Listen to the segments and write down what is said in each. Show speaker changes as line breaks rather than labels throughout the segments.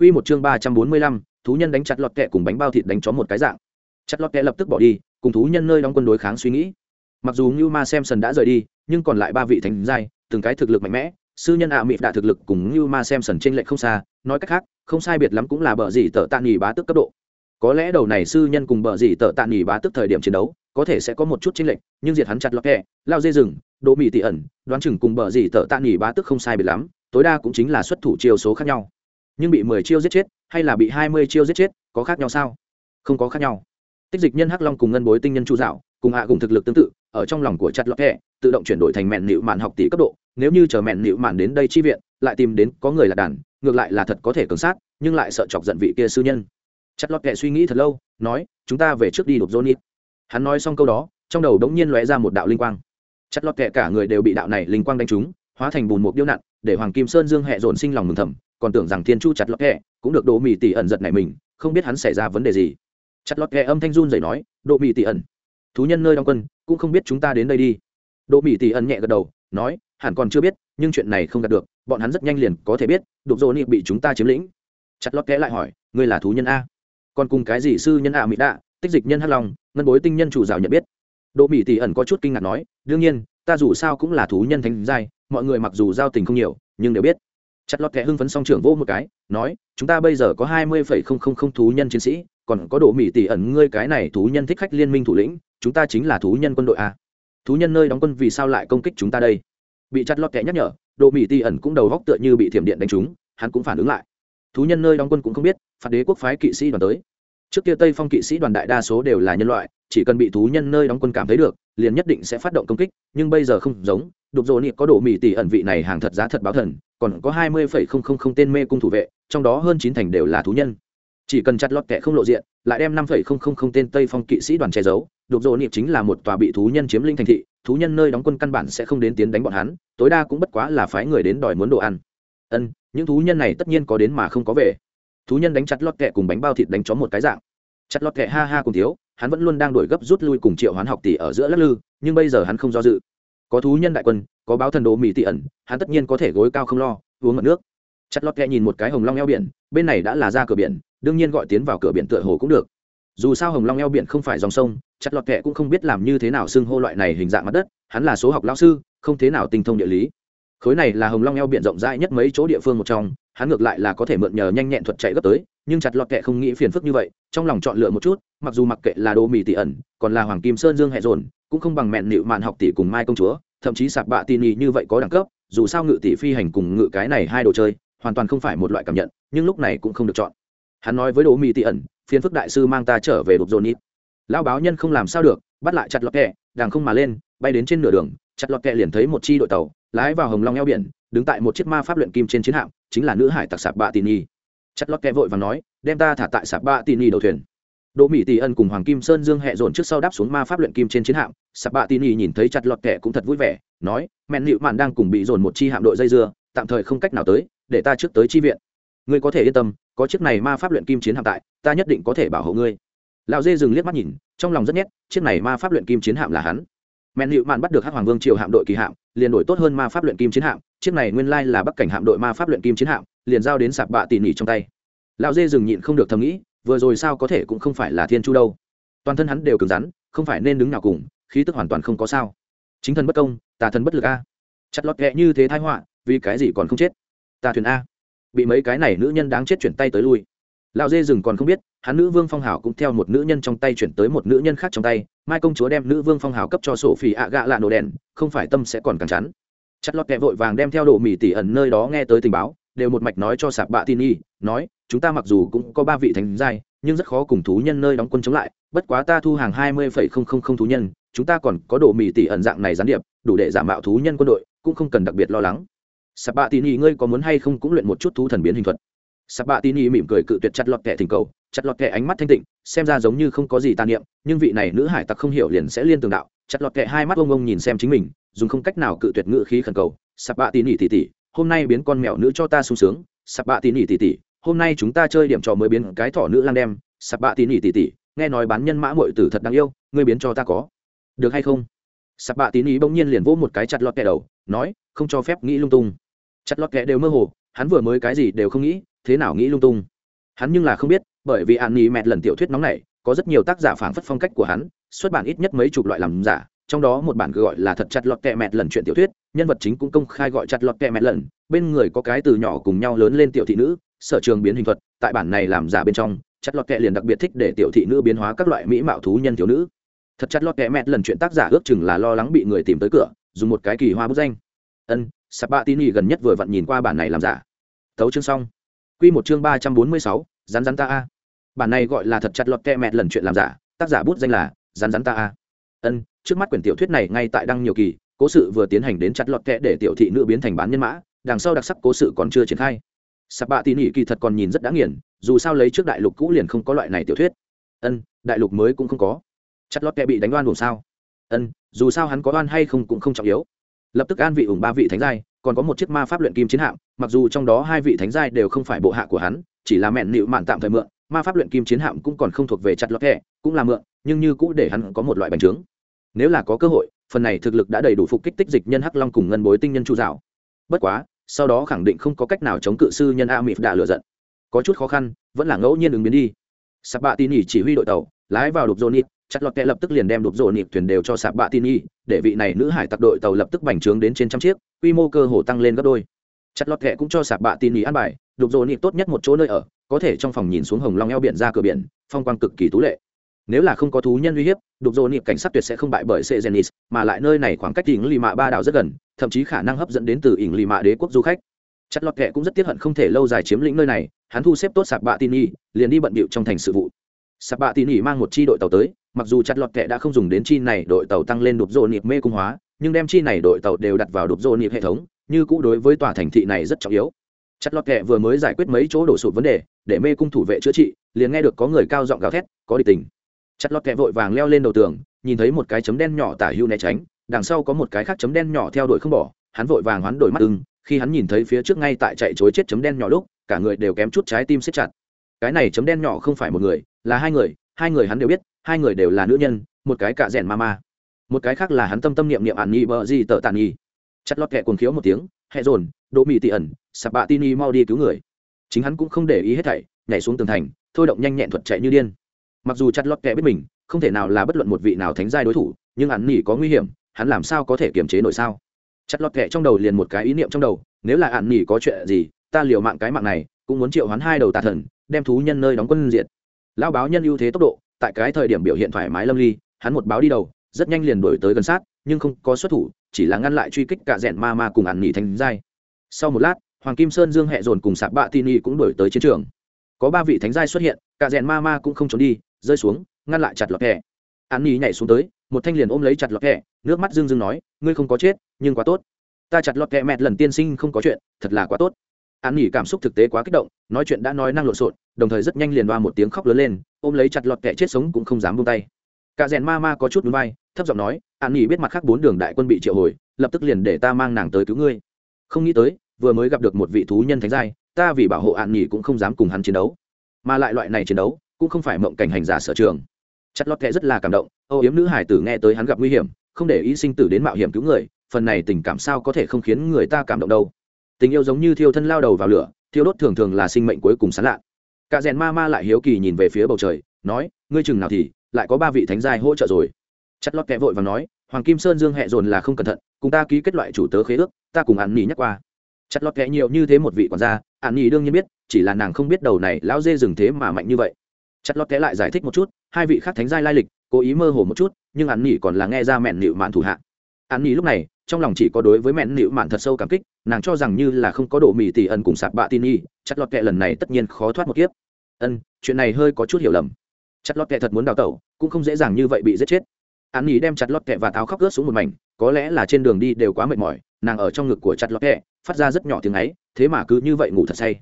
Quy một chương ba trăm bốn mươi lăm, thú nhân đánh chặt lọt kẹ cùng bánh bao thịt đánh chó một cái dạng. Chặt lọt kẹ lập tức bỏ đi, cùng thú nhân nơi đóng quân đối kháng suy nghĩ. Mặc dù Nưu Ma Samson đã rời đi, nhưng còn lại ba vị thánh giai, từng cái thực lực mạnh mẽ, sư nhân ạ à mịt đã thực lực cùng Nưu Ma Samson trên lệch không xa, nói cách khác, không sai biệt lắm cũng là bợ gì tở tạ nghỉ bá tức cấp độ. Có lẽ đầu này sư nhân cùng bợ gì tở tạ nghỉ bá tức thời điểm chiến đấu, có thể sẽ có một chút chênh lệch, nhưng diệt hắn chặt lọt kẹ, lao dê rừng, đỗ mị tỷ ẩn, đoán chừng cùng bợ gì tở tạ nghỉ bá tức không sai biệt lắm, tối đa cũng chính là xuất thủ chiêu số khác nhau nhưng bị mười chiêu giết chết, hay là bị hai mươi chiêu giết chết, có khác nhau sao? Không có khác nhau. Tích dịch nhân hắc long cùng ngân bối tinh nhân chu dạo, cùng hạ cùng thực lực tương tự, ở trong lòng của chặt lọt hẹ tự động chuyển đổi thành mẹn nịu mạn học tỷ cấp độ, nếu như chờ mẹn nịu mạn đến đây chi viện, lại tìm đến có người là đàn, ngược lại là thật có thể cường sát, nhưng lại sợ chọc giận vị kia sư nhân. Chặt lọt hẹ suy nghĩ thật lâu, nói, chúng ta về trước đi đục johnny hắn nói xong câu đó, trong đầu đống nhiên lóe ra một đạo linh quang. Chặt lọt hẹ cả người đều bị đạo này linh quang đánh trúng, hóa thành bùn mục điêu nặn để hoàng kim sơn dương hẹ dồn sinh lòng mừng thầm còn tưởng rằng thiên chu chặt lọt kẹ, cũng được đồ mì tỉ ẩn giật này mình, không biết hắn xảy ra vấn đề gì. Chặt lọt kẹ âm thanh run dậy nói đồ mì tỉ ẩn, thú nhân nơi đóng quân, cũng không biết chúng ta đến đây đi. Đồ mì tỉ ẩn nhẹ gật đầu, nói, hẳn còn chưa biết, nhưng chuyện này không đạt được, bọn hắn rất nhanh liền có thể biết, đục dỗ nị bị chúng ta chiếm lĩnh. Chặt lót kẽ lại hỏi, ngươi là thú nhân a? Còn cùng cái gì sư nhân a mỹ đạ, tích dịch nhân hắc long, ngân bối tinh nhân chủ rào nhận biết. Đồ mỹ tỷ ẩn có chút kinh ngạc nói, đương nhiên, ta dù sao cũng là thú nhân thánh giai, mọi người mặc dù giao tình không nhiều, nhưng đều biết chặt lọt kẻ hưng phấn song trưởng vô một cái, nói, chúng ta bây giờ có hai mươi phẩy không không không thú nhân chiến sĩ, còn có độ mỹ tỷ ẩn ngươi cái này thú nhân thích khách liên minh thủ lĩnh, chúng ta chính là thú nhân quân đội a. Thú nhân nơi đóng quân vì sao lại công kích chúng ta đây? Bị chặt lọt kẻ nhắc nhở độ mỹ tỷ ẩn cũng đầu góc tựa như bị thiểm điện đánh trúng, hắn cũng phản ứng lại. Thú nhân nơi đóng quân cũng không biết, phạt đế quốc phái kỵ sĩ đoàn tới. Trước kia tây phong kỵ sĩ đoàn đại đa số đều là nhân loại, chỉ cần bị thú nhân nơi đóng quân cảm thấy được, liền nhất định sẽ phát động công kích, nhưng bây giờ không giống, đục dỗ nịp có độ mỹ tỷ ẩn vị này hàng thật giá thật báo thần còn có hai mươi phẩy không không không tên mê cung thủ vệ, trong đó hơn chín thành đều là thú nhân. Chỉ cần chặt lọt kẻ không lộ diện, lại đem năm phẩy không không không tên tây phong kỵ sĩ đoàn che giấu, đục dỗ nịp chính là một tòa bị thú nhân chiếm lĩnh thành thị, thú nhân nơi đóng quân căn bản sẽ không đến tiến đánh bọn hắn, tối đa cũng bất quá là phái người đến đòi muốn đồ ăn. Ân, những thú nhân này tất nhiên có đến mà không có về. Thú nhân đánh chặt lọt kẹ cùng bánh bao thịt đánh chó một cái dạng. Chặt lọt kẹ ha ha cùng thiếu, hắn vẫn luôn đang đổi gấp rút lui cùng triệu hoán học tỷ ở giữa lắc lư, nhưng bây giờ hắn không do dự. Có thú nhân đại quân có báo thần đồ mỹ tị ẩn, hắn tất nhiên có thể gối cao không lo, uống mật nước. Chặt lọt kẹ nhìn một cái hồng long eo biển, bên này đã là ra cửa biển, đương nhiên gọi tiến vào cửa biển tựa hồ cũng được. Dù sao hồng long eo biển không phải dòng sông, chặt lọt kẹ cũng không biết làm như thế nào xưng hô loại này hình dạng mặt đất, hắn là số học lao sư, không thế nào tinh thông địa lý. Khối này là hồng long eo biển rộng rãi nhất mấy chỗ địa phương một trong, hắn ngược lại là có thể mượn nhờ nhanh nhẹn thuật chạy gấp tới, nhưng chặt lọt kệ không nghĩ phiền phức như vậy, trong lòng chọn lựa một chút, mặc dù mặc kệ là đồ mì tỷ ẩn, còn là hoàng kim sơn dương hẹ dồn, cũng không bằng mẹn nịu mạn học tỷ cùng mai công chúa thậm chí sạp bạ tin y như vậy có đẳng cấp, dù sao ngự tỷ phi hành cùng ngự cái này hai đồ chơi, hoàn toàn không phải một loại cảm nhận, nhưng lúc này cũng không được chọn. Hắn nói với đồ mỹ tỷ ẩn, phiền phức đại sư mang ta trở về đột dồn ít. Lão báo nhân không làm sao được, bắt lại chặt lọt kẹ đàng không mà lên, bay đến trên nửa đường, chặt lọt kẹ liền thấy một chi đội tàu, lái vào hồng long eo biển, đứng tại một chiếc ma pháp luyện kim trên chiến hạm, chính là nữ hải tặc sạp bạ tỉ nhi chặt lọt kẹ vội và nói, đem ta thả tại sạp bạ tỉ nhi đầu thuyền đỗ mỹ tỷ ân cùng hoàng kim sơn dương hẹ dồn trước sau đáp xuống ma pháp luyện kim trên chiến hạm, sạp bạ tỉ nhìn thấy chặt lọt kẻ cũng thật vui vẻ, nói "Mện nịu mạn đang cùng bị dồn một chi hạm đội dây dưa, tạm thời không cách nào tới, để ta trước tới chi viện. Ngươi có thể yên tâm, có chiếc này ma pháp luyện kim chiến hạm tại, ta nhất định có thể bảo hộ ngươi. Lão dê dừng liếc mắt nhìn, trong lòng rất nhét, chiếc này ma pháp luyện kim chiến hạm là hắn. Mện nịu mạn bắt được hắc hoàng vương triều hạm đội kỳ hạm, liền đổi tốt hơn ma pháp luyện kim chiến hạm, chiếc này nguyên lai là bắc cảnh hạm đội ma pháp luyện kim chiến hạm, liền giao đến sạp bạ tỉ nỉ trong tay. Lão dê dừng nhịn không được thầm nghĩ vừa rồi sao có thể cũng không phải là thiên chu đâu. Toàn thân hắn đều cứng rắn, không phải nên đứng nào cùng, khí tức hoàn toàn không có sao. Chính thần bất công, tà thần bất lực a. Chặt lọt ghẹ như thế thái họa, vì cái gì còn không chết? Tà thuyền a. Bị mấy cái này nữ nhân đáng chết chuyển tay tới lui. Lão dê rừng còn không biết, hắn nữ vương phong hào cũng theo một nữ nhân trong tay chuyển tới một nữ nhân khác trong tay, mai công chúa đem nữ vương phong hào cấp cho sổ phỉ ạ gạ lạ nổ đèn, không phải tâm sẽ còn càng chắn chặt lọt kẹ vội vàng đem theo đồ mỉ tỉ ẩn nơi đó nghe tới tình báo, đều một mạch nói cho sạp bạ tin y, nói chúng ta mặc dù cũng có ba vị thánh giai, nhưng rất khó cùng thú nhân nơi đóng quân chống lại, bất quá ta thu hàng hai mươi phẩy không không không thú nhân, chúng ta còn có đồ mì tỷ ẩn dạng này gián điệp, đủ để giả mạo thú nhân quân đội, cũng không cần đặc biệt lo lắng. Sạp bạ tin y ngươi có muốn hay không cũng luyện một chút thú thần biến hình thuật. Sạp bạ tin y mỉm cười cự tuyệt chặt lọt kẻ thỉnh cầu, chặt lọt kẻ ánh mắt thanh tịnh, xem ra giống như không có gì tà niệm, nhưng vị này nữ hải tặc không hiểu liền sẽ liên tường đạo, chặt lọt kẻ hai mắt ông ông nhìn xem chính mình, dùng không cách nào cự tuyệt ngự khí khẩn cầu. Sạp bạ tỉ nỉ tỉ tỉ hôm nay biến con mèo nữ cho ta sung sướng. Sạp bạ tỉ nỉ tỉ tỉ hôm nay chúng ta chơi điểm trò mới biến cái thỏ nữ lang đem, sạp bạ tỉ nỉ tỉ tỉ nghe nói bán nhân mã muội tử thật đáng yêu, ngươi biến cho ta có. Được hay không? Sạp bạ tỉ nỉ bỗng nhiên liền vỗ một cái chặt lọt kẹ đầu, nói, không cho phép nghĩ lung tung. Chặt lọt kẹ đều mơ hồ, hắn vừa mới cái gì đều không nghĩ, thế nào nghĩ lung tung? Hắn nhưng là không biết, bởi vì an nỉ mẹt lần tiểu thuyết nóng này, có rất nhiều tác giả phản phất phong cách của hắn, xuất bản ít nhất mấy chục loại làm giả, trong đó một bản gọi là thật chặt lọt kẹ mẹt lần chuyện tiểu thuyết, nhân vật chính cũng công khai gọi chặt lọt kẹ mẹt lần, bên người có cái từ nhỏ cùng nhau lớn lên tiểu thị nữ sở trường biến hình thuật, tại bản này làm giả bên trong chặt lọt kệ liền đặc biệt thích để tiểu thị nữ biến hóa các loại mỹ mạo thú nhân thiếu nữ. Thật chặt lọt kệ mẹ lần chuyện tác giả ước chừng là lo lắng bị người tìm tới cửa, dùng một cái kỳ hoa bức danh. Ân, sabatini bạ tin gần nhất vừa vặn nhìn qua bản này làm giả. Thấu chương xong. Q một chương ba trăm bốn mươi sáu rán rán ta a. Bản này gọi là thật chặt lọt kệ mẹ lần chuyện làm giả, tác giả bút danh là rán rán ta a. Ân, trước mắt quyển tiểu thuyết này ngay tại đăng nhiều kỳ, cố sự vừa tiến hành đến chặt lọt kệ để tiểu thị nữ biến thành bán nhân mã, đằng sau đặc sắc cố sự còn chưa triển khai sạp bạ tỉ nỉ kỳ thật còn nhìn rất đã nghiền, dù sao lấy trước đại lục cũ liền không có loại này tiểu thuyết. Ân, đại lục mới cũng không có. Chặt lót kẹ bị đánh đoan buồn sao? Ân, dù sao hắn có đoan hay không cũng không trọng yếu. Lập tức an vị ủng ba vị thánh giai, còn có một chiếc ma pháp luyện kim chiến hạm, mặc dù trong đó hai vị thánh giai đều không phải bộ hạ của hắn, chỉ là mẹn nịu mạn tạm thời mượn, ma pháp luyện kim chiến hạm cũng còn không thuộc về chặt lọt kẹ cũng là mượn, nhưng như cũ để hắn có một loại bành trướng. Nếu là có cơ hội, phần này thực lực đã đầy đủ phục kích tích dịch nhân hắc long cùng ngân bối tinh nhân chu dạo. Bất quá sau đó khẳng định không có cách nào chống cự sư nhân a mịp đã lựa giận. Có chút khó khăn, vẫn là ngẫu nhiên ứng biến đi. Sạp bạ tin y chỉ huy đội tàu, lái vào đục dồn nịp, chặt lọt kẹ lập tức liền đem đục dồn nịp thuyền đều cho sạp bạ tin y để vị này nữ hải tặc đội tàu lập tức bành trướng đến trên trăm chiếc, quy mô cơ hồ tăng lên gấp đôi. Chặt lọt kẹ cũng cho sạp bạ tin y ăn bài đục dồn nịp tốt nhất một chỗ nơi ở, có thể trong phòng nhìn xuống hồng long eo biển ra cửa biển, phong quang cực kỳ tú lệ nếu là không có thú nhân uy hiếp, đục dồn niệm cảnh sát tuyệt sẽ không bại bởi sệ genis mà lại nơi này khoảng cách ỉng lì mạ ba đảo rất gần, thậm chí khả năng hấp dẫn đến từ ỉng lì mạ đế quốc du khách. Chặt lọt kệ cũng rất tiếc hận không thể lâu dài chiếm lĩnh nơi này, hắn thu xếp tốt sạp bạ tin y liền đi bận bịu trong thành sự vụ. Sạp bạ tin y mang một chi đội tàu tới, mặc dù chặt lọt kệ đã không dùng đến chi này, đội tàu tăng lên đục dồn niệm mê cung hóa, nhưng đem chi này đội tàu đều đặt vào đục dồn niệm hệ thống, như cũ đối với tòa thành thị này rất trọng yếu. Chặt lọt kệ vừa mới giải quyết mấy chỗ đổ sụt vấn đề, để mê cung thủ vệ chữa trị, liền nghe được có người cao giọng gào thét, có địch tình chặt lọt kẹ vội vàng leo lên đầu tường, nhìn thấy một cái chấm đen nhỏ tả hưu né tránh, đằng sau có một cái khác chấm đen nhỏ theo đuổi không bỏ, hắn vội vàng hoán đổi mắt ưng, khi hắn nhìn thấy phía trước ngay tại chạy chối chết chấm đen nhỏ lúc, cả người đều kém chút trái tim xếp chặt. Cái này chấm đen nhỏ không phải một người, là hai người hai người hắn đều biết, hai người đều là nữ nhân, một cái cạ rèn ma ma. Một cái khác là hắn tâm tâm niệm niệm ạn nhi bờ gì tờ tàn nhi. Chặt lọt kẹ cuồng khiếu một tiếng, hẹ dồn, đỗ mị tị ẩn, sạp bạ tin mau đi cứu người. Chính hắn cũng không để ý hết thảy, nhảy xuống tường thành, thôi động nhanh nhẹn thuật chạy như điên mặc dù chặt lọt kẻ biết mình, không thể nào là bất luận một vị nào thánh giai đối thủ, nhưng hắn nỉ có nguy hiểm, hắn làm sao có thể kiềm chế nổi sao? Chặt lọt kẹ trong đầu liền một cái ý niệm trong đầu, nếu là hạn nỉ có chuyện gì, ta liều mạng cái mạng này, cũng muốn triệu hoán hai đầu tà thần, đem thú nhân nơi đóng quân diệt. Lao báo nhân ưu thế tốc độ, tại cái thời điểm biểu hiện thoải mái lâm ly, hắn một báo đi đầu, rất nhanh liền đổi tới gần sát, nhưng không có xuất thủ, chỉ là ngăn lại truy kích cả rẽn ma ma cùng ạn nỉ thành giai. Sau một lát, hoàng kim sơn dương hẹ dồn cùng sạp bạ tin cũng đổi tới chiến trường. Có ba vị thánh giai xuất hiện, cả rẽn ma ma cũng không trốn đi rơi xuống, ngăn lại chặt lọt kẹ an nhi nhảy xuống tới, một thanh liền ôm lấy chặt lọt kẹ nước mắt dưng dưng nói, ngươi không có chết, nhưng quá tốt. Ta chặt lọt kẹ mẹt lần tiên sinh không có chuyện, thật là quá tốt. An nhi cảm xúc thực tế quá kích động, nói chuyện đã nói năng lộn xộn, đồng thời rất nhanh liền đoa một tiếng khóc lớn lên, ôm lấy chặt lọt kẹ chết sống cũng không dám buông tay. Cả rèn ma ma có chút núi vai, thấp giọng nói an nhi biết mặt khác bốn đường đại quân bị triệu hồi, lập tức liền để ta mang nàng tới cứu ngươi. Không nghĩ tới, vừa mới gặp được một vị thú nhân thánh giai, ta vì bảo hộ an nhi cũng không dám cùng hắn chiến đấu. Mà lại loại này chiến đấu cũng không phải mộng cảnh hành giả sở trường. Chặt lọt kệ rất là cảm động, âu yếm nữ hải tử nghe tới hắn gặp nguy hiểm, không để ý sinh tử đến mạo hiểm cứu người, phần này tình cảm sao có thể không khiến người ta cảm động đâu. Tình yêu giống như thiêu thân lao đầu vào lửa, thiêu đốt thường thường là sinh mệnh cuối cùng sán lạ. Cả rèn ma ma lại hiếu kỳ nhìn về phía bầu trời, nói, ngươi chừng nào thì, lại có ba vị thánh giai hỗ trợ rồi. Chặt lọt kệ vội và nói, hoàng kim sơn dương hẹ dồn là không cẩn thận, cùng ta ký kết loại chủ tớ khế ước, ta cùng ăn nỉ nhắc qua. Chặt lọt kệ nhiều như thế một vị quản gia ăn nỉ đương nhiên biết, chỉ là nàng không biết đầu này lão dê rừng thế mà mạnh như vậy chặt lót té lại giải thích một chút, hai vị khác thánh giai lai lịch, cố ý mơ hồ một chút, nhưng hắn nỉ còn là nghe ra mẹn nịu mạn thủ hạ. Hắn nỉ lúc này, trong lòng chỉ có đối với mẹn nịu mạn thật sâu cảm kích, nàng cho rằng như là không có độ mì tỷ ẩn cùng sạp bạ tin y, chặt lọt kẹ lần này tất nhiên khó thoát một kiếp. Ân, chuyện này hơi có chút hiểu lầm. Chặt lọt kẹ thật muốn đào tẩu, cũng không dễ dàng như vậy bị giết chết. Hắn nỉ đem chặt lọt kẹ và tháo khóc ướt xuống một mảnh, có lẽ là trên đường đi đều quá mệt mỏi, nàng ở trong ngực của chặt lọt kẹ phát ra rất nhỏ tiếng ấy, thế mà cứ như vậy ngủ thật say.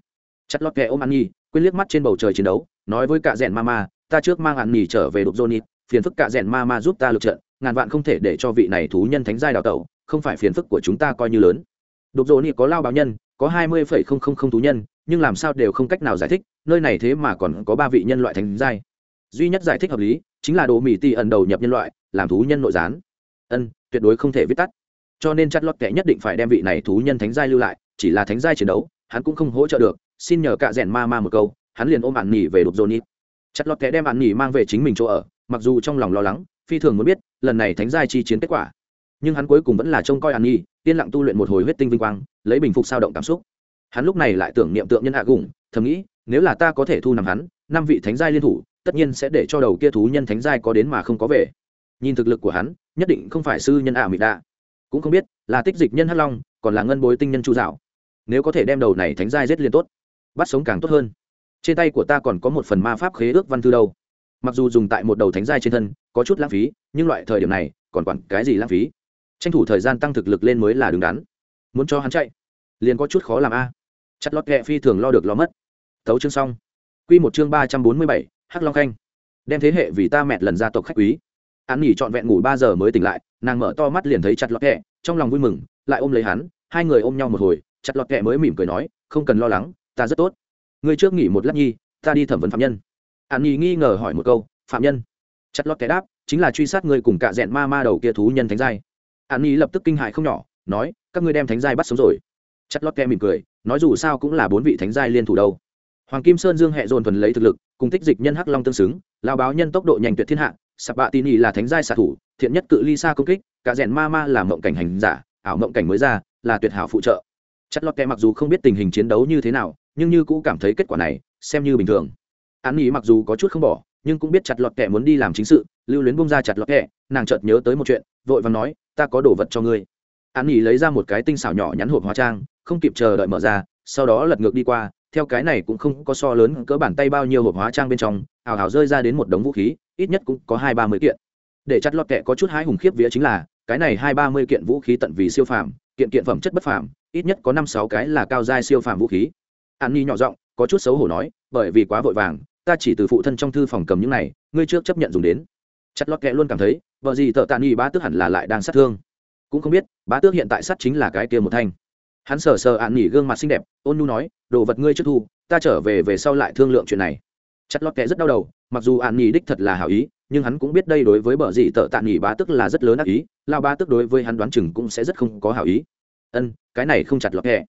Chặt lọt kẹ ôm ăn nhi, quên liếc mắt trên bầu trời chiến đấu nói với cả rèn mama, ta trước mang ăn nghỉ trở về đục johnny, phiền phức cả rèn mama giúp ta lực trận, ngàn vạn không thể để cho vị này thú nhân thánh giai đào tẩu, không phải phiền phức của chúng ta coi như lớn. Đục johnny có lao báo nhân, có hai mươi phẩy không không không thú nhân, nhưng làm sao đều không cách nào giải thích, nơi này thế mà còn có ba vị nhân loại thánh giai. Duy nhất giải thích hợp lý, chính là đồ mỹ ti ẩn đầu nhập nhân loại, làm thú nhân nội gián. Ân, tuyệt đối không thể viết tắt. Cho nên chặt lót kẻ nhất định phải đem vị này thú nhân thánh giai lưu lại, chỉ là thánh giai chiến đấu, hắn cũng không hỗ trợ được. Xin nhờ cạ rèn ma ma một câu hắn liền ôm ạn nhỉ về đục johnny chặt lọt kẻ đem ạn nhỉ mang về chính mình chỗ ở, mặc dù trong lòng lo lắng, phi thường muốn biết, lần này thánh giai chi chiến kết quả. Nhưng hắn cuối cùng vẫn là trông coi ạn nhỉ yên lặng tu luyện một hồi huyết tinh vinh quang, lấy bình phục sao động cảm xúc. Hắn lúc này lại tưởng niệm tượng nhân hạ gủng, thầm nghĩ, nếu là ta có thể thu nằm hắn, năm vị thánh giai liên thủ, tất nhiên sẽ để cho đầu kia thú nhân thánh giai có đến mà không có về. Nhìn thực lực của hắn, nhất định không phải sư nhân ả mị đa cũng không biết, là tích dịch nhân hắc long, còn là ngân bối tinh nhân chu dạo. Nếu có thể đem đầu này thánh giai giết liền tốt, bắt sống càng tốt hơn trên tay của ta còn có một phần ma pháp khế ước văn thư đâu. Mặc dù dùng tại một đầu thánh giai trên thân, có chút lãng phí, nhưng loại thời điểm này, còn quản cái gì lãng phí? Tranh thủ thời gian tăng thực lực lên mới là đứng đắn. Muốn cho hắn chạy, liền có chút khó làm a. À. chặt lót kẹ phi thường lo được lo mất. Thấu chương xong. Q một chương ba trăm bốn mươi bảy, hắc long khanh. Đem thế hệ vì ta mẹ lần gia tộc khách quý. Hắn nghỉ trọn vẹn ngủ ba giờ mới tỉnh lại, nàng mở to mắt liền thấy chặt lọt kẹ, trong lòng vui mừng, lại ôm lấy hắn, hai người ôm nhau một hồi, chặt lọt kẹ mới mỉm cười nói, không cần lo lắng, ta rất tốt ngươi trước nghỉ một lát nhi, ta đi thẩm vấn phạm nhân. An nhi nghi ngờ hỏi một câu, phạm nhân? Chặt lót kẹ đáp, chính là truy sát ngươi cùng cạ dẹn ma ma đầu kia thú nhân thánh giai. An nhi lập tức kinh hại không nhỏ, nói, các ngươi đem thánh giai bắt sống rồi. Chặt lót kẹ mỉm cười, nói dù sao cũng là bốn vị thánh giai liên thủ đâu. Hoàng kim sơn dương hệ dồn thuần lấy thực lực, cùng tích dịch nhân hắc long tương xứng, lao báo nhân tốc độ nhanh tuyệt thiên hạ sạp bạ tin y là thánh giai xạ thủ, thiện nhất cự ly xa công kích, cả rèn ma ma là mộng cảnh hành giả, ảo mộng cảnh mới ra, là tuyệt hảo phụ trợ chất lót kẹ mặc dù không biết tình hình chiến đấu như thế nào, nhưng như cũng cảm thấy kết quả này, xem như bình thường. An nghĩ mặc dù có chút không bỏ, nhưng cũng biết chặt lọt kẹ muốn đi làm chính sự, lưu luyến bông ra chặt lọt kẹ nàng chợt nhớ tới một chuyện, vội và nói, ta có đồ vật cho ngươi. An nghĩ lấy ra một cái tinh xảo nhỏ nhắn hộp hóa trang, không kịp chờ đợi mở ra, sau đó lật ngược đi qua, theo cái này cũng không có so lớn cỡ bàn tay bao nhiêu hộp hóa trang bên trong ảo ảo rơi ra đến một đống vũ khí, ít nhất cũng có hai ba mươi kiện. Để chặt lọt kẹ có chút hái hùng khiếp vía chính là, cái này hai ba mươi kiện vũ khí tận vì siêu phàm, kiện kiện phẩm chất bất phàm ít nhất có năm sáu cái là cao giai siêu phàm vũ khí. An ni nhỏ giọng, có chút xấu hổ nói, bởi vì quá vội vàng, ta chỉ từ phụ thân trong thư phòng cầm những này, ngươi trước chấp nhận dùng đến. Chặt lọt kệ luôn cảm thấy, vợ gì thợ tạ nghi bá tước hẳn là lại đang sát thương. Cũng không biết, bá tước hiện tại sát chính là cái kia một thanh. Hắn sờ sờ ạn nghỉ gương mặt xinh đẹp, ôn nu nói, đồ vật ngươi trước thu, ta trở về về sau lại thương lượng chuyện này. Chặt lọt kệ rất đau đầu, mặc dù ạn nghỉ đích thật là hảo ý, nhưng hắn cũng biết đây đối với bờ gì tợ tạ nghỉ bá tức là rất lớn ác ý, lao bá tức đối với hắn đoán chừng cũng sẽ rất không có hảo ý ân, cái này không chặt lọt kệ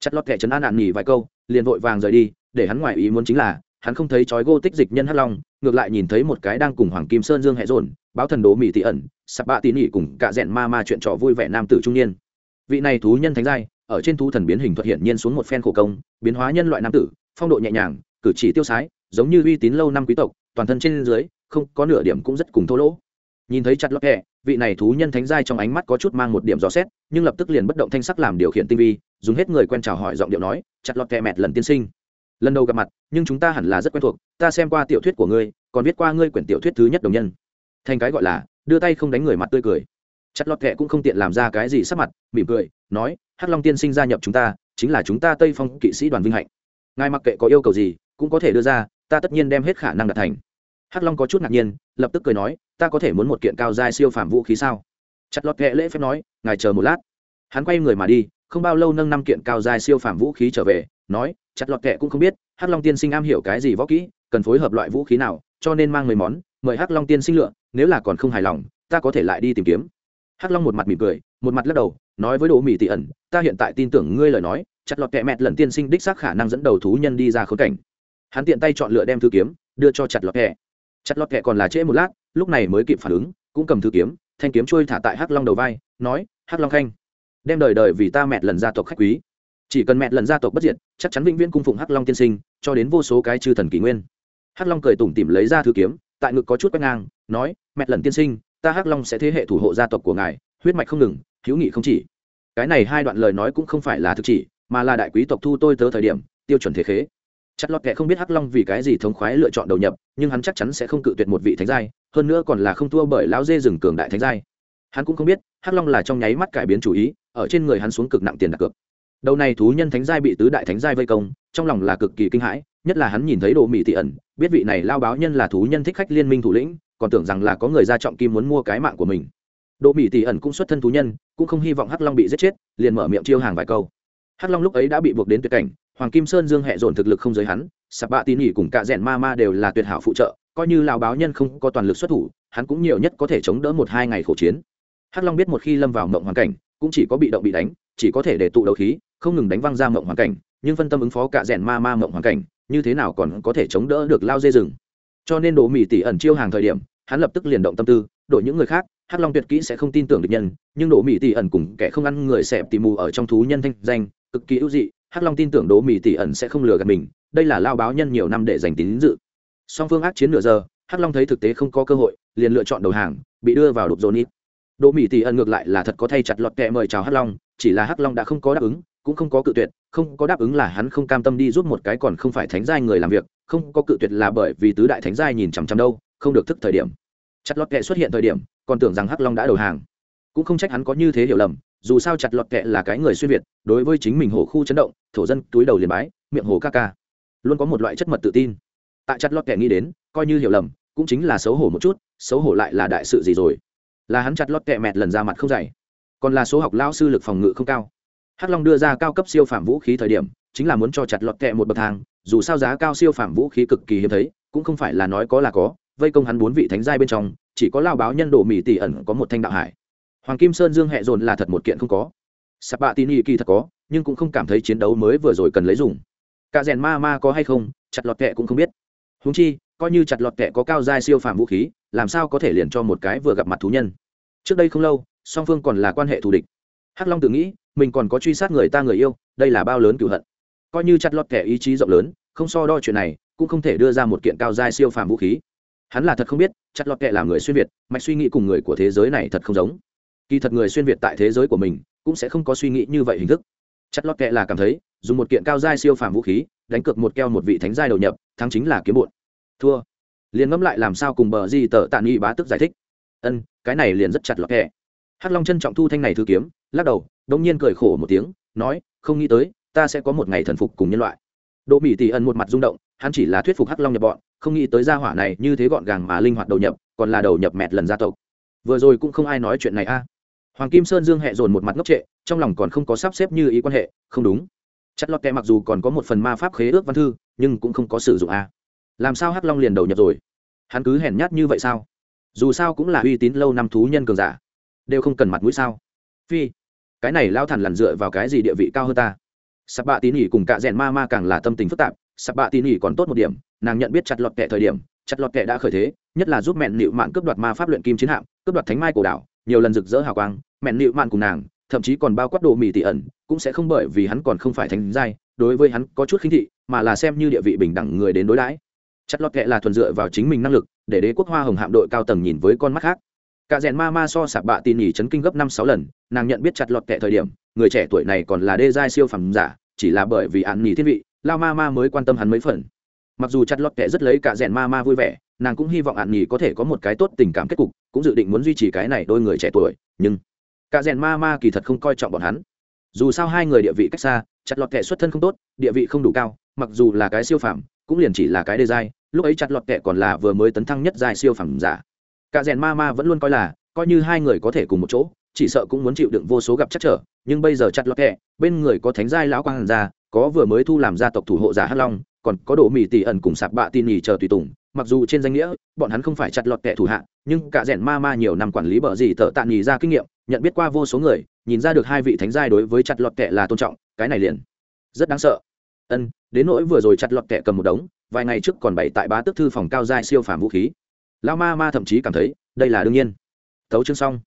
chặt lọt kệ chấn an nạn nghỉ vài câu, liền vội vàng rời đi, để hắn ngoài ý muốn chính là, hắn không thấy chói gô tích dịch nhân hắc long, ngược lại nhìn thấy một cái đang cùng hoàng kim sơn dương hệ dồn, báo thần đố mỹ tị ẩn, sạp bạ tỉ nỉ cùng cạ rẽn ma ma chuyện trò vui vẻ nam tử trung niên. Vị này thú nhân thánh giai, ở trên thú thần biến hình thuật hiện nhiên xuống một phen khổ công, biến hóa nhân loại nam tử, phong độ nhẹ nhàng, cử chỉ tiêu sái, giống như uy tín lâu năm quý tộc, toàn thân trên dưới, không có nửa điểm cũng rất cùng thô lỗ nhìn thấy chặt lọt hẹ vị này thú nhân thánh giai trong ánh mắt có chút mang một điểm gió xét, nhưng lập tức liền bất động thanh sắc làm điều khiển tinh vi, dùng hết người quen chào hỏi giọng điệu nói, chặt lọt hẹ mẹt lần tiên sinh. Lần đầu gặp mặt, nhưng chúng ta hẳn là rất quen thuộc, ta xem qua tiểu thuyết của ngươi, còn viết qua ngươi quyển tiểu thuyết thứ nhất đồng nhân. Thành cái gọi là, đưa tay không đánh người mặt tươi cười. Chặt lọt hẹ cũng không tiện làm ra cái gì sắc mặt, mỉm cười, nói, hắc long tiên sinh gia nhập chúng ta, chính là chúng ta tây phong kỵ sĩ đoàn vinh hạnh. Ngài mặc kệ có yêu cầu gì, cũng có thể đưa ra, ta tất nhiên đem hết khả năng đạt thành hắc long có chút ngạc nhiên, lập tức cười nói, ta có thể muốn một kiện cao giai siêu phàm vũ khí sao? Chặt lọt kệ lễ phép nói, ngài chờ một lát. Hắn quay người mà đi, không bao lâu nâng năm kiện cao giai siêu phàm vũ khí trở về, nói, chặt lọt kệ cũng không biết, hắc long tiên sinh am hiểu cái gì võ kỹ, cần phối hợp loại vũ khí nào, cho nên mang mấy món, mời hắc long tiên sinh lựa, nếu là còn không hài lòng, ta có thể lại đi tìm kiếm. Hắc long một mặt mỉm cười, một mặt lắc đầu, nói với Đỗ mỹ tị ẩn, ta hiện tại tin tưởng ngươi lời nói, chặt lọt kệ mẹt lần tiên sinh đích xác khả năng dẫn đầu thú nhân đi ra khốn cảnh. Hắn tiện tay chọn lựa đem thư kiếm, đưa cho chặt lọt kệ chặt lọt kệ còn là trễ một lát, lúc này mới kịp phản ứng, cũng cầm thư kiếm, thanh kiếm trôi thả tại hắc long đầu vai, nói, hắc long khanh, đem đời đời vì ta mẹ lần gia tộc khách quý. Chỉ cần mẹ lần gia tộc bất diệt, chắc chắn vĩnh viễn cung phụng hắc long tiên sinh, cho đến vô số cái chư thần kỷ nguyên. Hắc long cười tủm tỉm lấy ra thư kiếm, tại ngực có chút quét ngang, nói mẹ lần tiên sinh, ta hắc long sẽ thế hệ thủ hộ gia tộc của ngài, huyết mạch không ngừng, hữu nghị không chỉ. Cái này hai đoạn lời nói cũng không phải là thực chỉ, mà là đại quý tộc thu tôi tớ thời điểm, tiêu chuẩn thế khế chặt lọt kệ không biết hắc long vì cái gì thống khoái lựa chọn đầu nhập, nhưng hắn chắc chắn sẽ không cự tuyệt một vị thánh giai, hơn nữa còn là không thua bởi lão dê rừng cường đại thánh giai. Hắn cũng không biết, hắc long là trong nháy mắt cải biến chủ ý, ở trên người hắn xuống cực nặng tiền đặt cược. Đầu này thú nhân thánh giai bị tứ đại thánh giai vây công, trong lòng là cực kỳ kinh hãi, nhất là hắn nhìn thấy đồ mỹ thị ẩn, biết vị này lao báo nhân là thú nhân thích khách liên minh thủ lĩnh, còn tưởng rằng là có người ra trọng kim muốn mua cái mạng của mình. Đồ mỹ thị ẩn cũng xuất thân thú nhân, cũng không hy vọng hắc long bị giết chết, liền mở miệng chiêu hàng vài câu. Hắc long lúc ấy đã bị buộc đến tuyệt cảnh hoàng kim sơn dương hệ dồn thực lực không giới hắn, sạp bạ tin nghỉ cùng cả rẽn ma ma đều là tuyệt hảo phụ trợ, coi như lào báo nhân không có toàn lực xuất thủ, hắn cũng nhiều nhất có thể chống đỡ một hai ngày khổ chiến. Hắc long biết một khi lâm vào mộng hoàn cảnh, cũng chỉ có bị động bị đánh, chỉ có thể để tụ đầu khí, không ngừng đánh văng ra mộng hoàn cảnh, nhưng phân tâm ứng phó cả rẽn ma ma mộng hoàn cảnh, như thế nào còn có thể chống đỡ được lao dê rừng cho nên đồ mỹ tỷ ẩn chiêu hàng thời điểm, hắn lập tức liền động tâm tư, đổi những người khác, hắc long tuyệt kỹ sẽ không tin tưởng được nhân, nhưng đồ mỹ tỷ ẩn cùng kẻ không ăn người xẹp tỉ mù ở trong thú nhân thanh danh, cực kỳ ưu dị hắc long tin tưởng đỗ mỹ tỷ ẩn sẽ không lừa gạt mình, đây là lao báo nhân nhiều năm để giành tín dự. Song phương ác chiến nửa giờ, hắc long thấy thực tế không có cơ hội, liền lựa chọn đầu hàng, bị đưa vào đục dồn ít. Đỗ mỹ tỷ ẩn ngược lại là thật có thay chặt lọt kẹ mời chào hắc long, chỉ là hắc long đã không có đáp ứng, cũng không có cự tuyệt, không có đáp ứng là hắn không cam tâm đi giúp một cái còn không phải thánh giai người làm việc, không có cự tuyệt là bởi vì tứ đại thánh giai nhìn chằm chằm đâu, không được thức thời điểm. Chặt lọt kệ xuất hiện thời điểm, còn tưởng rằng hắc long đã đầu hàng. Cũng không trách hắn có như thế hiểu lầm dù sao chặt lọt kệ là cái người xuyên việt, đối với chính mình hồ khu chấn động, thổ dân túi đầu liền bái, miệng hồ ca ca. Luôn có một loại chất mật tự tin. Tại chặt lọt kệ nghĩ đến, coi như hiểu lầm, cũng chính là xấu hổ một chút, xấu hổ lại là đại sự gì rồi? Là hắn chặt lọt kệ mẹt lần ra mặt không dày còn là số học lao sư lực phòng ngự không cao. Hắc long đưa ra cao cấp siêu phạm vũ khí thời điểm, chính là muốn cho chặt lọt kệ một bậc thang, dù sao giá cao siêu phạm vũ khí cực kỳ hiếm thấy, cũng không phải là nói có là có, vây công hắn bốn vị thánh giai bên trong, chỉ có lao báo nhân đồ mỹ tỷ ẩn có một thanh đạo hải hoàng kim sơn dương hẹ dồn là thật một kiện không có. Sạp bạ tin y kỳ thật có, nhưng cũng không cảm thấy chiến đấu mới vừa rồi cần lấy dùng. Cả rèn ma ma có hay không, chặt lọt kệ cũng không biết. Húng chi, coi như chặt lọt kệ có cao giai siêu phàm vũ khí, làm sao có thể liền cho một cái vừa gặp mặt thú nhân? Trước đây không lâu, song phương còn là quan hệ thù địch. Hắc long tự nghĩ, mình còn có truy sát người ta người yêu, đây là bao lớn cựu hận. Coi như chặt lọt kẻ ý chí rộng lớn, không so đo chuyện này, cũng không thể đưa ra một kiện cao giai siêu phàm vũ khí. Hắn là thật không biết, chặt lọt kệ là người xuyên việt, mạch suy nghĩ cùng người của thế giới này thật không giống kỳ thật người xuyên việt tại thế giới của mình cũng sẽ không có suy nghĩ như vậy hình thức. Chất lót kệ là cảm thấy, dùng một kiện cao giai siêu phàm vũ khí, đánh cược một keo một vị thánh giai đầu nhập, thắng chính là kiếm bột thua. Liền ngẫm lại làm sao cùng bờ di tờ tạ nghi bá tức giải thích. Ân, cái này liền rất chặt lọt kệ hắc long trân trọng thu thanh này thư kiếm, lắc đầu, đống nhiên cười khổ một tiếng, nói, không nghĩ tới, ta sẽ có một ngày thần phục cùng nhân loại. Đỗ mỹ tỷ ẩn một mặt rung động, hắn chỉ là thuyết phục hắc long nhập bọn, không nghĩ tới gia hỏa này như thế gọn gàng mà linh hoạt đầu nhập, còn là đầu nhập mẹt lần gia tộc. Vừa rồi cũng không ai nói chuyện này a hoàng kim sơn dương hẹ dồn một mặt ngốc trệ, trong lòng còn không có sắp xếp như ý quan hệ, không đúng. Chất lọt kẹ mặc dù còn có một phần ma pháp khế ước văn thư, nhưng cũng không có sử dụng a. Làm sao hắc long liền đầu nhập rồi? Hắn cứ hèn nhát như vậy sao? Dù sao cũng là uy tín lâu năm thú nhân cường giả, đều không cần mặt mũi sao? Phi, cái này lao Thản lằn dựa vào cái gì địa vị cao hơn ta? Sắp bạ tín ỉ cùng cả rèn ma ma càng là tâm tình phức tạp sắp bạ tín ỉ còn tốt một điểm, nàng nhận biết chặt lọt kệ thời điểm, chặt lọt kệ đã khởi thế, nhất là giúp mẹn nịu mạng cướp đoạt ma pháp luyện kim chiến hạm, cướp đoạt thánh mai cổ đảo nhiều lần rực rỡ hào quang, mẹn nịu mạn cùng nàng, thậm chí còn bao quát đồ mì tỉ ẩn, cũng sẽ không bởi vì hắn còn không phải thánh giai, đối với hắn có chút khinh thị, mà là xem như địa vị bình đẳng người đến đối đãi. Chặt lót kệ là thuần dựa vào chính mình năng lực, để đế quốc hoa hồng hạm đội cao tầng nhìn với con mắt khác. Cả rèn ma ma so sạp bạ tin nhỉ chấn kinh gấp năm sáu lần, nàng nhận biết chặt lọt kệ thời điểm, người trẻ tuổi này còn là đê giai siêu phẩm giả, chỉ là bởi vì ạn nhì thiên vị, lao ma ma mới quan tâm hắn mấy phần. Mặc dù chặt lọt kệ rất lấy cả rèn ma ma vui vẻ nàng cũng hy vọng ạn nhì có thể có một cái tốt tình cảm kết cục, cũng dự định muốn duy trì cái này đôi người trẻ tuổi, nhưng cả rèn ma ma kỳ thật không coi trọng bọn hắn. Dù sao hai người địa vị cách xa, chặt lọt kệ xuất thân không tốt, địa vị không đủ cao, mặc dù là cái siêu phẩm cũng liền chỉ là cái đề giai, lúc ấy chặt lọt kệ còn là vừa mới tấn thăng nhất giai siêu phẩm giả. Cả rèn ma ma vẫn luôn coi là, coi như hai người có thể cùng một chỗ, chỉ sợ cũng muốn chịu đựng vô số gặp chắc trở, nhưng bây giờ chặt lọt kẹ bên người có thánh giai lão quang hàn gia, có vừa mới thu làm gia tộc thủ hộ giả hắc long, còn có đồ mì tỷ ẩn cùng sạp bạ tin nhì chờ tùy tùng mặc dù trên danh nghĩa, bọn hắn không phải chặt lọt kẻ thủ hạ, nhưng cả rèn ma ma nhiều năm quản lý bờ gì tờ tạ nhì ra kinh nghiệm, nhận biết qua vô số người, nhìn ra được hai vị thánh giai đối với chặt lọt kẻ là tôn trọng, cái này liền rất đáng sợ. Ân, đến nỗi vừa rồi chặt lọt kẻ cầm một đống, vài ngày trước còn bày tại bá tức thư phòng cao giai siêu phàm vũ khí. Lao ma ma thậm chí cảm thấy, đây là đương nhiên. Tấu chương xong.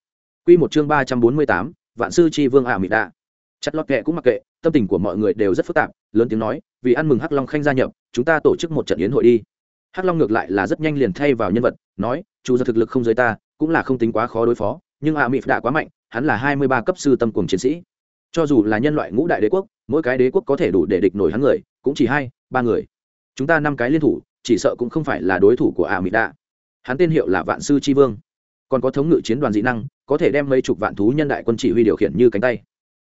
Quy một chương ba trăm bốn mươi tám, vạn sư chi vương ảo mị đạ. Chặt lọt kệ cũng mặc kệ, tâm tình của mọi người đều rất phức tạp, lớn tiếng nói, vì ăn mừng hắc long khanh gia nhập, chúng ta tổ chức một trận yến hội đi hắc long ngược lại là rất nhanh liền thay vào nhân vật, nói chủ do thực lực không giới ta, cũng là không tính quá khó đối phó, nhưng A mị đã quá mạnh, hắn là hai mươi ba cấp sư tâm cùng chiến sĩ. Cho dù là nhân loại ngũ đại đế quốc, mỗi cái đế quốc có thể đủ để địch nổi hắn người, cũng chỉ hai, ba người. Chúng ta năm cái liên thủ, chỉ sợ cũng không phải là đối thủ của A mị đạ hắn tên hiệu là vạn sư chi vương. Còn có thống ngự chiến đoàn dị năng, có thể đem mấy chục vạn thú nhân đại quân chỉ huy điều khiển như cánh tay.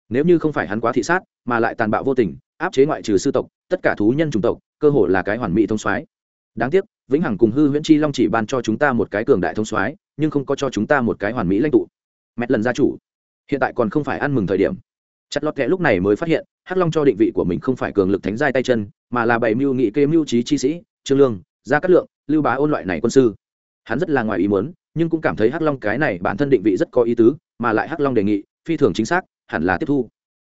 Nếu như không phải hắn quá thị sát, mà lại tàn bạo vô tình, áp chế ngoại trừ sư tộc, tất cả thú nhân chủng tộc, cơ hội là cái hoàn mỹ thông soái đáng tiếc, vĩnh hằng cùng hư huyễn chi long chỉ ban cho chúng ta một cái cường đại thông soái, nhưng không có cho chúng ta một cái hoàn mỹ lãnh tụ. Mẹt lần gia chủ. Hiện tại còn không phải ăn mừng thời điểm. Chặt lọt kẹ lúc này mới phát hiện, hắc long cho định vị của mình không phải cường lực thánh giai tay chân, mà là bảy mưu nghị kê mưu trí chi sĩ, trương lương, gia cát lượng, lưu bá ôn loại này quân sư. Hắn rất là ngoài ý muốn, nhưng cũng cảm thấy hắc long cái này bản thân định vị rất có ý tứ, mà lại hắc long đề nghị, phi thường chính xác, hẳn là tiếp thu.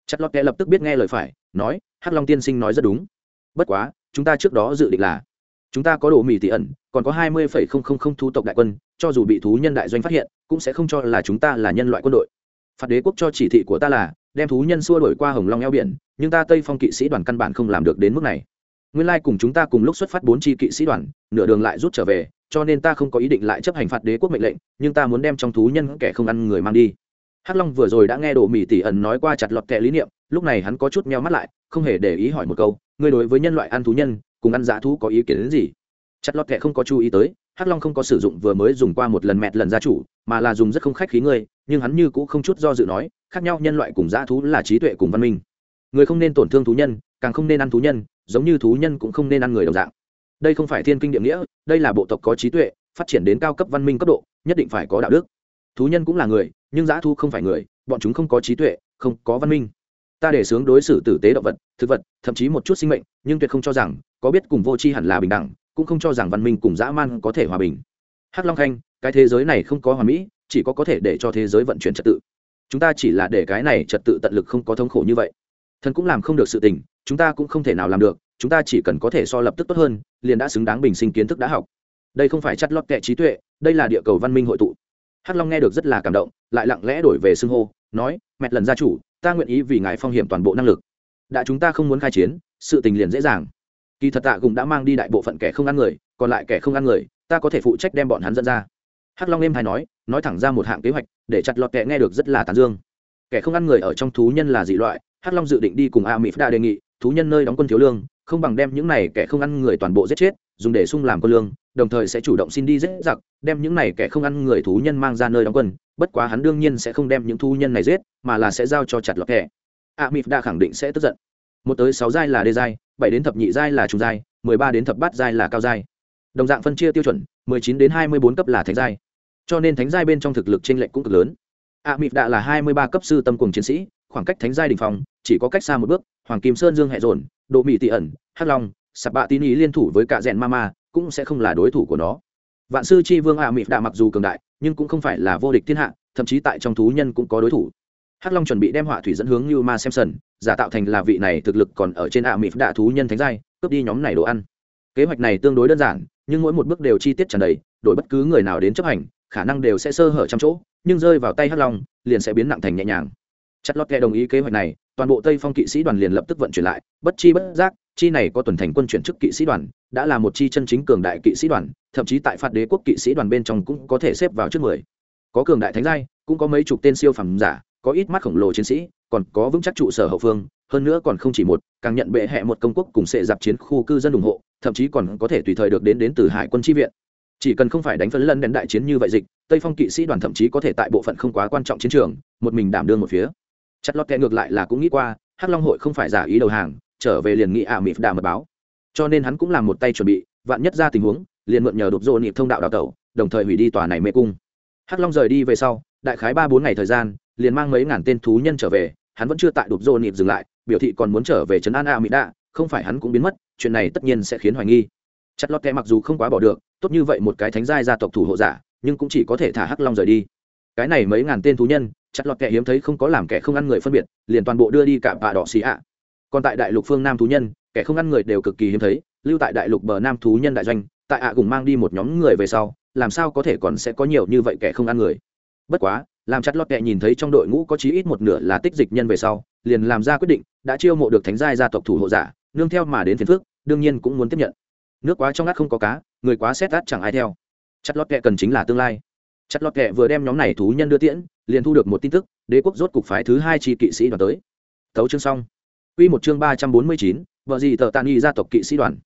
Chặt lọt kẹ lập tức biết nghe lời phải, nói, hắc long tiên sinh nói rất đúng. Bất quá, chúng ta trước đó dự định là chúng ta có đồ mì tỷ ẩn, còn có hai mươi phẩy không không không thu tộc đại quân, cho dù bị thú nhân đại doanh phát hiện, cũng sẽ không cho là chúng ta là nhân loại quân đội. Phạt đế quốc cho chỉ thị của ta là, đem thú nhân xua đổi qua hồng long eo biển, nhưng ta tây phong kỵ sĩ đoàn căn bản không làm được đến mức này. Nguyên lai cùng chúng ta cùng lúc xuất phát bốn chi kỵ sĩ đoàn, nửa đường lại rút trở về, cho nên ta không có ý định lại chấp hành phạt đế quốc mệnh lệnh, nhưng ta muốn đem trong thú nhân kẻ không ăn người mang đi. Hắc long vừa rồi đã nghe đồ mỹ tỷ ẩn nói qua chặt lọt kẻ lý niệm, lúc này hắn có chút meo mắt lại, không hề để ý hỏi một câu, ngươi đối với nhân loại ăn thú nhân cùng ăn dã thú có ý kiến đến gì. Chặt lọt thẻ không có chú ý tới, hắc long không có sử dụng vừa mới dùng qua một lần mẹt lần gia chủ, mà là dùng rất không khách khí ngươi, nhưng hắn như cũng không chút do dự nói, khác nhau nhân loại cùng dã thú là trí tuệ cùng văn minh. Người không nên tổn thương thú nhân, càng không nên ăn thú nhân, giống như thú nhân cũng không nên ăn người đồng dạng. Đây không phải thiên kinh địa nghĩa, đây là bộ tộc có trí tuệ, phát triển đến cao cấp văn minh cấp độ, nhất định phải có đạo đức. Thú nhân cũng là người, nhưng dã thú không phải người, bọn chúng không có trí tuệ, không có văn minh ta để sướng đối xử tử tế động vật, thực vật, thậm chí một chút sinh mệnh, nhưng tuyệt không cho rằng có biết cùng vô tri hẳn là bình đẳng, cũng không cho rằng văn minh cùng dã man có thể hòa bình. Hắc long khanh, cái thế giới này không có hòa mỹ, chỉ có có thể để cho thế giới vận chuyển trật tự. Chúng ta chỉ là để cái này trật tự tận lực không có thống khổ như vậy. Thần cũng làm không được sự tình, chúng ta cũng không thể nào làm được, chúng ta chỉ cần có thể so lập tức tốt hơn, liền đã xứng đáng bình sinh kiến thức đã học. Đây không phải chắt lót kệ trí tuệ, đây là địa cầu văn minh hội tụ. Hắc long nghe được rất là cảm động, lại lặng lẽ đổi về xưng hô, nói mẹ lần gia chủ ta nguyện ý vì ngài phong hiểm toàn bộ năng lực. Đã chúng ta không muốn khai chiến, sự tình liền dễ dàng. Kỳ thật tạ cũng đã mang đi đại bộ phận kẻ không ăn người, còn lại kẻ không ăn người, ta có thể phụ trách đem bọn hắn dẫn ra. Hắc long êm hay nói nói thẳng ra một hạng kế hoạch, để chặt lọt kẻ nghe được rất là tàn dương. Kẻ không ăn người ở trong thú nhân là dị loại, hắc long dự định đi cùng a mỹ đã đề nghị, thú nhân nơi đóng quân thiếu lương, không bằng đem những này kẻ không ăn người toàn bộ giết chết, dùng để sung làm quân lương, đồng thời sẽ chủ động xin đi giết giặc, đem những này kẻ không ăn người thú nhân mang ra nơi đóng quân bất quá hắn đương nhiên sẽ không đem những thu nhân này giết, mà là sẽ giao cho chặt lọt thẻ a mịp đa khẳng định sẽ tức giận. Một tới sáu giai là đê giai, bảy đến thập nhị giai là trung giai, mười ba đến thập bát giai là cao giai. Đồng dạng phân chia tiêu chuẩn, mười chín đến hai mươi bốn cấp là thánh giai. Cho nên thánh giai bên trong thực lực t r ê n lệch cũng cực lớn. A mịp đã là hai mươi ba cấp sư tâm cùng chiến sĩ, khoảng cách thánh giai đình phòng chỉ có cách xa một bước, hoàng kim sơn dương hẹ dồn độ mỹ tị ẩn, hắc long, sạp bạ tín ý liên thủ với cả rèn ma ma, cũng sẽ không là đối thủ của nó. Vạn sư chi vương a mịp đã mặc dù cường đại nhưng cũng không phải là vô địch thiên hạ, thậm chí tại trong thú nhân cũng có đối thủ. Hắc long chuẩn bị đem họa thủy dẫn hướng như ma xem sần, giả tạo thành là vị này thực lực còn ở trên ạ mịp đạ thú nhân thánh giai, cướp đi nhóm này đồ ăn. Kế hoạch này tương đối đơn giản, nhưng mỗi một bước đều chi tiết tràn đầy, đổi bất cứ người nào đến chấp hành, khả năng đều sẽ sơ hở trăm chỗ, nhưng rơi vào tay hắc long, liền sẽ biến nặng thành nhẹ nhàng. Chất lót kệ đồng ý kế hoạch này toàn bộ tây phong kỵ sĩ đoàn liền lập tức vận chuyển lại. Bất chi bất giác, chi này có tuần thành quân chuyển chức kỵ sĩ đoàn, đã là một chi chân chính cường đại kỵ sĩ đoàn, thậm chí tại phạt đế quốc kỵ sĩ đoàn bên trong cũng có thể xếp vào trước mười. Có cường đại thánh giai, cũng có mấy chục tên siêu phẩm giả, có ít mắt khổng lồ chiến sĩ, còn có vững chắc trụ sở hậu phương, hơn nữa còn không chỉ một, càng nhận bệ hẹ một công quốc cùng sệ dạp chiến khu cư dân ủng hộ, thậm chí còn có thể tùy thời được đến đến từ hải quân tri viện. Chỉ cần không phải đánh phấn lân đến đại chiến như vậy dịch, tây phong kỵ sĩ đoàn thậm chí có thể tại bộ phận không quá quan trọng chiến trường, một mình đảm đương một phía chặt lọt kẹ ngược lại là cũng nghĩ qua, hắc long hội không phải giả ý đầu hàng, trở về liền nghĩ ả à mịp đà mật báo. Cho nên hắn cũng làm một tay chuẩn bị, vạn nhất ra tình huống, liền mượn nhờ đột dỗ nhịp thông đạo đào tẩu, đồng thời hủy đi tòa này mê cung. Hắc long rời đi về sau, đại khái ba bốn ngày thời gian, liền mang mấy ngàn tên thú nhân trở về, hắn vẫn chưa tại đột dỗ nhịp dừng lại, biểu thị còn muốn trở về trấn an a mỹ đà, không phải hắn cũng biến mất, chuyện này tất nhiên sẽ khiến hoài nghi. Chặt lọt kẹ mặc dù không quá bỏ được, tốt như vậy một cái thánh giai gia tộc thủ hộ giả, nhưng cũng chỉ có thể thả hắc long rời đi cái này mấy ngàn tên thú nhân, chặt lọt kẻ hiếm thấy không có làm kẻ không ăn người phân biệt, liền toàn bộ đưa đi cả bà đỏ xì ạ. Còn tại đại lục phương nam thú nhân, kẻ không ăn người đều cực kỳ hiếm thấy, lưu tại đại lục bờ nam thú nhân đại doanh, tại ạ cùng mang đi một nhóm người về sau, làm sao có thể còn sẽ có nhiều như vậy kẻ không ăn người? Bất quá, làm chặt lọt kẻ nhìn thấy trong đội ngũ có chí ít một nửa là tích dịch nhân về sau, liền làm ra quyết định, đã chiêu mộ được thánh giai gia tộc thủ hộ giả, nương theo mà đến phiền phước đương nhiên cũng muốn tiếp nhận. Nước quá trong ngắt không có cá, người quá xét át chẳng ai theo. Chặt lót kẻ cần chính là tương lai chặt lót kệ vừa đem nhóm này thú nhân đưa tiễn, liền thu được một tin tức, đế quốc rốt cục phái thứ hai chi kỵ sĩ đoàn tới. Thấu chương xong. Quy một chương ba trăm bốn mươi chín, vợ gì tờ tàn y gia tộc kỵ sĩ đoàn.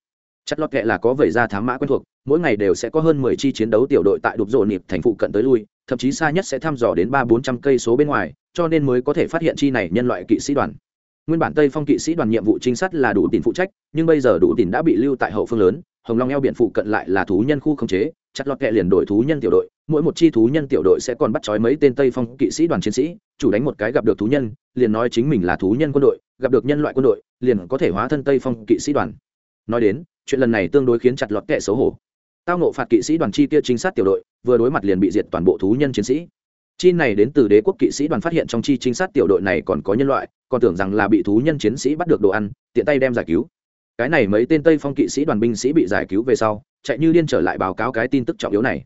Chặt lót kệ là có vẻ ra thám mã quen thuộc, mỗi ngày đều sẽ có hơn mười chi chiến đấu tiểu đội tại đục rộ nịp thành phụ cận tới lui, thậm chí xa nhất sẽ thăm dò đến ba bốn trăm cây số bên ngoài, cho nên mới có thể phát hiện chi này nhân loại kỵ sĩ đoàn. Nguyên bản tây phong kỵ sĩ đoàn nhiệm vụ trinh sát là đủ tiền phụ trách, nhưng bây giờ đủ tiền đã bị lưu tại hậu phương lớn hồng long eo biển phụ cận lại là thú nhân khu không chế, chặt lọt kẹ liền đổi thú nhân tiểu đội, mỗi một chi thú nhân tiểu đội sẽ còn bắt trói mấy tên tây phong kỵ sĩ đoàn chiến sĩ, chủ đánh một cái gặp được thú nhân, liền nói chính mình là thú nhân quân đội, gặp được nhân loại quân đội, liền có thể hóa thân tây phong kỵ sĩ đoàn. Nói đến, chuyện lần này tương đối khiến chặt lọt kẹ xấu hổ. Tao nộ phạt kỵ sĩ đoàn chi kia trinh sát tiểu đội, vừa đối mặt liền bị diệt toàn bộ thú nhân chiến sĩ. Chi này đến từ đế quốc kỵ sĩ đoàn phát hiện trong chi trinh sát tiểu đội này còn có nhân loại, còn tưởng rằng là bị thú nhân chiến sĩ bắt được đồ ăn, tiện tay đem giải cứu cái này mấy tên tây phong kỵ sĩ đoàn binh sĩ bị giải cứu về sau, chạy như điên trở lại báo cáo cái tin tức trọng yếu này.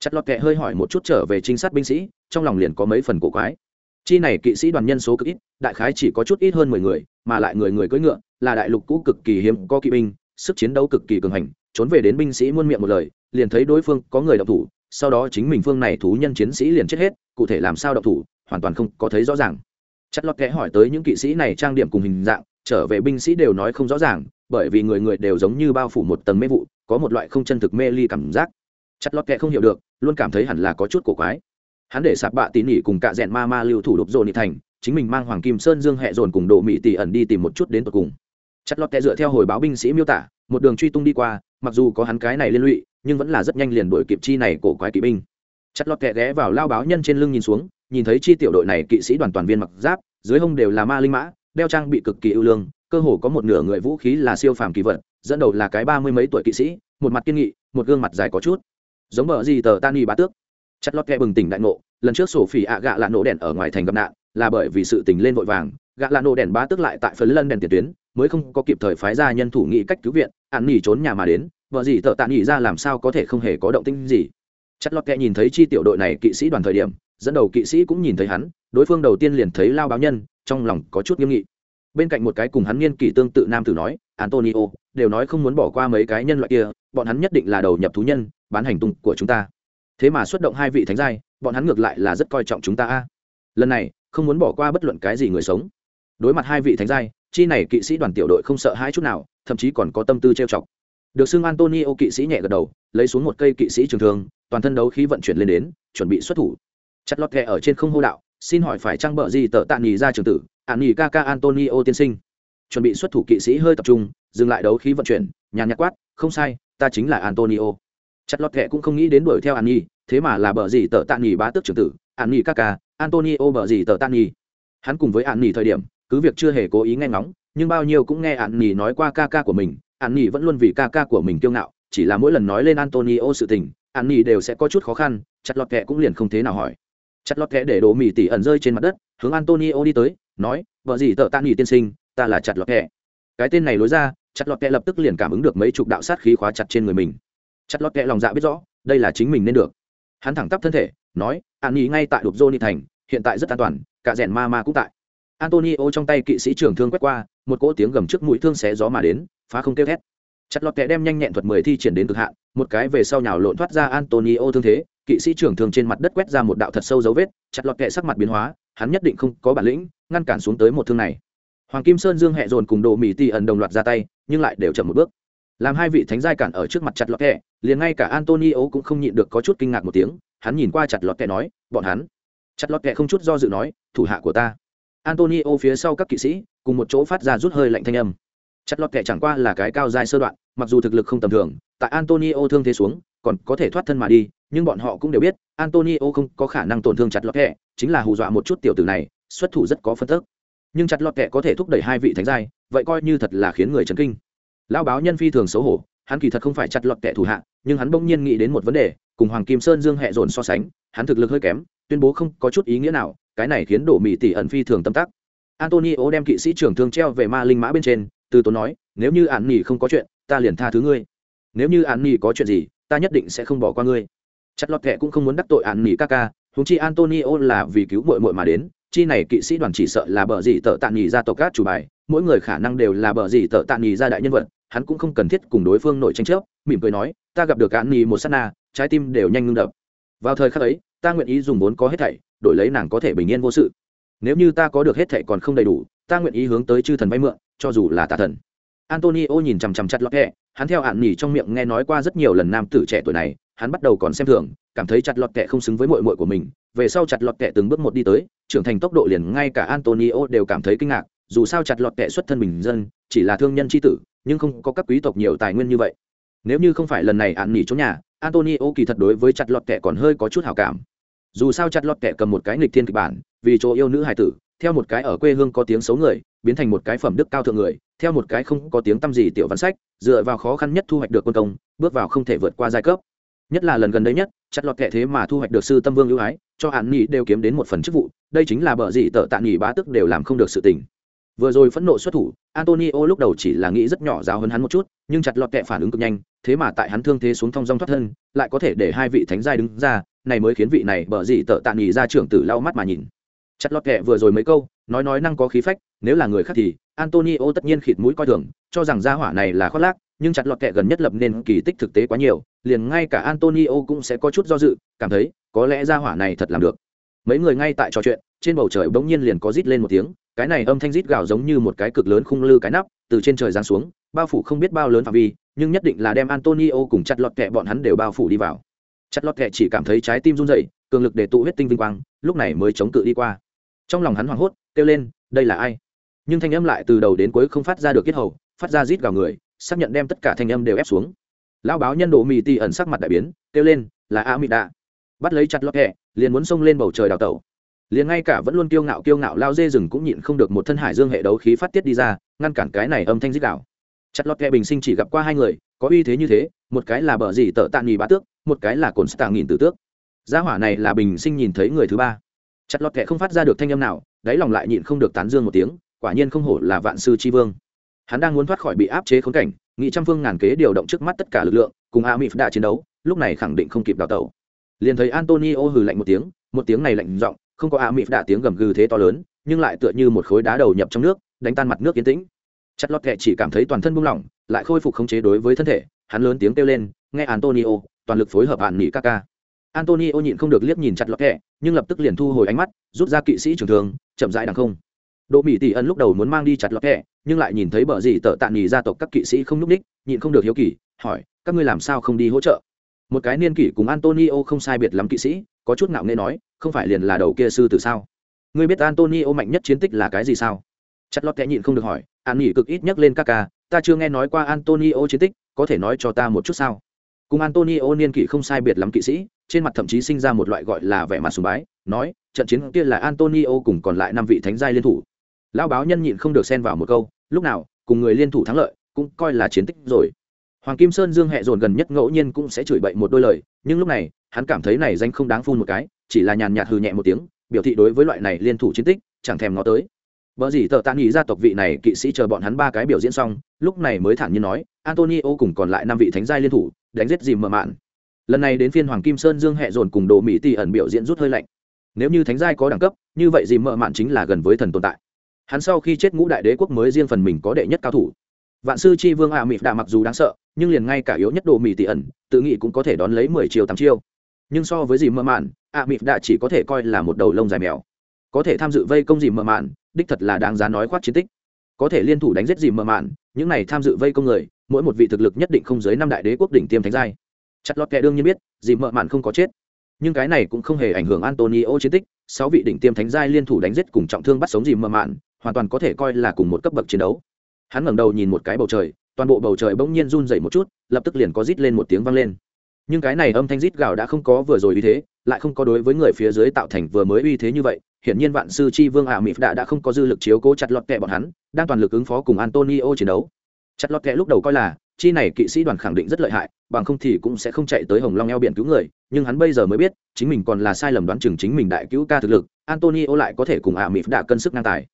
Chặt lọt kệ hơi hỏi một chút trở về trinh sát binh sĩ, trong lòng liền có mấy phần cổ quái. Chi này kỵ sĩ đoàn nhân số cực ít, đại khái chỉ có chút ít hơn mười người, mà lại người người cưỡi ngựa, là đại lục cũ cực kỳ hiếm có kỵ binh, sức chiến đấu cực kỳ cường hành, trốn về đến binh sĩ muôn miệng một lời, liền thấy đối phương có người độc thủ, sau đó chính mình phương này thú nhân chiến sĩ liền chết hết, cụ thể làm sao độc thủ, hoàn toàn không có thấy rõ ràng. Chất lót kẽ hỏi tới những kỵ sĩ này trang điểm cùng hình dạng trở về binh sĩ đều nói không rõ ràng, bởi vì người người đều giống như bao phủ một tầng mê vụ, có một loại không chân thực mê ly cảm giác. Chất lót kệ không hiểu được, luôn cảm thấy hẳn là có chút cổ quái. Hắn để sạp bạ tín nhỉ cùng cạ rẽn ma ma lưu thủ đục dồn nhị thành, chính mình mang hoàng kim sơn dương hẹ dồn cùng đồ mỹ tỷ ẩn đi tìm một chút đến tột cùng. Chất lót kệ dựa theo hồi báo binh sĩ miêu tả, một đường truy tung đi qua, mặc dù có hắn cái này liên lụy, nhưng vẫn là rất nhanh liền đuổi kịp chi này cổ quái kỵ binh. Chặt lọt kẹ ghé vào lao báo nhân trên lưng nhìn xuống, nhìn thấy chi tiểu đội này kỵ sĩ đoàn toàn viên mặc giáp, dưới hông đều là ma linh mã đeo trang bị cực kỳ ưu lương, cơ hồ có một nửa người vũ khí là siêu phàm kỳ vật, dẫn đầu là cái ba mươi mấy tuổi kỵ sĩ, một mặt kiên nghị, một gương mặt dài có chút. Giống bờ gì tờ tan y bá tước. Chặt lót kẹ bừng tỉnh đại ngộ, lần trước sổ phỉ ạ gạ lạ nổ đèn ở ngoài thành gặp nạn, là bởi vì sự tình lên vội vàng, gạ lạ nổ đèn bá tước lại tại phần lân đèn tiền tuyến, mới không có kịp thời phái ra nhân thủ nghị cách cứu viện ạn nghỉ trốn nhà mà đến vợ gì tợ tạ nghỉ ra làm sao có thể không hề có động tĩnh gì. Chất lót kẹ nhìn thấy chi tiểu đội này kỵ sĩ đoàn thời điểm, dẫn đầu kỵ sĩ cũng nhìn thấy hắn đối phương đầu tiên liền thấy lao báo nhân, trong lòng có chút nghiêm nghị. Bên cạnh một cái cùng hắn niên kỷ tương tự nam tử nói, antonio, đều nói không muốn bỏ qua mấy cái nhân loại kia, bọn hắn nhất định là đầu nhập thú nhân, bán hành tung của chúng ta. Thế mà xuất động hai vị thánh giai, bọn hắn ngược lại là rất coi trọng chúng ta a. Lần này, không muốn bỏ qua bất luận cái gì người sống. Đối mặt hai vị thánh giai, chi này kỵ sĩ đoàn tiểu đội không sợ hai chút nào, thậm chí còn có tâm tư trêu chọc. Được xưng antonio kỵ sĩ nhẹ gật đầu, lấy xuống một cây kỵ sĩ trường thương, toàn thân đấu khí vận chuyển lên đến, chuẩn bị xuất thủ. Chặt lọt kẹ ở trên không hô đạo xin hỏi phải trang bợ gì tợ tạ nghỉ ra trường tử ạn nghỉ ca ca antonio tiên sinh. Chuẩn bị xuất thủ kỵ sĩ hơi tập trung, dừng lại đấu khí vận chuyển, nhàn nhạc quát, không sai, ta chính là antonio. Chặt lọt kẹ cũng không nghĩ đến đuổi theo ạn nghỉ thế mà là bợ gì tợ tạ nghỉ bá tước trường tử ạn nghỉ ca ca, antonio bợ gì tợ tạ nghỉ hắn cùng với ạn nghỉ thời điểm, cứ việc chưa hề cố ý nghe ngóng, nhưng bao nhiêu cũng nghe ạn nghỉ nói qua ca ca của mình ạn nghỉ vẫn luôn vì ca ca của mình kiêu ngạo, chỉ là mỗi lần nói lên antonio sự tình ạn nghỉ đều sẽ có chút khó khăn, chặt lọt kẹ cũng liền không thế nào hỏi chặt lọt kẽ để đồ mì tỉ ẩn rơi trên mặt đất, hướng antonio đi tới, nói, vợ gì tợ tan nghỉ tiên sinh, ta là chặt lọt kẽ. cái tên này lối ra, chặt lọt kẽ lập tức liền cảm ứng được mấy chục đạo sát khí khóa chặt trên người mình. Chặt lọt kẽ lòng dạ biết rõ, đây là chính mình nên được. Hắn thẳng tắp thân thể, nói, an nghỉ ngay tại đục dô ni thành, hiện tại rất an toàn, cả rèn ma ma cũng tại. Antonio trong tay kỵ sĩ trưởng thương quét qua, một cỗ tiếng gầm trước mũi thương xé gió mà đến, phá không kêu thét. Chặt lọt kẽ đem nhanh nhẹn thuật mười thi triển đến cực hạn, một cái về sau nhào lộn thoát ra antonio thương thế kỵ sĩ trưởng thường trên mặt đất quét ra một đạo thật sâu dấu vết, chặt lọt kệ sắc mặt biến hóa, hắn nhất định không có bản lĩnh ngăn cản xuống tới một thương này. Hoàng kim sơn dương hẹ dồn cùng đồ mỹ ti ẩn đồng loạt ra tay, nhưng lại đều chậm một bước. Làm hai vị thánh giai cản ở trước mặt chặt lọt kệ, liền ngay cả antonio cũng không nhịn được có chút kinh ngạc một tiếng, hắn nhìn qua chặt lọt kệ nói, bọn hắn? Chặt lọt kệ không chút do dự nói, thủ hạ của ta. Antonio phía sau các kỵ sĩ, cùng một chỗ phát ra rút hơi lạnh thanh âm. Chặt lọt kệ chẳng qua là cái cao dài sơ đoạn, mặc dù thực lực không tầm thường, tại antonio thương thế xuống còn có thể thoát thân mà đi, nhưng bọn họ cũng đều biết, antonio không có khả năng tổn thương chặt lọt kẹ, chính là hù dọa một chút tiểu tử này, xuất thủ rất có phân tức. Nhưng chặt lọt kẹ có thể thúc đẩy hai vị thánh giai, vậy coi như thật là khiến người chấn kinh. Lão báo nhân phi thường xấu hổ, hắn kỳ thật không phải chặt lọt kẻ thủ hạ, nhưng hắn bỗng nhiên nghĩ đến một vấn đề, cùng hoàng kim sơn dương hẹ dồn so sánh, hắn thực lực hơi kém, tuyên bố không có chút ý nghĩa nào, cái này khiến đổ mỹ tỷ ẩn phi thường tâm tắc. Antonio đem kỵ sĩ trưởng thương treo về ma linh mã bên trên, từ tốn nói, nếu như ạn nghỉ không có chuyện, ta liền tha thứ ngươi. Nếu như ạn nghỉ có chuyện gì ta nhất định sẽ không bỏ qua ngươi. Chặt lọt kệ cũng không muốn đắc tội ạn nỉ ca ca húng chi antonio là vì cứu mội mội mà đến, chi này kỵ sĩ đoàn chỉ sợ là bờ gì tợ tạm nhì ra tộc cát chủ bài, mỗi người khả năng đều là bờ gì tợ tạm nhì ra đại nhân vật, hắn cũng không cần thiết cùng đối phương nội tranh chấp, mỉm cười nói, ta gặp được ạn nỉ một s á t na, trái tim đều nhanh ngưng đập. Vào thời khắc ấy, ta nguyện ý dùng vốn có hết thảy, đổi lấy nàng có thể bình yên vô sự. Nếu như ta có được hết thảy còn không đầy đủ, ta nguyện ý hướng tới chư thần vay mượn, cho dù là tà thần antonio nhìn chằm chằm chặt lọt kẹ. Hắn theo hạn nghỉ trong miệng nghe nói qua rất nhiều lần nam tử trẻ tuổi này. Hắn bắt đầu còn xem thường, cảm thấy chặt lọt kẹ không xứng với mội mội của mình. Về sau chặt lọt kẹ từng bước một đi tới, trưởng thành tốc độ liền ngay cả antonio đều cảm thấy kinh ngạc. Dù sao chặt lọt kẹ xuất thân bình dân, chỉ là thương nhân chi tử, nhưng không có các quý tộc nhiều tài nguyên như vậy. Nếu như không phải lần này hạn nghỉ chỗ nhà, antonio kỳ thật đối với chặt lọt kẹ còn hơi có chút hào cảm. Dù sao chặt lọt kẹ cầm một cái nghịch thiên kịch bản, vì chỗ yêu nữ hài tử theo một cái ở quê hương có tiếng xấu người, biến thành một cái phẩm đức cao thượng người, theo một cái không có tiếng tăm gì tiểu văn sách, dựa vào khó khăn nhất thu hoạch được quân công, bước vào không thể vượt qua giai cấp. Nhất là lần gần đây nhất, chặt lọt kệ thế mà thu hoạch được sư tâm vương ưu ái, cho hạn nghị đều kiếm đến một phần chức vụ, đây chính là bờ gì tợ tạ nghỉ bá tức đều làm không được sự tình. Vừa rồi phẫn nộ xuất thủ, antonio lúc đầu chỉ là nghĩ rất nhỏ giáo hơn hắn một chút, nhưng chặt lọt kẹ phản ứng cực nhanh, thế mà tại hắn thương thế xuống thong dong thoát thân, lại có thể để hai vị thánh giai đứng ra, này mới khiến vị này bờ gì tợ tạ nghỉ ra trưởng tử lau mắt mà nhìn chặt lọt kẹ vừa rồi mấy câu, nói nói năng có khí phách, nếu là người khác thì, antonio tất nhiên khịt mũi coi thường, cho rằng gia hỏa này là khoác lác, nhưng chặt lọt kẹ gần nhất lập nên kỳ tích thực tế quá nhiều, liền ngay cả antonio cũng sẽ có chút do dự, cảm thấy, có lẽ gia hỏa này thật làm được. Mấy người ngay tại trò chuyện, trên bầu trời bỗng nhiên liền có rít lên một tiếng, cái này âm thanh rít gào giống như một cái cực lớn khung lư cái nắp, từ trên trời giáng xuống, bao phủ không biết bao lớn phạm vi, nhưng nhất định là đem antonio cùng chặt lọt kẹ bọn hắn đều bao phủ đi vào. Chặt lọt kẹ chỉ cảm thấy trái tim run dậy cường lực để tụ huyết tinh vinh quang lúc này mới chống cự đi qua. Trong lòng hắn hoảng hốt, kêu lên, đây là ai? Nhưng thanh âm lại từ đầu đến cuối không phát ra được kết hầu, phát ra rít gào người, xác nhận đem tất cả thanh âm đều ép xuống. Lão báo nhân đồ mì tì ẩn sắc mặt đại biến, kêu lên, là a mị đạ. Bắt lấy chặt lọt hẹ, liền muốn xông lên bầu trời đào tẩu. Liền ngay cả vẫn luôn kiêu ngạo kiêu ngạo lao dê rừng cũng nhịn không được một thân hải dương hệ đấu khí phát tiết đi ra, ngăn cản cái này âm thanh rít gào. chặt lọt hẹ bình sinh chỉ gặp qua hai người, có uy thế như thế, một cái là bờ gì tợ tạ nghỉ bá tước, một cái là cồn stạ nghìn tử tước gia hỏa này là bình sinh nhìn thấy người thứ ba. Chặt lọt kẹ không phát ra được thanh âm nào, đáy lòng lại nhịn không được tán dương một tiếng, quả nhiên không hổ là vạn sư tri vương. Hắn đang muốn thoát khỏi bị áp chế khốn cảnh, nghị trăm phương ngàn kế điều động trước mắt tất cả lực lượng, cùng a mif đã chiến đấu, lúc này khẳng định không kịp đào tẩu. Liền thấy antonio hừ lạnh một tiếng một tiếng này lạnh giọng, không có a mif đã tiếng gầm gừ thế to lớn, nhưng lại tựa như một khối đá đầu nhập trong nước, đánh tan mặt nước yên tĩnh. Chặt lọt kệ chỉ cảm thấy toàn thân buông lỏng, lại khôi phục khống chế đối với thân thể, hắn lớn tiếng kêu lên, nghe antonio, toàn lực phối hợp hạn nghỉ ca ca antonio nhịn không được liếc nhìn chặt lọt kệ nhưng lập tức liền thu hồi ánh mắt rút ra kỵ sĩ trường thường chậm rãi đằng không Đỗ Mỹ Tỷ ẩn lúc đầu muốn mang đi chặt lọt kẹ, nhưng lại nhìn thấy bờ gì tợ tạ nghỉ gia tộc các kỵ sĩ không lúc đích, nhịn không được hiếu kỳ, hỏi, các ngươi làm sao không đi hỗ trợ? Một cái niên kỷ cùng Antonio không sai biệt lắm kỵ sĩ, có chút ngạo nghễ nói, không phải liền là đầu kia sư tử sao? Ngươi biết Antonio mạnh nhất chiến tích là cái gì sao? Chặt lọt kẹ nhịn không được hỏi, An nghỉ cực ít nhắc lên Kaka, ta chưa nghe nói qua Antonio chiến tích, có thể nói cho ta một chút sao? Cùng Antonio niên kỷ không sai biệt lắm kỵ sĩ, trên mặt thậm chí sinh ra một loại gọi là vẻ mặt sùng bái, nói, trận chiến kia là Antonio cùng còn lại năm vị thánh giai liên thủ, lão báo nhân nhịn không được xen vào một câu lúc nào cùng người liên thủ thắng lợi cũng coi là chiến tích rồi. Hoàng kim sơn dương hẹ dồn gần nhất ngẫu nhiên cũng sẽ chửi bậy một đôi lời nhưng lúc này hắn cảm thấy này danh không đáng phun một cái chỉ là nhàn nhạt hừ nhẹ một tiếng biểu thị đối với loại này liên thủ chiến tích chẳng thèm ngó tới. Bở gì tờ tạ nghĩ ra tộc vị này kỵ sĩ chờ bọn hắn ba cái biểu diễn xong, lúc này mới thản nhiên nói, Antonio cùng còn lại năm vị thánh giai liên thủ, đánh giết dìm mờ mạn. Lần này đến phiên Hoàng Kim Sơn Dương hệ dồn cùng Đồ Mỹ Tỷ ẩn biểu diễn rút hơi lạnh. Nếu như thánh giai có đẳng cấp, như vậy dìm mợ mạn chính là gần với thần tồn tại. Hắn sau khi chết ngũ đại đế quốc mới riêng phần mình có đệ nhất cao thủ. Vạn sư chi vương ạ mỹ đạ mặc dù đáng sợ nhưng liền ngay cả yếu nhất đồ mỹ tỷ ẩn tự nghĩ cũng có thể đón lấy mười chiều tám chiêu. Nhưng so với dìm mơ mạn ạ mỹ đạ chỉ có thể coi là một đầu lông dài mèo. Có thể tham dự vây công dìm mơ mạn đích thật là đáng giá nói khoát chiến tích. Có thể liên thủ đánh giết dìm mơ mạn những này tham dự vây công người mỗi một vị thực lực nhất định không dưới năm đại đế quốc đỉnh tiêm thánh giai chặt lọt kẻ đương nhiên biết, dìm mơ mạn không có chết. Nhưng cái này cũng không hề ảnh hưởng antonio chiến tích, sáu vị đỉnh tiêm thánh giai liên thủ đánh giết cùng trọng thương bắt sống dìm mơ mạn, hoàn toàn có thể coi là cùng một cấp bậc chiến đấu. Hắn ngẩng đầu nhìn một cái bầu trời, toàn bộ bầu trời bỗng nhiên run dậy một chút, lập tức liền có rít lên một tiếng vang lên. Nhưng cái này âm thanh rít gào đã không có vừa rồi uy thế, lại không có đối với người phía dưới tạo thành vừa mới uy thế như vậy. Hiển nhiên vạn sư chi vương ả mịp đã đã không có dư lực chiếu cố chặt lọt kẹ bọn hắn, đang toàn lực ứng phó cùng antonio chiến đấu. Chặt lọt kẹ lúc đầu coi là chi này kỵ sĩ đoàn khẳng định rất lợi hại, bằng không thì cũng sẽ không chạy tới hồng long eo biển cứu người, nhưng hắn bây giờ mới biết, chính mình còn là sai lầm đoán chừng chính mình đại cứu ca thực lực, antonio lại có thể cùng ả mịp đã cân sức ngang tài.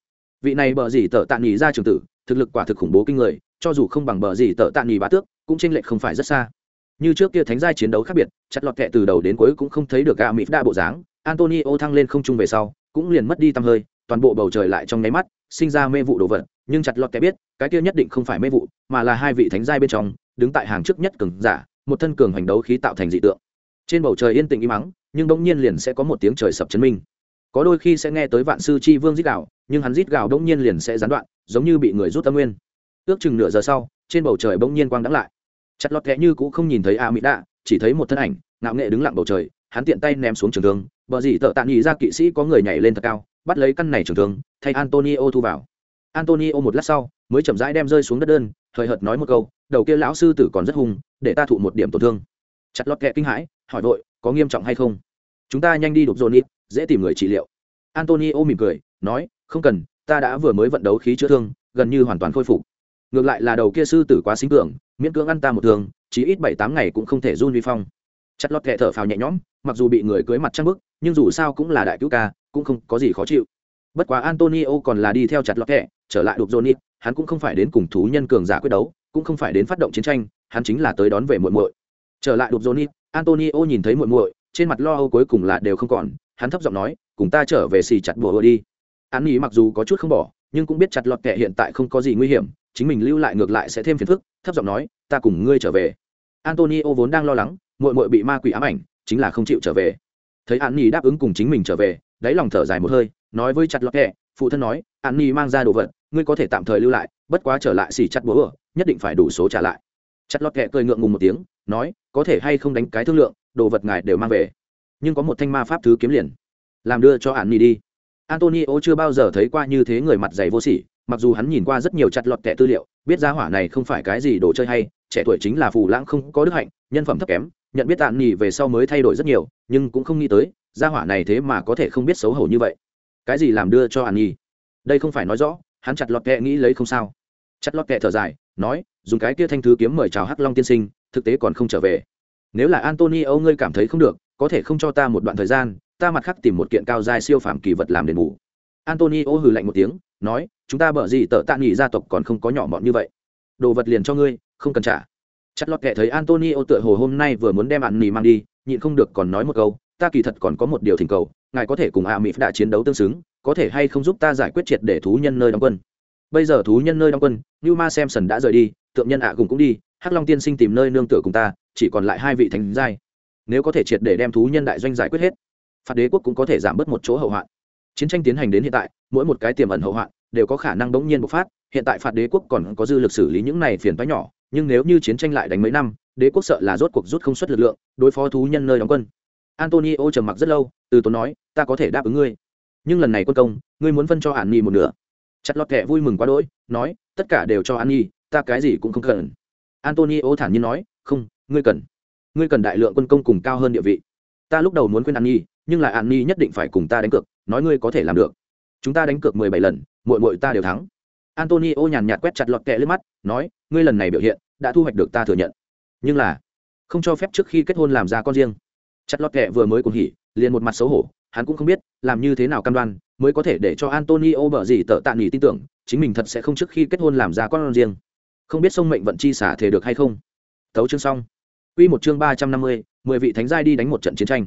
Vị này bờ gì tợ tạ nghỉ ra trường tử, thực lực quả thực khủng bố kinh người, cho dù không bằng bờ gì tợ tạ nghỉ bá tước, cũng tranh lệch không phải rất xa. Như trước kia thánh giai chiến đấu khác biệt, chặt lọt kẹ từ đầu đến cuối cũng không thấy được gà mỹ đã bộ dáng, antonio thăng lên không trung về sau, cũng liền mất đi tăm hơi, toàn bộ bầu trời lại trong nháy mắt, sinh ra mê vụ đồ vật nhưng chặt lọt kẻ biết, cái kia nhất định không phải mê vụ, mà là hai vị thánh giai bên trong, đứng tại hàng trước nhất cường giả, một thân cường hành đấu khí tạo thành dị tượng. Trên bầu trời yên tĩnh im mắng nhưng bỗng nhiên liền sẽ có một tiếng trời sập chấn minh. Có đôi khi sẽ nghe tới vạn sư chi vương rít gạo nhưng hắn rít gào bỗng nhiên liền sẽ gián đoạn, giống như bị người rút tâm nguyên. Ước chừng nửa giờ sau, trên bầu trời bỗng nhiên quang đắng lại. Chặt lọt kẽ như cũng không nhìn thấy a mỹ đạ, chỉ thấy một thân ảnh, ngạo nghệ đứng lặng bầu trời, hắn tiện tay ném xuống trường thương, bờ dị tợ tạ nghỉ ra kỵ sĩ có người nhảy lên thật cao, bắt lấy căn này trường thương, thay antonio thu vào antonio một lát sau, mới chậm rãi đem rơi xuống đất đơn, hời hợt nói một câu, đầu kia lão sư tử còn rất hung, để ta thụ một điểm tổn thương. Chặt lọt kẹ kinh hãi, hỏi vội, có nghiêm trọng hay không? Chúng ta nhanh đi đục dồn ít, dễ tìm người trị liệu. Antonio mỉm cười, nói, không cần, ta đã vừa mới vận đấu khí chữa thương, gần như hoàn toàn khôi phục. Ngược lại là đầu kia sư tử quá xính cường miễn cưỡng ăn ta một thương chỉ ít bảy tám ngày cũng không thể run vi phong. Chặt lọt kẹ thở phào nhẹ nhõm, mặc dù bị người cưới mặt trăng bức, nhưng dù sao cũng là đại cứu ca, cũng không có gì khó chịu. Bất quá antonio còn là đi theo chặt lọt kẹ trở lại đục johnny, hắn cũng không phải đến cùng thú nhân cường giả quyết đấu, cũng không phải đến phát động chiến tranh, hắn chính là tới đón về muội muội. Trở lại đục johnny, antonio nhìn thấy muội muội, trên mặt lo âu cuối cùng là đều không còn, hắn thấp giọng nói, cùng ta trở về xì chặt bùa đi. Hắn nghĩ mặc dù có chút không bỏ, nhưng cũng biết chặt lọt kẹ hiện tại không có gì nguy hiểm, chính mình lưu lại ngược lại sẽ thêm phiền phức, thấp giọng nói, ta cùng ngươi trở về. Antonio vốn đang lo lắng, muội muội bị ma quỷ ám ảnh, chính là không chịu trở về. Thấy an nhi đáp ứng cùng chính mình trở về, đáy lòng thở dài một hơi, nói với chặt lọt kẹ, phụ thân nói an nhi mang ra đồ vật ngươi có thể tạm thời lưu lại, bất quá trở lại xỉ chặt bố ở, nhất định phải đủ số trả lại. Chặt lọt kẹ cười ngượng ngùng một tiếng, nói, có thể hay không đánh cái thương lượng, đồ vật ngài đều mang về. Nhưng có một thanh ma pháp thứ kiếm liền. Làm đưa cho hạn ni đi. Antonio chưa bao giờ thấy qua như thế người mặt dày vô sỉ, mặc dù hắn nhìn qua rất nhiều chặt lọt kẹ tư liệu, biết ra hỏa này không phải cái gì đồ chơi hay, trẻ tuổi chính là phù lãng không có đức hạnh, nhân phẩm thấp kém, nhận biết tàn nhì về sau mới thay đổi rất nhiều, nhưng cũng không nghĩ tới, gia hỏa này thế mà có thể không biết xấu hổ như vậy. Cái gì làm đưa cho hàn nhi? Đây không phải nói rõ hắn chặt lọt kẹ nghĩ lấy không sao. Chặt lọt kẹ thở dài, nói, dùng cái kia thanh thứ kiếm mời chào hắc long tiên sinh, thực tế còn không trở về. Nếu là antonio ngươi cảm thấy không được, có thể không cho ta một đoạn thời gian, ta mặt khác tìm một kiện cao dài siêu phàm kỳ vật làm đền bù. Antonio hừ lạnh một tiếng, nói, chúng ta bở gì tợ tạ nghỉ gia tộc còn không có nhỏ mọn như vậy. Đồ vật liền cho ngươi, không cần trả. Chặt lọt kệ thấy antonio tựa hồ hôm nay vừa muốn đem ăn nỉ mang đi, nhịn không được còn nói một câu ta kỳ thật còn có một điều thỉnh cầu, ngài có thể cùng a mỹ đã chiến đấu tương xứng, có thể hay không giúp ta giải quyết triệt để thú nhân nơi đóng quân. Bây giờ thú nhân nơi đóng quân như ma samson đã rời đi, tượng nhân ạ cùng cũng đi, hắc long tiên sinh tìm nơi nương tựa cùng ta, chỉ còn lại hai vị thánh giai. Nếu có thể triệt để đem thú nhân đại doanh giải quyết hết, phạt đế quốc cũng có thể giảm bớt một chỗ hậu hoạn. Chiến tranh tiến hành đến hiện tại, mỗi một cái tiềm ẩn hậu hoạn đều có khả năng bỗng nhiên bộc phát, hiện tại phạt đế quốc còn có dư lực xử lý những này phiền toái nhỏ, nhưng nếu như chiến tranh lại đánh mấy năm, đế quốc sợ là rốt cuộc rút không xuất lực lượng, đối phó thú nhân nơi đóng quân antonio trầm mặc rất lâu, từ tốn nói, ta có thể đáp ứng ngươi. Nhưng lần này quân công, ngươi muốn phân cho an nhi một nửa. Chặt lọt kẻ vui mừng quá đỗi, nói, tất cả đều cho an nhi, ta cái gì cũng không cần. Antonio thản nhiên nói, không, ngươi cần. Ngươi cần đại lượng quân công cùng cao hơn địa vị. Ta lúc đầu muốn khuyên an nhi, nhưng lại an nhi nhất định phải cùng ta đánh cược, nói ngươi có thể làm được. Chúng ta đánh cược mười bảy lần mội mội ta đều thắng. Antonio nhàn nhạt quét chặt lọt kẹ lên mắt, nói, ngươi lần này biểu hiện, đã thu hoạch được ta thừa nhận. Nhưng là, không cho phép trước khi kết hôn làm ra con riêng chặt lọt kẹ vừa mới cùng hỉ liền một mặt xấu hổ hắn cũng không biết làm như thế nào cam đoan mới có thể để cho antonio bở gì tợ tạ nghỉ tin tưởng chính mình thật sẽ không trước khi kết hôn làm ra con riêng không biết sông mệnh vận chi xả thể được hay không tấu chương xong Quy một chương ba trăm năm mươi, mười vị thánh giai đi đánh một trận chiến tranh.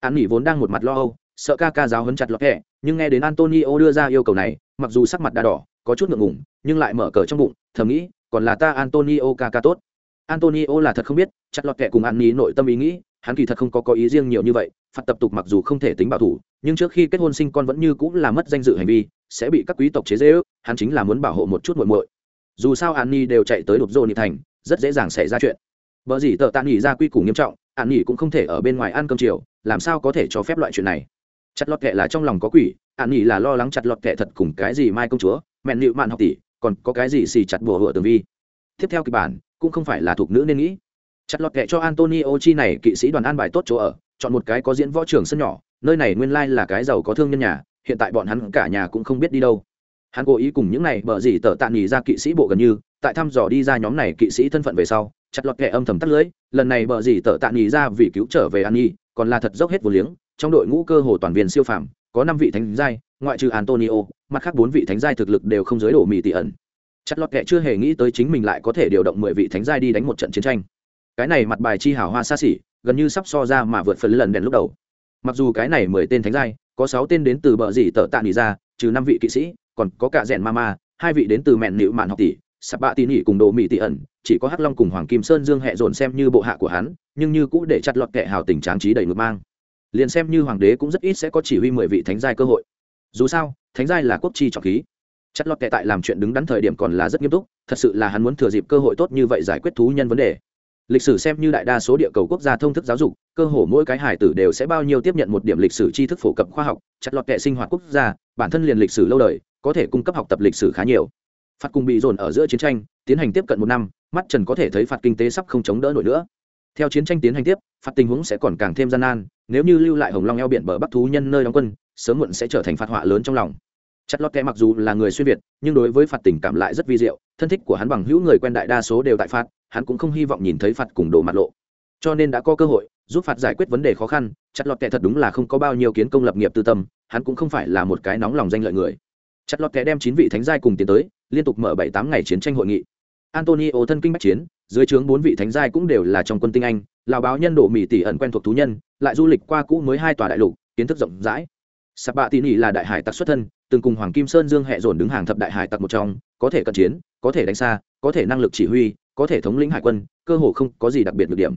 Án Nghị vốn đang một mặt lo âu, sợ ca ca giáo huấn chặt lọt kẹ, nhưng nghe đến Antonio đưa ra yêu cầu này, mặc dù sắc mặt đã đỏ, có chút ngượng ngùng, nhưng lại mở cờ trong bụng, thầm nghĩ, còn là ta Antonio ca ca tốt. Antonio là thật không biết, chặt lọt kẹ cùng An Nghị nội tâm ý nghĩ, hắn kỳ thật không có có ý riêng nhiều như vậy, phạt tập tục mặc dù không thể tính bảo thủ, nhưng trước khi kết hôn sinh con vẫn như cũng là mất danh dự hành vi, sẽ bị các quý tộc chế giễu, hắn chính là muốn bảo hộ một chút muội muội. Dù sao An ni đều chạy tới đột rồ thành, rất dễ dàng xảy ra chuyện. Vợ gì tờ tạ nghỉ ra quy củ nghiêm trọng an nghỉ cũng không thể ở bên ngoài ăn cơm chiều làm sao có thể cho phép loại chuyện này. Chặt lọt kệ là trong lòng có quỷ an nghỉ là lo lắng chặt lọt kệ thật cùng cái gì mai công chúa mẹn nịu mạn học tỷ còn có cái gì xì chặt bùa hựa tường vi. Tiếp theo kịch bản cũng không phải là thuộc nữ nên nghĩ chặt lọt kệ cho antonio chi này kỵ sĩ đoàn an bài tốt chỗ ở, chọn một cái có diễn võ trường sân nhỏ, nơi này nguyên lai là cái giàu có thương nhân nhà, hiện tại bọn hắn cả nhà cũng không biết đi đâu. Hắn cố ý cùng những này bở gì tờ tạ nghỉ ra kỵ sĩ bộ gần như, tại thăm dò đi ra nhóm này kỵ sĩ thân phận về sau, chặt lọt kệ âm thầm tắt lưới, lần này bở gì tợ tạ nghỉ ra vì cứu trở về an nhi còn là thật dốc hết vô liếng, trong đội ngũ cơ hồ toàn viên siêu phàm, có năm vị thánh giai, ngoại trừ antonio, mặt khác bốn vị thánh giai thực lực đều không giới đổ mì tỷ ẩn. Chặt lọt kệ chưa hề nghĩ tới chính mình lại có thể điều động mười vị thánh giai đi đánh một trận chiến tranh cái này mặt bài chi hào hoa xa xỉ, gần như sắp so ra mà vượt phần lần đèn lúc đầu. Mặc dù cái này mười tên thánh giai, có sáu tên đến từ bờ gì tờ tạ nghỉ ra, trừ năm vị kỵ sĩ, còn có cả rèn ma ma, hai vị đến từ mẹn nịu mạn học tỷ, sạp bạ tỉ nỉ cùng đồ mỹ tỉ ẩn, chỉ có hắc long cùng hoàng kim sơn dương hẹ dồn xem như bộ hạ của hắn, nhưng như cũ để chặt lọt kệ hào tình tráng trí đầy ngược mang. Liền xem như hoàng đế cũng rất ít sẽ có chỉ huy mười vị thánh giai cơ hội. Dù sao, thánh giai là quốc chi trọng khí. Chặt lọt kệ tại làm chuyện đứng đắn thời điểm còn là rất nghiêm túc, thật sự là hắn muốn thừa dịp cơ hội tốt như vậy giải quyết thú nhân vấn đề lịch sử xem như đại đa số địa cầu quốc gia thông thức giáo dục, cơ hồ mỗi cái hải tử đều sẽ bao nhiêu tiếp nhận một điểm lịch sử tri thức phổ cập khoa học, chặt lọt kệ sinh hoạt quốc gia, bản thân liền lịch sử lâu đời, có thể cung cấp học tập lịch sử khá nhiều. Phạt cùng bị dồn ở giữa chiến tranh, tiến hành tiếp cận một năm, mắt trần có thể thấy phạt kinh tế sắp không chống đỡ nổi nữa. Theo chiến tranh tiến hành tiếp, phạt tình huống sẽ còn càng thêm gian nan, nếu như lưu lại hồng long eo biển bờ bắc thú nhân nơi đóng quân, sớm muộn sẽ trở thành phạt họa lớn trong lòng chặt lót kẽ mặc dù là người xuyên việt, nhưng đối với phạt tình cảm lại rất vi diệu. Thân thích của hắn bằng hữu người quen đại đa số đều tại phạt hắn cũng không hy vọng nhìn thấy phạt cùng đồ mặt lộ. Cho nên đã có cơ hội, giúp phạt giải quyết vấn đề khó khăn chặt lọt kẹ thật đúng là không có bao nhiêu kiến công lập nghiệp tư tâm, hắn cũng không phải là một cái nóng lòng danh lợi người. Chặt lọt kẹ đem chín vị thánh giai cùng tiến tới, liên tục mở bảy tám ngày chiến tranh hội nghị. Antonio thân kinh bách chiến, dưới trướng bốn vị thánh giai cũng đều là trong quân tinh anh, lào báo nhân độ mỹ tỷ ẩn quen thuộc thú nhân, lại du lịch qua cũ mới hai tòa đại lục, kiến thức rộng rãi. Sạp bạ tỉ nỉ là đại hải tặc xuất thân từng cùng hoàng kim sơn dương hệ dồn đứng hàng thập đại hải tặc một trong, có thể cận chiến, có thể đánh xa, có thể năng lực chỉ huy, có thể thống lĩnh hải quân, cơ hồ không có gì đặc biệt được điểm.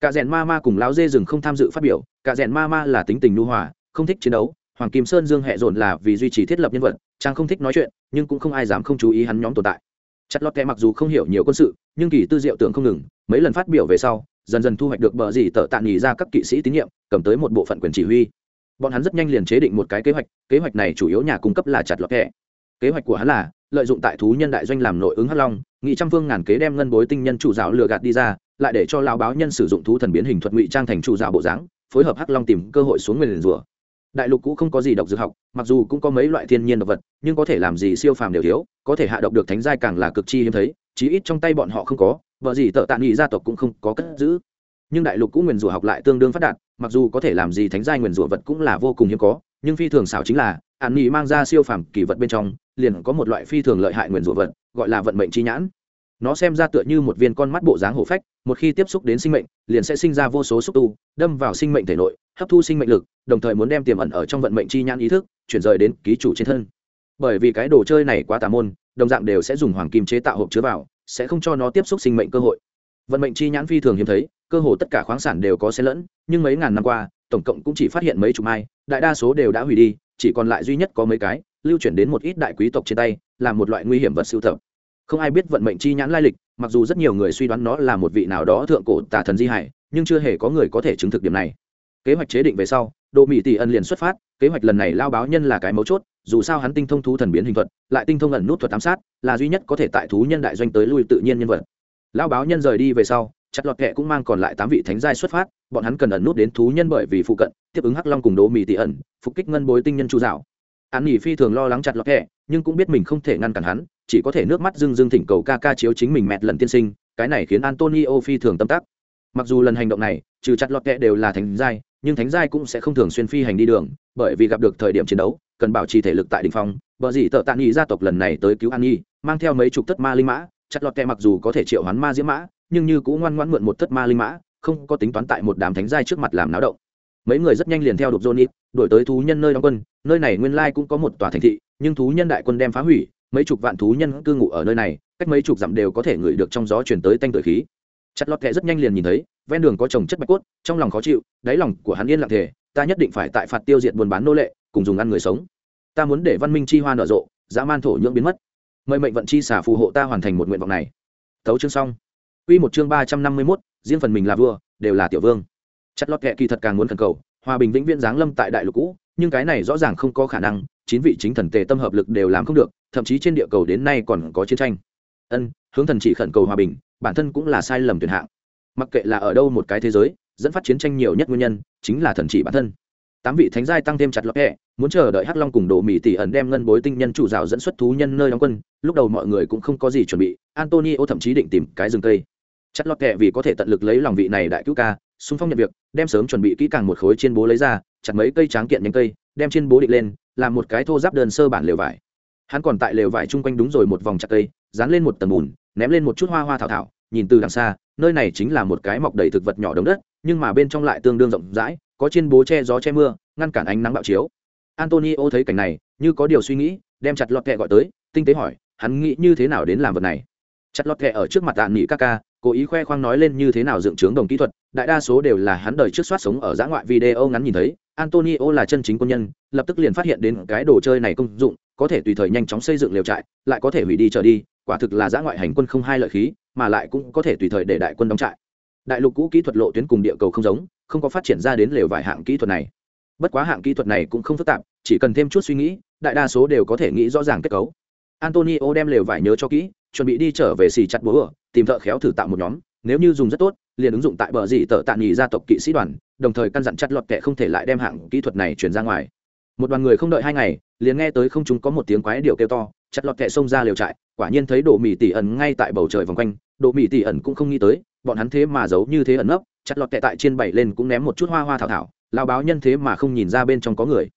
Cả rèn ma ma cùng lão dê rừng không tham dự phát biểu, cả rèn ma ma là tính tình nu hòa, không thích chiến đấu. Hoàng kim sơn dương hệ dồn là vì duy trì thiết lập nhân vật trang không thích nói chuyện, nhưng cũng không ai dám không chú ý hắn nhóm tồn tại. Chặt lọt kẽ mặc dù không hiểu nhiều quân sự, nhưng kỳ tư diệu tưởng không ngừng, mấy lần phát biểu về sau, dần dần thu hoạch được bờ gì tợ tạ nghỉ ra các kỵ sĩ tín nhiệm, cầm tới một bộ phận quyền chỉ huy bọn hắn rất nhanh liền chế định một cái kế hoạch kế hoạch này chủ yếu nhà cung cấp là chặt lọt kẹ. Kế hoạch của hắn là, lợi dụng tại thú nhân đại doanh làm nội ứng hắc long, nghị trăm phương ngàn kế đem ngân bối tinh nhân chủ giáo lừa gạt đi ra, lại để cho lao báo nhân sử dụng thú thần biến hình thuật ngụy trang thành chủ giáo bộ dáng, phối hợp hắc long tìm cơ hội xuống nguyền rủa. Đại lục cũ không có gì độc dược học, mặc dù cũng có mấy loại thiên nhiên độc vật, nhưng có thể làm gì siêu phàm đều thiếu, có thể hạ độc được thánh giai càng là cực chi hiếm thấy, chí ít trong tay bọn họ không có, vợ gì tợ tạ nghị gia tộc cũng không có cất giữ. Nhưng đại lục cũ nguyền rủa học lại tương đương phát đạt mặc dù có thể làm gì thánh giai nguyền rủa vật cũng là vô cùng hiếm có, nhưng phi thường xảo chính là, an nghị mang ra siêu phàm kỳ vật bên trong, liền có một loại phi thường lợi hại nguyền rủa vật, gọi là vận mệnh chi nhãn. Nó xem ra tựa như một viên con mắt bộ dáng hổ phách, một khi tiếp xúc đến sinh mệnh, liền sẽ sinh ra vô số xúc tu, đâm vào sinh mệnh thể nội, hấp thu sinh mệnh lực, đồng thời muốn đem tiềm ẩn ở trong vận mệnh chi nhãn ý thức, chuyển rời đến ký chủ trên thân. Bởi vì cái đồ chơi này quá tà môn, đồng dạng đều sẽ dùng hoàng kim chế tạo hộp chứa vào, sẽ không cho nó tiếp xúc sinh mệnh cơ hội. Vận mệnh chi nhãn phi thường hiếm thấy cơ hồ tất cả khoáng sản đều có xen lẫn, nhưng mấy ngàn năm qua, tổng cộng cũng chỉ phát hiện mấy chục mai, đại đa số đều đã hủy đi, chỉ còn lại duy nhất có mấy cái, lưu chuyển đến một ít đại quý tộc trên tay, là một loại nguy hiểm vật sưu tập. Không ai biết vận mệnh chi nhãn lai lịch, mặc dù rất nhiều người suy đoán nó là một vị nào đó thượng cổ tà thần di hải, nhưng chưa hề có người có thể chứng thực điểm này. Kế hoạch chế định về sau độ mỹ tỷ ân liền xuất phát, kế hoạch lần này lao báo nhân là cái mấu chốt, dù sao hắn tinh thông thú thần biến hình thuật, lại tinh thông ẩn nút thuật ám sát, là duy nhất có thể tại thú nhân đại doanh tới lui tự nhiên nhân vật. Lao báo nhân rời đi về sau chặt lọt kệ cũng mang còn lại tám vị thánh giai xuất phát, bọn hắn cần ẩn nút đến thú nhân bởi vì phụ cận, tiếp ứng hắc long cùng đố mì tỷ ẩn, phục kích ngân bối tinh nhân chu dạo. An nghỉ phi thường lo lắng chặt lọt kệ nhưng cũng biết mình không thể ngăn cản hắn, chỉ có thể nước mắt dưng dưng thỉnh cầu ca ca chiếu chính mình mẹt lần tiên sinh, cái này khiến antonio phi thường tâm tác mặc dù lần hành động này, trừ chặt lọt kệ đều là thánh giai, nhưng thánh giai cũng sẽ không thường xuyên phi hành đi đường, bởi vì gặp được thời điểm chiến đấu, cần bảo trì thể lực tại đ ỉ n h phong. Vợ dị tợ tạ nghi gia tộc lần này tới cứu an nhi mang theo mấy chục tất ma linh mã, chặt lọt kẹ mặc dù có thể triệu hoán ma diễm mã nhưng như cũng ngoan ngoãn mượn một thất ma linh mã, không có tính toán tại một đám thánh giai trước mặt làm náo động. Mấy người rất nhanh liền theo đục johnny đổi tới thú nhân nơi đóng quân. Nơi này nguyên lai cũng có một tòa thành thị, nhưng thú nhân đại quân đem phá hủy, mấy chục vạn thú nhân cư ngụ ở nơi này, cách mấy chục dặm đều có thể ngửi được trong gió chuyển tới tanh tưởi khí. Chặt lọt kẹ rất nhanh liền nhìn thấy, ven đường có trồng chất bạch cốt, trong lòng khó chịu, đáy lòng của hắn yên lặng thể ta nhất định phải tại phạt tiêu diệt buôn bán nô lệ, cùng dùng ăn người sống. Ta muốn để văn minh chi hoa nở rộ, dã man thổ nhưỡng biến mất. Mời mệnh vận chi xả phù hộ ta hoàn thành một nguyện vọng này. Tấu chương xong. Quy một chương ba trăm năm mươi 351, riêng phần mình là vua, đều là tiểu vương. Chặt lót kệ kỳ thật càng muốn thần cầu, hòa bình vĩnh viễn giáng lâm tại đại lục cũ, nhưng cái này rõ ràng không có khả năng, chín vị chính thần tề tâm hợp lực đều làm không được, thậm chí trên địa cầu đến nay còn có chiến tranh. Ân, hướng thần chỉ khẩn cầu hòa bình, bản thân cũng là sai lầm tuyệt hạng. Mặc kệ là ở đâu một cái thế giới, dẫn phát chiến tranh nhiều nhất nguyên nhân chính là thần chỉ bản thân tám vị thánh giai tăng thêm chặt lọt kẹ muốn chờ đợi hắc long cùng đồ Mị tỷ ẩn đem ngân bối tinh nhân chủ rào dẫn xuất thú nhân nơi đóng quân lúc đầu mọi người cũng không có gì chuẩn bị antonio thậm chí định tìm cái rừng cây chặt lót kệ vì có thể tận lực lấy lòng vị này đại cứu ca, xung phong nhận việc, đem sớm chuẩn bị kỹ càng một khối trên bố lấy ra, chặt mấy cây tráng kiện nhánh cây, đem trên bố định lên, làm một cái thô giáp đơn sơ bản lều vải. Hắn còn tại lều vải chung quanh đúng rồi một vòng chặt cây, dán lên một tầng bùn, ném lên một chút hoa hoa thảo thảo, nhìn từ đằng xa, nơi này chính là một cái mọc đầy thực vật nhỏ đống đất, nhưng mà bên trong lại tương đương rộng rãi, có trên bố che gió che mưa, ngăn cản ánh nắng bạo chiếu. Antonio thấy cảnh này, như có điều suy nghĩ, đem chặt lọt kẹ gọi tới, tinh tế hỏi, hắn nghĩ như thế nào đến làm vật này? Chặt lọt kẹ ở trước mặt tàn nghị ca ca, cố ý khoe khoang nói lên như thế nào dựng trướng đồng kỹ thuật. Đại đa số đều là hắn đời trước soát sống ở giã ngoại video ngắn nhìn thấy. Antonio là chân chính quân nhân, lập tức liền phát hiện đến cái đồ chơi này công dụng, có thể tùy thời nhanh chóng xây dựng liều trại, lại có thể hủy đi trở đi, quả thực là giã ngoại hành quân không hai lợi khí, mà lại cũng có thể tùy thời để đại quân đóng trại. Đại lục cũ kỹ thuật lộ tuyến cùng địa cầu không giống, không có phát triển ra đến lều vài hạng kỹ thuật này. Bất quá hạng kỹ thuật này cũng không phức tạp, chỉ cần thêm chút suy nghĩ, đại đa số đều có thể nghĩ rõ ràng kết cấu. Antonio đem lều vải nhớ cho kỹ chuẩn bị đi trở về xì chặt búa tìm thợ khéo thử tạo một nhóm. Nếu như dùng rất tốt, liền ứng dụng tại bờ dị tợ tạ nghỉ gia tộc kỵ sĩ đoàn, đồng thời căn dặn chặt lọt kệ không thể lại đem hạng kỹ thuật này chuyển ra ngoài. Một đoàn người không đợi hai ngày, liền nghe tới không chúng có một tiếng quái điệu kêu to, chặt lọt kệ xông ra liều trại, quả nhiên thấy đồ mì tỉ ẩn ngay tại bầu trời vòng quanh. Đồ mì tỉ ẩn cũng không nghĩ tới, bọn hắn thế mà giấu như thế ẩn nấp, chặt lọt kẹ tại trên bảy lên cũng ném một chút hoa hoa thảo thảo, lao báo nhân thế mà không nhìn ra bên trong có người.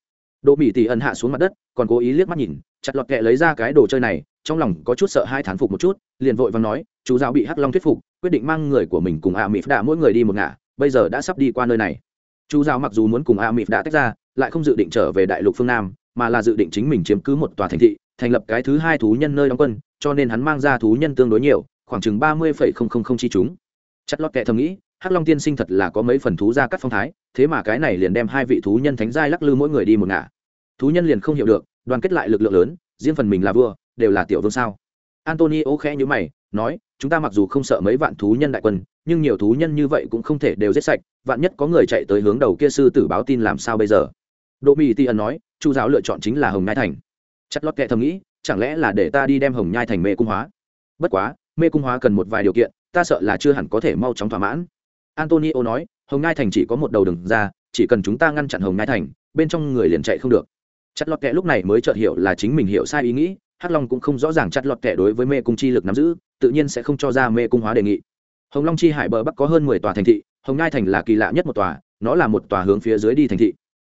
Độ mỹ tỷ ẩn hạ xuống mặt đất, còn cố ý liếc mắt nhìn chặt lọt kệ lấy ra cái đồ chơi này, trong lòng có chút sợ hai thán phục một chút, liền vội và nói, chú giáo bị hắc long thuyết phục, quyết định mang người của mình cùng a mỹ đã mỗi người đi một ngả, bây giờ đã sắp đi qua nơi này. Chú giáo mặc dù muốn cùng a mỹ đã tách ra, lại không dự định trở về đại lục phương nam, mà là dự định chính mình chiếm cứ một tòa thành thị, thành lập cái thứ hai thú nhân nơi đóng quân, cho nên hắn mang ra thú nhân tương đối nhiều, khoảng chừng ba mươi phẩy không không không chi chúng. Chất lót kệ thầm nghĩ, hắc long tiên sinh thật là có mấy phần thú ra cắt phong thái, thế mà cái này liền đem hai vị thú nhân thánh giai lắc lư mỗi người đi một ngả. Thú nhân liền không hiểu được đoàn kết lại lực lượng lớn, riêng phần mình là vua, đều là tiểu vương sao? Antonio khẽ nhữ mày, nói, chúng ta mặc dù không sợ mấy vạn thú nhân đại quân, nhưng nhiều thú nhân như vậy cũng không thể đều giết sạch, vạn nhất có người chạy tới hướng đầu kia sư tử báo tin làm sao bây giờ? Đỗ mỹ ti ẩn nói, chu giáo lựa chọn chính là hồng nhai thành. Chất lót kệ thầm nghĩ, chẳng lẽ là để ta đi đem hồng nhai thành mê cung hóa? Bất quá, mê cung hóa cần một vài điều kiện, ta sợ là chưa hẳn có thể mau chóng thỏa mãn. Antonio nói, hồng nhai thành chỉ có một đầu đường ra, chỉ cần chúng ta ngăn chặn hồng nhai thành, bên trong người liền chạy không được chặt lọt kệ lúc này mới chợt hiểu là chính mình hiểu sai ý nghĩ, hắc long cũng không rõ ràng chặt lọt kệ đối với mê cung chi lực nắm giữ, tự nhiên sẽ không cho ra mê cung hóa đề nghị. Hồng long chi hải bờ bắc có hơn mười tòa thành thị, hồng nhai thành là kỳ lạ nhất một tòa, nó là một tòa hướng phía dưới đi thành thị.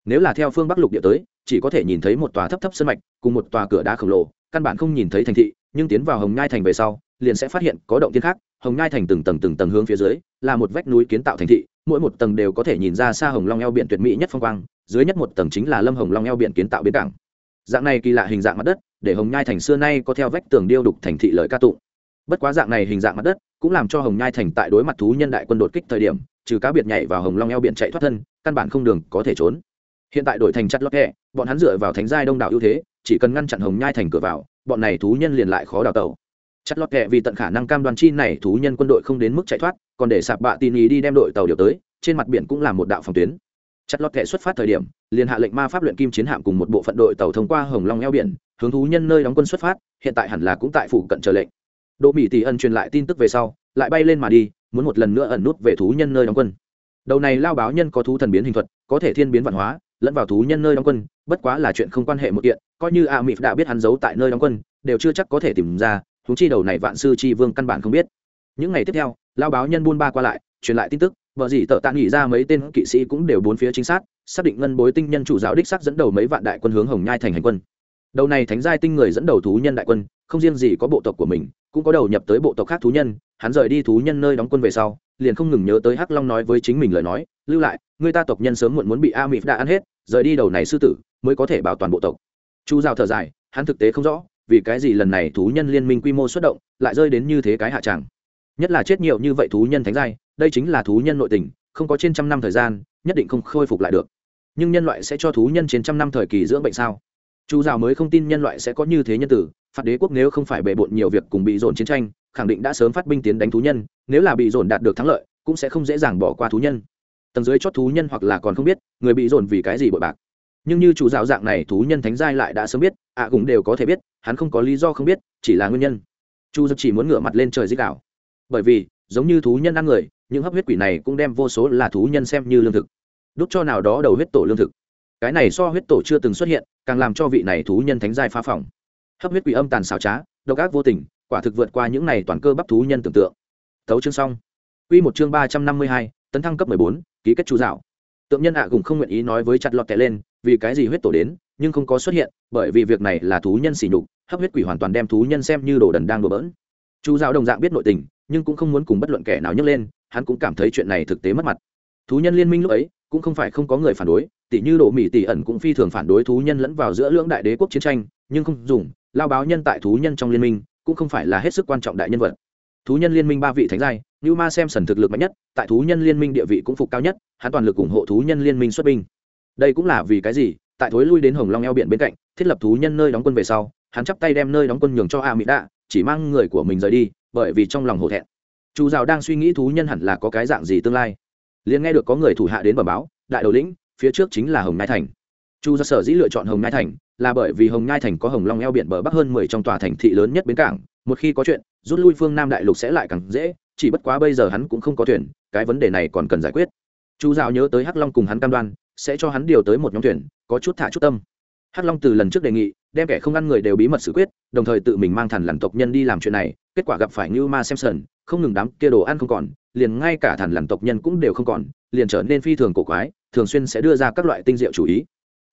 Nếu là theo phương bắc lục địa tới, chỉ có thể nhìn thấy một tòa thấp thấp sân mạch, cùng một tòa cửa đá khổng lồ, căn bản không nhìn thấy thành thị, nhưng tiến vào hồng nhai thành về sau, liền sẽ phát hiện có động tiên khác, hồng nhai thành từng tầng từng tầng hướng phía dưới, là một vách núi kiến tạo thành thị mỗi một tầng đều có thể nhìn ra xa hồng long eo biển tuyệt mỹ nhất phong quang, dưới nhất một tầng chính là lâm hồng long eo biển kiến tạo biến cảng. Dạng này kỳ lạ hình dạng mặt đất, để hồng nhai thành xưa nay có theo vách tường điêu đục thành thị lợi ca tụng. Bất quá dạng này hình dạng mặt đất, cũng làm cho hồng nhai thành tại đối mặt thú nhân đại quân đột kích thời điểm, trừ cá biệt nhảy vào hồng long eo biển chạy thoát thân, căn bản không đường có thể trốn. Hiện tại đổi thành chặt lót hẹ, bọn hắn dựa vào thánh giai đông đảo ưu thế, chỉ cần ngăn chặn hồng nhai thành cửa vào, bọn này thú nhân liền lại khó đào tẩu. Chặt lót hẹ vì tận khả năng cam đoan chi này thú nhân quân đội không đến mức chạy thoát còn để sạp bạ tin ý đi đem đội tàu điều tới, trên mặt biển cũng là một đạo phòng tuyến. Chặt lót hẹ xuất phát thời điểm, liền hạ lệnh ma pháp luyện kim chiến hạm cùng một bộ phận đội tàu thông qua hồng long eo biển, hướng thú nhân nơi đóng quân xuất phát, hiện tại hẳn là cũng tại phủ cận chờ lệnh. Đỗ mỹ tỷ ân truyền lại tin tức về sau, lại bay lên mà đi, muốn một lần nữa ẩn nút về thú nhân nơi đóng quân. Đầu này lao báo nhân có thú thần biến hình thuật, có thể thiên biến văn hóa, lẫn vào thú nhân nơi đóng quân, bất quá là chuyện không quan hệ một kiện, coi như a mịp đã biết hắn giấu tại nơi đóng quân, đều chưa chắc có thể tìm ra thú chi đầu này vạn sư chi vương căn bản không biết. Những ngày tiếp theo lao báo nhân buôn ba qua lại, truyền lại tin tức, vợ gì tợ tạ nghỉ ra mấy tên kỵ sĩ cũng đều bốn phía chính xác xác định ngân bối tinh nhân chủ giáo đích sắc dẫn đầu mấy vạn đại quân hướng hồng nhai thành hành quân. Đầu này thánh giai tinh người dẫn đầu thú nhân đại quân, không riêng gì có bộ tộc của mình, cũng có đầu nhập tới bộ tộc khác thú nhân, hắn rời đi thú nhân nơi đóng quân về sau, liền không ngừng nhớ tới hắc long nói với chính mình lời nói, lưu lại, người ta tộc nhân sớm muộn muốn bị a mịp đã ăn hết, rời đi đầu này sư tử, mới có thể bảo toàn bộ tộc. Chu giao thở dài, hắn thực tế không rõ, vì cái gì lần này thú nhân liên minh quy mô xuất động, lại rơi đến như thế cái hạ tràng nhất là chết nhiều như vậy thú nhân thánh giai, đây chính là thú nhân nội tình, không có trên trăm năm thời gian, nhất định không khôi phục lại được. Nhưng nhân loại sẽ cho thú nhân trên trăm năm thời kỳ dưỡng bệnh sao? Chú rào mới không tin nhân loại sẽ có như thế nhân tử, phạt đế quốc nếu không phải bề bộn nhiều việc cùng bị dồn chiến tranh, khẳng định đã sớm phát binh tiến đánh thú nhân, nếu là bị dồn đạt được thắng lợi, cũng sẽ không dễ dàng bỏ qua thú nhân. Tầng dưới chót thú nhân hoặc là còn không biết, người bị dồn vì cái gì bội bạc. Nhưng như chủ giáo dạng này, thú nhân thánh giai lại đã sớm biết, ạ cũng đều có thể biết, hắn không có lý do không biết, chỉ là nguyên nhân. Chu giật chỉ muốn ngửa mặt lên trời dích đảo bởi vì, giống như thú nhân ăn người, những hấp huyết quỷ này cũng đem vô số là thú nhân xem như lương thực. Đút cho nào đó đầu huyết tổ lương thực. Cái này so huyết tổ chưa từng xuất hiện, càng làm cho vị này thú nhân thánh giai phá phòng. Hấp huyết quỷ âm tàn xảo trá, độc ác vô tình, quả thực vượt qua những này toàn cơ bắp thú nhân tưởng tượng. Thấu chương xong. Quy một chương ba trăm năm mươi hai, tấn thăng cấp mười bốn, ký kết chú dạo. Tượng nhân ạ à cũng không nguyện ý nói với chặt lọt tệ lên, vì cái gì huyết tổ đến, nhưng không có xuất hiện, bởi vì việc này là thú nhân xỉ nhục, hấp huyết quỷ hoàn toàn đem thú nhân xem như đồ đần đang đùa bỡn. Chú dạo đồng dạng biết nội tình nhưng cũng không muốn cùng bất luận kẻ nào nhấc lên, hắn cũng cảm thấy chuyện này thực tế mất mặt. Thú nhân liên minh lúc ấy, cũng không phải không có người phản đối tỷ như độ mỹ tỷ ẩn cũng phi thường phản đối thú nhân lẫn vào giữa lưỡng đại đế quốc chiến tranh, nhưng không dùng, lao báo nhân tại thú nhân trong liên minh, cũng không phải là hết sức quan trọng đại nhân vật. Thú nhân liên minh ba vị thánh giai như ma xem sần thực lực mạnh nhất, tại thú nhân liên minh địa vị cũng phục cao nhất, hắn toàn lực ủng hộ thú nhân liên minh xuất binh. Đây cũng là vì cái gì? Tại thối lui đến hồng long eo biển bên cạnh, thiết lập thú nhân nơi đóng quân về sau, hắn chắp tay đem nơi đóng quân nhường cho a mỹ đạ, chỉ mang người của mình rời đi bởi vì trong lòng hổ thẹn. Chu rào đang suy nghĩ thú nhân hẳn là có cái dạng gì tương lai. Liền nghe được có người thủ hạ đến bẩm báo, đại đầu lĩnh, phía trước chính là hồng nai thành. Chu ra sở dĩ lựa chọn hồng nai thành là bởi vì hồng nai thành có hồng long eo biển bờ bắc hơn mười trong tòa thành thị lớn nhất bến cảng, một khi có chuyện, rút lui phương nam đại lục sẽ lại càng dễ, chỉ bất quá bây giờ hắn cũng không có thuyền, cái vấn đề này còn cần giải quyết. Chu dạo nhớ tới hắc long cùng hắn cam đoan, sẽ cho hắn điều tới một nhóm thuyền, có chút thả chút tâm. Hắc long từ lần trước đề nghị đem kẻ không ăn người đều bí mật xử quyết, đồng thời tự mình mang thần lằn tộc nhân đi làm chuyện này, kết quả gặp phải như ma xem sần không ngừng đám kia đồ ăn không còn, liền ngay cả thần lằn tộc nhân cũng đều không còn, liền trở nên phi thường cổ quái, thường xuyên sẽ đưa ra các loại tinh diệu chủ ý.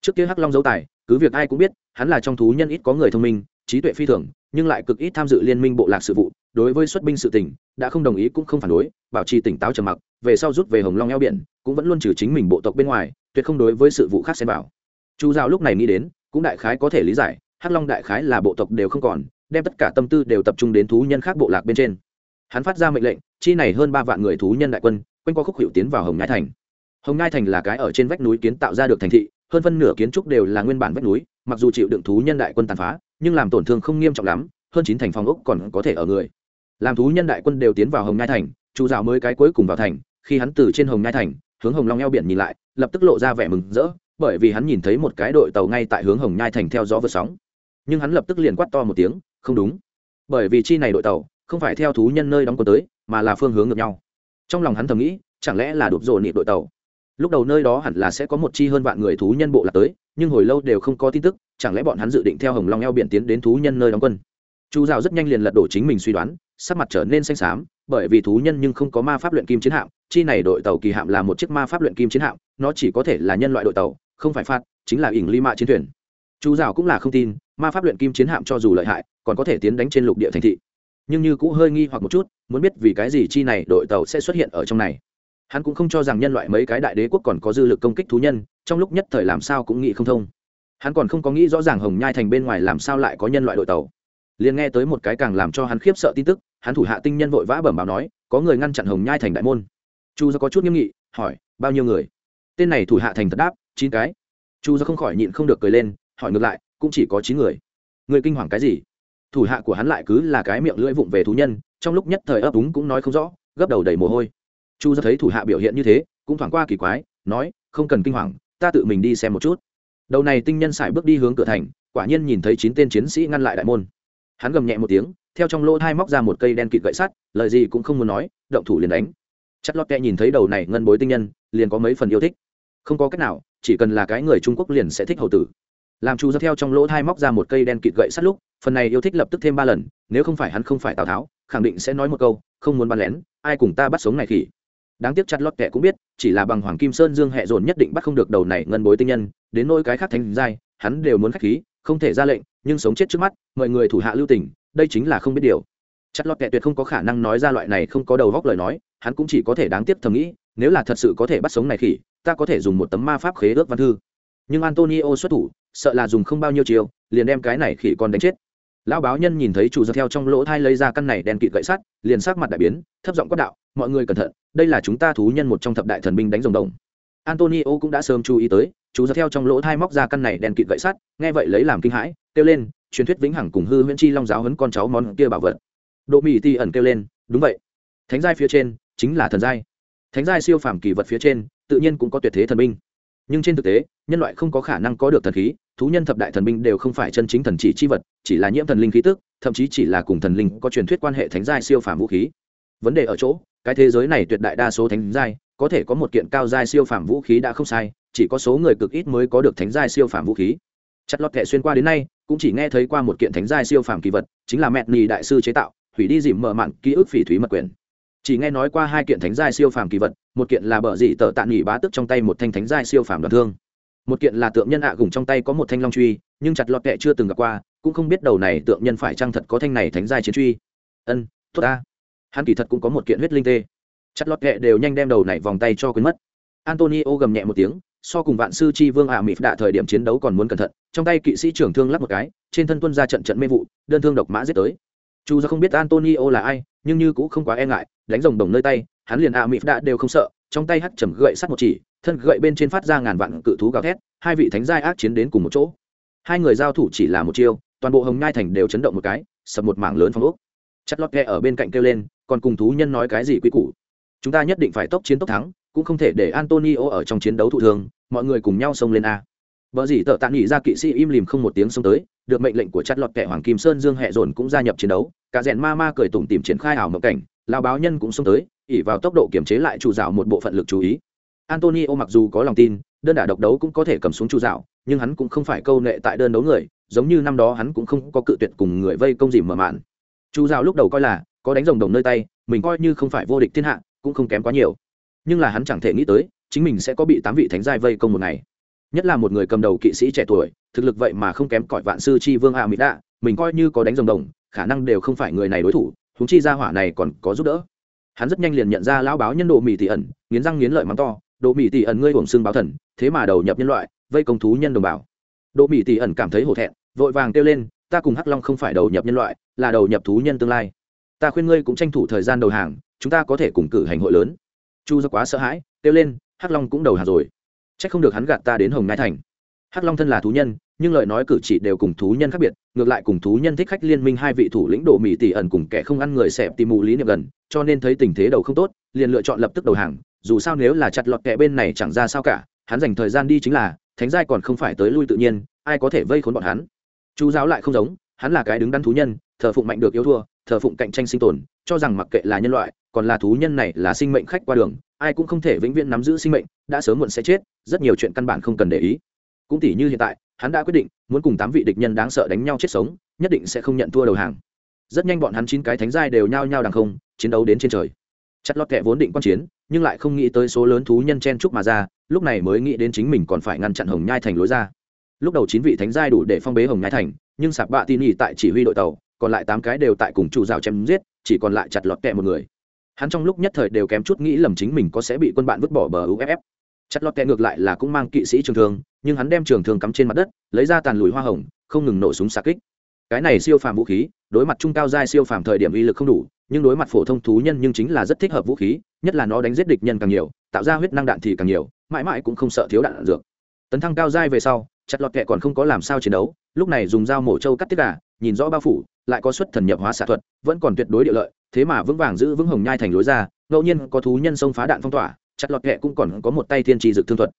Trước kia hắc long dấu tài, cứ việc ai cũng biết, hắn là trong thú nhân ít có người thông minh, trí tuệ phi thường, nhưng lại cực ít tham dự liên minh bộ lạc sự vụ, đối với xuất binh sự tỉnh đã không đồng ý cũng không phản đối, bảo trì tỉnh táo trầm mặc, về sau rút về hồng long eo biển, cũng vẫn luôn trừ chính mình bộ tộc bên ngoài, tuyệt không đối với sự vụ khác xem bảo chu giao lúc này nghĩ đến cũng đại khái có thể lý giải, hắc long đại khái là bộ tộc đều không còn, đem tất cả tâm tư đều tập trung đến thú nhân khác bộ lạc bên trên. Hắn phát ra mệnh lệnh, chi này hơn ba vạn người thú nhân đại quân, quanh qua khúc hiệu tiến vào hồng nhai thành. Hồng nhai thành là cái ở trên vách núi kiến tạo ra được thành thị, hơn phân nửa kiến trúc đều là nguyên bản vách núi, mặc dù chịu đựng thú nhân đại quân tàn phá, nhưng làm tổn thương không nghiêm trọng lắm, hơn chín thành phòng ốc còn có thể ở người. Làm thú nhân đại quân đều tiến vào hồng nhai thành chu dạo mới cái cuối cùng vào thành, khi hắn từ trên hồng nhai thành, hướng hồng long eo biển nhìn lại, lập tức lộ ra vẻ mừng rỡ bởi vì hắn nhìn thấy một cái đội tàu ngay tại hướng hồng nhai thành theo gió vượt sóng. Nhưng hắn lập tức liền quát to một tiếng, không đúng. Bởi vì chi này đội tàu, không phải theo thú nhân nơi đóng quân tới, mà là phương hướng ngược nhau. Trong lòng hắn thầm nghĩ, chẳng lẽ là đột rộ nị đội tàu? Lúc đầu nơi đó hẳn là sẽ có một chi hơn vạn người thú nhân bộ lạc tới, nhưng hồi lâu đều không có tin tức, chẳng lẽ bọn hắn dự định theo hồng long eo biển tiến đến thú nhân nơi đóng quân? Chu rào rất nhanh liền lật đổ chính mình suy đoán, sắc mặt trở nên xanh xám, bởi vì thú nhân nhưng không có ma pháp luyện kim chiến hạm, chi này đội tàu kỳ hạm là một chiếc ma pháp luyện kim chiến hạm, nó chỉ có thể là nhân loại đội tàu không phải phạt, chính là ỉng ly mạ chiến thuyền. Chú rào cũng là không tin, ma pháp luyện kim chiến hạm cho dù lợi hại, còn có thể tiến đánh trên lục địa thành thị. Nhưng như cũng hơi nghi hoặc một chút, muốn biết vì cái gì chi này đội tàu sẽ xuất hiện ở trong này. Hắn cũng không cho rằng nhân loại mấy cái đại đế quốc còn có dư lực công kích thú nhân, trong lúc nhất thời làm sao cũng nghĩ không thông. Hắn còn không có nghĩ rõ ràng hồng nhai thành bên ngoài làm sao lại có nhân loại đội tàu. Liền nghe tới một cái càng làm cho hắn khiếp sợ tin tức, hắn thủ hạ tinh nhân vội vã bẩm báo nói, có người ngăn chặn hồng nhai thành đại môn. Chu do có chút nghiêm nghị, hỏi, bao nhiêu người? Tên này thủ hạ thành thật đáp chín cái. Chu do không khỏi nhịn không được cười lên, hỏi ngược lại, cũng chỉ có chín người. Người kinh hoàng cái gì? Thủ hạ của hắn lại cứ là cái miệng lưỡi vụng về thú nhân, trong lúc nhất thời ấp úng cũng nói không rõ, gấp đầu đầy mồ hôi. Chu do thấy thủ hạ biểu hiện như thế, cũng thoảng qua kỳ quái, nói, không cần kinh hoàng, ta tự mình đi xem một chút. Đầu này tinh nhân sải bước đi hướng cửa thành, quả nhiên nhìn thấy chín tên chiến sĩ ngăn lại đại môn. Hắn gầm nhẹ một tiếng, theo trong lỗ thai móc ra một cây đen kịt gậy sắt, lời gì cũng không muốn nói, động thủ liền đánh. Chất lót kẹ nhìn thấy đầu này ngân bối tinh nhân, liền có mấy phần yêu thích. Không có cách nào chỉ cần là cái người trung quốc liền sẽ thích hầu tử. Làm chu ra theo trong lỗ thai móc ra một cây đen kịt gậy sắt lúc, phần này yêu thích lập tức thêm ba lần, nếu không phải hắn không phải tào tháo, khẳng định sẽ nói một câu, không muốn bắn lén, ai cùng ta bắt sống này khỉ? Đáng tiếc chặt lót kẻ cũng biết, chỉ là bằng hoàng kim sơn dương hệ dồn nhất định bắt không được đầu này ngân bối tinh nhân, đến nôi cái khác thành giai, hắn đều muốn khách khí, không thể ra lệnh, nhưng sống chết trước mắt, mọi người thủ hạ lưu tình, đây chính là không biết điều. Chặt lót kẻ tuyệt không có khả năng nói ra loại này không có đầu góc lời nói, hắn cũng chỉ có thể đáng tiếc thầm nghĩ nếu là thật sự có thể bắt sống này khỉ, ta có thể dùng một tấm ma pháp khế ước văn thư. Nhưng antonio xuất thủ, sợ là dùng không bao nhiêu chiều liền đem cái này khỉ còn đánh chết. Lão báo nhân nhìn thấy chủ giật theo trong lỗ thai lấy ra căn này đèn kịt gậy sắt, liền sắc mặt đại biến, thấp giọng quát đạo, mọi người cẩn thận, đây là chúng ta thú nhân một trong thập đại thần binh đánh rồng đồng. Antonio cũng đã sớm chú ý tới chú giật theo trong lỗ thai móc ra căn này đèn kịt gậy sắt, nghe vậy lấy làm kinh hãi, kêu lên, truyền thuyết vĩnh hằng cùng hư huyễn chi long giáo hấn con cháu món kia bảo vật. Độ mỹ ti ẩn kêu lên, đúng vậy. Thánh giai phía trên chính là thần giai thánh giai siêu phàm kỳ vật phía trên, tự nhiên cũng có tuyệt thế thần binh. Nhưng trên thực tế, nhân loại không có khả năng có được thần khí, thú nhân thập đại thần binh đều không phải chân chính thần chỉ chi vật, chỉ là nhiễm thần linh khí tức, thậm chí chỉ là cùng thần linh có truyền thuyết quan hệ thánh giai siêu phàm vũ khí. Vấn đề ở chỗ, cái thế giới này tuyệt đại đa số thánh giai, có thể có một kiện cao giai siêu phàm vũ khí đã không sai, chỉ có số người cực ít mới có được thánh giai siêu phàm vũ khí. Chặt lọt kệ xuyên qua đến nay, cũng chỉ nghe thấy qua một kiện thánh giai siêu phàm kỳ vật, chính là mẹ nì đại sư chế tạo, hủy đi dìm mở mạn ký ức phỉ thúy mật quyền chỉ nghe nói qua hai kiện thánh giai siêu phàm kỳ vật, một kiện là bờ dị tờ tạ nghỉ bá tức trong tay một thanh thánh giai siêu phàm đoạn thương. Một kiện là tượng nhân ạ gùng trong tay có một thanh long truy, nhưng chặt lọt kệ chưa từng gặp qua, cũng không biết đầu này tượng nhân phải chăng thật có thanh này thánh giai chiến truy. Ân, tốt ta. Hắn kỳ thật cũng có một kiện huyết linh tê. Chặt lọt kệ đều nhanh đem đầu này vòng tay cho quên mất. Antonio gầm nhẹ một tiếng, so cùng vạn sư chi vương ạ à mịp đạ thời điểm chiến đấu còn muốn cẩn thận, trong tay kỵ sĩ trưởng thương lắp một cái, trên thân tuân ra trận trận mê vụ, đơn thương độc mã giết tới chu do không biết antonio là ai, nhưng như cũng không quá e ngại, đánh rồng đồng nơi tay, hắn liền ạ à đã đều không sợ, trong tay hắt chầm gậy sắt một chỉ, thân gậy bên trên phát ra ngàn vạn cự thú gào thét, hai vị thánh giai ác chiến đến cùng một chỗ. Hai người giao thủ chỉ là một chiêu, toàn bộ hồng nhai thành đều chấn động một cái, sập một mảng lớn phong ốc. Chất lót ghe ở bên cạnh kêu lên, còn cùng thú nhân nói cái gì quy củ. Chúng ta nhất định phải tốc chiến tốc thắng, cũng không thể để antonio ở trong chiến đấu thụ thường mọi người cùng nhau xông lên a vợ dĩ tợ tạ nghỉ ra kỵ sĩ im lìm không một tiếng xông tới, được mệnh lệnh của chặt lọt kẻ hoàng kim sơn dương hẹ dồn cũng gia nhập chiến đấu. Cả rèn ma ma cười tủm tìm triển khai ảo mộng cảnh lao báo nhân cũng xông tới ỉ vào tốc độ kiểm chế lại chủ dạo một bộ phận lực chú ý. Antonio mặc dù có lòng tin, đơn đả độc đấu cũng có thể cầm xuống chủ dạo, nhưng hắn cũng không phải câu nệ tại đơn đấu người, giống như năm đó hắn cũng không có cự tuyệt cùng người vây công dìm mở mạn. Chu dạo lúc đầu coi là, có đánh rồng đồng nơi tay, mình coi như không phải vô địch thiên hạ, cũng không kém quá nhiều. Nhưng là hắn chẳng thể nghĩ tới, chính mình sẽ có bị tám vị thánh giai vây công một ngày nhất là một người cầm đầu kỵ sĩ trẻ tuổi, thực lực vậy mà không kém cỏi vạn sư chi vương a mỹ đạ mình coi như có đánh rồng đồng, khả năng đều không phải người này đối thủ húng chi ra hỏa này còn có giúp đỡ. Hắn rất nhanh liền nhận ra lão báo nhân độ mỹ tỷ ẩn, nghiến răng nghiến lợi mắng to độ mỹ tỷ ẩn ngươi hưởng xương báo thần, thế mà đầu nhập nhân loại, vây công thú nhân đồng bào. Độ mỹ tỷ ẩn cảm thấy hổ thẹn, vội vàng kêu lên, ta cùng hắc long không phải đầu nhập nhân loại, là đầu nhập thú nhân tương lai. Ta khuyên ngươi cũng tranh thủ thời gian đầu hàng, chúng ta có thể cùng cử hành hội lớn. Chu do quá sợ hãi, kêu lên, hắc long cũng đầu hàng rồi c h ắ c không được hắn gạt ta đến hồng ngai thành. Hắc long thân là thú nhân, nhưng lời nói cử chỉ đều cùng thú nhân khác biệt, ngược lại cùng thú nhân thích khách liên minh hai vị thủ lĩnh độ mỹ tỷ ẩn cùng kẻ không ăn người xẹp tìm mù lý niệm gần, cho nên thấy tình thế đầu không tốt, liền lựa chọn lập tức đầu hàng, dù sao nếu là chặt lọt kẻ bên này chẳng ra sao cả, hắn dành thời gian đi chính là, thánh giai còn không phải tới lui tự nhiên, ai có thể vây khốn bọn hắn. Chú giáo lại không giống, hắn là cái đứng đắn thú nhân, thờ phụng mạnh được yêu thua, thờ phụng cạnh tranh sinh tồn, cho rằng mặc kệ là nhân loại còn là thú nhân này là sinh mệnh khách qua đường, ai cũng không thể vĩnh viễn nắm giữ sinh mệnh, đã sớm muộn sẽ chết, rất nhiều chuyện căn bản không cần để ý. Cũng tỉ như hiện tại, hắn đã quyết định, muốn cùng tám vị địch nhân đáng sợ đánh nhau chết sống, nhất định sẽ không nhận thua đầu hàng. Rất nhanh bọn hắn chín cái thánh giai đều nhao nhao đằng không, chiến đấu đến trên trời. Chặt lọt kẹ vốn định quan chiến, nhưng lại không nghĩ tới số lớn thú nhân chen chúc mà ra, lúc này mới nghĩ đến chính mình còn phải ngăn chặn hồng nhai thành lối ra. Lúc đầu chín vị thánh giai đủ để phong bế hồng nhai thành, nhưng sạp bạ tin y tại chỉ huy đội tàu, còn lại tám cái đều tại cùng chủ rào chém giết, chỉ còn lại chặt lọt kẹ một người hắn trong lúc nhất thời đều kém chút nghĩ lầm chính mình có sẽ bị quân bạn vứt bỏ bờ uff chặt lọt kẹ ngược lại là cũng mang kỵ sĩ trường thương nhưng hắn đem trường thương cắm trên mặt đất lấy ra tàn lùi hoa hồng không ngừng nổ súng xa kích. Cái này siêu phàm vũ khí đối mặt trung cao giai siêu phàm thời điểm uy lực không đủ nhưng đối mặt phổ thông thú nhân nhưng chính là rất thích hợp vũ khí nhất là nó đánh giết địch nhân càng nhiều tạo ra huyết năng đạn thì càng nhiều mãi mãi cũng không sợ thiếu đạn, đạn dược. Tấn thăng cao giai về sau chặt lọt kẹ còn không có làm sao chiến đấu lúc này dùng dao mổ trâu cắt tiết gà nhìn rõ bao phủ lại có xuất thần nhập hóa xạ thuật, vẫn còn tuyệt đối địa lợi, thế mà vững vàng giữ vững hồng nhai thành lối ra, ngẫu nhiên có thú nhân xông phá đạn phong tỏa, chặt lọt kẹ cũng còn có một tay thiên trì dực thương thuật.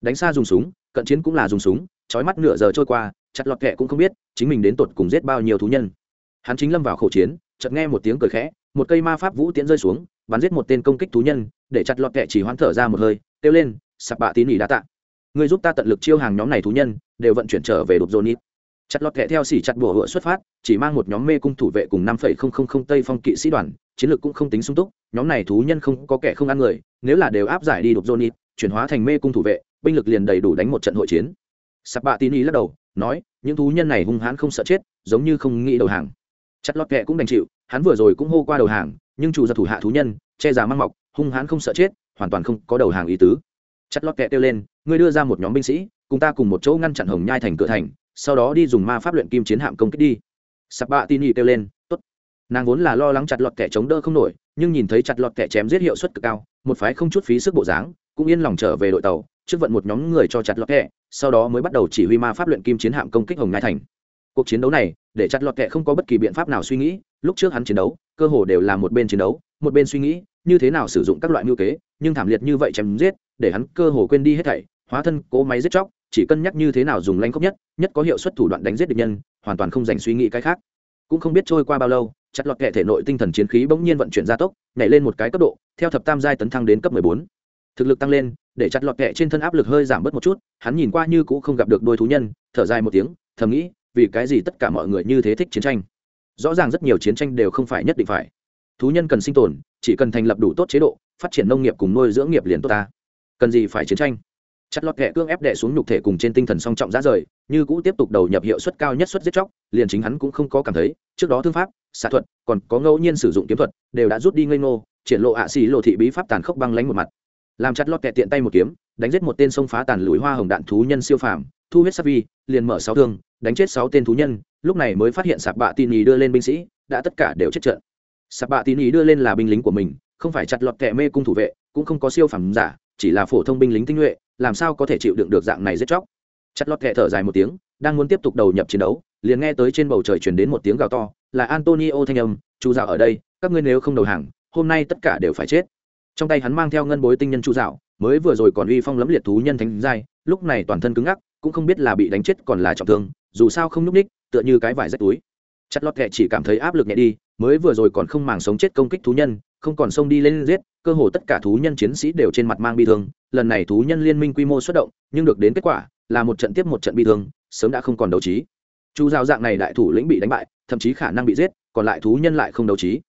Đánh xa dùng súng, cận chiến cũng là dùng súng trói mắt nửa giờ trôi qua, chặt lọt kẹ cũng không biết chính mình đến tột cùng giết bao nhiêu thú nhân. Hắn chính lâm vào khẩu chiến, chợt nghe một tiếng cười khẽ, một cây ma pháp vũ tiễn rơi xuống, bắn giết một tên công kích thú nhân, để chặt lọt kẹ chỉ hoãn thở ra một hơi, kêu lên, sạp bạ tín ỉ đã tạ. Người giúp ta tận lực chiêu hàng nhóm này thú nhân, đều vận chuyển trở về đột dồn ít chặt lọt kẹ theo xỉ chặt bùa hựa xuất phát, chỉ mang một nhóm mê cung thủ vệ cùng năm phẩy không không không tây phong kỵ sĩ đoàn, chiến lược cũng không tính sung túc, nhóm này thú nhân không có kẻ không ăn người, nếu là đều áp giải đi đục johnny, chuyển hóa thành mê cung thủ vệ, binh lực liền đầy đủ đánh một trận hội chiến. Sạp bạ tini lắc đầu, nói, những thú nhân này hung hãn không sợ chết, giống như không nghĩ đầu hàng. Chặt lọt kẹ cũng đành chịu, hắn vừa rồi cũng hô qua đầu hàng, nhưng chủ giật thủ hạ thú nhân, che giá mang mọc, hung hãn không sợ chết, hoàn toàn không có đầu hàng ý tứ. Chặt lọt kẹ kêu lên, ngươi đưa ra một nhóm binh sĩ, cùng ta cùng một chỗ ngăn chặn hồng nhai thành cửa thành sau đó đi dùng ma pháp luyện kim chiến hạm công kích đi. Sạp bạ tin y kêu lên, tốt. Nàng vốn là lo lắng chặt lọt kẻ chống đỡ không nổi, nhưng nhìn thấy chặt lọt kẻ chém giết hiệu suất cực cao, một phái không chút phí sức bộ dáng, cũng yên lòng trở về đội tàu, trước vận một nhóm người cho chặt lọt kẻ, sau đó mới bắt đầu chỉ huy ma pháp luyện kim chiến hạm công kích hồng ngai thành. Cuộc chiến đấu này, để chặt lọt kẻ không có bất kỳ biện pháp nào suy nghĩ, lúc trước hắn chiến đấu, cơ hồ đều là một bên chiến đấu, một bên suy nghĩ, như thế nào sử dụng các loại ngữ kế, nhưng thảm liệt như vậy chém giết, để hắn cơ hồ quên đi hết thảy, hóa thân cố máy giết chóc chỉ cân nhắc như thế nào dùng lanh khốc nhất nhất có hiệu suất thủ đoạn đánh giết địch nhân, hoàn toàn không dành suy nghĩ cái khác. Cũng không biết trôi qua bao lâu chặt lọt kệ thể nội tinh thần chiến khí bỗng nhiên vận chuyển gia tốc, nhảy lên một cái cấp độ, theo thập tam giai tấn thăng đến cấp mười bốn. Thực lực tăng lên, để chặt lọt kệ trên thân áp lực hơi giảm bớt một chút, hắn nhìn qua như cũng không gặp được đôi thú nhân, thở dài một tiếng, thầm nghĩ, vì cái gì tất cả mọi người như thế thích chiến tranh? Rõ ràng rất nhiều chiến tranh đều không phải nhất định phải. Thú nhân cần sinh tồn, chỉ cần thành lập đủ tốt chế độ, phát triển nông nghiệp cùng nuôi dưỡng nghiệp liền tốt ta. Cần gì phải chiến tranh? Chặt lọt kẹ cương ép đè xuống nhục thể cùng trên tinh thần song trọng giá rời, như cũ tiếp tục đầu nhập hiệu suất cao nhất suất giết chóc, liền chính hắn cũng không có cảm thấy, trước đó thương pháp, xạ thuật, còn có ngẫu nhiên sử dụng kiếm thuật, đều đã rút đi ngây ngô, triển lộ ạ xì lộ thị bí pháp tàn khốc băng lánh một mặt. Làm chặt lọt kẹ tiện tay một kiếm, đánh giết một tên sông phá tàn lùi hoa hồng đạn thú nhân siêu phàm, thu huyết sắc vi, liền mở sáu thương, đánh chết sáu tên thú nhân, lúc này mới phát hiện sạp bạ tin ý đưa lên binh sĩ, đã tất cả đều chết trận. Sạp bạ tin ý đưa lên là binh lính của mình, không phải chặt lọt kẹ mê cung thủ vệ, cũng không có siêu phàm giả, chỉ là phổ thông binh lính tinh nhuệ làm sao có thể chịu đựng được dạng này giết chóc? Chặt lọt kệ thở dài một tiếng, đang muốn tiếp tục đầu nhập chiến đấu, liền nghe tới trên bầu trời chuyển đến một tiếng gào to, là antonio thanh âm chú dạo ở đây, các ngươi nếu không đầu hàng, hôm nay tất cả đều phải chết. Trong tay hắn mang theo ngân bối tinh nhân chú dạo, mới vừa rồi còn uy phong lẫm liệt thú nhân thánh giai, lúc này toàn thân cứng ngắc, cũng không biết là bị đánh chết còn là trọng thương, dù sao không nhúc ních tựa như cái vải rách túi. Chặt lọt kệ chỉ cảm thấy áp lực nhẹ đi, mới vừa rồi còn không màng sống chết công kích thú nhân, không còn xông đi lên giết cơ hồ tất cả thú nhân chiến sĩ đều trên mặt mang bi thương, lần này thú nhân liên minh quy mô xuất động, nhưng được đến kết quả là một trận tiếp một trận bi thương, sớm đã không còn đấu trí. Chu giao dạng này đại thủ lĩnh bị đánh bại, thậm chí khả năng bị giết, còn lại thú nhân lại không đấu trí.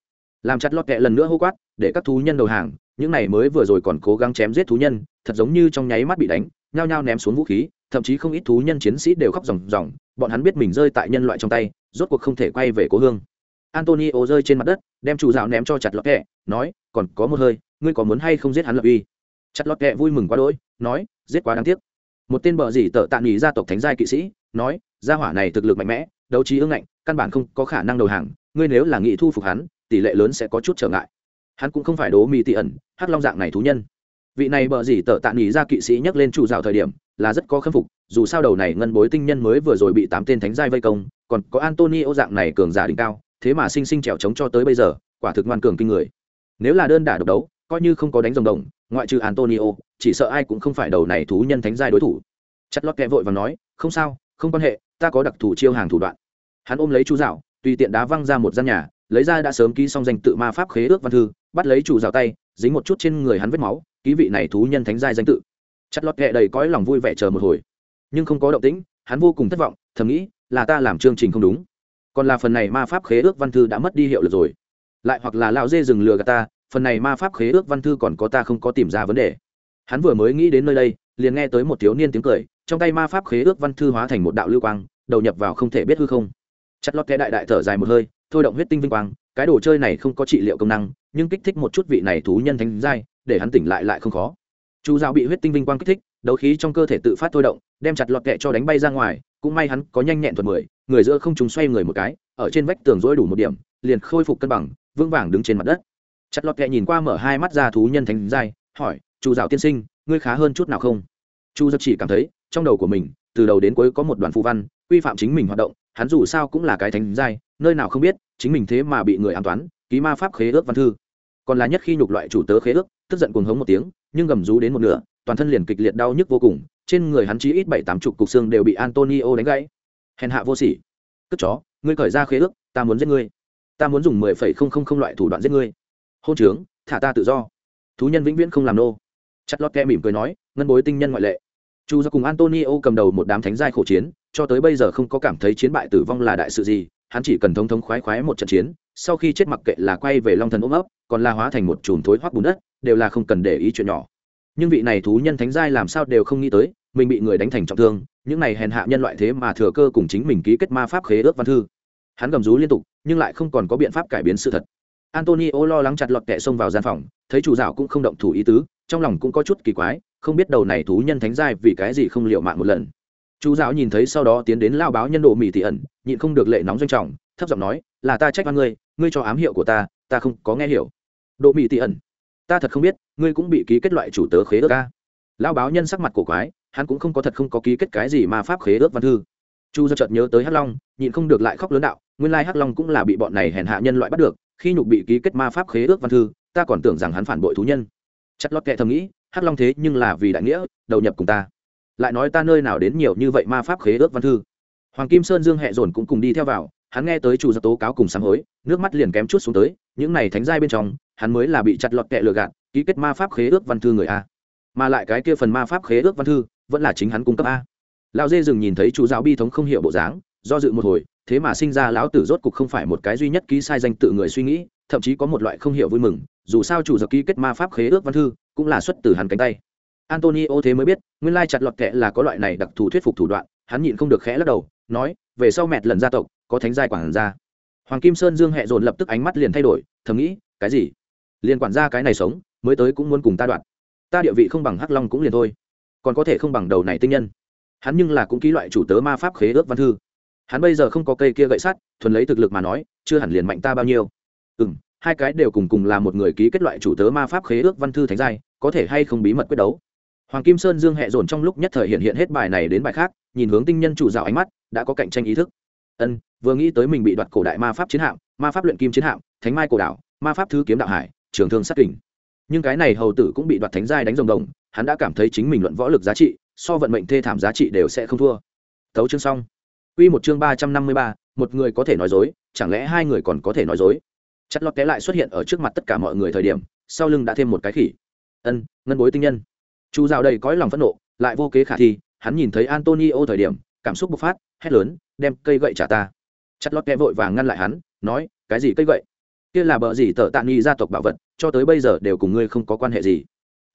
Làm chặt lọt kẹ lần nữa hô quát, để các thú nhân đầu hàng, những này mới vừa rồi còn cố gắng chém giết thú nhân, thật giống như trong nháy mắt bị đánh, nhao nhao ném xuống vũ khí, thậm chí không ít thú nhân chiến sĩ đều khóc ròng ròng, bọn hắn biết mình rơi tại nhân loại trong tay, rốt cuộc không thể quay về cố hương antonio rơi trên mặt đất, đem chủ dạo ném cho chặt lọt kẹ, nói, còn có một hơi, ngươi có muốn hay không giết hắn lập uy? Chặt lọt kẹ vui mừng quá đỗi, nói, giết quá đáng tiếc. Một tên bờ gì tợ tạ nghỉ gia tộc thánh giai kỵ sĩ, nói, gia hỏa này thực lực mạnh mẽ, đấu trí ương ngạnh, căn bản không có khả năng đầu hàng, ngươi nếu là nghị thu phục hắn, tỷ lệ lớn sẽ có chút trở ngại. Hắn cũng không phải đố mì tị ẩn, hắc long dạng này thú nhân. Vị này bờ gì tợ tạ nghỉ gia kỵ sĩ nhắc lên chủ dạo thời điểm, là rất có khâm phục, dù sao đầu này ngân bối tinh nhân mới vừa rồi bị tám tên thánh giai vây công, còn có antonio dạng này cường giả đỉnh cao thế mà sinh sinh trèo trống cho tới bây giờ, quả thực ngoan cường kinh người. Nếu là đơn đả độc đấu, coi như không có đánh rồng đồng, ngoại trừ antonio, chỉ sợ ai cũng không phải đầu này thú nhân thánh giai đối thủ. Chặt lót kẹ vội và nói, không sao, không quan hệ, ta có đặc thù chiêu hàng thủ đoạn. Hắn ôm lấy chú dạo, tùy tiện đá văng ra một gian nhà, lấy ra đã sớm ký xong danh tự ma pháp khế ước văn thư, bắt lấy chủ rào tay, dính một chút trên người hắn vết máu, ký vị này thú nhân thánh giai danh tự. Chặt lót kẹ đầy cõi lòng vui vẻ chờ một hồi. Nhưng không có động tĩnh, hắn vô cùng thất vọng, thầm nghĩ, là ta làm chương trình không đúng còn là phần này ma pháp khế ước văn thư đã mất đi hiệu lực rồi. Lại hoặc là lão dê dừng lừa gạt ta, phần này ma pháp khế ước văn thư còn có ta không có tìm ra vấn đề. Hắn vừa mới nghĩ đến nơi đây, liền nghe tới một thiếu niên tiếng cười, trong tay ma pháp khế ước văn thư hóa thành một đạo lưu quang, đầu nhập vào không thể biết hư không. Chặt lót cái đại đại thở dài một hơi, thôi động huyết tinh vinh quang, cái đồ chơi này không có trị liệu công năng, nhưng kích thích một chút vị này thú nhân thánh giai, để hắn tỉnh lại lại không khó. Chu dao bị huyết tinh vinh quang kích thích, đấu khí trong cơ thể tự phát thôi động, đem chặt lọt kẹ cho đánh bay ra ngoài cũng may hắn có nhanh nhẹn thuật mười, người giữa không trùng xoay người một cái, ở trên vách tường dối đủ một điểm, liền khôi phục cân bằng, vững vàng đứng trên mặt đất. Chặt lọt kẹ nhìn qua mở hai mắt ra thú nhân thánh giai, hỏi, chu dạo tiên sinh, ngươi khá hơn chút nào không? Chu giật chỉ cảm thấy, trong đầu của mình, từ đầu đến cuối có một đoàn phụ văn, quy phạm chính mình hoạt động, hắn dù sao cũng là cái thánh giai, nơi nào không biết, chính mình thế mà bị người an toán, ký ma pháp khế ước văn thư. Còn là nhất khi nhục loại chủ tớ khế ước, tức giận cuồng hống một tiếng, nhưng gầm rú đến một nửa, toàn thân liền kịch liệt đau nhức vô cùng trên người hắn chí ít bảy tám chục cục xương đều bị antonio đánh gãy. Hèn hạ vô sỉ. Cất chó, ngươi cởi ra khế ước, ta muốn giết ngươi. Ta muốn dùng mười phẩy không không không loại thủ đoạn giết ngươi. Hôn trướng, thả ta tự do. Thú nhân vĩnh viễn không làm nô. Chặt lót kẹ mỉm cười nói, ngân bối tinh nhân ngoại lệ. Chu do cùng antonio cầm đầu một đám thánh giai khổ chiến, cho tới bây giờ không có cảm thấy chiến bại tử vong là đại sự gì, hắn chỉ cần thống thống khoái khoái một trận chiến, sau khi chết mặc kệ là quay về long thần ôm ấp, còn la hóa thành một chùm thối hoác bùn đất, đều là không cần để ý chuyện nhỏ nhưng vị này thú nhân thánh giai làm sao đều không nghĩ tới, mình bị người đánh thành trọng thương, những này hèn hạ nhân loại thế mà thừa cơ cùng chính mình ký kết ma pháp khế ước văn thư. Hắn gầm rú liên tục, nhưng lại không còn có biện pháp cải biến sự thật. Antonio lo lắng chặt lọt kẹ xông vào gian phòng, thấy chủ dạo cũng không động thủ ý tứ, trong lòng cũng có chút kỳ quái, không biết đầu này thú nhân thánh giai vì cái gì không liệu mạng một lần. Chú giáo nhìn thấy sau đó tiến đến lao báo nhân độ mỹ thị ẩn, nhịn không được lệ nóng doanh trọng, thấp giọng nói, là ta trách oan ngươi ngươi cho ám hiệu của ta ta không có nghe hiểu. Độ mỹ thị ẩn ta thật không biết, ngươi cũng bị ký kết loại chủ tớ khế ước ca lao báo nhân sắc mặt cổ quái, hắn cũng không có thật không có ký kết cái gì mà pháp khế ước văn thư. Chu do chợt nhớ tới hắc long, nhịn không được lại khóc lớn đạo, nguyên lai hắc long cũng là bị bọn này hèn hạ nhân loại bắt được, khi nhục bị ký kết ma pháp khế ước văn thư, ta còn tưởng rằng hắn phản bội thú nhân. Chất lót kệ thầm nghĩ, hắc long thế nhưng là vì đại nghĩa, đầu nhập cùng ta. Lại nói ta nơi nào đến nhiều như vậy ma pháp khế ước văn thư. Hoàng kim sơn dương hẹ dồn cũng cùng đi theo vào, hắn nghe tới chủ Do tố cáo cùng sáng hối, nước mắt liền kém chút xuống tới, những này thánh giai bên trong hắn mới là bị chặt lọt kẹ lừa gạt, ký kết ma pháp khế ước văn thư người a. Mà lại cái kia phần ma pháp khế ước văn thư, vẫn là chính hắn cung cấp a. Lão dê rừng nhìn thấy chủ giáo bi thống không hiểu bộ dáng, do dự một hồi, thế mà sinh ra lão tử rốt cục không phải một cái duy nhất ký sai danh tự người suy nghĩ, thậm chí có một loại không hiểu vui mừng, dù sao chủ giặc ký kết ma pháp khế ước văn thư, cũng là xuất từ hắn cánh tay. Antonio thế mới biết, nguyên lai chặt lọt kệ là có loại này đặc thù thuyết phục thủ đoạn, hắn nhịn không được khẽ lắc đầu, nói, về sau mẹt lần gia tộc, có thánh giai quản gia hoàng kim sơn dương hẹ dồn lập tức ánh mắt liền thay đổi, thầm nghĩ, cái gì? Liền quản gia cái này sống, mới tới cũng muốn cùng ta đoạn. Ta địa vị không bằng hắc long cũng liền thôi. Còn có thể không bằng đầu này tinh nhân. Hắn nhưng là cũng ký loại chủ tớ ma pháp khế ước văn thư. Hắn bây giờ không có cây kia gậy sắt, thuần lấy thực lực mà nói, chưa hẳn liền mạnh ta bao nhiêu. Ừ m hai cái đều cùng cùng là một người ký kết loại chủ tớ ma pháp khế ước văn thư thánh giai, có thể hay không bí mật quyết đấu. Hoàng kim sơn dương hẹ dồn trong lúc nhất thời hiện hiện hết bài này đến bài khác, nhìn hướng tinh nhân chủ dạo ánh mắt, đã có cạnh tranh ý thức. Ân, vừa nghĩ tới mình bị đoạt cổ đại ma pháp chiến hạm, ma pháp luyện kim chiến hạm, thánh mai cổ đảo, ma pháp thứ kiếm đạo hải trường thương sát kình nhưng cái này hầu tử cũng bị đoạt thánh giai đánh rồng đồng hắn đã cảm thấy chính mình luận võ lực giá trị so vận mệnh thê thảm giá trị đều sẽ không thua thấu chương xong Quy một chương ba trăm năm mươi ba, một người có thể nói dối, chẳng lẽ hai người còn có thể nói dối? Chặt lọt té lại xuất hiện ở trước mặt tất cả mọi người thời điểm, sau lưng đã thêm một cái khỉ. Ân, ngân bối tinh nhân. Chu Dạo đầy cõi lòng phẫn nộ, lại vô kế khả thi, hắn nhìn thấy Antonio thời điểm, cảm xúc bộc phát, hét lớn, đem cây gậy trả ta. Chặt lọt té vội vàng ngăn lại hắn, nói, cái gì cây gậy? Kia là bờ gì tợ tạ nghi gia tộc bảo vật, cho tới bây giờ đều cùng ngươi không có quan hệ gì.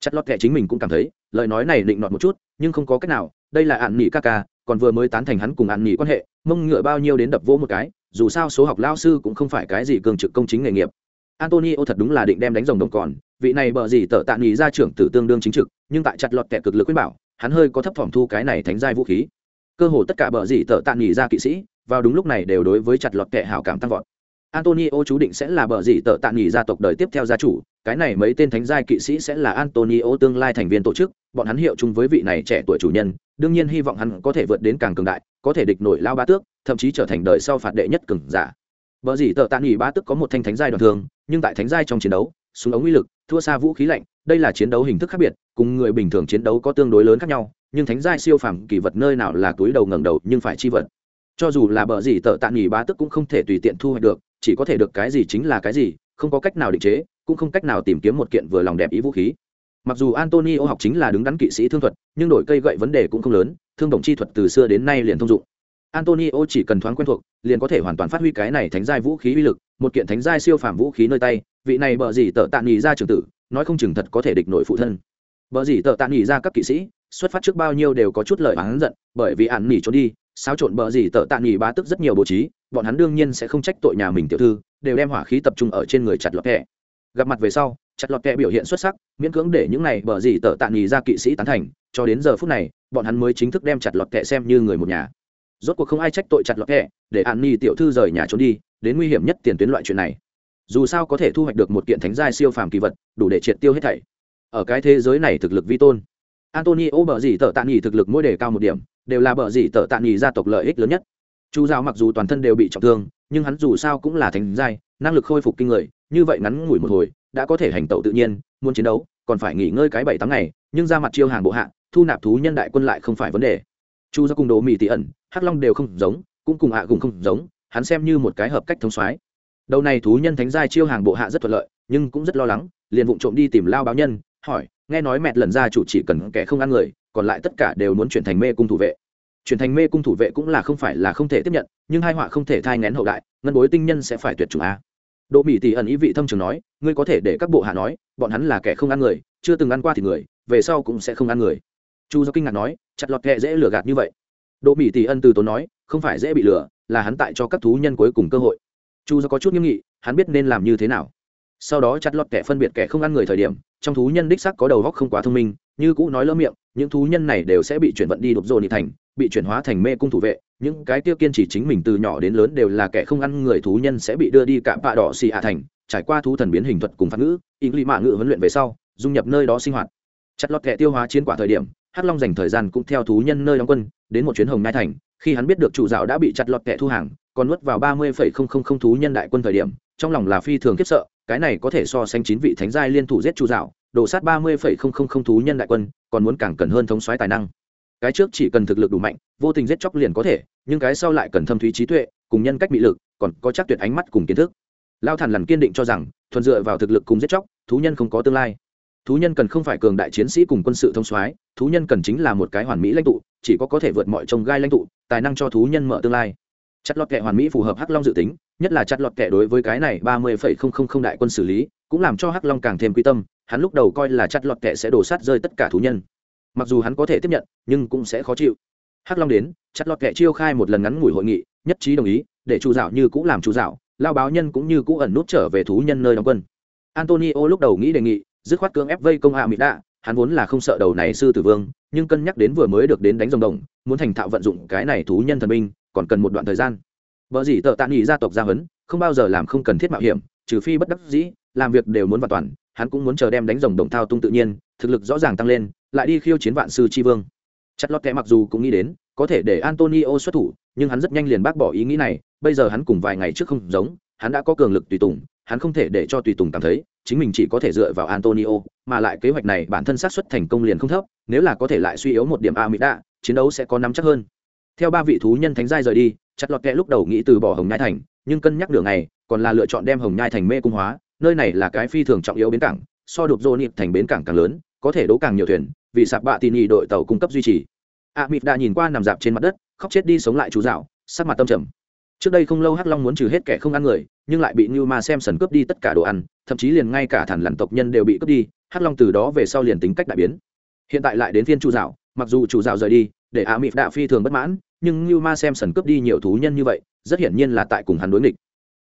Chặt lọt kệ chính mình cũng cảm thấy, lời nói này định nọt một chút, nhưng không có cách nào, đây là ạn nghỉ ca ca, còn vừa mới tán thành hắn cùng ạn nghỉ quan hệ, mông ngựa bao nhiêu đến đập vỗ một cái, dù sao số học lao sư cũng không phải cái gì cường trực công chính nghề nghiệp. Antonio thật đúng là định đem đánh rồng đồng còn, vị này bờ gì tợ tạ nghỉ gia trưởng tử tương đương chính trực, nhưng tại chặt lọt kệ cực lực khuyên bảo, hắn hơi có thấp thỏm thu cái này thánh giai vũ khí. Cơ hồ tất cả bờ gì tợ tạ nghỉ gia kỵ sĩ, vào đúng lúc này đều đối với chặt lọt kệ hảo cảm tăng vọt antonio chú định sẽ là bờ gì tợ tạ nghỉ gia tộc đời tiếp theo gia chủ. Cái này mấy tên thánh giai kỵ sĩ sẽ là antonio tương lai thành viên tổ chức. Bọn hắn hiệu chung với vị này trẻ tuổi chủ nhân đương nhiên hy vọng hắn có thể vượt đến càng cường đại có thể địch nổi lao ba tước thậm chí trở thành đời sau phạt đệ nhất cường giả. Bờ gì tợ tạ nghỉ ba tước có một thanh thánh giai đoàn thường, nhưng tại thánh giai trong chiến đấu, súng ống uy lực thua xa vũ khí lạnh, đây là chiến đấu hình thức khác biệt, cùng người bình thường chiến đấu có tương đối lớn khác nhau, nhưng thánh giai siêu phàm kỳ vật nơi nào là túi đầu ngẩng đầu nhưng phải chi vật. Cho dù là bờ gì tợ tạ nghỉ ba tức cũng không thể tùy tiện thu hoạch được, chỉ có thể được cái gì chính là cái gì, không có cách nào định chế, cũng không cách nào tìm kiếm một kiện vừa lòng đẹp ý vũ khí. Mặc dù Antonio học chính là đứng đắn kỵ sĩ thương thuật, nhưng đổi cây gậy vấn đề cũng không lớn, thương đồng chi thuật từ xưa đến nay liền thông dụng antonio chỉ cần thoáng quen thuộc liền có thể hoàn toàn phát huy cái này thánh giai vũ khí uy lực một kiện thánh giai siêu phàm vũ khí nơi tay vị này bợ gì tợ tạ nghỉ ra trường tử nói không chừng thật có thể địch nội phụ thân bợ gì tợ tạ nghỉ ra các kỵ sĩ xuất phát trước bao nhiêu đều có chút lời hắn giận bởi vì ạn nghỉ trốn đi xáo trộn bợ gì tợ tạ nghỉ bá tức rất nhiều bố trí bọn hắn đương nhiên sẽ không trách tội nhà mình tiểu thư, đều đem hỏa khí tập trung ở trên người chặt lọt kẹ. Gặp mặt về sau, chặt lọt kẹ biểu hiện xuất sắc, miễn cưỡng để những này bờ gì tờ tạ nghỉ ra kỵ sĩ tán thành, cho đến giờ phút này, bọn hắn mới chính thức đem chặt lọt kẹ xem như người một nhà. Rốt cuộc không ai trách tội chặt lọt kẹ, để an ni tiểu thư rời nhà trốn đi, đến nguy hiểm nhất tiền tuyến loại chuyện này. Dù sao có thể thu hoạch được một kiện thánh giai siêu phàm kỳ vật, đủ để triệt tiêu hết thảy. Ở cái thế giới này thực lực vi tôn, antonio bờ gì tờ tạ nghỉ thực lực mỗi đề cao một điểm, đều là bờ gì tờ tạ nghỉ gia tộc lợi ích lớn nhất chu giáo mặc dù toàn thân đều bị trọng thương, nhưng hắn dù sao cũng là thánh giai, năng lực khôi phục kinh người, như vậy ngắn ngủi một hồi, đã có thể hành tẩu tự nhiên, muốn chiến đấu, còn phải nghỉ ngơi cái bảy tám ngày, nhưng ra mặt chiêu hàng bộ hạ, thu nạp thú nhân đại quân lại không phải vấn đề. Chu do cung đồ mỹ tỷ ẩn, hắc long đều không giống, cũng cùng hạ cùng không giống, hắn xem như một cái hợp cách thông soái. Đầu này thú nhân thánh giai chiêu hàng bộ hạ rất thuận lợi, nhưng cũng rất lo lắng, liền vụng trộm đi tìm lao báo nhân, hỏi, nghe nói mẹ lần ra chủ chỉ cần kẻ không ăn người, còn lại tất cả đều muốn chuyển thành mê cung thủ vệ chuyển thành mê cung thủ vệ cũng là không phải là không thể tiếp nhận, nhưng hai họa không thể thai ngén hậu đại, ngân bối tinh nhân sẽ phải tuyệt chủng a. Độ mỹ tỷ ẩn ý vị thâm trường nói, ngươi có thể để các bộ hạ nói, bọn hắn là kẻ không ăn người, chưa từng ăn qua thì người, về sau cũng sẽ không ăn người. Chu do kinh ngạc nói, chặt lọt kệ dễ lừa gạt như vậy. Độ mỹ tỷ ân từ tốn nói, không phải dễ bị lừa, là hắn tại cho các thú nhân cuối cùng cơ hội. Chu do có chút nghiêm nghị, hắn biết nên làm như thế nào. Sau đó chặt lọt kẻ phân biệt kẻ không ăn người thời điểm, trong thú nhân đích sắc có đầu góc không quá thông minh, như cũ nói lỡ miệng những thú nhân này đều sẽ bị chuyển vận đi đục dồn nị thành, bị chuyển hóa thành mê cung thủ vệ. Những cái tiêu kiên chỉ chính mình từ nhỏ đến lớn đều là kẻ không ăn người thú nhân sẽ bị đưa đi cả bạ đỏ xì hạ thành. Trải qua thú thần biến hình thuật cùng phản ngữ in lý mạ ngữ huấn luyện về sau, dung nhập nơi đó sinh hoạt. Chặt lọt kẻ tiêu hóa chiến quả thời điểm, hắc long dành thời gian cũng theo thú nhân nơi đóng quân, đến một chuyến hồng nai thành. Khi hắn biết được chủ dạo đã bị chặt lọt kẻ thu hàng, còn nuốt vào ba mươi phẩy không không không thú nhân đại quân thời điểm, trong lòng là phi thường khiếp sợ, cái này có thể so sánh chín vị thánh giai liên thủ giết chủ dạo đổ sát ba mươi phẩy không không không thú nhân đại quân, còn muốn càng cần hơn thống soái tài năng. Cái trước chỉ cần thực lực đủ mạnh, vô tình giết chóc liền có thể, nhưng cái sau lại cần thâm thúy trí tuệ, cùng nhân cách bị lực, còn có chắc tuyệt ánh mắt cùng kiến thức. Lao thản lằn kiên định cho rằng, thuần dựa vào thực lực cùng giết chóc, thú nhân không có tương lai. Thú nhân cần không phải cường đại chiến sĩ cùng quân sự thông soái, thú nhân cần chính là một cái hoàn mỹ lãnh tụ, chỉ có có thể vượt mọi trông gai lãnh tụ, tài năng cho thú nhân mở tương lai. Chặt lọt kệ hoàn mỹ phù hợp hắc long dự tính, nhất là chặt lọt kệ đối với cái này ba mươi phẩy không không không đại quân xử lý, cũng làm cho hắc long càng thêm quy tâm hắn lúc đầu coi là chặt lọt kệ sẽ đổ sát rơi tất cả thú nhân. Mặc dù hắn có thể tiếp nhận nhưng cũng sẽ khó chịu. Hắc long đến chặt lọt kệ chiêu khai một lần ngắn ngủi hội nghị nhất trí đồng ý để chủ dạo như cũng làm chủ dạo lao báo nhân cũng như cũ ẩn nút trở về thú nhân nơi đóng quân. Antonio lúc đầu nghĩ đề nghị dứt khoát cưỡng ép vây công hạ mỹ đạ hắn vốn là không sợ đầu này sư tử vương nhưng cân nhắc đến vừa mới được đến đánh rồng đồng muốn thành thạo vận dụng cái này thú nhân thần binh còn cần một đoạn thời gian. Vợ gì tợ tạ nghỉ gia tộc gia hấn, không bao giờ làm không cần thiết mạo hiểm trừ phi bất đắc dĩ làm việc đều muốn và toàn hắn cũng muốn chờ đem đánh rồng đồng thao tung tự nhiên thực lực rõ ràng tăng lên lại đi khiêu chiến vạn sư tri vương chặt lót kẽ mặc dù cũng nghĩ đến có thể để antonio xuất thủ nhưng hắn rất nhanh liền bác bỏ ý nghĩ này bây giờ hắn cùng vài ngày trước không giống hắn đã có cường lực tùy tùng hắn không thể để cho tùy tùng cảm thấy chính mình chỉ có thể dựa vào Antonio, mà lại kế hoạch này bản thân xác suất thành công liền không thấp, nếu là có thể lại suy yếu một điểm a mỹ đạ chiến đấu sẽ có nắm chắc hơn. Theo ba vị thú nhân thánh giai rời đi, chặt lọt kẹ lúc đầu nghĩ từ bỏ Hồng Nhai thành, nhưng cân nhắc đường này, còn là lựa chọn đem Hồng Nhai thành mê cung hóa, nơi này là cái phi thường trọng yếu bến cảng, so đột dô nịp thành bến cảng càng lớn, có thể đỗ càng nhiều thuyền, vì sạp bạ tin đội tàu cung cấp duy trì. Ám Mịt đã nhìn qua nằm dạp trên mặt đất, khóc chết đi sống lại chú dạo, sắc mặt tâm trầm. Trước đây không lâu Hắc Long muốn trừ hết kẻ không ăn người, nhưng lại bị như ma xem sần cướp đi tất cả đồ ăn thậm chí liền ngay cả thản lằn tộc nhân đều bị cướp đi hắc long từ đó về sau liền tính cách đại biến hiện tại lại đến phiên chủ dạo mặc dù chủ dạo rời đi để a Mịt đạ phi thường bất mãn nhưng như ma xem sần cướp đi nhiều thú nhân như vậy rất hiển nhiên là tại cùng hắn đối nghịch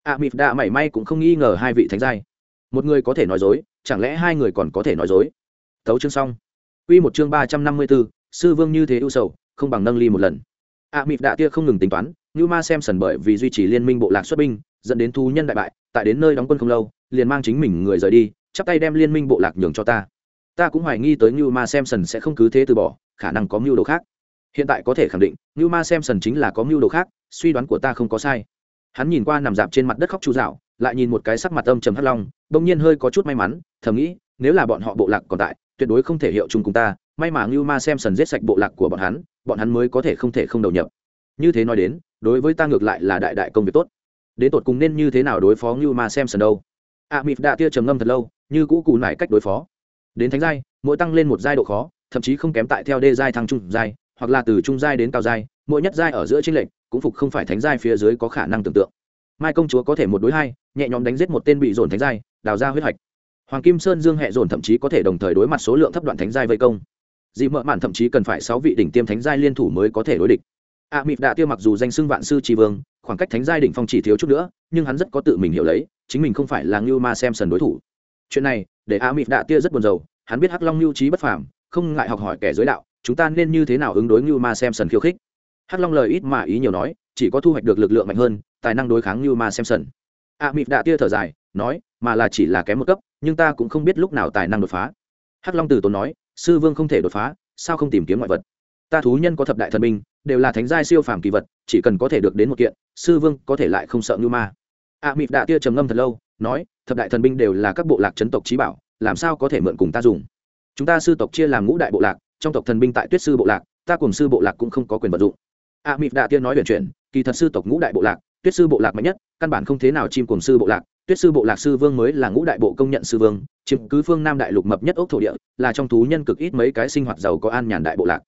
a Mịt đạ mảy may cũng không nghi ngờ hai vị thánh giai một người có thể nói dối chẳng lẽ hai người còn có thể nói dối tấu chương xong Quy một chương ba trăm năm mươi 354, sư vương như thế ưu sầu, không bằng nâng ly một lần. A Mịp Đạ Tia không ngừng tính toán, Như Ma xem sần bởi vì duy trì liên minh bộ lạc xuất binh, dẫn đến thu nhân đại bại, tại đến nơi đóng quân không lâu, liền mang chính mình người rời đi, chắp tay đem liên minh bộ lạc nhường cho ta. Ta cũng hoài nghi tới Như Ma xem sần sẽ không cứ thế từ bỏ, khả năng có mưu đồ khác. Hiện tại có thể khẳng định, Như Ma xem sần chính là có mưu đồ khác, suy đoán của ta không có sai. Hắn nhìn qua nằm dạp trên mặt đất khóc chú dạo, lại nhìn một cái sắc mặt âm trầm hắc long, bỗng nhiên hơi có chút may mắn, thầm nghĩ, nếu là bọn họ bộ lạc còn tại, tuyệt đối không thể hiệu chung cùng ta, may mà Ngưu Ma xem sần giết sạch bộ lạc của bọn hắn, bọn hắn mới có thể không thể không đầu nhập. Như thế nói đến, đối với ta ngược lại là đại đại công việc tốt. Đến tột cùng nên như thế nào đối phó Ngưu Ma xem sần đâu? A Mịp đã tia trầm ngâm thật lâu, như cũ cù nải cách đối phó. Đến thánh giai, mỗi tăng lên một giai độ khó, thậm chí không kém tại theo đê giai thăng trung giai, hoặc là từ trung giai đến cao giai, mỗi nhất giai ở giữa trên lệnh, cũng phục không phải thánh giai phía dưới có khả năng tưởng tượng. Mai công chúa có thể một đối hai, nhẹ nhõm đánh giết một tên bị dồn thánh giai, đào ra huyết hạch. Hoàng Kim Sơn Dương hệ dồn thậm chí có thể đồng thời đối mặt số lượng thấp đoạn thánh giai vây công. Dị mợ mạn thậm chí cần phải sáu vị đỉnh tiêm thánh giai liên thủ mới có thể đối địch. A mịp đạ tiêu mặc dù danh xưng vạn sư tri vương khoảng cách thánh giai đỉnh phong chỉ thiếu chút nữa nhưng hắn rất có tự mình hiểu lấy chính mình không phải là ngưu ma xem sần đối thủ. Chuyện này để a mịp đạ tia rất buồn rầu hắn biết hắc long lưu trí bất phàm không ngại học hỏi kẻ giới đạo chúng ta nên như thế nào ứng đối ngưu ma xem sần khiêu khích? Hắc long lời ít mà ý nhiều nói chỉ có thu hoạch được lực lượng mạnh hơn tài năng đối kháng như ma xem sần a mịp đạ tia thở dài, nói, mà là chỉ là kém một cấp, nhưng ta cũng không biết lúc nào tài năng đột phá. Hắc long từ tốn nói, sư vương không thể đột phá, sao không tìm kiếm ngoại vật? Ta thú nhân có thập đại thần binh, đều là thánh giai siêu phàm kỳ vật, chỉ cần có thể được đến một kiện, sư vương có thể lại không sợ như ma. A mịp đạ tia trầm ngâm thật lâu, nói, thập đại thần binh đều là các bộ lạc chấn tộc trí bảo, làm sao có thể mượn cùng ta dùng? Chúng ta sư tộc chia làm ngũ đại bộ lạc, trong tộc thần binh tại tuyết sư bộ lạc, ta cùng sư bộ lạc cũng không có quyền vận dụng. A mịp đạ tia nói huyền chuyển, kỳ thật sư tộc ngũ đại bộ lạc tuyết sư bộ lạc mạnh nhất, căn bản không thế nào chim cùng sư bộ lạc. Tuyết sư bộ lạc sư vương mới là ngũ đại bộ công nhận sư vương, chiếm cứ phương nam đại lục mập nhất ốc thổ địa, là trong thú nhân cực ít mấy cái sinh hoạt giàu có an nhàn đại bộ lạc.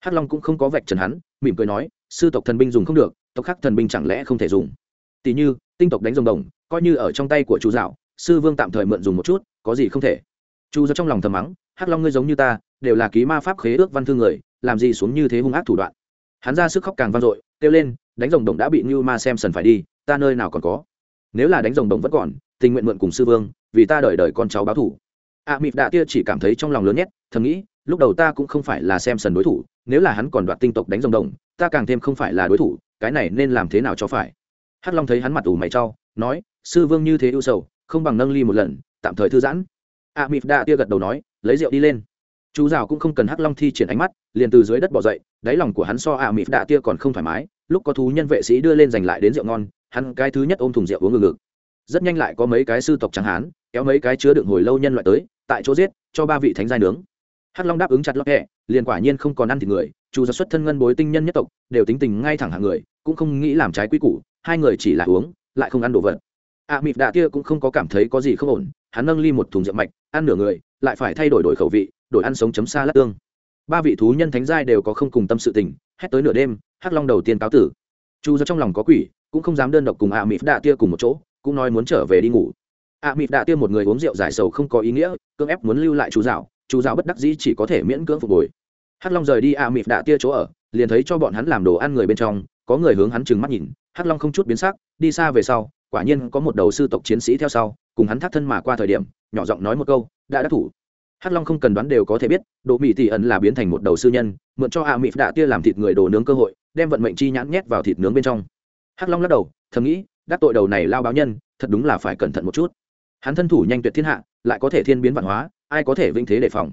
Hắc long cũng không có vạch trần hắn, mỉm cười nói, sư tộc thần binh dùng không được, tộc khác thần binh chẳng lẽ không thể dùng. Tỷ như, tinh tộc đánh rồng đồng, coi như ở trong tay của chú dạo, sư vương tạm thời mượn dùng một chút, có gì không thể. Chu do trong lòng thầm mắng, hắc long ngươi giống như ta, đều là ký ma pháp khế ước văn thư người, làm gì xuống như thế hung ác thủ đoạn. Hắn ra sức khóc càng vang dội, kêu lên đánh rồng đồng đã bị như ma xem sần phải đi ta nơi nào còn có? Nếu là đánh rồng đồng vẫn còn tình nguyện mượn cùng sư vương vì ta đợi đợi con cháu báo thủ. A à, mịp đạ tia chỉ cảm thấy trong lòng lớn nhất thầm nghĩ lúc đầu ta cũng không phải là xem sần đối thủ nếu là hắn còn đoạt tinh tộc đánh rồng đồng ta càng thêm không phải là đối thủ cái này nên làm thế nào cho phải? Hắc long thấy hắn mặt ủ mày trau nói sư vương như thế ưu sầu không bằng nâng ly một lần tạm thời thư giãn. A à, mịp đạ tia gật đầu nói lấy rượu đi lên. Chú rào cũng không cần hắc long thi triển ánh mắt liền từ dưới đất bỏ dậy đáy lòng của hắn so a à, mịp đạ tia còn không thoải mái lúc có thú nhân vệ sĩ đưa lên giành lại đến rượu ngon hắn cái thứ nhất ôm thùng rượu uống ngực ngực rất nhanh lại có mấy cái sư tộc trắng hán kéo mấy cái chứa đựng hồi lâu nhân loại tới tại chỗ giết cho ba vị thánh giai nướng. Hắc long đáp ứng chặt lót hẹ liền quả nhiên không còn ăn thịt người chủ gia xuất thân ngân bối tinh nhân nhất tộc đều tính tình ngay thẳng hạng người cũng không nghĩ làm trái quy củ hai người chỉ là uống lại không ăn đồ vật. A à, mịp đạ kia cũng không có cảm thấy có gì không ổn hắn nâng ly một thùng rượu mạch ăn nửa người lại phải thay đổi đổi khẩu vị đổi ăn sống chấm xa lát tương. Ba vị thú nhân thánh giai đều có không cùng tâm sự tình hét tới nửa đêm hắc long đầu tiên cáo tử. Chu ra trong lòng có quỷ, cũng không dám đơn độc cùng À mịp đạ tia cùng một chỗ, cũng nói muốn trở về đi ngủ. À mịp đạ tia một người uống rượu giải sầu không có ý nghĩa, cưỡng ép muốn lưu lại chú dạo chú dạo bất đắc dĩ chỉ có thể miễn cưỡng phục hồi. Hắc long rời đi À mịp đạ tia chỗ ở, liền thấy cho bọn hắn làm đồ ăn người bên trong, có người hướng hắn trừng mắt nhìn, hắc long không chút biến sắc, đi xa về sau, quả nhiên có một đầu sư tộc chiến sĩ theo sau, cùng hắn thắt thân mà qua thời điểm, nhỏ giọng nói một câu, đã đắc thủ hắc long không cần đoán đều có thể biết đồ mỹ tỷ ẩn là biến thành một đầu sư nhân, mượn cho a mịp đạ tia làm thịt người đồ nướng cơ hội, đem vận mệnh chi nhãn nhét vào thịt nướng bên trong. Hắc long lắc đầu, thầm nghĩ, đắc tội đầu này lao báo nhân, thật đúng là phải cẩn thận một chút. Hắn thân thủ nhanh tuyệt thiên hạ, lại có thể thiên biến văn hóa, ai có thể vinh thế đề phòng?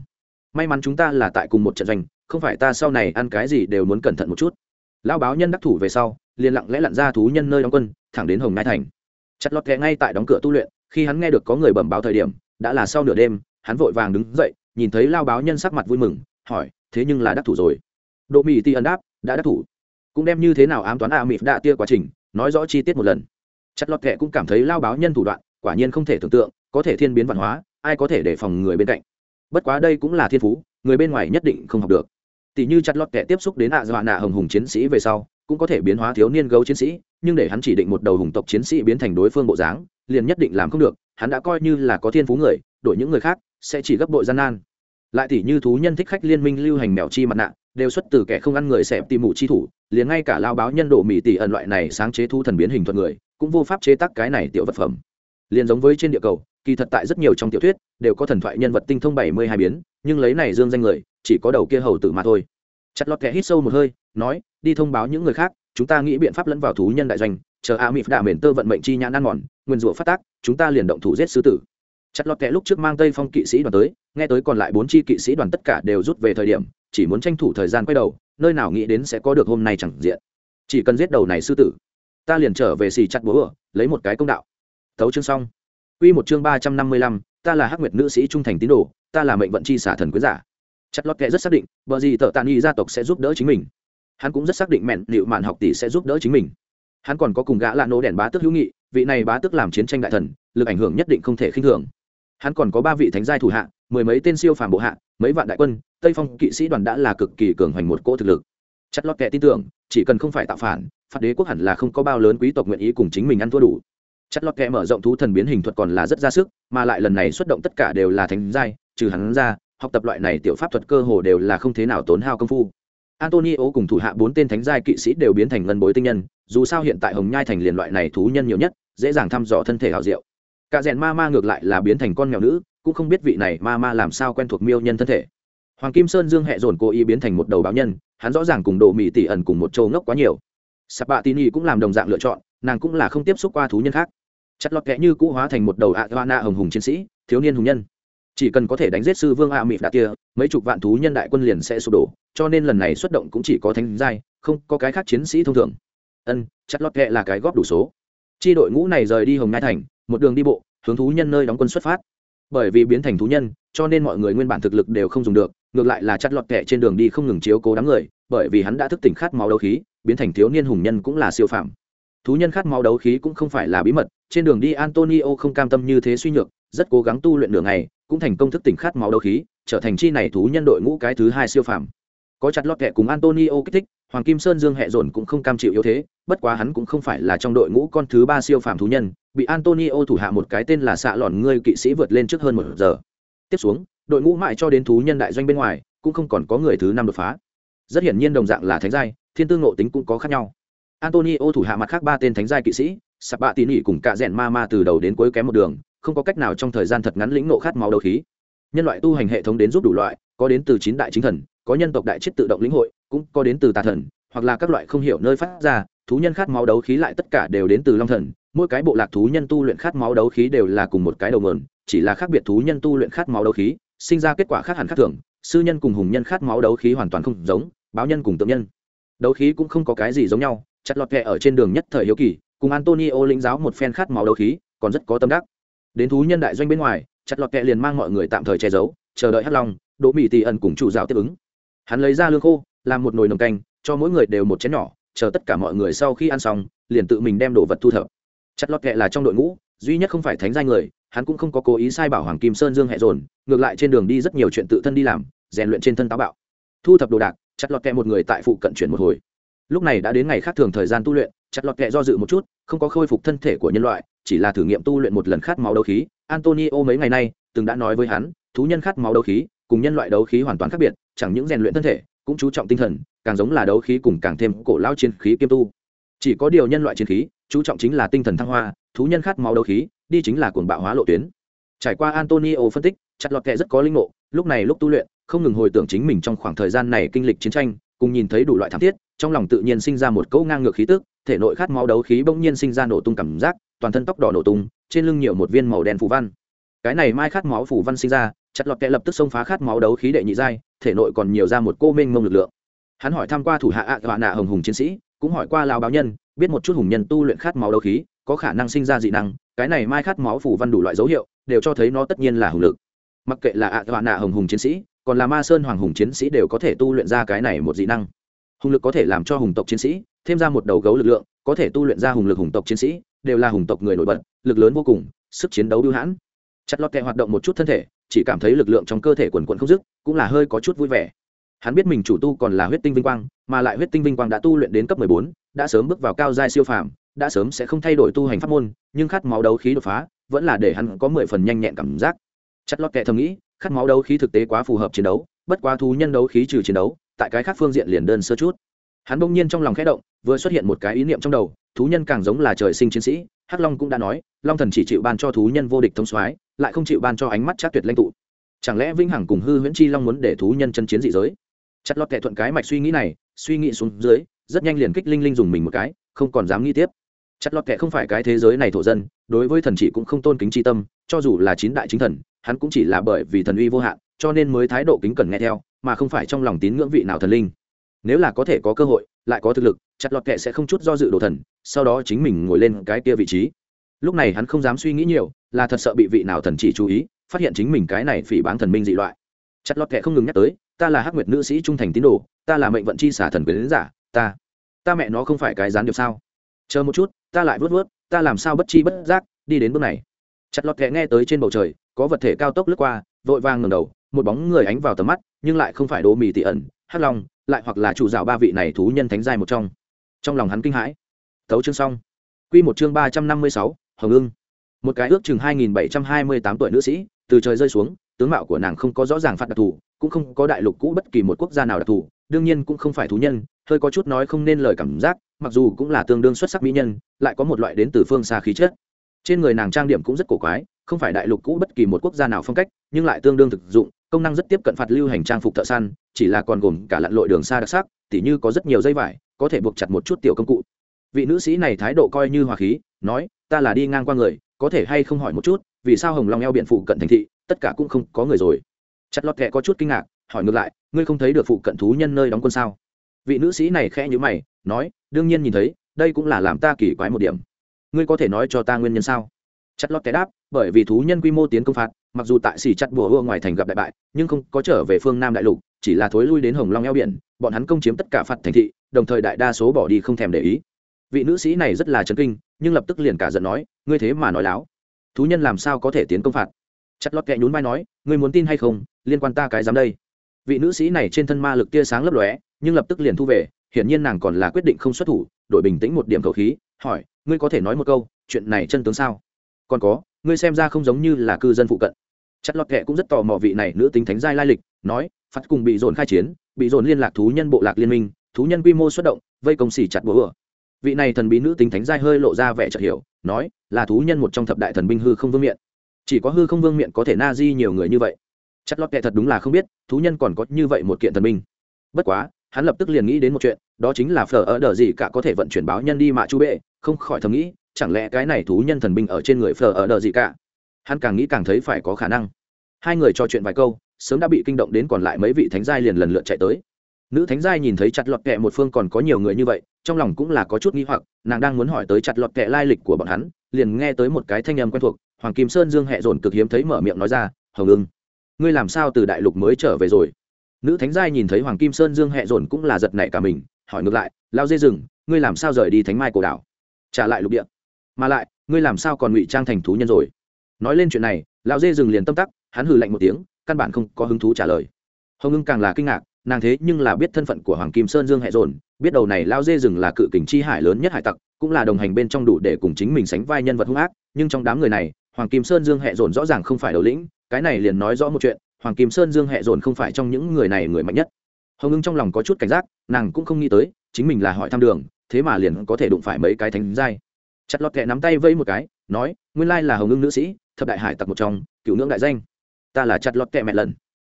May mắn chúng ta là tại cùng một trận doanh, không phải ta sau này ăn cái gì đều muốn cẩn thận một chút. Lao báo nhân đắc thủ về sau, liền lặng lẽ lặn ra thú nhân nơi đóng quân, thẳng đến hồng nai thành. Chặt lọt kẹ ngay tại đóng cửa tu luyện, khi hắn nghe được có người bẩm báo thời điểm, đã là sau nửa đêm hắn vội vàng đứng dậy, nhìn thấy lao báo nhân sắc mặt vui mừng, hỏi, thế nhưng là đắc thủ rồi? Độ mỹ ti ấn đáp, đã đắc thủ. Cũng đem như thế nào ám toán a mịp đạ tia quá trình, nói rõ chi tiết một lần. Chặt lọt kệ cũng cảm thấy lao báo nhân thủ đoạn, quả nhiên không thể tưởng tượng, có thể thiên biến văn hóa, ai có thể đề phòng người bên cạnh. Bất quá đây cũng là thiên phú, người bên ngoài nhất định không học được. Tỷ như chặt lọt kệ tiếp xúc đến ạ dọa nạ hồng hùng chiến sĩ về sau, cũng có thể biến hóa thiếu niên gấu chiến sĩ, nhưng để hắn chỉ định một đầu hùng tộc chiến sĩ biến thành đối phương bộ dáng, liền nhất định làm không được, hắn đã coi như là có thiên phú người, đổi những người khác sẽ chỉ gấp bội gian nan. Lại tỷ như thú nhân thích khách liên minh lưu hành mèo chi mặt nạ, đều xuất từ kẻ không ăn người xẹp tìm mụ chi thủ, liền ngay cả lao báo nhân độ mỹ tỷ ẩn loại này sáng chế thu thần biến hình thuật người, cũng vô pháp chế tác cái này tiểu vật phẩm. Liền giống với trên địa cầu, kỳ thật tại rất nhiều trong tiểu thuyết, đều có thần thoại nhân vật tinh thông bảy mươi hai biến, nhưng lấy này dương danh người, chỉ có đầu kia hầu tử mà thôi. Chặt lọt kẻ hít sâu một hơi, nói, đi thông báo những người khác, chúng ta nghĩ biện pháp lẫn vào thú nhân đại doanh, chờ a mịp đạ mền tơ vận mệnh chi nhãn ăn mòn, nguyên rủa phát tác, chúng ta liền động thủ giết sư tử chặt lọt kẻ lúc trước mang tây phong kỵ sĩ đoàn tới nghe tới còn lại bốn chi kỵ sĩ đoàn tất cả đều rút về thời điểm chỉ muốn tranh thủ thời gian quay đầu nơi nào nghĩ đến sẽ có được hôm nay chẳng diện chỉ cần giết đầu này sư tử ta liền trở về xì chặt búa ở lấy một cái công đạo thấu chương xong Quy một chương ba trăm năm mươi lăm, ta là Hắc Nguyệt nữ sĩ trung thành tín đồ, ta là mệnh vận chi xả thần quý giả. Chặt lót kệ rất xác định, bờ gì tợ tàn y gia tộc sẽ giúp đỡ chính mình. Hắn cũng rất xác định mẹn liệu mạn học tỷ sẽ giúp đỡ chính mình. Hắn còn có cùng gã lạ nô đèn bá tước hữu nghị, vị này bá tước làm chiến tranh đại thần, lực ảnh hưởng nhất định không thể khinh thường. Hắn còn có ba vị thánh giai thủ hạ, mười mấy tên siêu phàm bộ hạ, mấy vạn đại quân, Tây Phong kỵ sĩ đoàn đã là cực kỳ cường hành một cỗ thực lực. Chặt lót kệ tin tưởng, chỉ cần không phải tạo phản, phạt đế quốc hẳn là không có bao lớn quý tộc nguyện ý cùng chính mình ăn thua đủ. Chất lót kẻ mở rộng thú thần biến hình thuật còn là rất ra sức mà lại lần này xuất động tất cả đều là thánh giai trừ hắn ra học tập loại này tiểu pháp thuật cơ hồ đều là không thế nào tốn hao công phu. Antonio cùng thủ hạ bốn tên thánh giai kỵ sĩ đều biến thành ngân bối tinh nhân dù sao hiện tại hồng nhai thành liền loại này thú nhân nhiều nhất dễ dàng thăm dò thân thể hảo diệu cả rèn ma ma ngược lại là biến thành con mèo nữ, cũng không biết vị này ma ma làm sao quen thuộc miêu nhân thân thể. Hoàng kim sơn dương hẹ dồn cố ý biến thành một đầu báo nhân, hắn rõ ràng cùng đồ mỹ tỷ ẩn cùng một châu ngốc quá nhiều. Sạp bạ tin y cũng làm đồng dạng lựa chọn, nàng cũng là không tiếp xúc qua thú nhân khác. Chặt lọt kẽ như cũ hóa thành một đầu ạ hoa na hồng hùng chiến sĩ, thiếu niên hùng nhân. Chỉ cần có thể đánh giết sư vương ạ mị đạ kia, mấy chục vạn thú nhân đại quân liền sẽ sụp đổ, cho nên lần này xuất động cũng chỉ có thánh giai, không có cái khác chiến sĩ thông thường. Ân, chặt lọt kệ là cái góp đủ số. Chi đội ngũ này rời đi hồng ngai thành một đường đi bộ hướng thú nhân nơi đóng quân xuất phát. Bởi vì biến thành thú nhân cho nên mọi người nguyên bản thực lực đều không dùng được ngược lại là chặt lọt kệ trên đường đi không ngừng chiếu cố đám người bởi vì hắn đã thức tỉnh khát máu đấu khí biến thành thiếu niên hùng nhân cũng là siêu phạm thú nhân khát máu đấu khí cũng không phải là bí mật trên đường đi antonio không cam tâm như thế suy nhược rất cố gắng tu luyện đường này, cũng thành công thức tỉnh khát máu đấu khí trở thành chi này thú nhân đội ngũ cái thứ hai siêu phàm có chặt lót kẹ cùng antonio kích thích, hoàng kim sơn dương hẹ dồn cũng không cam chịu yếu thế, bất quá hắn cũng không phải là trong đội ngũ con thứ ba siêu phàm thú nhân, bị antonio thủ hạ một cái tên là xạ lòn ngươi kỵ sĩ vượt lên trước hơn một giờ. Tiếp xuống, đội ngũ mãi cho đến thú nhân đại doanh bên ngoài, cũng không còn có người thứ năm đột phá. Rất hiển nhiên đồng dạng là thánh giai, thiên tương ngộ tính cũng có khác nhau. Antonio thủ hạ mặt khác ba tên thánh giai kỵ sĩ sạp bạ tỉ nỉ cùng cả rèn ma ma từ đầu đến cuối kém một đường, không có cách nào trong thời gian thật ngắn lĩnh nộ khát máu đầu khí. Nhân loại tu hành hệ thống đến giúp đủ loại, có đến từ chín đại chính thần có nhân tộc đại chết tự động lĩnh hội, cũng có đến từ tà thần, hoặc là các loại không hiểu nơi phát ra, thú nhân khát máu đấu khí lại tất cả đều đến từ long thần. Mỗi cái bộ lạc thú nhân tu luyện khát máu đấu khí đều là cùng một cái đầu mườn chỉ là khác biệt thú nhân tu luyện khát máu đấu khí, sinh ra kết quả khác hẳn khác thường. Sư nhân cùng hùng nhân khát máu đấu khí hoàn toàn không giống, báo nhân cùng tượng nhân. Đấu khí cũng không có cái gì giống nhau, chặt lọt kẹ ở trên đường nhất thời hiếu kỳ, cùng antonio lĩnh giáo một phen khát máu đấu khí, còn rất có tâm đắc. Đến thú nhân đại doanh bên ngoài, chặt lọt kẹ liền mang mọi người tạm thời che giấu, chờ đợi hắc long, đỗ mỹ tì ẩn cùng chủ giáo tiếp ứng hắn lấy ra lương khô, làm một nồi nồng canh, cho mỗi người đều một chén nhỏ, chờ tất cả mọi người sau khi ăn xong, liền tự mình đem đồ vật thu thập. Chặt lọt kệ là trong đội ngũ, duy nhất không phải thánh giai người, hắn cũng không có cố ý sai bảo hoàng kim sơn dương hẹ dồn, ngược lại trên đường đi rất nhiều chuyện tự thân đi làm, rèn luyện trên thân táo bạo. Thu thập đồ đạc, chặt lọt kệ một người tại phụ cận chuyển một hồi. Lúc này đã đến ngày khác thường thời gian tu luyện, chặt lọt kệ do dự một chút, không có khôi phục thân thể của nhân loại, chỉ là thử nghiệm tu luyện một lần khát máu đấu khí. Antonio mấy ngày nay, từng đã nói với hắn, thú nhân khát máu đấu khí cùng nhân loại đấu khí hoàn toàn khác biệt, chẳng những rèn luyện thân thể, cũng chú trọng tinh thần, càng giống là đấu khí cùng càng thêm cổ lao chiến khí kiêm tu. Chỉ có điều nhân loại chiến khí, chú trọng chính là tinh thần thăng hoa, thú nhân khát máu đấu khí, đi chính là cuồng bạo hóa lộ tuyến. Trải qua antonio phân tích, chặt lọt kệ rất có linh ngộ, lúc này lúc tu luyện, không ngừng hồi tưởng chính mình trong khoảng thời gian này kinh lịch chiến tranh, cùng nhìn thấy đủ loại thảm thiết, trong lòng tự nhiên sinh ra một cỗ ngang ngược khí tức, thể nội khát máu đấu khí bỗng nhiên sinh ra nổ tung cảm giác, toàn thân tóc đỏ nổ tung, trên lưng nhiều một viên màu đen phủ văn. Cái này mai khát máu phủ văn sinh ra chặt lọt kẹ lập tức xông phá khát máu đấu khí đệ nhị giai, thể nội còn nhiều ra một cô mênh mông lực lượng. Hắn hỏi tham q u a thủ hạ ạ và nạ hồng hùng chiến sĩ, cũng hỏi qua lao báo nhân, biết một chút hùng nhân tu luyện khát máu đấu khí, có khả năng sinh ra dị năng, cái này mai khát máu phủ văn đủ loại dấu hiệu, đều cho thấy nó tất nhiên là hùng lực. Mặc kệ là ạ và nạ hồng hùng chiến sĩ, còn là ma sơn hoàng hùng chiến sĩ đều có thể tu luyện ra cái này một dị năng. Hùng lực có thể làm cho hùng tộc chiến sĩ, thêm ra một đầu gấu lực lượng, có thể tu luyện ra hùng lực hùng tộc chiến sĩ, đều là hùng tộc người nổi bật, lực lớn vô cùng, sức chiến đấu bưu hãn. Chặt lọt kẹ hoạt động một chút thân thể chỉ cảm thấy lực lượng trong cơ thể quần quần không dứt, cũng là hơi có chút vui vẻ. Hắn biết mình chủ tu còn là huyết tinh vinh quang, mà lại huyết tinh vinh quang đã tu luyện đến cấp mười bốn, đã sớm bước vào cao giai siêu phàm, đã sớm sẽ không thay đổi tu hành pháp môn, nhưng khát máu đấu khí đột phá, vẫn là để hắn có mười phần nhanh nhẹn cảm giác. Chất lót kệ thầm nghĩ, khát máu đấu khí thực tế quá phù hợp chiến đấu, bất quá thú nhân đấu khí trừ chiến đấu, tại cái khác phương diện liền đơn sơ chút. Hắn bỗng nhiên trong lòng khẽ động, vừa xuất hiện một cái ý niệm trong đầu, thú nhân càng giống là trời sinh chiến sĩ hắc long cũng đã nói, long thần chỉ chịu ban cho thú nhân vô địch thông soái, lại không chịu ban cho ánh mắt chắc tuyệt lãnh tụ. Chẳng lẽ vĩnh hằng cùng hư huyễn chi long muốn để thú nhân chân chiến dị giới? Chặt lọt kệ thuận cái mạch suy nghĩ này, suy nghĩ xuống dưới, rất nhanh liền kích linh linh dùng mình một cái, không còn dám nghĩ tiếp. Chặt lọt kệ không phải cái thế giới này thổ dân, đối với thần chỉ cũng không tôn kính tri tâm, cho dù là chín đại chính thần, hắn cũng chỉ là bởi vì thần uy vô hạn, cho nên mới thái độ kính cần nghe theo, mà không phải trong lòng tín ngưỡng vị nào thần linh nếu là có thể có cơ hội, lại có thực lực, chặt lọt kệ sẽ không chút do dự đồ thần, sau đó chính mình ngồi lên cái kia vị trí. Lúc này hắn không dám suy nghĩ nhiều, là thật sợ bị vị nào thần chỉ chú ý, phát hiện chính mình cái này phỉ báng thần minh dị loại. Chặt lọt kệ không ngừng nhắc tới, ta là hắc nguyệt nữ sĩ trung thành tín đồ, ta là mệnh vận chi xả thần quyền giả, ta ta mẹ nó không phải cái gián điệp sao? Chờ một chút, ta lại vớt vớt, ta làm sao bất chi bất giác, đi đến bước này. Chặt lọt kệ nghe tới trên bầu trời, có vật thể cao tốc lướt qua, vội vàng ngầm đầu, một bóng người ánh vào tầm mắt, nhưng lại không phải đồ mì tị ẩn, hắc long lại hoặc là chủ rào ba vị này thú nhân thánh giai một trong. Trong lòng hắn kinh hãi. Thấu chương xong. Quy một chương ba trăm năm mươi sáu, hồng ưng. Một cái ước chừng hai nghìn bảy trăm hai mươi tám tuổi nữ sĩ, từ trời rơi xuống, tướng mạo của nàng không có rõ ràng phạt đặc thù, cũng không có đại lục cũ bất kỳ một quốc gia nào đặc thù, đương nhiên cũng không phải thú nhân, hơi có chút nói không nên lời cảm giác, mặc dù cũng là tương đương xuất sắc mỹ nhân, lại có một loại đến từ phương xa khí chất. Trên người nàng trang điểm cũng rất cổ quái không phải đại lục cũ bất kỳ một quốc gia nào phong cách, nhưng lại tương đương thực dụng, công năng rất tiếp cận phạt lưu hành trang phục thợ săn, chỉ là còn gồm cả lặn lội đường xa đặc sắc, tỉ như có rất nhiều dây vải, có thể buộc chặt một chút tiểu công cụ. Vị nữ sĩ này thái độ coi như hòa khí, nói, ta là đi ngang qua người, có thể hay không hỏi một chút, vì sao hồng long eo biện phụ cận thành thị, tất cả cũng không có người rồi? Chặt lọt kẹ có chút kinh ngạc, hỏi ngược lại, ngươi không thấy được phụ cận thú nhân nơi đóng quân sao? Vị nữ sĩ này khẽ nhữ mày, nói, đương nhiên nhìn thấy, đây cũng là làm ta kỳ quái một điểm. Ngươi có thể nói cho ta nguyên nhân sao? Chặt lọt té đáp, bởi vì thú nhân quy mô tiến công phạt, mặc dù tại xỉ chặt bùa hua ngoài thành gặp đại bại, nhưng không có trở về phương nam đại lục, chỉ là thối lui đến hồng long eo biển, bọn hắn công chiếm tất cả phạt thành thị, đồng thời đại đa số bỏ đi không thèm để ý. Vị nữ sĩ này rất là chấn kinh, nhưng lập tức liền cả giận nói, ngươi thế mà nói láo. Thú nhân làm sao có thể tiến công phạt? Chặt lọt kẹ nhún vai nói, ngươi muốn tin hay không? Liên quan ta cái dám đây. Vị nữ sĩ này trên thân ma lực tia sáng lấp lóe, nhưng lập tức liền thu về, hiển nhiên nàng còn là quyết định không xuất thủ, đổi bình tĩnh một điểm cầu khí, hỏi, ngươi có thể nói một câu, chuyện này chân tướng sao? Còn có, ngươi xem ra không giống như là cư dân phụ cận. Chặt lọt kệ cũng rất tò mò vị này nữ tính thánh giai lai lịch, nói phát cùng bị dồn khai chiến, bị dồn liên lạc thú nhân bộ lạc liên minh, thú nhân quy mô xuất động, vây công xỉ chặt búa ửa vị này thần bí nữ tính thánh giai hơi lộ ra vẻ chợt hiểu, nói, là thú nhân một trong thập đại thần binh hư không vương miện. Chỉ có hư không vương miện có thể na di nhiều người như vậy. Chặt lọt kệ thật đúng là không biết, thú nhân còn có như vậy một kiện thần binh. Bất quá, hắn lập tức liền nghĩ đến một chuyện, đó chính là phở ở đờ gì cả có thể vận chuyển báo nhân đi mạ chu bệ, không khỏi thầm nghĩ chẳng lẽ cái này thú nhân thần binh ở trên người phờ ở đờ gì cả? Hắn càng nghĩ càng thấy phải có khả năng. Hai người trò chuyện vài câu, sớm đã bị kinh động đến còn lại mấy vị thánh giai liền lần lượt chạy tới. Nữ thánh giai nhìn thấy chặt lọt kẹ một phương còn có nhiều người như vậy, trong lòng cũng là có chút nghi hoặc, nàng đang muốn hỏi tới chặt lọt kẹ lai lịch của bọn hắn, liền nghe tới một cái thanh âm quen thuộc, hoàng kim sơn dương hẹ dồn cực hiếm thấy mở miệng nói ra, hồng ưng, ngươi làm sao từ đại lục mới trở về rồi? Nữ thánh giai nhìn thấy hoàng kim sơn dương hẹ dồn cũng là giật nảy cả mình, hỏi ngược lại, lao dê rừng, ngươi làm sao rời đi thánh mai cổ đảo? Trả lại lục địa mà lại, ngươi làm sao còn ngụy trang thành thú nhân rồi? Nói lên chuyện này, lão dê dừng liền tâm tắc, hắn hừ lạnh một tiếng, căn bản không có hứng thú trả lời. Hồng ngưng càng là kinh ngạc, nàng thế nhưng là biết thân phận của hoàng kim sơn dương hẹ dồn, biết đầu này lao dê rừng là cự kình chi hải lớn nhất hải tặc, cũng là đồng hành bên trong đủ để cùng chính mình sánh vai nhân vật hung ác, nhưng trong đám người này, hoàng kim sơn dương hẹ dồn rõ ràng không phải đầu lĩnh, cái này liền nói rõ một chuyện, hoàng kim sơn dương hẹ dồn không phải trong những người này người mạnh nhất. Hồng ngưng trong lòng có chút cảnh giác, nàng cũng không nghĩ tới, chính mình là hỏi thăm đường, thế mà liền có thể đụng phải mấy cái thánh giai chặt lọt kẹ nắm tay vây một cái, nói, nguyên lai là hồng ngưng nữ sĩ, thập đại hải tặc một trong, cựu ngưỡng đại danh. Ta là chặt lọt kẹ mẹ lần.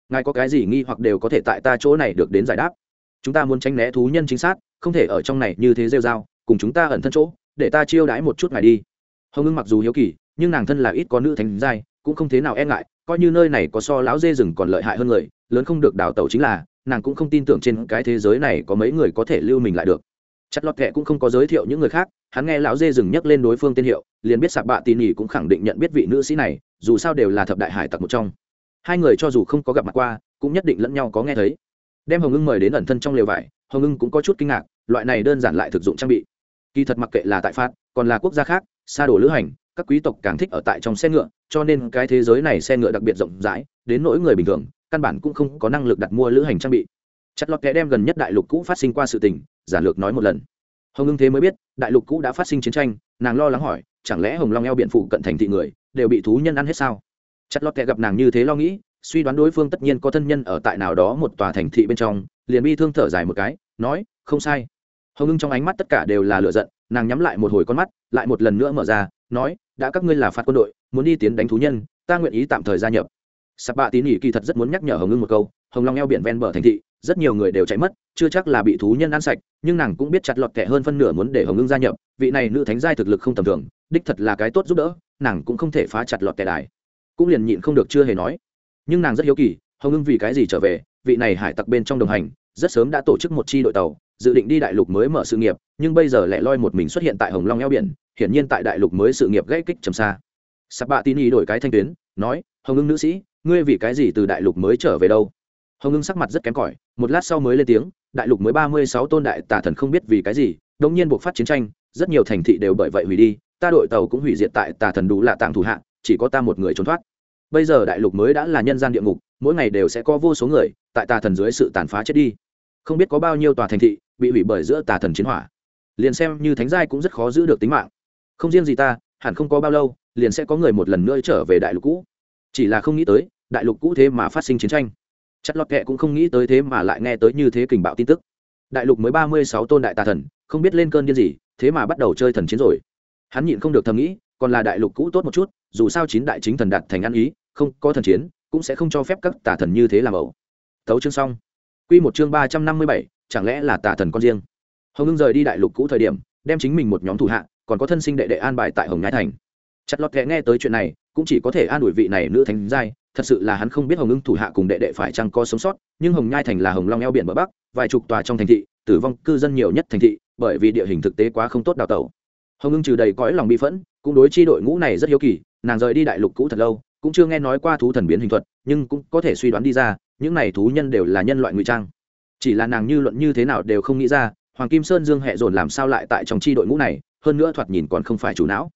Ngài có cái gì nghi hoặc đều có thể tại ta chỗ này được đến giải đáp. Chúng ta muốn tránh né thú nhân chính xác, không thể ở trong này như thế rêu dao cùng chúng ta ẩn thân chỗ, để ta chiêu đãi một chút ngài đi. Hồng ngưng mặc dù hiếu kỳ, nhưng nàng thân là ít có nữ thành giai, cũng không thế nào e ngại, coi như nơi này có so lão dê rừng còn lợi hại hơn người, lớn không được đào tẩu chính là, nàng cũng không tin tưởng trên cái thế giới này có mấy người có thể lưu mình lại được chặt lọt kệ cũng không có giới thiệu những người khác, hắn nghe lão dê dừng nhắc lên đối phương tên hiệu, liền biết sạp bạ tỉ nỉ cũng khẳng định nhận biết vị nữ sĩ này, dù sao đều là thập đại hải tặc một trong. Hai người cho dù không có gặp mặt qua, cũng nhất định lẫn nhau có nghe thấy. Đem hồng ưng mời đến ẩn thân trong lều vải, hồng ưng cũng có chút kinh ngạc, loại này đơn giản lại thực dụng trang bị. Kỳ thật mặc kệ là tại phát còn là quốc gia khác, xa đồ lữ hành, các quý tộc càng thích ở tại trong xe ngựa, cho nên cái thế giới này xe ngựa đặc biệt rộng rãi, đến nỗi người bình thường, căn bản cũng không có năng lực đặt mua lữ hành trang bị. Chặt lọt kẽ đem gần nhất đại lục cũ phát sinh qua sự tình giản lược nói một lần. Hồng ưng thế mới biết, đại lục cũ đã phát sinh chiến tranh, nàng lo lắng hỏi, chẳng lẽ hồng long eo biện phụ cận thành thị người, đều bị thú nhân ăn hết sao? Chặt lọt kẻ gặp nàng như thế lo nghĩ, suy đoán đối phương tất nhiên có thân nhân ở tại nào đó một tòa thành thị bên trong, liền bi thương thở dài một cái, nói, không sai. Hồng ưng trong ánh mắt tất cả đều là lựa giận, nàng nhắm lại một hồi con mắt, lại một lần nữa mở ra, nói, đã các ngươi là phạt quân đội, muốn đi tiến đánh thú nhân, ta nguyện ý tạm thời gia nhập. Sạp bạ tín ỉ kỳ thật rất muốn nhắc nhở hồng ưng một câu, hồng long eo biển ven bờ thành thị rất nhiều người đều chạy mất, chưa chắc là bị thú nhân ăn sạch, nhưng nàng cũng biết chặt lọt kẻ hơn phân nửa muốn để hồng ưng gia nhập, vị này nữ thánh giai thực lực không tầm thường, đích thật là cái tốt giúp đỡ, nàng cũng không thể phá chặt lọt kẻ đài. Cũng liền nhịn không được chưa hề nói. Nhưng nàng rất hiếu kỳ, hồng ưng vì cái gì trở về, vị này hải tặc bên trong đồng hành, rất sớm đã tổ chức một chi đội tàu, dự định đi đại lục mới mở sự nghiệp, nhưng bây giờ lại loi một mình xuất hiện tại hồng long eo biển, hiển nhiên tại đại lục mới sự nghiệp gãy kích trầm xa. Sắp bạ tin ý đổi cái thanh tuyến, nói, hồng ưng nữ sĩ, ngươi vì cái gì từ đại lục mới trở về đâu? Hồng ngưng sắc mặt rất kém cỏi, một lát sau mới lên tiếng, đại lục mới ba mươi sáu tôn đại tà thần không biết vì cái gì đông nhiên buộc phát chiến tranh, rất nhiều thành thị đều bởi vậy hủy đi, ta đội tàu cũng hủy diệt tại tà thần đủ lạ tạng thủ hạ, chỉ có ta một người trốn thoát. Bây giờ đại lục mới đã là nhân gian địa ngục, mỗi ngày đều sẽ có vô số người tại tà thần dưới sự tàn phá chết đi. Không biết có bao nhiêu tòa thành thị bị hủy bởi giữa tà thần chiến hỏa. Liền xem như thánh giai cũng rất khó giữ được tính mạng. Không riêng gì ta, hẳn không có bao lâu, liền sẽ có người một lần nữa trở về đại lục cũ. Chỉ là không nghĩ tới, đại lục cũ thế mà phát sinh chiến tranh chất lọt kệ cũng không nghĩ tới thế mà lại nghe tới như thế kình bạo tin tức. Đại lục mới ba mươi sáu tôn đại tà thần, không biết lên cơn điên gì, thế mà bắt đầu chơi thần chiến rồi. Hắn nhịn không được thầm nghĩ, còn là đại lục cũ tốt một chút, dù sao chín đại chính thần đạt thành ăn ý, không có thần chiến, cũng sẽ không cho phép các tà thần như thế làm ẩu. Tấu chương xong. Q một chương ba trăm năm mươi bảy, chẳng lẽ là tà thần con riêng? Hồng ngưng rời đi đại lục cũ thời điểm, đem chính mình một nhóm thủ hạ, còn có thân sinh đệ đệ an bài tại hồng nhai thành. Chặt lọt kệ nghe tới chuyện này, cũng chỉ có thể an ủi vị này nữ thánh giai thật sự là hắn không biết hồng ưng thủ hạ cùng đệ đệ phải chăng có sống sót, nhưng hồng nhai thành là hồng long eo biển bờ bắc, vài chục tòa trong thành thị, tử vong cư dân nhiều nhất thành thị, bởi vì địa hình thực tế quá không tốt đào tẩu. Hồng ưng trừ đầy cõi lòng bị phẫn, cũng đối chi đội ngũ này rất hiếu kỳ, nàng rời đi đại lục cũ thật lâu, cũng chưa nghe nói qua thú thần biến hình thuật, nhưng cũng có thể suy đoán đi ra, những này thú nhân đều là nhân loại ngụy trang. Chỉ là nàng như luận như thế nào đều không nghĩ ra, hoàng kim sơn dương hẹ dồn làm sao lại tại trong chi đội ngũ này, hơn nữa thoạt nhìn còn không phải chủ não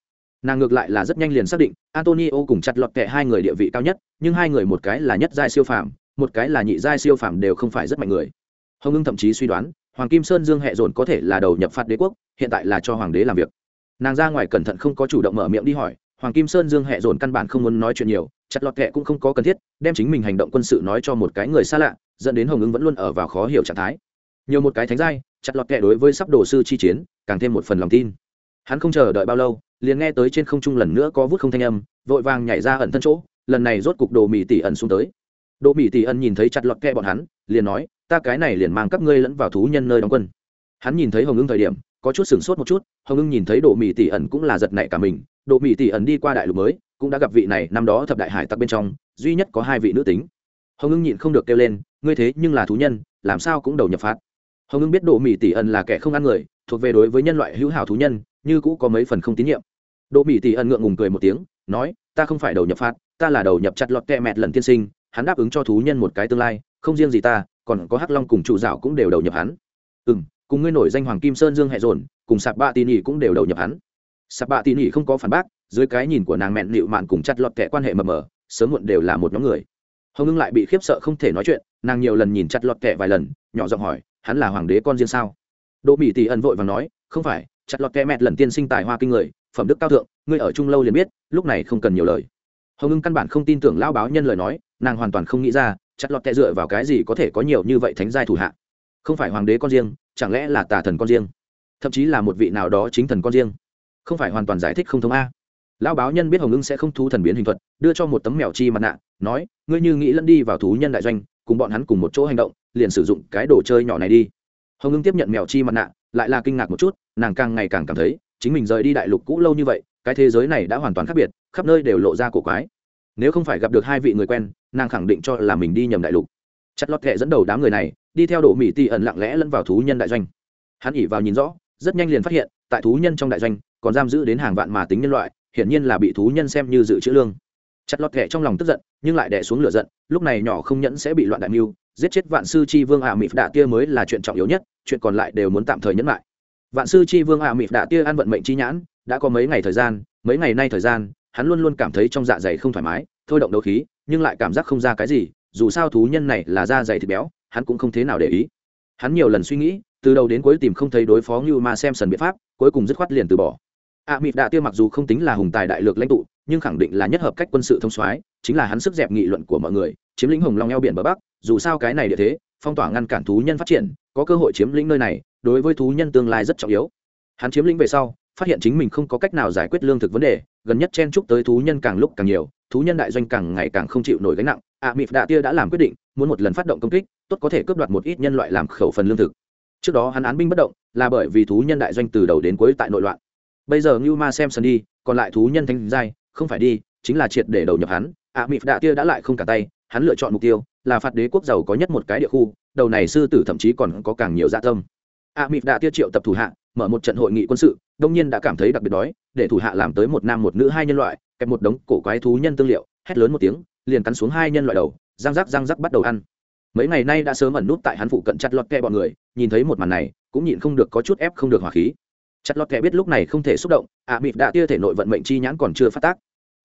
nàng ngược lại là rất nhanh liền xác định, antonio cùng chặt lọt kệ hai người địa vị cao nhất, nhưng hai người một cái là nhất giai siêu phàm, một cái là nhị giai siêu phàm đều không phải rất mạnh người. Hồng ưng thậm chí suy đoán, hoàng kim sơn dương hẹ dồn có thể là đầu nhập phạt đế quốc, hiện tại là cho hoàng đế làm việc. Nàng ra ngoài cẩn thận không có chủ động mở miệng đi hỏi, hoàng kim sơn dương hẹ dồn căn bản không muốn nói chuyện nhiều, chặt lọt kệ cũng không có cần thiết, đem chính mình hành động quân sự nói cho một cái người xa lạ, dẫn đến hồng ưng vẫn luôn ở vào khó hiểu trạng thái. Nhiều một cái thánh giai, chặt lọt kệ đối với sắp đồ sư chi chiến, càng thêm một phần lòng tin hắn không chờ đợi bao lâu, liền nghe tới trên không trung lần nữa có vút không thanh âm, vội vàng nhảy ra ẩn thân chỗ, lần này rốt cục đồ mỹ tỷ ẩn xuống tới. Đồ mỹ tỷ ẩn nhìn thấy chặt lọt kẹ bọn hắn, liền nói, ta cái này liền mang các ngươi lẫn vào thú nhân nơi đóng quân. Hắn nhìn thấy hồng ưng thời điểm, có chút sửng sốt một chút, hồng ưng nhìn thấy đồ mỹ tỷ ẩn cũng là giật nảy cả mình, đồ mỹ tỷ ẩn đi qua đại lục mới, cũng đã gặp vị này năm đó thập đại hải tặc bên trong, duy nhất có hai vị nữ tính. Hồng ưng nhịn không được kêu lên, ngươi thế nhưng là thú nhân, làm sao cũng đầu nhập phát hồng ưng biết đồ mỹ tỷ ẩn là kẻ không ăn người, thuộc về đối với nhân loại hữu hảo thú nhân như cũ có mấy phần không tín nhiệm. Đỗ mỹ tỷ ẩn ngượng ngùng cười một tiếng, nói, ta không phải đầu nhập phạt, ta là đầu nhập chặt lọt kẹ mẹt lần tiên sinh, hắn đáp ứng cho thú nhân một cái tương lai, không riêng gì ta, còn có hắc long cùng chủ dạo cũng đều đầu nhập hắn. Ừ m cùng ngươi nổi danh hoàng kim sơn dương hẹ dồn, cùng sạp bạ tỉ nỉ cũng đều đầu nhập hắn. Sạp bạ tỉ nỉ không có phản bác, dưới cái nhìn của nàng mẹn nịu mạn cùng chặt lọt kẹ quan hệ mờ mờ, sớm muộn đều là một nhóm người. Hồng ngưng lại bị khiếp sợ không thể nói chuyện, nàng nhiều lần nhìn chặt lọt kẹ vài lần, nhỏ giọng hỏi, hắn là hoàng đế con riêng sao? Đỗ mỹ tỷ ẩn vội và nói, không phải chặt lọt kẹ mẹt lần tiên sinh tài hoa kinh người, phẩm đức cao thượng, ngươi ở trung lâu liền biết, lúc này không cần nhiều lời. Hồng ngưng căn bản không tin tưởng lao báo nhân lời nói, nàng hoàn toàn không nghĩ ra, chặt lọt kẹ dựa vào cái gì có thể có nhiều như vậy thánh giai thủ hạ. Không phải hoàng đế con riêng, chẳng lẽ là tà thần con riêng? Thậm chí là một vị nào đó chính thần con riêng? Không phải hoàn toàn giải thích không thông a. Lão báo nhân biết hồng ngưng sẽ không thú thần biến hình thuật, đưa cho một tấm mèo chi mặt nạ, nói, ngươi như nghĩ lẫn đi vào thú nhân đại doanh, cùng bọn hắn cùng một chỗ hành động, liền sử dụng cái đồ chơi nhỏ này đi. Hồng ngưng tiếp nhận mèo chi mặt nạ lại là kinh ngạc một chút, nàng càng ngày càng cảm thấy, chính mình rời đi đại lục cũ lâu như vậy, cái thế giới này đã hoàn toàn khác biệt, khắp nơi đều lộ ra cổ quái. Nếu không phải gặp được hai vị người quen, nàng khẳng định cho là mình đi nhầm đại lục. Chặt lọt kệ dẫn đầu đám người này, đi theo đổ mỹ ti ẩn lặng lẽ lẫn vào thú nhân đại doanh. Hắn ỉ vào nhìn rõ, rất nhanh liền phát hiện, tại thú nhân trong đại doanh, còn giam giữ đến hàng vạn mà tính nhân loại, hiển nhiên là bị thú nhân xem như dự trữ lương. Chặt lọt kệ trong lòng tức giận, nhưng lại đẻ xuống lửa giận, lúc này nhỏ không nhẫn sẽ bị loạn đại mưu, giết chết vạn sư chi vương ạ mỹ đạ tia mới là chuyện trọng yếu nhất chuyện còn lại đều muốn tạm thời nhẫn lại. Vạn sư chi vương ạ mịt đã tia ăn vận mệnh chi nhãn, đã có mấy ngày thời gian, mấy ngày nay thời gian, hắn luôn luôn cảm thấy trong dạ dày không thoải mái, thôi động đấu khí, nhưng lại cảm giác không ra cái gì, dù sao thú nhân này là da dày thịt béo, hắn cũng không thế nào để ý. Hắn nhiều lần suy nghĩ, từ đầu đến cuối tìm không thấy đối phó như ma xem sần biện pháp, cuối cùng dứt khoát liền từ bỏ. A mịt đạ tia mặc dù không tính là hùng tài đại lược lãnh tụ, nhưng khẳng định là nhất hợp cách quân sự thông soái, chính là hắn sức dẹp nghị luận của mọi người, chiếm lĩnh hồng long eo biển bờ bắc, dù sao cái này địa thế phong tỏa ngăn cản thú nhân phát triển, có cơ hội chiếm lĩnh nơi này, đối với thú nhân tương lai rất trọng yếu. Hắn chiếm lĩnh về sau, phát hiện chính mình không có cách nào giải quyết lương thực vấn đề, gần nhất chen chúc tới thú nhân càng lúc càng nhiều, thú nhân đại doanh càng ngày càng không chịu nổi gánh nặng. A mịp đạ tia đã làm quyết định, muốn một lần phát động công kích, tốt có thể cướp đoạt một ít nhân loại làm khẩu phần lương thực. Trước đó hắn án binh bất động, là bởi vì thú nhân đại doanh từ đầu đến cuối tại nội loạn. Bây giờ ngưu ma xem sân đi, còn lại thú nhân thanh giai, không phải đi, chính là triệt để đầu nhập hắn. A mịp đạ tia đã lại không cả tay hắn lựa chọn mục tiêu là phạt đế quốc giàu có nhất một cái địa khu đầu này sư tử thậm chí còn có càng nhiều dạ tâm. A mịp đã tiết triệu tập thủ hạ mở một trận hội nghị quân sự đông nhiên đã cảm thấy đặc biệt đói để thủ hạ làm tới một nam một nữ hai nhân loại kẹp một đống cổ quái thú nhân tương liệu hét lớn một tiếng liền cắn xuống hai nhân loại đầu răng rắc răng rắc bắt đầu ăn. Mấy ngày nay đã sớm ẩn nút tại hắn phụ cận chặt lọt kẹ bọn người nhìn thấy một màn này cũng nhịn không được có chút ép không được hỏa khí. Chặt lọt kẹ biết lúc này không thể xúc động ạ à, mịt đã tia thể nội vận mệnh chi nhãn còn chưa phát tác.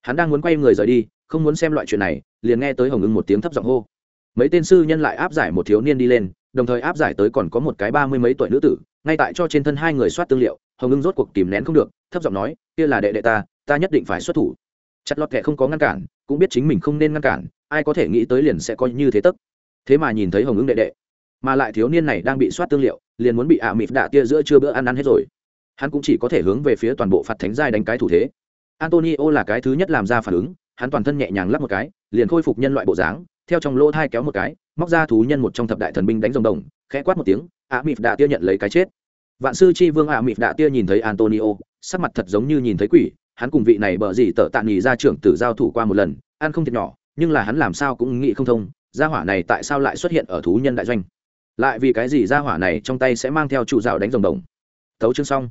Hắn đang muốn quay người rời đi không muốn xem loại chuyện này, liền nghe tới hồng ưng một tiếng thấp giọng hô. Mấy tên sư nhân lại áp giải một thiếu niên đi lên, đồng thời áp giải tới còn có một cái ba mươi mấy tuổi nữ tử, ngay tại cho trên thân hai người soát tương liệu, hồng ưng rốt cuộc kìm nén không được, thấp giọng nói, kia là đệ đệ ta ta nhất định phải xuất thủ. Chặt lọt kệ không có ngăn cản, cũng biết chính mình không nên ngăn cản, ai có thể nghĩ tới liền sẽ coi như thế tấc thế mà nhìn thấy hồng ưng đệ đệ, mà lại thiếu niên này đang bị soát tương liệu, liền muốn bị ạ à mịt đạ tia giữa chưa bữa ăn ăn hết rồi. Hắn cũng chỉ có thể hướng về phía toàn bộ phạt thánh giai đánh cái thủ thế antonio là cái thứ nhất làm ra phản ứng, hắn toàn thân nhẹ nhàng lắp một cái, liền khôi phục nhân loại bộ dáng, theo trong lỗ thai kéo một cái, móc ra thú nhân một trong thập đại thần binh đánh rồng đồng, khẽ quát một tiếng ạ Mịp đạ tia nhận lấy cái chết. Vạn sư chi vương ạ Mịp đạ tia nhìn thấy antonio, sắc mặt thật giống như nhìn thấy quỷ, hắn cùng vị này bở gì tợ tạ nghỉ ra trưởng tử giao thủ qua một lần, ăn không thiệt nhỏ, nhưng là hắn làm sao cũng nghĩ không thông, gia hỏa này tại sao lại xuất hiện ở thú nhân đại doanh? Lại vì cái gì gia hỏa này trong tay sẽ mang theo trụ rào đánh rồng đồng? Thấu chương xong.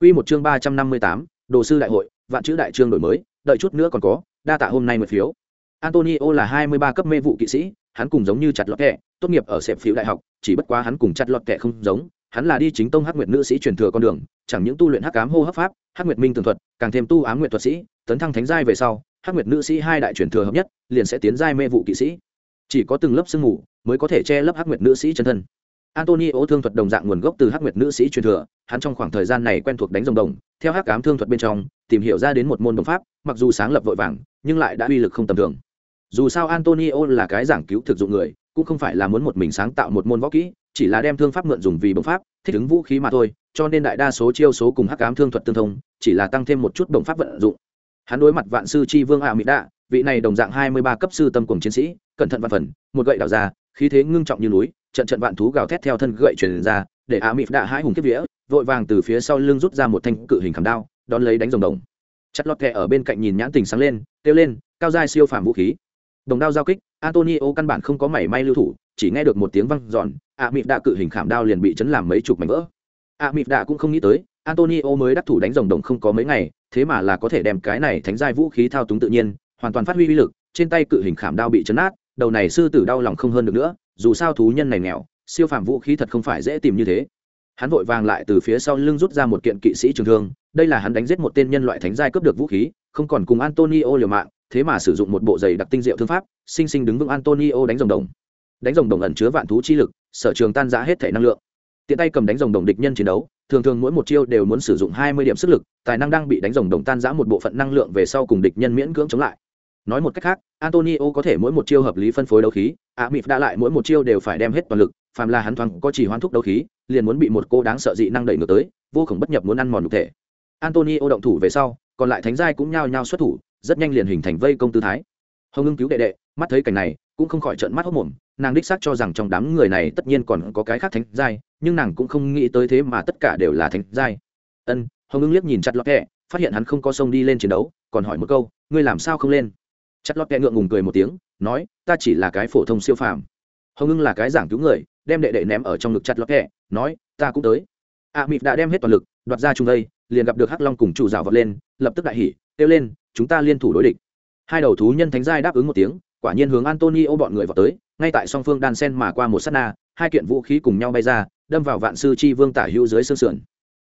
Quy một chương ba trăm năm mươi tám, đồ sư đại hội vạn chữ đại trương đổi mới, đợi chút nữa còn có, đa tạ hôm nay một phiếu. Antonio là hai mươi ba cấp mê vụ kỵ sĩ, hắn cùng giống như chặt lọt kẹ, tốt nghiệp ở sẹp phiếu đại học, chỉ bất quá hắn cùng chặt lọt kẹ không giống, hắn là đi chính tông hắc nguyệt nữ sĩ truyền thừa con đường, chẳng những tu luyện hắc cám hô hấp pháp, hắc nguyệt minh tường thuật, càng thêm tu ám nguyệt thuật sĩ, tấn thăng thánh giai về sau, hắc nguyệt nữ sĩ hai đại truyền thừa hợp nhất, liền sẽ tiến giai mê vụ kỵ sĩ. Chỉ có từng lớp sương mù mới có thể che lấp hắc nguyệt nữ sĩ chân thân. Antonio thương thuật đồng dạng nguồn gốc từ hắc nguyệt nữ sĩ truyền thừa, hắn trong khoảng thời gian này quen thuộc đánh rồng đồng theo hắc ám thương thuật bên trong, tìm hiểu ra đến một môn đồng pháp, mặc dù sáng lập vội vàng, nhưng lại đã uy lực không tầm thường. Dù sao antonio là cái giảng cứu thực dụng người, cũng không phải là muốn một mình sáng tạo một môn võ kỹ, chỉ là đem thương pháp mượn dùng vì bổng pháp, thích ứng vũ khí mà thôi, cho nên đại đa số chiêu số cùng hắc ám thương thuật tương thông, chỉ là tăng thêm một chút bổng pháp vận dụng. Hắn đối mặt vạn sư chi vương a mỹ đạ, vị này đồng dạng hai mươi ba cấp sư tâm cùng chiến sĩ, cẩn thận văn phần, một gậy đào ra, khí thế ngưng trọng như núi, trận trận vạn thú gào thét theo thân gậy truyền ra, để a mỹ đạ hãi hùng kiếp vía vội vàng từ phía sau lưng rút ra một thanh cự hình khảm đao, đón lấy đánh rồng đồng. Chặt lọt kẹ ở bên cạnh nhìn nhãn tình sáng lên, kêu lên, cao dai siêu phàm vũ khí. Đồng đao giao kích, antonio căn bản không có mảy may lưu thủ, chỉ nghe được một tiếng văng giòn ạ mịp đạ cự hình khảm đao liền bị chấn làm mấy chục mảnh vỡ. Ạ mịp đạ cũng không nghĩ tới, antonio mới đắc thủ đánh rồng đồng không có mấy ngày, thế mà là có thể đem cái này thánh giai vũ khí thao túng tự nhiên, hoàn toàn phát huy uy lực, trên tay cự hình khảm đao bị chấn át, đầu này sư tử đau lòng không hơn được nữa, dù sao thú nhân này nghèo, siêu phàm vũ khí thật không phải dễ tìm như thế hắn vội vàng lại từ phía sau lưng rút ra một kiện kỵ sĩ trường thương, đây là hắn đánh giết một tên nhân loại thánh giai cướp được vũ khí, không còn cùng antonio liều mạng, thế mà sử dụng một bộ giày đặc tinh diệu thương pháp, sinh sinh đứng vững antonio đánh rồng đồng. Đánh rồng đồng ẩn chứa vạn thú chi lực, sở trường tan giã hết thể năng lượng. Tiện tay cầm đánh rồng đồng địch nhân chiến đấu, thường thường mỗi một chiêu đều muốn sử dụng hai mươi điểm sức lực, tài năng đang bị đánh rồng đồng tan giã một bộ phận năng lượng về sau cùng địch nhân miễn cưỡng chống lại. Nói một cách khác, antonio có thể mỗi một chiêu hợp lý phân phối đấu khí a mịp đã lại mỗi một chiêu đều phải đem hết toàn lực, phàm là hắn thoáng có chỉ hoán thúc đấu khí liền muốn bị một cô đáng sợ dị năng đẩy ngược tới, vô khổng bất nhập muốn ăn mòn nhục thể. Antonio động thủ về sau, còn lại thánh giai cũng nhao nhao xuất thủ, rất nhanh liền hình thành vây công tư thái. Hồng ưng cứu đệ đệ, mắt thấy cảnh này, cũng không khỏi trợn mắt hốc mồm, nàng đích xác cho rằng trong đám người này tất nhiên còn có cái khác thánh giai, nhưng nàng cũng không nghĩ tới thế mà tất cả đều là thánh giai. Ân, hồng ưng liếc nhìn chặt lọt kẹ, phát hiện hắn không có sông đi lên chiến đấu, còn hỏi một câu, ngươi làm sao không lên? Chặt lọt kẹ ngượng ngùng cười một tiếng, nói, ta chỉ là cái phổ thông siêu phàm. Hồng ưng là cái giảng cứu người, đem đệ đệ ném ở trong ngực chặt lọt kẹ nói, ta cũng tới. A mịt đã đem hết toàn lực, đoạt ra trung đây liền gặp được hắc long cùng chủ rào vật lên, lập tức đại hỉ, kêu lên, chúng ta liên thủ đối địch. Hai đầu thú nhân thánh giai đáp ứng một tiếng, quả nhiên hướng antonio bọn người vào tới, ngay tại song phương đan sen mà qua một sát na, hai kiện vũ khí cùng nhau bay ra, đâm vào vạn sư chi vương tả hữu dưới xương sườn.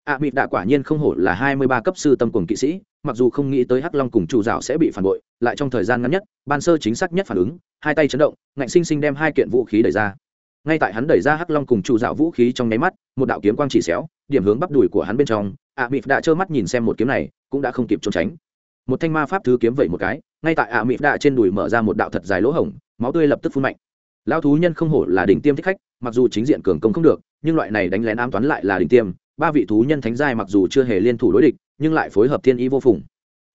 A mịt đã quả nhiên không hổ là hai mươi ba cấp sư tâm cùng kỵ sĩ, mặc dù không nghĩ tới hắc long cùng chủ rào sẽ bị phản bội, lại trong thời gian ngắn nhất, ban sơ chính xác nhất phản ứng, hai tay chấn động, ngạnh sinh sinh đem hai kiện vũ khí đẩy ra ngay tại hắn đẩy ra hắc long cùng trụ dạo vũ khí trong nháy mắt một đạo kiếm quang chỉ xéo điểm hướng bắp đùi của hắn bên trong. Ạ à, mịp đã trơ mắt nhìn xem một kiếm này cũng đã không kịp trốn tránh. Một thanh ma pháp thứ kiếm vẩy một cái ngay tại ạ à, mịp đã trên đùi mở ra một đạo thật dài lỗ hổng máu tươi lập tức phun mạnh. Lao thú nhân không hổ là đỉnh tiêm thích khách mặc dù chính diện cường công không được nhưng loại này đánh lén ám toán lại là đỉnh tiêm. Ba vị thú nhân thánh giai mặc dù chưa hề liên thủ đối địch nhưng lại phối hợp thiên ý vô phùng.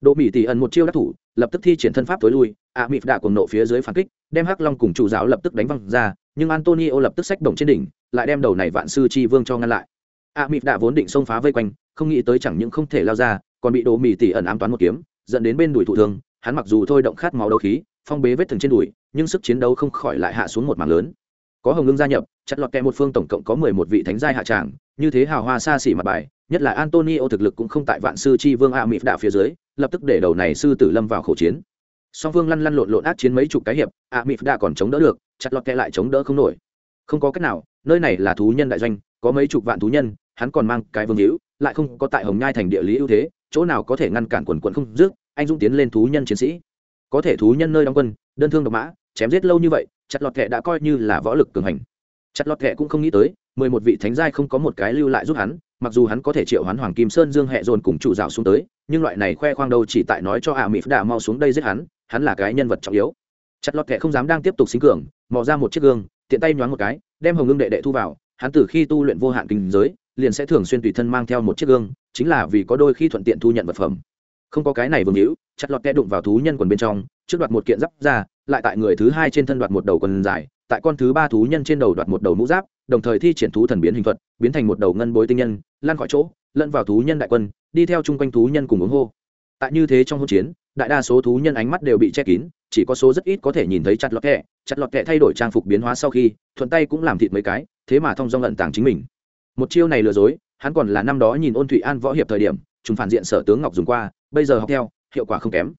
Độ mỹ tỷ ẩn một chiêu đắc thủ lập tức thi triển thân pháp tối lui ạ mịp đã cùng nộ phía dưới phản kích đem hắc long cùng chủ giáo lập tức đánh văng ra nhưng antonio lập tức sách đồng trên đỉnh, lại đem đầu này vạn sư chi vương cho ngăn lại. A mịp đã vốn định xông phá vây quanh, không nghĩ tới chẳng những không thể lao ra, còn bị đồ mì tỷ ẩn ám toán một kiếm, dẫn đến bên đùi thụ thương, hắn mặc dù thôi động khát máu đấu khí, phong bế vết thương trên đùi, nhưng sức chiến đấu không khỏi lại hạ xuống một mảng lớn. Có hồng ngưng gia nhập, chặt lọt kẹ một phương tổng cộng có mười một vị thánh giai hạ tràng, như thế hào hoa xa xỉ mặt bài, nhất là antonio thực lực cũng không tại vạn sư chi vương a mỹ đạo phía dưới, lập tức để đầu này sư tử lâm vào khẩu chiến. Song vương lăn lăn lộn lộn ác chiến mấy chục cái hiệp, a mỹ đã còn chống đỡ được chặt lọt kẹ lại chống đỡ không nổi. Không có cách nào, nơi này là thú nhân đại doanh, có mấy chục vạn thú nhân, hắn còn mang cái vương hữu, lại không có tại hồng nhai thành địa lý ưu thế, chỗ nào có thể ngăn cản quần quận không dứt, anh dũng tiến lên thú nhân chiến sĩ. Có thể thú nhân nơi đóng quân, đơn thương độc mã, chém giết lâu như vậy, chặt lọt kẹ đã coi như là võ lực cường hành. Chặt lọt kẹ cũng không nghĩ tới, mười một vị thánh giai không có một cái lưu lại giúp hắn, mặc dù hắn có thể triệu hoán hoàng kim sơn dương hẹ dồn cùng trụ rào xuống tới, nhưng loại này khoe khoang đâu chỉ tại nói cho ả mỹ đà mau xuống đây giết hắn hắn là cái nhân vật trọng yếu. Chặt lọt kẹ không dám đang tiếp tục sinh cường mò ra một chiếc gương, tiện tay nhoáng một cái, đem hồng ngưng đệ đệ thu vào. Hắn từ khi tu luyện vô hạn kinh giới, liền sẽ thường xuyên tùy thân mang theo một chiếc gương, chính là vì có đôi khi thuận tiện thu nhận vật phẩm. Không có cái này vương hữu, chặt lọt kẽ đụng vào thú nhân quần bên trong, trước đoạt một kiện giáp ra lại tại người thứ hai trên thân đoạt một đầu quần dài, tại con thứ ba thú nhân trên đầu đoạt một đầu mũ giáp, đồng thời thi triển thú thần biến hình thuật, biến thành một đầu ngân bối tinh nhân lan khỏi chỗ, lẫn vào thú nhân đại quân, đi theo chung quanh thú nhân cùng ủng hô. Tại như thế trong hỗn chiến đại đa số thú nhân ánh mắt đều bị che kín, chỉ có số rất ít có thể nhìn thấy chặt lọt kẹ. Chặt lọt kẹ thay đổi trang phục biến hóa sau khi, thuận tay cũng làm thịt mấy cái, thế mà thông dong lận tàng chính mình. Một chiêu này lừa dối, hắn còn là năm đó nhìn ôn thụy an võ hiệp thời điểm chúng phản diện sở tướng ngọc dùng qua, bây giờ học theo, hiệu quả không kém.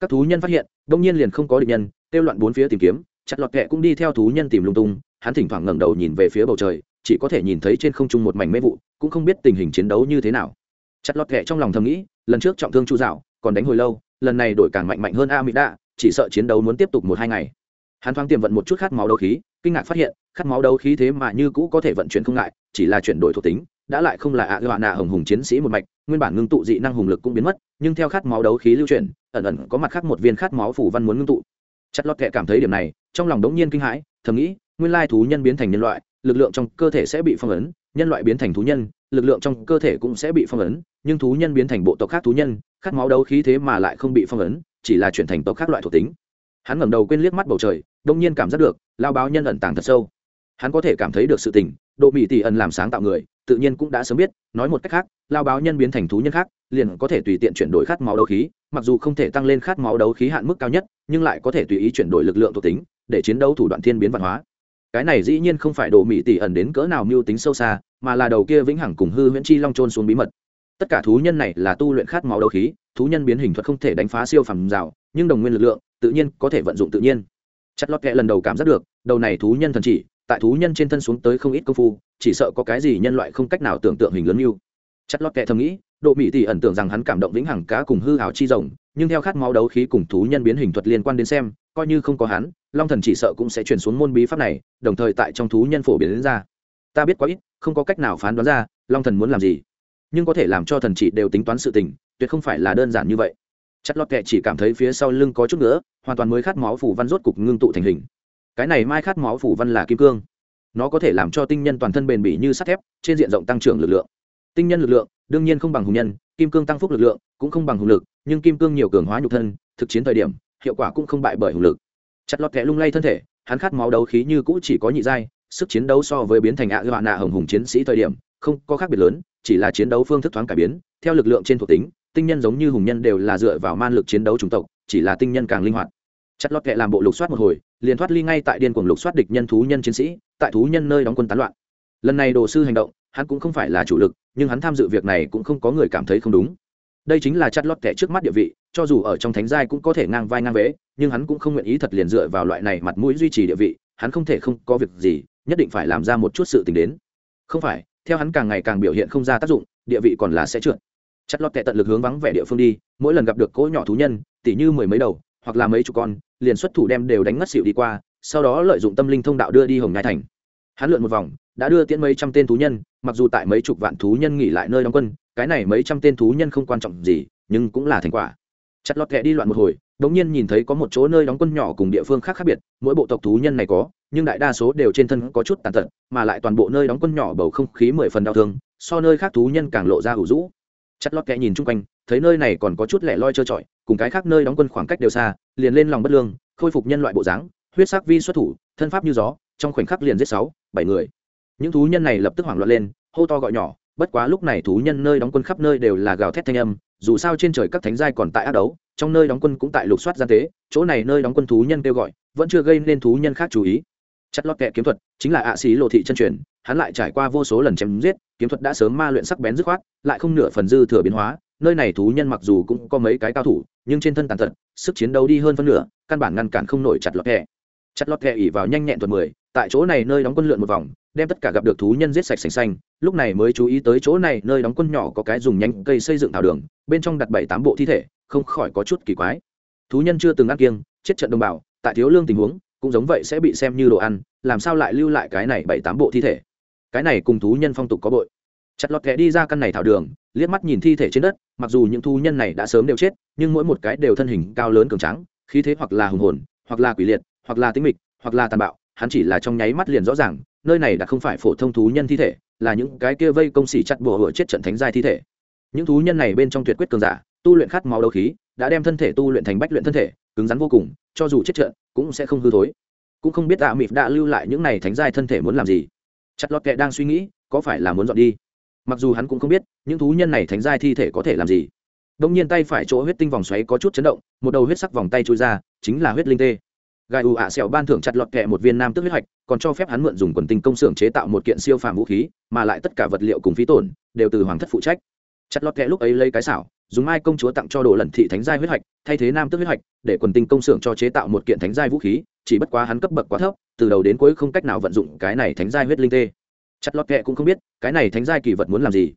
Các thú nhân phát hiện, đông nhiên liền không có địch nhân, kêu loạn bốn phía tìm kiếm, chặt lọt kẹ cũng đi theo thú nhân tìm lung tung, hắn thỉnh thoảng ngẩng đầu nhìn về phía bầu trời, chỉ có thể nhìn thấy trên không trung một mảnh mê vụ, cũng không biết tình hình chiến đấu như thế nào. Chặt lọt kẹ trong lòng thầm nghĩ, lần trước trọng thương chu dạo, còn đánh hồi lâu lần này đổi càng mạnh mạnh hơn a mỹ đạ chỉ sợ chiến đấu muốn tiếp tục một hai ngày. Hắn thoáng tiềm vận một chút khát máu đấu khí, kinh ngạc phát hiện, khát máu đấu khí thế mà như cũ có thể vận chuyển không ngại, chỉ là chuyển đổi thuộc tính, đã lại không là ạ gạo nạ hồng hùng chiến sĩ một mạch, nguyên bản ngưng tụ dị năng hùng lực cũng biến mất, nhưng theo khát máu đấu khí lưu chuyển, ẩn ẩn có mặt khác một viên khát máu phủ văn muốn ngưng tụ. Chất lót kệ cảm thấy điểm này, trong lòng đống nhiên kinh hãi, thầm nghĩ, nguyên lai thú nhân biến thành nhân loại, lực lượng trong cơ thể sẽ bị phong ấn, nhân loại biến thành thú nhân, lực lượng trong cơ thể cũng sẽ bị phong ấn, nhưng thú nhân biến thành bộ tộc khác thú nhân khát máu đấu khí thế mà lại không bị phong ấn, chỉ là chuyển thành tộc khác loại thuộc tính. Hắn ngẩng đầu quên liếc mắt bầu trời, đông nhiên cảm giác được, lao báo nhân ẩn tàng thật sâu. Hắn có thể cảm thấy được sự tình độ mỹ tỷ ẩn làm sáng tạo người, tự nhiên cũng đã sớm biết, nói một cách khác, lao báo nhân biến thành thú nhân khác, liền có thể tùy tiện chuyển đổi khát máu đấu khí, mặc dù không thể tăng lên khát máu đấu khí hạn mức cao nhất, nhưng lại có thể tùy ý chuyển đổi lực lượng thuộc tính, để chiến đấu thủ đoạn thiên biến văn hóa. Cái này dĩ nhiên không phải độ mỹ tỷ ẩn đến cỡ nào mưu tính sâu xa, mà là đầu kia vĩnh hằng cùng hư huyễn chi long trôn xuống bí mật tất cả thú nhân này là tu luyện khát máu đấu khí, thú nhân biến hình thuật không thể đánh phá siêu phẩm rào, nhưng đồng nguyên lực lượng, tự nhiên có thể vận dụng tự nhiên. Chất lót kẹ lần đầu cảm giác được, đầu này thú nhân thần chỉ, tại thú nhân trên thân xuống tới không ít công phu, chỉ sợ có cái gì nhân loại không cách nào tưởng tượng hình lớn như. chất lót kẹ thầm nghĩ, độ mỹ tỷ ẩn tưởng rằng hắn cảm động vĩnh hằng cá cùng hư hào chi rồng, nhưng theo khát máu đấu khí cùng thú nhân biến hình thuật liên quan đến xem, coi như không có hắn, long thần chỉ sợ cũng sẽ chuyển xuống môn bí pháp này, đồng thời tại trong thú nhân phổ biến đến ra. Ta biết quá ít, không có cách nào phán đoán ra, long thần muốn làm gì nhưng có thể làm cho thần chỉ đều tính toán sự tình, tuyệt không phải là đơn giản như vậy. Chất lót kệ chỉ cảm thấy phía sau lưng có chút nữa hoàn toàn mới khát máu phủ văn rốt cục ngưng tụ thành hình. Cái này mai khát máu phủ văn là kim cương. Nó có thể làm cho tinh nhân toàn thân bền bỉ như sắt thép, trên diện rộng tăng trưởng lực lượng. Tinh nhân lực lượng, đương nhiên không bằng hùng nhân, kim cương tăng phúc lực lượng, cũng không bằng hùng lực, nhưng kim cương nhiều cường hóa nhục thân, thực chiến thời điểm, hiệu quả cũng không bại bởi hùng lực. Chặt lọt kẹ lung lay thân thể, hắn khát máu đấu khí như cũ chỉ có nhị giai, sức chiến đấu so với biến thành ạ gạ nạ hồng hùng chiến sĩ thời điểm không có khác biệt lớn, chỉ là chiến đấu phương thức thoáng cải biến, theo lực lượng trên thuộc tính, tinh nhân giống như hùng nhân đều là dựa vào man lực chiến đấu chủng tộc, chỉ là tinh nhân càng linh hoạt. Chặt lót kệ làm bộ lục soát một hồi, liền thoát ly ngay tại điên cuồng lục soát địch nhân thú nhân chiến sĩ, tại thú nhân nơi đóng quân tán loạn. Lần này đồ sư hành động, hắn cũng không phải là chủ lực, nhưng hắn tham dự việc này cũng không có người cảm thấy không đúng. Đây chính là chặt lót kệ trước mắt địa vị, cho dù ở trong thánh giai cũng có thể ngang vai ngang vế, nhưng hắn cũng không nguyện ý thật liền dựa vào loại này mặt mũi duy trì địa vị, hắn không thể không có việc gì, nhất định phải làm ra một chút sự tình đến. Không phải theo hắn càng ngày càng biểu hiện không ra tác dụng, địa vị còn là sẽ trượt. Chặt lót kệ tận lực hướng vắng vẻ địa phương đi, mỗi lần gặp được cỗ nhỏ thú nhân, tỉ như mười mấy đầu, hoặc là mấy chục con, liền xuất thủ đem đều đánh ngất xỉu đi qua, sau đó lợi dụng tâm linh thông đạo đưa đi hồng nhai thành. Hắn lượn một vòng, đã đưa tiễn mấy trăm tên thú nhân, mặc dù tại mấy chục vạn thú nhân nghỉ lại nơi đóng quân, cái này mấy trăm tên thú nhân không quan trọng gì, nhưng cũng là thành quả. Chặt lọt kẹ đi loạn một hồi, đống nhiên nhìn thấy có một chỗ nơi đóng quân nhỏ cùng địa phương khác khác biệt, mỗi bộ tộc thú nhân này có nhưng đại đa số đều trên thân có chút tàn tật, mà lại toàn bộ nơi đóng quân nhỏ bầu không khí mười phần đau thương, so nơi khác thú nhân càng lộ ra ủ rũ. Chặt lót kẽ nhìn chung quanh, thấy nơi này còn có chút lẻ loi trơ trọi, cùng cái khác nơi đóng quân khoảng cách đều xa, liền lên lòng bất lương, khôi phục nhân loại bộ dáng, huyết sắc vi xuất thủ, thân pháp như gió, trong khoảnh khắc liền giết sáu, bảy người. Những thú nhân này lập tức hoảng loạn lên, hô to gọi nhỏ, bất quá lúc này thú nhân nơi đóng quân khắp nơi đều là gào thét thanh âm, dù sao trên trời các thánh giai còn tại ác đấu, trong nơi đóng quân cũng tại lục soát gian tế, chỗ này nơi đóng quân thú nhân kêu gọi, vẫn chưa gây nên thú nhân khác chú ý chất lót kẹ kiếm thuật, chính là ạ xí lộ thị chân truyền, hắn lại trải qua vô số lần chém giết, kiếm thuật đã sớm ma luyện sắc bén dứt khoát, lại không nửa phần dư thừa biến hóa, nơi này thú nhân mặc dù cũng có mấy cái cao thủ, nhưng trên thân tàn tật, sức chiến đấu đi hơn phân nửa, căn bản ngăn cản không nổi chặt lọt kẹ chặt lọt kẹ ỉ vào nhanh nhẹn thuật mười, tại chỗ này nơi đóng quân lượn một vòng, đem tất cả gặp được thú nhân giết sạch sành xanh, lúc này mới chú ý tới chỗ này nơi đóng quân nhỏ có cái dùng nhanh cây xây dựng thảo đường, bên trong đặt bảy tám bộ thi thể, không khỏi có chút kỳ quái. Thú nhân chưa từng ăn kiêng, chết trận đồng bào, tại thiếu lương tình huống cũng giống vậy sẽ bị xem như đồ ăn, làm sao lại lưu lại cái này bảy tám bộ thi thể? Cái này cùng thú nhân phong tục có bội. Chặt lọt kẻ đi ra căn này thảo đường, liếc mắt nhìn thi thể trên đất, mặc dù những thú nhân này đã sớm đều chết, nhưng mỗi một cái đều thân hình cao lớn cường trắng khí thế hoặc là hùng hồn, hoặc là quỷ liệt, hoặc là tính mịch, hoặc là tàn bạo, hắn chỉ là trong nháy mắt liền rõ ràng, nơi này đã không phải phổ thông thú nhân thi thể, là những cái kia vây công xỉ chặt bùa hựa chết trận thánh giai thi thể. Những thú nhân này bên trong tuyệt quyết cường giả, tu luyện khát máu đấu khí, đã đem thân thể tu luyện thành bách luyện thân thể, cứng rắn vô cùng, cho dù chết trận cũng sẽ không hư thối. Cũng không biết tạ mịp đã lưu lại những này thánh giai thân thể muốn làm gì. Chặt lọt kệ đang suy nghĩ, có phải là muốn dọn đi? Mặc dù hắn cũng không biết những thú nhân này thánh giai thi thể có thể làm gì. Đông nhiên tay phải chỗ huyết tinh vòng xoáy có chút chấn động, một đầu huyết sắc vòng tay trôi ra, chính là huyết linh tê. Gai ù ạ sẹo ban thưởng chặt lọt kẹ một viên nam tức huyết hạch, còn cho phép hắn mượn dùng quần tinh công xưởng chế tạo một kiện siêu phàm vũ khí, mà lại tất cả vật liệu cùng phí tổn đều từ hoàng thất phụ trách chặt lọt kẹ lúc ấy lấy cái xảo, dùng mai công chúa tặng cho đồ lần thị thánh giai huyết hạch, thay thế nam tức huyết hạch, để quần tinh công xưởng cho chế tạo một kiện thánh giai vũ khí, chỉ bất quá hắn cấp bậc quá thấp, từ đầu đến cuối không cách nào vận dụng cái này thánh giai huyết linh tê. Chặt lọt kẹ cũng không biết, cái này thánh giai kỳ vật muốn làm gì.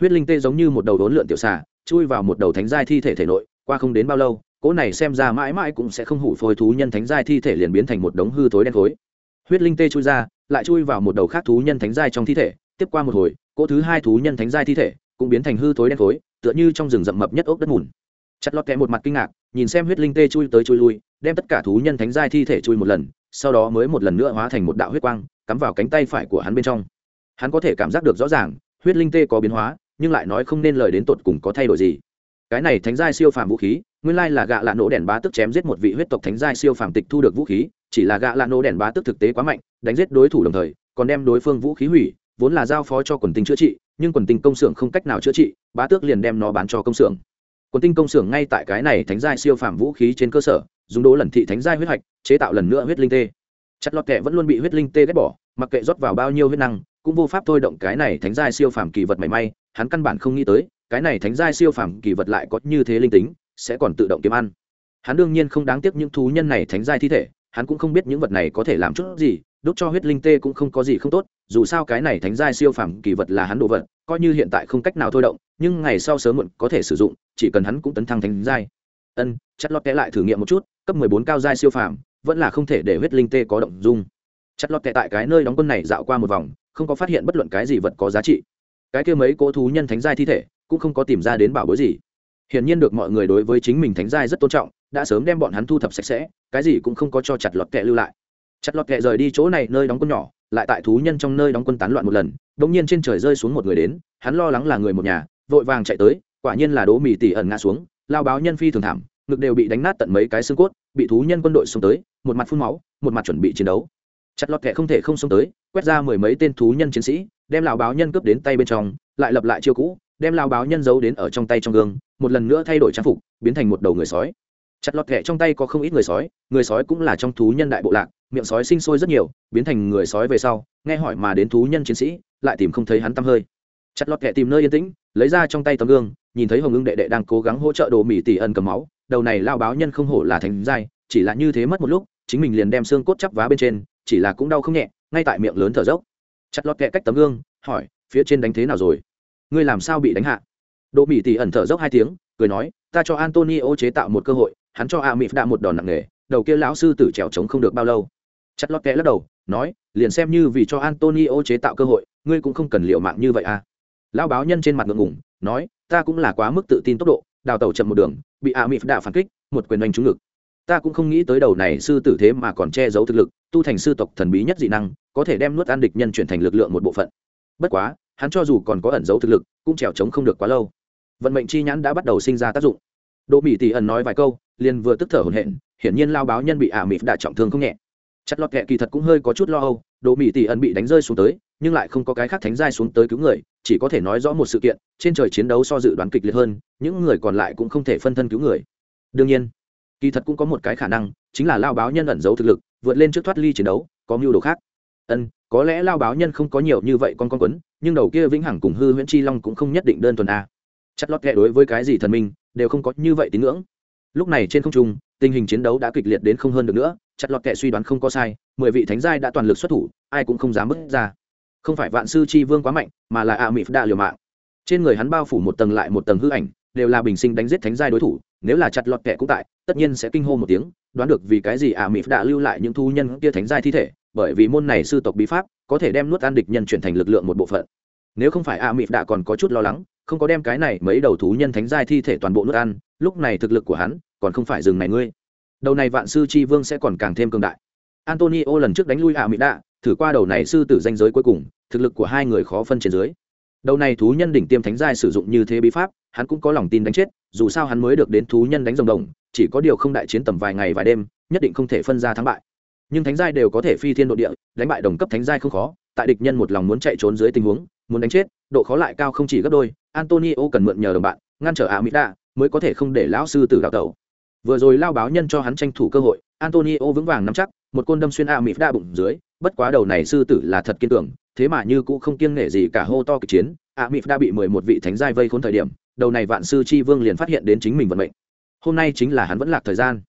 Huyết linh tê giống như một đầu đốn lượn tiểu xà, chui vào một đầu thánh giai thi thể thể nội, qua không đến bao lâu, cỗ này xem ra mãi mãi cũng sẽ không hủ phôi thú nhân thánh giai thi thể liền biến thành một đống hư thối đen khối. Huyết linh tê chui ra, lại chui vào một đầu khác thú nhân thánh giai trong thi thể, tiếp qua một hồi, cỗ thứ hai thú nhân thánh giai thi thể cũng biến thành hư thối đen thối, tựa như trong rừng rậm mập nhất ốc đất mùn. Chặt lọt kẹ một mặt kinh ngạc nhìn xem huyết linh tê chui tới chui lui đem tất cả thú nhân thánh giai thi thể chui một lần sau đó mới một lần nữa hóa thành một đạo huyết quang cắm vào cánh tay phải của hắn bên trong. Hắn có thể cảm giác được rõ ràng huyết linh tê có biến hóa nhưng lại nói không nên lời đến tột cùng có thay đổi gì. Cái này thánh giai siêu phàm vũ khí nguyên lai là gạ lạ nổ đèn bá tức chém giết một vị huyết tộc thánh giai siêu phàm tịch thu được vũ khí chỉ là gạ lạ nổ đèn bá tức thực tế quá mạnh đánh giết đối thủ đồng thời còn đem đối phương vũ khí hủy vốn là giao phó cho quần tinh chữa trị, nhưng quần tinh công xưởng không cách nào chữa trị, bá tước liền đem nó bán cho công xưởng. Quần tinh công xưởng ngay tại cái này thánh giai siêu phàm vũ khí trên cơ sở, dùng đỗ lần thị thánh giai huyết hạch, chế tạo lần nữa huyết linh tê. Chặt lọt kệ vẫn luôn bị huyết linh tê ghét bỏ, mặc kệ rót vào bao nhiêu huyết năng, cũng vô pháp thôi động cái này thánh giai siêu phàm kỳ vật mảy may, hắn căn bản không nghĩ tới, cái này thánh giai siêu phàm kỳ vật lại có như thế linh tính, sẽ còn tự động kiếm ăn. Hắn đương nhiên không đáng tiếc những thú nhân này thánh giai thi thể, hắn cũng không biết những vật này có thể làm chút gì đốt cho huyết linh tê cũng không có gì không tốt, dù sao cái này thánh giai siêu phàm kỳ vật là hắn đồ vật, coi như hiện tại không cách nào thôi động, nhưng ngày sau sớm muộn có thể sử dụng, chỉ cần hắn cũng tấn thăng thánh giai. Ân chất lót kẽ lại thử nghiệm một chút, cấp mười bốn cao giai siêu phàm, vẫn là không thể để huyết linh tê có động dung. Chất lót kẽ tại cái nơi đóng quân này dạo qua một vòng, không có phát hiện bất luận cái gì vật có giá trị. Cái kia mấy cỗ thú nhân thánh giai thi thể, cũng không có tìm ra đến bảo bối gì. Hiển nhiên được mọi người đối với chính mình thánh giai rất tôn trọng, đã sớm đem bọn hắn thu thập sạch sẽ, cái gì cũng không có cho chặt lọt kẹ lưu lại chặt lọt kệ rời đi chỗ này, nơi đóng quân nhỏ, lại tại thú nhân trong nơi đóng quân tán loạn một lần đ ỗ n g nhiên trên trời rơi xuống một người đến, hắn lo lắng là người một nhà, vội vàng chạy tới, quả nhiên là đố mì tỉ ẩn ngã xuống, lao báo nhân phi thường thảm, ngực đều bị đánh nát tận mấy cái xương cốt, bị thú nhân quân đội xông tới, một mặt phun máu, một mặt chuẩn bị chiến đấu. Chặt lọt kệ không thể không xông tới, quét ra mười mấy tên thú nhân chiến sĩ, đem lao báo nhân cướp đến tay bên trong, lại lập lại chiêu cũ, đem lao báo nhân giấu đến ở trong tay trong gương, một lần nữa thay đổi trang phục, biến thành một đầu người sói chặt lọt kẹ trong tay có không ít người sói người sói cũng là trong thú nhân đại bộ lạc, miệng sói sinh sôi rất nhiều, biến thành người sói về sau, nghe hỏi mà đến thú nhân chiến sĩ, lại tìm không thấy hắn tăm hơi. Chặt lọt kẹ tìm nơi yên tĩnh, lấy ra trong tay tấm gương, nhìn thấy hồng ưng đệ đệ đang cố gắng hỗ trợ đồ mỹ tỷ ân cầm máu, đầu này lao báo nhân không hổ là thành dai chỉ là như thế mất một lúc, chính mình liền đem xương cốt chắp vá bên trên, chỉ là cũng đau không nhẹ, ngay tại miệng lớn thở dốc. Chặt lọt kẹ cách tấm gương, hỏi, phía trên đánh thế nào rồi? Ngươi làm sao bị đánh hạ? Đỗ mỹ tỷ ẩn thở dốc hai tiếng, cười nói, ta cho antonio chế tạo một cơ hội hắn cho a mỹ đã một đòn nặng nề, đầu kia lão sư tử trèo trống không được bao lâu. Chặt lót kẽ lắc đầu, nói, liền xem như vì cho antonio chế tạo cơ hội, ngươi cũng không cần liệu mạng như vậy à. Lão báo nhân trên mặt ngượng ngủng nói, ta cũng là quá mức tự tin tốc độ, đào tàu chậm một đường, bị a mịp đã phản kích, một quyền oanh trúng ngực. Ta cũng không nghĩ tới đầu này sư tử thế mà còn che giấu thực lực, tu thành sư tộc thần bí nhất dị năng, có thể đem nuốt an địch nhân chuyển thành lực lượng một bộ phận. Bất quá, hắn cho dù còn có ẩn giấu thực lực, cũng trèo trống không được quá lâu. Vận mệnh chi nhãn đã bắt đầu sinh ra tác dụng. Đỗ mỹ tỷ ẩn nói vài câu liền vừa tức thở hổn hển, hiển nhiên lao báo nhân bị ả mịp đã trọng thương không nhẹ. Chặt lọt kệ kỳ thật cũng hơi có chút lo âu, đồ mỹ tỷ ẩn bị đánh rơi xuống tới, nhưng lại không có cái khác thánh giai xuống tới cứu người, chỉ có thể nói rõ một sự kiện, trên trời chiến đấu so dự đoán kịch liệt hơn, những người còn lại cũng không thể phân thân cứu người. Đương nhiên, kỳ thật cũng có một cái khả năng, chính là lao báo nhân ẩn giấu thực lực, vượt lên trước thoát ly chiến đấu, có mưu đồ khác. Ân, có lẽ lao báo nhân không có nhiều như vậy con con quấn, nhưng đầu kia vĩnh hằng cùng hư huyễn chi long cũng không nhất định đơn thuần a. Chặt lót kệ đối với cái gì thần minh, đều không có như vậy tín ngưỡng lúc này trên không trung, tình hình chiến đấu đã kịch liệt đến không hơn được nữa, chặt lọt kẻ suy đoán không có sai, mười vị thánh giai đã toàn lực xuất thủ, ai cũng không dám bước ra. Không phải vạn sư chi vương quá mạnh, mà là a mỹ đa liều mạng. Trên người hắn bao phủ một tầng lại một tầng hư ảnh, đều là bình sinh đánh giết thánh giai đối thủ, nếu là chặt lọt kẻ cũng tại, tất nhiên sẽ kinh hô một tiếng, đoán được vì cái gì a mỹ đã lưu lại những thu nhân kia thánh giai thi thể, bởi vì môn này sư tộc bí pháp, có thể đem nuốt an địch nhân chuyển thành lực lượng một bộ phận. Nếu không phải a mỹ đã còn có chút lo lắng không có đem cái này mấy đầu thú nhân thánh giai thi thể toàn bộ nuốt ăn, lúc này thực lực của hắn còn không phải rừng này ngươi. Đầu này vạn sư chi vương sẽ còn càng thêm cường đại. Antonio lần trước đánh lui a mỹ đạ thử qua đầu này sư tử danh giới cuối cùng, thực lực của hai người khó phân trên dưới. Đầu này thú nhân đỉnh tiêm thánh giai sử dụng như thế bí pháp, hắn cũng có lòng tin đánh chết, dù sao hắn mới được đến thú nhân đánh rồng đồng, chỉ có điều không đại chiến tầm vài ngày vài đêm, nhất định không thể phân ra thắng bại. Nhưng thánh giai đều có thể phi thiên độ địa, đánh bại đồng cấp thánh giai không khó, tại địch nhân một lòng muốn chạy trốn dưới tình huống, muốn đánh chết, độ khó lại cao không chỉ gấp đôi antonio cần mượn nhờ đồng bạn, ngăn trở amida, mới có thể không để lão sư tử đào tẩu. Vừa rồi lao báo nhân cho hắn tranh thủ cơ hội, antonio vững vàng nắm chắc, một côn đâm xuyên amida đa bụng dưới, bất quá đầu này sư tử là thật kiên cường, thế mà như cũng không kiêng nể gì cả hô to kịch chiến, amida đa bị mười một vị thánh giai vây khốn thời điểm, đầu này vạn sư chi vương liền phát hiện đến chính mình vận mệnh. Hôm nay chính là hắn vẫn lạc thời gian.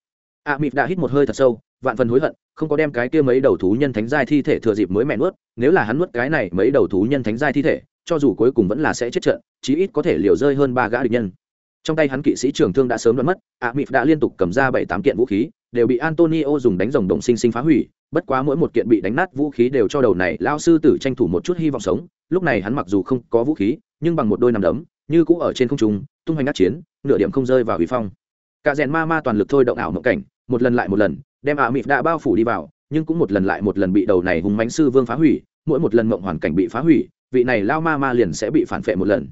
A mỹ đã hít một hơi thật sâu, vạn phần hối hận, không có đem cái kia mấy đầu thú nhân thánh giai thi thể thừa dịp mới mẹ nuốt, nếu là hắn nuốt cái này mấy đầu thú nhân thánh giai thi thể cho dù cuối cùng vẫn là sẽ chết trận, chí ít có thể liều rơi hơn ba gã địch nhân. Trong tay hắn kỵ sĩ trường thương đã sớm đoán mất, a mịp đã liên tục cầm ra bảy tám kiện vũ khí, đều bị antonio dùng đánh rồng đồng sinh sinh phá hủy, bất quá mỗi một kiện bị đánh nát vũ khí đều cho đầu này lao sư tử tranh thủ một chút hy vọng sống. Lúc này hắn mặc dù không có vũ khí, nhưng bằng một đôi nằm đấm, như cũ ở trên không trung, tung hoành ngắt chiến, nửa điểm không rơi vào hủy phong. Cả rèn ma ma toàn lực thôi động ảo mộng cảnh, một lần lại một lần, đem a mịp đã bao phủ đi vào, nhưng cũng một lần lại một lần bị đầu này hùng mánh sư vương phá hủy, mỗi một lần mộng hoàn cảnh bị phá hủy vị này lao ma ma liền sẽ bị phản vệ một lần.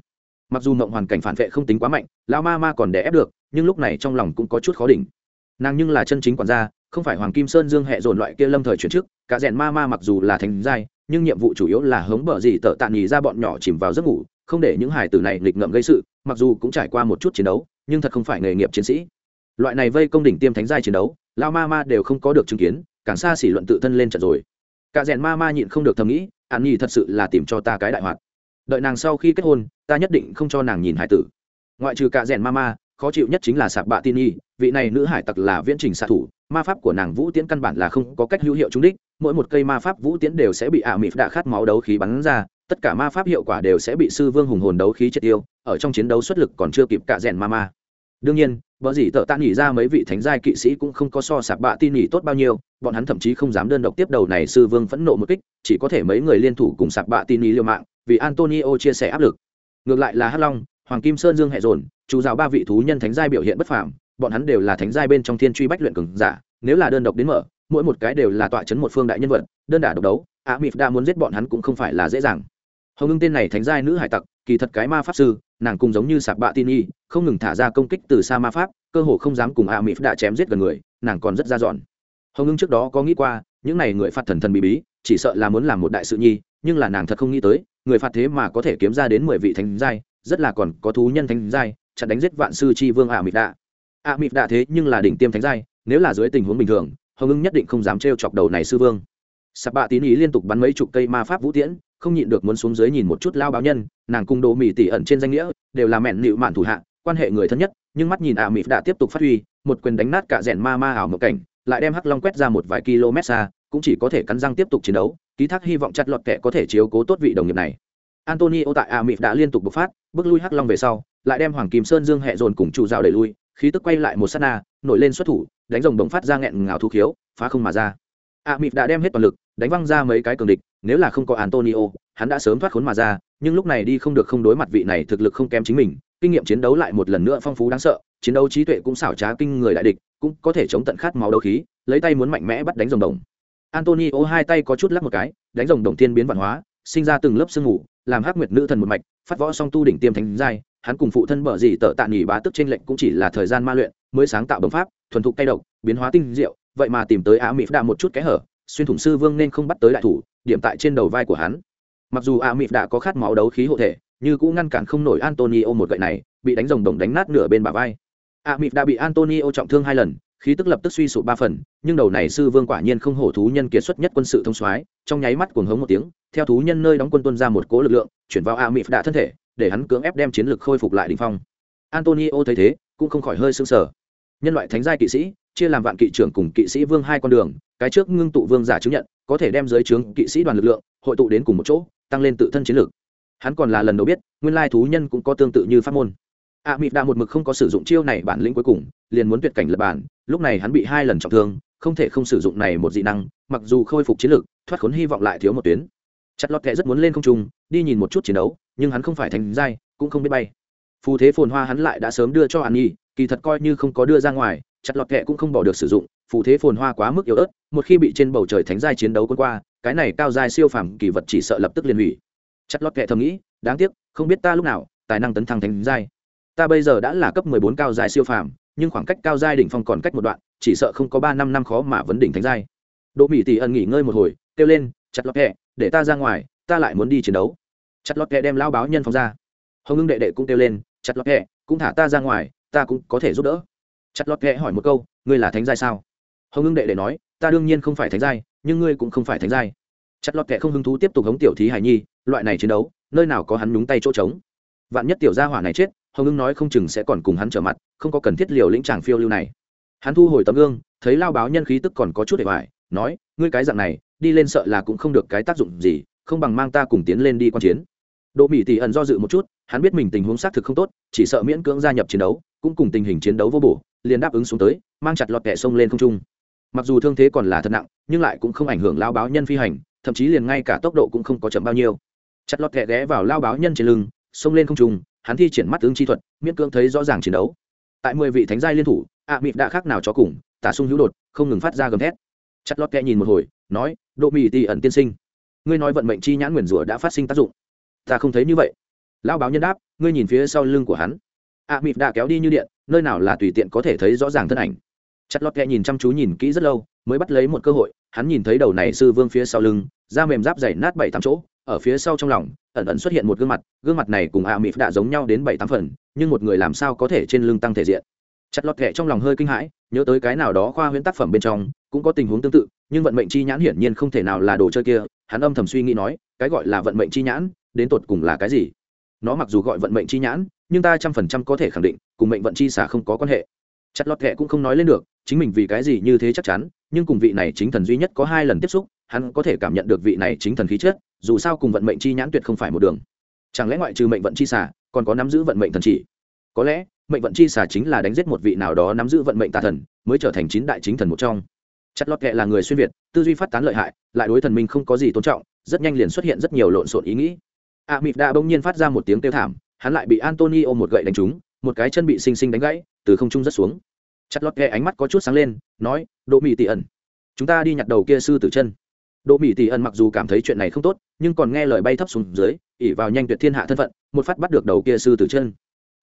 Mặc dù mộng hoàn cảnh phản vệ không tính quá mạnh, lao ma ma còn đè ép được, nhưng lúc này trong lòng cũng có chút khó đỉnh. Nàng nhưng là chân chính quản gia, không phải hoàng kim sơn dương hệ dồn loại kia lâm thời chuyển trước cả rèn ma ma mặc dù là thành giai, nhưng nhiệm vụ chủ yếu là hống bờ gì tợ tạm nghỉ ra bọn nhỏ chìm vào giấc ngủ, không để những hải tử này nghịch ngợm gây sự, mặc dù cũng trải qua một chút chiến đấu, nhưng thật không phải nghề nghiệp chiến sĩ. Loại này vây công đỉnh tiêm thánh giai chiến đấu, lao ma ma đều không có được chứng kiến, càng xa xỉ luận tự thân lên trận rồi. Cả rèn ma ma nhịn không được thầm nghĩ an nhi thật sự là tìm cho ta cái đại hoạt. Đợi nàng sau khi kết hôn, ta nhất định không cho nàng nhìn hải tử. Ngoại trừ cả rèn ma ma khó chịu nhất chính là sạp bạ tin nhi, vị này nữ hải tặc là viễn trình xạ thủ, ma pháp của nàng vũ tiễn căn bản là không có cách hữu hiệu trúng đích, mỗi một cây ma pháp vũ tiễn đều sẽ bị ả mịt đạ khát máu đấu khí bắn ra, tất cả ma pháp hiệu quả đều sẽ bị sư vương hùng hồn đấu khí triệt tiêu, ở trong chiến đấu xuất lực còn chưa kịp cả rèn ma ma đương nhiên vợ gì tợ tạ nghỉ ra mấy vị thánh giai kỵ sĩ cũng không có so sạp bạ tin nghỉ tốt bao nhiêu, bọn hắn thậm chí không dám đơn độc tiếp đầu này sư vương phẫn nộ một kích, chỉ có thể mấy người liên thủ cùng sạp bạ tin nghỉ liều mạng, vì antonio chia sẻ áp lực. Ngược lại là hắc long, hoàng kim sơn dương hệ dồn, chú giáo ba vị thú nhân thánh giai biểu hiện bất phàm, bọn hắn đều là thánh giai bên trong thiên truy bách luyện cường giả, nếu là đơn độc đến mở, mỗi một cái đều là tọa chấn một phương đại nhân vật, đơn đả độc đấu a mịp đã muốn giết bọn hắn cũng không phải là dễ dàng hồng ngưng tên này thánh giai nữ hải tặc, kỳ thật cái ma pháp sư, nàng cùng giống như sạp bạ tin y, không ngừng thả ra công kích từ xa ma pháp, cơ hồ không dám cùng a mỹ đã chém giết gần người, nàng còn rất ra dọn. Hồng ngưng trước đó có nghĩ qua, những n à y người phạt thần thần bí bí, chỉ sợ là muốn làm một đại sự nhi, nhưng là nàng thật không nghĩ tới, người phạt thế mà có thể kiếm ra đến mười vị thánh giai, rất là còn có thú nhân thánh giai, chặn đánh giết vạn sư chi vương a mỹ đạ a mỹ đạ thế nhưng là đỉnh tiêm thánh giai, nếu là dưới tình huống bình thường, hồng ngưng nhất định không dám trêu chọc đầu này sư vương sạp bạ tín ý liên tục bắn mấy chục cây ma pháp vũ tiễn, không nhịn được muốn xuống dưới nhìn một chút lao báo nhân, nàng cung đồ mỹ tỷ ẩn trên danh nghĩa, đều là mẹn nịu mạn thủ hạ, quan hệ người thân nhất, nhưng mắt nhìn a mịp đã tiếp tục phát huy, một quyền đánh nát cả rèn ma ma ảo một cảnh, lại đem hắc long quét ra một vài km xa, cũng chỉ có thể cắn răng tiếp tục chiến đấu, ký thác hy vọng chặt lọt kẻ có thể chiếu cố tốt vị đồng nghiệp này. Antonio tại a mịp đã liên tục bộc phát, bước lui hắc long về sau, lại đem hoàng kim sơn dương hẹ dồn cùng trụ rào đẩy lui, khí tức quay lại một sát na, nổi lên xuất thủ, đánh rồng đồng phát ra nghẹn ngào thu khiếu, phá không mà ra a mịp đã đem hết toàn lực, đánh văng ra mấy cái cường địch, nếu là không có antonio, hắn đã sớm thoát khốn mà ra, nhưng lúc này đi không được không đối mặt vị này thực lực không kém chính mình, kinh nghiệm chiến đấu lại một lần nữa phong phú đáng sợ, chiến đấu trí tuệ cũng xảo trá kinh người đại địch, cũng có thể chống tận khát máu đấu khí, lấy tay muốn mạnh mẽ bắt đánh rồng đồng. Antonio hai tay có chút lắc một cái, đánh rồng đồng tiên biến văn hóa, sinh ra từng lớp sương mù, làm hắc nguyệt nữ thần một mạch, phát võ song tu đỉnh tiêm thánh giai, hắn cùng phụ thân bở gì tợ tạ nghỉ bá tức trên lệnh cũng chỉ là thời gian ma luyện, mới sáng tạo bấm pháp, thuần thục tay độc, biến hóa tinh diệu vậy mà tìm tới á mỹ đạ một chút kẽ hở, xuyên thủng sư vương nên không bắt tới đại thủ, điểm tại trên đầu vai của hắn. Mặc dù á mỹ đã có khát máu đấu khí hộ thể nhưng cũng ngăn cản không nổi antonio một gậy này, bị đánh rồng đồng đánh nát nửa bên bả vai. Á mịp đã bị antonio trọng thương hai lần, khí tức lập tức suy sụp ba phần, nhưng đầu này sư vương quả nhiên không hổ thú nhân kiệt xuất nhất quân sự thông soái, trong nháy mắt cuồng hống một tiếng, theo thú nhân nơi đóng quân tuân ra một cố lực lượng, chuyển vào a mịp đã thân thể, để hắn cưỡng ép đem chiến lực khôi phục lại đ ỉ n h phong. Antonio thấy thế, cũng không khỏi hơi s ư n g sở nhân loại thánh giai kỵ sĩ chia làm vạn kỵ trưởng cùng kỵ sĩ vương hai con đường, cái trước ngưng tụ vương giả chứng nhận, có thể đem dưới trướng kỵ sĩ đoàn lực lượng, hội tụ đến cùng một chỗ, tăng lên tự thân chiến lược hắn còn là lần đầu biết, nguyên lai thú nhân cũng có tương tự như pháp môn. A mịt đã một mực không có sử dụng chiêu này bản lĩnh cuối cùng, liền muốn tuyệt cảnh lập bản, lúc này hắn bị hai lần trọng thương, không thể không sử dụng này một dị năng, mặc dù khôi phục chiến lược thoát khốn hy vọng lại thiếu một tuyến. Chặt lọt kệ rất muốn lên không trung, đi nhìn một chút chiến đấu, nhưng hắn không phải thành giai, cũng không biết bay. Phù thế phồn hoa hắn lại đã sớm đưa cho an nhi, kỳ thật coi như không có đưa ra ngoài chặt lọt kệ cũng không bỏ được sử dụng, phù thế phồn hoa quá mức yếu ớt, một khi bị trên bầu trời thánh giai chiến đấu quân qua, cái này cao giai siêu phàm kỳ vật chỉ sợ lập tức liền hủy. Chặt lọt kệ thầm nghĩ, đáng tiếc, không biết ta lúc nào, tài năng tấn thăng thánh giai. Ta bây giờ đã là cấp mười bốn cao giai siêu phàm, nhưng khoảng cách cao giai đỉnh phong còn cách một đoạn, chỉ sợ không có ba năm năm khó mà vấn đỉnh thánh giai. Đỗ mỹ tỷ ẩn nghỉ ngơi một hồi, kêu lên, chặt lọt kệ để ta ra ngoài, ta lại muốn đi chiến đấu. Chặt lọt kẹ đem lao báo nhân phong ra. Hồng ngưng đệ đệ cũng kêu lên, chặt lọt kẹ, cũng thả ta ra ngoài, ta cũng có thể giúp đỡ chặt lọt kẹ hỏi một câu, ngươi là thánh giai sao? Hồng ưng đệ đệ nói, ta đương nhiên không phải thánh giai, nhưng ngươi cũng không phải thánh giai. Chặt lọt kệ không hứng thú tiếp tục hống tiểu thí hải nhi, loại này chiến đấu, nơi nào có hắn nhúng tay chỗ trống? Vạn nhất tiểu gia hỏa này chết, hồng ưng nói không chừng sẽ còn cùng hắn trở mặt, không có cần thiết liều lĩnh tràng phiêu lưu này. Hắn thu hồi tấm gương, thấy lao báo nhân khí tức còn có chút để hoài nói, ngươi cái dạng này, đi lên sợ là cũng không được cái tác dụng gì, không bằng mang ta cùng tiến lên đi quan chiến. Đỗ mỹ tỷ ẩn do dự một chút, hắn biết mình tình huống xác thực không tốt, chỉ sợ miễn cưỡng gia nhập chiến đấu, cũng cùng tình hình chiến đấu vô bổ liền đáp ứng xuống tới mang chặt lọt kẻ sông lên không trung. Mặc dù thương thế còn là thật nặng nhưng lại cũng không ảnh hưởng lao báo nhân phi hành thậm chí liền ngay cả tốc độ cũng không có chậm bao nhiêu. Chặt lọt kẻ ghé vào lao báo nhân trên lưng xông lên không trung hắn thi triển mắt tướng chi thuật miễn cưỡng thấy rõ ràng chiến đấu. Tại mười vị thánh giai liên thủ ạ à mịt đã khác nào cho cùng tả sung hữu đột không ngừng phát ra gầm thét. Chặt lọt kẻ nhìn một hồi nói độ mỹ tỷ ẩn tiên sinh ngươi nói vận mệnh chi nhãn nguyền rủa đã phát sinh tác dụng. Ta không thấy như vậy. Lao báo nhân đáp ngươi nhìn phía sau lưng của hắn. ạ à, mịt đã kéo đi như điện nơi nào là tùy tiện có thể thấy rõ ràng thân ảnh. Chặt lọt kẹ nhìn chăm chú nhìn kỹ rất lâu, mới bắt lấy một cơ hội, hắn nhìn thấy đầu này sư vương phía sau lưng, da mềm giáp dày nát bảy tám chỗ, ở phía sau trong lòng, ẩn ẩn xuất hiện một gương mặt gương mặt này cùng a à đã giống nhau đến bảy tám phần, nhưng một người làm sao có thể trên lưng tăng thể diện. Chặt lọt kẹ trong lòng hơi kinh hãi, nhớ tới cái nào đó khoa huyễn tác phẩm bên trong, cũng có tình huống tương tự, nhưng vận mệnh chi nhãn hiển nhiên không thể nào là đồ chơi kia, hắn âm thầm suy nghĩ nói, cái gọi là vận mệnh chi nhãn, đến tột cùng là cái gì? Nó mặc dù gọi vận mệnh chi nhãn nhưng ta trăm phần trăm có thể khẳng định, cùng mệnh vận chi xả không có quan hệ. Chặt lọt kệ cũng không nói lên được, chính mình vì cái gì như thế chắc chắn, nhưng cùng vị này chính thần duy nhất có hai lần tiếp xúc, hắn có thể cảm nhận được vị này chính thần khí chết dù sao cùng vận mệnh chi nhãn tuyệt không phải một đường. Chẳng lẽ ngoại trừ mệnh vận chi xả, còn có nắm giữ vận mệnh thần chỉ? Có lẽ, mệnh vận chi xả chính là đánh giết một vị nào đó nắm giữ vận mệnh tà thần, mới trở thành chín đại chính thần một trong. Chặt lọt kệ là người xuyên việt, tư duy phát tán lợi hại, lại đối thần minh không có gì tôn trọng, rất nhanh liền xuất hiện rất nhiều lộn xộn ý nghĩ. A mịt đã bỗng nhiên phát ra một tiếng kêu thảm hắn lại bị Antonio một gậy đánh trúng, một cái chân bị xinh xinh đánh gãy, từ không trung rất xuống. Chặt lót kệ ánh mắt có chút sáng lên, nói, đỗ mỹ tỷ ẩn, chúng ta đi nhặt đầu kia sư tử chân. Đỗ mỹ tỷ ẩn mặc dù cảm thấy chuyện này không tốt, nhưng còn nghe lời bay thấp xuống dưới ỉ vào nhanh tuyệt thiên hạ thân phận, một phát bắt được đầu kia sư tử chân.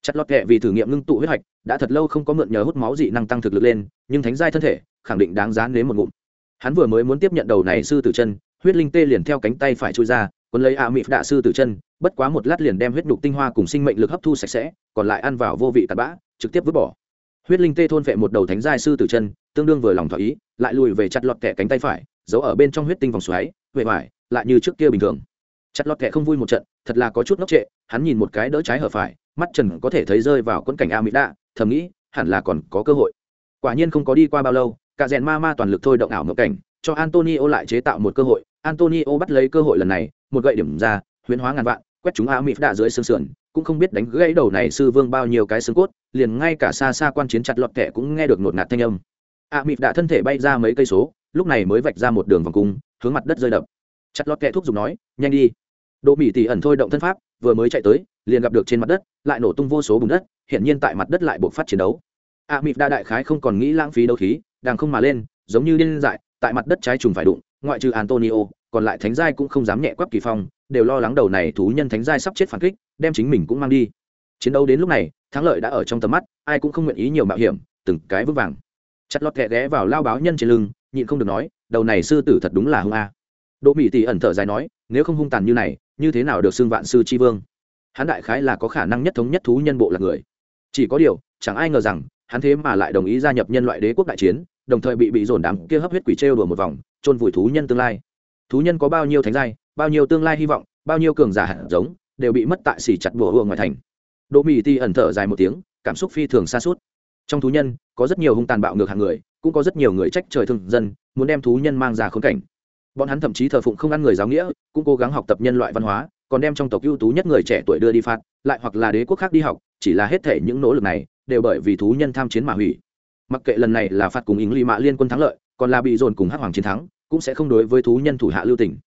Chặt lọt kệ vì thử nghiệm ngưng tụ huyết hạch, đã thật lâu không có mượn nhờ hút máu dị năng tăng thực lực lên, nhưng thánh giai thân thể, khẳng định đáng giá nếm một ngụm. Hắn vừa mới muốn tiếp nhận đầu này sư tử chân, huyết linh tê liền theo cánh tay phải chui ra, cuốn lấy a mịp đạ sư tử chân bất quá một lát liền đem huyết đục tinh hoa cùng sinh mệnh lực hấp thu sạch sẽ, còn lại ăn vào vô vị tạt bã, trực tiếp vứt bỏ. Huyết linh tê thôn vệ một đầu thánh giai sư tử chân, tương đương vừa lòng thỏa ý, lại lùi về chặt lọt kẻ cánh tay phải, giấu ở bên trong huyết tinh vòng xoáy, huệ hoài, lại như trước kia bình thường. Chặt lọt kẻ không vui một trận, thật là có chút ngốc trệ, hắn nhìn một cái đỡ trái hở phải, mắt trần có thể thấy rơi vào quẫn cảnh a mỹ đạ thầm nghĩ, hẳn là còn có cơ hội. Quả nhiên không có đi qua bao lâu, cả rèn ma ma toàn lực thôi động ảo ngộ cảnh, cho antonio lại chế tạo một cơ hội. Antonio bắt lấy cơ hội lần này, một gậy điểm ra, huyễn hóa ngàn vạn quét chúng a mỹ đạ dưới xương sườn, cũng không biết đánh gãy đầu này sư vương bao nhiêu cái xương cốt, liền ngay cả xa xa quan chiến chặt lọt kẻ cũng nghe được nột ngạt thanh âm. A mỹ đạ thân thể bay ra mấy cây số, lúc này mới vạch ra một đường vòng cung, hướng mặt đất rơi đập. Chặt lọt kẹ thúc giục nói, nhanh đi. Đỗ mỹ tỷ ẩn thôi động thân pháp, vừa mới chạy tới, liền gặp được trên mặt đất, lại nổ tung vô số bùn đất hiện nhiên tại mặt đất lại buộc phát chiến đấu. A mịp đa đại khái không còn nghĩ lãng phí đấu khí, đang không mà lên, giống như điên dại, tại mặt đất trái trùng phải đụng, ngoại trừ antonio, còn lại thánh giai cũng không dám nhẹ quắp kỳ phong đều lo lắng đầu này thú nhân thánh giai sắp chết phản kích, đem chính mình cũng mang đi. Chiến đấu đến lúc này, thắng lợi đã ở trong tầm mắt, ai cũng không nguyện ý nhiều mạo hiểm, từng cái vững vàng. Chặt lọt kẹ ghé vào lao báo nhân trên lưng, nhịn không được nói, đầu này sư tử thật đúng là hung a. Đỗ mỹ tỷ ẩn thở dài nói, nếu không hung tàn như này, như thế nào được xưng vạn sư tri vương? Hắn đại khái là có khả năng nhất thống nhất thú nhân bộ là người. Chỉ có điều, chẳng ai ngờ rằng, hắn thế mà lại đồng ý gia nhập nhân loại đế quốc đại chiến, đồng thời bị bị dồn đám kia hấp huyết quỷ trêu đùa một vòng, chôn vùi thú nhân tương lai. Thú nhân có bao nhiêu thánh giai bao nhiêu tương lai hy vọng, bao nhiêu cường giả hạt giống, đều bị mất tại xỉ chặt bùa hùa ngoài thành. Đỗ mỹ ti ẩn thở dài một tiếng, cảm xúc phi thường xa suốt. Trong thú nhân, có rất nhiều hung tàn bạo ngược hàng người, cũng có rất nhiều người trách trời thương dân, muốn đem thú nhân mang ra khốn cảnh. Bọn hắn thậm chí thờ phụng không ăn người giáo nghĩa, cũng cố gắng học tập nhân loại văn hóa, còn đem trong tộc ưu tú nhất người trẻ tuổi đưa đi phạt, lại hoặc là đế quốc khác đi học, chỉ là hết thể những nỗ lực này, đều bởi vì thú nhân tham chiến mà hủy. Mặc kệ lần này là phạt cùng ý ly mạ liên quân thắng lợi, còn là bị dồn cùng hắc hoàng chiến thắng, cũng sẽ không đối với thú nhân thủ hạ lưu tình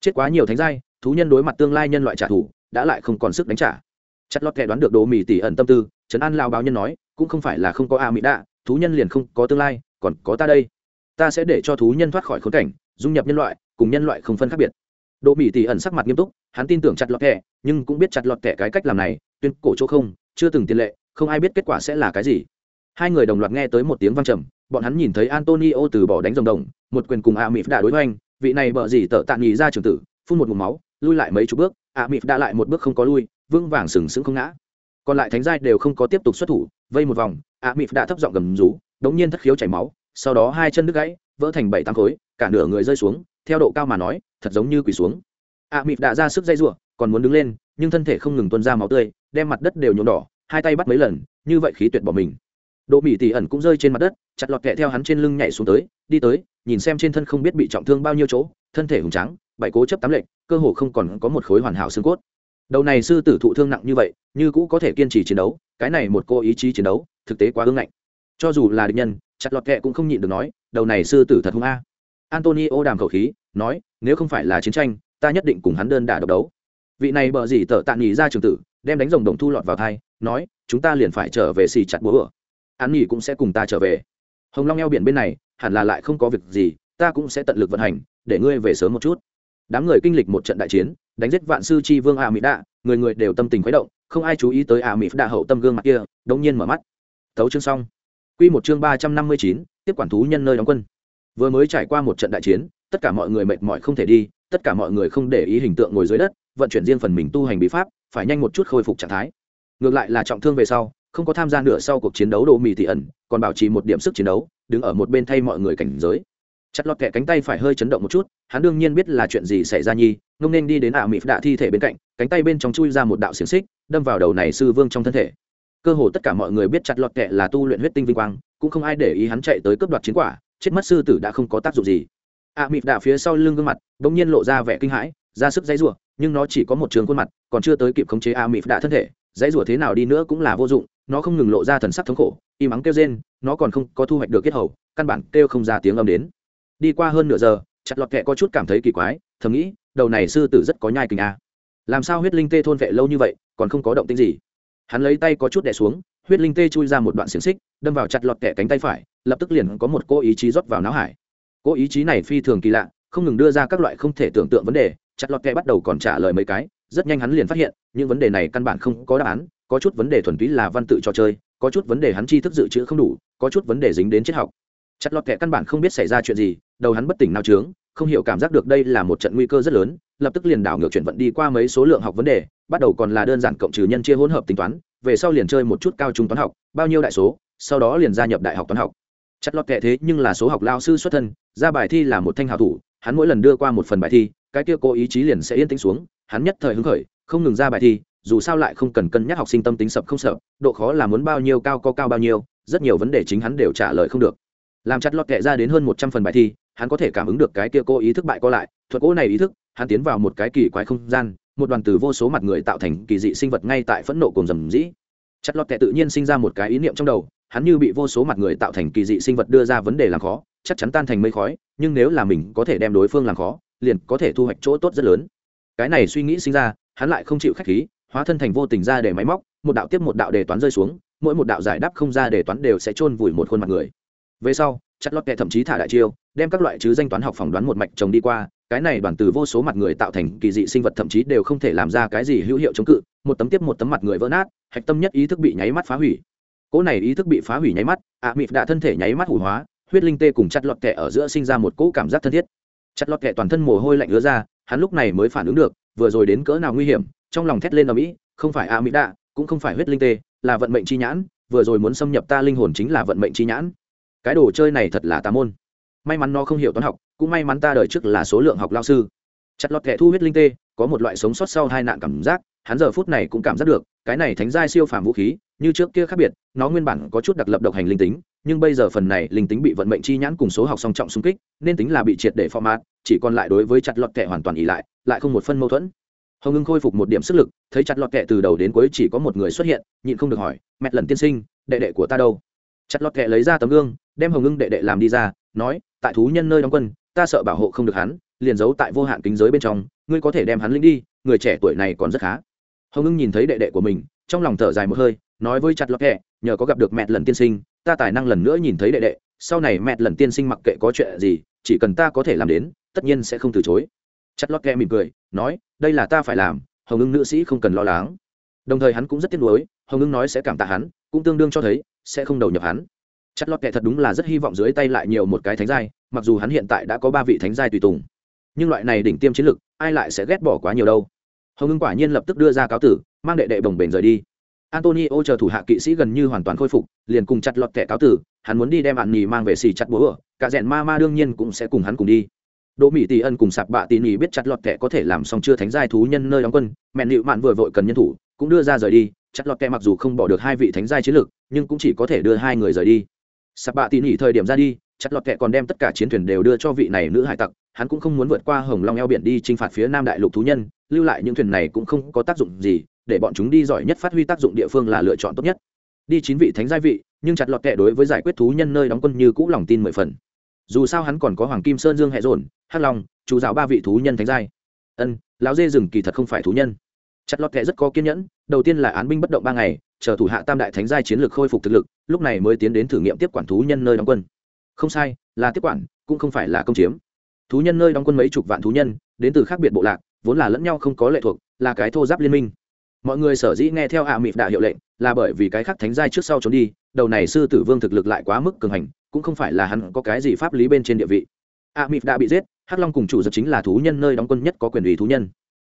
chết quá nhiều thánh giai, thú nhân đối mặt tương lai nhân loại trả thù, đã lại không còn sức đánh trả. Chặt lọt kẻ đoán được đồ mì tỉ ẩn tâm tư, trấn an lao báo nhân nói, cũng không phải là không có a mỹ đạ, thú nhân liền không có tương lai, còn có ta đây. Ta sẽ để cho thú nhân thoát khỏi khốn cảnh, dung nhập nhân loại, cùng nhân loại không phân khác biệt. Đồ mỹ tỉ ẩn sắc mặt nghiêm túc, hắn tin tưởng chặt lọt kẻ, nhưng cũng biết chặt lọt kẻ cái cách làm này, tuyên cổ chỗ không, chưa từng tiền lệ, không ai biết kết quả sẽ là cái gì. Hai người đồng loạt nghe tới một tiếng vang trầm, bọn hắn nhìn thấy antonio từ bỏ đánh rồng đồng, một quyền cùng a mỹ đã đối hoành vị này bợ gì tợ tạ nghỉ ra trường tử, phun một mùm máu, lui lại mấy chục bước, ạ mịp đã lại một bước không có lui, vững vàng sừng sững không ngã. Còn lại thánh giai đều không có tiếp tục xuất thủ, vây một vòng, ạ mịp đã thấp giọng gầm rú, đống nhiên thất khiếu chảy máu, sau đó hai chân đứt gãy, vỡ thành bảy tám khối, cả nửa người rơi xuống, theo độ cao mà nói, thật giống như quỳ xuống. Ạ mịp đã ra sức dây giụa, còn muốn đứng lên, nhưng thân thể không ngừng tuôn ra máu tươi, đem mặt đất đều nhuộm đỏ, hai tay bắt mấy lần, như vậy khí tuyệt bỏ mình độ mỹ tỷ ẩn cũng rơi trên mặt đất, chặt lọt kẹ theo hắn trên lưng nhảy xuống tới, đi tới, nhìn xem trên thân không biết bị trọng thương bao nhiêu chỗ, thân thể hùng trắng bảy cố chấp tám lệnh cơ hồ không còn có một khối hoàn hảo xương cốt. Đầu này sư tử thụ thương nặng như vậy, như cũ có thể kiên trì chiến đấu, cái này một cô ý chí chiến đấu, thực tế quá ương ngạnh. Cho dù là địch nhân, chặt lọt kẹ cũng không nhịn được nói, đầu này sư tử thật hung a. Antonio đàm khẩu khí, nói, nếu không phải là chiến tranh, ta nhất định cùng hắn đơn đả độc đấu. Vị này bờ gì tở tạn nhị ra trường tử, đem đánh rồng đồng thu lọt vào thai, nói, chúng ta liền phải trở về xì chặt búa an nghỉ cũng sẽ cùng ta trở về. Hồng long eo biển bên này, hẳn là lại không có việc gì, ta cũng sẽ tận lực vận hành, để ngươi về sớm một chút. Đám người kinh lịch một trận đại chiến, đánh giết vạn sư chi vương a mỹ đạ người người đều tâm tình khuấy động, không ai chú ý tới a mỹ đạ hậu tâm gương mặt kia, đống nhiên mở mắt. Thấu chương xong. Quy một chương ba trăm năm mươi chín, tiếp quản thú nhân nơi đóng quân. Vừa mới trải qua một trận đại chiến, tất cả mọi người mệt mỏi không thể đi, tất cả mọi người không để ý hình tượng ngồi dưới đất, vận chuyển riêng phần mình tu hành bí pháp, phải nhanh một chút khôi phục trạng thái. Ngược lại là trọng thương về sau không có tham gia nửa sau cuộc chiến đấu đồ mì thị ẩn, còn bảo trì một điểm sức chiến đấu, đứng ở một bên thay mọi người cảnh giới. Chặt lọt kẹ cánh tay phải hơi chấn động một chút, hắn đương nhiên biết là chuyện gì xảy ra nhi, ngông nên đi đến ả mị đạ thi thể bên cạnh, cánh tay bên trong chui ra một đạo xiềng xích, đâm vào đầu này sư vương trong thân thể. Cơ hồ tất cả mọi người biết chặt lọt kẹ là tu luyện huyết tinh vinh quang, cũng không ai để ý hắn chạy tới cướp đoạt chiến quả, chết mất sư tử đã không có tác dụng gì. Ả mị đạ phía sau lưng gương mặt, bỗng nhiên lộ ra vẻ kinh hãi, ra sức dãy rủa, nhưng nó chỉ có một trường khuôn mặt, còn chưa tới kịp khống chế ả mị đạ thân thể dãy rủa thế nào đi nữa cũng là vô dụng, nó không ngừng lộ ra thần sắc thống khổ im ắng kêu rên, nó còn không có thu hoạch được kết hầu, căn bản kêu không ra tiếng âm đến. Đi qua hơn nửa giờ, chặt lọt kẹ có chút cảm thấy kỳ quái, thầm nghĩ, đầu này sư tử rất có nhai kình a. À. làm sao huyết linh tê thôn vệ lâu như vậy, còn không có động tính gì? Hắn lấy tay có chút đẻ xuống, huyết linh tê chui ra một đoạn xiềng xích, đâm vào chặt lọt kẹ cánh tay phải, lập tức liền có một cô ý chí rót vào não hải. Cô ý chí này phi thường kỳ lạ, không ngừng đưa ra các loại không thể tưởng tượng vấn đề, chặt lọt kẹ bắt đầu còn trả lời mấy cái rất nhanh hắn liền phát hiện, những vấn đề này căn bản không có đáp án, có chút vấn đề thuần túy là văn tự trò chơi, có chút vấn đề hắn tri thức dự trữ không đủ, có chút vấn đề dính đến triết học. Chặt lọt kệ căn bản không biết xảy ra chuyện gì, đầu hắn bất tỉnh nào trướng, không hiểu cảm giác được đây là một trận nguy cơ rất lớn, lập tức liền đảo ngược chuyển vận đi qua mấy số lượng học vấn đề, bắt đầu còn là đơn giản cộng trừ nhân chia hỗn hợp tính toán, về sau liền chơi một chút cao trung toán học, bao nhiêu đại số, sau đó liền gia nhập đại học toán học. Chặt lọt kệ thế nhưng là số học lao sư xuất thân, ra bài thi là một thanh hào thủ, hắn mỗi lần đưa qua một phần bài thi, cái kia cố ý chí liền sẽ yên tĩnh xuống hắn nhất thời hứng khởi, không ngừng ra bài thi, dù sao lại không cần cân nhắc học sinh tâm tính sập không sợ độ khó là muốn bao nhiêu, cao có cao bao nhiêu, rất nhiều vấn đề chính hắn đều trả lời không được. Làm chặt lọt kệ ra đến hơn một trăm phần bài thi, hắn có thể cảm ứng được cái kia cô ý thức bại co lại, thuật cố này ý thức, hắn tiến vào một cái kỳ quái không gian, một đoàn từ vô số mặt người tạo thành kỳ dị sinh vật ngay tại phẫn nộ cùng rầm rĩ. Chặt lọt kệ tự nhiên sinh ra một cái ý niệm trong đầu, hắn như bị vô số mặt người tạo thành kỳ dị sinh vật đưa ra vấn đề làm khó, chắc chắn tan thành mây khói, nhưng nếu là mình có thể đem đối phương làm khó, liền có thể thu hoạch chỗ tốt rất lớn cái này suy nghĩ sinh ra hắn lại không chịu khách khí hóa thân thành vô tình ra để máy móc một đạo tiếp một đạo đề toán rơi xuống mỗi một đạo giải đáp không ra đề toán đều sẽ chôn vùi một khuôn mặt người. Về sau chặt lót kệ thậm chí thả đại chiêu đem các loại chứ danh toán học phỏng đoán một mạch chồng đi qua cái này đoàn từ vô số mặt người tạo thành kỳ dị sinh vật thậm chí đều không thể làm ra cái gì hữu hiệu chống cự một tấm tiếp một tấm mặt người vỡ nát hạch tâm nhất ý thức bị nháy mắt phá hủy. Cỗ này ý thức bị phá hủy nháy mắt ạ à, mịt đã thân thể nháy mắt hủ hóa huyết linh tê cùng chặt lọt kẹ ở giữa sinh ra một cỗ cảm giác thân thiết chặt lọt kệ toàn thân mồ hôi lạnh ứa ra, hắn lúc này mới phản ứng được, vừa rồi đến cỡ nào nguy hiểm, trong lòng thét lên ở mỹ, không phải a mỹ đạ cũng không phải huyết linh tê, là vận mệnh chi nhãn, vừa rồi muốn xâm nhập ta linh hồn chính là vận mệnh chi nhãn. Cái đồ chơi này thật là tà môn. May mắn nó không hiểu toán học, cũng may mắn ta đời trước là số lượng học lao sư. Chặt lọt kẻ thu huyết linh tê, có một loại sống sót sau hai nạn cảm giác hắn giờ phút này cũng cảm giác được, cái này thánh giai siêu phàm vũ khí, như trước kia khác biệt, nó nguyên bản có chút đặc lập độc hành linh tính, nhưng bây giờ phần này linh tính bị vận mệnh chi nhãn cùng số học song trọng xung kích, nên tính là bị triệt để format chỉ còn lại đối với chặt lọt kệ hoàn toàn ỉ lại lại không một phân mâu thuẫn. Hồng ngưng khôi phục một điểm sức lực, thấy chặt lọt kẹ từ đầu đến cuối chỉ có một người xuất hiện, nhịn không được hỏi, mẹ lần tiên sinh, đệ đệ của ta đâu? Chặt lọt kẹ lấy ra tấm gương, đem hồng ngưng đệ đệ làm đi ra, nói, tại thú nhân nơi đóng quân, ta sợ bảo hộ không được hắn, liền giấu tại vô hạn kính giới bên trong, ngươi có thể đem hắn linh đi, người trẻ tuổi này còn rất khá hồng ưng nhìn thấy đệ đệ của mình trong lòng thở dài một hơi nói với chặt lọt kẹ nhờ có gặp được mẹ lần tiên sinh ta tài năng lần nữa nhìn thấy đệ đệ sau này mẹ lần tiên sinh mặc kệ có chuyện gì chỉ cần ta có thể làm đến tất nhiên sẽ không từ chối chặt lọt kẹ mỉm cười nói đây là ta phải làm hồng ưng nữ sĩ không cần lo lắng đồng thời hắn cũng rất tiếc nuối hồng ưng nói sẽ cảm tạ hắn cũng tương đương cho thấy sẽ không đầu nhập hắn chất lót kệ thật đúng là rất hy vọng dưới tay lại nhiều một cái thánh giai mặc dù hắn hiện tại đã có ba vị thánh giai tùy tùng nhưng loại này đỉnh tiêm chiến lực ai lại sẽ ghét bỏ quá nhiều đâu hồng ngưng quả nhiên lập tức đưa ra cáo tử, mang đệ đệ bồng bềnh rời đi. Antonio chờ thủ hạ kỵ sĩ gần như hoàn toàn khôi phục, liền cùng chặt lọt kẻ cáo tử, hắn muốn đi đem bạn nhì mang về xì chặt búa ở cả rẽn ma ma đương nhiên cũng sẽ cùng hắn cùng đi. Đỗ mỹ tỷ ân cùng sạp bạ tỉ nhì biết chặt lọt kẻ có thể làm xong chưa thánh giai thú nhân nơi đóng quân mẹn nịu mạn vừa vội cần nhân thủ, cũng đưa ra rời đi. Chặt lọt kẻ mặc dù không bỏ được hai vị thánh giai chiến lược, nhưng cũng chỉ có thể đưa hai người rời đi. Sạp bạ tỉ nhì thời điểm ra đi, chặt lọt kẻ còn đem tất cả chiến thuyền đều đưa cho vị này nữ hải tặc hắn cũng không muốn vượt qua hồng long eo biển đi t r i n h phạt phía nam đại lục thú nhân, lưu lại những thuyền này cũng không có tác dụng gì, để bọn chúng đi giỏi nhất phát huy tác dụng địa phương là lựa chọn tốt nhất. Đi chín vị thánh giai vị, nhưng chặt lọt kệ đối với giải quyết thú nhân nơi đóng quân như cũ lòng tin mười phần. Dù sao hắn còn có hoàng kim sơn dương hệ dồn, hắc long, chú giáo ba vị thú nhân thánh giai. Ân, lão dê rừng kỳ thật không phải thú nhân. Chặt lọt kệ rất có kiên nhẫn, đầu tiên là án binh bất động ba ngày, chờ thủ hạ tam đại thánh giai chiến lược khôi phục thực lực, lúc này mới tiến đến thử nghiệm tiếp quản thú nhân nơi đóng quân. Không sai, là tiếp quản, cũng không phải là công chiếm thú nhân nơi đóng quân mấy chục vạn thú nhân, đến từ khác biệt bộ lạc, vốn là lẫn nhau không có lệ thuộc, là cái thô giáp liên minh. Mọi người sở dĩ nghe theo ạ à mịp hiệu lệnh, là bởi vì cái khác thánh giai trước sau trốn đi, đầu này sư tử vương thực lực lại quá mức cường hành, cũng không phải là hắn có cái gì pháp lý bên trên địa vị. A mịt đã bị giết, hắc long cùng chủ giật chính là thú nhân nơi đóng quân nhất có quyền ủy thú nhân.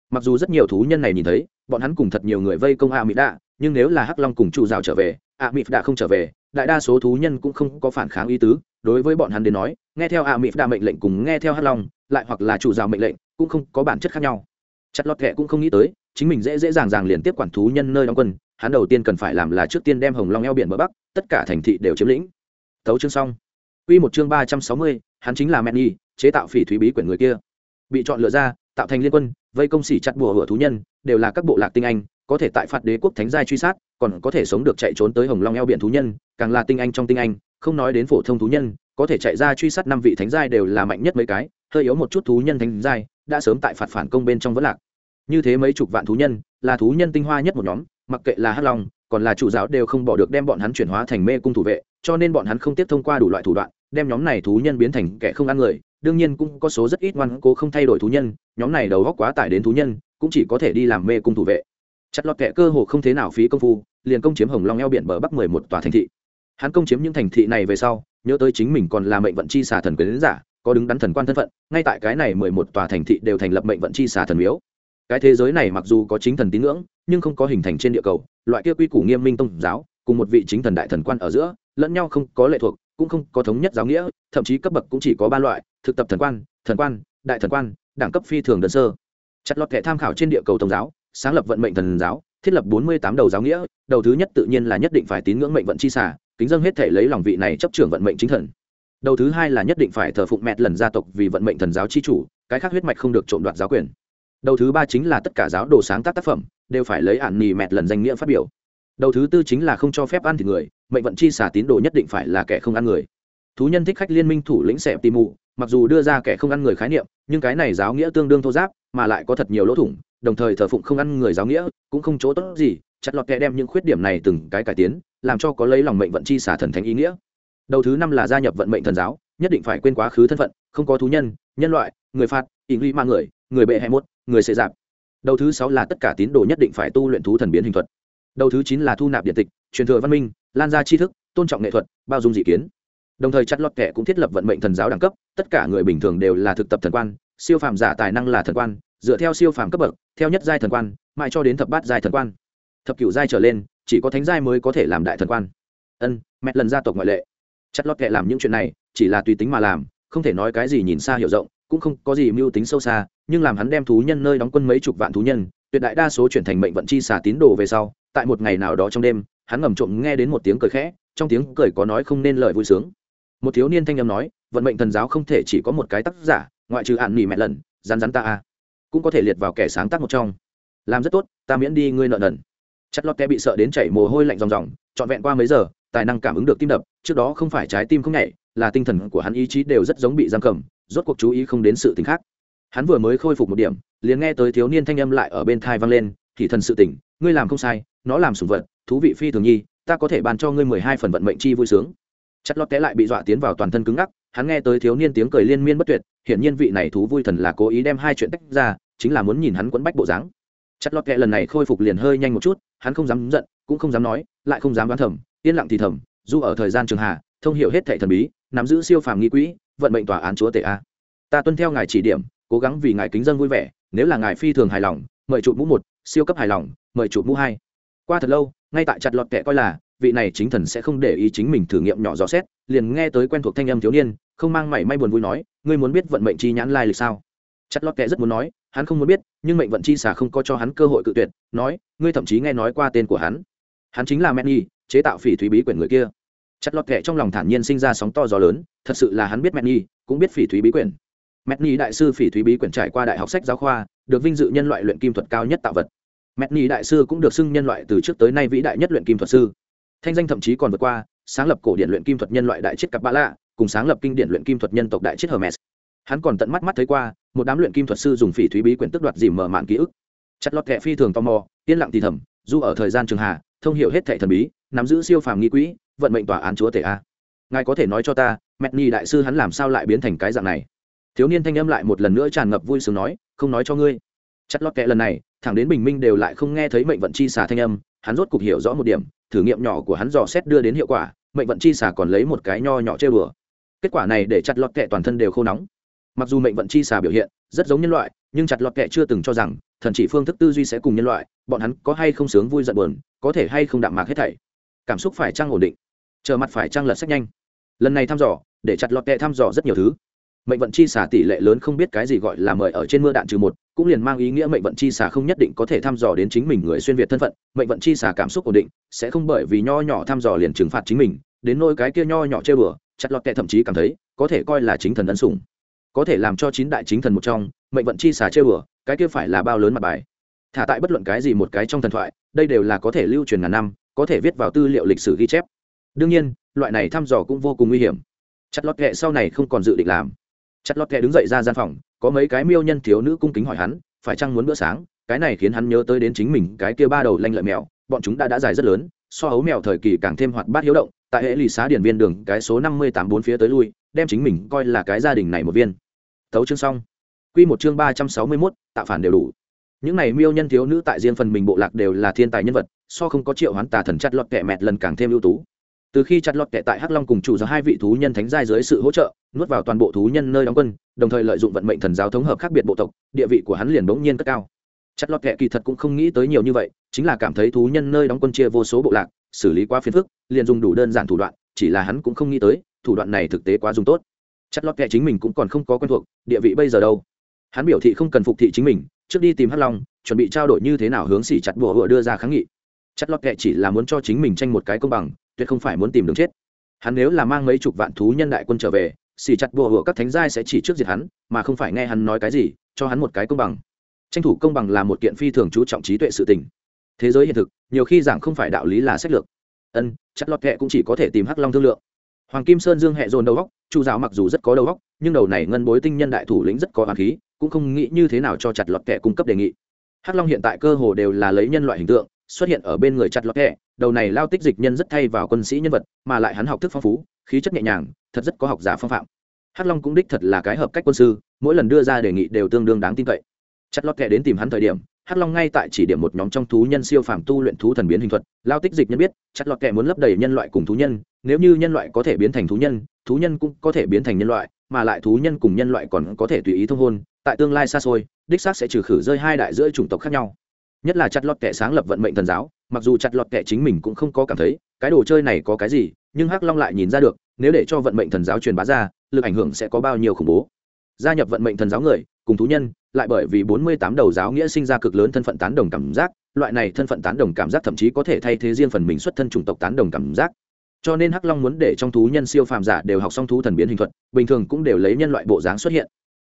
Mặc dù rất nhiều thú nhân này nhìn thấy, bọn hắn cùng thật nhiều người vây công a mịt đã nhưng nếu là hắc long cùng chủ rào trở về ạ mịp đã không trở về đại đa số thú nhân cũng không có phản kháng ý tứ đối với bọn hắn đến nói nghe theo ạ mịp đã mệnh lệnh cùng nghe theo hắc long lại hoặc là chủ rào mệnh lệnh cũng không có bản chất khác nhau. Chặt lọt kệ cũng không nghĩ tới chính mình dễ dễ dàng dàng liền tiếp quản thú nhân nơi đóng quân hắn đầu tiên cần phải làm là trước tiên đem hồng long eo biển bờ bắc tất cả thành thị đều chiếm lĩnh. Tấu chương xong. Quy một chương ba trăm sáu mươi, hắn chính là Menny, chế tạo phỉ thúy bí quyển người kia. Bị chọn lựa ra, tạo thành liên quân, vây công sĩ chặt bùa hựa thú nhân, đều là các bộ lạc tinh anh, có thể tại phạt đế quốc thánh giai truy sát, còn có thể sống được chạy trốn tới Hồng Long eo biển thú nhân, càng là tinh anh trong tinh anh, không nói đến phổ thông thú nhân, có thể chạy ra truy sát năm vị thánh giai đều là mạnh nhất mấy cái, hơi yếu một chút thú nhân thánh giai, đã sớm tại phạt phản công bên trong vẫn lạc. Như thế mấy chục vạn thú nhân, là thú nhân tinh hoa nhất một nhóm, mặc kệ là Hắc Long, còn là chủ giáo đều không bỏ được đem bọn hắn chuyển hóa thành mê cung thủ vệ, cho nên bọn hắn không tiếp thông qua đủ loại thủ đoạn, đem nhóm này thú nhân biến thành kẻ không ăn người đương nhiên cũng có số rất ít ngoan cố không thay đổi thú nhân nhóm này đầu góc quá tải đến thú nhân cũng chỉ có thể đi làm mê cung thủ vệ chặt lọt kẹ cơ hồ không thế nào phí công phu, liền công chiếm hồng long eo biển bờ bắc mười một tòa thành thị. Hắn công chiếm những thành thị này về sau, nhớ tới chính mình còn là mệnh vận chi xà thần quyền giả, có đứng đắn thần quan thân phận, ngay tại cái này mười một tòa thành thị đều thành lập mệnh vận chi xà thần miếu. Cái thế giới này mặc dù có chính thần tín ngưỡng, nhưng không có hình thành trên địa cầu, loại kia quy củ nghiêm minh tôn giáo, cùng một vị chính thần đại thần quan ở giữa, lẫn nhau không có lệ thuộc, cũng không có thống nhất giáo nghĩa, thậm chí cấp bậc cũng chỉ có ba loại, thực tập thần quan thần quan, đại thần quan, đẳng cấp phi thường đơn sơ. Chặt lọt kẻ tham khảo trên địa cầu tôn giáo sáng lập vận mệnh thần giáo, thiết lập bốn mươi tám đầu giáo nghĩa, đầu thứ nhất tự nhiên là nhất định phải tín ngưỡng mệnh vận chi xả, kính dân hết thể lấy lòng vị này chấp trưởng vận mệnh chính thần. Đầu thứ hai là nhất định phải thờ phụng mẹt lần gia tộc vì vận mệnh thần giáo chi chủ, cái khác huyết mạch không được trộm đoạt giáo quyền. Đầu thứ ba chính là tất cả giáo đồ sáng tác tác phẩm, đều phải lấy ạn nì mẹt lần danh nghĩa phát biểu. Đầu thứ tư chính là không cho phép ăn thịt người, mệnh vận chi xả tín đồ nhất định phải là kẻ không ăn người. Thú nhân thích khách liên minh thủ lĩnh xẹp tìm mụ mặc dù đưa ra kẻ không ăn người khái niệm, nhưng cái này giáo nghĩa tương đương thô giáp, mà lại có thật nhiều lỗ thủng, đồng thời thờ phụng không ăn người giáo nghĩa, cũng không chỗ tốt gì, chặt lọt kẻ đem những khuyết điểm này từng cái cải tiến, làm cho có lấy lòng mệnh vận chi xả thần thánh ý nghĩa. Đầu thứ năm là gia nhập vận mệnh thần giáo, nhất định phải quên quá khứ thân phận, không có thú nhân nhân loại, người phạt, ý nghĩ ma người người bệ hay mốt, người xệ dạp. Đầu thứ sáu là tất cả tín đồ nhất định phải tu luyện thú thần biến hình thuật. Đầu thứ chín là thu nạp điện tịch, truyền thừa văn minh, lan ra tri thức, tôn trọng nghệ thuật, bao dung dị kiến đồng thời chặt lọt kẻ cũng thiết lập vận mệnh thần giáo đẳng cấp, tất cả người bình thường đều là thực tập thần quan, siêu phàm giả tài năng là thần quan, dựa theo siêu phàm cấp bậc, theo nhất giai thần quan, mãi cho đến thập bát giai thần quan. Thập cửu giai trở lên, chỉ có thánh giai mới có thể làm đại thần quan. Ân mẹ lần gia tộc ngoại lệ. Chặt lọt kẻ làm những chuyện này, chỉ là tùy tính mà làm, không thể nói cái gì nhìn xa hiểu rộng, cũng không có gì mưu tính sâu xa, nhưng làm hắn đem thú nhân nơi đóng quân mấy chục vạn thú nhân, tuyệt đại đa số chuyển thành mệnh vận chi xả tín đồ về sau, tại một ngày nào đó trong đêm, hắn ngầm trộm nghe đến một tiếng cười khẽ, trong tiếng cười có nói không nên lời vui sướng một thiếu niên thanh âm nói, vận mệnh thần giáo không thể chỉ có một cái tác giả, ngoại trừ hạn nghỉ mẹ lần rán rán ta a. Cũng có thể liệt vào kẻ sáng tác một trong. Làm rất tốt, ta miễn đi ngươi nợ nần. Chất lót té bị sợ đến chảy mồ hôi lạnh ròng ròng, trọn vẹn qua mấy giờ, tài năng cảm ứng được tim đập, trước đó không phải trái tim không nhảy, là tinh thần của hắn ý chí đều rất giống bị giam cầm, rốt cuộc chú ý không đến sự t khác. Hắn vừa mới khôi phục một điểm, liền nghe tới thiếu niên thanh âm lại ở bên thai vang lên, thì thần sự tỉnh ngươi làm không sai, nó làm sủng vật, thú vị phi thường nhi, ta có thể bàn cho ngươi mười hai phần vận mệnh chi vui sướng chất lót té lại bị dọa tiến vào toàn thân cứng ngắc, hắn nghe tới thiếu niên tiếng cười liên miên bất tuyệt, hiển nhiên vị này thú vui thần là cố ý đem hai chuyện tách ra, chính là muốn nhìn hắn quẫn bách bộ dáng. Chất lót kẹ lần này khôi phục liền hơi nhanh một chút, hắn không dám giận, cũng không dám nói, lại không dám đoán thầm, yên lặng thì thầm, dù ở thời gian trường hạ, thông hiểu hết thệ thần bí, nắm giữ siêu phàm nghi quỹ, vận mệnh tòa án chúa tể a. Ta tuân theo ngài chỉ điểm, cố gắng vì ngài kính dân vui vẻ, nếu là ngài phi thường hài lòng, mời chụp mũ một, siêu cấp hài lòng, mời chụp mũ hai. Qua thật lâu, ngay tại chặt lọt kẹ coi là vị này chính thần sẽ không để ý chính mình thử nghiệm nhỏ rõ xét liền nghe tới quen thuộc thanh âm thiếu niên không mang mảy may buồn vui nói ngươi muốn biết vận mệnh chi nhãn lai lịch sao? Chặt lót kệ rất muốn nói hắn không muốn biết nhưng mệnh vận chi xả không có cho hắn cơ hội cự tuyệt nói ngươi thậm chí nghe nói qua tên của hắn. Hắn chính là Menny, chế tạo phỉ thúy bí quyển người kia. Chặt lót kệ trong lòng thản nhiên sinh ra sóng to gió lớn thật sự là hắn biết Menny, cũng biết phỉ thúy bí quyển. Menny đại sư phỉ thúy bí quyển trải qua đại học sách giáo khoa được vinh dự nhân loại luyện kim thuật cao nhất tạo vật. Menny đại sư cũng được xưng nhân loại từ trước tới nay vĩ đại nhất luyện kim thuật sư thanh danh thậm chí còn vượt qua, sáng lập cổ điển luyện kim thuật nhân loại đại chết cặp bã lạ, cùng sáng lập kinh điển luyện kim thuật nhân tộc đại chết hermes. Hắn còn tận mắt mắt thấy qua, một đám luyện kim thuật sư dùng phỉ thúy bí quyển tức đoạt dìm mở mạn ký ức. Chặt lọt kệ phi thường tò mò, yên lặng thì thầm, dù ở thời gian trường hà thông hiểu hết thệ thần bí, nắm giữ siêu phàm nghi quỹ, vận mệnh tòa án chúa tể a. Ngài có thể nói cho ta mẹt nhi đại sư hắn làm sao lại biến thành cái dạng này? Thiếu niên thanh âm lại một lần nữa tràn ngập vui sướng nói, không nói cho ngươi. Chặt lọt kệ lần này, thẳng đến bình minh đều lại không nghe thấy mệnh vận chi xà thanh âm, hắn rốt cục hiểu rõ một điểm thử nghiệm nhỏ của hắn dò xét đưa đến hiệu quả, mệnh vận chi xà còn lấy một cái nho nhỏ chơi bừa kết quả này để chặt lọt kệ toàn thân đều khô nóng. Mặc dù mệnh vận chi xà biểu hiện rất giống nhân loại, nhưng chặt lọt kệ chưa từng cho rằng thần chỉ phương thức tư duy sẽ cùng nhân loại, bọn hắn có hay không sướng vui giận buồn, có thể hay không đạm mạc hết thảy. Cảm xúc phải trăng ổn định? Chờ mặt phải trăng lật sách nhanh? Lần này thăm dò, để chặt lọt kệ thăm dò rất nhiều thứ mệnh vận chi xả tỷ lệ lớn không biết cái gì gọi là mời ở trên mưa đạn trừ một, cũng liền mang ý nghĩa mệnh vận chi xả không nhất định có thể thăm dò đến chính mình người xuyên việt thân phận, mệnh vận chi xả cảm xúc ổn định, sẽ không bởi vì nho nhỏ thăm dò liền trừng phạt chính mình, đến nỗi cái kia nho nhỏ chơi bừa, chặt lọt kệ thậm chí cảm thấy, có thể coi là chính thần ấn sủng. Có thể làm cho chín đại chính thần một trong, mệnh vận chi xả chơi bừa, cái kia phải là bao lớn mặt bài. Thả tại bất luận cái gì một cái trong thần thoại, đây đều là có thể lưu truyền ngàn năm, có thể viết vào tư liệu lịch sử ghi chép. Đương nhiên, loại này thăm dò cũng vô cùng nguy hiểm. Chặt lọt kệ sau này không còn dự định làm chặt lọt kệ đứng dậy ra gian phòng, có mấy cái miêu nhân thiếu nữ cung kính hỏi hắn, phải chăng muốn bữa sáng? Cái này khiến hắn nhớ tới đến chính mình, cái kia ba đầu lanh lợi mèo, bọn chúng đã đã dài rất lớn, so hấu mèo thời kỳ càng thêm hoạt bát hiếu động, tại hệ lì xá điển viên đường, cái số năm mươi tám bốn phía tới lui, đem chính mình coi là cái gia đình này một viên. Tấu chương xong. Quy một chương ba trăm sáu mươi mốt, tạo phản đều đủ. Những này miêu nhân thiếu nữ tại riêng phần mình bộ lạc đều là thiên tài nhân vật, so không có triệu hoán tà thần chặt lọt kẹ mẹt lần càng thêm ưu tú từ khi chặt lọt kệ tại hắc long cùng chủ do hai vị thú nhân thánh giai dưới sự hỗ trợ, nuốt vào toàn bộ thú nhân nơi đóng quân, đồng thời lợi dụng vận mệnh thần giáo thống hợp khác biệt bộ tộc, địa vị của hắn liền bỗng nhiên cất cao. Chặt lọt kệ kỳ thật cũng không nghĩ tới nhiều như vậy, chính là cảm thấy thú nhân nơi đóng quân chia vô số bộ lạc, xử lý quá phiền phức, liền dùng đủ đơn giản thủ đoạn, chỉ là hắn cũng không nghĩ tới, thủ đoạn này thực tế quá dùng tốt. Chặt lọt kệ chính mình cũng còn không có quen thuộc, địa vị bây giờ đâu? Hắn biểu thị không cần phục thị chính mình, trước đi tìm hắc long, chuẩn bị trao đổi như thế nào hướng xỉ chặt bùa hựa đưa ra kháng nghị. Chặt lọt kệ chỉ là muốn cho chính mình tranh một cái công bằng tuyệt không phải muốn tìm đường chết. Hắn nếu là mang mấy chục vạn thú nhân đại quân trở về, xì chặt bùa hựa các thánh giai sẽ chỉ trước diệt hắn, mà không phải nghe hắn nói cái gì, cho hắn một cái công bằng. Tranh thủ công bằng là một kiện phi thường chú trọng trí tuệ sự tình. Thế giới hiện thực, nhiều khi giảng không phải đạo lý là sách lược. Ân chặt lọt kệ cũng chỉ có thể tìm hắc long thương lượng. Hoàng kim sơn dương hẹ dồn đầu góc chu giáo mặc dù rất có đầu góc nhưng đầu này ngân bối tinh nhân đại thủ lĩnh rất có hoàng khí, cũng không nghĩ như thế nào cho chặt lọt kẻ cung cấp đề nghị. Hắc long hiện tại cơ hồ đều là lấy nhân loại hình tượng xuất hiện ở bên người chặt lọt kẹ, đầu này lao tích dịch nhân rất thay vào quân sĩ nhân vật mà lại hắn học thức phong phú khí chất nhẹ nhàng thật rất có học giả phong phạm. Hắc long cũng đích thật là cái hợp cách quân sư mỗi lần đưa ra đề nghị đều tương đương đáng tin cậy. Chặt lọt kẹ đến tìm hắn thời điểm hắc long ngay tại chỉ điểm một nhóm trong thú nhân siêu phàm tu luyện thú thần biến hình thuật. Lao tích dịch nhân biết chặt lọt kẹ muốn lấp đầy nhân loại cùng thú nhân nếu như nhân loại có thể biến thành thú nhân thú nhân cũng có thể biến thành nhân loại mà lại thú nhân cùng nhân loại còn có thể tùy ý thông hôn tại tương lai xa xôi đích xác sẽ trừ khử rơi hai đại giữa chủng tộc khác nhau nhất là chặt lọt kẻ sáng lập vận mệnh thần giáo, mặc dù chặt lọt kẻ chính mình cũng không có cảm thấy cái đồ chơi này có cái gì, nhưng hắc long lại nhìn ra được, nếu để cho vận mệnh thần giáo truyền bá ra, lực ảnh hưởng sẽ có bao nhiêu khủng bố. Gia nhập vận mệnh thần giáo người, cùng thú nhân, lại bởi vì bốn mươi tám đầu giáo nghĩa sinh ra cực lớn thân phận tán đồng cảm giác, loại này thân phận tán đồng cảm giác thậm chí có thể thay thế riêng phần mình xuất thân chủng tộc tán đồng cảm giác. Cho nên hắc long muốn để trong thú nhân siêu phàm giả đều học xong thú thần biến hình thuật, bình thường cũng đều lấy nhân loại bộ dáng xuất hiện.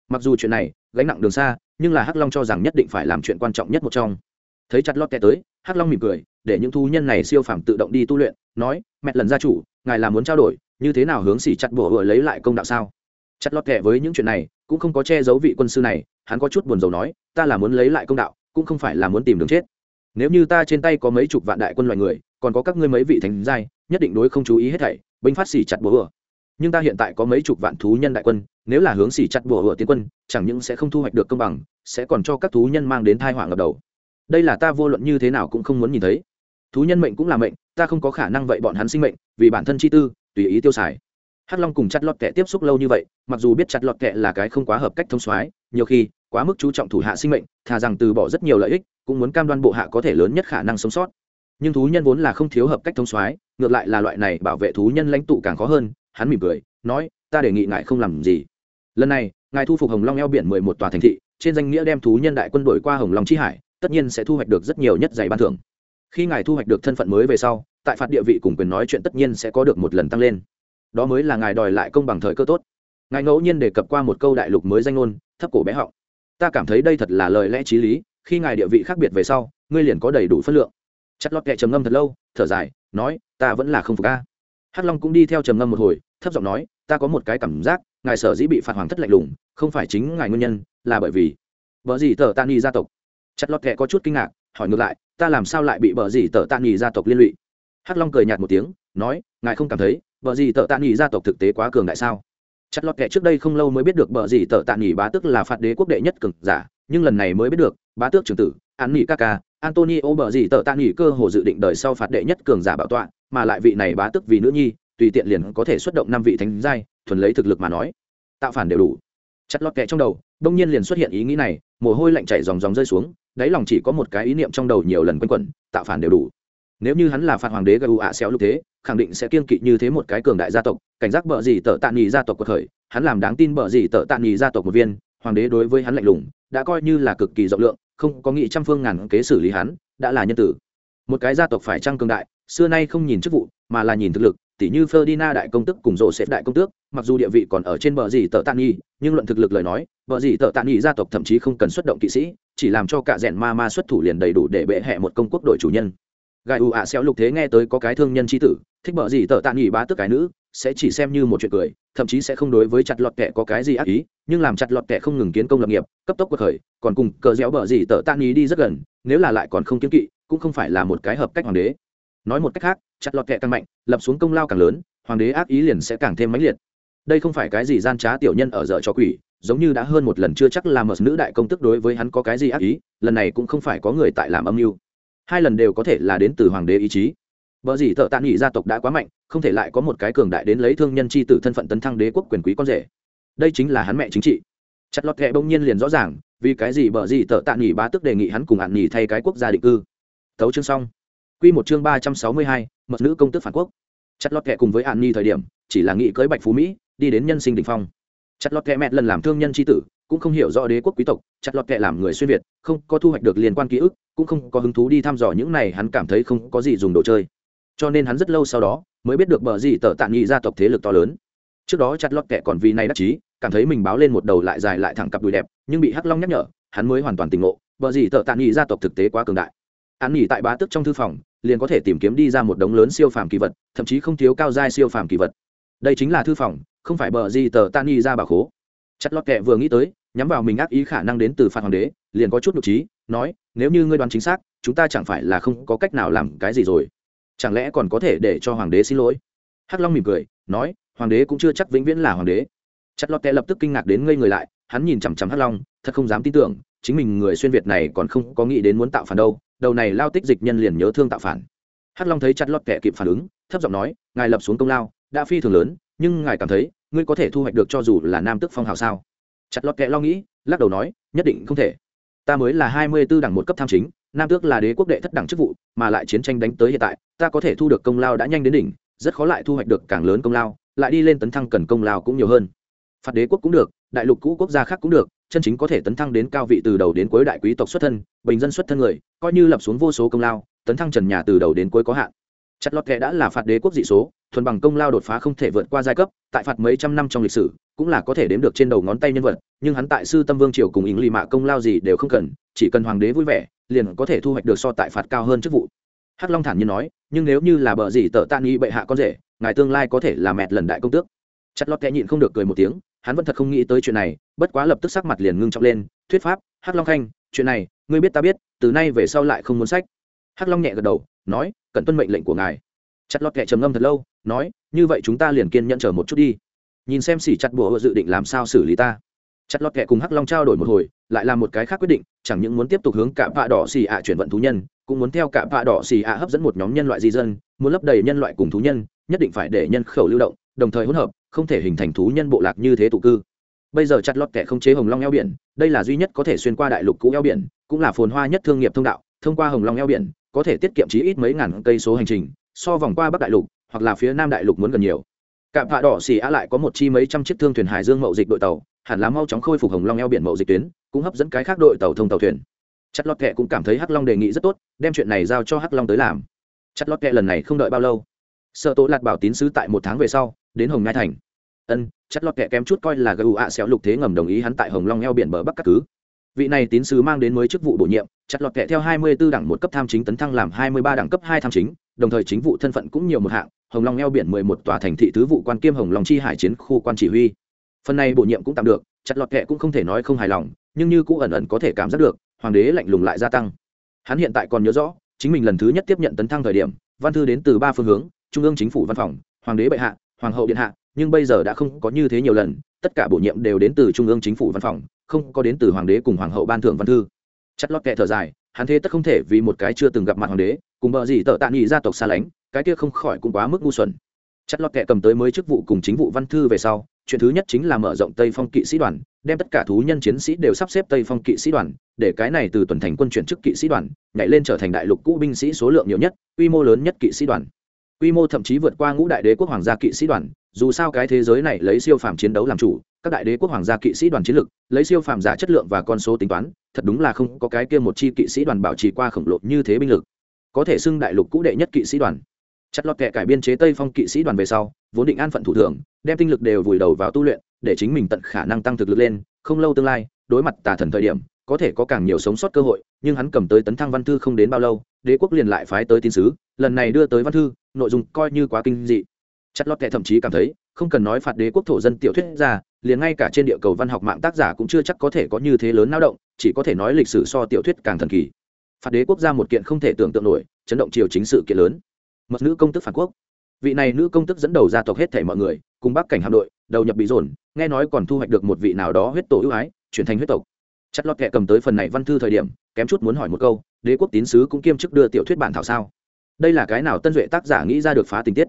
Mặc dù chuyện này gánh nặng đường xa, nhưng là hắc long cho rằng nhất định phải làm chuyện quan trọng nhất một trong thấy chặt lót kẻ tới, hắc long mỉm cười, để những thú nhân này siêu phàm tự động đi tu luyện, nói, mẹ lần gia chủ, ngài là muốn trao đổi, như thế nào hướng xỉ chặt bổ vừa lấy lại công đạo sao? Chặt lót kẻ với những chuyện này, cũng không có che giấu vị quân sư này, hắn có chút buồn rầu nói, ta là muốn lấy lại công đạo, cũng không phải là muốn tìm đường chết. Nếu như ta trên tay có mấy chục vạn đại quân loài người, còn có các ngươi mấy vị thánh giai, nhất định đối không chú ý hết thảy, binh phát xỉ chặt bùa vừa. Nhưng ta hiện tại có mấy chục vạn thú nhân đại quân, nếu là hướng xỉ chặt bùa vừa tiến quân, chẳng những sẽ không thu hoạch được công bằng, sẽ còn cho các thú nhân mang đến thai họa ngập đầu đây là ta vô luận như thế nào cũng không muốn nhìn thấy. Thú nhân mệnh cũng là mệnh, ta không có khả năng vậy bọn hắn sinh mệnh, vì bản thân chi tư, tùy ý tiêu xài. Hắc long cùng chặt lọt kệ tiếp xúc lâu như vậy, mặc dù biết chặt lọt kệ là cái không quá hợp cách thông soái, nhiều khi, quá mức chú trọng thủ hạ sinh mệnh, thà rằng từ bỏ rất nhiều lợi ích, cũng muốn cam đoan bộ hạ có thể lớn nhất khả năng sống sót. Nhưng thú nhân vốn là không thiếu hợp cách thông soái, ngược lại là loại này bảo vệ thú nhân lãnh tụ càng khó hơn, hắn mỉm cười, nói, ta đề nghị ngài không làm gì. Lần này, ngài thu phục hồng long eo biển mười một tòa thành thị, trên danh nghĩa đem thú nhân đại quân đội qua hồng long chi hải tất nhiên sẽ thu hoạch được rất nhiều nhất giày ban thưởng. Khi ngài thu hoạch được thân phận mới về sau, tại phạt địa vị cùng quyền nói chuyện tất nhiên sẽ có được một lần tăng lên. Đó mới là ngài đòi lại công bằng thời cơ tốt. Ngài ngẫu nhiên đề cập qua một câu đại lục mới danh ngôn, thấp cổ bé họng. Ta cảm thấy đây thật là lời lẽ t r í lý, khi ngài địa vị khác biệt về sau, ngươi liền có đầy đủ phân lượng. Chặt lót kệ trầm ngâm thật lâu, thở dài, nói, ta vẫn là không phục ca hắc long cũng đi theo trầm ngâm một hồi, thấp giọng nói, ta có một cái cảm giác, ngài sở dĩ bị phạt hoàng thất lạnh lùng, không phải chính ngài nguyên nhân, là bởi vì. Vợ gì tờ tan y gia tộc chặt lọt kệ có chút kinh ngạc, hỏi ngược lại, ta làm sao lại bị vợ gì tờ tạ nghỉ gia tộc liên lụy? Hắc long cười nhạt một tiếng, nói, ngài không cảm thấy vợ gì tờ tạ nghỉ gia tộc thực tế quá cường đại sao? Chặt lọt kệ trước đây không lâu mới biết được vợ gì tờ tạ nghỉ bá tước là phạt đế quốc đệ nhất cường giả, nhưng lần này mới biết được, bá tước trưởng tử, an nghỉ ca ca, antonio bờ gì tờ tạ nghỉ cơ hồ dự định đời sau phạt đệ nhất cường giả bảo tọa, mà lại vị này bá tước vì nữ nhi, tùy tiện liền có thể xuất động năm vị thánh giai, thuần lấy thực lực mà nói. Tạo phản đều đủ. Chặt lọt kệ trong đầu đông nhiên liền xuất hiện ý nghĩ này, mồ hôi lạnh chảy dòng dòng rơi xuống, đáy lòng chỉ có một cái ý niệm trong đầu nhiều lần quanh quẩn, tạo phản đều đủ. Nếu như hắn là phạt hoàng đế gây ạ xéo lúc thế, khẳng định sẽ kiên kỵ như thế một cái cường đại gia tộc, cảnh giác bợ gì tợ tạ nghỉ gia tộc của thời, hắn làm đáng tin bợ gì tợ tạ nghỉ gia tộc một viên, hoàng đế đối với hắn lạnh lùng, đã coi như là cực kỳ rộng lượng, không có nghị trăm phương ngàn kế xử lý hắn, đã là nhân tử. Một cái gia tộc phải trăng cường đại, xưa nay không nhìn chức vụ, mà là nhìn thực lực tỷ như Ferdinand đại công tước cùng Joseph đại công tước, mặc dù địa vị còn ở trên bờ gì tợ tạn nghi, nhưng luận thực lực lời nói, bờ gì tợ tạn nghi gia tộc thậm chí không cần xuất động kỵ sĩ, chỉ làm cho cả rèn ma ma xuất thủ liền đầy đủ để bệ hệ một công quốc đội chủ nhân. Gai ù ạ xéo lục thế nghe tới có cái thương nhân chi tử thích bờ gì tợ tạn nghỉ bá tước cái nữ sẽ chỉ xem như một chuyện cười thậm chí sẽ không đối với chặt lọt kẻ có cái gì ác ý nhưng làm chặt lọt kẻ không ngừng kiến công lập nghiệp cấp tốc cuộc khởi còn cùng cờ dẻo bờ gì tợ tạn nghỉ đi rất gần nếu là lại còn không kiến kỵ cũng không phải là một cái hợp cách hoàng đế nói một cách khác, chặt lọt kẹ càng mạnh, lập xuống công lao càng lớn, hoàng đế ác ý liền sẽ càng thêm mãnh liệt. Đây không phải cái gì gian trá tiểu nhân ở dở cho quỷ, giống như đã hơn một lần chưa chắc là mờ nữ đại công tức đối với hắn có cái gì ác ý, lần này cũng không phải có người tại làm âm mưu. Hai lần đều có thể là đến từ hoàng đế ý chí. Vợ gì thợ tạ nghỉ gia tộc đã quá mạnh, không thể lại có một cái cường đại đến lấy thương nhân c h i tử thân phận tấn thăng đế quốc quyền quý con rể. Đây chính là hắn mẹ chính trị. Chặt lọt kệ bỗng nhiên liền rõ ràng, vì cái gì vợ gì thợ tạ nghỉ bá tức đề nghị hắn cùng hạn nghỉ thay cái quốc gia định cư. Thấu chương xong. Quy một chương ba trăm sáu mươi hai, mật nữ công tước phản quốc. Chặt lọt kệ cùng với An Nhi thời điểm, chỉ là nghị cưới bạch phú mỹ, đi đến nhân sinh đỉnh phong. Chặt lọt kệ mẹ lần làm thương nhân chi tử, cũng không hiểu rõ đế quốc quý tộc, chặt lọt kệ làm người xuyên việt, không có thu hoạch được liên quan ký ức, cũng không có hứng thú đi thăm dò những này hắn cảm thấy không có gì dùng đồ chơi. Cho nên hắn rất lâu sau đó, mới biết được bờ gì tở tạn nghị gia tộc thế lực to lớn. Trước đó chặt lọt kệ còn vì này đắc chí, cảm thấy mình báo lên một đầu lại dài lại thẳng cặp đùi đẹp, nhưng bị hắc long nhắc nhở, hắn mới hoàn toàn tỉnh ngộ, bờ gì tở tạn nghị gia tộc thực tế quá cường đại án nghỉ tại bá tước trong thư phòng, liền có thể tìm kiếm đi ra một đống lớn siêu phàm kỳ vật, thậm chí không thiếu cao giai siêu phàm kỳ vật. Đây chính là thư phòng, không phải bờ gì tờ tan nghi ra bà khố. Chặt lót kệ vừa nghĩ tới, nhắm vào mình ác ý khả năng đến từ phạt hoàng đế, liền có chút nhục trí, nói, nếu như ngươi đoán chính xác, chúng ta chẳng phải là không có cách nào làm cái gì rồi. Chẳng lẽ còn có thể để cho hoàng đế xin lỗi? Hắc long mỉm cười, nói, hoàng đế cũng chưa chắc vĩnh viễn là hoàng đế. Chặt lót kệ lập tức kinh ngạc đến ngây người lại, hắn nhìn chằm chằm hắc long, thật không dám tin tưởng, chính mình người xuyên việt này còn không có nghĩ đến muốn tạo phản đâu đầu này lao tích dịch nhân liền nhớ thương tạo phản. Hắc long thấy chặt lọt kẻ kịp phản ứng, thấp giọng nói, ngài lập xuống công lao, đã phi thường lớn, nhưng ngài cảm thấy, ngươi có thể thu hoạch được cho dù là nam tức phong hào sao? Chặt lọt kẻ lo nghĩ, lắc đầu nói, nhất định không thể. Ta mới là hai mươi b ố đẳng một cấp tham chính, nam tước là đế quốc đệ thất đẳng chức vụ, mà lại chiến tranh đánh tới hiện tại, ta có thể thu được công lao đã nhanh đến đỉnh, rất khó lại thu hoạch được càng lớn công lao, lại đi lên tấn thăng cần công lao cũng nhiều hơn. Phạt đế quốc cũng được, đại lục cũ quốc gia khác cũng được chân chính có thể tấn thăng đến cao vị từ đầu đến cuối đại quý tộc xuất thân, bình dân xuất thân người, coi như lập xuống vô số công lao, tấn thăng trần nhà từ đầu đến cuối có hạn. Chặt lọt kệ đã là phạt đế quốc dị số, thuần bằng công lao đột phá không thể vượt qua giai cấp, tại phạt mấy trăm năm trong lịch sử, cũng là có thể đếm được trên đầu ngón tay nhân vật, nhưng hắn tại sư tâm vương triều cùng ý lì mạ công lao gì đều không cần, chỉ cần hoàng đế vui vẻ, liền có thể thu hoạch được so tại phạt cao hơn chức vụ. Hắc long thản nhiên nói, nhưng nếu như là bờ gì tợ tạ nghi bệ hạ con rể, ngài tương lai có thể là mẹ lần đại công tước. Chặt lọt kệ nhịn không được cười một tiếng hắn vẫn thật không nghĩ tới chuyện này, bất quá lập tức sắc mặt liền ngưng trọng lên, thuyết pháp, hắc long khanh, chuyện này, ngươi biết ta biết, từ nay về sau lại không muốn sách. Hắc long nhẹ gật đầu, nói cần tuân mệnh lệnh của ngài. Chặt lọt kệ trầm ngâm thật lâu, nói, như vậy chúng ta liền kiên nhẫn chờ một chút đi. Nhìn xem xỉ chặt bùa dự định làm sao xử lý ta. Chặt lọt kệ cùng hắc long trao đổi một hồi, lại làm một cái khác quyết định, chẳng những muốn tiếp tục hướng cả vạ đỏ xì ạ chuyển vận thú nhân, cũng muốn theo cả vạ đỏ xì ạ hấp dẫn một nhóm nhân loại di dân, muốn lấp đầy nhân loại cùng thú nhân, nhất định phải để nhân khẩu lưu động, đồng thời hỗn hợp không thể hình thành thú nhân bộ lạc như thế tụ cư. Bây giờ chặt lọt kẻ không chế hồng long eo biển, đây là duy nhất có thể xuyên qua đại lục cũ eo biển, cũng là phồn hoa nhất thương nghiệp thông đạo, thông qua hồng long eo biển, có thể tiết kiệm chí ít mấy ngàn cây số hành trình, so vòng qua bắc đại lục, hoặc là phía nam đại lục muốn gần nhiều. Cạm phạ đỏ xì á lại có một chi mấy trăm chiếc thương thuyền hải dương mậu dịch đội tàu, hẳn là mau chóng khôi phục hồng long eo biển mậu dịch tuyến, cũng hấp dẫn cái khác đội tàu thông tàu thuyền. Chất lót kệ cũng cảm thấy hắc long đề nghị rất tốt, đem chuyện này giao cho hắc long tới làm. Chất lót kệ lần này không đợi bao lâu. Sợ tố lạt bảo tín sứ tại một tháng về sau đến hồng ngai thành. Ân chất lọt kẹ kém chút coi là gu ạ xéo lục thế ngầm đồng ý hắn tại hồng long eo biển bờ bắc các cứ. Vị này tín sứ mang đến mới chức vụ bổ nhiệm chặt lọt kệ theo 24 đẳng một cấp tham chính tấn thăng làm 23 đẳng cấp hai tham chính, đồng thời chính vụ thân phận cũng nhiều một hạng, hồng long eo biển 11 tòa thành thị thứ vụ quan kiêm hồng long chi hải chiến khu quan chỉ huy. Phần này bổ nhiệm cũng tạm được chặt lọt kệ cũng không thể nói không hài lòng, nhưng như cũng ẩn ẩn có thể cảm giác được, hoàng đế lạnh lùng lại gia tăng. Hắn hiện tại còn nhớ rõ, chính mình lần thứ nhất tiếp nhận tấn thăng thời điểm, văn thư đến từ ba phương hướng, trung ương chính phủ văn phòng, hoàng đế bệ hạ hoàng hậu điện hạ, nhưng bây giờ đã không có như thế nhiều lần, tất cả bổ nhiệm đều đến từ trung ương chính phủ văn phòng, không có đến từ hoàng đế cùng hoàng hậu ban thưởng văn thư. Chất lót kệ thở dài, hắn thế tất không thể vì một cái chưa từng gặp mặt hoàng đế, cùng bờ gì tợ tạ nghị gia tộc xa lánh, cái kia không khỏi cũng quá mức ngu xuẩn. Chất lót kệ cầm tới mới chức vụ cùng chính vụ văn thư về sau, chuyện thứ nhất chính là mở rộng tây phong kỵ sĩ đoàn, đem tất cả thú nhân chiến sĩ đều sắp xếp tây phong kỵ sĩ đoàn, để cái này từ tuần thành quân chuyển chức kỵ sĩ đoàn, nhảy lên trở thành đại lục cũ binh sĩ số lượng nhiều nhất, quy mô lớn nhất kỵ sĩ đoàn quy mô thậm chí vượt qua ngũ đại đế quốc hoàng gia kỵ sĩ đoàn, dù sao cái thế giới này lấy siêu phàm chiến đấu làm chủ, các đại đế quốc hoàng gia kỵ sĩ đoàn chiến lực lấy siêu phàm giả chất lượng và con số tính toán, thật đúng là không có cái kia một chi kỵ sĩ đoàn bảo trì qua khổng lồ như thế binh lực. Có thể xưng đại lục cũ đệ nhất kỵ sĩ đoàn. Chặt lọt kệ cải biên chế tây phong kỵ sĩ đoàn về sau, vốn định an phận thủ thường, đem tinh lực đều vùi đầu vào tu luyện, để chính mình tận khả năng tăng thực lực lên, không lâu tương lai, đối mặt tà thần thời điểm có thể có càng nhiều sống sót cơ hội, nhưng hắn cầm tới tấn thăng văn thư không đến bao lâu, đế quốc liền lại phái tới tín sứ, lần này đưa tới văn thư, nội dung coi như quá kinh dị. Chất lót kệ thậm chí cảm thấy, không cần nói phạt đế quốc thổ dân tiểu thuyết ra, liền ngay cả trên địa cầu văn học mạng tác giả cũng chưa chắc có thể có như thế lớn lao động, chỉ có thể nói lịch sử so tiểu thuyết càng thần kỳ. Phạt đế quốc ra một kiện không thể tưởng tượng nổi, chấn động chiều chính sự kiện lớn. Mật nữ công tức phản quốc. Vị này nữ công tức dẫn đầu gia tộc hết thể mọi người, cùng bắc cảnh hạm đội, đầu nhập bị dồn, nghe nói còn thu hoạch được một vị nào đó huyết tổ ưu ái, chuyển thành huyết tộc chất lót kệ cầm tới phần này văn thư thời điểm, kém chút muốn hỏi một câu, đế quốc tín sứ cũng kiêm chức đưa tiểu thuyết bản thảo sao? Đây là cái nào tân duệ tác giả nghĩ ra được phá tình tiết?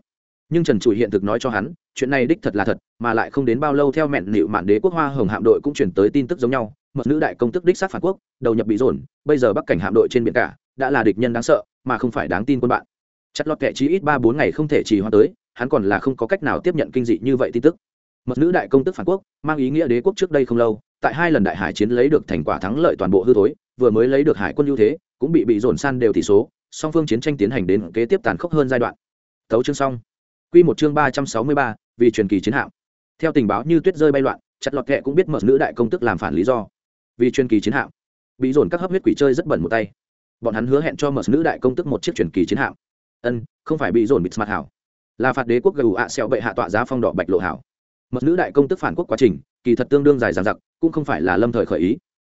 Nhưng trần chủ hiện thực nói cho hắn, chuyện này đích thật là thật, mà lại không đến bao lâu theo mẹn nịu mạn đế quốc hoa hồng hạm đội cũng chuyển tới tin tức giống nhau, mật nữ đại công tức đích sát phản quốc, đầu nhập bị dồn, bây giờ bắc cảnh hạm đội trên biển cả, đã là địch nhân đáng sợ, mà không phải đáng tin quân bạn. Chặt lọt kệ chí ít ba bốn ngày không thể trì hoãn tới, hắn còn là không có cách nào tiếp nhận kinh dị như vậy tin tức. Mật nữ đại công tức phản quốc, mang ý nghĩa đế quốc trước đây không lâu tại hai lần đại hải chiến lấy được thành quả thắng lợi toàn bộ hư thối, vừa mới lấy được hải quân ưu thế, cũng bị bị dồn san đều tỷ số, song phương chiến tranh tiến hành đến kế tiếp tàn khốc hơn giai đoạn. Thấu chương xong. Quy một chương ba trăm sáu mươi ba, vì truyền kỳ chiến hạm. Theo tình báo như tuyết rơi bay loạn, chặt lọt kệ cũng biết mở nữ đại công tức làm phản lý do. Vì truyền kỳ chiến hạm, bị dồn các hấp huyết quỷ chơi rất bẩn một tay. Bọn hắn hứa hẹn cho mở nữ đại công tức một chiếc truyền kỳ chiến hạm. Ân, không phải bị dồn bịt smart hảo. Là phạt đế quốc gù ạ xẹo bệ hạ tọa giá phong đỏ bạch lộ hảo. Mật nữ đại công tức phản quốc quá trình kỳ thật tương đương dài dằng dặc, cũng không phải là lâm thời khởi ý.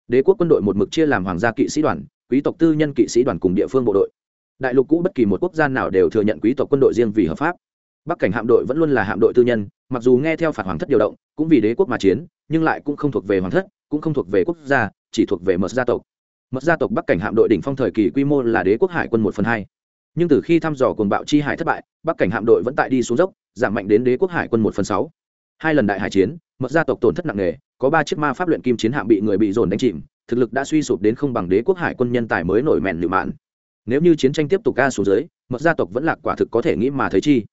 Đế quốc quân đội một mực chia làm hoàng gia kỵ sĩ đoàn, quý tộc tư nhân kỵ sĩ đoàn cùng địa phương bộ đội. Đại lục cũ bất kỳ một quốc gia nào đều thừa nhận quý tộc quân đội riêng vì hợp pháp. Bắc cảnh hạm đội vẫn luôn là hạm đội tư nhân, mặc dù nghe theo phạt hoàng thất điều động, cũng vì đế quốc mà chiến, nhưng lại cũng không thuộc về hoàng thất, cũng không thuộc về quốc gia, chỉ thuộc về mật gia tộc. Mật gia tộc bắc cảnh hạm đội đỉnh phong thời kỳ quy mô là đế quốc hải quân một phần hai. Nhưng từ khi thăm dò cuồng bạo chi hải thất bại, bắc cảnh hạm đội vẫn tại đi xuống dốc, giảm mạnh đến đế quốc hải quân một phần sáu. Hai lần đại hải chiến mật gia tộc tổn thất nặng nề, có ba chiếc ma pháp luyện kim chiến hạm bị người bị dồn đánh chìm, thực lực đã suy sụp đến không bằng đế quốc hải quân nhân tài mới nổi mẹn nhự mạn. Nếu như chiến tranh tiếp tục ca xuống dưới, mật gia tộc vẫn lạc quả thực có thể nghĩ mà thấy chi.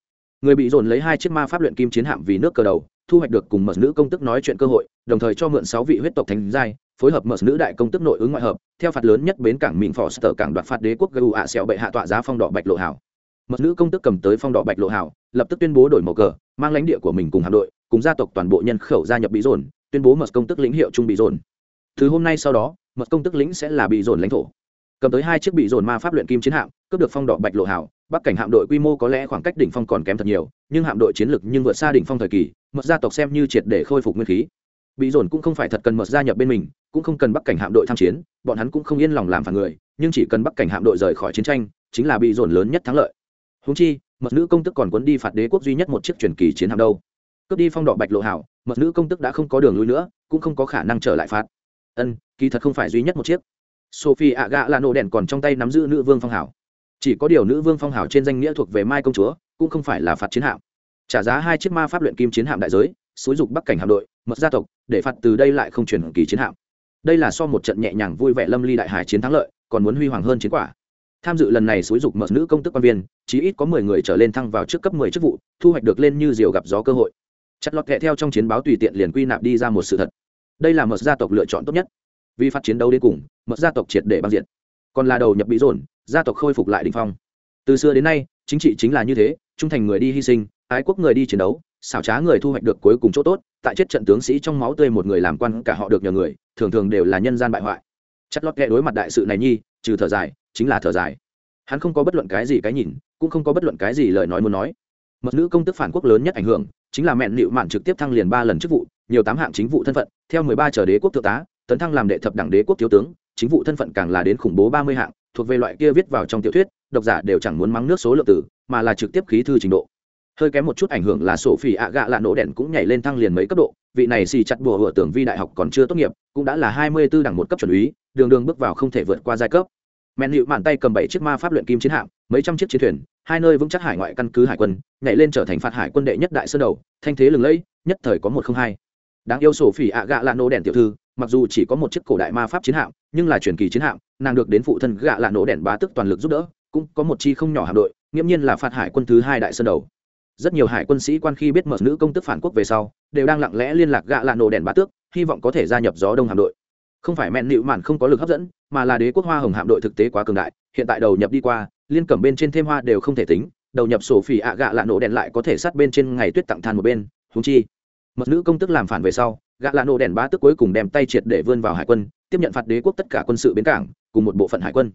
Người bị dồn lấy hai chiếc ma pháp luyện kim chiến hạm vì nước cờ đầu, thu hoạch được cùng mật nữ công tức nói chuyện cơ hội, đồng thời cho mượn sáu vị huyết tộc thành giai, phối hợp mật nữ đại công tức nội ứng ngoại hợp, theo phạt lớn nhất bến cảng mịn phò sở cảng đoạt phạt đế quốc gu ạ xẹo bệ hạ tọa giá phong đỏ bạch lộ hảo. Mật nữ công tức cầm tới phong đỏ bạch lộ hảo lập tức tuyên bố đổi màu cờ, mang lãnh địa của mình cùng hạm đội, cùng gia tộc toàn bộ nhân khẩu gia nhập bị dồn tuyên bố mật công tức lĩnh hiệu trung bị dồn từ hôm nay sau đó, mật công tức lĩnh sẽ là bị dồn lãnh thổ. Cầm tới hai chiếc bị dồn ma pháp luyện kim chiến hạm, cướp được phong đỏ bạch lộ hảo bắc cảnh hạm đội quy mô có lẽ khoảng cách đỉnh phong còn kém thật nhiều, nhưng hạm đội chiến lực nhưng vượt xa đỉnh phong thời kỳ, mật gia tộc xem như triệt để khôi phục nguyên khí. Bị dồn cũng không phải thật cần mật gia nhập bên mình, cũng không cần bắc cảnh hạm đội tham chiến, bọn hắn cũng không yên lòng làm phản người, nhưng chỉ cần bắc cảnh hạm đội rời khỏi chiến tranh, chính là bị dồn lớn nhất thắng lợi. Húng chi mật nữ công tức còn quấn đi phạt đế quốc duy nhất một chiếc truyền kỳ chiến hạm đâu. Cướp đi phong đỏ bạch lộ hảo, mật nữ công tức đã không có đường lui nữa, cũng không có khả năng trở lại phạt. Ân, kỳ thật không phải duy nhất một chiếc. Sophie ạ gạ là nổ đèn còn trong tay nắm giữ nữ vương phong hảo. Chỉ có điều nữ vương phong hảo trên danh nghĩa thuộc về mai công chúa, cũng không phải là phạt chiến hạm. Trả giá hai chiếc ma pháp luyện kim chiến hạm đại giới, xúi dục bắc cảnh hạm đội, mật gia tộc, để phạt từ đây lại không chuyển kỳ chiến hạm. Đây là so một trận nhẹ nhàng vui vẻ lâm ly đại hải chiến thắng lợi, còn muốn huy hoàng hơn chiến quả tham dự lần này xúi dục mở nữ công tức quan viên, chí ít có mười người trở lên thăng vào trước cấp mười chức vụ, thu hoạch được lên như diều gặp gió cơ hội. Chặt lọt kệ theo trong chiến báo tùy tiện liền quy nạp đi ra một sự thật. Đây là mật gia tộc lựa chọn tốt nhất. Vì phát chiến đấu đến cùng mật gia tộc triệt để băng diện. Còn là đầu nhập bị dồn, gia tộc khôi phục lại đ ỉ n h phong. Từ xưa đến nay, chính trị chính là như thế, trung thành người đi hy sinh, ái quốc người đi chiến đấu, xảo trá người thu hoạch được cuối cùng chỗ tốt, tại chết trận tướng sĩ trong máu tươi một người làm quan, cả họ được nhờ người, thường thường đều là nhân gian bại hoại. Chất lót ghẹ đối mặt đại sự này nhi, trừ thở dài chính là thở dài. Hắn không có bất luận cái gì cái nhìn, cũng không có bất luận cái gì lời nói muốn nói. Mật nữ công tức phản quốc lớn nhất ảnh hưởng, chính là mẹn nịu mạn trực tiếp thăng liền ba lần chức vụ, nhiều tám hạng chính vụ thân phận, theo mười ba trở đế quốc thượng tá, tấn thăng làm đệ thập đẳng đế quốc thiếu tướng, chính vụ thân phận càng là đến khủng bố ba mươi hạng, thuộc về loại kia viết vào trong tiểu thuyết, độc giả đều chẳng muốn mắng nước số lượng tử, mà là trực tiếp khí thư trình độ. Hơi kém một chút ảnh hưởng là sổ phỉ ạ gạ lạ nổ đèn cũng nhảy lên thăng liền mấy cấp độ, vị này xì chặt bùa hựa tưởng vi đại học còn chưa tốt nghiệp, cũng đã là hai mươi 24 đẳng một cấp chuẩn úy, đường đường bước vào không thể vượt qua giai cấp men hiệu mạn tay cầm bảy chiếc ma pháp luyện kim chiến hạm, mấy trăm chiếc chiến thuyền, hai nơi vững chắc hải ngoại căn cứ hải quân, nhảy lên trở thành phạt hải quân đệ nhất đại sơn đầu, thanh thế lừng lẫy, nhất thời có một không hai. Đáng yêu sổ phỉ ạ gạ lạ nổ đèn tiểu thư, mặc dù chỉ có một chiếc cổ đại ma pháp chiến hạm, nhưng là truyền kỳ chiến hạm, nàng được đến phụ thân gạ lạ nổ đèn bá tức toàn lực giúp đỡ, cũng có một chi không nhỏ hạm đội, nghiễm nhiên là phạt hải quân thứ hai đại sơn đầu. Rất nhiều hải quân sĩ quan khi biết mở nữ công tức phản quốc về sau, đều đang lặng lẽ liên lạc gạ lạ nổ đèn bá tước, hy vọng có thể gia nhập gió đông hạm đội không phải mẹn nịu mạn không có lực hấp dẫn, mà là đế quốc hoa hồng hạm đội thực tế quá cường đại, hiện tại đầu nhập đi qua, liên cẩm bên trên thêm hoa đều không thể tính, đầu nhập sổ phỉ ạ gạ lạ nổ đèn lại có thể sát bên trên ngày tuyết tặng than một bên húng chi. Mật nữ công tức làm phản về sau, gạ lạ nổ đèn bá tức cuối cùng đem tay triệt để vươn vào hải quân, tiếp nhận phạt đế quốc tất cả quân sự bến cảng, cùng một bộ phận hải quân.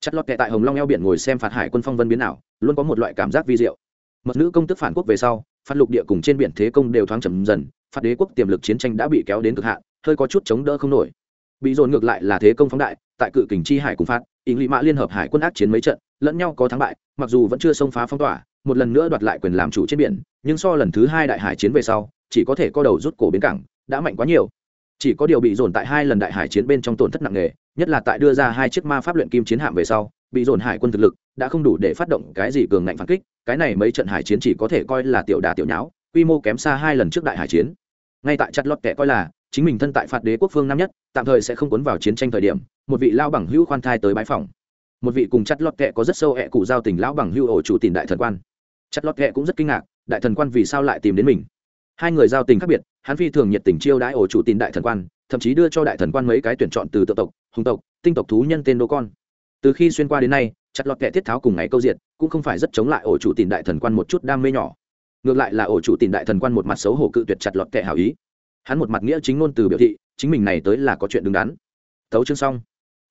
Chặt lót kẹ tại hồng long eo biển ngồi xem phạt hải quân phong vân biến ảo, luôn có một loại cảm giác vi diệu. Mật nữ công tức phản quốc về sau, phạt lục địa cùng trên biển thế công đều thoáng trầm dần, phạt đế quốc tiềm lực chiến tranh đã bị kéo đến cực hạn, hơi có chút chống đỡ không nổi bị dồn ngược lại là thế công phóng đại, tại cự kình chi hải cùng phát ý lý mã liên hợp hải quân ác chiến mấy trận, lẫn nhau có thắng bại, mặc dù vẫn chưa xông phá phong tỏa, một lần nữa đoạt lại quyền làm chủ trên biển, nhưng so lần thứ hai đại hải chiến về sau, chỉ có thể co đầu rút cổ bến cảng, đã mạnh quá nhiều. Chỉ có điều bị dồn tại hai lần đại hải chiến bên trong tổn thất nặng nề, nhất là tại đưa ra hai chiếc ma pháp luyện kim chiến hạm về sau bị dồn hải quân thực lực đã không đủ để phát động cái gì cường ngạnh phản kích, cái này mấy trận hải chiến chỉ có thể coi là tiểu đà tiểu nháo, quy mô kém xa hai lần trước đại hải chiến. Ngay tại chặt lót kẻ coi là chính mình thân tại phạt đế quốc phương năm nhất, tạm thời sẽ không cuốn vào chiến tranh thời điểm, một vị lao bằng hữu khoan thai tới bãi phòng một vị cùng chặt lót kệ có rất sâu hẹ cụ giao tình lão bằng hữu ổ chủ tìm đại thần quan. Chặt lót kệ cũng rất kinh ngạc, đại thần quan vì sao lại tìm đến mình? Hai người giao tình khác biệt, hắn phi thường nhiệt tình chiêu đãi ổ chủ tin đại thần quan, thậm chí đưa cho đại thần quan mấy cái tuyển chọn từ tự tộc, hùng tộc, tinh tộc thú nhân tên đô con. Từ khi xuyên qua đến nay, chặt lọt kệ thiết tháo cùng ngày câu diệt cũng không phải rất chống lại ổ chủ tin đại thần quan một chút đam mê nhỏ. Ngược lại là ổ chủ tin đại thần quan một mặt xấu hổ cự tuyệt chặt lọt kệ hảo ý hắn một mặt nghĩa chính ngôn từ biểu thị, chính mình này tới là có chuyện đứng đắn. Tấu chương xong.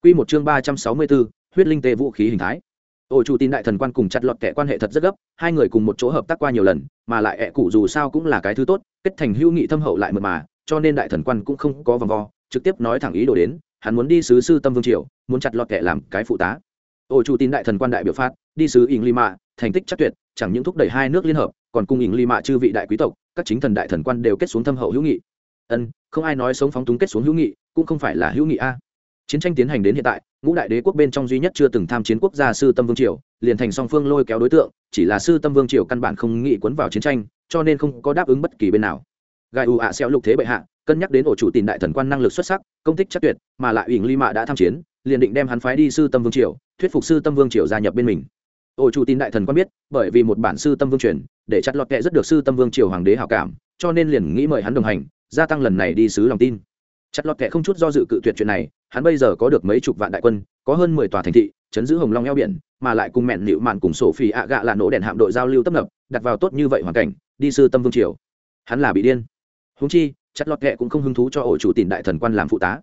Quy một chương ba trăm sáu mươi bốn huyết linh tê vũ khí hình thái. Ổ chủ tin đại thần quan cùng chặt lọt kẻ quan hệ thật rất gấp, hai người cùng một chỗ hợp tác qua nhiều lần, mà lại ẹ cụ dù sao cũng là cái thứ tốt, kết thành hữu nghị thâm hậu lại mượt mà, cho nên đại thần quan cũng không có vòng vo, trực tiếp nói thẳng ý đồ đến, hắn muốn đi sứ sư tâm vương triều, muốn chặt lọt kẻ làm cái phụ tá. Ổ chủ tin đại thần quan đại biểu phát, đi sứ ỉng lima thành tích chắc tuyệt, chẳng những thúc đẩy hai nước liên hợp, còn cùng ỉng lima chư vị đại quý tộc, các chính thần đại thần quan đều kết xuống thâm hậu hữu nghị ân, không ai nói sống phóng túng kết xuống hữu nghị, cũng không phải là hữu nghị a. Chiến tranh tiến hành đến hiện tại, ngũ đại đế quốc bên trong duy nhất chưa từng tham chiến quốc gia sư tâm vương triều, liền thành song phương lôi kéo đối tượng, chỉ là sư tâm vương triều căn bản không nghĩ cuốn vào chiến tranh, cho nên không có đáp ứng bất kỳ bên nào. Gai u ạ xeo lục thế bệ hạ, cân nhắc đến ổ chủ tìm đại thần quan năng lực xuất sắc, công tích chắc tuyệt, mà lại ủy ly mạ đã tham chiến, liền định đem hắn phái đi sư tâm vương triều, thuyết phục sư tâm vương triều gia nhập bên mình. Ổ chủ tin đại thần quan biết, bởi vì một bản sư tâm vương truyền, để chặt lọt kệ rất được sư tâm vương triều hoàng đế hảo cảm, cho nên liền nghĩ mời hắn đồng hành gia tăng lần này đi sứ lòng tin. Chặt lọt kệ không chút do dự cự tuyệt chuyện này, hắn bây giờ có được mấy chục vạn đại quân, có hơn mười tòa thành thị, chấn giữ hồng long eo biển, mà lại cùng mẹn nịu mạn cùng sổ phi ạ gạ là nổ đèn hạm đội giao lưu tấp nập, đặt vào tốt như vậy hoàn cảnh, đi sư tâm vương triều. Hắn là bị điên. Húng chi, chặt lọt kệ cũng không hứng thú cho ổ chủ tìm đại thần quan làm phụ tá.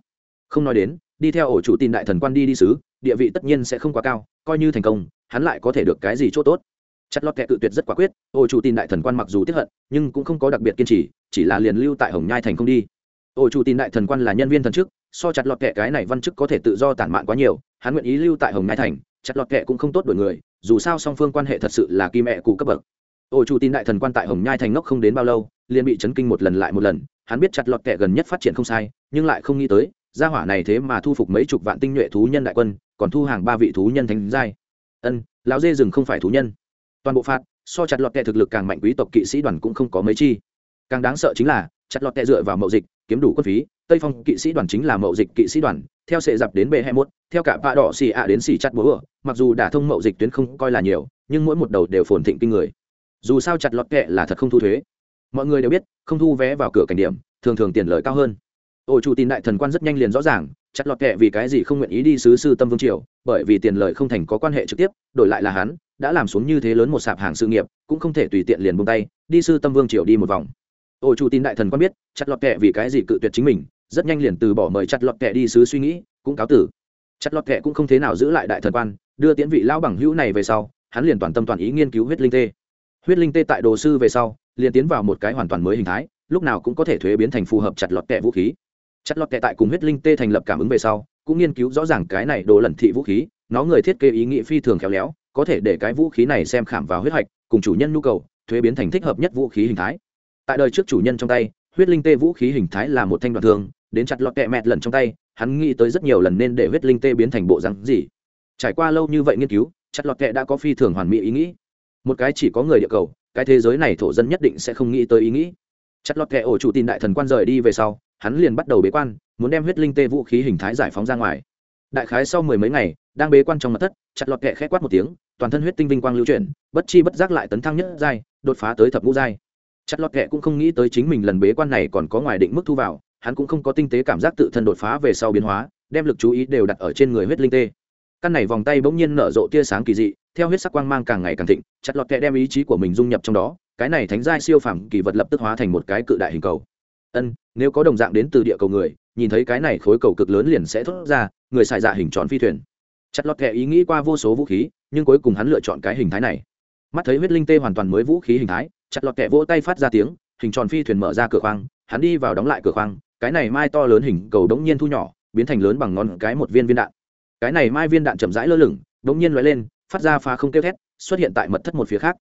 Không nói đến, đi theo ổ chủ tìm đại thần quan đi đi sứ địa vị tất nhiên sẽ không quá cao, coi như thành công, hắn lại có thể được cái gì c h ỗ t ố t chặt lọt kẹ cự tuyệt rất quả quyết, Ôi chủ tin đại thần quan mặc dù tiếp hận, nhưng cũng không có đặc biệt kiên trì, chỉ là liền lưu tại hồng nhai thành không đi. Ôi chủ tin đại thần quan là nhân viên thần chức, so chặt lọt kẹ cái này văn chức có thể tự do tản mạn quá nhiều, hắn nguyện ý lưu tại hồng nhai thành, chặt lọt kẹ cũng không tốt đổi người, dù sao song phương quan hệ thật sự là kim mẹ cụ cấp bậc. Ôi chủ tin đại thần quan tại hồng nhai thành ngốc không đến bao lâu, liền bị chấn kinh một lần lại một lần, hắn biết chặt lọt kẹ gần nhất phát triển không sai, nhưng lại không nghĩ tới, gia hỏa này thế mà thu phục mấy chục vạn tinh nhuệ thú nhân đại quân, còn thu hàng ba vị thú nhân thánh giai. Ân, lão dê rừng không phải thú nhân toàn bộ phạt, so chặt lọt tệ thực lực càng mạnh quý tộc kỵ sĩ đoàn cũng không có mấy chi. Càng đáng sợ chính là, chặt lọt tệ dựa vào mậu dịch, kiếm đủ quân phí, tây phong kỵ sĩ đoàn chính là mậu dịch kỵ sĩ đoàn, theo sệ dạp đến bệ hai mốt, theo cả vạ đỏ xì ạ đến xì chặt búa mặc dù đả thông mậu dịch tuyến không coi là nhiều, nhưng mỗi một đầu đều phồn thịnh kinh người. Dù sao chặt lọt tệ là thật không thu thuế. Mọi người đều biết, không thu vé vào cửa cảnh điểm, thường thường tiền lợi cao hơn. Ổ chủ tin đại thần quan rất nhanh liền rõ ràng, chặt lọt kệ vì cái gì không nguyện ý đi sứ sư tâm vương triều bởi vì tiền lợi không thành có quan hệ trực tiếp, đổi lại là hắn, đã làm xuống như thế lớn một sạp hàng sự nghiệp, cũng không thể tùy tiện liền buông tay, đi sư tâm vương triều đi một vòng. Ổ chủ tin đại thần quan biết, chặt lọt kệ vì cái gì cự tuyệt chính mình, rất nhanh liền từ bỏ mời chặt lọt kệ đi sứ suy nghĩ, cũng cáo tử. Chặt lọt kệ cũng không thế nào giữ lại đại thần quan, đưa tiễn vị lão bằng hữu này về sau, hắn liền toàn tâm toàn ý nghiên cứu huyết linh tê. Huyết linh tê tại đồ sư về sau, liền tiến vào một cái hoàn toàn mới hình thái, lúc nào cũng có thể thuế biến thành phù hợp chặt lọt kệ vũ khí. Chặt lọt kệ tại cùng huyết linh tê thành lập cảm ứng về sau cũng nghiên cứu rõ ràng cái này đồ lẩn thị vũ khí, nó người thiết kế ý nghĩ phi thường khéo léo, có thể để cái vũ khí này xem khảm vào huyết hạch, cùng chủ nhân nhu cầu, thuế biến thành thích hợp nhất vũ khí hình thái. Tại đời trước chủ nhân trong tay, huyết linh tê vũ khí hình thái là một thanh đoạn thương đến chặt lọt kẹ mẹt lần trong tay, hắn nghĩ tới rất nhiều lần nên để huyết linh tê biến thành bộ rắn gì. Trải qua lâu như vậy nghiên cứu, chặt lọt kẹ đã có phi thường hoàn mỹ ý nghĩ. Một cái chỉ có người địa cầu, cái thế giới này thổ dân nhất định sẽ không nghĩ tới ý nghĩ. Chặt lọt kẹ ổ chủ tin đại thần quan rời đi về sau, hắn liền bắt đầu bế quan muốn đem huyết linh tê vũ khí hình thái giải phóng ra ngoài. Đại khái sau mười mấy ngày, đang bế quan trong mặt thất, chặt lọt kẹ khẽ quát một tiếng, toàn thân huyết tinh vinh quang lưu chuyển, bất chi bất giác lại tấn thăng nhất giai, đột phá tới thập ngũ giai. Chặt lọt kẹ cũng không nghĩ tới chính mình lần bế quan này còn có ngoài định mức thu vào, hắn cũng không có tinh tế cảm giác tự thân đột phá về sau biến hóa, đem lực chú ý đều đặt ở trên người huyết linh tê. Căn này vòng tay bỗng nhiên nở rộ tia sáng kỳ dị, theo huyết sắc quang mang càng ngày càng thịnh, chặt lọt kẹ đem ý chí của mình dung nhập trong đó, cái này thánh giai siêu phẩm kỳ vật lập tức hóa thành một cái cự đại hình cầu ân, nếu có đồng dạng đến từ địa cầu người, nhìn thấy cái này khối cầu cực lớn liền sẽ thốt ra, người xài dạ hình tròn phi thuyền. Chặt lọt kệ ý nghĩ qua vô số vũ khí, nhưng cuối cùng hắn lựa chọn cái hình thái này. Mắt thấy huyết linh tê hoàn toàn mới vũ khí hình thái, chặt lọt kệ vỗ tay phát ra tiếng, hình tròn phi thuyền mở ra cửa khoang, hắn đi vào đóng lại cửa khoang, cái này mai to lớn hình cầu đống nhiên thu nhỏ, biến thành lớn bằng ngón cái một viên viên đạn. Cái này mai viên đạn chậm rãi lơ lửng, đống nhiên lóe lên, phát ra phá không kêu thét, xuất hiện tại mật thất một phía khác.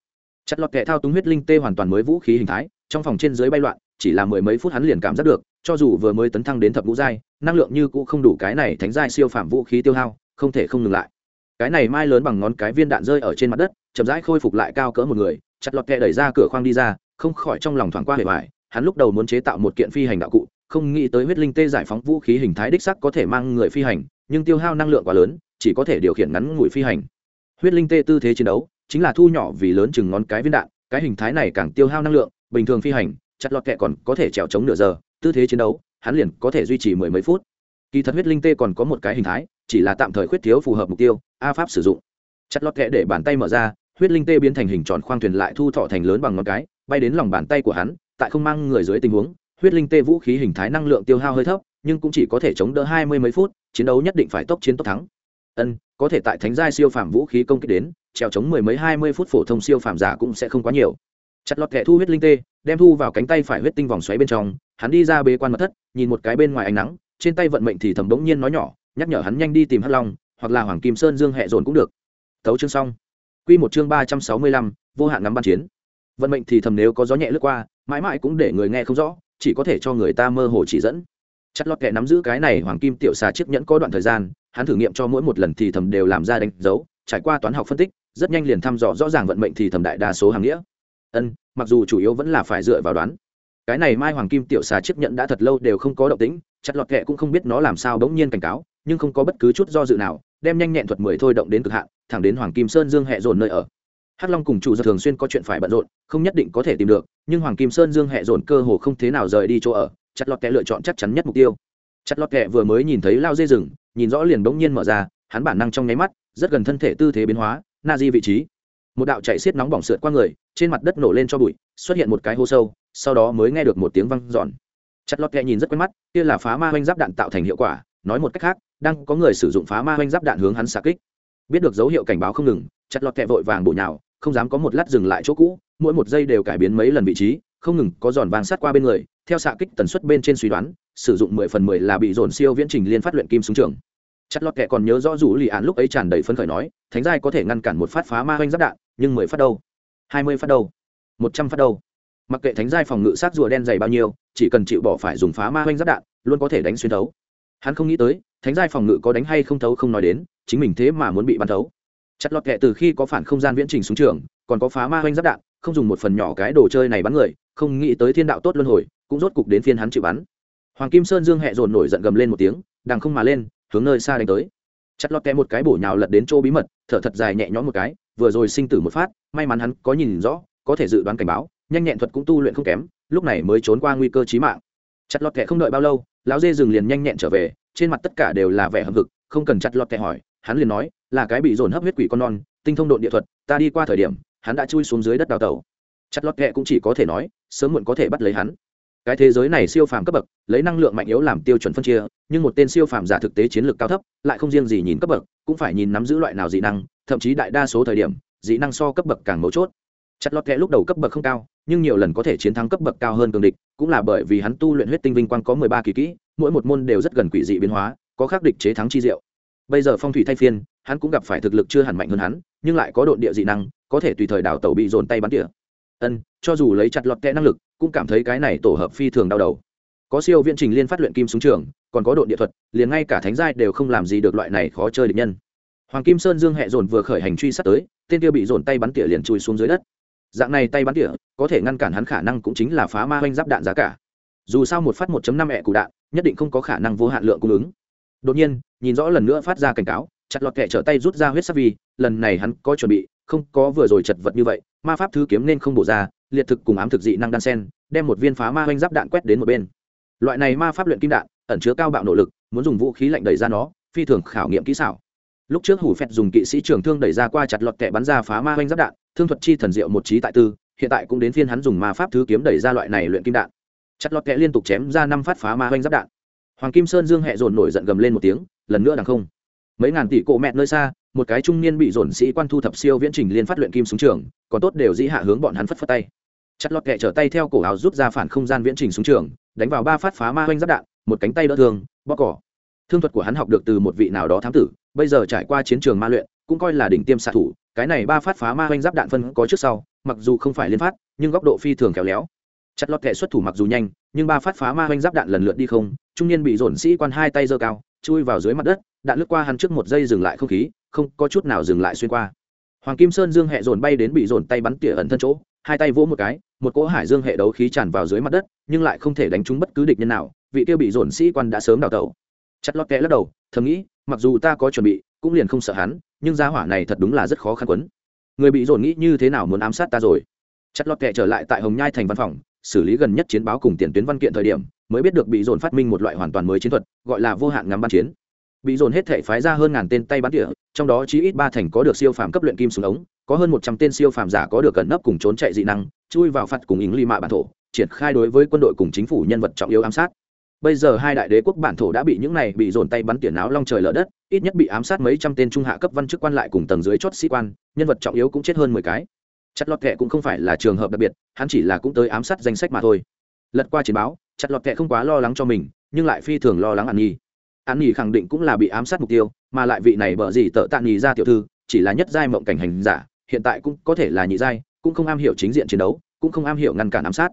Chặt lọt kệ thao túng huyết linh tê hoàn toàn mới vũ khí hình thái, trong phòng trên dưới bay loạn chỉ là mười mấy phút hắn liền cảm giác được, cho dù vừa mới tấn thăng đến thập ngũ giai, năng lượng như cũ không đủ cái này thánh giai siêu phạm vũ khí tiêu hao, không thể không ngừng lại. Cái này mai lớn bằng ngón cái viên đạn rơi ở trên mặt đất, chậm rãi khôi phục lại cao cỡ một người, chặt lọt kẹ đẩy ra cửa khoang đi ra, không khỏi trong lòng thoáng qua hề vải hắn lúc đầu muốn chế tạo một kiện phi hành đạo cụ, không nghĩ tới huyết linh tê giải phóng vũ khí hình thái đích sắc có thể mang người phi hành, nhưng tiêu hao năng lượng quá lớn, chỉ có thể điều khiển ngắn ngủi phi hành. Huyết linh tê tư thế chiến đấu, chính là thu nhỏ vì lớn chừng ngón cái viên đạn, cái hình thái này càng tiêu hao năng lượng, bình thường phi hành chặt lọt kẹ còn có thể trèo chống nửa giờ, tư thế chiến đấu, hắn liền có thể duy trì mười mấy phút. Kỳ thật huyết linh tê còn có một cái hình thái, chỉ là tạm thời khuyết thiếu phù hợp mục tiêu, a pháp sử dụng. Chặt lọt kẹ để bàn tay mở ra, huyết linh tê biến thành hình tròn khoang thuyền lại thu thọ thành lớn bằng ngón cái, bay đến lòng bàn tay của hắn, tại không mang người dưới tình huống, huyết linh tê vũ khí hình thái năng lượng tiêu hao hơi thấp, nhưng cũng chỉ có thể chống đỡ hai mươi mấy phút, chiến đấu nhất định phải tốc chiến tốc thắng. Ân, có thể tại thánh giai siêu phàm vũ khí công kích đến treo chống mười mấy hai mươi phút phổ thông siêu phàm giả cũng sẽ không quá nhiều chặt lọt kẻ thu huyết linh tê, đem thu vào cánh tay phải huyết tinh vòng xoáy bên trong, hắn đi ra bế quan mật thất, nhìn một cái bên ngoài ánh nắng, trên tay vận mệnh thì thầm đống nhiên nói nhỏ, nhắc nhở hắn nhanh đi tìm hắc long, hoặc là hoàng kim sơn dương hệ dồn cũng được. Thấu chương xong. Quy một chương ba trăm sáu mươi lăm, vô hạn ngắm ban chiến. Vận mệnh thì thầm nếu có gió nhẹ lướt qua, mãi mãi cũng để người nghe không rõ, chỉ có thể cho người ta mơ hồ chỉ dẫn. Chặt lọt kẻ nắm giữ cái này hoàng kim tiểu xà chiếc nhẫn có đoạn thời gian, hắn thử nghiệm cho mỗi một lần thì thầm đều làm ra đánh dấu, trải qua toán học phân tích, rất nhanh liền thăm dò rõ ràng vận mệnh thì thầm đại đa số hàng nghĩa ân, mặc dù chủ yếu vẫn là phải dựa vào đoán. Cái này mai hoàng kim tiểu xà chiếc nhẫn đã thật lâu đều không có động tĩnh, chặt lọt kệ cũng không biết nó làm sao bỗng nhiên cảnh cáo, nhưng không có bất cứ chút do dự nào, đem nhanh nhẹn thuật mười thôi động đến cực hạn, thẳng đến hoàng kim sơn dương hệ dồn nơi ở. Hắc long cùng chủ giật thường xuyên có chuyện phải bận rộn, không nhất định có thể tìm được, nhưng hoàng kim sơn dương hệ dồn cơ hồ không thế nào rời đi chỗ ở, chặt lọt kệ lựa chọn chắc chắn nhất mục tiêu. Chặt lọt kệ vừa mới nhìn thấy lao dê rừng nhìn rõ liền bỗng nhiên mở ra, hắn bản năng trong nháy mắt, rất gần thân thể tư thế biến hóa, na di vị trí một đạo chạy xiết nóng bỏng sượt qua người, trên mặt đất nổ lên cho bụi, xuất hiện một cái hô sâu, sau đó mới nghe được một tiếng văng giòn chặt lọt kẹ nhìn rất quen mắt, kia là phá ma oanh giáp đạn tạo thành hiệu quả, nói một cách khác, đang có người sử dụng phá ma oanh giáp đạn hướng hắn xạ kích. Biết được dấu hiệu cảnh báo không ngừng, chặt lọt kẹ vội vàng bụi nhào, không dám có một lát dừng lại chỗ cũ, mỗi một giây đều cải biến mấy lần vị trí, không ngừng có giòn vàng sát qua bên người, theo xạ kích tần suất bên trên suy đoán, sử dụng mười phần mười là bị dồn siêu viễn trình liên phát luyện kim súng trường. Chặt lọt kẹ còn nhớ rõ rủ lì án lúc ấy tràn đầy phấn khởi nói thánh giai có thể ngăn cản một phát phá ma hoanh giáp đạn, nhưng mười phát đâu? Hai mươi phát đâu? Một trăm phát đâu? Mặc kệ thánh giai phòng ngự sát rùa đen dày bao nhiêu, chỉ cần chịu bỏ phải dùng phá ma hoanh giáp đạn, luôn có thể đánh xuyên thấu. Hắn không nghĩ tới, thánh giai phòng ngự có đánh hay không thấu không nói đến, chính mình thế mà muốn bị bắn thấu. Chặt lọt kệ từ khi có phản không gian viễn trình xuống trường, còn có phá ma hoanh giáp đạn, không dùng một phần nhỏ cái đồ chơi này bắn người, không nghĩ tới thiên đạo tốt luân hồi, cũng rốt cục đến phiên hắn chịu bắn. Hoàng kim sơn dương hẹ dồn nổi giận gầm lên một tiếng, đằng không mà lên, hướng nơi xa đánh tới chặt lọt kẹ một cái bổ nhào lật đến chỗ bí mật, thở thật dài nhẹ nhõm một cái, vừa rồi sinh tử một phát, may mắn hắn có nhìn rõ, có thể dự đoán cảnh báo, nhanh nhẹn thuật cũng tu luyện không kém, lúc này mới trốn qua nguy cơ chí mạng. Chặt lọt kẹ không đợi bao lâu, lão dê rừng liền nhanh nhẹn trở về, trên mặt tất cả đều là vẻ hầm vực không cần chặt lọt kẹ hỏi, hắn liền nói, là cái bị dồn hấp huyết quỷ con non, tinh thông độn địa thuật, ta đi qua thời điểm, hắn đã chui xuống dưới đất đào tẩu. Chặt lọt kẹ cũng chỉ có thể nói, sớm muộn có thể bắt lấy hắn cái thế giới này siêu phàm cấp bậc, lấy năng lượng mạnh yếu làm tiêu chuẩn phân chia, nhưng một tên siêu phàm giả thực tế chiến lược cao thấp, lại không riêng gì nhìn cấp bậc, cũng phải nhìn nắm giữ loại nào dị năng, thậm chí đại đa số thời điểm, dị năng so cấp bậc càng mấu chốt. Chặt lọt kẹ lúc đầu cấp bậc không cao, nhưng nhiều lần có thể chiến thắng cấp bậc cao hơn cường địch, cũng là bởi vì hắn tu luyện huyết tinh vinh quang có mười ba kỳ kỹ, mỗi một môn đều rất gần quỷ dị biến hóa, có khắc địch chế thắng chi diệu. Bây giờ phong thủy thay phiên, hắn cũng gặp phải thực lực chưa hẳn mạnh hơn hắn, nhưng lại có độ địa dị năng, có thể tùy thời đào tẩu bị dồn tay bắn tỉa ân, cho dù lấy chặt lọt kẽ năng lực, cũng cảm thấy cái này tổ hợp phi thường đau đầu. Có siêu viễn trình liên phát luyện kim súng trường, còn có độ địa thuật, liền ngay cả thánh giai đều không làm gì được loại này khó chơi địch nhân. Hoàng kim sơn dương hẹ dồn vừa khởi hành truy sát tới, tên kia bị dồn tay bắn tỉa liền chui xuống dưới đất. Dạng này tay bắn tỉa, có thể ngăn cản hắn khả năng cũng chính là phá ma oanh giáp đạn giá cả. Dù sao một phát 1 năm ẹ cụ đạn, nhất định không có khả năng vô hạn lượng cung ứng. Đột nhiên, nhìn rõ lần nữa phát ra cảnh cáo, chặt lọt kẹ trở tay rút ra huyết sắc vi, lần này hắn có chuẩn bị không có vừa rồi chật vật như vậy, ma pháp thứ kiếm nên không bổ ra, liệt thực cùng ám thực dị năng đan sen, đem một viên phá ma oanh giáp đạn quét đến một bên. Loại này ma pháp luyện kim đạn, ẩn chứa cao bạo nỗ lực, muốn dùng vũ khí lạnh đẩy ra nó, phi thường khảo nghiệm kỹ xảo. Lúc trước hủ phẹt dùng kỵ sĩ trường thương đẩy ra qua chặt lọt kẻ bắn ra phá ma oanh giáp đạn, thương thuật chi thần diệu một trí tại tư, hiện tại cũng đến phiên hắn dùng ma pháp thứ kiếm đẩy ra loại này luyện kim đạn. Chặt lọt kẻ liên tục chém ra năm phát phá ma oanh giáp đạn. Hoàng kim sơn dương hẹ dồn nổi giận gầm lên một tiếng, lần nữa đằng không mấy ngàn tỷ cộ mẹ nơi xa, một cái trung niên bị dồn sĩ quan thu thập siêu viễn trình liên phát luyện kim xuống trường, còn tốt đều dĩ hạ hướng bọn hắn phất phất tay. Chặt lọt kẹ trở tay theo cổ áo rút ra phản không gian viễn trình xuống trường, đánh vào ba phát phá ma oanh giáp đạn, một cánh tay đỡ thương bóc cỏ. Thương thuật của hắn học được từ một vị nào đó thám tử, bây giờ trải qua chiến trường ma luyện, cũng coi là đỉnh tiêm xạ thủ, cái này ba phát phá ma oanh giáp đạn phân có trước sau, mặc dù không phải liên phát, nhưng góc độ phi thường khéo léo. Chặt lọt kẹ xuất thủ mặc dù nhanh, nhưng ba phát phá ma oanh giáp đạn lần lượt đi không, trung niên bị dồn sĩ quan hai tay giơ cao chui vào dưới mặt đất đạn lướt qua hắn trước một giây dừng lại không khí, không có chút nào dừng lại xuyên qua. Hoàng kim sơn dương hệ dồn bay đến bị dồn tay bắn tỉa ẩn thân chỗ, hai tay vỗ một cái, một cỗ hải dương hệ đấu khí tràn vào dưới mặt đất, nhưng lại không thể đánh trúng bất cứ địch nhân nào, vị tiêu bị dồn sĩ quan đã sớm đào tẩu. Chặt lót kẽ lắc đầu, thầm nghĩ, mặc dù ta có chuẩn bị, cũng liền không sợ hắn, nhưng gia hỏa này thật đúng là rất khó khăn quấn. Người bị dồn nghĩ như thế nào muốn ám sát ta rồi? Chặt lót kẽ trở lại tại hồng nhai thành văn phòng xử lý gần nhất chiến báo cùng tiền tuyến văn kiện thời điểm mới biết được bị dồn phát minh một loại hoàn toàn mới chiến thuật gọi là vô hạn ngắm bắn chiến. Bị dồn hết thể phái ra hơn ngàn tên tay bắn tỉa, trong đó chỉ ít ba thành có được siêu phàm cấp luyện kim súng ống có hơn một trăm tên siêu phàm giả có được cẩn nấp cùng trốn chạy dị năng chui vào phạt cùng ính ly mạ bản thổ triển khai đối với quân đội cùng chính phủ nhân vật trọng yếu ám sát. Bây giờ hai đại đế quốc bản thổ đã bị những này bị dồn tay bắn tiền áo long trời lở đất ít nhất bị ám sát mấy trăm tên trung hạ cấp văn chức quan lại cùng tầng dưới chót sĩ quan nhân vật trọng yếu cũng chết hơn mười cái chặt lọt kệ cũng không phải là trường hợp đặc biệt, hắn chỉ là cũng tới ám sát danh sách mà thôi. Lật qua chiến báo, chặt lọt kệ không quá lo lắng cho mình, nhưng lại phi thường lo lắng an nhi. An nhi khẳng định cũng là bị ám sát mục tiêu, mà lại vị này bở gì tợ tạ nhi ra tiểu thư, chỉ là nhất giai mộng cảnh hành giả, hiện tại cũng có thể là nhị giai, cũng không am hiểu chính diện chiến đấu, cũng không am hiểu ngăn cản ám sát.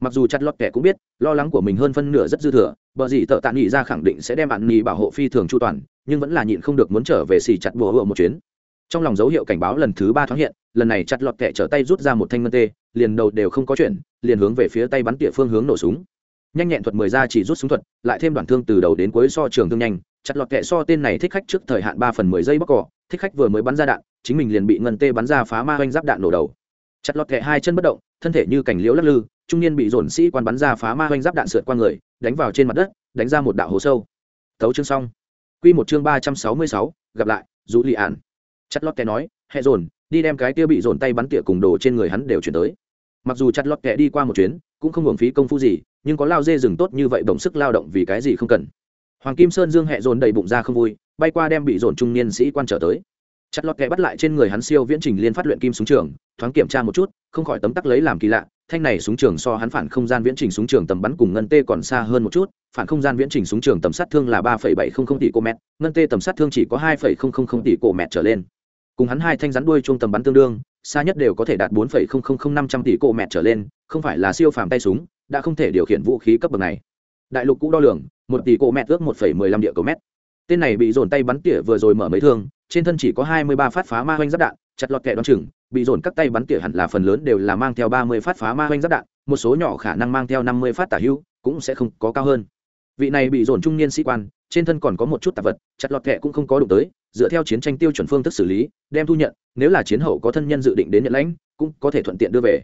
Mặc dù chặt lọt kẻ cũng biết, lo lắng của mình hơn phân nửa rất dư thừa bờ gì tợ tạ nghỉ ra khẳng định sẽ đem bạn nghỉ bảo hộ phi thường chu toàn, nhưng vẫn là nhịn không được muốn trở về xì chặt bùa hựa một chuyến trong lòng dấu hiệu cảnh báo lần thứ ba thoáng hiện, lần này chặt lọt kẹ trở tay rút ra một thanh ngân tê, liền đầu đều không có chuyện liền hướng về phía tay bắn tỉa phương hướng nổ súng. Nhanh nhẹn thuật mười ra chỉ rút súng thuật, lại thêm đoạn thương từ đầu đến cuối so trường thương nhanh, chặt lọt kẹ so tên này thích khách trước thời hạn ba phần mười giây bóc cỏ, thích khách vừa mới bắn ra đạn, chính mình liền bị ngân tê bắn ra phá ma oanh giáp đạn nổ đầu. Chặt lọt kẹ hai chân bất động, thân thể như cảnh liễu lắc lư, trung niên bị dồn sĩ quan bắn ra phá ma oanh giáp đạn sượt qua người, đánh vào trên mặt đất, đánh ra một đạo hố sâu. Thấu chương xong. Q một chương ba trăm sáu mươi sáu, gặp lại dù lì ản chặt lót kẻ nói, hẹ dồn, đi đem cái kia bị dồn tay bắn tỉa cùng đồ trên người hắn đều chuyển tới. Mặc dù chặt lót kẻ đi qua một chuyến, cũng không hưởng phí công phu gì, nhưng có lao dê rừng tốt như vậy đồng sức lao động vì cái gì không cần. Hoàng kim sơn dương hẹ dồn đầy bụng ra không vui, bay qua đem bị dồn trung niên sĩ quan trở tới. Chặt lọt kẻ bắt lại trên người hắn siêu viễn trình liên phát luyện kim súng trường, thoáng kiểm tra một chút, không khỏi tấm tắc lấy làm kỳ lạ, thanh này súng trường so hắn phản không gian viễn trình súng trường tầm bắn cùng ngân tê còn xa hơn một chút, phản không gian viễn trình súng trường tầm sát thương là ba bảy trăm linh tỷ cô mét, ngân tê tầm sát thương chỉ có hai tỷ cô mét trở lên cùng hắn hai thanh rắn đuôi chung tầm bắn tương đương, xa nhất đều có thể đạt bốn năm trăm tỷ cô mét trở lên, không phải là siêu phàm tay súng, đã không thể điều khiển vũ khí cấp bậc này. Đại lục cũ đo lường, một tỷ cô mét ước một mười lăm địa cầu mét. Tên này bị dồn tay bắn tỉa vừa rồi mở mấy thương, trên thân chỉ có hai mươi ba phát phá ma hoanh giáp đạn, chặt lọt kẹ đoán chừng, bị dồn các tay bắn tỉa hẳn là phần lớn đều là mang theo ba mươi phát phá ma hoanh giáp đạn, một số nhỏ khả năng mang theo năm mươi phát tả hữu cũng sẽ không có cao hơn. Vị này bị dồn trung niên sĩ quan trên thân còn có một chút tạp vật, chặt lọt kẹ cũng không có đụng tới, dựa theo chiến tranh tiêu chuẩn phương thức xử lý, đem thu nhận, nếu là chiến hậu có thân nhân dự định đến nhận lãnh, cũng có thể thuận tiện đưa về.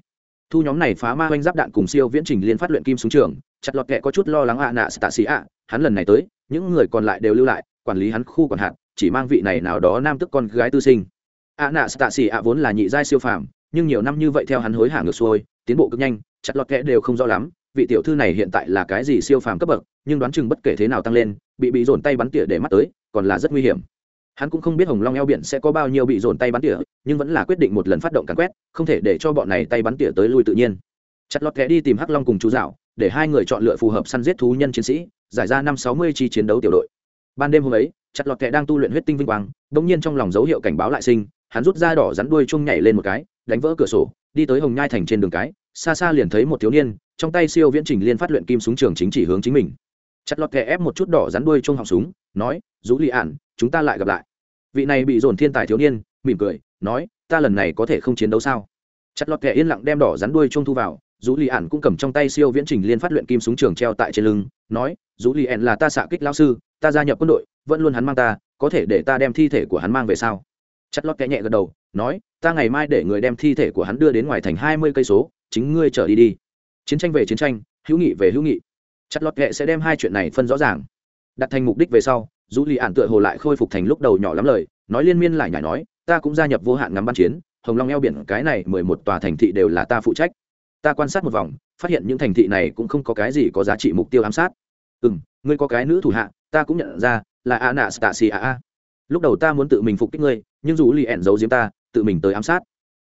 Thu nhóm này phá ma hoanh giáp đạn cùng siêu viễn trình liên phát luyện kim xuống trường, chặt lọt kẹ có chút lo lắng ạ nạ tạ xì ạ, hắn lần này tới, những người còn lại đều lưu lại, quản lý hắn khu còn hạn, chỉ mang vị này nào đó nam tức con gái tư sinh. A nạ tạ xì ạ vốn là nhị giai siêu phàm, nhưng nhiều năm như vậy theo hắn hối hả ngược xuôi, tiến bộ cực nhanh, chặt lọt kệ đều không rõ lắm vị tiểu thư này hiện tại là cái gì siêu phàm cấp bậc, nhưng đoán chừng bất kể thế nào tăng lên, bị bị dồn tay bắn tỉa để mắt tới, còn là rất nguy hiểm. Hắn cũng không biết hồng long eo biển sẽ có bao nhiêu bị dồn tay bắn tỉa, nhưng vẫn là quyết định một lần phát động càn quét, không thể để cho bọn này tay bắn tỉa tới lui tự nhiên. Chặt lọt kẽ đi tìm hắc long cùng chú dạo, để hai người chọn lựa phù hợp săn giết thú nhân chiến sĩ, giải ra năm sáu mươi chi chiến đấu tiểu đội. Ban đêm hôm ấy, chặt lọt kẽ đang tu luyện huyết tinh vinh quang đ ỗ n g nhiên trong lòng dấu hiệu cảnh báo lại sinh, hắn rút ra đỏ rắn đuôi chung nhảy lên một cái, đánh vỡ cửa sổ, đi tới hồng nhai thành trên đường cái, xa xa liền thấy một thiếu niên trong tay siêu viễn trình liên phát luyện kim súng trường chính chỉ hướng chính mình. Chặt lọt kẻ ép một chút đỏ rắn đuôi trong họng súng, nói rú lì ạn chúng ta lại gặp lại. Vị này bị dồn thiên tài thiếu niên, mỉm cười, nói, ta lần này có thể không chiến đấu sao? Chặt lọt kẻ yên lặng đem đỏ rắn đuôi chung thu vào rú lì ạn cũng cầm trong tay siêu viễn trình liên phát luyện kim súng trường treo tại trên lưng, nói rú lì ạn là ta xạ kích lao sư, ta gia nhập quân đội, vẫn luôn hắn mang ta, có thể để ta đem thi thể của hắn mang về sao? Chặt lọt kẽ nhẹ gật đầu, nói, ta ngày mai để người đem thi thể của hắn đưa đến ngoài thành hai mươi cây số, chính ngươi trở đi đi chiến tranh về chiến tranh, hữu nghị về hữu nghị. Chặt lót kệ sẽ đem hai chuyện này phân rõ ràng. Đặt thành mục đích về sau dù lì ạn tựa hồ lại khôi phục thành lúc đầu nhỏ lắm lời, nói liên miên lại nhải nói, ta cũng gia nhập vô hạn ngắm bắn chiến, hồng long eo biển cái này mười một tòa thành thị đều là ta phụ trách. Ta quan sát một vòng, phát hiện những thành thị này cũng không có cái gì có giá trị mục tiêu ám sát. Ừ m ngươi có cái nữ thủ hạ, ta cũng nhận ra, là a nạ stasi a a lúc đầu ta muốn tự mình phục kích ngươi, nhưng dù lì ạn giấu diếm ta, tự mình tới ám sát.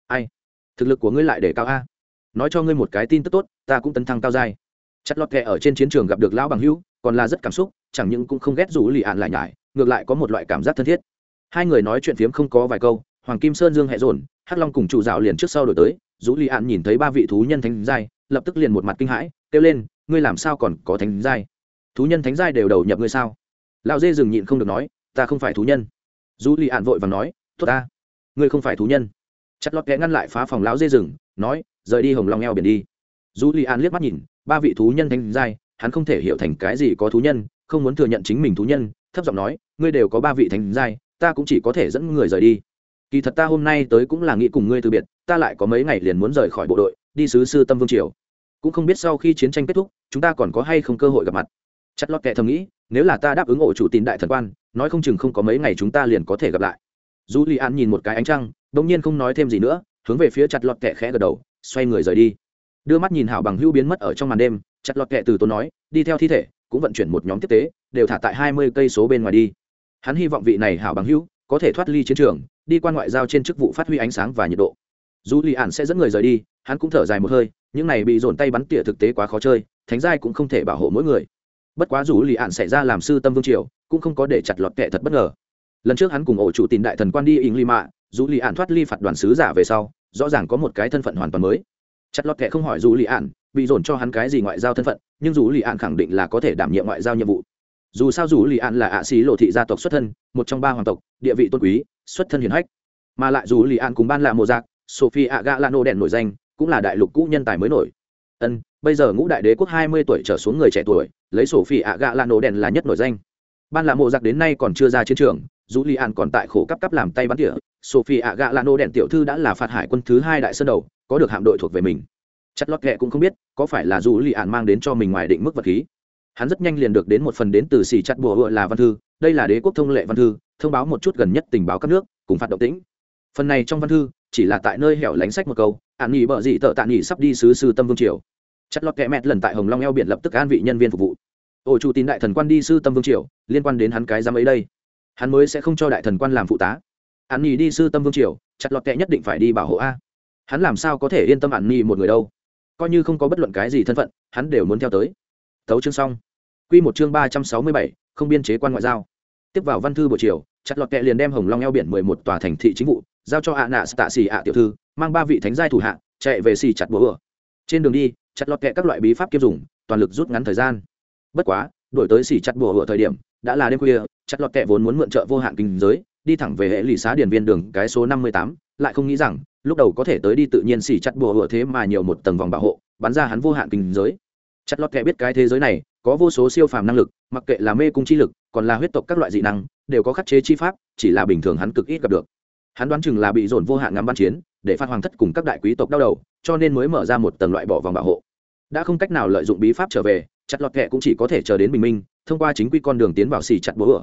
Ai? Thực lực của ngươi lại để cao a nói cho ngươi một cái tin tức tốt, ta cũng tấn thăng cao dai chất lót kẹ ở trên chiến trường gặp được lão bằng hữu, còn là rất cảm xúc, chẳng những cũng không ghét rủ lì ạn lại nhải, ngược lại có một loại cảm giác thân thiết. Hai người nói chuyện phiếm không có vài câu, hoàng kim sơn dương hẹ dồn, hắc long cùng chủ dạo liền trước sau đổi tới, Rủ lì ạn nhìn thấy ba vị thú nhân thánh giai, lập tức liền một mặt kinh hãi, kêu lên, ngươi làm sao còn có thánh giai? Thú nhân thánh giai đều đầu nhập ngươi sao? Lão dê dừng nhịn không được nói, ta không phải thú nhân. Rủ lì ạn vội và nói, tốt ta, ngươi không phải thú nhân. Chặt lót kẹ ngăn lại phá phòng lão dê rừng nói rời đi hồng long eo biển đi. Dù li an liếc mắt nhìn, ba vị thú nhân thanh giai, hắn không thể hiểu thành cái gì có thú nhân, không muốn thừa nhận chính mình thú nhân, thấp giọng nói, ngươi đều có ba vị thánh giai, ta cũng chỉ có thể dẫn người rời đi. Kỳ thật ta hôm nay tới cũng là nghĩ cùng ngươi từ biệt, ta lại có mấy ngày liền muốn rời khỏi bộ đội, đi sứ sư tâm vương triều. Cũng không biết sau khi chiến tranh kết thúc, chúng ta còn có hay không cơ hội gặp mặt. Chặt lọt kệ thầm nghĩ, nếu là ta đáp ứng ổ chủ tín đại thần quan, nói không chừng không có mấy ngày chúng ta liền có thể gặp lại. Dù li an nhìn một cái ánh trăng, bỗng nhiên không nói thêm gì nữa, hướng về phía chặt lọt kệ khẽ gật đầu xoay người rời đi. Đưa mắt nhìn hảo bằng hưu biến mất ở trong màn đêm, chặt lọt kệ từ tốn nói, đi theo thi thể, cũng vận chuyển một nhóm tiếp tế, đều thả tại hai mươi cây số bên ngoài đi. Hắn hy vọng vị này hảo bằng hữu có thể thoát ly chiến trường, đi qua ngoại giao trên chức vụ phát huy ánh sáng và nhiệt độ. Dù lì ản sẽ dẫn người rời đi, hắn cũng thở dài một hơi, những này bị dồn tay bắn tỉa thực tế quá khó chơi, thánh giai cũng không thể bảo hộ mỗi người. Bất quá dù lì ản xảy ra làm sư tâm vương triều, cũng không có để chặt lọt kệ thật bất ngờ. Lần trước hắn cùng ổ chủ tìm đại thần quan đi ỉng ly mạ dù lì ản thoát ly phạt đoàn sứ giả về sau rõ ràng có một cái thân phận hoàn toàn mới. Chặt lọt kệ không hỏi dù lì ạn, bị dồn cho hắn cái gì ngoại giao thân phận, nhưng dù lì ạn khẳng định là có thể đảm nhiệm ngoại giao nhiệm vụ. Dù sao dù lì ạn là ạ xí lộ thị gia tộc xuất thân, một trong ba hoàng tộc, địa vị tôn quý, xuất thân hiền hách. Mà lại dù lì ạn cùng ban là mộ giặc sophie aga lano đèn nổi danh, cũng là đại lục cũ nhân tài mới nổi. Ân, bây giờ ngũ đại đế quốc hai mươi tuổi trở xuống người trẻ tuổi, lấy sophie aga lano đèn là nhất nổi danh. Ban là mộ giặc đến nay còn chưa ra chiến trường, dù lì ạn còn tại khổ cấp cấp làm tay bắn tỉa sophie aga lano đèn tiểu thư đã là phạt hải quân thứ hai đại sơn đầu, có được hạm đội thuộc về mình. Chất lót ghẹ cũng không biết, có phải là dù lì ạn mang đến cho mình ngoài định mức vật khí. Hắn rất nhanh liền được đến một phần đến từ xì chặt bùa hựa là văn thư, đây là đế quốc thông lệ văn thư, thông báo một chút gần nhất tình báo các nước, cùng phạt động tĩnh. Phần này trong văn thư, chỉ là tại nơi hẻo lánh sách một câu ạn nghỉ bợ dị tợ tạ nghỉ sắp đi sứ sư tâm vương triều. Chất lót kẹ mẹt lần tại hồng long eo biển lập tức an vị nhân viên phục vụ. Ổ chủ tín đại thần quan đi sư tâm vương triều, liên quan đến hắn cái giám ấy đây. Hắn mới sẽ không cho đại thần quan làm phụ tá. Hắn nhì đi sư tâm vương triều, chặt lọt kệ nhất định phải đi bảo hộ a. Hắn làm sao có thể yên tâm hắn nhì một người đâu? Coi như không có bất luận cái gì thân phận, hắn đều muốn theo tới. Tấu chương xong. Quy một chương ba trăm sáu mươi bảy, không biên chế quan ngoại giao. Tiếp vào văn thư buổi chiều, chặt lọt kệ liền đem hồng long eo biển mười một tòa thành thị chính vụ, giao cho ạ nạ tạ xì ạ tiểu thư, mang ba vị thánh giai thủ hạ, chạy về xì chặt búa ửa trên đường đi, chặt lọt kệ các loại bí pháp kiêm dùng, toàn lực rút ngắn thời gian. Bất quá, đổi tới xì chặt búa ửa thời điểm, đã là đêm khuya, chặt lọt kệ vốn muốn mượn trợ vô hạn kinh giới đi thẳng về hệ lụy xá điển viên đường cái số năm mươi tám, lại không nghĩ rằng, lúc đầu có thể tới đi tự nhiên xỉ chặt bùa hựa thế mà nhiều một tầng vòng bảo hộ, bắn ra hắn vô hạn kinh giới. Chặt lọt kẻ biết cái thế giới này, có vô số siêu phàm năng lực, mặc kệ là mê cung chi lực, còn là huyết tộc các loại dị năng, đều có khắc chế chi pháp, chỉ là bình thường hắn cực ít gặp được. Hắn đoán chừng là bị dồn vô hạn ngắm ban chiến, để phát hoàng thất cùng các đại quý tộc đau đầu, cho nên mới mở ra một tầng loại bỏ vòng bảo hộ. Đã không cách nào lợi dụng bí pháp trở về, chặt lọt kẹ cũng chỉ có thể chờ đến bình minh, thông qua chính quy con đường tiến vào xì chặt bùa ửa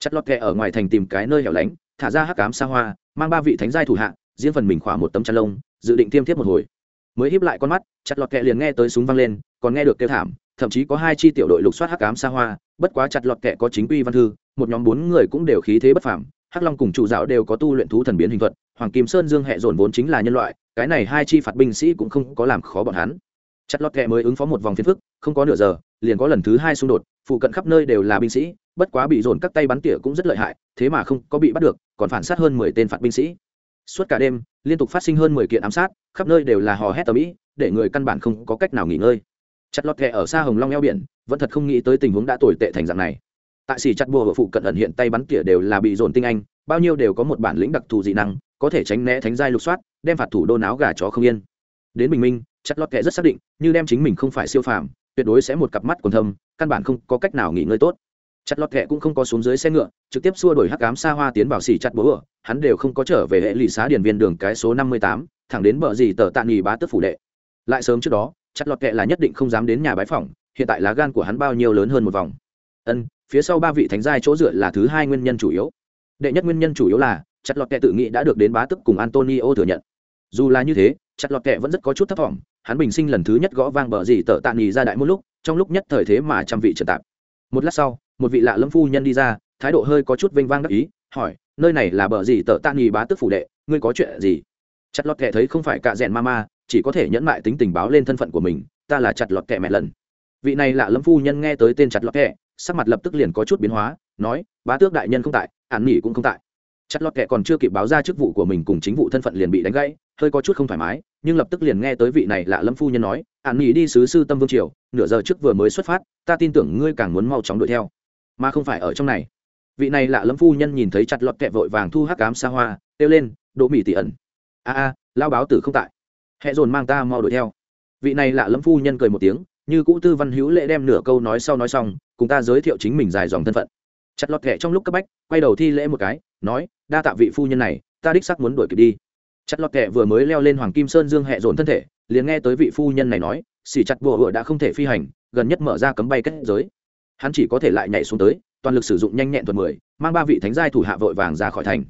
chặt lọt kẹ ở ngoài thành tìm cái nơi hẻo lánh, thả ra hắc cám xa hoa, mang ba vị thánh giai thủ hạ, riêng phần mình khỏa một tấm chăn lông, dự định tiêm tiếp một hồi. Mới híp lại con mắt, chặt lọt kẹ liền nghe tới súng văng lên, còn nghe được kêu thảm, thậm chí có hai chi tiểu đội lục soát hắc cám xa hoa, bất quá chặt lọt kẹ có chính quy văn thư, một nhóm bốn người cũng đều khí thế bất phàm, hắc long cùng chủ giáo đều có tu luyện thú thần biến hình thuật, hoàng kim sơn dương hệ dồn vốn chính là nhân loại, cái này hai chi phạt binh sĩ cũng không có làm khó bọn hắn. Chặt lọt kẹ mới ứng phó một vòng phiền phức, không có nửa giờ, liền có lần thứ hai xung đột, phụ cận khắp nơi đều là binh sĩ bất quá bị dồn các tay bắn tỉa cũng rất lợi hại, thế mà không có bị bắt được, còn phản sát hơn mười tên phạt binh sĩ. Suốt cả đêm, liên tục phát sinh hơn mười kiện ám sát, khắp nơi đều là hò hét tầm ĩ, để người căn bản không có cách nào nghỉ ngơi. Chặt lọt kẹ ở xa hồng long eo biển, vẫn thật không nghĩ tới tình huống đã tồi tệ thành dạng này. Tại xì chặt bùa ở phụ cận ẩn hiện tay bắn tỉa đều là bị dồn tinh anh, bao nhiêu đều có một bản lĩnh đặc thù dị năng, có thể tránh né thánh giai lục soát, đem phạt thủ đô náo gà chó không yên. Đến bình minh, chặt lọt kẹ rất xác định, như đem chính mình không phải siêu phàm, tuyệt đối sẽ một cặp mắt còn thâm, căn bản không có cách nào nghỉ ngơi tốt chặt lọt kẹ cũng không có xuống dưới xe ngựa, trực tiếp xua đổi hắc cám xa hoa tiến vào xì chặt bố ở. Hắn đều không có trở về hệ lụy xá điển viên đường cái số năm mươi tám, thẳng đến bờ gì tờ tạ nghỉ bá tức phủ đệ. Lại sớm trước đó, chặt lọt kẹ là nhất định không dám đến nhà bái phỏng, hiện tại lá gan của hắn bao nhiêu lớn hơn một vòng. Ân, phía sau ba vị thánh giai chỗ dựa là thứ hai nguyên nhân chủ yếu. Đệ nhất nguyên nhân chủ yếu là, chặt lọt kẹ tự nghĩ đã được đến bá tức cùng antonio thừa nhận. Dù là như thế, chặt lọt kẹ vẫn rất có chút thất vọng. Hắn bình sinh lần thứ nhất gõ vang bờ gì tờ tạ nghỉ ra đại một lúc, trong lúc nhất thời thế mà trăm vị trật tạp. Một lát sau một vị lạ lâm phu nhân đi ra thái độ hơi có chút vênh vang đắc ý hỏi nơi này là bờ gì tờ tạ nghỉ bá tức phủ đệ ngươi có chuyện gì? Chặt lọt kệ thấy không phải cạ rèn ma ma chỉ có thể nhẫn mại tính tình báo lên thân phận của mình ta là chặt lọt kệ mẹ lần. Vị này lạ lâm phu nhân nghe tới tên chặt lọt kệ, sắc mặt lập tức liền có chút biến hóa nói bá tước đại nhân không tại ản nghỉ cũng không tại. Chặt lọt kệ còn chưa kịp báo ra chức vụ của mình cùng chính vụ thân phận liền bị đánh gãy hơi có chút không thoải mái nhưng lập tức liền nghe tới vị này lạ lâm phu nhân nói ản nghỉ đi sứ sư tâm vương triều nửa giờ trước vừa mới xuất phát ta tin tưởng ngươi càng muốn mau chóng đuổi theo mà không phải ở trong này. Vị này lạ lẫm phu nhân nhìn thấy chặt lọt kẹ vội vàng thu hắc cám xa hoa, kêu lên, đỗ mỹ tỷ ẩn. A a lao báo tử không tại. Hẹ dồn mang ta mau đuổi theo. Vị này lạ lẫm phu nhân cười một tiếng, như cũ tư văn hữu lễ đem nửa câu nói sau nói xong, cùng ta giới thiệu chính mình dài dòng thân phận. Chặt lọt kẹ trong lúc cấp bách, quay đầu thi lễ một cái, nói, đa tạ vị phu nhân này, ta đích sắc muốn đuổi kịp đi. Chặt lọt kẹ vừa mới leo lên hoàng kim sơn dương hẹ dồn thân thể, liền nghe tới vị phu nhân này nói, xỉ chặt bùa hựa đã không thể phi hành, gần nhất mở ra cấm bay kết giới hắn chỉ có thể lại nhảy xuống tới, toàn lực sử dụng nhanh nhẹn thuật mười, mang ba vị thánh giai thủ hạ vội vàng ra khỏi thành.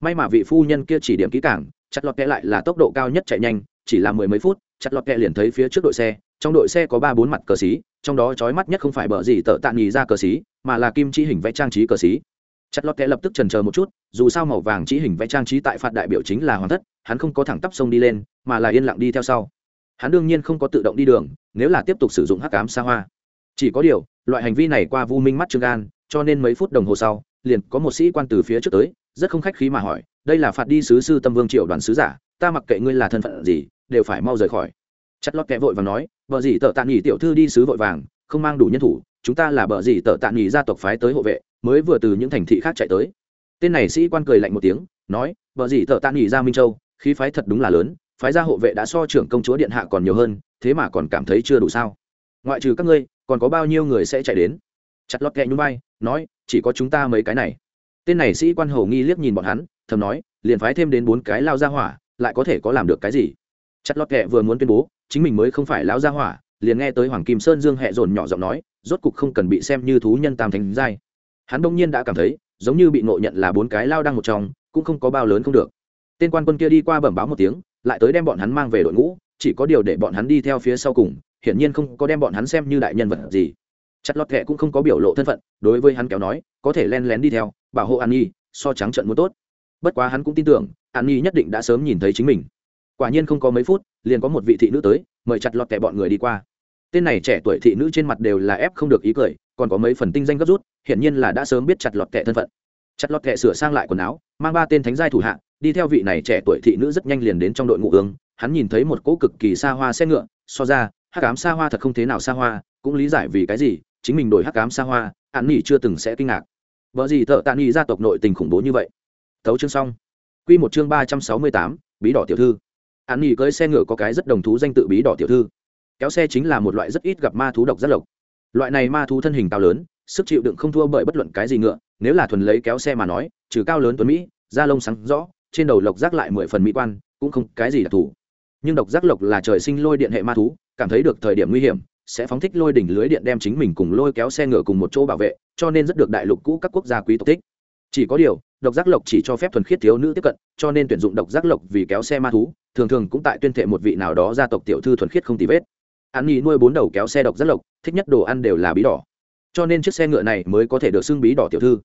May mà vị phu nhân kia chỉ điểm kỹ cảng chặt lọt kẹ lại là tốc độ cao nhất chạy nhanh, chỉ là mười mấy phút, chặt lọt kẹ liền thấy phía trước đội xe, trong đội xe có ba bốn mặt cờ xí, trong đó trói mắt nhất không phải bờ gì tợ tạ nghỉ ra cờ xí, mà là kim chi hình vẽ trang trí cờ xí. Chặt lọt kẹ lập tức trần chờ một chút, dù sao màu vàng chỉ hình vẽ trang trí tại phạt đại biểu chính là hoàn thất, hắn không có thẳng tắp sông đi lên, mà là yên lặng đi theo sau. Hắn đương nhiên không có tự động đi đường, nếu là tiếp tục sử dụng hắc cám xa hoa. Chỉ có điều loại hành vi này qua vu minh mắt trương gan cho nên mấy phút đồng hồ sau, liền có một sĩ quan từ phía trước tới, rất không khách khí mà hỏi, đây là phạt đi sứ sư tâm vương triệu đoàn sứ giả, ta mặc kệ ngươi là thân phận gì, đều phải mau rời khỏi. Chặt lót kẽ vội và nói vợ gì tợ tạ nghỉ tiểu thư đi sứ vội vàng, không mang đủ nhân thủ, chúng ta là vợ gì tợ tạ nghỉ gia tộc phái tới hộ vệ, mới vừa từ những thành thị khác chạy tới. Tên này sĩ quan cười lạnh một tiếng, nói vợ gì tợ tạ nghỉ ra minh châu, khí phái thật đúng là lớn, phái gia hộ vệ đã so trưởng công chúa điện hạ còn nhiều hơn, thế mà còn cảm thấy chưa đủ sao. Ngoại trừ các ngươi còn có bao nhiêu người sẽ chạy đến? Chặt lót kẹ nhún vai, nói, chỉ có chúng ta mấy cái này. Tên này sĩ quan hầu nghi liếc nhìn bọn hắn, thầm nói, liền phái thêm đến bốn cái lao ra hỏa, lại có thể có làm được cái gì? Chặt lót kẹ vừa muốn tuyên bố, chính mình mới không phải lao gia hỏa, liền nghe tới hoàng kim sơn dương hẹ dồn nhỏ giọng nói, rốt cục không cần bị xem như thú nhân tam thành giai. Hắn đông nhiên đã cảm thấy, giống như bị ngộ nhận là bốn cái lao đang một trong, cũng không có bao lớn không được. Tên quan quân kia đi qua bẩm báo một tiếng, lại tới đem bọn hắn mang về đội ngũ, chỉ có điều để bọn hắn đi theo phía sau cùng hiển nhiên không có đem bọn hắn xem như đại nhân vật gì. Chặt lọt kệ cũng không có biểu lộ thân phận, đối với hắn kéo nói, có thể len lén đi theo, bảo hộ an nhi, so trắng trận muốn tốt. Bất quá hắn cũng tin tưởng, an nhi nhất định đã sớm nhìn thấy chính mình. Quả nhiên không có mấy phút, liền có một vị thị nữ tới, mời chặt lọt kệ bọn người đi qua. Tên này trẻ tuổi thị nữ trên mặt đều là ép không được ý cười, còn có mấy phần tinh danh gấp rút, hiển nhiên là đã sớm biết chặt lọt kệ thân phận. Chặt lọt kệ sửa sang lại quần áo, mang ba tên thánh giai thủ hạ, đi theo vị này trẻ tuổi thị nữ rất nhanh liền đến trong đội ngũ ương hắn nhìn thấy một cỗ cực kỳ xa hoa xe ngựa, so ra hắc ám xa hoa thật không thế nào xa hoa, cũng lý giải vì cái gì, chính mình đổi hắc ám xa hoa, an nghỉ chưa từng sẽ kinh ngạc. Vợ gì thợ tạ nghỉ gia tộc nội tình khủng bố như vậy? Tấu chương xong. Q một chương ba trăm sáu mươi tám, bí đỏ tiểu thư. An nghỉ cưới xe ngựa có cái rất đồng thú danh tự bí đỏ tiểu thư. Kéo xe chính là một loại rất ít gặp ma thú độc rất lộc. Loại này ma thú thân hình cao lớn, sức chịu đựng không thua bởi bất luận cái gì ngựa, nếu là thuần lấy kéo xe mà nói, trừ cao lớn tuấn mỹ, da lông sáng rõ, trên đầu lộc rác lại mười phần mỹ quan, cũng không cái gì đặc thù. Nhưng độc giác lộc là trời sinh lôi điện hệ ma thú cảm thấy được thời điểm nguy hiểm, sẽ phóng thích lôi đỉnh lưới điện đem chính mình cùng lôi kéo xe ngựa cùng một chỗ bảo vệ, cho nên rất được đại lục cũ các quốc gia quý tộc thích. Chỉ có điều, độc giác lộc chỉ cho phép thuần khiết thiếu nữ tiếp cận, cho nên tuyển dụng độc giác lộc vì kéo xe ma thú, thường thường cũng tại tuyên thệ một vị nào đó gia tộc tiểu thư thuần khiết không tì vết. An nhi nuôi bốn đầu kéo xe độc giác lộc, thích nhất đồ ăn đều là bí đỏ. Cho nên chiếc xe ngựa này mới có thể được xưng bí đỏ tiểu thư.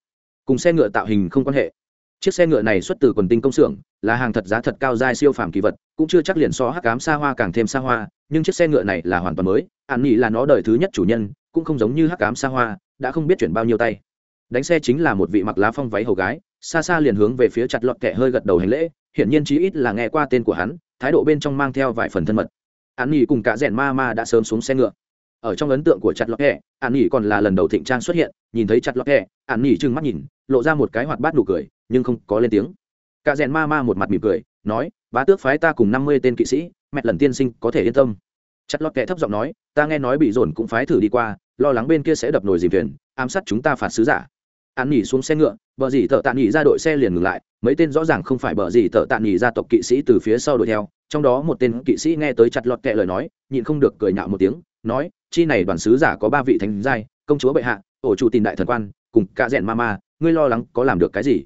Cùng xe ngựa tạo hình không quan hệ. Chiếc xe ngựa này xuất từ quần tinh công xưởng, là hàng thật giá thật cao dai siêu phàm kỳ vật, cũng chưa chắc liền so hắc cám xa hoa càng thêm xa hoa nhưng chiếc xe ngựa này là hoàn toàn mới, an nghỉ là nó đời thứ nhất chủ nhân, cũng không giống như hắc cám xa hoa, đã không biết chuyển bao nhiêu tay. Đánh xe chính là một vị mặc lá phong váy hầu gái, xa xa liền hướng về phía chặt lọt kẻ hơi gật đầu hành lễ, hiển nhiên chí ít là nghe qua tên của hắn, thái độ bên trong mang theo vài phần thân mật. An nghỉ cùng cả rèn ma ma đã sớm xuống xe ngựa. Ở trong ấn tượng của chặt lọt kẻ, an nghỉ còn là lần đầu thịnh trang xuất hiện, nhìn thấy chặt lọt kẻ, an nghỉ trừng mắt nhìn, lộ ra một cái hoạt bát nụ cười, nhưng không có lên tiếng. Cả rèn ma ma một mặt mỉm cười, nói, bá tước phái ta cùng năm mươi tên kỵ sĩ mẹ lần tiên sinh có thể yên tâm. Chặt lọt kệ thấp giọng nói, ta nghe nói bị dồn cũng phái thử đi qua, lo lắng bên kia sẽ đập nồi dìm thuyền, ám sát chúng ta phạt sứ giả. An nghỉ xuống xe ngựa, bờ dì thợ tạ nghỉ ra đội xe liền ngừng lại, mấy tên rõ ràng không phải bờ dì thợ tạ nghỉ ra tộc kỵ sĩ từ phía sau đuổi theo, trong đó một tên kỵ sĩ nghe tới chặt lọt kệ lời nói, nhịn không được cười nhạo một tiếng, nói, chi này đoàn sứ giả có ba vị thánh giai, công chúa bệ hạ, ổ chủ tìm đại thần quan, cùng cả rèn ma ma, ngươi lo lắng có làm được cái gì?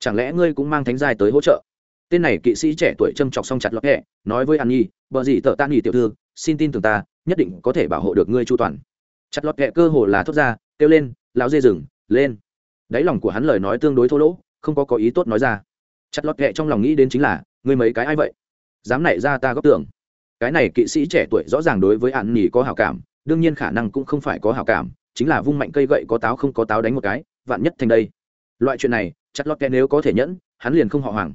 Chẳng lẽ ngươi cũng mang thánh giai tới hỗ trợ? Tên này kỵ sĩ trẻ tuổi châm chọc xong chặt lọt hẹ nói với an nhi bờ gì tờ tan nghỉ tiểu thư, xin tin tưởng ta, nhất định có thể bảo hộ được ngươi chu toàn. Chặt lọt hẹ cơ hồ là thốt ra, kêu lên, lão dê rừng, lên. Đáy lòng của hắn lời nói tương đối thô lỗ, không có có ý tốt nói ra. Chặt lọt hẹ trong lòng nghĩ đến chính là, ngươi mấy cái ai vậy? Dám nảy ra ta góp tưởng. Cái này kỵ sĩ trẻ tuổi rõ ràng đối với An Nhi có hảo cảm, đương nhiên khả năng cũng không phải có hảo cảm, chính là vung mạnh cây gậy có táo không có táo đánh một cái, vạn nhất thành đây. Loại chuyện này, chặt lọt kẹ nếu có thể nhẫn, hắn liền không họ hoàng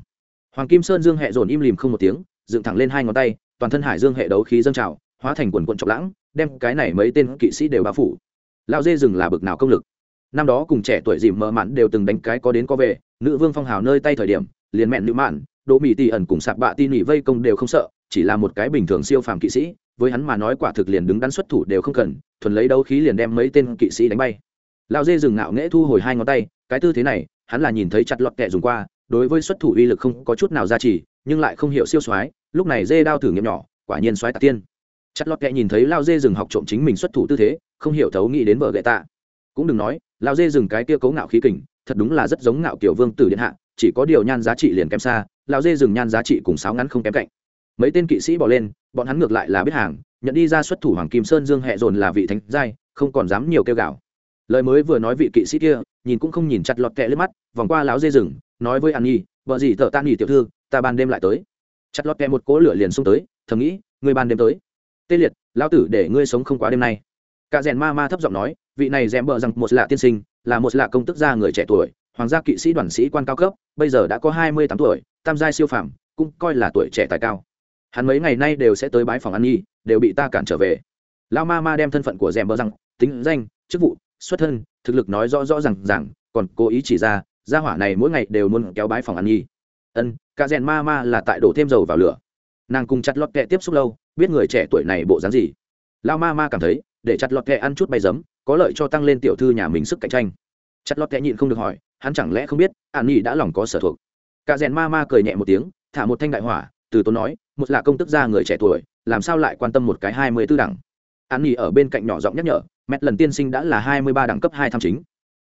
hoàng kim sơn dương hệ dồn im lìm không một tiếng, dựng thẳng lên hai ngón tay, toàn thân hải dương hệ đấu khí dâng trào, hóa thành quần quận trọng lãng, đem cái này mấy tên kỵ sĩ đều bao phủ. Lao dê rừng là bực nào công lực. Năm đó cùng trẻ tuổi dìm mờ mặn đều từng đánh cái có đến có về, nữ vương phong hào nơi tay thời điểm, liền mẹn nữ mạn, đỗ mỹ tỷ ẩn cùng sạp bạ tin nỉ vây công đều không sợ, chỉ là một cái bình thường siêu phàm kỵ sĩ, với hắn mà nói quả thực liền đứng đắn xuất thủ đều không cần, thuần lấy đấu khí liền đem mấy tên kỵ sĩ đánh bay. Lao dê dừng ngạo nghễ thu hồi hai ngón tay, cái tư thế này, hắn là nhìn thấy chặt lọt kẹ dùng qua đối với xuất thủ uy lực không có chút nào ra chỉ nhưng lại không hiểu siêu soái, lúc này dê đao thử nghiệm nhỏ, quả nhiên soái tạc tiên. Chặt lọt kẹ nhìn thấy lao dê dừng học trộm chính mình xuất thủ tư thế, không hiểu thấu nghĩ đến vợ gậy tạ. Cũng đừng nói, lao dê dừng cái kia cấu ngạo khí kình, thật đúng là rất giống ngạo kiểu vương tử điện hạ, chỉ có điều nhan giá trị liền kém xa, lao dê dừng nhan giá trị cùng sáo ngắn không kém cạnh. Mấy tên kỵ sĩ bỏ lên, bọn hắn ngược lại là biết hàng, nhận đi ra xuất thủ hoàng kim sơn dương hẹ dồn là vị thánh giai, không còn dám nhiều kêu gạo lời mới vừa nói vị kỵ sĩ kia, nhìn cũng không nhìn chặt lọt kẹ lên mắt, vòng qua láo dê rừng nói với an nhi vợ gì thợ tan nghỉ tiểu thư ta ban đêm lại tới. Chặt lọt kẹ một cỗ lửa liền xông tới thầm nghĩ ngươi ban đêm tới. Tê liệt lao tử để ngươi sống không quá đêm nay. Cả rèn ma ma thấp giọng nói vị này rèm bờ rằng một lạ tiên sinh là một lạ công tức gia người trẻ tuổi hoàng gia kỵ sĩ đoàn sĩ quan cao cấp bây giờ đã có hai mươi tám tuổi tam giai siêu phẩm, cũng coi là tuổi trẻ tài cao. Hắn mấy ngày nay đều sẽ tới bái phòng an nhi đều bị ta cản trở về. Lao ma ma đem thân phận của rèm bờ rằng tính danh chức vụ xuất thân thực lực nói rõ rõ r à n g rằng còn cố ý chỉ ra gia hỏa này mỗi ngày đều muốn kéo bái phòng ăn nhi. Ân, cả rèn ma ma là tại đổ thêm dầu vào lửa. Nàng cùng chặt lọt kẹ tiếp xúc lâu, biết người trẻ tuổi này bộ dáng gì. Lao ma ma cảm thấy, để chặt lọt kẹ ăn chút bay giấm, có lợi cho tăng lên tiểu thư nhà mình sức cạnh tranh. Chặt lọt kẹ nhịn không được hỏi, hắn chẳng lẽ không biết, an nhi đã lòng có sở thuộc. Cả rèn ma ma cười nhẹ một tiếng, thả một thanh đại hỏa, từ tốn nói, một là công tức gia người trẻ tuổi, làm sao lại quan tâm một cái hai mươi tư đẳng? An nhi ở bên cạnh nhỏ giọng nhắc nhở, mẹt lần tiên sinh đã là hai mươi ba đẳng cấp hai tham chính.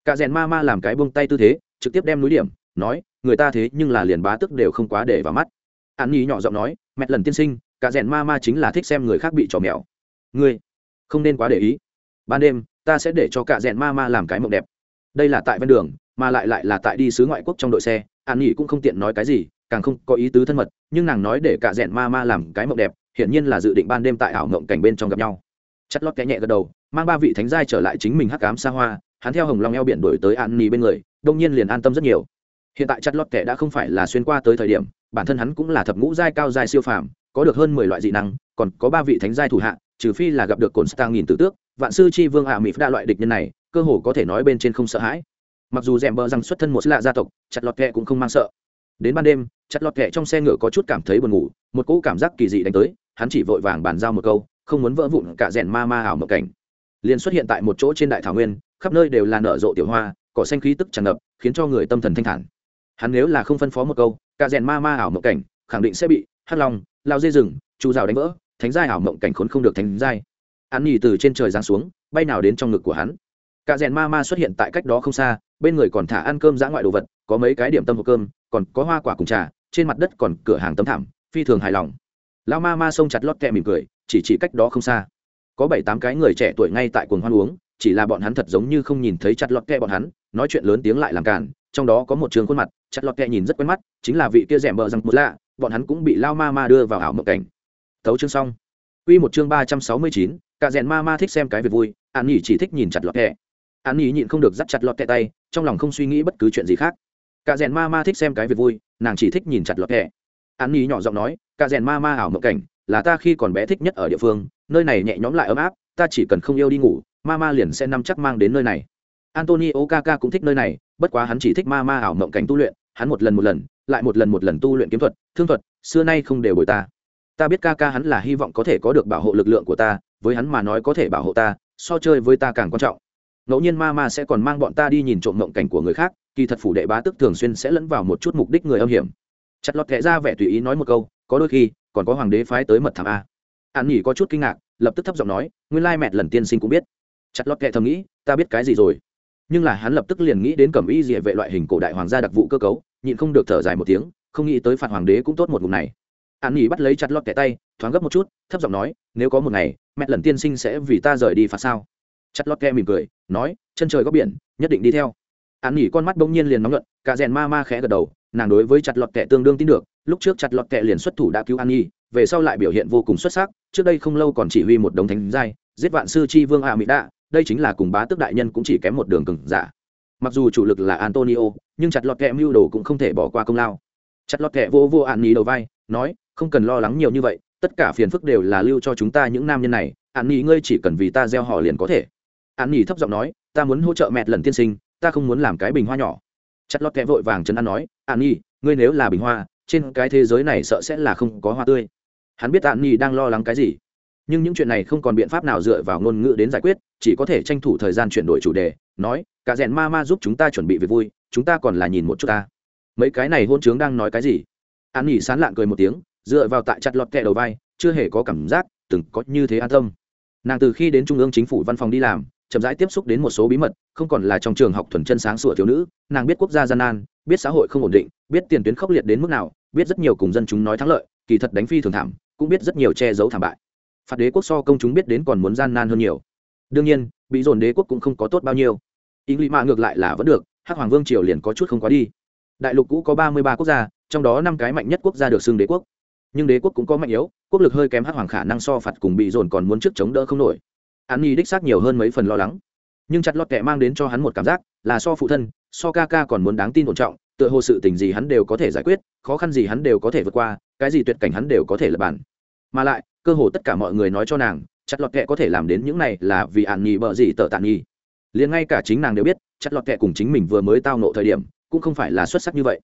Cả rèn ma ma làm cái buông tay tư thế trực tiếp đem núi điểm, nói, người ta thế nhưng là liền bá tức đều không quá để vào mắt. An nhi nhỏ giọng nói, mẹ lần tiên sinh, cả rèn ma ma chính là thích xem người khác bị trò mèo. Ngươi, không nên quá để ý. Ban đêm, ta sẽ để cho cả rèn ma ma làm cái mộng đẹp. Đây là tại ven đường, mà lại lại là tại đi sứ ngoại quốc trong đội xe. An nhi cũng không tiện nói cái gì, càng không có ý tứ thân mật, nhưng nàng nói để cả rèn ma ma làm cái mộng đẹp, hiển nhiên là dự định ban đêm tại ảo mộng cảnh bên trong gặp nhau. Chất lót cái nhẹ gật đầu, mang ba vị thánh giai trở lại chính mình hắc cám xa hoa hắn theo hồng long eo biển đổi tới an nhi bên người, đông nhiên liền an tâm rất nhiều. Hiện tại chặt lót kẻ đã không phải là xuyên qua tới thời điểm, bản thân hắn cũng là thập ngũ giai cao giai siêu phàm, có được hơn mười loại dị năng, còn có ba vị thánh giai thủ hạ, trừ phi là gặp được cồn stang nghìn tử tước, vạn sư chi vương hạ mỹ đa loại địch nhân này, cơ hồ có thể nói bên trên không sợ hãi. Mặc dù rèm bờ rằng xuất thân một lạ gia tộc, chặt lọt kẹ cũng không mang sợ. Đến ban đêm, chặt lọt kẹ trong xe ngựa có chút cảm thấy buồn ngủ, một cỗ cảm giác kỳ dị đánh tới, hắn chỉ vội vàng bàn giao một câu, không muốn vỡ vụn cả rèn ma ma ảo mộng cảnh. Liền xuất hiện tại một chỗ trên đại thảo nguyên khắp nơi đều là nở rộ tiểu hoa cỏ xanh khí tức tràn ngập khiến cho người tâm thần thanh thản. Hắn nếu là không phân phó một câu cả rèn ma ma ảo mộng cảnh khẳng định sẽ bị hắt lòng, lao dây rừng chu rào đánh vỡ thánh giai ảo mộng cảnh khốn không được thánh giai. Hắn nhì từ trên trời giáng xuống bay nào đến trong ngực của hắn. Cả rèn ma ma xuất hiện tại cách đó không xa bên người còn thả ăn cơm dã ngoại đồ vật có mấy cái điểm tâm hộp cơm còn có hoa quả cùng trà trên mặt đất còn cửa hàng tấm thảm phi thường hài lòng. Lao ma ma xông chặt lót kẹ mỉm cười chỉ chỉ cách đó không xa. Có bảy tám cái người trẻ tuổi ngay tại cuồng hoan uống chỉ là bọn hắn thật giống như không nhìn thấy chặt lọt kẹ bọn hắn, nói chuyện lớn tiếng lại làm cản trong đó có một trường khuôn mặt, chặt lọt kẹ nhìn rất quen mắt, chính là vị kia rẻ bờ răng một lạ, bọn hắn cũng bị lao ma ma đưa vào ảo mộng cảnh. Thấu chương xong. Quy một chương ba trăm sáu mươi chín, cả rèn ma ma thích xem cái việc vui, an nhỉ chỉ thích nhìn chặt lọt kẹ. An nhỉ nhịn không được dắt chặt lọt kẹ tay, trong lòng không suy nghĩ bất cứ chuyện gì khác. Cả rèn ma ma thích xem cái việc vui, nàng chỉ thích nhìn chặt lọt kẹ. An nhỉ nhỏ giọng nói, cả rèn ma ma ảo mộng cảnh, là ta khi còn bé thích nhất ở địa phương, nơi này nhẹ nhõm lại ấm áp, ta chỉ cần không yêu đi ngủ Mama liền sẽ nắm chắc mang đến nơi này. Antonio kaka cũng thích nơi này, bất quá hắn chỉ thích Mama ảo mộng cảnh tu luyện, hắn một lần một lần, lại một lần một lần tu luyện kiếm thuật, thương thuật, xưa nay không đều bồi ta. Ta biết Kaka hắn là hy vọng có thể có được bảo hộ lực lượng của ta, với hắn mà nói có thể bảo hộ ta, so chơi với ta càng quan trọng. Ngẫu nhiên Mama sẽ còn mang bọn ta đi nhìn trộm mộng cảnh của người khác, kỳ thật phủ đệ bá tức thường xuyên sẽ lẫn vào một chút mục đích người âm hiểm. Chặt lọt kệ ra vẻ tùy ý nói một câu, có đôi khi, còn có hoàng đế phái tới mật thám a. An nhỉ có chút kinh ngạc, lập tức thấp giọng nói, nguyên lai mẹ lần tiên sinh cũng biết chặt lót kệ thầm nghĩ, ta biết cái gì rồi. Nhưng là hắn lập tức liền nghĩ đến cẩm y địa vệ loại hình cổ đại hoàng gia đặc vụ cơ cấu, nhịn không được thở dài một tiếng, không nghĩ tới phạt hoàng đế cũng tốt một vùng này. An nghỉ bắt lấy chặt lót kệ tay, thoáng gấp một chút, thấp giọng nói, nếu có một ngày, mẹ lần tiên sinh sẽ vì ta rời đi phạt sao? Chặt lót kệ mỉm cười, nói, chân trời góc biển, nhất định đi theo. An nghỉ con mắt bỗng nhiên liền nóng nhuận, cả rèn ma ma khẽ gật đầu, nàng đối với chặt lọt kệ tương đương tin được, lúc trước chặt lọt kệ liền xuất thủ đã cứu an nhi, về sau lại biểu hiện vô cùng xuất sắc, trước đây không lâu còn chỉ huy một đống thánh giai, giết vạn sư chi vương hạ mỹ đạ đây chính là cùng bá tước đại nhân cũng chỉ kém một đường cừng giả. Mặc dù chủ lực là antonio, nhưng chặt lọt kẹ mưu đồ cũng không thể bỏ qua công lao. Chặt lọt kẹ vô vô an nhi đầu vai, nói, không cần lo lắng nhiều như vậy, tất cả phiền phức đều là lưu cho chúng ta những nam nhân này an nhi ngươi chỉ cần vì ta gieo họ liền có thể. An nhi thấp giọng nói, ta muốn hỗ trợ mẹ lần tiên sinh, ta không muốn làm cái bình hoa nhỏ. Chặt lọt kẹ vội vàng chấn an nói an nhi ngươi nếu là bình hoa, trên cái thế giới này sợ sẽ là không có hoa tươi. Hắn biết an nhi đang lo lắng cái gì nhưng những chuyện này không còn biện pháp nào dựa vào ngôn ngữ đến giải quyết, chỉ có thể tranh thủ thời gian chuyển đổi chủ đề, nói, cả rèn ma ma giúp chúng ta chuẩn bị việc vui, chúng ta còn là nhìn một chút ta. Mấy cái này hôn trướng đang nói cái gì? An nhi sán lạng cười một tiếng, dựa vào tại chặt lọt kẹ đầu vai, chưa hề có cảm giác từng có như thế an tâm. Nàng từ khi đến trung ương chính phủ văn phòng đi làm, chậm rãi tiếp xúc đến một số bí mật, không còn là trong trường học thuần chân sáng sủa thiếu nữ, nàng biết quốc gia gian nan, biết xã hội không ổn định, biết tiền tuyến khốc liệt đến mức nào, biết rất nhiều cùng dân chúng nói thắng lợi, kỳ thật đánh phi thường thảm, cũng biết rất nhiều che giấu thảm bại phạt đế quốc so công chúng biết đến còn muốn gian nan hơn nhiều. Đương nhiên, bị dồn đế quốc cũng không có tốt bao nhiêu. Ý nghĩ mạ ngược lại là vẫn được, hắc hoàng vương triều liền có chút không quá đi. Đại lục cũ có ba mươi ba quốc gia, trong đó năm cái mạnh nhất quốc gia được xưng đế quốc. Nhưng đế quốc cũng có mạnh yếu, quốc lực hơi kém hắc hoàng khả năng so phạt cùng bị dồn còn muốn trước chống đỡ không nổi. An nhi đích xác nhiều hơn mấy phần lo lắng. Nhưng chặt lọt kẻ mang đến cho hắn một cảm giác, là so phụ thân, so ca ca còn muốn đáng tin ổn trọng, tựa hồ sự tình gì hắn đều có thể giải quyết, khó khăn gì hắn đều có thể vượt qua, cái gì tuyệt cảnh hắn đều có thể lập bản. Mà lại cơ hồ tất cả mọi người nói cho nàng, chặt lọt kệ có thể làm đến những này là vì ạn nhì bợ gì tợ tàn nhì. Liền ngay cả chính nàng đều biết, chặt lọt kệ cùng chính mình vừa mới tao nộ thời điểm, cũng không phải là xuất sắc như vậy.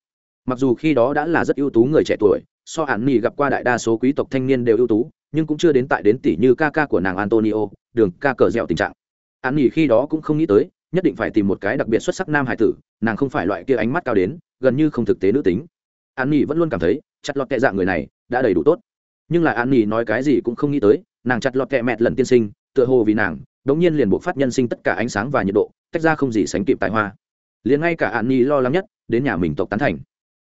Mặc dù khi đó đã là rất ưu tú người trẻ tuổi, so ạn nhì gặp qua đại đa số quý tộc thanh niên đều ưu tú, nhưng cũng chưa đến tại đến tỷ như ca ca của nàng antonio, đường ca cờ dẻo tình trạng. Ạn nhì khi đó cũng không nghĩ tới, nhất định phải tìm một cái đặc biệt xuất sắc nam hải tử, nàng không phải loại kia ánh mắt cao đến, gần như không thực tế nữ tính. Ạn nhì vẫn luôn cảm thấy, chặt lọt kệ dạng người này, đã đầy đủ tốt nhưng là an nhi nói cái gì cũng không nghĩ tới, nàng chặt lọt kẹ mẹt lần tiên sinh, tựa hồ vì nàng, đống nhiên liền buộc phát nhân sinh tất cả ánh sáng và nhiệt độ, tách ra không gì sánh kịp tài hoa. Liền ngay cả an nhi lo lắng nhất, đến nhà mình tộc tán thành.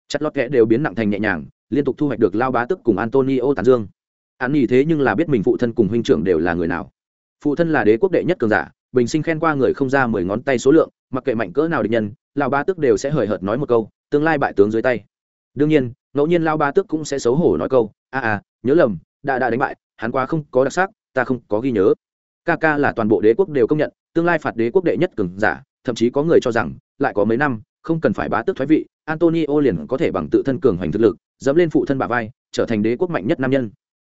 Chặt lọt kẹ đều biến nặng thành nhẹ nhàng, liên tục thu hoạch được lao bá tức cùng antonio tán dương. An nhi thế nhưng là biết mình phụ thân cùng huynh trưởng đều là người nào. Phụ thân là đế quốc đệ nhất cường giả, bình sinh khen qua người không ra mười ngón tay số lượng, mặc kệ mạnh cỡ nào địch nhân, lao ba tức đều sẽ hời hợt nói một câu, tương lai bại tướng dưới tay. Đương nhiên ngẫu nhiên lao ba tước cũng sẽ xấu hổ nói câu a à, à nhớ lầm đã đã đánh bại hắn quá không có đặc sắc ta không có ghi nhớ. Ca ca là toàn bộ đế quốc đều công nhận tương lai phạt đế quốc đệ nhất cường giả thậm chí có người cho rằng lại có mấy năm không cần phải bá tước thoái vị antonio liền có thể bằng tự thân cường hoành thực lực dẫm lên phụ thân bà vai trở thành đế quốc mạnh nhất nam nhân.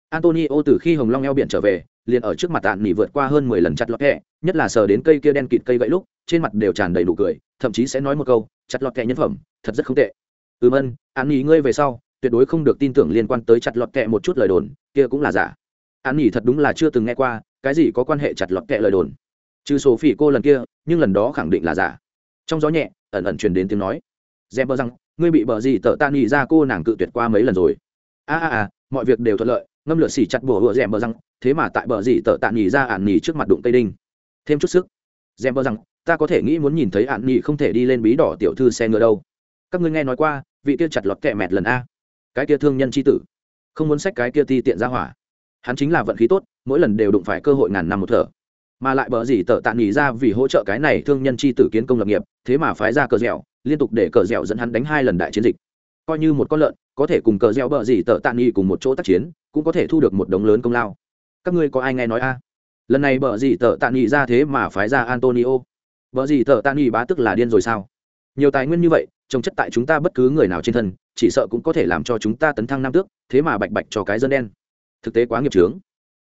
Antonio từ khi hồng long eo biển trở về liền ở trước mặt tạn nỉ vượt qua hơn mười lần chặt lọt kẹ nhất là sờ đến cây kia đen kịt cây gãy lúc trên mặt đều tràn đầy đủ cười thậm chí sẽ nói một câu chặt lọt kẹ nhân phẩm thật rất không tệ ừm ân an nghỉ ngươi về sau, tuyệt đối không được tin tưởng liên quan tới chặt lọt kẹ một chút lời đồn, kia cũng là giả. An nghỉ thật đúng là chưa từng nghe qua, cái gì có quan hệ chặt lọt kẹ lời đồn? Trừ số phỉ cô lần kia, nhưng lần đó khẳng định là giả. Trong gió nhẹ, ẩn ẩn truyền đến tiếng nói. Dèm bơ rằng ngươi bị bờ gì tợ tan nghỉ ra cô nàng cự tuyệt qua mấy lần rồi. A a a, mọi việc đều thuận lợi, ngâm lửa xỉ chặt bùa hựa dèm bờ rằng thế mà tại bờ gì tợ tạ nghỉ ra ạn nghỉ trước mặt đụng tây đinh. Thêm chút sức. Dèm bờ rằng ta có thể nghĩ muốn nhìn thấy ạn nghỉ không thể đi lên bí đỏ tiểu thư xe ngựa đâu các ngươi nghe nói qua, vị kia chặt lọt kẹ mẹt lần a. Cái kia thương nhân c h i tử. Không muốn sách cái kia ti tiện ra hỏa. Hắn chính là vận khí tốt, mỗi lần đều đụng phải cơ hội ngàn năm một thở. Mà lại bờ gì tợ tạ nghỉ ra vì hỗ trợ cái này thương nhân chi tử kiến công lập nghiệp, thế mà phái ra cờ dẻo, liên tục để cờ dẻo dẫn hắn đánh hai lần đại chiến dịch. Coi như một con lợn, có thể cùng cờ dẻo bờ gì tợ tạ nghỉ cùng một chỗ tác chiến, cũng có thể thu được một đống lớn công lao. Các ngươi có ai nghe nói a? Lần này bờ gì tợ tạ nghỉ ra thế mà phái ra antonio. Bờ gì tợ tạ nghỉ bá tức là điên rồi sao? Nhiều tài nguyên như vậy trông chất tại chúng ta bất cứ người nào trên thân, chỉ sợ cũng có thể làm cho chúng ta tấn thăng nam tước, thế mà bạch bạch cho cái dân đen. Thực tế quá nghiệp trướng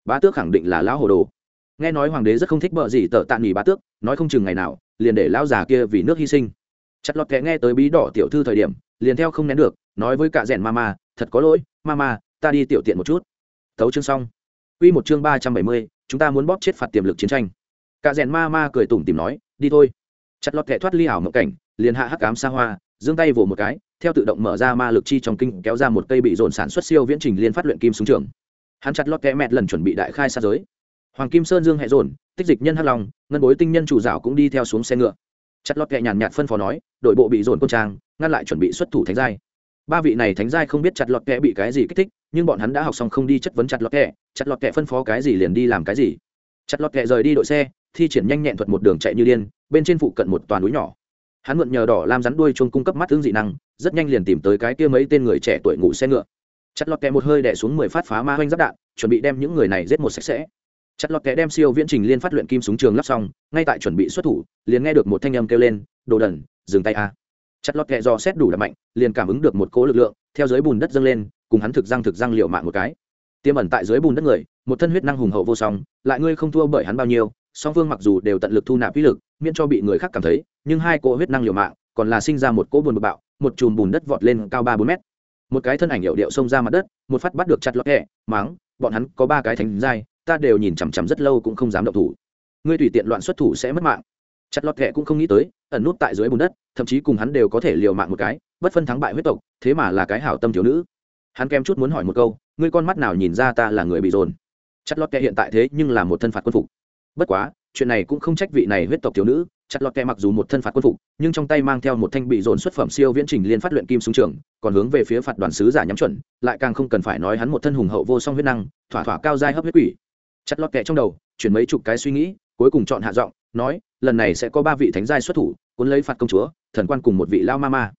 bá tước khẳng định là lão hồ đồ. Nghe nói hoàng đế rất không thích bợ gì tợ tạ nghỉ bá tước, nói không chừng ngày nào, liền để lão già kia vì nước hy sinh. Chặt lọt kẽ nghe tới bí đỏ tiểu thư thời điểm, liền theo không nén được, nói với cả rèn mama thật có lỗi mama ta đi tiểu tiện một chút. Thấu chương xong. Quy một chương ba trăm bảy mươi, chúng ta muốn bóp chết phạt tiềm lực chiến tranh. Cả rèn mama cười tủm tìm nói, đi thôi. Chặt lọt kẽ thoát ly ảo mộng cảnh, liền hạ hắc cám xa hoa giương tay vồ một cái, theo tự động mở ra ma lực chi trong kinh, kéo ra một cây bị dồn sản xuất siêu viễn trình liên phát luyện kim súng trường. Hắn chặt lót kẽ mẹt lần chuẩn bị đại khai xa giới. Hoàng kim sơn dương hệ dồn, tích dịch nhân hắc long, ngân bối tinh nhân chủ dạo cũng đi theo xuống xe ngựa. Chặt lót kẻ nhàn nhạt phân phó nói, đội bộ bị dồn côn trang, ngăn lại chuẩn bị xuất thủ thánh giai. Ba vị này thánh giai không biết chặt lọt kẻ bị cái gì kích thích, nhưng bọn hắn đã học xong không đi chất vấn chặt lọt kẻ chặt lọt kẻ phân phó cái gì liền đi làm cái gì. Chặt lọt kẻ rời đi đội xe, thi triển nhanh nhẹn thuật một đường chạy như điên, bên trên phụ cận một toàn núi nhỏ hắn mượn nhờ đỏ làm rắn đuôi chuông cung cấp mắt thương dị năng, rất nhanh liền tìm tới cái kia mấy tên người trẻ tuổi ngủ xe ngựa. Chặt lọt kẹ một hơi đẻ xuống mười phát phá ma hoanh giáp đạn, chuẩn bị đem những người này giết một sạch sẽ. Chặt lọt kẹ đem siêu viễn trình liên phát luyện kim súng trường lắp xong, ngay tại chuẩn bị xuất thủ, liền nghe được một thanh âm kêu lên, đồ đần, dừng tay a. Chặt lọt kẹ do xét đủ là mạnh, liền cảm ứng được một cố lực lượng, theo dưới bùn đất dâng lên, cùng hắn thực răng thực răng liệu mạng một cái. Tiêm ẩn tại dưới bùn đất người, một thân huyết năng hùng hậu vô song, lại ngươi không thua bởi hắn bao nhiêu song phương mặc dù đều tận lực thu nạp uy lực, miễn cho bị người khác cảm thấy, nhưng hai cỗ huyết năng liều mạng còn là sinh ra một cỗ buồn bực bạo, một chùm bùn đất vọt lên cao ba bốn mét. Một cái thân ảnh hiệu điệu xông ra mặt đất, một phát bắt được chặt lọt kẹ máng bọn hắn có ba cái thánh giai, ta đều nhìn chằm chằm rất lâu cũng không dám động thủ. Ngươi tùy tiện loạn xuất thủ sẽ mất mạng. Chặt lọt kẹ cũng không nghĩ tới, ẩn nút tại dưới bùn đất, thậm chí cùng hắn đều có thể liều mạng một cái, bất phân thắng bại huyết tộc, thế mà là cái hảo tâm thiếu nữ. Hắn kém chút muốn hỏi một câu, ngươi con mắt nào nhìn ra ta là người bị dồn? Chặt lọt kẹ hiện tại thế nhưng là một thân phạt quân phục bất quá, chuyện này cũng không trách vị này huyết tộc thiếu nữ, chặt lọt kẹ mặc dù một thân phạt quân phục, nhưng trong tay mang theo một thanh bị dồn xuất phẩm siêu viễn trình liên phát luyện kim súng trường, còn hướng về phía phạt đoàn sứ giả nhắm chuẩn, lại càng không cần phải nói hắn một thân hùng hậu vô song huyết năng, thỏa thỏa cao dai hấp huyết quỷ. Chặt lọt kẹ trong đầu, chuyển mấy chục cái suy nghĩ, cuối cùng chọn hạ giọng, nói, lần này sẽ có ba vị thánh giai xuất thủ, cuốn lấy phạt công chúa, thần quan cùng một vị lao ma ma.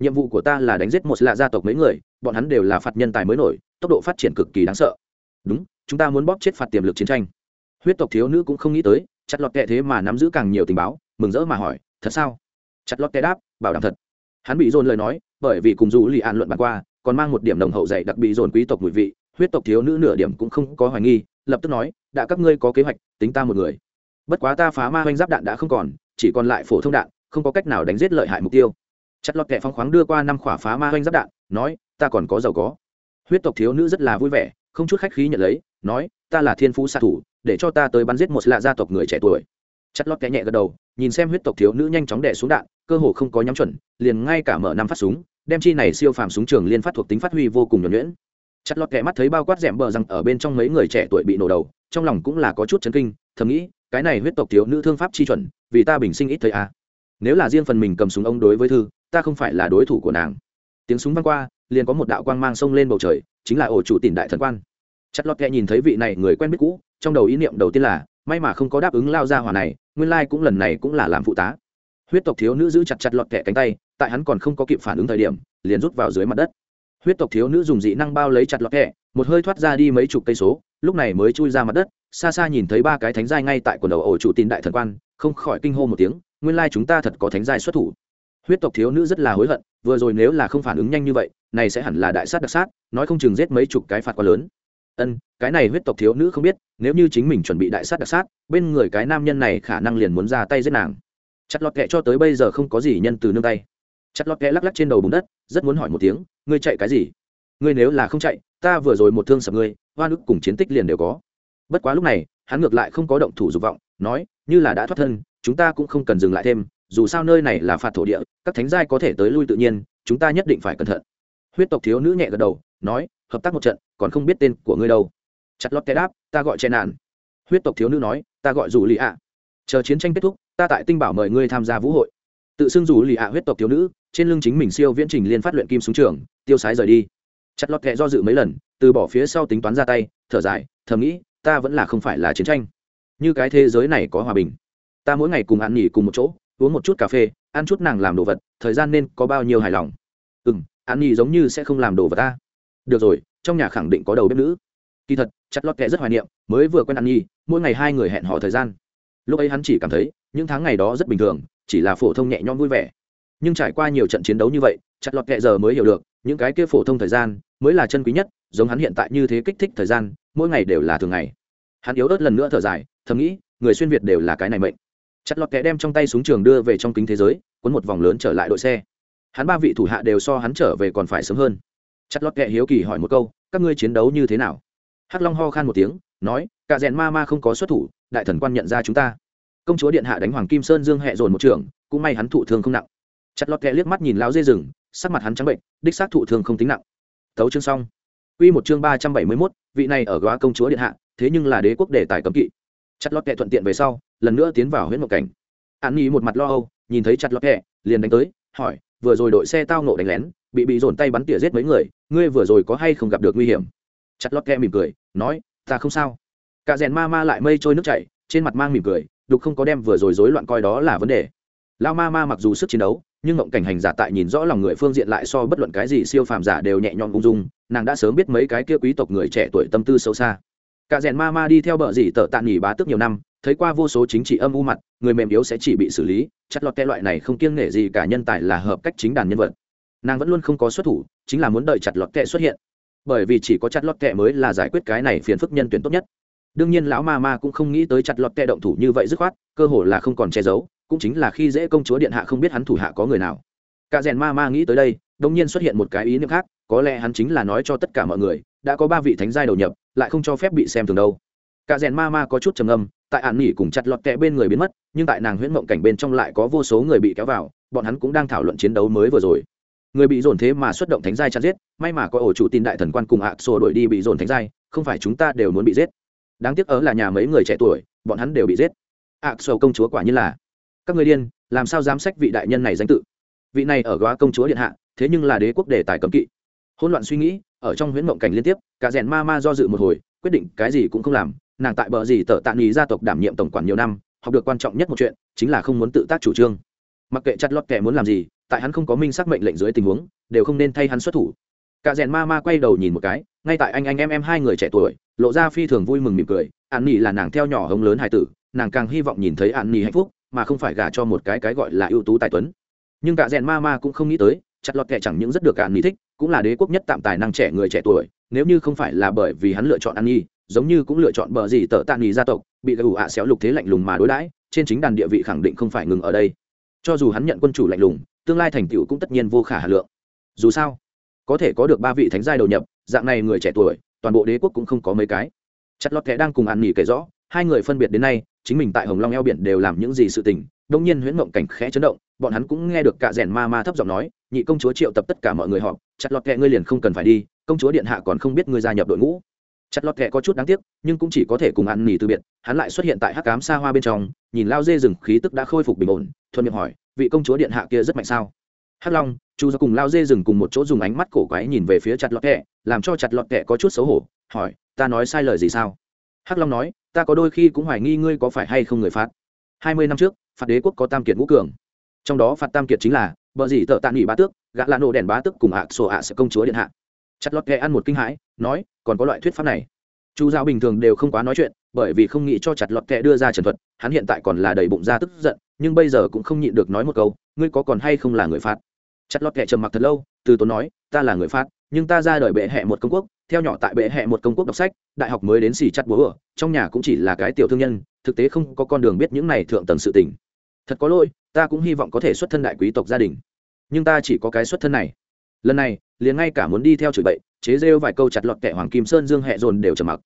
Nhiệm vụ của ta là đánh giết một lạ gia tộc mấy người, bọn hắn đều là phạt nhân tài mới nổi, tốc độ phát triển cực kỳ đáng sợ. Đúng, chúng ta muốn bóp chết phạt tiềm lực chiến tranh huyết tộc thiếu nữ cũng không nghĩ tới, chặt lọt kệ thế mà nắm giữ càng nhiều tình báo, mừng rỡ mà hỏi, thật sao? Chặt lọt kệ đáp, bảo đảm thật. Hắn bị dồn lời nói, bởi vì cùng dù lì an luận bàn qua, còn mang một điểm đồng hậu dạy đặc bị dồn quý tộc mùi vị, huyết tộc thiếu nữ nửa điểm cũng không có hoài nghi, lập tức nói, đã các ngươi có kế hoạch, tính ta một người. Bất quá ta phá ma hoanh giáp đạn đã không còn, chỉ còn lại phổ thông đạn, không có cách nào đánh giết lợi hại mục tiêu. Chặt lọt kẻ phong khoáng đưa qua năm khỏa phá ma hoanh giáp đạn, nói, ta còn có giàu có. Huyết tộc thiếu nữ rất là vui vẻ, không chút khách khí nhận lấy nói, ta là thiên phú xạ thủ, để cho ta tới bắn giết một lạ gia tộc người trẻ tuổi. Chặt lót cái nhẹ gật đầu, nhìn xem huyết tộc thiếu nữ nhanh chóng đẻ xuống đạn, cơ hồ không có nhắm chuẩn, liền ngay cả mở năm phát súng, đem chi này siêu phàm súng trường liên phát thuộc tính phát huy vô cùng nhuẩn nhuyễn. Chặt lót kẻ mắt thấy bao quát rẽm bờ rằng ở bên trong mấy người trẻ tuổi bị nổ đầu, trong lòng cũng là có chút chấn kinh, thầm nghĩ, cái này huyết tộc thiếu nữ thương pháp chi chuẩn, vì ta bình sinh ít thấy à. nếu là riêng phần mình cầm súng ông đối với thư, ta không phải là đối thủ của nàng. Tiếng súng vang qua, liền có một đạo quang mang sông lên bầu trời, chính là ổ chủ tìm đại thần quan chặt lọt kẹ nhìn thấy vị này người quen biết cũ, trong đầu ý niệm đầu tiên là, may mà không có đáp ứng lao ra hỏa này, nguyên lai、like、cũng lần này cũng là làm phụ tá. Huyết tộc thiếu nữ giữ chặt chặt lọt kẹ cánh tay, tại hắn còn không có kịp phản ứng thời điểm, liền rút vào dưới mặt đất. Huyết tộc thiếu nữ dùng dị năng bao lấy chặt lọt kẹ, một hơi thoát ra đi mấy chục cây số, lúc này mới chui ra mặt đất, xa xa nhìn thấy ba cái thánh giai ngay tại quần đầu ổ chủ tin đại thần quan, không khỏi kinh hô một tiếng, nguyên lai chúng ta thật có thánh giai xuất thủ. Huyết tộc thiếu nữ rất là hối hận, vừa rồi nếu là không phản ứng nhanh như vậy, này sẽ hẳn là đại sát đặc sát, nói không chừng giết mấy chục cái phạt quá lớn ân, cái này huyết tộc thiếu nữ không biết, nếu như chính mình chuẩn bị đại sát đặc sát, bên người cái nam nhân này khả năng liền muốn ra tay giết nàng. Chặt lọt kệ cho tới bây giờ không có gì nhân từ nương tay. Chặt lọt kệ lắc lắc trên đầu bùn đất, rất muốn hỏi một tiếng, ngươi chạy cái gì? Ngươi nếu là không chạy, ta vừa rồi một thương sập ngươi hoa nước cùng chiến tích liền đều có. Bất quá lúc này, hắn ngược lại không có động thủ dục vọng, nói, như là đã thoát thân, chúng ta cũng không cần dừng lại thêm, dù sao nơi này là phạt thổ địa, các thánh giai có thể tới lui tự nhiên, chúng ta nhất định phải cẩn thận. Huyết tộc thiếu nữ nhẹ gật đầu, nói hợp tác một trận, còn không biết tên của ngươi đâu. Chặt lót té đáp, ta gọi che nạn. Huyết tộc thiếu nữ nói, ta gọi dù lì ạ. Chờ chiến tranh kết thúc, ta tại tinh bảo mời ngươi tham gia vũ hội. Tự xưng dù lì ạ huyết tộc thiếu nữ, trên lưng chính mình siêu viễn trình liên phát luyện kim súng trường, tiêu sái rời đi. Chặt lọt kệ do dự mấy lần, từ bỏ phía sau tính toán ra tay, thở dài, thầm nghĩ, ta vẫn là không phải là chiến tranh. Như cái thế giới này có hòa bình. Ta mỗi ngày cùng ăn nghỉ cùng một chỗ, uống một chút cà phê, ăn chút nàng làm đồ vật, thời gian nên có bao nhiêu hài lòng. Ừ m ăn nghỉ giống như sẽ không làm đồ vật ta được rồi, trong nhà khẳng định có đầu bếp nữ. Kỳ thật, chặt lọt kệ rất hoài niệm, mới vừa quen ăn nhi, mỗi ngày hai người hẹn hò thời gian. Lúc ấy hắn chỉ cảm thấy, những tháng ngày đó rất bình thường, chỉ là phổ thông nhẹ nhõm vui vẻ. Nhưng trải qua nhiều trận chiến đấu như vậy, chặt lọt kệ giờ mới hiểu được, những cái kia phổ thông thời gian, mới là chân quý nhất, giống hắn hiện tại như thế kích thích thời gian, mỗi ngày đều là thường ngày. Hắn yếu ớt lần nữa thở dài, thầm nghĩ, người xuyên việt đều là cái này mệnh. Chặt lọt kẹ đem trong tay súng trường đưa về trong kính thế giới, cuốn một vòng lớn trở lại đội xe. Hắn ba vị thủ hạ đều so hắn trở về còn phải sớm hơn chặt lọt kệ hiếu kỳ hỏi một câu các ngươi chiến đấu như thế nào? Hắc long ho khan một tiếng nói cả rèn ma ma không có xuất thủ đại thần quan nhận ra chúng ta. Công chúa điện hạ đánh hoàng kim sơn dương hẹ dồn một trường cũng may hắn thụ thương không nặng. Chặt lọt kẹ liếc mắt nhìn lão dê rừng sắc mặt hắn trắng bệnh đích xác thụ thương không tính nặng. Thấu chương xong. Quy một chương ba trăm bảy mươi 371, vị này ở góa công chúa điện hạ, thế nhưng là đế quốc đề tài cấm kỵ. Chặt lót kẹ thuận tiện về sau, lần nữa tiến vào huyễn một cảnh. Án Nhi một mặt lo âu, nhìn thấy chặt lót kẹ, liền đánh tới, hỏi, vừa rồi đội xe tao nộ đánh lén, bị bị dồn tay bắn tỉa giết mấy người, ngươi vừa rồi có hay không gặp được nguy hiểm? Chặt lót kẹ mỉm cười, nói, ta không sao. Cả rèn ma ma lại mây trôi nước chảy, trên mặt mang mỉm cười, đục không có đem vừa rồi rối loạn coi đó là vấn đề. Lao ma ma mặc dù sức chiến đấu, nhưng ngộng cảnh hành giả tại nhìn rõ lòng người phương diện lại so bất luận cái gì siêu phàm giả đều nhẹ nhõm ung dung nàng đã sớm biết mấy cái kia quý tộc người trẻ tuổi tâm tư sâu xa cả rèn ma ma đi theo bờ dì tờ tạ nghỉ bá tức nhiều năm thấy qua vô số chính trị âm u mặt, người mềm yếu sẽ chỉ bị xử lý chất lọt ke loại này không kiêng nể gì cả nhân tài là hợp cách chính đàn nhân vật. Nàng vẫn luôn không có xuất thủ, chính là muốn đợi chặt lọt kệ xuất hiện. Bởi vì chỉ có chặt lọt kệ mới là giải quyết cái này phiền phức nhân tuyển tốt nhất. Đương nhiên lão ma ma cũng không nghĩ tới chặt lọt kệ động thủ như vậy dứt khoát, cơ hồ là không còn che giấu, cũng chính là khi dễ công chúa điện hạ không biết hắn thủ hạ có người nào. Cả rèn ma ma nghĩ tới đây đông nhiên xuất hiện một cái ý niệm khác, có lẽ hắn chính là nói cho tất cả mọi người, đã có ba vị thánh giai đầu nhập, lại không cho phép bị xem thường đâu. Cả rèn ma ma có chút trầm âm tại ạn nghỉ cùng chặt lọt kẹ bên người biến mất, nhưng tại nàng huyễn mộng cảnh bên trong lại có vô số người bị kéo vào, bọn hắn cũng đang thảo luận chiến đấu mới vừa rồi. Người bị dồn thế mà xuất động thánh giai chặt giết, may mà có ổ chủ tin đại thần quan cùng ạ sổ đổi đi bị dồn thánh giai, không phải chúng ta đều muốn bị giết. Đáng tiếc ở là nhà mấy người trẻ tuổi, bọn hắn đều bị giết. Ạ sổ công chúa quả như là. Các người điên, làm sao dám sách vị đại nhân này danh tự? Vị này ở góa công chúa điện hạ, thế nhưng là đế quốc đề tài cấm kỵ. Hỗn loạn suy nghĩ, ở trong huyễn mộng cảnh liên tiếp, cả rèn ma ma do dự một hồi, quyết định cái gì cũng không làm nàng tại bờ gì tờ tạ nghỉ gia tộc đảm nhiệm tổng quản nhiều năm, học được quan trọng nhất một chuyện, chính là không muốn tự tác chủ trương. Mặc kệ chặt lọt kẻ muốn làm gì, tại hắn không có minh xác mệnh lệnh dưới tình huống, đều không nên thay hắn xuất thủ. Cả rèn ma ma quay đầu nhìn một cái, ngay tại anh anh em em hai người trẻ tuổi, lộ ra phi thường vui mừng mỉm cười, an nỉ là nàng theo nhỏ hống lớn hài tử, nàng càng hy vọng nhìn thấy an nỉ hạnh phúc, mà không phải gả cho một cái cái gọi là ưu tú tài tuấn. Nhưng cả rèn ma ma cũng không nghĩ tới, chặt lọt kẻ chẳng những rất được an nỉ thích, cũng là đế quốc nhất tạm tài năng trẻ người trẻ tuổi, nếu như không phải là bởi vì hắn lựa chọn an nhi giống như cũng lựa chọn bờ gì tờ tạ nghỉ gia tộc, bị gù ạ xéo lục thế lạnh lùng mà đối đãi, trên chính đàn địa vị khẳng định không phải ngừng ở đây. Cho dù hắn nhận quân chủ lạnh lùng, tương lai thành tựu cũng tất nhiên vô khả hà lượng. Dù sao, có thể có được ba vị thánh giai đầu nhập, dạng này người trẻ tuổi, toàn bộ đế quốc cũng không có mấy cái. Chặt lọt kẻ đang cùng ăn nghỉ kể rõ, hai người phân biệt đến nay, chính mình tại hồng long eo biển đều làm những gì sự tình, đông nhiên huyễn mộng cảnh khẽ chấn động, bọn hắn cũng nghe được cả rèn ma ma thấp giọng nói, nhị công chúa triệu tập tất cả mọi người họ chặt lọt kẹ ngươi liền không cần phải đi, công chúa điện hạ còn không biết ngươi gia nhập đội ngũ chặt lọt kẹ có chút đáng tiếc, nhưng cũng chỉ có thể cùng ăn nghỉ từ biệt, hắn lại xuất hiện tại hắc cám xa hoa bên trong, nhìn lao dê rừng khí tức đã khôi phục bình ổn, thuận miệng hỏi, vị công chúa điện hạ kia rất mạnh sao? Hắc long, chu do cùng lao dê rừng cùng một chỗ dùng ánh mắt cổ quái nhìn về phía chặt lọt kẹ làm cho chặt lọt kẹ có chút xấu hổ, hỏi, ta nói sai lời gì sao? Hắc long nói, ta có đôi khi cũng hoài nghi ngươi có phải hay không người phạt. Hai mươi năm trước, phạt đế quốc có tam kiệt ngũ cường. Trong đó phạt tam kiệt chính là vợ dĩ tợ tạ nghỉ bá tước, gã lạ nổ đèn bá tước cùng ạ sổ ạ sẽ công chúa điện hạ. Chặt lọt kẹ ăn một kinh hãi, nói còn có loại thuyết pháp này. Chu giáo bình thường đều không quá nói chuyện, bởi vì không nghĩ cho chặt lọt kẹ đưa ra trần thuật, hắn hiện tại còn là đầy bụng ra tức giận, nhưng bây giờ cũng không nhịn được nói một câu, ngươi có còn hay không là người phạt? Chặt lọt kẹ trầm mặc thật lâu, từ tốn nói, ta là người phạt, nhưng ta ra đời bệ hẹ một công quốc, theo nhỏ tại bệ hẹ một công quốc đọc sách, đại học mới đến xì chặt bố ở, trong nhà cũng chỉ là cái tiểu thương nhân, thực tế không có con đường biết những này thượng tầng sự tình. Thật có lỗi, ta cũng hy vọng có thể xuất thân đại quý tộc gia đình, nhưng ta chỉ có cái xuất thân này. Lần này liền ngay cả muốn đi theo chửi bậy, chế rêu vài câu chặt lọt kẻ hoàng kim sơn dương hẹ dồn đều trầm mặc.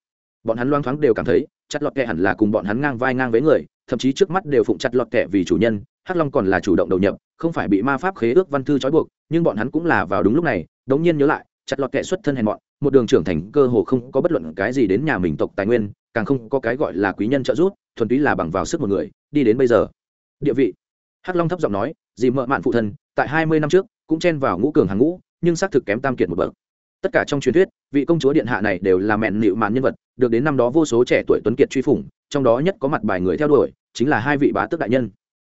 Bọn hắn loang thoáng đều cảm thấy, chặt lọt kẻ hẳn là cùng bọn hắn ngang vai ngang với người, thậm chí trước mắt đều phụng chặt lọt kẻ vì chủ nhân, hắc long còn là chủ động đầu nhập, không phải bị ma pháp khế ước văn thư trói buộc, nhưng bọn hắn cũng là vào đúng lúc này, đống nhiên nhớ lại, chặt lọt kẻ xuất thân hèn mọn, một đường trưởng thành cơ hồ không có bất luận cái gì đến nhà mình tộc tài nguyên, càng không có cái gọi là quý nhân trợ giúp, thuần túy là bằng vào sức một người, đi đến bây giờ. Địa vị. Hắc long thấp giọng nói, dì mợ mạn phụ thân, tại hai mươi năm trước, cũng chen vào ngũ cường hàng ngũ nhưng xác thực kém tam kiệt một bậc. Tất cả trong truyền thuyết, vị công chúa điện hạ này đều là mẹn nịu màn nhân vật, được đến năm đó vô số trẻ tuổi tuấn kiệt truy phủng, trong đó nhất có mặt bài người theo đuổi, chính là hai vị bá tước đại nhân.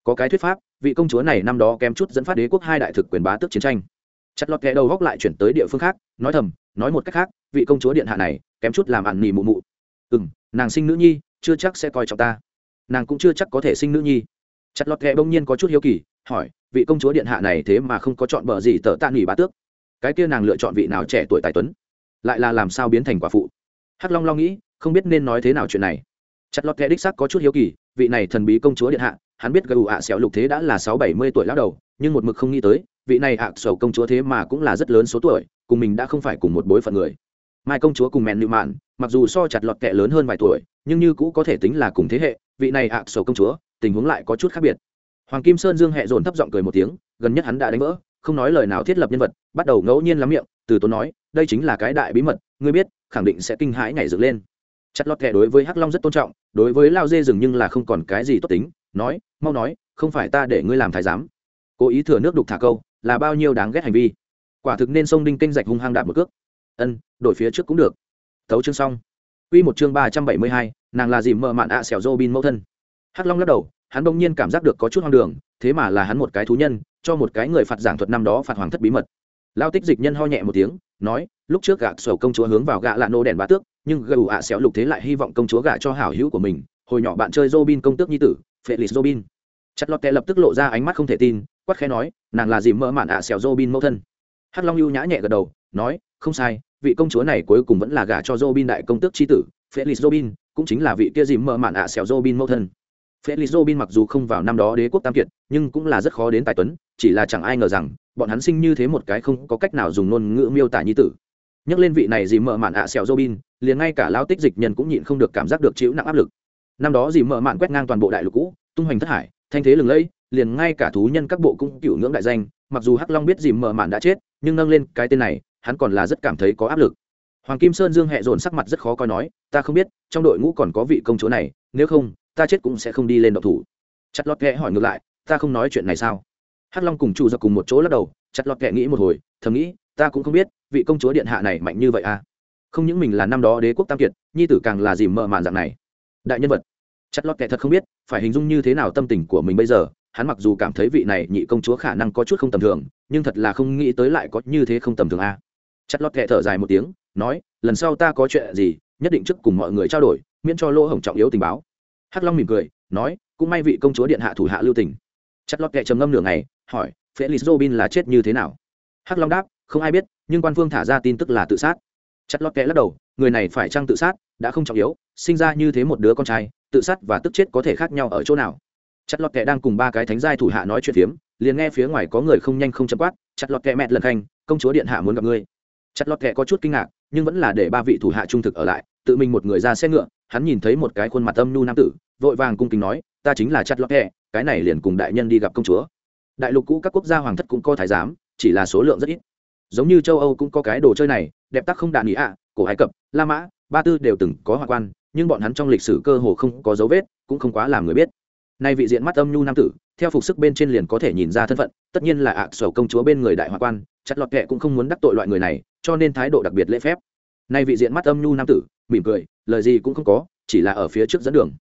Có cái thuyết pháp, vị công chúa này năm đó kém chút dẫn phát đế quốc hai đại thực quyền bá tước chiến tranh. Chặt lọt kẻ đầu góc lại chuyển tới địa phương khác, nói thầm, nói một cách khác, vị công chúa điện hạ này kém chút làm ạn nỉ mụ mụ. Ừ m nàng sinh nữ nhi, chưa chắc sẽ coi trọng ta. Nàng cũng chưa chắc có thể sinh nữ nhi. Chặt lọt kẻ bỗng nhiên có chút hiếu kỳ, hỏi, vị công chúa điện hạ này thế mà không có chọn bờ gì tờ tạ nghỉ bá tước? Cái kia nàng lựa chọn vị nào trẻ tuổi tài tuấn, lại là làm sao biến thành quả phụ. Hắc long long nghĩ, không biết nên nói thế nào chuyện này. Chặt lọt kẻ đích sắc có chút hiếu kỳ, vị này thần bí công chúa điện hạ, hắn biết gù ạ xẻo lục thế đã là sáu bảy mươi tuổi lão đầu, nhưng một mực không nghĩ tới, vị này ạ xẻo công chúa thế mà cũng là rất lớn số tuổi, cùng mình đã không phải cùng một bối phận người. Mai công chúa cùng mẹn nịu mạn, mặc dù so chặt lọt kẻ lớn hơn vài tuổi, nhưng như cũ có thể tính là cùng thế hệ, vị này ạ xẻo công chúa, tình huống lại có chút khác biệt. Hoàng kim sơn dương hẹ dồn thấp giọng cười một tiếng, gần nhất hắn đã đánh vỡ không nói lời nào thiết lập nhân vật, bắt đầu ngẫu nhiên lắm miệng, từ tốn nói, đây chính là cái đại bí mật, ngươi biết, khẳng định sẽ kinh hãi nhảy dựng lên. Chặt lọt thẻ đối với hắc long rất tôn trọng, đối với lao dê rừng nhưng là không còn cái gì tốt tính, nói, mau nói, không phải ta để ngươi làm thái giám. Cố ý thừa nước đục thả câu, là bao nhiêu đáng ghét hành vi. Quả thực nên sông đinh kinh rạch hung hăng đạp một cước. Ân, đổi phía trước cũng được. Thấu chương xong. Quy một chương ba trăm bảy mươi hai, nàng là dìm mờ mạn ạ xẻo dô bin mẫu thân. Hắc long lắc đầu, hắn bỗng nhiên cảm giác được có chút hoang đường thế mà là hắn một cái thú nhân, cho một cái người phạt giảng thuật năm đó phạt hoàng thất bí mật. Lao tích dịch nhân ho nhẹ một tiếng, nói, lúc trước gạ sầu công chúa hướng vào gạ lạ nô đèn bá tước, nhưng gù ạ xẻo lục thế lại hy vọng công chúa gạ cho hảo hữu của mình, hồi nhỏ bạn chơi robin công tước nhi tử, felix robin. Chặt lọt tệ lập tức lộ ra ánh mắt không thể tin, quát khẽ nói, nàng là dìm mỡ mạn ạ xẻo robin mẫu thân. Hắc long ưu nhã nhẹ gật đầu, nói, không sai, vị công chúa này cuối cùng vẫn là gả cho robin đại công tước tri tử, felix robin, cũng chính là vị kia dìm mỡ mạn ạ xẻo robin mẫu thân felix robin mặc dù không vào năm đó đế quốc tam kiệt, nhưng cũng là rất khó đến tài tuấn, chỉ là chẳng ai ngờ rằng, bọn hắn sinh như thế một cái không có cách nào dùng ngôn ngữ miêu tả như tử. Nhắc lên vị này dì mợ mạn ạ xẻo robin, liền ngay cả lao tích dịch nhân cũng nhịn không được cảm giác được chịu nặng áp lực. Năm đó dì mợ mạn quét ngang toàn bộ đại lục cũ, tung hoành thất hải, thanh thế lừng lẫy, liền ngay cả thú nhân các bộ cũng cựu ngưỡng đại danh, mặc dù hắc long biết dì mợ mạn đã chết, nhưng nâng lên cái tên này, hắn còn là rất cảm thấy có áp lực. Hoàng kim sơn dương hẹ dồn sắc mặt rất khó coi nói, ta không biết, trong đội ngũ còn có vị công chúa này, nếu không ta chết cũng sẽ không đi lên độc thủ. Chặt lọt kệ hỏi ngược lại, ta không nói chuyện này sao? Hắc long cùng chủ giặc cùng một chỗ lắc đầu, chặt lọt kệ nghĩ một hồi, thầm nghĩ, ta cũng không biết, vị công chúa điện hạ này mạnh như vậy à? Không những mình là năm đó đế quốc tam kiệt, nhi tử càng là dìm mờ màn dạng này. Đại nhân vật. Chặt lọt kệ thật không biết, phải hình dung như thế nào tâm tình của mình bây giờ, hắn mặc dù cảm thấy vị này nhị công chúa khả năng có chút không tầm thường, nhưng thật là không nghĩ tới lại có như thế không tầm thường a chặt lọt kệ thở dài một tiếng, nói, lần sau ta có chuyện gì, nhất định trước cùng mọi người trao đổi, miễn cho lỗ hổng trọng yếu tình báo hắc long mỉm cười, nói, cũng may vị công chúa điện hạ thủ hạ lưu tình. Chặt lọt kệ trầm ngâm nửa ngày, hỏi felix robin là chết như thế nào? Hắc long đáp, không ai biết, nhưng quan phương thả ra tin tức là tự sát. Chặt lọt kệ lắc đầu, người này phải chăng tự sát, đã không trọng yếu, sinh ra như thế một đứa con trai, tự sát và tức chết có thể khác nhau ở chỗ nào? Chặt lọt kệ đang cùng ba cái thánh giai thủ hạ nói chuyện phiếm, liền nghe phía ngoài có người không nhanh không chậm quát, chặt lọt kệ mẹ lần khanh, công chúa điện hạ muốn gặp ngươi. Chặt lọt kệ có chút kinh ngạc, nhưng vẫn là để ba vị thủ hạ trung thực ở lại, tự mình một người ra xe ngựa hắn nhìn thấy một cái khuôn mặt âm nhu nam tử, vội vàng cung kính nói, ta chính là chặt lọt hẹ cái này liền cùng đại nhân đi gặp công chúa. Đại lục cũ các quốc gia hoàng thất cũng có thái giám, chỉ là số lượng rất ít. Giống như châu âu cũng có cái đồ chơi này, đẹp tắc không đạn ý ạ, cổ ai cập, la mã, ba tư đều từng có hoa quan, nhưng bọn hắn trong lịch sử cơ hồ không có dấu vết, cũng không quá làm người biết. Nay vị diện mắt âm nhu nam tử, theo phục sức bên trên liền có thể nhìn ra thân phận, tất nhiên là ạ à công chúa bên người đại hoa quan, chặt lọt kệ cũng không muốn đắc tội loại người này, cho nên thái độ đặc biệt lễ phép. Nay vị diện mắt âm nhu nam tử mỉm cười, lời gì cũng không có, chỉ là ở phía trước dẫn đường.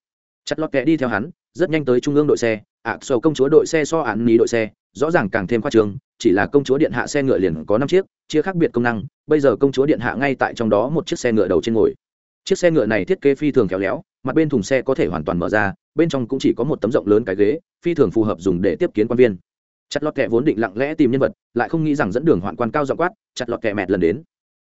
Chặt lọt kẹ đi theo hắn, rất nhanh tới trung ương đội xe, ạ à công chúa đội xe so án ní đội xe, rõ ràng càng thêm khoa trương, chỉ là công chúa điện hạ xe ngựa liền có năm chiếc, chia khác biệt công năng, bây giờ công chúa điện hạ ngay tại trong đó một chiếc xe ngựa đầu trên ngồi. Chiếc xe ngựa này thiết kế phi thường khéo léo, mặt bên thùng xe có thể hoàn toàn mở ra, bên trong cũng chỉ có một tấm rộng lớn cái ghế, phi thường phù hợp dùng để tiếp kiến quan viên. Chặt lọt kẹ vốn định lặng lẽ tìm nhân vật, lại không nghĩ rằng dẫn đường hoạn quan cao dọ quát, chặt lọt kẹ mẹt lần đến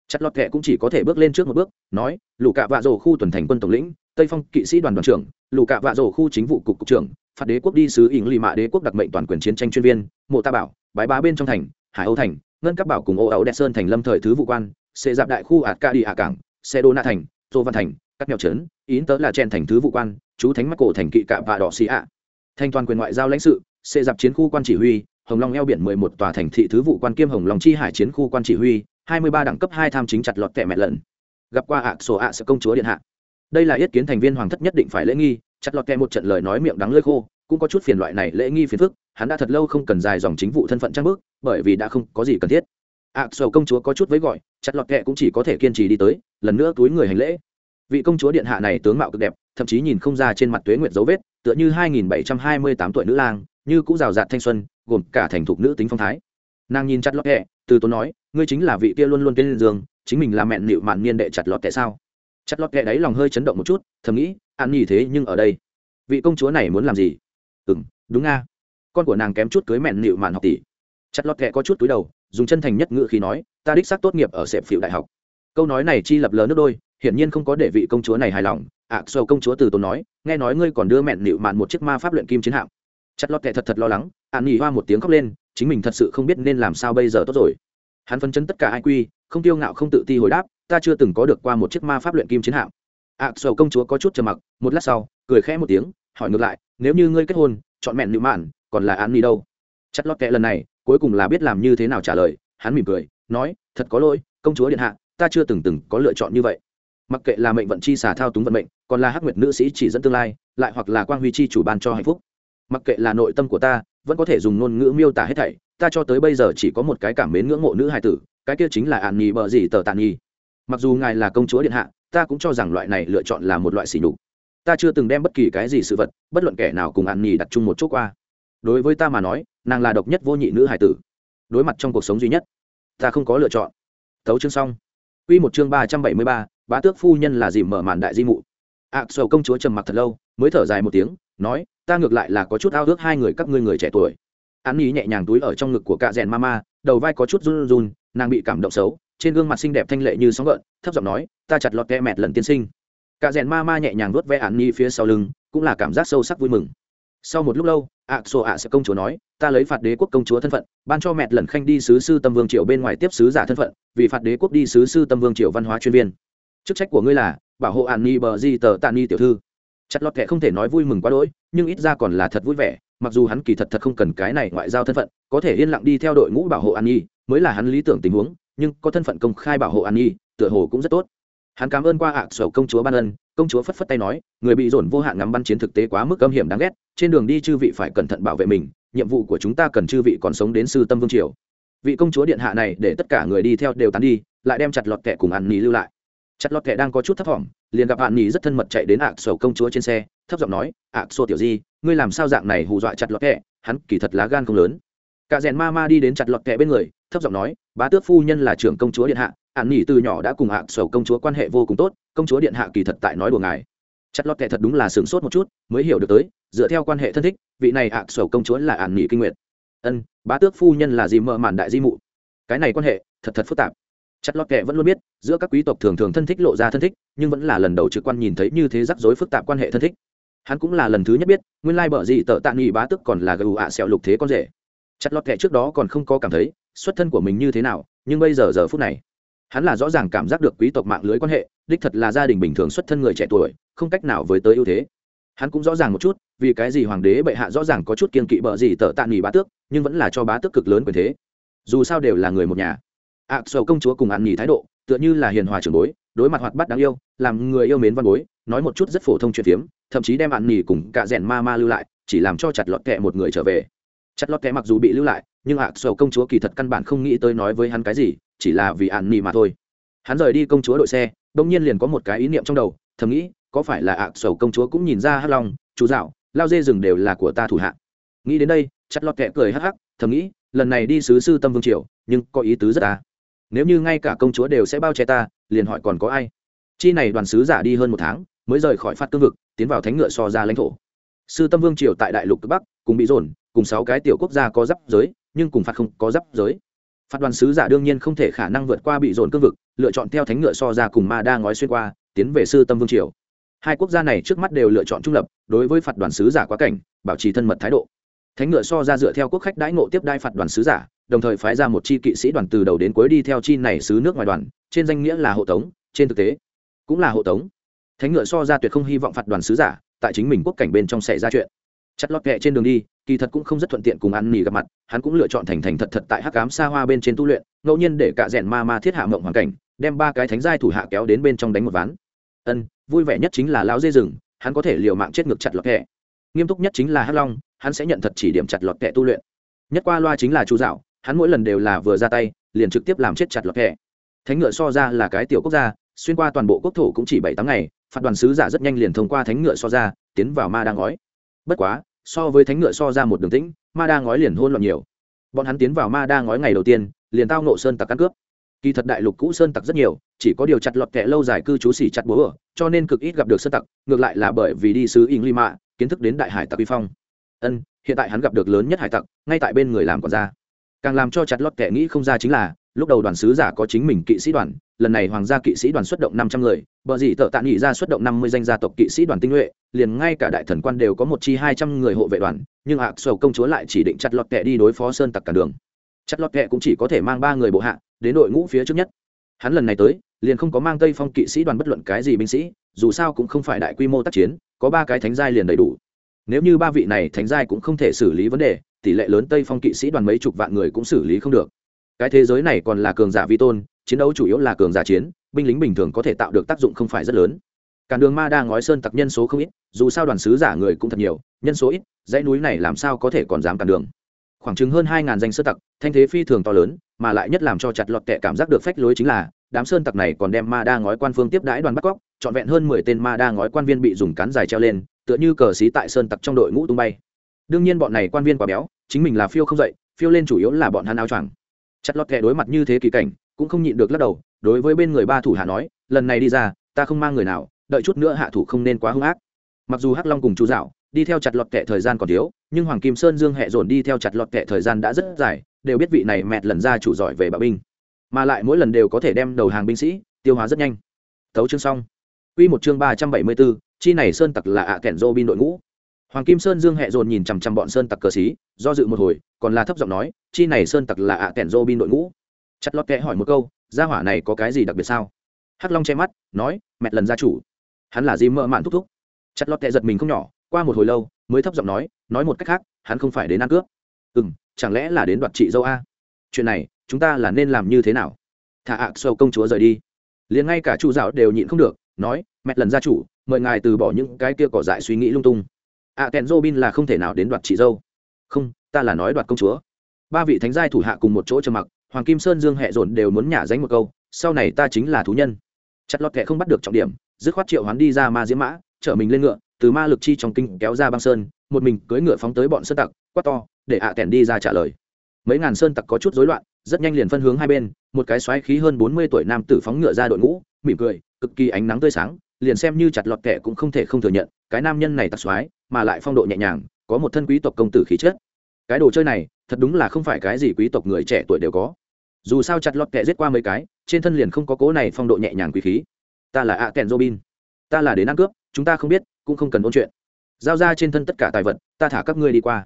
chặt lọt kệ cũng chỉ có thể bước lên trước một bước, nói lù cạ vạ rổ khu tuần thành quân tổng lĩnh, tây phong kỵ sĩ đoàn đoàn trưởng lù cạ vạ rổ khu chính vụ cục cục trưởng, phạt đế quốc đi sứ ỉng lì mạ đế quốc đặc mệnh toàn quyền chiến tranh chuyên viên, mộ ta bảo, bái bá bên trong thành, hải âu thành, ngân các bảo cùng ô ẩu đẹp sơn thành lâm thời thứ vụ quan xệ dạp đại khu ạt ca đi hạ cảng xe đô na thành, tô văn thành các mèo trấn, yến tớ là chen thành thứ vụ quan, chú thánh mắc cổ thành kỵ cạ và đỏ xì ạ. Thanh toàn quyền ngoại giao lãnh sự xệ dạp chiến khu quan chỉ huy, hồng long eo biển mười một tòa thành thị thứ vụ quan kiêm hồng long chi hải chiến khu quan chỉ huy hai mươi ba đẳng cấp hai tham chính chặt lọt kẻ mẹ lần. Gặp qua ạ, sổ ạ sẽ công chúa điện hạ. Đây là yết kiến thành viên hoàng thất nhất định phải lễ nghi, chặt lọt kẻ một trận lời nói miệng đắng lơi khô, cũng có chút phiền loại này lễ nghi phiền phức, hắn đã thật lâu không cần dài dòng chính vụ thân phận trang bước bởi vì đã không có gì cần thiết. Ạ, sổ công chúa có chút với gọi, chặt lọt kẻ cũng chỉ có thể kiên trì đi tới, lần nữa túi người hành lễ. Vị công chúa điện hạ này tướng mạo cực đẹp, thậm chí nhìn không ra trên mặt tuế nguyệt dấu vết, tựa như hai nghìn bảy trăm hai mươi tám tuổi nữ lang, như cũng rào rạt thanh xuân, gồm cả thành thục nữ tính phong thái. Nàng nhìn chặt lọt kẹ từ tốn nói ngươi chính là vị kia luôn luôn tên dương chính mình là mẹn nịu mạn niên đệ chặt lọt kẹ sao? Chặt lọt kệ đáy lòng hơi chấn động một chút thầm nghĩ ăn nhì thế nhưng ở đây. Vị công chúa này muốn làm gì? Ừ m đúng nga con của nàng kém chút cưới mẹn nịu mạn học tỷ. Chặt lọt kệ có chút túi đầu dùng chân thành nhất ngữ khi nói ta đích xác tốt nghiệp ở sẹp phịu đại học. Câu nói này chi lập lờ nước đôi hiển nhiên không có để vị công chúa này hài lòng. Ạ à, sầu công chúa từ tốn nói nghe nói ngươi còn đưa mẹn nịu mạn một chiếc ma pháp luyện kim chiến hạm. Chặt lọt kệ thật thật lo lắng ạn nhì hoa một tiếng khóc lên chính mình thật sự không biết nên làm sao bây giờ tốt rồi hắn phấn chấn tất cả ai quy không tiêu ngạo không tự ti hồi đáp ta chưa từng có được qua một chiếc ma pháp luyện kim chiến hạm. Ạ à, sầu công chúa có chút trầm mặc một lát sau cười khẽ một tiếng hỏi ngược lại nếu như ngươi kết hôn chọn mẹn nữ mạn còn là án ni đâu? Chặt lót kệ lần này cuối cùng là biết làm như thế nào trả lời hắn mỉm cười nói thật có lỗi công chúa điện hạ ta chưa từng từng có lựa chọn như vậy. Mặc kệ là mệnh vận chi xả thao túng vận mệnh còn là hắc nguyệt nữ sĩ chỉ dẫn tương lai lại hoặc là quang huy chi chủ ban cho hạnh phúc. Mặc kệ là nội tâm của ta vẫn có thể dùng ngôn ngữ miêu tả hết thảy ta cho tới bây giờ chỉ có một cái cảm mến ngưỡng mộ nữ hài tử cái kia chính là ạn nhì bờ gì tờ tàn nhì mặc dù ngài là công chúa điện hạ ta cũng cho rằng loại này lựa chọn là một loại xỉ nhục. Ta chưa từng đem bất kỳ cái gì sự vật bất luận kẻ nào cùng ạn nhì đặt chung một chỗ qua. Đối với ta mà nói nàng là độc nhất vô nhị nữ hài tử. Đối mặt trong cuộc sống duy nhất ta không có lựa chọn. Thấu chương xong. Quy một chương ba trăm bảy mươi ba bá tước phu nhân là gì mở màn đại di mụ. Ạ à, sầu công chúa trầm mặc thật lâu mới thở dài một tiếng nói ta ngược lại là có chút ao ước hai người các ngươi người trẻ tuổi an ý nhẹ nhàng túi ở trong ngực của cạ rèn mama, đầu vai có chút run run, nàng bị cảm động xấu, trên gương mặt xinh đẹp thanh lệ như sóng gợn, thấp giọng nói, ta chặt lọt kẹ mẹt lần tiên sinh. Cạ rèn mama nhẹ nhàng vuốt ve an nhi phía sau lưng, cũng là cảm giác sâu sắc vui mừng. Sau một lúc lâu ạ sổ ạ sẽ công chúa nói, ta lấy phạt đế quốc công chúa thân phận, ban cho mẹt lần khanh đi sứ sư tâm vương triều bên ngoài tiếp sứ giả thân phận, vì phạt đế quốc đi sứ sư tâm vương triều văn hóa chuyên viên. Chức trách của ngươi là, bảo hộ an ni bờ di tờ Tàn ni tiểu thư. Chặt lọt kệ không thể nói vui mừng quá đỗi, nhưng ít ra còn là thật vui vẻ mặc dù hắn kỳ thật thật không cần cái này ngoại giao thân phận, có thể yên lặng đi theo đội ngũ bảo hộ an nhi, mới là hắn lý tưởng tình huống, nhưng có thân phận công khai bảo hộ an nhi, tựa hồ cũng rất tốt. Hắn cảm ơn qua ạ sầu công chúa ban ân, công chúa phất phất tay nói, người bị dồn vô hạn ngắm bắn chiến thực tế quá mức âm hiểm đáng ghét, trên đường đi chư vị phải cẩn thận bảo vệ mình, nhiệm vụ của chúng ta cần chư vị còn sống đến sư tâm vương triều. Vị công chúa điện hạ này để tất cả người đi theo đều tán đi, lại đem chặt lọt kẹ cùng An Nhi lưu lại. Chặt lọt kẹ đang có chút thấp thỏm, liền gặp an nhi rất thân mật chạy đến ạc sầu công chúa trên xe, thấp giọng nói ạc sô tiểu di ngươi làm sao dạng này hù dọa chặt lọt kẹ? Hắn kỳ thật lá gan không lớn. Cả rèn ma ma đi đến chặt lọt kẹ bên người, thấp giọng nói, bá tước phu nhân là trưởng công chúa điện hạ ạn nghỉ từ nhỏ đã cùng hạ sầu công chúa quan hệ vô cùng tốt, công chúa điện hạ kỳ thật tại nói đùa ngài. Chặt lọt kẹ thật đúng là sửng sốt một chút, mới hiểu được tới, dựa theo quan hệ thân thích, vị này hạ sầu công chúa là ạn nghỉ kinh nguyệt. ân, bá tước phu nhân là gì mợ màn đại di mụ? Cái này quan hệ, thật thật phức tạp. Chặt lọt kệ vẫn luôn biết, giữa các quý tộc thường thường thân thích lộ ra thân thích, nhưng vẫn là lần đầu trực quan nhìn thấy như thế rắc rối phức tạp quan hệ thân thích hắn cũng là lần thứ nhất biết, nguyên lai bợ gì tợ tạ nghị bá tức còn là gù ạ sẹo lục thế con rể. Chặt lọt kệ trước đó còn không có cảm thấy, xuất thân của mình như thế nào, nhưng bây giờ giờ phút này, hắn là rõ ràng cảm giác được quý tộc mạng lưới quan hệ, đích thật là gia đình bình thường xuất thân người trẻ tuổi, không cách nào với tới ưu thế. Hắn cũng rõ ràng một chút, vì cái gì hoàng đế bệ hạ rõ ràng có chút kiên kỵ bợ gì tợ tạ nghỉ bá tước, nhưng vẫn là cho bá tước cực lớn quyền thế. Dù sao đều là người một nhà. Ạ, sầu công chúa cùng ăn nghỉ thái độ, tựa như là hiền hòa trưởng bối, đối mặt hoạt bát đáng yêu, làm người yêu mến văn bối nói một chút rất phổ thông chuyện phiếm, thậm chí đem ăn nỉ cùng cả rèn ma ma lưu lại, chỉ làm cho chặt lọt kẹ một người trở về. Chặt lọt kẹ mặc dù bị lưu lại, nhưng ạ, sầu công chúa kỳ thật căn bản không nghĩ tới nói với hắn cái gì, chỉ là vì ạn nỉ mà thôi. Hắn rời đi công chúa đội xe đông nhiên liền có một cái ý niệm trong đầu, thầm nghĩ, có phải là ạ, sầu công chúa cũng nhìn ra hắc long, chú dạo, lao dê rừng đều là của ta thủ hạ. Nghĩ đến đây, chặt lọt kẹ cười hắc hắc, thầm nghĩ, lần này đi sứ sư tâm vương triều, nhưng có ý tứ rất ta nếu như ngay cả công chúa đều sẽ bao che ta, liền hỏi còn có ai? Chi này đoàn sứ giả đi hơn một tháng mới rời khỏi phát cương vực, tiến vào thánh ngựa so ra lãnh thổ. Sư tâm vương triều tại đại lục cực bắc, cùng bị dồn, cùng sáu cái tiểu quốc gia có giáp giới, nhưng cùng phạt không có giáp giới. Phạt đoàn sứ giả đương nhiên không thể khả năng vượt qua bị dồn cương vực, lựa chọn theo thánh ngựa so ra cùng ma đa ngói xuyên qua, tiến về sư tâm vương triều. Hai quốc gia này trước mắt đều lựa chọn trung lập, đối với phạt đoàn sứ giả quá cảnh, bảo trì thân mật thái độ. Thánh ngựa so ra dựa theo quốc khách đãi ngộ tiếp đai phạt đoàn sứ giả, đồng thời phái ra một chi kỵ sĩ đoàn từ đầu đến cuối đi theo chi này sứ nước ngoài đoàn, trên danh nghĩa là hộ tống, trên thực tế cũng là hộ tống thánh ngựa so ra tuyệt không hy vọng phạt đoàn sứ giả, tại chính mình quốc cảnh bên trong xảy ra chuyện. Chặt lọt kẹ trên đường đi, kỳ thật cũng không rất thuận tiện cùng ăn nỉ gặp mặt, hắn cũng lựa chọn thành thành thật thật tại hắc cám xa hoa bên trên tu luyện, ngẫu nhiên để cả rèn ma ma thiết hạ mộng hoàn cảnh, đem ba cái thánh giai thủ hạ kéo đến bên trong đánh một ván. Ân, vui vẻ nhất chính là lão dê rừng, hắn có thể liều mạng chết ngược chặt lọt kẹ. Nghiêm túc nhất chính là hắc long, hắn sẽ nhận thật chỉ điểm chặt lọt kẹ tu luyện. Nhất qua loa chính là chú dạo, hắn mỗi lần đều là vừa ra tay, liền trực tiếp làm chết chặt lọt kẹ. Thánh ngựa so ra là cái tiểu quốc gia, xuyên qua toàn bộ quốc thổ cũng chỉ bảy tám ngày phạt đoàn sứ giả rất nhanh liền thông qua thánh ngựa so ra, tiến vào ma đang ngói. Bất quá, so với thánh ngựa so ra một đường tĩnh, ma đa ngói liền hôn loạn nhiều. Bọn hắn tiến vào ma đa ngói ngày đầu tiên, liền tao nộ sơn tặc căn cướp. Kỳ thật đại lục cũ sơn tặc rất nhiều, chỉ có điều chặt lọt kẹ lâu dài cư trú xỉ chặt bố ở cho nên cực ít gặp được sơn tặc, ngược lại là bởi vì đi sứ ing lima kiến thức đến đại hải tặc vi phong. Ân, hiện tại hắn gặp được lớn nhất hải tặc, ngay tại bên người làm còn ra càng làm cho chặt lọt kẻ nghĩ không ra chính là lúc đầu đoàn sứ giả có chính mình kỵ sĩ đoàn, lần này hoàng gia kỵ sĩ đoàn xuất động năm trăm người, bờ gì tợ tạ nghị ra xuất động năm mươi danh gia tộc kỵ sĩ đoàn tinh nhuệ, liền ngay cả đại thần quan đều có một chi hai trăm người hộ vệ đoàn, nhưng ạ, sầu công chúa lại chỉ định chặt lọt kẻ đi đối phó sơn tặc cả đường. Chặt lọt kẻ cũng chỉ có thể mang ba người bộ hạ, đến đội ngũ phía trước nhất. Hắn lần này tới, liền không có mang tây phong kỵ sĩ đoàn bất luận cái gì binh sĩ, dù sao cũng không phải đại quy mô tác chiến, có ba cái thánh giai liền đầy đủ. Nếu như ba vị này thánh giai cũng không thể xử lý vấn đề, tỷ lệ lớn tây phong kỵ sĩ đoàn mấy chục vạn người cũng xử lý không được cái thế giới này còn là cường giả vi tôn, chiến đấu chủ yếu là cường giả chiến, binh lính bình thường có thể tạo được tác dụng không phải rất lớn. Cản đường ma đa ngói sơn tặc nhân số không ít, dù sao đoàn sứ giả người cũng thật nhiều, nhân số ít, dãy núi này làm sao có thể còn dám cản đường? Khoảng chừng hơn hai ngàn danh sơ tặc, thanh thế phi thường to lớn, mà lại nhất làm cho chặt lọt tệ cảm giác được phách lối chính là, đám sơn tặc này còn đem ma đa ngói quan phương tiếp đãi đoàn bắt cóc, trọn vẹn hơn mười tên ma đa ngói quan viên bị dùng cán dài treo lên, tựa như cờ xí tại sơn tặc trong đội ngũ tung bay. Đương nhiên bọn này quan viên quá béo, chính mình là phiêu không dậy, phiêu lên chủ yếu là bọn hắn áo choàng chặt lọt kẻ đối mặt như thế kỳ cảnh, cũng không nhịn được lắc đầu, đối với bên người ba thủ hạ nói, lần này đi ra, ta không mang người nào, đợi chút nữa hạ thủ không nên quá hung ác. Mặc dù hắc long cùng chú dạo đi theo chặt lọt kẻ thời gian còn thiếu, nhưng hoàng kim sơn dương hẹ dồn đi theo chặt lọt kẻ thời gian đã rất dài, đều biết vị này mẹt lần ra chủ giỏi về bạo binh. Mà lại mỗi lần đều có thể đem đầu hàng binh sĩ tiêu hóa rất nhanh. Thấu chương xong. Quy một chương ba trăm bảy mươi bốn, chi này sơn tặc là ạ kẹn dô bin đội ngũ hoàng kim sơn dương hẹ dồn nhìn chằm chằm bọn sơn tặc cờ xí, do dự một hồi, còn là thấp giọng nói, chi này sơn tặc là ạ kẹn dô bin đội ngũ. Chặt lót kẽ hỏi một câu, gia hỏa này có cái gì đặc biệt sao? Hắc long che mắt, nói mẹ lần gia chủ. Hắn là gì mơ mạn thúc thúc. Chặt lót kẽ giật mình không nhỏ, qua một hồi lâu, mới thấp giọng nói nói một cách khác, hắn không phải đến ăn cướp. Ừ m chẳng lẽ là đến đoạt chị dâu a? Chuyện này, chúng ta là nên làm như thế nào? Thả ạ sâu công chúa rời đi. Liền ngay cả chu dạo đều nhịn không được, nói mẹ lần gia chủ, mời ngài từ bỏ những cái kia cỏ dại suy nghĩ lung tung ạ kèn dô bin là không thể nào đến đoạt chị dâu. Không, ta là nói đoạt công chúa. Ba vị thánh giai thủ hạ cùng một chỗ trầm mặc, hoàng kim sơn dương hẹ dồn đều muốn nhả danh một câu, sau này ta chính là thú nhân. Chặt lọt kệ không bắt được trọng điểm, dứt khoát triệu hoán đi ra ma diễm mã, chở mình lên ngựa, từ ma lực chi trong kinh kéo ra băng sơn, một mình cưỡi ngựa phóng tới bọn sơn tặc, quát to, để ạ à đi ra trả lời. Mấy ngàn sơn tặc có chút rối loạn, rất nhanh liền phân hướng hai bên, một cái xoáy khí hơn bốn mươi tuổi nam tử phóng ngựa ra đội ngũ, mỉm cười, cực kỳ ánh nắng tươi sáng, liền xem như chặt lọt kệ cũng không thể không thừa nhận cái nam nhân này tặc xoái, mà lại phong độ nhẹ nhàng có một thân quý tộc công tử khí chất. Cái đồ chơi này thật đúng là không phải cái gì quý tộc người trẻ tuổi đều có. Dù sao chặt lọt kệ giết qua mấy cái trên thân liền không có cố này phong độ nhẹ nhàng quý khí. Ta là ạ kèn robin. Ta là đến ăn cướp chúng ta không biết cũng không cần ôn chuyện. Giao ra trên thân tất cả tài vật ta thả các ngươi đi qua.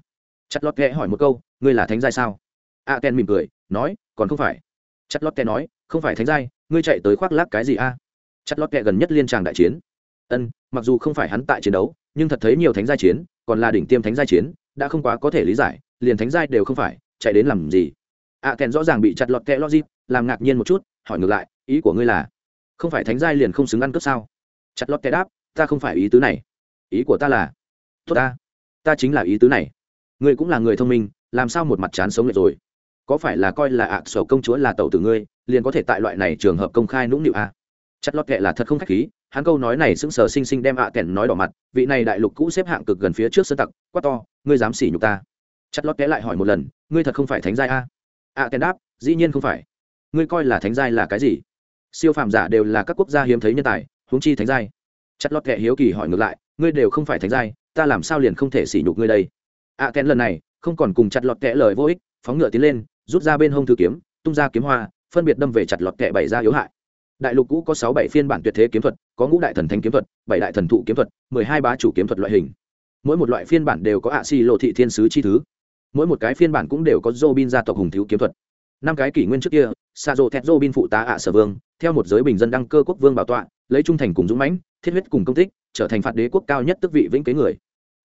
Chặt lọt kệ hỏi một câu ngươi là thánh giai sao? Ạ kèn mỉm cười nói còn không phải. Chặt lọt kệ nói không phải thánh giai ngươi chạy tới khoác lác cái gì a? Chặt lọt kệ gần nhất liên tràng đại chiến ân, mặc dù không phải hắn tại chiến đấu, nhưng thật thấy nhiều thánh giai chiến, còn là đỉnh tiêm thánh giai chiến, đã không quá có thể lý giải, liền thánh giai đều không phải, chạy đến làm gì? Ạ kèn rõ ràng bị chặt lọt kẹ logic làm ngạc nhiên một chút, hỏi ngược lại, ý của ngươi là, không phải thánh giai liền không xứng ăn cướp sao? Chặt lọt kẹ đáp, ta không phải ý tứ này. Ý của ta là, tốt ta ta chính là ý tứ này. Ngươi cũng là người thông minh, làm sao một mặt chán sống lại rồi? Có phải là coi là ạ sổ công chúa là tàu tử ngươi, liền có thể tại loại này trường hợp công khai nũng nịu à? chặt lọt kệ là thật không khách khí hắn câu nói này sững sờ sinh sinh đem ạ à kèn nói đỏ mặt, vị này đại lục cũ xếp hạng cực gần phía trước sơ tặc, quát to, ngươi dám xỉ nhục ta? Chặt lọt kệ lại hỏi một lần, ngươi thật không phải thánh giai a? Ạ kèn đáp, dĩ nhiên không phải. Ngươi coi là thánh giai là cái gì? Siêu phàm giả đều là các quốc gia hiếm thấy nhân tài, huống chi thánh giai. Chặt lọt kệ hiếu kỳ hỏi ngược lại, ngươi đều không phải thánh giai, ta làm sao liền không thể sỉ nhục ngươi đây? Ạ kèn lần này, không còn cùng chặt lọt kệ lời vô ích, phóng ngựa tiến lên, rút ra bên hông thư kiếm, tung ra kiếm hoa, phân biệt đâm về chặt lọt kệ bảy ra yếu hại. Đại lục cũ có sáu bảy phiên bản tuyệt thế kiếm thuật có ngũ đại thần thánh kiếm thuật, bảy đại thần thụ kiếm thuật, mười hai bá chủ kiếm thuật loại hình. Mỗi một loại phiên bản đều có ạ xì lộ thị thiên sứ chi thứ. Mỗi một cái phiên bản cũng đều có Robin bin gia tộc hùng thiếu kiếm thuật. Năm cái kỷ nguyên trước kia xa dô thẹt Robin bin phụ tá ạ sở vương, theo một giới bình dân đăng cơ quốc vương bảo tọa, lấy trung thành cùng dũng mãnh, thiết huyết cùng công tích, trở thành phạt đế quốc cao nhất tức vị vĩnh kế người.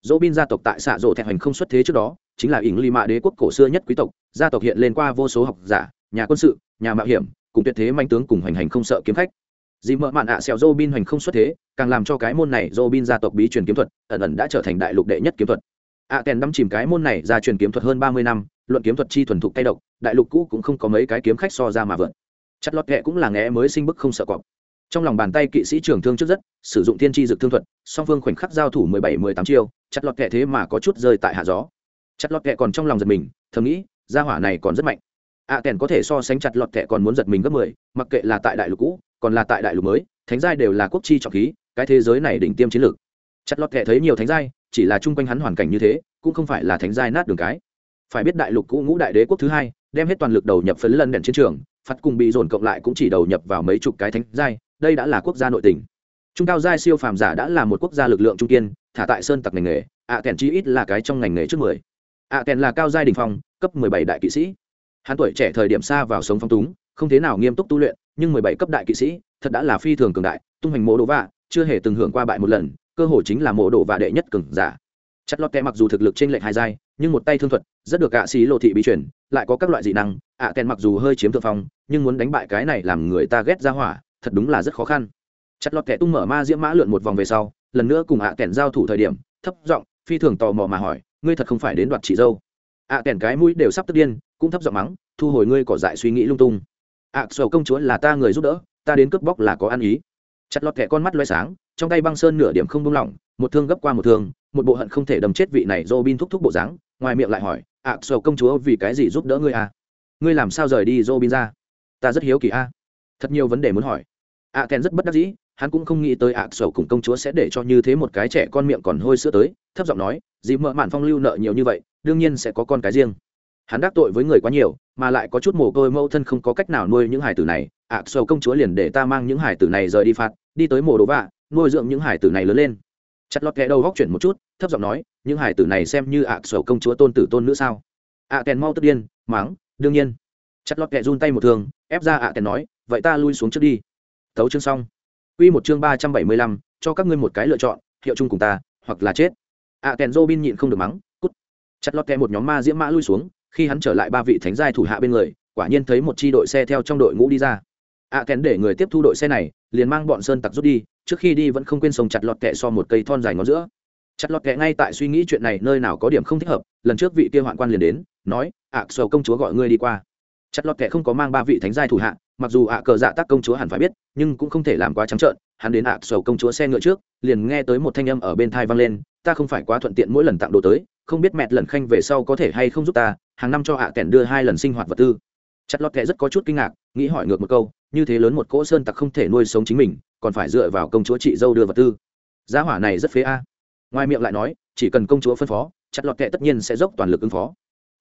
Robin bin gia tộc tại xạ dô thẹt hành không xuất thế trước đó, chính là ỉng ly mạ đế quốc cổ xưa nhất quý tộc, gia tộc hiện lên qua vô số học giả, nhà quân sự, nhà mạo hiểm, cùng tuyệt thế manh tướng cùng hành hành không sợ kiếm khách dì mợ mạn ạ xẹo dô bin hành không xuất thế càng làm cho cái môn này dô bin gia tộc bí truyền kiếm thuật ẩn ẩn đã trở thành đại lục đệ nhất kiếm thuật. Ạ à, đắm chìm cái môn này ra truyền kiếm thuật hơn ba mươi năm luận kiếm thuật chi thuần thục tay độc đại lục cũ cũng không có mấy cái kiếm khách so ra mà vượt. Chặt lọt ghẹ cũng là nghé mới sinh bức không sợ cọp. Trong lòng bàn tay kỵ sĩ trưởng thương trước rất sử dụng thiên tri dược thương thuật song phương khoảnh khắc giao thủ mười bảy mười tám chiêu chặt lọt ghẹ thế mà có chút rơi tại hạ gió. Chặt lọt ghẹ còn trong lòng giật mình thầm nghĩ gia hỏa này còn rất mạnh. Ạ à, có thể so sánh chặt lọt kẹ còn muốn giật mình gấp mười mặc kệ là tại đại lục cũ còn là tại đại lục mới thánh giai đều là quốc chi trọng khí cái thế giới này đỉnh tiêm chiến lược. Chặt lọt kệ thấy nhiều thánh giai chỉ là chung quanh hắn hoàn cảnh như thế cũng không phải là thánh giai nát đường cái. Phải biết đại lục cũ ngũ đại đế quốc thứ hai đem hết toàn lực đầu nhập phấn lần đèn chiến trường phạt cùng bị dồn cộng lại cũng chỉ đầu nhập vào mấy chục cái thánh giai đây đã là quốc gia nội tình. Trung cao giai siêu phàm giả đã là một quốc gia lực lượng trung kiên thả tại sơn tặc ngành nghề ạ à, chi ít là cái trong ngành nghề trước mười. Ạ à, là cao giai đình phong cấp mười bảy đại kỵ sĩ. Hắn tuổi trẻ thời điểm xa vào sống phong túng không thế nào nghiêm túc tu luyện nhưng mười bảy cấp đại kỵ sĩ, thật đã là phi thường cường đại, tung hành mộ đồ vạ, chưa hề từng hưởng qua bại một lần, cơ hội chính là mộ đồ vạ đệ nhất cường giả. Chất lót kẽ mặc dù thực lực trên lệnh hai giai, nhưng một tay thương thuật, rất được ạ xí lộ thị bí chuyển lại có các loại dị năng, ạ à mặc dù hơi chiếm thượng phong, nhưng muốn đánh bại cái này làm người ta ghét ra hỏa, thật đúng là rất khó khăn. Chặt lót kẻ tung mở ma diễm mã lượn một vòng về sau, lần nữa cùng ạ à giao thủ thời điểm, thấp giọng, phi thường tò mò mà hỏi, ngươi thật không phải đến đoạt chị dâu? ạ à cái mũi đều sắp tức điên, cũng thấp giọng mắng, thu hồi ngươi cỏ dại suy nghĩ lung tung ạ à, sầu công chúa là ta người giúp đỡ ta đến cướp bóc là có ăn ý. Chặt lọt kẻ con mắt loay sáng trong tay băng sơn nửa điểm không buông lỏng một thương gấp qua một thương một bộ hận không thể đầm chết vị này dô bin thúc thúc bộ dáng ngoài miệng lại hỏi ạ à, sầu công chúa vì cái gì giúp đỡ ngươi à? Ngươi làm sao rời đi dô bin ra? Ta rất hiếu kỳ a thật nhiều vấn đề muốn hỏi. Ạ à, kèn rất bất đắc dĩ hắn cũng không nghĩ tới à, ạ sầu cùng công chúa sẽ để cho như thế một cái trẻ con miệng còn hôi sữa tới thấp giọng nói dì mợ mạn phong lưu nợ nhiều như vậy đương nhiên sẽ có con cái riêng hắn đắc tội với người quá nhiều, mà lại có chút mồ côi mẫu thân không có cách nào nuôi những hải tử này. Ạ, sầu công chúa liền để ta mang những hải tử này rời đi phạt, đi tới mồ đồ vạ, nuôi dưỡng những hải tử này lớn lên. Chặt lọt kẹ đầu góc chuyển một chút, thấp giọng nói, những hải tử này xem như ạ, sầu công chúa tôn tử tôn nữ sao? Ạ, kèn mau tức điên máng đương nhiên. Chặt lọt kẹ run tay một thường, ép ra ạ, kèn nói, vậy ta lui xuống trước đi. Thấu chương xong. Quy một chương ba trăm bảy mươi lăm, cho các ngươi một cái lựa chọn, hiệu chung cùng ta, hoặc là chết. Ạ, kèn dô bin nhịn không được mắng, cút. Chặt lọt kẹ một nhóm ma diễm mã lui xuống khi hắn trở lại ba vị thánh giai thủ hạ bên người quả nhiên thấy một chi đội xe theo trong đội ngũ đi ra. Ạ à, kèn để người tiếp thu đội xe này liền mang bọn sơn tặc rút đi trước khi đi vẫn không quên sông chặt lọt kẹ so một cây thon dài ngón giữa. Chặt lọt kẹ ngay tại suy nghĩ chuyện này nơi nào có điểm không thích hợp lần trước vị kia hoạn quan liền đến nói ạ à, sầu công chúa gọi ngươi đi qua. Chặt lọt kẹ không có mang ba vị thánh giai thủ hạ mặc dù ạ cờ dạ tác công chúa hẳn phải biết nhưng cũng không thể làm quá trắng trợn hắn đến ạ sầu công chúa xe ngựa trước liền nghe tới một thanh âm ở bên thai vang lên ta không phải quá thuận tiện mỗi lần tặng đồ tới, không biết mẹ lần khanh về sau có thể hay không giúp ta, hàng năm cho hạ kèn đưa hai lần sinh hoạt vật tư. Chặt lọt kệ rất có chút kinh ngạc, nghĩ hỏi ngược một câu, như thế lớn một cỗ sơn tặc không thể nuôi sống chính mình, còn phải dựa vào công chúa chị dâu đưa vật tư. Giá hỏa này rất phế a. Ngoài miệng lại nói, chỉ cần công chúa phân phó, chặt lọt kệ tất nhiên sẽ dốc toàn lực ứng phó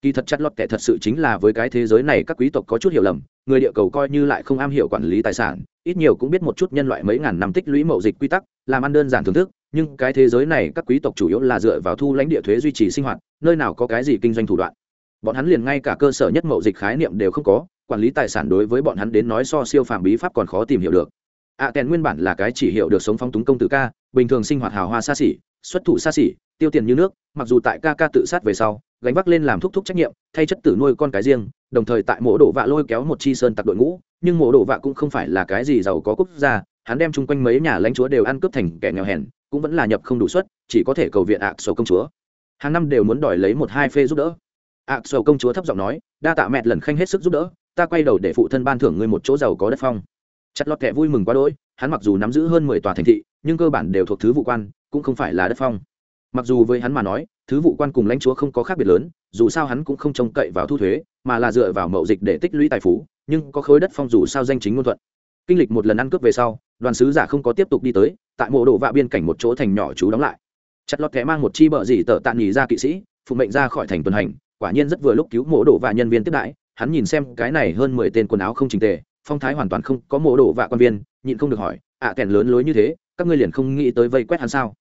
kỳ thật chặt lọt kệ thật sự chính là với cái thế giới này các quý tộc có chút hiểu lầm người địa cầu coi như lại không am hiểu quản lý tài sản ít nhiều cũng biết một chút nhân loại mấy ngàn năm tích lũy mậu dịch quy tắc làm ăn đơn giản thưởng thức nhưng cái thế giới này các quý tộc chủ yếu là dựa vào thu lãnh địa thuế duy trì sinh hoạt nơi nào có cái gì kinh doanh thủ đoạn. Bọn hắn liền ngay cả cơ sở nhất mậu dịch khái niệm đều không có quản lý tài sản đối với bọn hắn đến nói so siêu phàm bí pháp còn khó tìm hiểu được. Ạ à, kèn nguyên bản là cái chỉ hiểu được sống phong túng công tử ca bình thường sinh hoạt hào hoa xa xỉ xuất thủ xa xỉ, tiêu tiền như nước, mặc dù tại ca ca tự sát về sau, gánh vác lên làm thúc thúc trách nhiệm, thay chất tử nuôi con cái riêng, đồng thời tại mộ đổ vạ lôi kéo một chi sơn tặc đội ngũ, nhưng mộ đổ vạ cũng không phải là cái gì giàu có quốc gia, hắn đem chung quanh mấy nhà lãnh chúa đều ăn cướp thành kẻ nghèo hèn, cũng vẫn là nhập không đủ suất, chỉ có thể cầu viện ạ sầu công chúa. Hàng năm đều muốn đòi lấy một hai phê giúp đỡ. Ạ sầu công chúa thấp giọng nói, đa tạ mẹ lần khanh hết sức giúp đỡ, ta quay đầu để phụ thân ban thưởng ngươi một chỗ giàu có đất phong. Chặt lọt kẻ vui mừng quá đỗi, hắn mặc dù nắm giữ hơn mười tòa thành thị, nhưng cơ bản đều thuộc thứ vụ quan cũng không phải là đất phong. Mặc dù với hắn mà nói thứ vụ quan cùng lãnh chúa không có khác biệt lớn dù sao hắn cũng không trông cậy vào thu thuế mà là dựa vào mậu dịch để tích lũy tài phú nhưng có khối đất phong dù sao danh chính ngôn thuận. Kinh lịch một lần ăn cướp về sau đoàn sứ giả không có tiếp tục đi tới tại mộ độ vạ biên cảnh một chỗ thành nhỏ chú đóng lại. Chặt lọt kẻ mang một chi bợ dỉ tợ tạ nghỉ ra kỵ sĩ phụ mệnh ra khỏi thành tuần hành quả nhiên rất vừa lúc cứu mộ độ vạ nhân viên tiếp đãi hắn nhìn xem cái này hơn mười tên quần áo không trình tề phong thái hoàn toàn không có mộ độ vạ quan viên nhịn không được hỏi ạ à, kèn lớn lối như thế các ngươi liền không nghĩ tới vây quét hắn sao?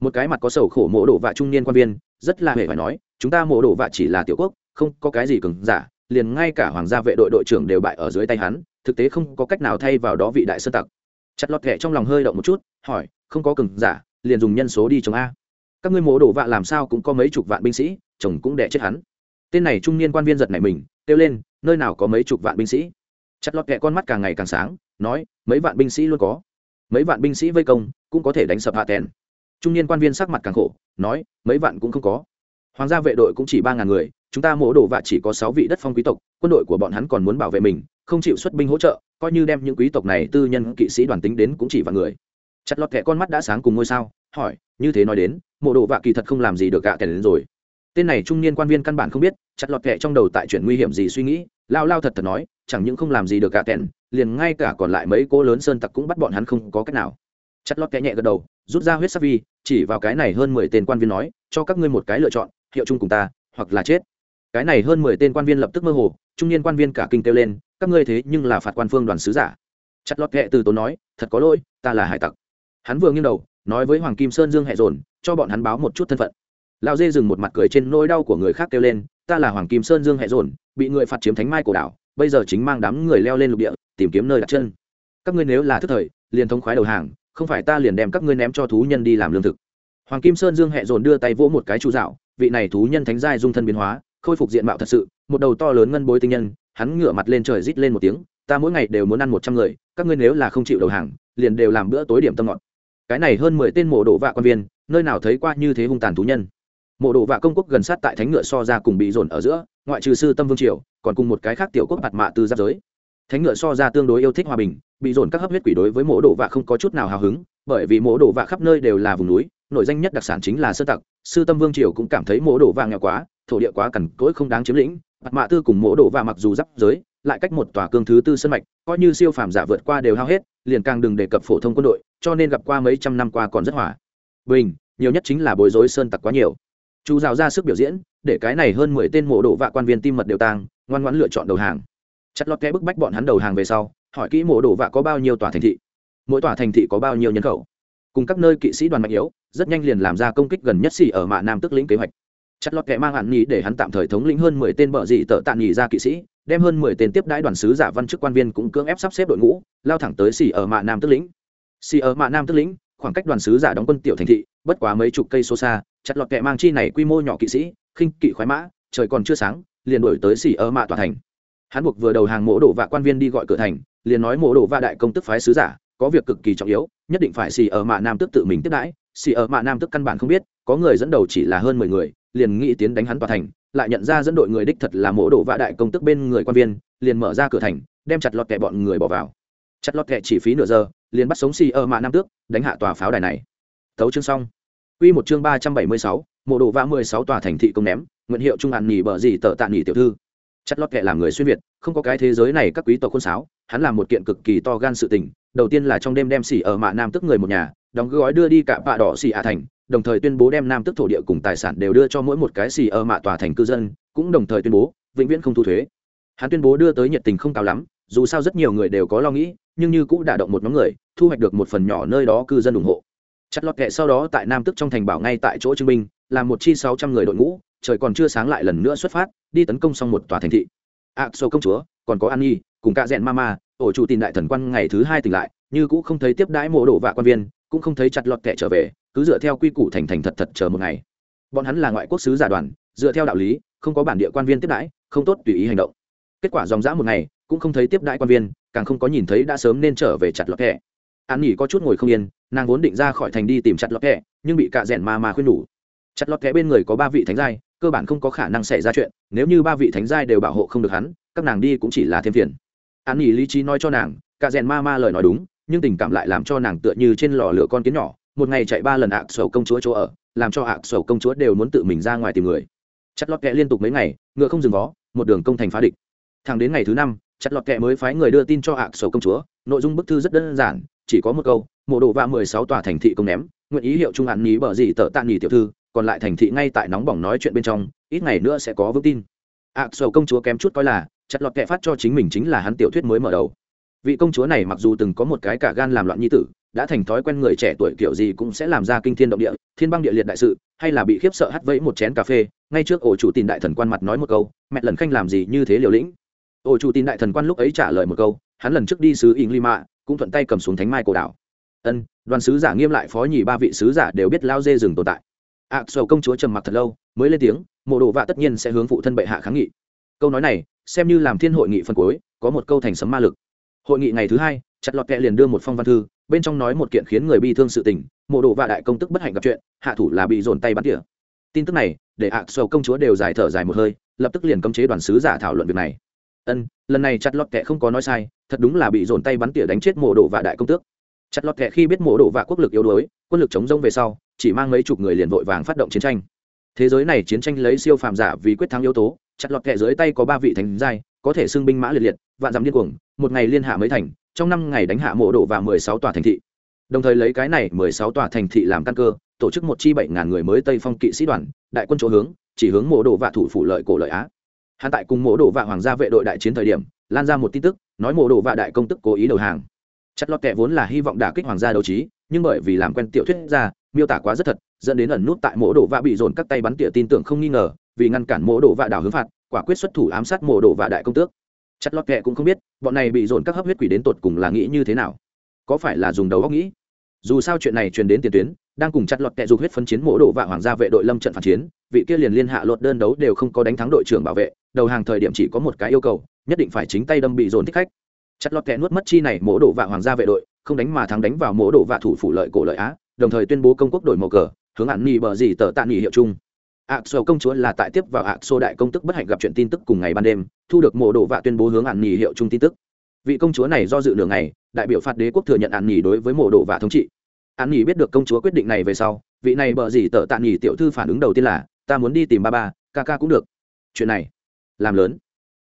Một cái mặt có sầu khổ mộ đổ vạ trung niên quan viên, rất là hề phải nói, chúng ta mộ đổ vạ chỉ là tiểu quốc, không có cái gì cứng giả, liền ngay cả hoàng gia vệ đội đội trưởng đều bại ở dưới tay hắn, thực tế không có cách nào thay vào đó vị đại sơ tặc. Chặt lọt kệ trong lòng hơi động một chút, hỏi, không có cứng giả, liền dùng nhân số đi chống a. Các ngươi mộ đổ vạ làm sao cũng có mấy chục vạn binh sĩ, chồng cũng đẻ chết hắn. Tên này trung niên quan viên giật này mình, kêu lên, nơi nào có mấy chục vạn binh sĩ? Chặt lọt kệ con mắt càng ngày càng sáng, nói, mấy vạn binh sĩ luôn có. Mấy vạn binh sĩ vây công, cũng có thể đánh sập hạ tèn trung niên quan viên sắc mặt càng khổ, nói, mấy vạn cũng không có. Hoàng gia vệ đội cũng chỉ ba ngàn người, chúng ta mổ đổ vạ chỉ có sáu vị đất phong quý tộc, quân đội của bọn hắn còn muốn bảo vệ mình, không chịu xuất binh hỗ trợ, coi như đem những quý tộc này tư nhân kỵ sĩ đoàn tính đến cũng chỉ vạn người. Chặt lọt kẻ con mắt đã sáng cùng ngôi sao, hỏi, như thế nói đến mộ đồ vạ kỳ thật không làm gì được gạ kẻ đến rồi. Tên này trung niên quan viên căn bản không biết, chặt lọt kẻ trong đầu tại chuyện nguy hiểm gì suy nghĩ, lao lao thật thật nói, chẳng những không làm gì được gạ kẻ, liền ngay cả còn lại mấy cô lớn sơn tặc cũng bắt bọn hắn không có cách nào. Chặt lọt kẻ nhẹ gật đầu rút ra huyết sắc vi, chỉ vào cái này hơn mười tên quan viên nói, cho các ngươi một cái lựa chọn, hiệu chung cùng ta, hoặc là chết. Cái này hơn mười tên quan viên lập tức mơ hồ, trung niên quan viên cả kinh kêu lên, các ngươi thế nhưng là phạt quan phương đoàn sứ giả. Chặt lọt kệ từ tốn nói, thật có lỗi, ta là hải tặc. Hắn vừa nghiêng đầu, nói với hoàng kim sơn dương hẹ dồn, cho bọn hắn báo một chút thân phận. Lão dê dừng một mặt cười trên nỗi đau của người khác kêu lên, ta là hoàng kim sơn dương hẹ dồn, bị người phạt chiếm thánh mai cổ đảo, bây giờ chính mang đám người leo lên lục địa, tìm kiếm nơi đặt chân. Các ngươi nếu là thức thời, liền thông khoái đầu hàng không phải ta liền đem các ngươi ném cho thú nhân đi làm lương thực. Hoàng kim sơn dương hẹ dồn đưa tay vỗ một cái chú dạo, vị này thú nhân thánh giai dung thân biến hóa, khôi phục diện mạo thật sự, một đầu to lớn ngân bối tinh nhân, hắn ngửa mặt lên trời rít lên một tiếng, ta mỗi ngày đều muốn ăn một trăm người, các ngươi nếu là không chịu đầu hàng, liền đều làm bữa tối điểm tâm ngọt. Cái này hơn mười tên mộ độ vạ quan viên, nơi nào thấy qua như thế hung tàn thú nhân. Mộ độ vạ công quốc gần sát tại thánh ngựa so ra cùng bị dồn ở giữa, ngoại trừ sư tâm vương triều, còn cùng một cái khác tiểu quốc mặt mạ từ giáp giới thánh ngựa so ra tương đối yêu thích hòa bình, bị dồn các hấp huyết quỷ đối với mộ đồ vạ không có chút nào hào hứng, bởi vì mộ đồ vạ khắp nơi đều là vùng núi nội danh nhất đặc sản chính là sơ tặc, sư tâm vương triều cũng cảm thấy mộ đồ vạ nghèo quá, thổ địa quá cằn cỗi không đáng chiếm lĩnh mặt mạ tư cùng mộ đồ vạ mặc dù giáp giới, lại cách một tòa cương thứ tư sân mạch, coi như siêu phàm giả vượt qua đều hao hết, liền càng đừng đề cập phổ thông quân đội, cho nên gặp qua mấy trăm năm qua còn rất hòa. Bình, nhiều nhất chính là bối rối sơn tặc quá nhiều. Chú rào ra sức biểu diễn, để cái này hơn mười tên mộ đồ vạ quan viên tim mật đều tang, ngoan ngoãn lựa chọn đầu hàng chặt lọt kẽ bức bách bọn hắn đầu hàng về sau, hỏi kỹ mộ đồ vạ có bao nhiêu tòa thành thị. Mỗi tòa thành thị có bao nhiêu nhân khẩu. Cùng các nơi kỵ sĩ đoàn mạnh yếu, rất nhanh liền làm ra công kích gần nhất xỉ ở mạ nam tức lĩnh kế hoạch. Chặt lọt kẽ mang hạn nhì để hắn tạm thời thống lĩnh hơn mười tên bợ dị tợ tạ nhì ra kỵ sĩ, đem hơn mười tên tiếp đãi đoàn sứ giả văn chức quan viên cũng cưỡng ép sắp xếp đội ngũ, lao thẳng tới xỉ ở mạ nam tức lĩnh. Xỉ ở mạ nam tức lĩnh, khoảng cách đoàn sứ giả đóng quân tiểu thành thị, bất quá mấy chục cây số xa, chặt lọt kẹ mang chi này quy mô nhỏ kỵ sĩ, khinh kỵ khoái mã, trời còn chưa sáng, liền đổi tới xỉ ở mạ tòa thành hắn buộc vừa đầu hàng mộ đổ vạ quan viên đi gọi cửa thành liền nói mộ đổ vạ đại công tức phái sứ giả có việc cực kỳ trọng yếu nhất định phải xì ở mạ nam tức tự mình tiếp đãi xì ở mạ nam tức căn bản không biết có người dẫn đầu chỉ là hơn mười người liền nghĩ tiến đánh hắn tòa thành lại nhận ra dẫn đội người đích thật là mộ đổ vạ đại công tức bên người quan viên liền mở ra cửa thành đem chặt lọt kẹ bọn người bỏ vào. Chặt lọt kẹ chỉ phí nửa giờ liền bắt sống xì ở mạ nam tước đánh hạ tòa pháo đài này. Tấu chương xong. Quy một chương ba trăm bảy mươi sáu, mộ đồ vã mười sáu tòa thành thị công ném, nguyện hiệu trung hạn nhỉ bờ gì tở tạ nhỉ tiểu thư chất lót kệ làm người xuyên việt, không có cái thế giới này các quý tộc khôn sáo, hắn làm một kiện cực kỳ to gan sự tình, đầu tiên là trong đêm đem xỉ ở mạ nam tức người một nhà, đóng gói đưa đi cả bạ đỏ xỉ ạ thành, đồng thời tuyên bố đem nam tức thổ địa cùng tài sản đều đưa cho mỗi một cái xỉ ở mạ tòa thành cư dân, cũng đồng thời tuyên bố vĩnh viễn không thu thuế. Hắn tuyên bố đưa tới nhiệt tình không cao lắm, dù sao rất nhiều người đều có lo nghĩ, nhưng như cũng đả động một nhóm người, thu hoạch được một phần nhỏ nơi đó cư dân ủng hộ chặt lọt kệ sau đó tại nam tức trong thành bảo ngay tại chỗ chứng minh làm một chi sáu trăm người đội ngũ trời còn chưa sáng lại lần nữa xuất phát đi tấn công xong một tòa thành thị. Ạ à, sâu công chúa còn có an nhi cùng cả rẽn mama ổ chủ tìm đại thần quan ngày thứ hai tỉnh lại như cũng không thấy tiếp đãi mộ đổ vạ quan viên cũng không thấy chặt lọt kẻ trở về cứ dựa theo quy củ thành thành thật thật chờ một ngày. Bọn hắn là ngoại quốc sứ giả đoàn dựa theo đạo lý không có bản địa quan viên tiếp đãi không tốt tùy ý hành động. Kết quả dòng dã một ngày cũng không thấy tiếp đãi quan viên càng không có nhìn thấy đã sớm nên trở về chặt lọt kẻ. An nghỉ có chút ngồi không yên nàng vốn định ra khỏi thành đi tìm chặt lọt kẻ nhưng bị cạ rẽn ma ma khuyên đủ. Chặt lọt kẻ bên người có ba vị thánh giai cơ bản không có khả năng xảy ra chuyện, nếu như ba vị thánh giai đều bảo hộ không được hắn, các nàng đi cũng chỉ là thêm phiền. An nghỉ lý trí nói cho nàng, cả rèn ma ma lời nói đúng, nhưng tình cảm lại làm cho nàng tựa như trên lò lửa con kiến nhỏ, một ngày chạy ba lần ạ sầu công chúa chỗ ở, làm cho ạ sầu công chúa đều muốn tự mình ra ngoài tìm người. Chặt lọt kẹ liên tục mấy ngày, ngựa không dừng vó, một đường công thành phá địch. Thẳng đến ngày thứ năm, chặt lọt kẹ mới phái người đưa tin cho ạ sầu công chúa, nội dung bức thư rất đơn giản, chỉ có một câu, mộ đồ vạ mười sáu tòa thành thị công ném, nguyện ý hiệu trung hạn ní bờ gì tờ tạ nghỉ tiểu thư còn lại thành thị ngay tại nóng bỏng nói chuyện bên trong ít ngày nữa sẽ có vững tin. Ạ à, sầu công chúa kém chút coi là chặt lọt kẹ phát cho chính mình chính là hắn tiểu thuyết mới mở đầu. Vị công chúa này mặc dù từng có một cái cả gan làm loạn nhi tử đã thành thói quen người trẻ tuổi kiểu gì cũng sẽ làm ra kinh thiên động địa thiên băng địa liệt đại sự hay là bị khiếp sợ hắt vẫy một chén cà phê ngay trước ổ chủ tin đại thần quan mặt nói một câu mẹ lần khanh làm gì như thế liều lĩnh. Ổ chủ tin đại thần quan lúc ấy trả lời một câu hắn lần trước đi sứ ỉng lima cũng thuận tay cầm xuống thánh mai cổ đảo. Ân đoàn sứ giả nghiêm lại phó nhì ba vị sứ giả đều biết lao dê rừng tồn tại ạ à, sầu công chúa trầm mặc thật lâu mới lên tiếng mộ đồ vạ tất nhiên sẽ hướng phụ thân bệ hạ kháng nghị. Câu nói này xem như làm thiên hội nghị phân cuối có một câu thành sấm ma lực. Hội nghị ngày thứ hai chặt lọt kẹ liền đưa một phong văn thư bên trong nói một kiện khiến người bi thương sự tình mộ đồ vạ đại công tức bất hạnh gặp chuyện hạ thủ là bị dồn tay bắn tỉa. Tin tức này để ạ sầu công chúa đều giải thở dài một hơi lập tức liền cấm chế đoàn sứ giả thảo luận việc này. Ân lần này chặt lọt kẹ không có nói sai thật đúng là bị dồn tay bắn tỉa đánh chết mộ đồ vạ đại công tước. Chặt lọt kẹ khi biết mộ đồ Vạ quốc lực yếu đuối quân lực chống rông về sau chỉ mang mấy chục người liền vội vàng phát động chiến tranh. Thế giới này chiến tranh lấy siêu phàm giả vì quyết thắng yếu tố, chặt lọt kệ dưới tay có ba vị thánh giai, có thể xưng binh mã liệt liệt, vạn dám điên cuồng, một ngày liên hạ mấy thành, trong năm ngày đánh hạ mộ đổ và mười sáu tòa thành thị. Đồng thời lấy cái này mười sáu tòa thành thị làm căn cơ, tổ chức một chi bảy ngàn người mới tây phong kỵ sĩ đoàn, đại quân chỗ hướng, chỉ hướng mộ đổ và thủ phủ lợi cổ lợi á. Hắn tại cùng mộ đổ và hoàng gia vệ đội đại chiến thời điểm, lan ra một tin tức, nói mộ đổ và đại công tức cố ý đầu hàng chặt lọt kẹ vốn là hy vọng đả kích hoàng gia đấu trí, nhưng bởi vì làm quen tiểu thuyết ra, miêu tả quá rất thật, dẫn đến ẩn nút tại mộ đồ vạ bị dồn các tay bắn tỉa tin tưởng không nghi ngờ, vì ngăn cản mộ đồ vạ đảo hướng phạt, quả quyết xuất thủ ám sát mộ đồ vạ đại công tước. Chặt lọt kẹ cũng không biết, bọn này bị dồn các hấp huyết quỷ đến tột cùng là nghĩ như thế nào. Có phải là dùng đầu óc nghĩ? Dù sao chuyện này truyền đến tiền tuyến, đang cùng chặt lọt kẹ dục huyết phân chiến mộ đồ vạ hoàng gia vệ đội lâm trận phản chiến, vị kia liền liên hạ luật đơn đấu đều không có đánh thắng đội trưởng bảo vệ, đầu hàng thời điểm chỉ có một cái yêu cầu, nhất định phải chính tay đâm bị dồn thích khách chặt lọt kẻ nuốt mất chi này mỗ đổ vạ hoàng gia vệ đội, không đánh mà thắng đánh vào mỗ đổ vạ thủ phủ lợi cổ lợi á, đồng thời tuyên bố công quốc đổi màu cờ, hướng hạn nghỉ bờ gì tờ tạ nghỉ hiệu chung. Ạ sổ công chúa là tại tiếp vào ạ sô đại công tức bất hạnh gặp chuyện tin tức cùng ngày ban đêm, thu được mộ đổ vạ tuyên bố hướng ạn nghỉ hiệu chung tin tức. Vị công chúa này do dự nửa ngày, đại biểu phạt đế quốc thừa nhận ạn nghỉ đối với mộ đổ vạ thống trị. Ạn nghỉ biết được công chúa quyết định này về sau, vị này bờ gì tờ tạ nghỉ tiểu thư phản ứng đầu tiên là, ta muốn đi tìm ba ba, ca ca cũng được. Chuyện này làm lớn.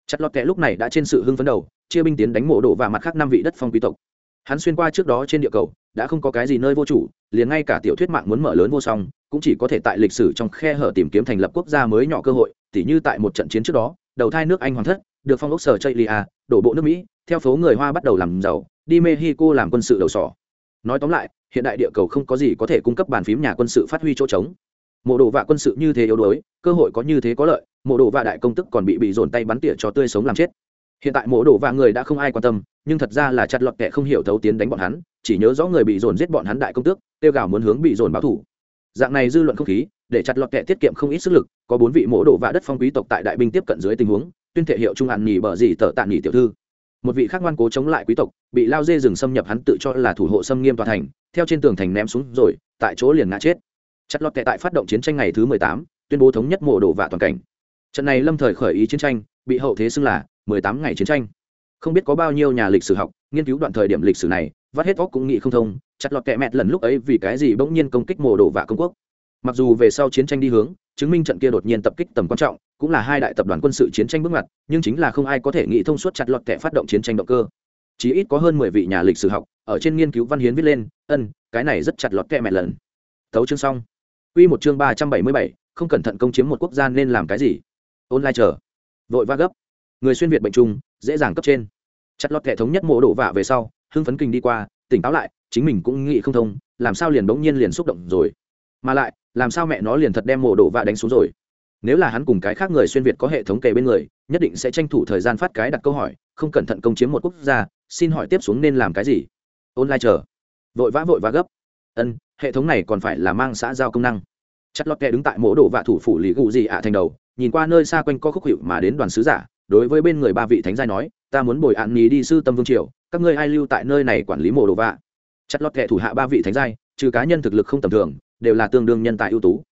Chặt lọt kẻ lúc này đã trên sự hưng phấn đầu chia binh tiến đánh mộ độ và mặt khác năm vị đất phong quý tộc. Hắn xuyên qua trước đó trên địa cầu, đã không có cái gì nơi vô chủ, liền ngay cả tiểu thuyết mạng muốn mở lớn vô song, cũng chỉ có thể tại lịch sử trong khe hở tìm kiếm thành lập quốc gia mới nhỏ cơ hội, tỉ như tại một trận chiến trước đó, đầu thai nước anh hoàng thất, được phong ốc sở chây lia đổ bộ nước mỹ, theo phố người hoa bắt đầu làm giàu, đi mexico làm quân sự đầu sỏ. Nói tóm lại, hiện đại địa cầu không có gì có thể cung cấp bàn phím nhà quân sự phát huy chỗ trống. Mộ đồ vạ quân sự như thế yếu đuối, cơ hội có như thế có lợi, mộ đồ vạ đại công tức còn bị bị dồn tay bắn tỉa cho tươi sống làm chết hiện tại mộ đồ và người đã không ai quan tâm, nhưng thật ra là chặt lọt kẻ không hiểu thấu tiến đánh bọn hắn, chỉ nhớ rõ người bị dồn giết bọn hắn đại công tước tiêu gào muốn hướng bị dồn báo thủ. Dạng này dư luận không khí, để chặt lọt kẻ tiết kiệm không ít sức lực, có bốn vị mộ đồ và đất phong quý tộc tại đại binh tiếp cận dưới tình huống, tuyên thể hiệu trung hạn nhì bờ gì tờ tạ nhì tiểu thư. Một vị khác ngoan cố chống lại quý tộc, bị lao dê rừng xâm nhập hắn tự cho là thủ hộ xâm nghiêm tòa thành, theo trên tường thành ném xuống rồi, tại chỗ liền ngã chết. Chặt lọt kẻ tại phát động chiến tranh ngày thứ mười tám, tuyên bố thống nhất mộ đồ vạ toàn cảnh. Trận này lâm thời khởi ý chiến tranh, bị hậu thế xưng là mười tám ngày chiến tranh. Không biết có bao nhiêu nhà lịch sử học, nghiên cứu đoạn thời điểm lịch sử này, vắt hết óc cũng nghĩ không thông, chặt lọt kẹ mẹt lần lúc ấy vì cái gì bỗng nhiên công kích mồ đồ và công quốc. Mặc dù về sau chiến tranh đi hướng, chứng minh trận kia đột nhiên tập kích tầm quan trọng, cũng là hai đại tập đoàn quân sự chiến tranh bước ngoặt, nhưng chính là không ai có thể nghĩ thông suốt chặt lọt kẹ phát động chiến tranh động cơ. Chỉ ít có hơn mười vị nhà lịch sử học, ở trên nghiên cứu văn hiến viết lên, ân, cái này rất chặt lọt kẹ mẹt lần. Thấu chương xong. Quy một chương ba trăm bảy mươi bảy, không cẩn thận công chiếm một quốc gia nên làm cái gì? Online chờ. Vội va gấp người xuyên việt bệnh chung, dễ dàng cấp trên. Chặt lọt hệ thống nhất mộ đổ vạ về sau, hưng phấn kinh đi qua, tỉnh táo lại, chính mình cũng nghĩ không thông, làm sao liền bỗng nhiên liền xúc động rồi. Mà lại, làm sao mẹ nó liền thật đem mộ đổ vạ đánh xuống rồi? Nếu là hắn cùng cái khác người xuyên việt có hệ thống kề bên người, nhất định sẽ tranh thủ thời gian phát cái đặt câu hỏi, không cẩn thận công chiếm một quốc gia, xin hỏi tiếp xuống nên làm cái gì? Online chờ. Vội vã vội vã gấp. Ân, hệ thống này còn phải là mang xã giao công năng. Chất lót kẹ đứng tại mộ đổ vạ thủ phủ lý gụ gì ạ thành đầu, nhìn qua nơi xa quanh co khúc hiệu mà đến đoàn sứ giả đối với bên người ba vị thánh giai nói, ta muốn bồi ạn nhí đi sư tâm vương triều, các ngươi ai lưu tại nơi này quản lý mồ đồ vạ? Chất lót kệ thủ hạ ba vị thánh giai, trừ cá nhân thực lực không tầm thường, đều là tương đương nhân tài ưu tú.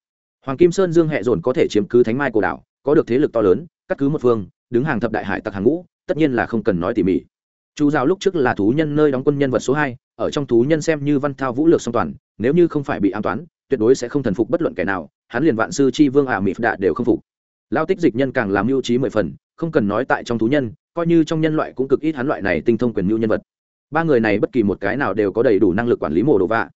Hoàng kim sơn dương hệ dồn có thể chiếm cứ thánh mai cổ đảo, có được thế lực to lớn, cắt cứ một phương, đứng hàng thập đại hải tặc hàng ngũ, tất nhiên là không cần nói tỉ mỉ. Chu giáo lúc trước là thú nhân nơi đóng quân nhân vật số hai, ở trong thú nhân xem như văn thao vũ lược song toàn, nếu như không phải bị an toán, tuyệt đối sẽ không thần phục bất luận kẻ nào, hắn liền vạn sư chi vương ả à mỹ đạ đều không phục. Lao tích dịch nhân càng làm mưu trí mười phần không cần nói tại trong thú nhân, coi như trong nhân loại cũng cực ít hắn loại này tinh thông quyền mưu nhân vật. Ba người này bất kỳ một cái nào đều có đầy đủ năng lực quản lý mồ đồ vạ.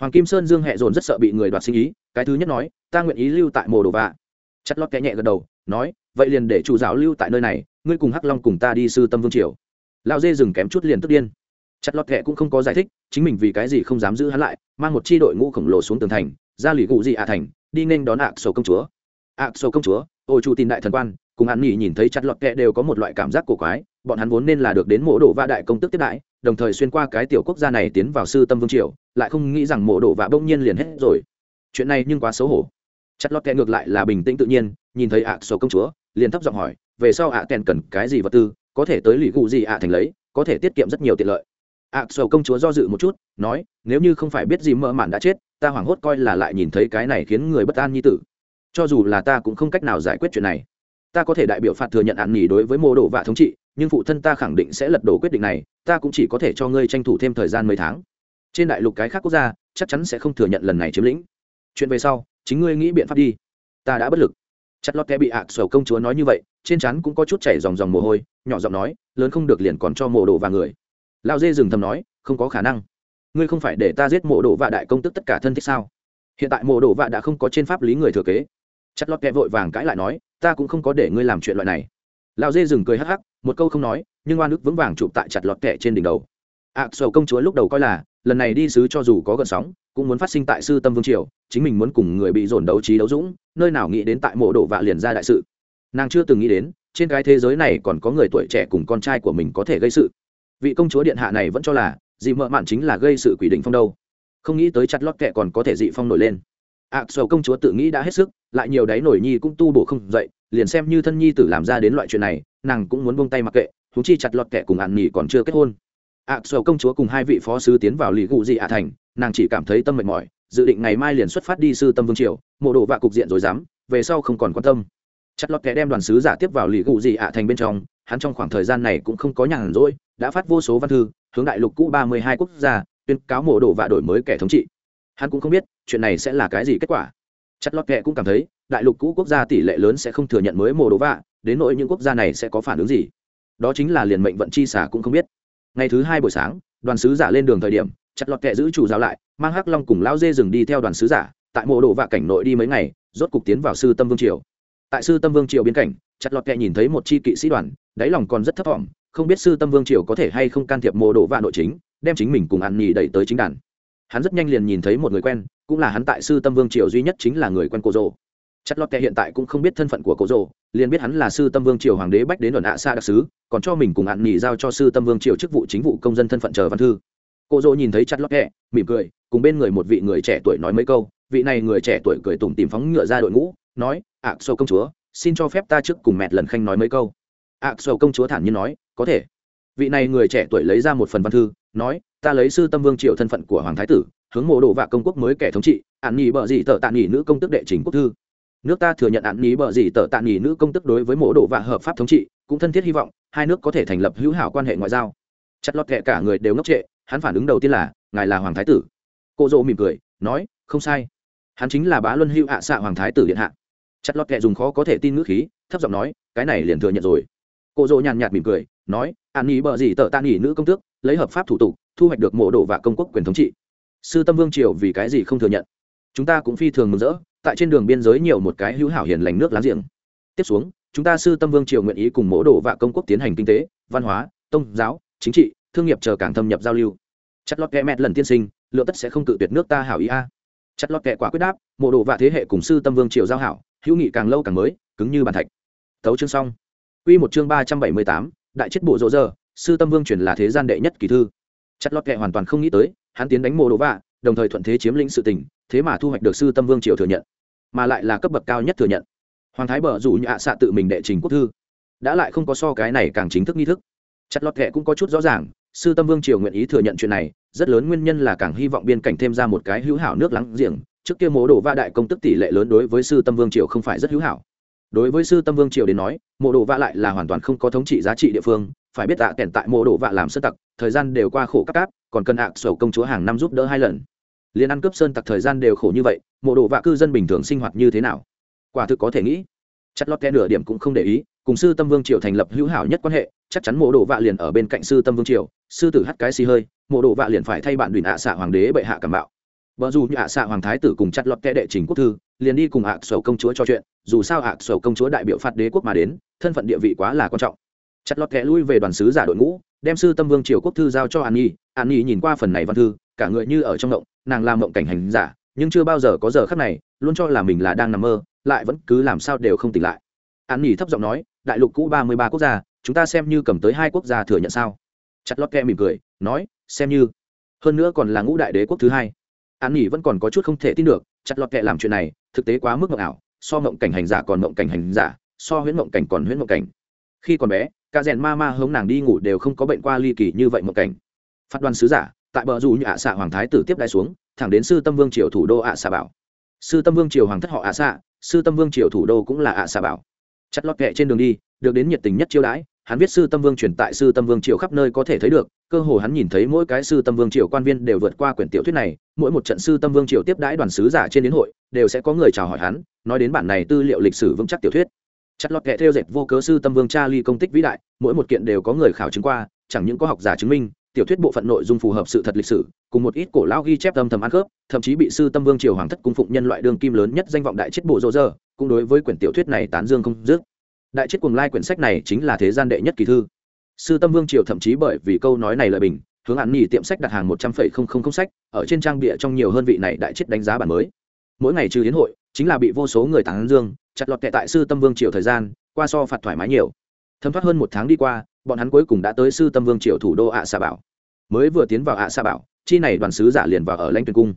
Hoàng kim sơn dương hẹ dồn rất sợ bị người đoạt sinh ý, cái thứ nhất nói, ta nguyện ý lưu tại mồ đồ vạ. Chất lót kẽ nhẹ gật đầu, nói, vậy liền để chủ giáo lưu tại nơi này, ngươi cùng hắc long cùng ta đi sư tâm vương triều. Lao dê dừng kém chút liền tức điên. Chặt lót kẽ cũng không có giải thích, chính mình vì cái gì không dám giữ hắn lại, mang một chi đội ngũ khổng lồ xuống tường thành, ra lì cụ gì ạ thành, đi nên đón ạ sổ công chúa. Ạ sổ công chúa ôi chu tin đại thần quan cùng hắn nghỉ nhìn thấy chặt lọt kệ đều có một loại cảm giác cổ quái, bọn hắn vốn nên là được đến mộ đồ vạ đại công tức tiếp đại đồng thời xuyên qua cái tiểu quốc gia này tiến vào sư tâm vương triều, lại không nghĩ rằng mộ đồ vạ bỗng nhiên liền hết rồi. Chuyện này nhưng quá xấu hổ. Chặt lọt kệ ngược lại là bình tĩnh tự nhiên, nhìn thấy ạ sổ công chúa, liền thấp giọng hỏi, về sau ạ kèn cần cái gì vật tư, có thể tới lì cụ gì ạ thành lấy, có thể tiết kiệm rất nhiều tiện lợi. Ạ sổ công chúa do dự một chút, nói, nếu như không phải biết gì mỡ mạn đã chết, ta hoảng hốt coi là lại nhìn thấy cái này khiến người bất an như tử. Cho dù là ta cũng không cách nào giải quyết chuyện này ta có thể đại biểu phạt thừa nhận ạn nghỉ đối với mô đồ vạ thống trị, nhưng phụ thân ta khẳng định sẽ lật đổ quyết định này, ta cũng chỉ có thể cho ngươi tranh thủ thêm thời gian mấy tháng. Trên đại lục cái khác quốc gia, chắc chắn sẽ không thừa nhận lần này chiếm lĩnh. Chuyện về sau, chính ngươi nghĩ biện pháp đi. Ta đã bất lực. Chặt lót kẽ bị ạ sầu công chúa nói như vậy, trên chắn cũng có chút chảy dòng dòng mồ hôi, nhỏ giọng nói, lớn không được liền còn cho mộ đồ và người. Lao dê dừng thầm nói, không có khả năng. Ngươi không phải để ta giết mộ đồ và đại công tức tất cả thân thích sao? Hiện tại mộ đồ vạ đã không có trên pháp lý người thừa kế chặt lọt kẹ vội vàng cãi lại nói, ta cũng không có để ngươi làm chuyện loại này. Lão dê dừng cười hắc hắc, một câu không nói, nhưng oan ức vững vàng chụp tại chặt lọt kẹ trên đỉnh đầu. À, Ạ sầu công chúa lúc đầu coi là, lần này đi sứ cho dù có gần sóng, cũng muốn phát sinh tại sư tâm vương triều, chính mình muốn cùng người bị dồn đấu trí đấu dũng, nơi nào nghĩ đến tại mộ đổ vạ liền ra đại sự. Nàng chưa từng nghĩ đến, trên cái thế giới này còn có người tuổi trẻ cùng con trai của mình có thể gây sự. Vị công chúa điện hạ này vẫn cho là, dị mợ mạn chính là gây sự quỷ định phong đâu. Không nghĩ tới chặt lót kệ còn có thể dị phong nổi lên ạ à, sầu công chúa tự nghĩ đã hết sức lại nhiều đáy nổi nhi cũng tu bổ không dậy liền xem như thân nhi tử làm ra đến loại chuyện này nàng cũng muốn buông tay mặc kệ thú chi chặt lọt kẻ cùng ạn nhỉ còn chưa kết hôn. Ạ à, sầu công chúa cùng hai vị phó sứ tiến vào lì gụ dị ạ thành nàng chỉ cảm thấy tâm mệt mỏi dự định ngày mai liền xuất phát đi sư tâm vương triều mộ đồ vạ cục diện rồi dám về sau không còn quan tâm. Chặt lọt kẻ đem đoàn sứ giả tiếp vào lì gụ dị ạ thành bên trong hắn trong khoảng thời gian này cũng không có nhàn rỗi đã phát vô số văn thư hướng đại lục cũ ba mươi hai quốc gia tuyên cáo mộ đồ vạ đổi mới kẻ thống trị. Hắn cũng không biết chuyện này sẽ là cái gì kết quả? Chất lót kệ cũng cảm thấy, đại lục cũ quốc gia tỷ lệ lớn sẽ không thừa nhận mới mồ đồ vạ, đến nỗi những quốc gia này sẽ có phản ứng gì? Đó chính là liền mệnh vận chi xả cũng không biết. Ngày thứ hai buổi sáng, đoàn sứ giả lên đường thời điểm chặt lọt kệ giữ chủ giáo lại, mang hắc long cùng lao dê rừng đi theo đoàn sứ giả, tại mộ đồ vạ cảnh nội đi mấy ngày, rốt cục tiến vào sư tâm vương triều. Tại sư tâm vương triều biến cảnh chặt lọt kệ nhìn thấy một chi kỵ sĩ đoàn, đáy lòng còn rất thấp thỏm, không biết sư tâm vương triều có thể hay không can thiệp mộ đồ vạ nội chính, đem chính mình cùng ăn nhì đẩy tới chính đàn. Hắn rất nhanh liền nhìn thấy một người quen cũng là hắn tại sư tâm vương triều duy nhất chính là người quen cô rồ chất lót kệ hiện tại cũng không biết thân phận của cô rồ liền biết hắn là sư tâm vương triều hoàng đế bách đến ẩn ạ xa đặc sứ còn cho mình cùng ạn nghỉ giao cho sư tâm vương triều chức vụ chính vụ công dân thân phận chờ văn thư. Cô rồ nhìn thấy chất lót kệ mỉm cười cùng bên người một vị người trẻ tuổi nói mấy câu. Vị này người trẻ tuổi cười tủm tìm phóng ngựa ra đội ngũ nói ạ à, sâu công chúa xin cho phép ta trước cùng mẹ lần khanh nói mấy câu. Ạ à, sâu công chúa thản nhiên nói có thể. Vị này người trẻ tuổi lấy ra một phần văn thư nói ta lấy sư tâm vương triều thân phận của hoàng thái tử, hướng mộ đồ vạ công quốc mới kẻ thống trị, ạn nhì bợ gì tờ tạ nhì nữ công tức đệ trình quốc thư. Nước ta thừa nhận ạn nhì bợ gì tờ tạ nhì nữ công tức đối với mộ đồ vạ hợp pháp thống trị, cũng thân thiết hy vọng, hai nước có thể thành lập hữu hảo quan hệ ngoại giao. Chặt lọt kệ cả người đều ngốc trệ, hắn phản ứng đầu tiên là, ngài là hoàng thái tử. Cô dỗ mỉm cười, nói, không sai. Hắn chính là bá luân hữu hạ xạ hoàng thái tử điện hạ. Chặt lọt kệ dùng khó có thể tin ngữ khí, thấp giọng nói, cái này liền thừa nhận rồi. Cô dỗ nhàn nhạt mỉm cười nói, an ý bợ gì tợ tạ nghỉ nữ công tước, lấy hợp pháp thủ tục, thu hoạch được mộ đồ và công quốc quyền thống trị. Sư tâm vương triều vì cái gì không thừa nhận? Chúng ta cũng phi thường mừng rỡ, tại trên đường biên giới nhiều một cái hữu hảo hiền lành nước láng giềng. Tiếp xuống, chúng ta sư tâm vương triều nguyện ý cùng mỗ đồ và công quốc tiến hành kinh tế, văn hóa, tôn giáo, chính trị, thương nghiệp chờ càng thâm nhập giao lưu. Chất lót kẹ mẹt lần tiên sinh lượng tất sẽ không tự tuyệt nước ta hảo ý a. Chất lót kẹ quả quyết đáp, mộ đồ và thế hệ cùng sư tâm vương triều giao hảo, hữu nghị càng lâu càng mới, cứng như bàn thạch. Thấu chương xong. Quy một chương ba trăm bảy mươi tám đại chết bộ rộ giờ, sư tâm vương truyền là thế gian đệ nhất kỳ thư. Chất lót kệ hoàn toàn không nghĩ tới, hắn tiến đánh mô đồ vạ, đồng thời thuận thế chiếm lĩnh sự tình, thế mà thu hoạch được sư tâm vương triều thừa nhận, mà lại là cấp bậc cao nhất thừa nhận. Hoàng thái bờ rủ như ạ xạ tự mình đệ trình quốc thư. Đã lại không có so cái này càng chính thức nghi thức. Chặt lọt kệ cũng có chút rõ ràng, sư tâm vương triều nguyện ý thừa nhận chuyện này, rất lớn nguyên nhân là càng hy vọng biên cảnh thêm ra một cái hữu hảo nước láng giềng. Trước kia mộ đồ va đại công tức tỷ lệ lớn đối với sư tâm vương triều không phải rất hữu hảo đối với sư tâm vương triều đến nói, mộ đồ vạ lại là hoàn toàn không có thống trị giá trị địa phương, phải biết tạ kèn tại mộ đồ vạ làm sơn tặc, thời gian đều qua khổ các cáp, còn cần ạ sầu công chúa hàng năm giúp đỡ hai lần. Liền ăn cướp sơn tặc thời gian đều khổ như vậy, mộ đồ vạ cư dân bình thường sinh hoạt như thế nào? Quả thực có thể nghĩ. Chặt lót kẽ nửa điểm cũng không để ý, cùng sư tâm vương triều thành lập hữu hảo nhất quan hệ, chắc chắn mộ đồ vạ liền ở bên cạnh sư tâm vương triều, sư tử hắt cái xì hơi, mộ đồ vạ liền phải thay bạn đùn ạ, xạ hoàng đế bệ hạ cảm bạo. Vợ dù như ạ xạ hoàng thái tử cùng chặt lọt kẽ đệ trình quốc thư liền đi cùng ạ sầu công chúa cho chuyện, dù sao ạ sầu công chúa đại biểu phạt đế quốc mà đến, thân phận địa vị quá là quan trọng. Chặt lọt kẽ lui về đoàn sứ giả đội ngũ, đem sư tâm vương triều quốc thư giao cho an nhi an nhi nhìn qua phần này văn thư, cả người như ở trong động nàng làm mộng cảnh hành giả, nhưng chưa bao giờ có giờ khắc này, luôn cho là mình là đang nằm mơ, lại vẫn cứ làm sao đều không tỉnh lại. An nhi thấp giọng nói, đại lục cũ ba mươi ba quốc gia, chúng ta xem như cầm tới hai quốc gia thừa nhận sao? Chặt lót kẹ mỉm cười, nói, xem như. Hơn nữa còn là ngũ đại đế quốc thứ hai. An nhi vẫn còn có chút không thể tin được, chặt lót kẹ làm chuyện này thực tế quá mức mộng ảo, so mộng cảnh hành giả còn mộng cảnh hành giả, so huyễn mộng cảnh còn huyễn mộng cảnh. Khi còn bé, cả rèn ma ma hống nàng đi ngủ đều không có bệnh qua ly kỳ như vậy mộng cảnh. Phát đoàn sứ giả, tại bờ dù như ạ xạ hoàng thái tử tiếp đai xuống, thẳng đến sư tâm vương triều thủ đô ạ xạ bảo. Sư tâm vương triều hoàng thất họ ạ xạ, sư tâm vương triều thủ đô cũng là ạ xạ bảo. Chặt lót kệ trên đường đi, được đến nhiệt tình nhất chiêu đãi hắn viết sư tâm vương truyền tại sư tâm vương triều khắp nơi có thể thấy được, cơ hồ hắn nhìn thấy mỗi cái sư tâm vương triều quan viên đều vượt qua quyển tiểu thuyết này, mỗi một trận sư tâm vương triều tiếp đãi đoàn sứ giả trên đến hội, đều sẽ có người chào hỏi hắn, nói đến bản này tư liệu lịch sử vững chắc tiểu thuyết. Chặt lọt kệ theo dệt vô cớ sư tâm vương cha ly công tích vĩ đại, mỗi một kiện đều có người khảo chứng qua, chẳng những có học giả chứng minh, tiểu thuyết bộ phận nội dung phù hợp sự thật lịch sử, cùng một ít cổ lão ghi chép âm thầm ăn khớp, thậm chí bị sư tâm vương triều hoàng thất cung phụng nhân loại đương kim lớn nhất danh vọng đại chết bộ rô rơ, cũng đối với quyển tiểu thuyết này tán dương không dứt đại chết cuồng lai quyển sách này chính là thế gian đệ nhất kỳ thư. Sư tâm vương triều thậm chí bởi vì câu nói này lời bình, hướng hạn nghỉ tiệm sách đặt hàng một trăm phẩy không không không sách, ở trên trang bịa trong nhiều hơn vị này đại chết đánh giá bản mới. Mỗi ngày trừ hiến hội, chính là bị vô số người tán dương, chặt lọt kệ tại sư tâm vương triều thời gian, qua so phạt thoải mái nhiều. Thấm thoát hơn một tháng đi qua, bọn hắn cuối cùng đã tới sư tâm vương triều thủ đô ạ sa bảo. Mới vừa tiến vào ạ sa bảo, chi này đoàn sứ giả liền vào ở lãnh tuyển cung.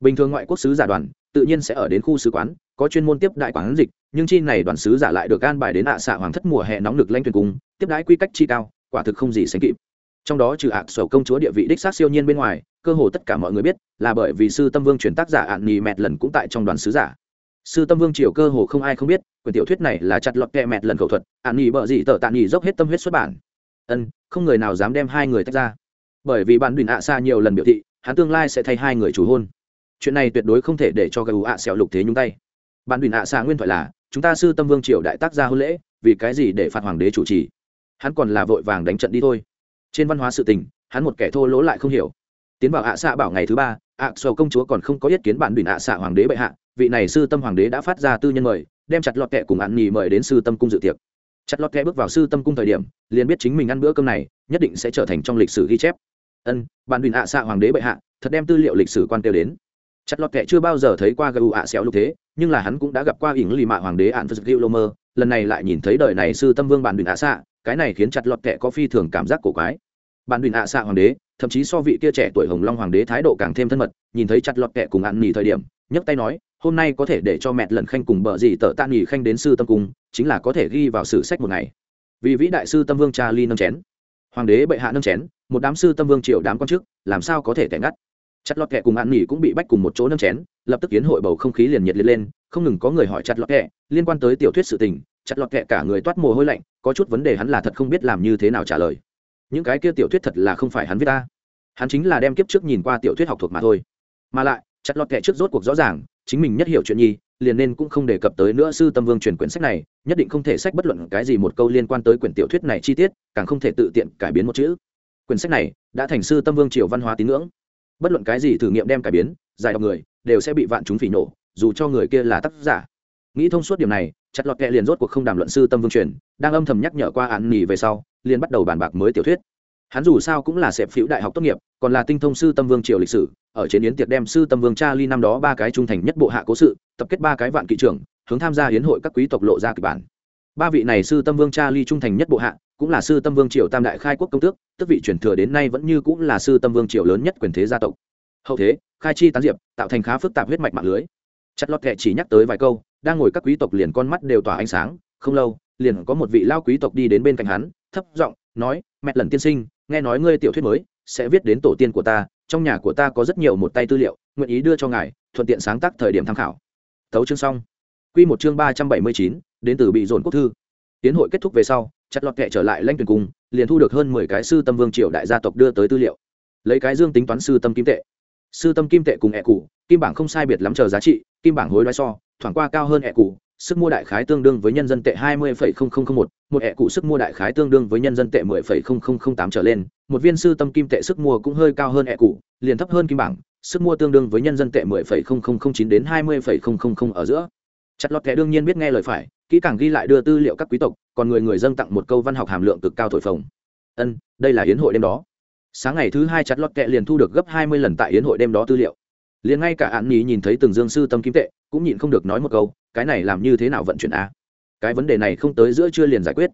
Bình thường ngoại quốc sứ giả đoàn, tự nhiên sẽ ở đến khu sứ quán, có chuyên môn tiếp đại quán dịch nhưng chi này đoàn sứ giả lại được an bài đến ạ xạ hoàng thất mùa hè nóng lực lanh tuyển cung, tiếp đãi quy cách chi cao, quả thực không gì sánh kịp. Trong đó trừ ạ sầu công chúa địa vị đích sát siêu nhiên bên ngoài, cơ hồ tất cả mọi người biết, là bởi vì sư tâm vương truyền tác giả ạn nhì mẹt lần cũng tại trong đoàn sứ giả. Sư tâm vương triều cơ hồ không ai không biết, quyển tiểu thuyết này là chặt lọt kẹ mẹt lần khẩu thuật, ạn nhì bợ dị tờ tạ nhì dốc hết tâm huyết xuất bản. Ân, không người nào dám đem hai người tách ra. Bởi vì bạn đùn ạ xa nhiều lần biểu thị, hắn tương lai sẽ thay hai người chủ hôn. Chuyện này tuyệt đối không thể để cho gù ạ xẻo lục thế nhung tay. Bạn đùn ạ xa nguyên thoại là chúng ta sư tâm vương triều đại tác gia hôn lễ, vì cái gì để phạt hoàng đế chủ trì? Hắn còn là vội vàng đánh trận đi thôi. Trên văn hóa sự tình, hắn một kẻ thô lỗ lại không hiểu. Tiến vào ạ xạ bảo ngày thứ ba, ạ sầu công chúa còn không có yết kiến bản đùn ạ xạ hoàng đế bệ hạ, vị này sư tâm hoàng đế đã phát ra tư nhân mời, đem chặt lọt kẹ cùng ăn nhì mời đến sư tâm cung dự tiệc. Chặt lọt kẹ bước vào sư tâm cung thời điểm, liền biết chính mình ăn bữa cơm này, nhất định sẽ trở thành trong lịch sử ghi chép. Ân, bản đùn ạ xạ hoàng đế bệ hạ, thật đem tư liệu lịch sử quan tiêu đến. Chặt lọt kẹ chưa bao giờ thấy qua gù ạ xéo lục thế nhưng là hắn cũng đã gặp qua ỉng lì mạ hoàng đế ạn phật lô mơ, lần này lại nhìn thấy đời này sư tâm vương bản đùn ạ xạ cái này khiến chặt lọt kẹ có phi thường cảm giác cổ quái. Bản đùn ạ xạ hoàng đế, thậm chí so vị kia trẻ tuổi hồng long hoàng đế thái độ càng thêm thân mật, nhìn thấy chặt lọt kẹ cùng ạn nghỉ thời điểm, nhấc tay nói, hôm nay có thể để cho mẹ lần khanh cùng bờ gì tợ tạ nghỉ khanh đến sư tâm cung, chính là có thể ghi vào sử sách một ngày. Vì vĩ đại sư tâm vương cha ly nâng chén. Hoàng đế bệ hạ nâng chén, một đám sư tâm vương triệu đám quan chức làm sao có thể tẻ ngắt? Chặt lọt kẹ cùng ạn nghỉ cũng bị bách cùng một chỗ nâng chén lập tức kiến hội bầu không khí liền nhiệt liệt lên, không ngừng có người hỏi chặt lọt kẹ, liên quan tới tiểu thuyết sự tình, chặt lọt kẹ cả người toát mồ hôi lạnh, có chút vấn đề hắn là thật không biết làm như thế nào trả lời. Những cái kia tiểu thuyết thật là không phải hắn viết ta. Hắn chính là đem kiếp trước nhìn qua tiểu thuyết học thuộc mà thôi. Mà lại, chặt lọt kẹ trước rốt cuộc rõ ràng, chính mình nhất hiểu chuyện nhi, liền nên cũng không đề cập tới nữa sư tâm vương truyền quyển sách này, nhất định không thể sách bất luận cái gì một câu liên quan tới quyển tiểu thuyết này chi tiết, càng không thể tự tiện cải biến một chữ. Quyển sách này đã thành sư tâm vương triều văn hóa tín ngưỡng. Bất luận cái gì thử nghiệm đem cải biến, giải đọc người đều sẽ bị vạn chúng phỉ nổ, dù cho người kia là tác giả. Nghĩ thông suốt điểm này, chặt lọt kệ liền rốt cuộc không đàm luận sư tâm vương truyền, đang âm thầm nhắc nhở qua án nghỉ về sau, liền bắt đầu bàn bạc mới tiểu thuyết. Hắn dù sao cũng là sẹp phiếu đại học tốt nghiệp, còn là tinh thông sư tâm vương triều lịch sử, ở trên yến tiệc đem sư tâm vương cha ly năm đó ba cái trung thành nhất bộ hạ cố sự, tập kết ba cái vạn kỵ trưởng, hướng tham gia hiến hội các quý tộc lộ ra kịch bản. Ba vị này sư tâm vương cha ly trung thành nhất bộ hạ, cũng là sư tâm vương triều tam đại khai quốc công tước tức vị truyền thừa đến nay vẫn như cũng là sư tâm vương triều lớn nhất quyền thế gia tộc hậu thế, khai chi tán diệp, tạo thành khá phức tạp huyết mạch mạng lưới. Chặt lọt kệ chỉ nhắc tới vài câu, đang ngồi các quý tộc liền con mắt đều tỏa ánh sáng. Không lâu, liền có một vị lao quý tộc đi đến bên cạnh hắn, thấp giọng nói, mẹ lần tiên sinh, nghe nói ngươi tiểu thuyết mới, sẽ viết đến tổ tiên của ta, trong nhà của ta có rất nhiều một tay tư liệu, nguyện ý đưa cho ngài, thuận tiện sáng tác thời điểm tham khảo. Thấu chương xong. Quy một chương ba trăm bảy mươi chín, đến từ bị dồn quốc thư. Tiến hội kết thúc về sau, chặt lọt kệ trở lại lanh tuyển cung liền thu được hơn mười cái sư tâm vương triều đại gia tộc đưa tới tư liệu. Lấy cái dương tính toán sư tâm kim tệ sư tâm kim tệ cùng ẹ cụ kim bảng không sai biệt lắm chờ giá trị, kim bảng hối đoái so, thoảng qua cao hơn ẹ cụ sức mua đại khái tương đương với nhân dân tệ hai mươi một một ẹ cụ sức mua đại khái tương đương với nhân dân tệ mười tám trở lên, một viên sư tâm kim tệ sức mua cũng hơi cao hơn ẹ cụ liền thấp hơn kim bảng, sức mua tương đương với nhân dân tệ mười chín đến hai mươi ở giữa. Chặt lọt kẻ đương nhiên biết nghe lời phải, kỹ càng ghi lại đưa tư liệu các quý tộc, còn người người dân tặng một câu văn học hàm lượng cực cao thổi phồng. Ân, đây là yến hội đêm đó sáng ngày thứ hai chặt lọt kệ liền thu được gấp hai mươi lần tại yến hội đêm đó tư liệu. Liền ngay cả hạn nhì nhìn thấy từng dương sư tâm kim tệ, cũng nhịn không được nói một câu, cái này làm như thế nào vận chuyển á? cái vấn đề này không tới giữa trưa liền giải quyết.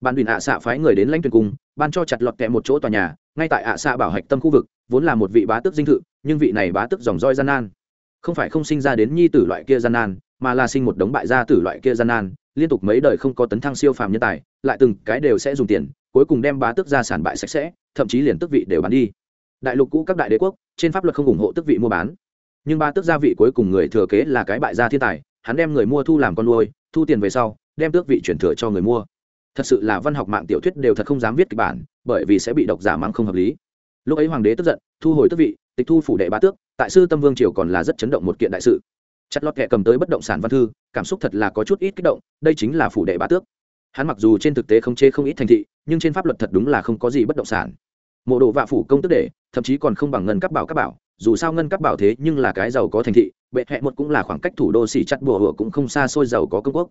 Ban đùn ạ xạ phái người đến lãnh tuyển cung ban cho chặt lọt kẹ một chỗ tòa nhà, ngay tại ạ xạ bảo hạch tâm khu vực, vốn là một vị bá tước dinh thự, nhưng vị này bá tước dòng roi gian nan. Không phải không sinh ra đến nhi tử loại kia gian nan, mà là sinh một đống bại gia tử loại kia gian nan, liên tục mấy đời không có tấn thăng siêu phàm nhân tài, lại từng cái đều sẽ dùng tiền, cuối cùng đem bá tước gia sản bại sạch sẽ thậm chí liền tước vị đều bán đi. Đại lục cũ các đại đế quốc, trên pháp luật không ủng hộ tước vị mua bán. Nhưng ba tước gia vị cuối cùng người thừa kế là cái bại gia thiên tài, hắn đem người mua thu làm con nuôi, thu tiền về sau, đem tước vị chuyển thừa cho người mua. Thật sự là văn học mạng tiểu thuyết đều thật không dám viết kịch bản, bởi vì sẽ bị độc giả mắng không hợp lý. Lúc ấy hoàng đế tức giận, thu hồi tước vị, tịch thu phủ đệ bá tước, tại sư tâm vương triều còn là rất chấn động một kiện đại sự. Chặt lọt kệ cầm tới bất động sản văn thư, cảm xúc thật là có chút ít kích động, đây chính là phủ đệ bá tước hắn mặc dù trên thực tế không chê không ít thành thị, nhưng trên pháp luật thật đúng là không có gì bất động sản. Mộ độ vạ phủ công tức để, thậm chí còn không bằng ngân cấp bảo các bảo, dù sao ngân cấp bảo thế nhưng là cái giàu có thành thị, bệ hẹ một cũng là khoảng cách thủ đô xỉ chặt bùa hựa cũng không xa xôi giàu có công quốc.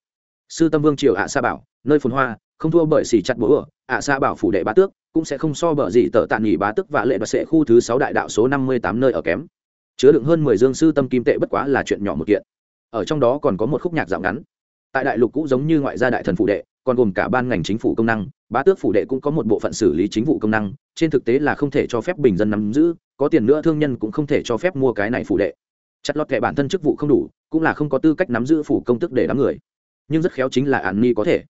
Sư tâm vương triều ạ sa bảo, nơi phồn hoa, không thua bởi xỉ chặt bùa hựa, ạ sa bảo phủ đệ bá tước, cũng sẽ không so bở gì tờ tạm nghỉ bá tước và lệ đoạt sẽ khu thứ sáu đại đạo số năm mươi tám nơi ở kém. Chứa đựng hơn mười dương sư tâm kim tệ bất quá là chuyện nhỏ một kiện. Ở trong đó còn có một khúc nhạc dạo ngắn. Tại đại lục cũ giống như ngoại gia đại thần phủ đệ còn gồm cả ban ngành chính phủ công năng, bá tước phủ đệ cũng có một bộ phận xử lý chính vụ công năng, trên thực tế là không thể cho phép bình dân nắm giữ, có tiền nữa thương nhân cũng không thể cho phép mua cái này phủ đệ. Chặt lọt kệ bản thân chức vụ không đủ, cũng là không có tư cách nắm giữ phủ công tức để đám người. Nhưng rất khéo chính là ạn ni có thể.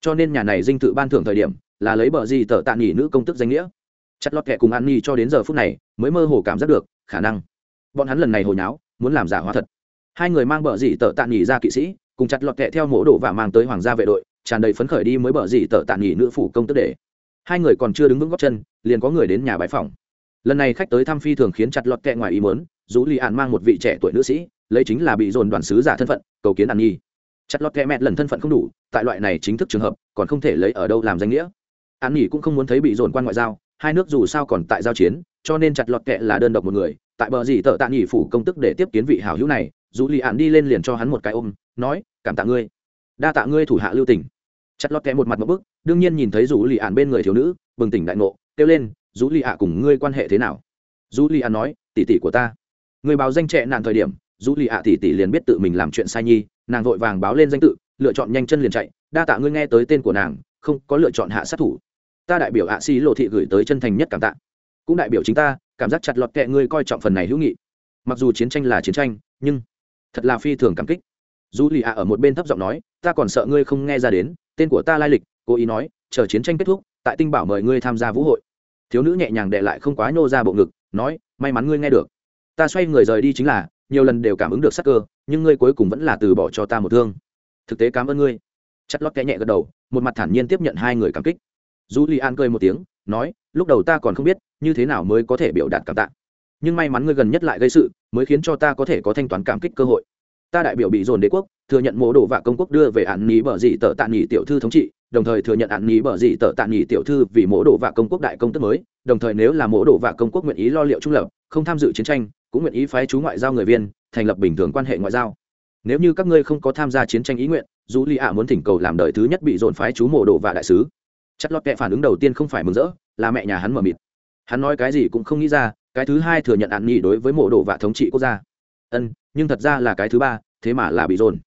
Cho nên nhà này dinh tự ban thưởng thời điểm, là lấy bờ gì tờ tạ nghỉ nữ công tức danh nghĩa. Chặt lọt kệ cùng an ni cho đến giờ phút này, mới mơ hồ cảm giác được, khả năng. Bọn hắn lần này hồi nháo, muốn làm giả hóa thật. Hai người mang bờ gì tờ tạ nghỉ ra kỵ sĩ, cùng chặt lọt kệ theo mổ đổ và mang tới hoàng gia vệ đội tràn đầy phấn khởi đi mới bở gì tờ tạ nghỉ nữ phủ công tức để. Hai người còn chưa đứng vững góc chân, liền có người đến nhà bãi phòng lần này khách tới thăm phi thường khiến chặt lọt kẹ ngoài ý mớn dù lì ạn mang một vị trẻ tuổi nữ sĩ, lấy chính là bị dồn đoàn sứ giả thân phận, cầu kiến an nhi. Chặt lọt kẹ mẹ lần thân phận không đủ, tại loại này chính thức trường hợp, còn không thể lấy ở đâu làm danh nghĩa. An nhi cũng không muốn thấy bị dồn quan ngoại giao, hai nước dù sao còn tại giao chiến, cho nên chặt lọt kẹ là đơn độc một người, tại bờ gì tờ tạ nghỉ phủ công tức để tiếp kiến vị hảo hữu này, dù lì ạn đi lên liền cho hắn một cái ôm, nói, cảm tạ ngươi. Đa tạ ngươi thủ hạ lưu tình chặt lọt kẹ một mặt một bức, đương nhiên nhìn thấy rủ lì ạn bên người thiếu nữ, bừng tỉnh đại ngộ, kêu lên rủ lì ạ cùng ngươi quan hệ thế nào? Rủ lì ạn nói, tỷ tỷ của ta. Người báo danh trệ nạn thời điểm rủ lì ạ tỷ tỷ liền biết tự mình làm chuyện sai nhi, nàng vội vàng báo lên danh tự, lựa chọn nhanh chân liền chạy, đa tạ ngươi nghe tới tên của nàng, không có lựa chọn hạ sát thủ. Ta đại biểu ạ xí lộ thị gửi tới chân thành nhất cảm tạ. Cũng đại biểu chính ta, cảm giác chặt lọt kẹ ngươi coi trọng phần này hữu nghị. Mặc dù chiến tranh là chiến tranh, nhưng thật là phi thường cảm kích. Dù lì ạ ở một bên thấp giọng nói, ta còn sợ ngươi không nghe ra đến tên của ta lai lịch, cố ý nói, chờ chiến tranh kết thúc, tại tinh bảo mời ngươi tham gia vũ hội. Thiếu nữ nhẹ nhàng đệ lại không quá nhô ra bộ ngực, nói, may mắn ngươi nghe được. Ta xoay người rời đi chính là, nhiều lần đều cảm ứng được sắc cơ, nhưng ngươi cuối cùng vẫn là từ bỏ cho ta một thương. Thực tế cảm ơn ngươi. Chặt lót kẽ nhẹ gật đầu, một mặt thản nhiên tiếp nhận hai người cảm kích. Dù li an cười một tiếng, nói, lúc đầu ta còn không biết, như thế nào mới có thể biểu đạt cảm tạ. Nhưng may mắn ngươi gần nhất lại gây sự, mới khiến cho ta có thể có thanh toán cảm kích cơ hội ta đại biểu bị dồn đế quốc, thừa nhận mô đồ và công quốc đưa về ạn ní bờ dị tờ tạ nghỉ tiểu thư thống trị, đồng thời thừa nhận ạn ní bờ dị tờ tạ nghỉ tiểu thư vì mô đồ và công quốc đại công tức mới, đồng thời nếu là mô đồ và công quốc nguyện ý lo liệu trung lập, không tham dự chiến tranh, cũng nguyện ý phái chú ngoại giao người viên, thành lập bình thường quan hệ ngoại giao. Nếu như các ngươi không có tham gia chiến tranh ý nguyện, dù li ạ muốn thỉnh cầu làm đời thứ nhất bị dồn phái chú mộ đồ và đại sứ. Chất lót kệ phản ứng đầu tiên không phải mừng rỡ, là mẹ nhà hắn mờ mịt. Hắn nói cái gì cũng không nghĩ ra, cái thứ hai thừa nhận ạn nghị đối với mộ đồ và thống trị quốc gia ân nhưng thật ra là cái thứ ba thế mà là bị dồn.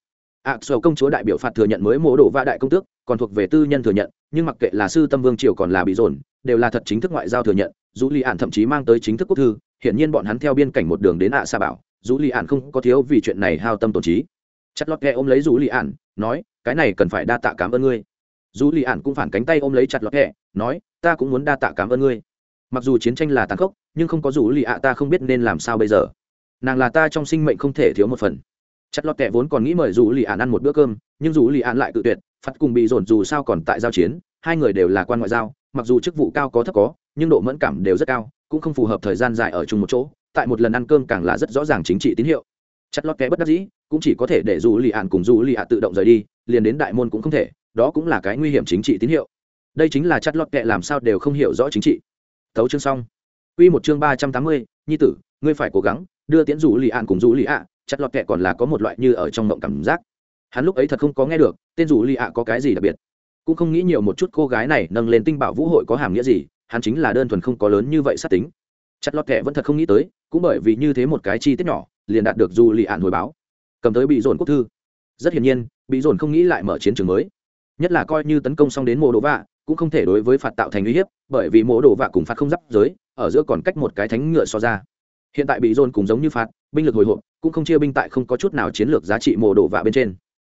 Ạ à, công chúa đại biểu phạt thừa nhận mới mổ đồ vạ đại công tước còn thuộc về tư nhân thừa nhận nhưng mặc kệ là sư tâm vương triều còn là bị dồn đều là thật chính thức ngoại giao thừa nhận dù li ạn thậm chí mang tới chính thức quốc thư hiển nhiên bọn hắn theo biên cảnh một đường đến ạ sa bảo dù li ạn không có thiếu vì chuyện này hao tâm tổn trí. Chặt lót kẹ ôm lấy dù li ạn nói cái này cần phải đa tạ cảm ơn ngươi. Dù li ạn cũng phản cánh tay ôm lấy chặt lọt kẹ nói ta cũng muốn đa tạ cảm ơn ngươi. Mặc dù chiến tranh là tàn khốc nhưng không có dù li ạ ta không biết nên làm sao bây giờ nàng là ta trong sinh mệnh không thể thiếu một phần. Chặt lọt kẻ vốn còn nghĩ mời dù lì ạn ăn một bữa cơm nhưng dù lì ạn lại cự tuyệt phạt cùng bị dồn dù sao còn tại giao chiến hai người đều là quan ngoại giao mặc dù chức vụ cao có thấp có nhưng độ mẫn cảm đều rất cao cũng không phù hợp thời gian dài ở chung một chỗ tại một lần ăn cơm càng là rất rõ ràng chính trị tín hiệu. Chặt lót kẽ bất đắc dĩ cũng chỉ có thể để dù lì ạn cùng dù lì ạ tự động rời đi liền đến đại môn cũng không thể đó cũng là cái nguy hiểm chính trị tín hiệu. Đây chính là chặt lót kẽ làm sao đều không hiểu rõ chính trị. Tấu chương xong. Quy một chương ba trăm tám mươi, nhi tử, ngươi phải cố gắng, đưa tiễn rủ lì ạn cùng rủ lì ạ, chặt lọt kệ còn là có một loại như ở trong mộng cảm giác. Hắn lúc ấy thật không có nghe được, tên rủ lì ạ có cái gì đặc biệt, cũng không nghĩ nhiều một chút cô gái này nâng lên tinh bảo vũ hội có hàm nghĩa gì, hắn chính là đơn thuần không có lớn như vậy sát tính. Chặt lọt kệ vẫn thật không nghĩ tới, cũng bởi vì như thế một cái chi tiết nhỏ, liền đạt được rủ lì ạn hồi báo. Cầm tới bị dồn quốc thư. Rất hiển nhiên bị dồn không nghĩ lại mở chiến trường mới. Nhất là coi như tấn công xong đến mộ đồ vạ cũng không thể đối với phạt tạo thành uy hiếp bởi vì mộ đồ vạ cùng phạt không giáp giới ở giữa còn cách một cái thánh ngựa so ra hiện tại bị dồn cùng giống như phạt, binh lực hồi hộp, cũng không chia binh tại không có chút nào chiến lược giá trị mồ đồ vạ bên trên.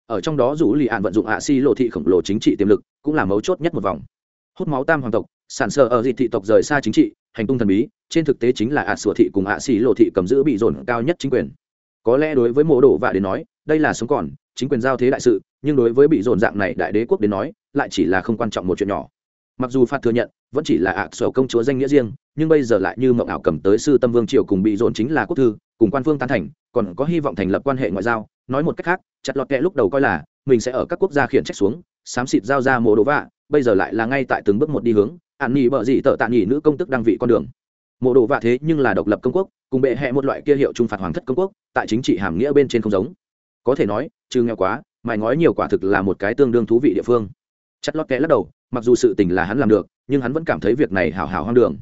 Ở trong đó dù lì ạn vận dụng hạ si lộ thị khổng lồ chính trị tiềm lực, cũng là mấu chốt nhất một vòng. Hút máu tam hoàng tộc, sản sơ ở dị thị tộc rời xa chính trị, hành tung thần bí, trên thực tế chính là ạ sửa thị cùng ạ xì lộ thị cầm giữ bị dồn cao nhất chính quyền. Có lẽ đối với mộ đồ vạ đến nói, đây là sống còn, chính quyền giao thế đại sự, nhưng đối với bị dồn dạng này đại đế quốc đến nói, lại chỉ là không quan trọng một chuyện nhỏ mặc dù phạt thừa nhận, vẫn chỉ là ạ sở công chúa danh nghĩa riêng, nhưng bây giờ lại như mộng ảo cầm tới sư tâm vương triều cùng bị dồn chính là quốc thư, cùng quan phương tán thành, còn có hy vọng thành lập quan hệ ngoại giao. Nói một cách khác, chặt lọt kẹ lúc đầu coi là, mình sẽ ở các quốc gia khiển trách xuống, xám xịt giao ra mộ đồ vạ, bây giờ lại là ngay tại từng bước một đi hướng, ạn nghỉ bợ gì tợ tạ nghỉ nữ công tức đăng vị con đường. Mộ đồ vạ thế nhưng là độc lập công quốc, cùng bệ hẹ một loại kia hiệu trung phạt hoàng thất công quốc, tại chính trị hàm nghĩa bên trên không giống. Có thể nói, trừ nghèo quá, mài ngói nhiều quả thực là một cái tương đương thú vị địa phương chặt lót kẽ lắc đầu, mặc dù sự tình là hắn làm được, nhưng hắn vẫn cảm thấy việc này hào hào hoang đường.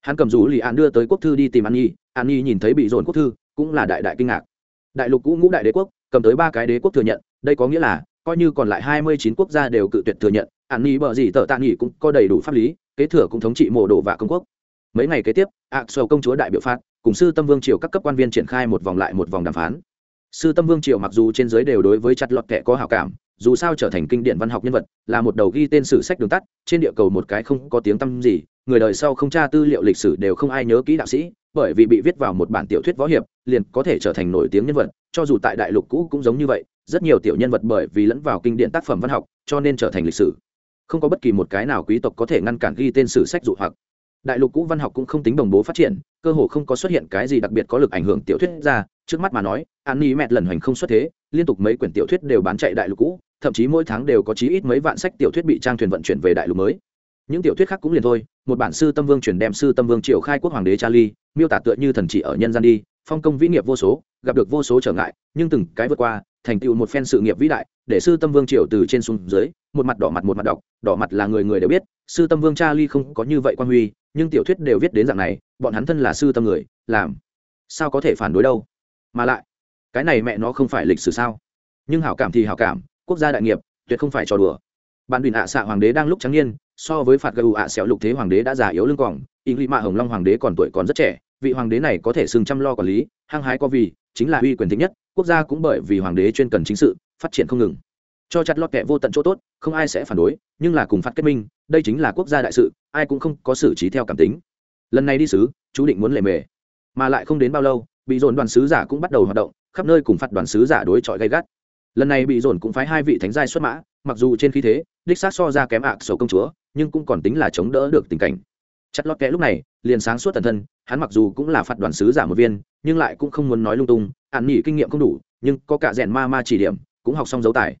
Hắn cầm rủ lì an đưa tới quốc thư đi tìm an nhi an nhi nhìn thấy bị dồn quốc thư, cũng là đại đại kinh ngạc. Đại lục cũ ngũ đại đế quốc, cầm tới ba cái đế quốc thừa nhận, đây có nghĩa là, coi như còn lại hai mươi chín quốc gia đều cự tuyệt thừa nhận, an nhi bờ gì tờ tạ nghỉ cũng có đầy đủ pháp lý, kế thừa cũng thống trị mộ đồ và công quốc. Mấy ngày kế tiếp ạ sầu công chúa đại biểu phát cùng sư tâm vương triều các cấp quan viên triển khai một vòng lại một vòng đàm phán. Sư tâm vương triều mặc dù trên giới đều đối với chặt lọt kẻ có hảo cảm dù sao trở thành kinh điển văn học nhân vật, là một đầu ghi tên sử sách đường tắt, trên địa cầu một cái không có tiếng tăm gì, người đời sau không tra tư liệu lịch sử đều không ai nhớ kỹ đạo sĩ, bởi vì bị viết vào một bản tiểu thuyết võ hiệp, liền có thể trở thành nổi tiếng nhân vật, cho dù tại đại lục cũ cũng giống như vậy, rất nhiều tiểu nhân vật bởi vì lẫn vào kinh điển tác phẩm văn học, cho nên trở thành lịch sử. Không có bất kỳ một cái nào quý tộc có thể ngăn cản ghi tên sử sách dụ hoặc. Đại lục cũ văn học cũng không tính đồng bố phát triển, cơ hồ không có xuất hiện cái gì đặc biệt có lực ảnh hưởng tiểu thuyết ra trước mắt mà nói an ni mẹt lần hoành không xuất thế, liên tục mấy quyển tiểu thuyết đều bán chạy đại lục cũ, thậm chí mỗi tháng đều có chí ít mấy vạn sách tiểu thuyết bị trang thuyền vận chuyển về đại lục mới. Những tiểu thuyết khác cũng liền thôi, một bản sư tâm vương chuyển đem sư tâm vương triều khai quốc hoàng đế charlie, miêu tả tựa như thần chỉ ở nhân gian đi, phong công vĩ nghiệp vô số, gặp được vô số trở ngại, nhưng từng cái vượt qua, thành tựu một phen sự nghiệp vĩ đại, để sư tâm vương triều từ trên xuống dưới, một mặt đỏ mặt một mặt đọc đỏ mặt là người người đều biết, sư tâm vương charlie không có như vậy quan huy, nhưng tiểu thuyết đều viết đến dạng này, bọn hắn thân là sư tâm người, làm, sao có thể phản đối đâu? Mà lại, cái này mẹ nó không phải lịch sử sao? Nhưng hảo cảm thì hảo cảm, quốc gia đại nghiệp, tuyệt không phải trò đùa. Bạn bình ạ xạ hoàng đế đang lúc trắng niên, so với phạt gù ạ xẻo lục thế hoàng đế đã già yếu lưng còng ý nghĩ mạ hồng long hoàng đế còn tuổi còn rất trẻ, vị hoàng đế này có thể xưng chăm lo quản lý, hăng hái có vì, chính là uy quyền thích nhất, quốc gia cũng bởi vì hoàng đế chuyên cần chính sự, phát triển không ngừng. Cho chặt lọt kẻ vô tận chỗ tốt, không ai sẽ phản đối, nhưng là cùng phạt kết minh, đây chính là quốc gia đại sự, ai cũng không có xử trí theo cảm tính. Lần này đi sứ, chú định muốn lề mề, mà lại không đến bao lâu bị dồn đoàn sứ giả cũng bắt đầu hoạt động, khắp nơi cùng phạt đoàn sứ giả đối chọi gay gắt. Lần này bị dồn cũng phái hai vị thánh giai xuất mã, mặc dù trên khí thế, đích xác so ra kém ạc sổ công chúa, nhưng cũng còn tính là chống đỡ được tình cảnh. Chặt lót kẽ lúc này, liền sáng suốt tần thân, hắn mặc dù cũng là phạt đoàn sứ giả một viên, nhưng lại cũng không muốn nói lung tung ạn nghỉ kinh nghiệm không đủ, nhưng có cả rèn ma ma chỉ điểm, cũng học xong dấu tài.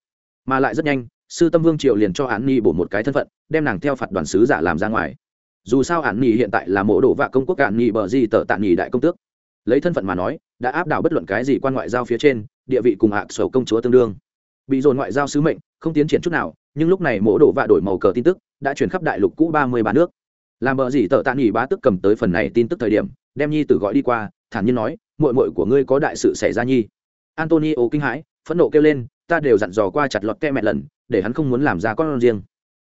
Mà lại rất nhanh, sư tâm vương triệu liền cho ạn nghỉ bổ một cái thân phận, đem nàng theo phạt đoàn sứ giả làm ra ngoài. Dù sao ạn nghỉ hiện tại là mộ đổ vạ công quốc ạn nghỉ bờ di tờ tạ nghỉ đại công tước lấy thân phận mà nói, đã áp đảo bất luận cái gì quan ngoại giao phía trên, địa vị cùng ạc sổ công chúa tương đương. Bị dồn ngoại giao sứ mệnh, không tiến triển chút nào, nhưng lúc này mỗ đổ vạ đổi màu cờ tin tức, đã chuyển khắp đại lục cũ ba mươi ba nước. Làm bờ gì tợ tạ nghỉ bá tức cầm tới phần này tin tức thời điểm, đem nhi tử gọi đi qua, thản nhiên nói mội mội của ngươi có đại sự xảy ra nhi. Antonio kinh hãi, phẫn nộ kêu lên, ta đều dặn dò qua chặt lọt ke mẹ lần, để hắn không muốn làm ra con riêng.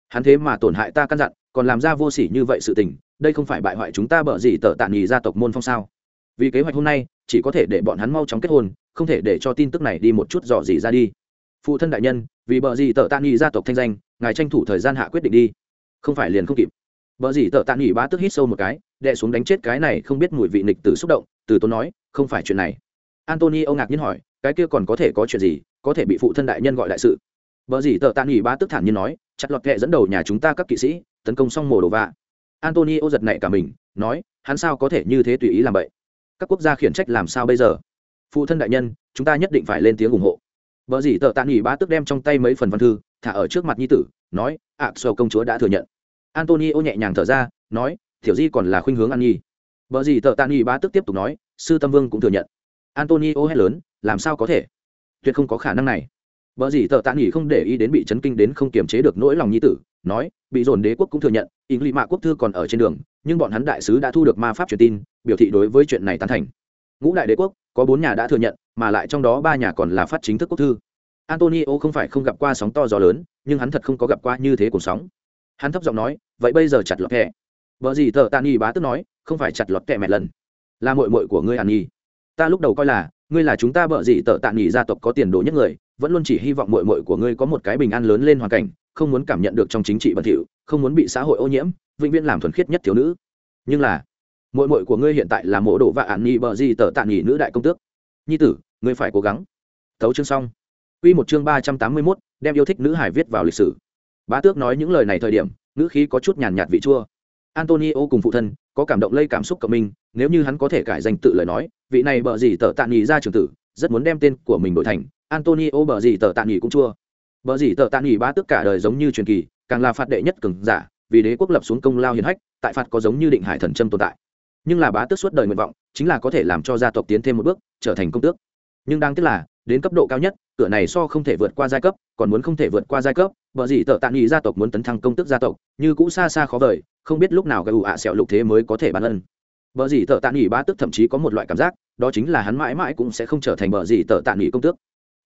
Hắn thế mà tổn hại ta căn dặn, còn làm ra vô sỉ như vậy sự tình, đây không phải bại hoại chúng ta bở gì tợ tạ nghỉ gia tộc môn phong sao? Vì kế hoạch hôm nay, chỉ có thể để bọn hắn mau chóng kết hôn, không thể để cho tin tức này đi một chút dò dỉ ra đi. Phụ thân đại nhân, vì bờ gì tờ tạ nghỉ gia tộc thanh danh, ngài tranh thủ thời gian hạ quyết định đi. Không phải liền không kịp. Bờ gì tờ tạ nghỉ bá tức hít sâu một cái đệ xuống đánh chết cái này không biết mùi vị nịch từ xúc động, từ tốn nói, không phải chuyện này. Antony ông ngạc nhiên hỏi, cái kia còn có thể có chuyện gì, có thể bị phụ thân đại nhân gọi đại sự? Bờ gì tờ tạ nghỉ bá tức thản nhiên nói, chặt lọt kệ dẫn đầu nhà chúng ta các kỵ sĩ, tấn công xong mồ đồ vạ. Antonio giật nảy cả mình, nói, hắn sao có thể như thế tùy ý làm vậy? Các quốc gia khiển trách làm sao bây giờ? Phụ thân đại nhân, chúng ta nhất định phải lên tiếng ủng hộ. Vợ dĩ tợ tạ nghỉ bá tức đem trong tay mấy phần văn thư, thả ở trước mặt nhi tử, nói, ạ, sầu công chúa đã thừa nhận. Antonio nhẹ nhàng thở ra, nói thiểu di còn là khuynh hướng ăn nhi. Vợ dĩ tợ tạ nghỉ bá tức tiếp tục nói, sư tâm vương cũng thừa nhận. Antonio hét lớn, làm sao có thể? Tuyệt không có khả năng này. Vợ dĩ tợ tạ nghỉ không để ý đến bị chấn kinh đến không kiềm chế được nỗi lòng nhi tử, nói, bị dồn đế quốc cũng thừa nhận ý nghĩ mạ quốc thư còn ở trên đường nhưng bọn hắn đại sứ đã thu được ma pháp truyền tin, biểu thị đối với chuyện này tán thành. Ngũ đại đế quốc, có bốn nhà đã thừa nhận, mà lại trong đó ba nhà còn là phát chính thức quốc thư. Antonio không phải không gặp qua sóng to gió lớn, nhưng hắn thật không có gặp qua như thế cuộc sóng. Hắn thấp giọng nói, vậy bây giờ chặt lọt kẹ. Vợ gì thợ tàn y bá tức nói, không phải chặt lọt kẹ mẹ lần. Là mội mội của ngươi hàn nhi ta lúc đầu coi là ngươi là chúng ta vợ gì tợ tạ nghỉ gia tộc có tiền đồ nhất người vẫn luôn chỉ hy vọng mội mội của ngươi có một cái bình an lớn lên hoàn cảnh không muốn cảm nhận được trong chính trị bẩn thỉu không muốn bị xã hội ô nhiễm vĩnh viễn làm thuần khiết nhất thiếu nữ nhưng là mội mội của ngươi hiện tại là mộ đồ và ạn nghỉ bợ gì tợ tạ nghỉ nữ đại công tước nhi tử ngươi phải cố gắng tấu chương xong Quy một chương ba trăm tám mươi 381, đem yêu thích nữ hải viết vào lịch sử. Bá tước nói những lời này thời điểm, ngữ khí có chút nhàn nhạt vị chua. Antonio cùng phụ thân, có cảm động lây cảm xúc của mình, nếu như hắn có thể cải danh tự lời nói, vị này bợ gì tờ tạ nghỉ ra trường tử, rất muốn đem tên của mình đổi thành Antonio bợ gì tờ tạ nghỉ cũng chua. Bợ gì tờ tạ nghỉ bá tước cả đời giống như truyền kỳ, càng là phạt đệ nhất cường giả, vì đế quốc lập xuống công lao hiển hách, tại phạt có giống như định hải thần châm tồn tại. Nhưng là bá tước suốt đời nguyện vọng chính là có thể làm cho gia tộc tiến thêm một bước trở thành công tước. Nhưng đang tiếc là đến cấp độ cao nhất cửa này so không thể vượt qua giai cấp còn muốn không thể vượt qua giai cấp vợ gì tợ tạ nhị gia tộc muốn tấn thăng công tước gia tộc, như cũ xa xa khó vời, không biết lúc nào gây ủ ạ sẹo lục thế mới có thể ban ân. Vợ gì tợ tạ nhị bá tước thậm chí có một loại cảm giác, đó chính là hắn mãi mãi cũng sẽ không trở thành vợ gì tợ tạ nhị công tước.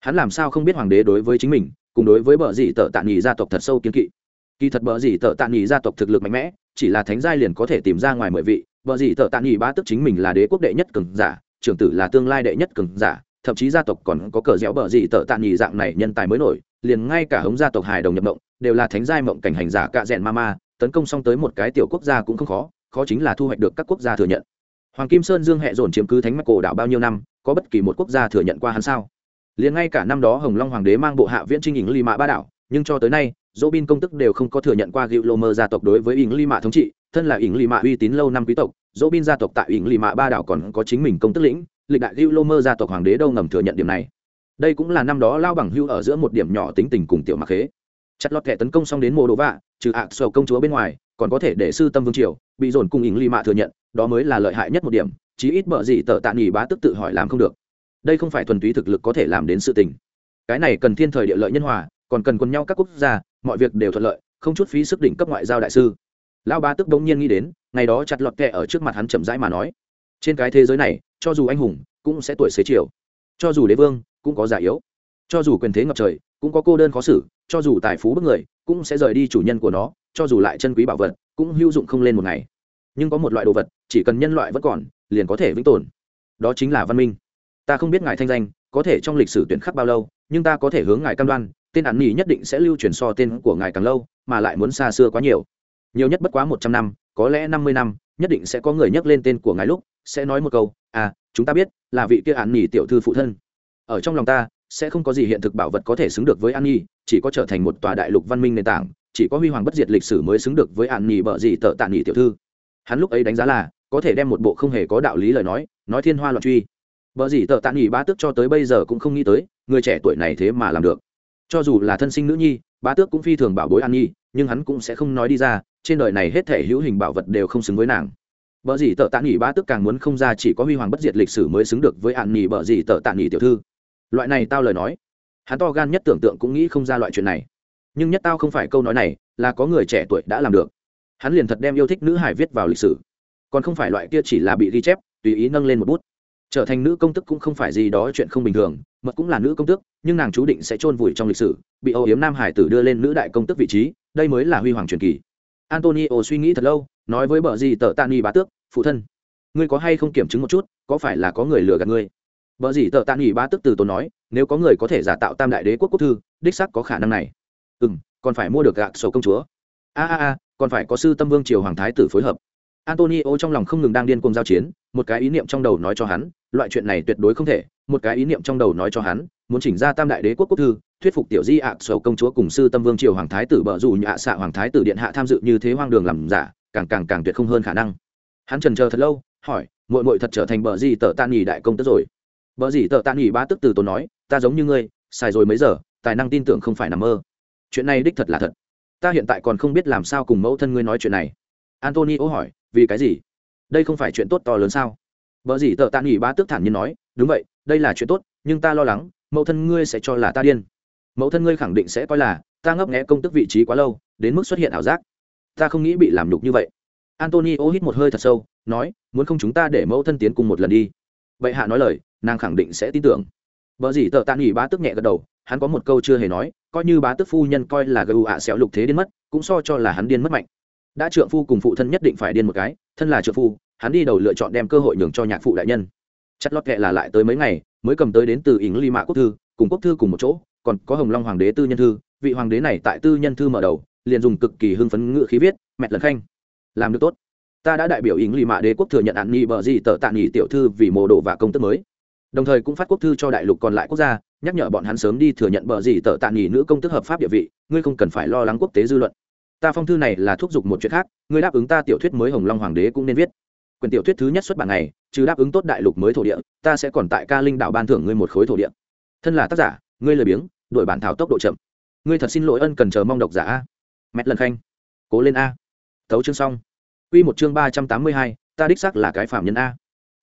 Hắn làm sao không biết hoàng đế đối với chính mình, cùng đối với vợ gì tợ tạ nhị gia tộc thật sâu kiến kỵ. Kỳ thật vợ gì tợ tạ nhị gia tộc thực lực mạnh mẽ, chỉ là thánh giai liền có thể tìm ra ngoài mười vị vợ gì tợ tạ nhị bá tức chính mình là đế quốc đệ nhất cường giả, trưởng tử là tương lai đệ nhất cường giả, thậm chí gia tộc còn có cờ dẻo bờ gì tợ tạ nhị dạng này nhân tài mới nổi liền ngay cả hống gia tộc hài đồng nhập động đều là thánh giai mộng cảnh hành giả cạ rẽn ma ma, tấn công xong tới một cái tiểu quốc gia cũng không khó khó chính là thu hoạch được các quốc gia thừa nhận. Hoàng kim sơn dương hệ dồn chiếm cứ thánh mắc cổ đảo bao nhiêu năm, có bất kỳ một quốc gia thừa nhận qua hắn sao? Liền ngay cả năm đó hồng long hoàng đế mang bộ hạ viễn trinh ỉng ly mạ ba đảo, nhưng cho tới nay dỗ bin công tức đều không có thừa nhận qua gựu lô mơ gia tộc đối với ỉng ly mạ thống trị, thân là ỉng Ly mạ uy tín lâu năm quý tộc dỗ bin gia tộc tại ỉng Ly mạ ba đảo còn có chính mình công tức lĩnh, lịch đại gựu lô mơ gia tộc hoàng đế đâu ngầm thừa nhận điểm này đây cũng là năm đó lao bằng hưu ở giữa một điểm nhỏ tính tình cùng tiểu mặc khế. Chặt lọt kẻ tấn công xong đến mô đồ vạ, trừ ạ sầu công chúa bên ngoài, còn có thể để sư tâm vương triều, bị dồn cùng ỉng ly mạ thừa nhận, đó mới là lợi hại nhất một điểm, chí ít bợ gì tờ tạ nghỉ bá tức tự hỏi làm không được. Đây không phải thuần túy thực lực có thể làm đến sự tình. Cái này cần thiên thời địa lợi nhân hòa, còn cần quân nhau các quốc gia, mọi việc đều thuận lợi, không chút phí sức đỉnh cấp ngoại giao đại sư. Lão ba tức bỗng nhiên nghĩ đến, ngày đó chặt lọt kẹ ở trước mặt hắn chậm rãi mà nói, trên cái thế giới này, cho dù anh hùng, cũng sẽ tuổi xế chiều. Cho dù đế vương cũng có giả yếu. Cho dù quyền thế ngập trời, cũng có cô đơn khó xử, cho dù tài phú bức người, cũng sẽ rời đi chủ nhân của nó, cho dù lại chân quý bảo vật, cũng hữu dụng không lên một ngày. Nhưng có một loại đồ vật, chỉ cần nhân loại vẫn còn, liền có thể vĩnh tồn. Đó chính là văn minh. Ta không biết ngài thanh danh, có thể trong lịch sử tuyển khắc bao lâu, nhưng ta có thể hướng ngài cam đoan, tên ạn nỉ nhất định sẽ lưu truyền so tên của ngài càng lâu, mà lại muốn xa xưa quá nhiều. Nhiều nhất bất quá một trăm năm, có lẽ năm mươi năm, nhất định sẽ có người nhắc lên tên của ngài lúc, sẽ nói một câu à chúng ta biết, là vị kia ạn nỉ tiểu thư phụ thân ở trong lòng ta, sẽ không có gì hiện thực bảo vật có thể xứng được với an nhi chỉ có trở thành một tòa đại lục văn minh nền tảng, chỉ có huy hoàng bất diệt lịch sử mới xứng được với an nhi bợ gì tợ tạ nghỉ tiểu thư. Hắn lúc ấy đánh giá là, có thể đem một bộ không hề có đạo lý lời nói nói thiên hoa loạn truy. Bợ gì tợ tạ nghỉ ba tước cho tới bây giờ cũng không nghĩ tới, người trẻ tuổi này thế mà làm được. Cho dù là thân sinh nữ nhi ba tước cũng phi thường bảo bối an nhi nhưng hắn cũng sẽ không nói đi ra, trên đời này hết thể hữu hình bảo vật đều không xứng với nàng. Bở gì tợ tạ nghỉ ba tức càng muốn không ra chỉ có huy hoàng bất diệt lịch sử mới xứng được với ạn nghỉ bở gì tợ tạ nghỉ tiểu thư. Loại này tao lời nói, hắn to gan nhất tưởng tượng cũng nghĩ không ra loại chuyện này. Nhưng nhất tao không phải câu nói này, là có người trẻ tuổi đã làm được. Hắn liền thật đem yêu thích nữ hải viết vào lịch sử, còn không phải loại kia chỉ là bị ghi chép, tùy ý nâng lên một bút. Trở thành nữ công tức cũng không phải gì đó chuyện không bình thường, mật cũng là nữ công tước, nhưng nàng chú định sẽ chôn vùi trong lịch sử, bị Âu Yếm Nam Hải tử đưa lên nữ đại công tước vị trí, đây mới là huy hoàng truyền kỳ. Antonio suy nghĩ thật lâu, nói với bờ gì tờ tani bá tước, phụ thân ngươi có hay không kiểm chứng một chút có phải là có người lừa gạt ngươi Bở gì tợ tạn nghỉ ba tức từ tốn nói, nếu có người có thể giả tạo tam đại đế quốc quốc thư, đích xác có khả năng này. Ừm, còn phải mua được gạc sổ công chúa. A a a, còn phải có sư tâm vương triều hoàng thái tử phối hợp. Antonio trong lòng không ngừng đang điên cuồng giao chiến, một cái ý niệm trong đầu nói cho hắn, loại chuyện này tuyệt đối không thể, một cái ý niệm trong đầu nói cho hắn, muốn chỉnh ra tam đại đế quốc quốc thư, thuyết phục tiểu di ạ sổ công chúa cùng sư tâm vương triều hoàng thái tử bờ rủ nhạ xạ hoàng thái tử điện hạ tham dự như thế hoang đường làm giả, càng càng càng tuyệt không hơn khả năng. Hắn chần chờ thật lâu, hỏi, muội muội thật trở thành bờ gì tờ tan nghỉ đại công tức rồi? Bờ gì tờ tan nghỉ ba tức từ tốn nói, ta giống như ngươi, xài rồi mấy giờ, tài năng tin tưởng không phải nằm mơ. Chuyện này đích thật là thật. Ta hiện tại còn không biết làm sao cùng mẫu thân ngươi nói chuyện này. Antonio hỏi, vì cái gì? Đây không phải chuyện tốt to lớn sao? Bờ gì tờ tan nghỉ ba tức thản nhiên nói, đúng vậy, đây là chuyện tốt, nhưng ta lo lắng, mẫu thân ngươi sẽ cho là ta điên. Mẫu thân ngươi khẳng định sẽ coi là, ta ngấp nghẽ công tức vị trí quá lâu, đến mức xuất hiện ảo giác. Ta không nghĩ bị làm đục như vậy. Antonio hít một hơi thật sâu, nói, muốn không chúng ta để mẫu thân tiến cùng một lần đi. Vậy hạ nói lời nàng khẳng định sẽ tin tưởng. Vợ gì tờ tàn nghỉ bá tức nhẹ gật đầu, hắn có một câu chưa hề nói, coi như bá tức phu nhân coi là gù ạ xéo lục thế đến mất, cũng so cho là hắn điên mất mạnh. Đã trượng phu cùng phụ thân nhất định phải điên một cái, thân là trượng phu, hắn đi đầu lựa chọn đem cơ hội nhường cho nhạc phụ đại nhân. Chất lót kệ là lại tới mấy ngày, mới cầm tới đến từ ỉng ly mạ quốc thư, cùng quốc thư cùng một chỗ, còn có hồng long hoàng đế tư nhân thư, vị hoàng đế này tại tư nhân thư mở đầu, liền dùng cực kỳ hưng phấn ngự khí viết, mẹ lần khanh, làm được tốt. Ta đã đại biểu ỉng ly mạ đế quốc thừa nhận án nghi bờ gì tờ tạ nghỉ tiểu thư vì mồ đồ và công tức mới đồng thời cũng phát quốc thư cho đại lục còn lại quốc gia nhắc nhở bọn hắn sớm đi thừa nhận bờ gì tờ tạ nghỉ nữ công tức hợp pháp địa vị ngươi không cần phải lo lắng quốc tế dư luận. Ta phong thư này là thúc giục một chuyện khác ngươi đáp ứng ta tiểu thuyết mới hồng long hoàng đế cũng nên viết. Quyền tiểu thuyết thứ nhất xuất bản này trừ đáp ứng tốt đại lục mới thổ địa ta sẽ còn tại ca linh đạo ban thưởng ngươi một khối thổ địa. Thân là tác giả ngươi lười biếng đổi bản thảo tốc độ chậm. Ngươi thật xin lỗi ân cần chờ mong độc giả a. Mét lần khanh. Cố lên a. Thấu chương xong. Quy một chương ba trăm tám mươi hai, ta đích xác là cái phạm nhân a.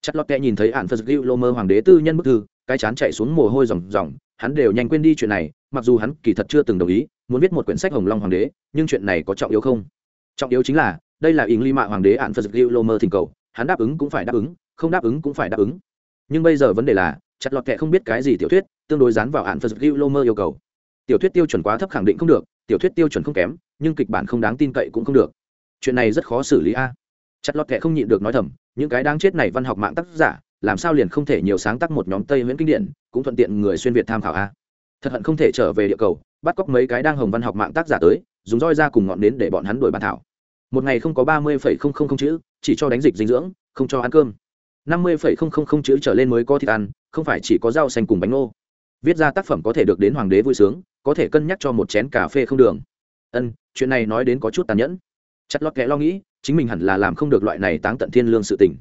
Chặt lọt kẹ nhìn thấy ạn Phật Gưu Lô Mơ hoàng đế tư nhân bức thư, cái chán chạy xuống mồ hôi ròng ròng, hắn đều nhanh quên đi chuyện này, mặc dù hắn kỳ thật chưa từng đồng ý, muốn viết một quyển sách Hồng Long hoàng đế, nhưng chuyện này có trọng yếu không? Trọng yếu chính là, đây là ý ly mạ hoàng đế ạn Phật Gưu Lô Mơ thỉnh cầu, hắn đáp ứng cũng phải đáp ứng, không đáp ứng cũng phải đáp ứng. Nhưng bây giờ vấn đề là, chặt lọt kẹ không biết cái gì tiểu thuyết, tương đối dán vào ạn Phật Gưu Lô Mơ yêu cầu. Tiểu thuyết tiêu chuẩn quá thấp khẳng định không được, tiểu thuyết tiêu chuẩn không kém, nhưng kịch bản không đáng tin cậy cũng không được. Chuyện này rất khó xử lý a chặt lọt kệ không nhịn được nói thầm, những cái đáng chết này văn học mạng tác giả, làm sao liền không thể nhiều sáng tác một nhóm tây nguyễn kinh điển, cũng thuận tiện người xuyên việt tham khảo a. Thật hận không thể trở về địa cầu, bắt cóc mấy cái đang hồng văn học mạng tác giả tới, dùng roi ra cùng ngọn đến để bọn hắn đổi bàn thảo. Một ngày không có ba mươi phẩy không không không chữ, chỉ cho đánh dịch dinh dưỡng, không cho ăn cơm. năm mươi phẩy không không không chữ trở lên mới có thịt ăn, không phải chỉ có rau xanh cùng bánh ngô. Viết ra tác phẩm có thể được đến hoàng đế vui sướng, có thể cân nhắc cho một chén cà phê không đường. Ân, chuyện này nói đến có chút tàn nhẫn chặt lót kệ lo nghĩ, chính mình hẳn là làm không được loại này táng tận thiên lương sự tình.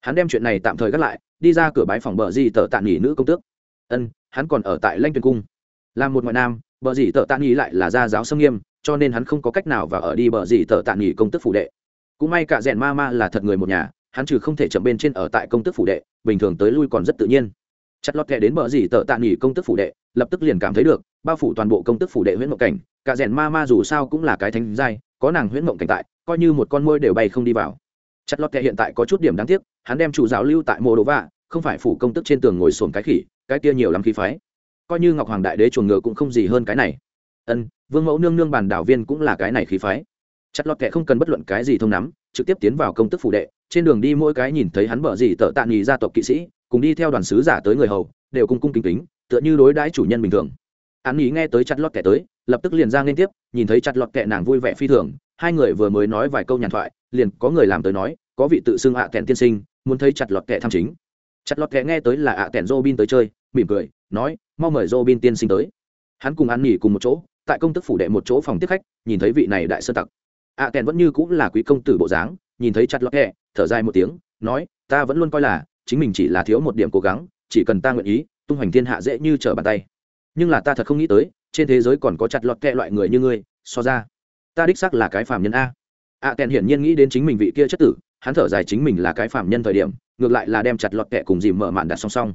Hắn đem chuyện này tạm thời gác lại, đi ra cửa bái phòng bờ dì tờ tạ nghỉ nữ công tước. Ân, hắn còn ở tại lanh tuyền cung. Làm một ngoại nam bờ dì tờ tạ nghỉ lại là gia giáo sâm nghiêm, cho nên hắn không có cách nào và ở đi bờ dì tờ tạ nghỉ công tức phủ đệ. Cũng may cả rèn ma ma là thật người một nhà, hắn trừ không thể chậm bên trên ở tại công tức phủ đệ, bình thường tới lui còn rất tự nhiên. Chặt lọt kẻ đến bờ dì tờ tạ nghỉ công tức phủ đệ, lập tức liền cảm thấy được, bao phủ toàn bộ công tức phủ đệ huyện mộng cảnh, cả rèn ma ma dù sao cũng là cái thánh giai có nàng huyễn mộng cảnh tại, coi như một con môi đều bay không đi vào. Chặt lọt kẹ hiện tại có chút điểm đáng tiếc, hắn đem chủ giáo lưu tại mô đồ vạ, không phải phủ công tức trên tường ngồi sồn cái khỉ, cái kia nhiều lắm khí phái. Coi như ngọc hoàng đại đế chuồng ngựa cũng không gì hơn cái này. Ân, vương mẫu nương nương bàn đảo viên cũng là cái này khí phái. Chặt lọt kẹ không cần bất luận cái gì thông nắm, trực tiếp tiến vào công tức phủ đệ, trên đường đi mỗi cái nhìn thấy hắn bở gì tợ tạ nghỉ gia tộc kỵ sĩ, cùng đi theo đoàn sứ giả tới người hầu, đều cung cung kính kính, tựa như đối đãi chủ nhân bình thường hắn nghĩ nghe tới chặt lọt kẻ tới lập tức liền ra liên tiếp nhìn thấy chặt lọt kẻ nàng vui vẻ phi thường hai người vừa mới nói vài câu nhàn thoại liền có người làm tới nói có vị tự xưng ạ à tiên sinh muốn thấy chặt lọt kẻ tham chính. Chặt lọt kẻ nghe tới là ạ à kèn robin tới chơi mỉm cười nói mau mời robin tiên sinh tới. Hắn cùng ăn nghỉ cùng một chỗ tại công tức phủ đệ một chỗ phòng tiếp khách nhìn thấy vị này đại sơ tặc. Ạ kèn vẫn như cũng là quý công tử bộ dáng nhìn thấy chặt lọt kẻ, thở dài một tiếng nói ta vẫn luôn coi là chính mình chỉ là thiếu một điểm cố gắng chỉ cần ta nguyện ý tung hoành thiên hạ dễ như trở bàn tay nhưng là ta thật không nghĩ tới, trên thế giới còn có chặt lọt kẹ loại người như ngươi, so ra. Ta đích xác là cái phàm nhân a. Ạ kèn hiển nhiên nghĩ đến chính mình vị kia chất tử, hắn thở dài chính mình là cái phàm nhân thời điểm, ngược lại là đem chặt lọt kẹ cùng dìm mở mạn đặt song song.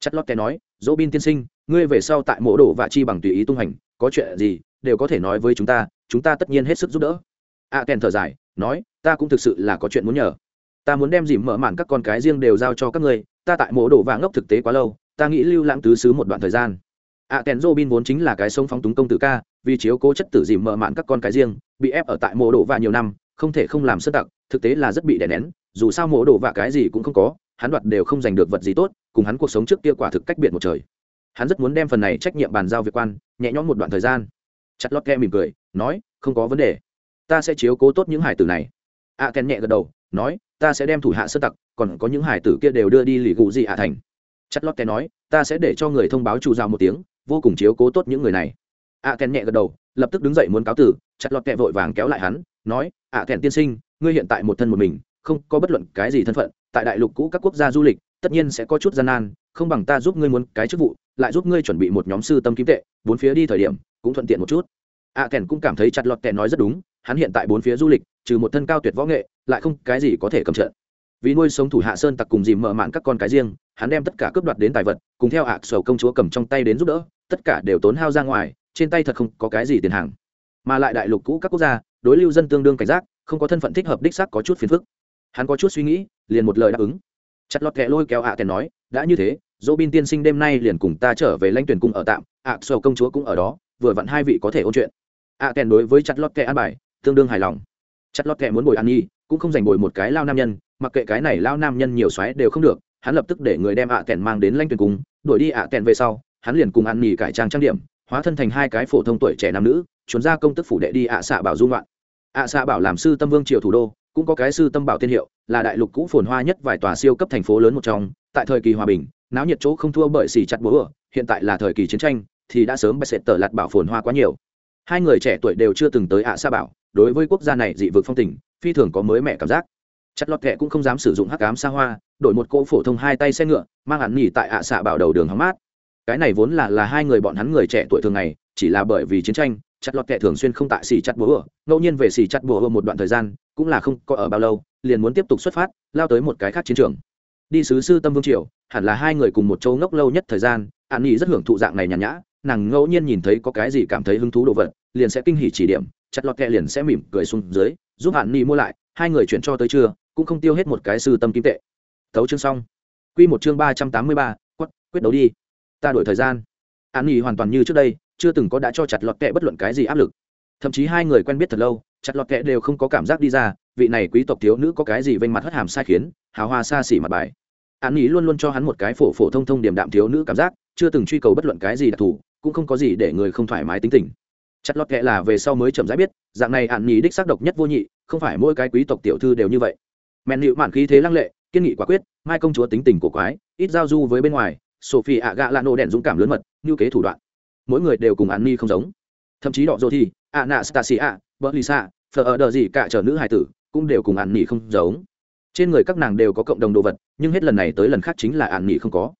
Chặt lọt kẹ nói, dỗ bin tiên sinh, ngươi về sau tại mộ đồ và chi bằng tùy ý tung hành, có chuyện gì đều có thể nói với chúng ta chúng ta tất nhiên hết sức giúp đỡ. A kèn thở dài, nói, ta cũng thực sự là có chuyện muốn nhờ. Ta muốn đem dìm mở mạn các con cái riêng đều giao cho các ngươi, ta tại mộ đồ và ngốc thực tế quá lâu, ta nghĩ lưu lãng tứ xứ một đoạn thời gian a kèn robin vốn chính là cái sông phóng túng công tử ca vì chiếu cố chất tử dìm mở mạn các con cái riêng bị ép ở tại mộ đồ và nhiều năm không thể không làm sơ tặc thực tế là rất bị đè nén dù sao mộ đồ và cái gì cũng không có hắn đoạt đều không giành được vật gì tốt cùng hắn cuộc sống trước kia quả thực cách biệt một trời. Hắn rất muốn đem phần này trách nhiệm bàn giao việc quan nhẹ nhõm một đoạn thời gian. Chặt lót ke mỉm cười nói không có vấn đề. Ta sẽ chiếu cố tốt những hải tử này. A à, ken nhẹ gật đầu nói ta sẽ đem thủ hạ sơ tặc còn có những hải tử kia đều đưa đi lì gù gì ạ thành. Chặt lót ke nói ta sẽ để cho người thông báo chủ giao một tiếng vô cùng chiếu cố tốt những người này. Ạ à, nhẹ gật đầu lập tức đứng dậy muốn cáo tử chặt lọt kẹ vội vàng kéo lại hắn nói ạ à, tiên sinh ngươi hiện tại một thân một mình không có bất luận cái gì thân phận tại đại lục cũ các quốc gia du lịch tất nhiên sẽ có chút gian nan không bằng ta giúp ngươi muốn cái chức vụ lại giúp ngươi chuẩn bị một nhóm sư tâm kim tệ bốn phía đi thời điểm cũng thuận tiện một chút. A kèn cũng cảm thấy chặt lọt kẹ nói rất đúng hắn hiện tại bốn phía du lịch trừ một thân cao tuyệt võ nghệ lại không cái gì có thể cầm trận. Vì nuôi sống thủ hạ sơn tặc cùng dìm mở mạn các con cái riêng hắn đem tất cả cướp đoạt đến tài vật cùng theo ạ sầu công chúa cầm trong tay đến giúp đỡ tất cả đều tốn hao ra ngoài, trên tay thật không có cái gì tiền hàng. Mà lại đại lục cũ các quốc gia, đối lưu dân tương đương cảnh giác, không có thân phận thích hợp đích xác có chút phiền phức. Hắn có chút suy nghĩ, liền một lời đáp ứng. Chặt lọt kẹ lôi kéo ạ à nói, đã như thế, dỗ bin tiên sinh đêm nay liền cùng ta trở về lãnh tuyển cung ở tạm, ạ sầu công chúa cũng ở đó, vừa vặn hai vị có thể ôn chuyện. Ạ tèn đối với chặt lọt kẹ an bài, tương đương hài lòng. Chặt lọt kẹ muốn bồi an nhi, cũng không dành bồi một cái lao nam nhân, mặc kệ cái này lao nam nhân nhiều xoáy đều không được, hắn lập tức để người đem ạ tèn mang đến lãnh tuyển cung, đuổi đi ạ tèn về sau hắn liền cùng ăn nhi cải trang trang điểm, hóa thân thành hai cái phổ thông tuổi trẻ nam nữ trốn ra công tức phủ đệ đi ạ xạ bảo dung loạn. ạ xạ bảo làm sư tâm vương triều thủ đô, cũng có cái sư tâm bảo tiên hiệu, là đại lục cũ phồn hoa nhất vài tòa siêu cấp thành phố lớn một trong, tại thời kỳ hòa bình, náo nhiệt chỗ không thua bởi xì chặt búa, hiện tại là thời kỳ chiến tranh, thì đã sớm bạch sệt tờ lạt bảo phồn hoa quá nhiều. Hai người trẻ tuổi đều chưa từng tới ạ xa bảo, đối với quốc gia này dị vực phong tình, phi thường có mới mẻ cảm giác. Chặt lọt kệ cũng không dám sử dụng hắc ám xa hoa, đổi một cỗ phổ thông hai tay xe ngựa, mang hẳn nghỉ tại ạ xạ bảo đầu đường hóng mát cái này vốn là là hai người bọn hắn người trẻ tuổi thường ngày, chỉ là bởi vì chiến tranh, chặt lọt kệ thường xuyên không tại xì chặt búa ngẫu nhiên về xì chặt búa một đoạn thời gian, cũng là không có ở bao lâu, liền muốn tiếp tục xuất phát, lao tới một cái khác chiến trường. Đi sứ sư tâm vương triều, hẳn là hai người cùng một châu ngốc lâu nhất thời gian, an nhi rất hưởng thụ dạng này nhàn nhã, nàng ngẫu nhiên nhìn thấy có cái gì cảm thấy hứng thú đồ vật, liền sẽ kinh hỉ chỉ điểm, chặt lọt kệ liền sẽ mỉm cười xuống dưới, giúp hạn nhi mua lại, hai người chuyển cho tới trưa, cũng không tiêu hết một cái sư tâm kim tệ. Thấu chương xong. Quy một chương ba trăm tám mươi ba, quất, quyết đấu đi ta đổi thời gian. An nghỉ hoàn toàn như trước đây, chưa từng có đã cho chặt lọt kệ bất luận cái gì áp lực. Thậm chí hai người quen biết thật lâu, chặt lọt kệ đều không có cảm giác đi ra, vị này quý tộc thiếu nữ có cái gì vênh mặt hất hàm sai khiến, hào hoa xa xỉ mặt bài. An nghỉ luôn luôn cho hắn một cái phổ phổ thông thông điểm đạm thiếu nữ cảm giác, chưa từng truy cầu bất luận cái gì đặc thù, cũng không có gì để người không thoải mái tính tình. Chặt lọt kệ là về sau mới chậm rãi biết, dạng này an nghỉ đích xác độc nhất vô nhị, không phải mỗi cái quý tộc tiểu thư đều như vậy. Mẹn nịu mạn khí thế lăng lệ, kiên nghị quả quyết, mai công chúa tính tình của quái, ít giao du với bên ngoài sophie ạ gạ lạ nổ đèn dũng cảm lớn mật, như kế thủ đoạn. Mỗi người đều cùng an ni không giống. Thậm chí đọ dô thi anastasia vợ lisa phờ ở đờ gì cả chờ nữ hài tử, cũng đều cùng an ni không giống. Trên người các nàng đều có cộng đồng đồ vật, nhưng hết lần này tới lần khác chính là an ni không có.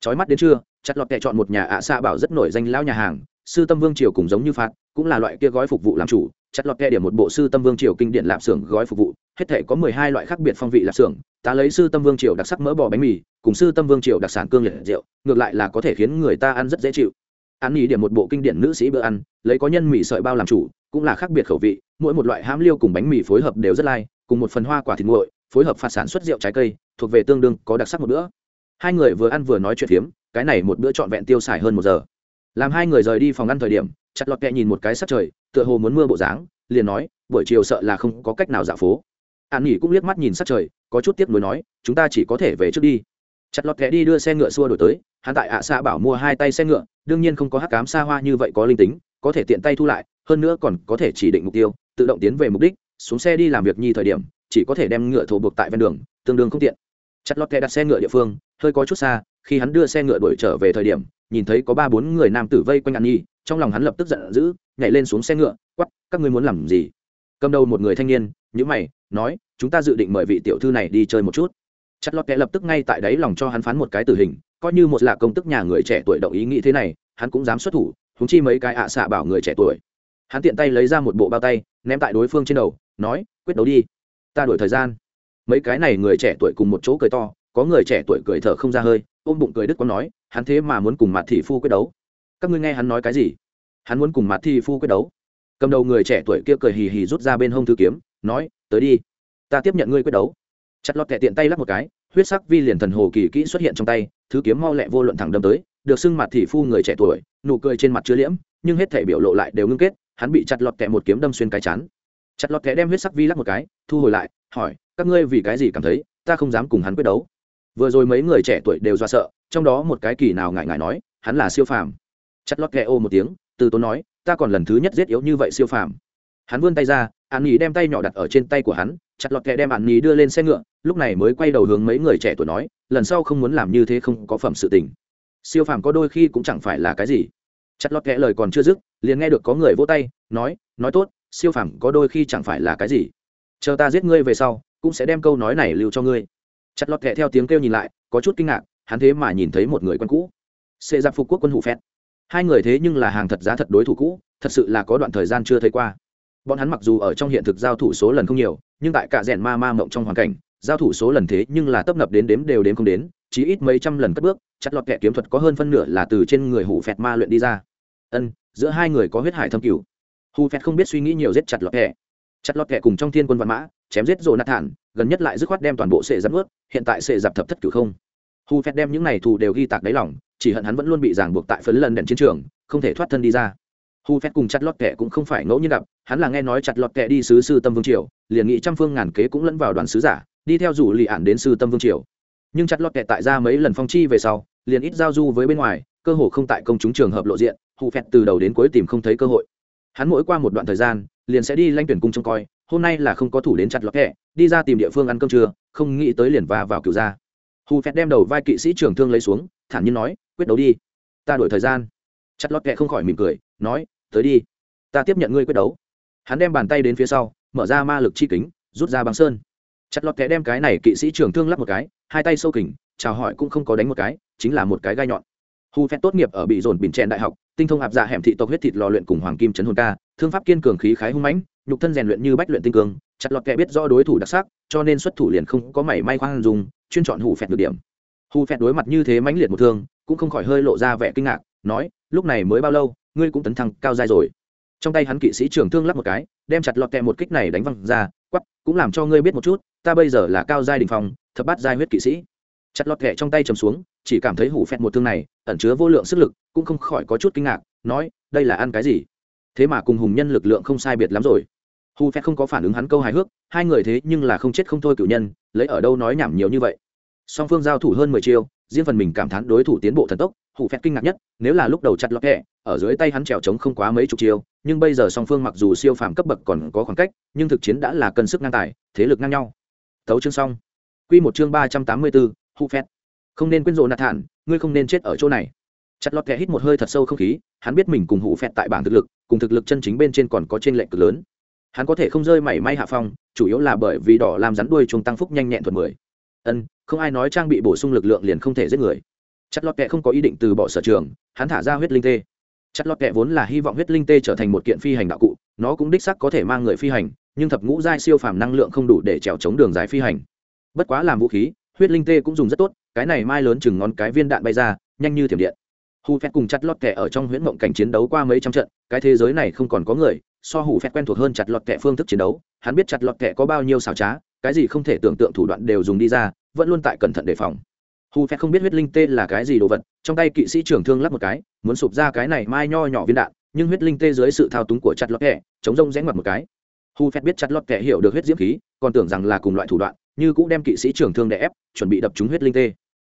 Trói mắt đến trưa, chặt lọt kẻ chọn một nhà ạ à xạ bảo rất nổi danh lão nhà hàng, sư tâm vương triều cùng giống như phạt, cũng là loại kia gói phục vụ làm chủ. Chặt lọt kẻ điểm một bộ sư tâm vương triều kinh điển lạp xưởng gói phục vụ hết thể có mười hai loại khác biệt phong vị lạp xưởng ta lấy sư tâm vương triều đặc sắc mỡ bò bánh mì, cùng sư tâm vương triều đặc sản cương liệt rượu, ngược lại là có thể khiến người ta ăn rất dễ chịu. Ăn nghỉ điểm một bộ kinh điển nữ sĩ bữa ăn, lấy có nhân mì sợi bao làm chủ, cũng là khác biệt khẩu vị, mỗi một loại hãm liêu cùng bánh mì phối hợp đều rất lai, cùng một phần hoa quả thịt nguội, phối hợp phạt sản xuất rượu trái cây, thuộc về tương đương, có đặc sắc một bữa. Hai người vừa ăn vừa nói chuyện phiếm, cái này một bữa trọn vẹn tiêu xài hơn một giờ. Làm hai người rời đi phòng ăn thời điểm, chặt lọt kẹ nhìn một cái sắc trời, tựa hồ muốn mưa bộ dáng, liền nói, buổi chiều sợ là không có cách nào dạo phố an nghỉ cũng liếc mắt nhìn sát trời, có chút tiếc nuối nói, chúng ta chỉ có thể về trước đi. Chặt lọt kẻ đi đưa xe ngựa xua đổi tới, hắn tại ạ xa bảo mua hai tay xe ngựa, đương nhiên không có hắc cám xa hoa như vậy có linh tính, có thể tiện tay thu lại, hơn nữa còn có thể chỉ định mục tiêu, tự động tiến về mục đích, xuống xe đi làm việc nhi thời điểm, chỉ có thể đem ngựa thổ buộc tại ven đường, tương đương không tiện. Chặt lọt kẻ đặt xe ngựa địa phương, hơi có chút xa, khi hắn đưa xe ngựa đuổi trở về thời điểm, nhìn thấy có ba bốn người nam tử vây quanh an nhi, trong lòng hắn lập tức giận dữ, nhảy lên xuống xe ngựa quắp các ngươi muốn làm gì? Cầm đầu một người thanh niên nhữ mày nói, chúng ta dự định mời vị tiểu thư này đi chơi một chút. Chặt lọt kẻ lập tức ngay tại đấy lòng cho hắn phán một cái tử hình, coi như một là công tức nhà người trẻ tuổi động ý nghĩ thế này, hắn cũng dám xuất thủ húng chi mấy cái ạ xạ bảo người trẻ tuổi. Hắn tiện tay lấy ra một bộ bao tay, ném tại đối phương trên đầu, nói, quyết đấu đi, ta đổi thời gian. Mấy cái này người trẻ tuổi cùng một chỗ cười to, có người trẻ tuổi cười thở không ra hơi, ôm bụng cười đức có nói, hắn thế mà muốn cùng mặt thị phu quyết đấu. Các ngươi nghe hắn nói cái gì? Hắn muốn cùng mặt thị phu quyết đấu. Cầm đầu người trẻ tuổi kia cười hì hì rút ra bên hông thư kiếm nói, tới đi, ta tiếp nhận ngươi quyết đấu. Chặt lọt kẹ tiện tay lắp một cái, huyết sắc vi liền thần hồ kỳ kỹ xuất hiện trong tay, thứ kiếm mau lẹ vô luận thẳng đâm tới, được xưng mặt thị phu người trẻ tuổi, nụ cười trên mặt chứa liễm, nhưng hết thể biểu lộ lại đều ngưng kết, hắn bị chặt lọt kẹ một kiếm đâm xuyên cái chán. Chặt lọt kẹ đem huyết sắc vi lắp một cái, thu hồi lại, hỏi, các ngươi vì cái gì cảm thấy ta không dám cùng hắn quyết đấu? Vừa rồi mấy người trẻ tuổi đều do sợ, trong đó một cái kỳ nào ngại ngại nói, hắn là siêu phàm. Chặt lọt kẹ ô một tiếng, từ tốn nói, ta còn lần thứ nhất giết yếu như vậy siêu phàm hắn vươn tay ra, an nhì đem tay nhỏ đặt ở trên tay của hắn, chặt lọt kẹ đem an nhì đưa lên xe ngựa, lúc này mới quay đầu hướng mấy người trẻ tuổi nói, lần sau không muốn làm như thế không có phẩm sự tình. Siêu phàm có đôi khi cũng chẳng phải là cái gì. Chặt lọt kẹ lời còn chưa dứt, liền nghe được có người vỗ tay, nói nói tốt, siêu phàm có đôi khi chẳng phải là cái gì. Chờ ta giết ngươi về sau, cũng sẽ đem câu nói này lưu cho ngươi. Chặt lọt kẹ theo tiếng kêu nhìn lại, có chút kinh ngạc, hắn thế mà nhìn thấy một người quân cũ. Xê giặc phục quốc quân hủ phét hai người thế nhưng là hàng thật giá thật đối thủ cũ, thật sự là có đoạn thời gian chưa thấy qua bọn hắn mặc dù ở trong hiện thực giao thủ số lần không nhiều, nhưng tại cả rèn ma ma mộng trong hoàn cảnh, giao thủ số lần thế nhưng là tấp nập đến đếm đều đếm không đến chỉ ít mấy trăm lần cất bước, chặt lọt kẻ kiếm thuật có hơn phân nửa là từ trên người hủ phẹt ma luyện đi ra. Ân, giữa hai người có huyết hải thâm cửu. Hù phẹt không biết suy nghĩ nhiều giết chặt lọt kẻ. Chặt lọt kẻ cùng trong thiên quân văn mã, chém giết rồi nát thản gần nhất lại dứt khoát đem toàn bộ sệ giáp ướt hiện tại sệ giáp thập thất cửu không. Hù phẹt đem những này thù đều ghi tạc đáy lòng, chỉ hận hắn vẫn luôn bị ràng buộc tại phấn lần đèn chiến trường, không thể thoát thân đi ra. Hù phẹt cùng chặt lọt kẻ cũng không phải ngẫu nhiên gặp hắn là nghe nói chặt lọt kệ đi sứ sư tâm vương triều, liền nghĩ trăm phương ngàn kế cũng lẫn vào đoàn sứ giả, đi theo rủ lì ản đến sư tâm vương triều. Nhưng chặt lọt kệ tại ra mấy lần phong chi về sau, liền ít giao du với bên ngoài, cơ hồ không tại công chúng trường hợp lộ diện, hù phẹt từ đầu đến cuối tìm không thấy cơ hội. Hắn mỗi qua một đoạn thời gian, liền sẽ đi lanh tuyển cung trông coi, hôm nay là không có thủ đến chặt lọt kệ đi ra tìm địa phương ăn cơm trưa, không nghĩ tới liền và vào cửu ra hù phẹt đem đầu vai kỵ sĩ trưởng thương lấy xuống, thản nhiên nói, quyết đấu đi. Ta đổi thời gian. Chặt lọt kệ không khỏi mỉm cười, nói, tới đi. Ta tiếp nhận ngươi quyết đấu hắn đem bàn tay đến phía sau, mở ra ma lực chi kính, rút ra băng sơn. Chặt lọt kẻ đem cái này kỵ sĩ trưởng thương lắp một cái, hai tay sâu kình chào hỏi cũng không có đánh một cái, chính là một cái gai nhọn. Hu phép tốt nghiệp ở bị dồn bình chèn đại học, tinh thông hạp dạ hẻm thị tộc huyết thịt lò luyện cùng hoàng kim trấn hồn ca, thương pháp kiên cường khí khái hung mãnh, nhục thân rèn luyện như bách luyện tinh cường chặt lọt kẻ biết rõ đối thủ đặc sắc, cho nên xuất thủ liền không có mảy may khoan dùng chuyên chọn hủ phẹt được điểm. Hù phẹt đối mặt như thế mãnh liệt một thương, cũng không khỏi hơi lộ ra vẻ kinh ngạc, nói, lúc này mới bao lâu, ngươi cũng tấn thăng cao dài rồi? Trong tay hắn kỵ sĩ trưởng thương lắp một cái, đem chặt lọt kẹ một kích này đánh văng ra, quắp, cũng làm cho ngươi biết một chút, ta bây giờ là cao giai đình phòng thập bát giai huyết kỵ sĩ. Chặt lọt kẹ trong tay chầm xuống, chỉ cảm thấy hủ phẹt một thương này, ẩn chứa vô lượng sức lực, cũng không khỏi có chút kinh ngạc, nói, đây là ăn cái gì? Thế mà cùng hùng nhân lực lượng không sai biệt lắm rồi. Hù phẹt không có phản ứng hắn câu hài hước, hai người thế nhưng là không chết không thôi cử nhân, lấy ở đâu nói nhảm nhiều như vậy. Song phương giao thủ hơn mười chiêu, riêng phần mình cảm thán đối thủ tiến bộ thần tốc hủ phẹt kinh ngạc nhất, nếu là lúc đầu chặt lọt kẹ, ở dưới tay hắn trèo trống không quá mấy chục chiêu, nhưng bây giờ song phương mặc dù siêu phàm cấp bậc còn có khoảng cách, nhưng thực chiến đã là cân sức ngang tài, thế lực ngang nhau. Thấu chương xong. Q một chương ba trăm tám mươi bốn Hủ phét không nên quên rộ nạt thản ngươi không nên chết ở chỗ này. Chặt lọt kẹ hít một hơi thật sâu không khí, hắn biết mình cùng Hủ phẹt tại bảng thực lực, cùng thực lực chân chính bên trên còn có trên lệnh cực lớn. Hắn có thể không rơi mảy may hạ phong, chủ yếu là bởi vì đỏ làm rắn đuôi chúng tăng phúc nhanh nhẹn thuật mười. Ân, không ai nói trang bị bổ sung lực lượng liền không thể giết người chặt lót kẹ không có ý định từ bỏ sở trường, hắn thả ra huyết linh tê. Chặt lót kẹ vốn là hy vọng huyết linh tê trở thành một kiện phi hành đạo cụ, nó cũng đích sắc có thể mang người phi hành, nhưng thập ngũ giai siêu phàm năng lượng không đủ để trèo chống đường dài phi hành. Bất quá làm vũ khí, huyết linh tê cũng dùng rất tốt, cái này mai lớn chừng ngón cái viên đạn bay ra, nhanh như thiểm điện. Hù phét cùng chặt lọt kẹ ở trong huyễn mộng cảnh chiến đấu qua mấy trăm trận, cái thế giới này không còn có người, so hù phét quen thuộc hơn chặt lọt kẹ phương thức chiến đấu, hắn biết chặt lọt kẹ có bao nhiêu xảo trá, cái gì không thể tưởng tượng thủ đoạn đều dùng đi ra, vẫn luôn tại cẩn thận đề phòng hù phét không biết huyết linh tê là cái gì đồ vật trong tay kỵ sĩ trưởng thương lắp một cái muốn sụp ra cái này mai nho nhỏ viên đạn nhưng huyết linh tê dưới sự thao túng của chặt lọt kẹ chống rông rẽ ngoặt một cái. Hù phét biết chặt lọt kẹ hiểu được huyết diễm khí còn tưởng rằng là cùng loại thủ đoạn như cũng đem kỵ sĩ trưởng thương đè ép chuẩn bị đập trúng huyết linh tê.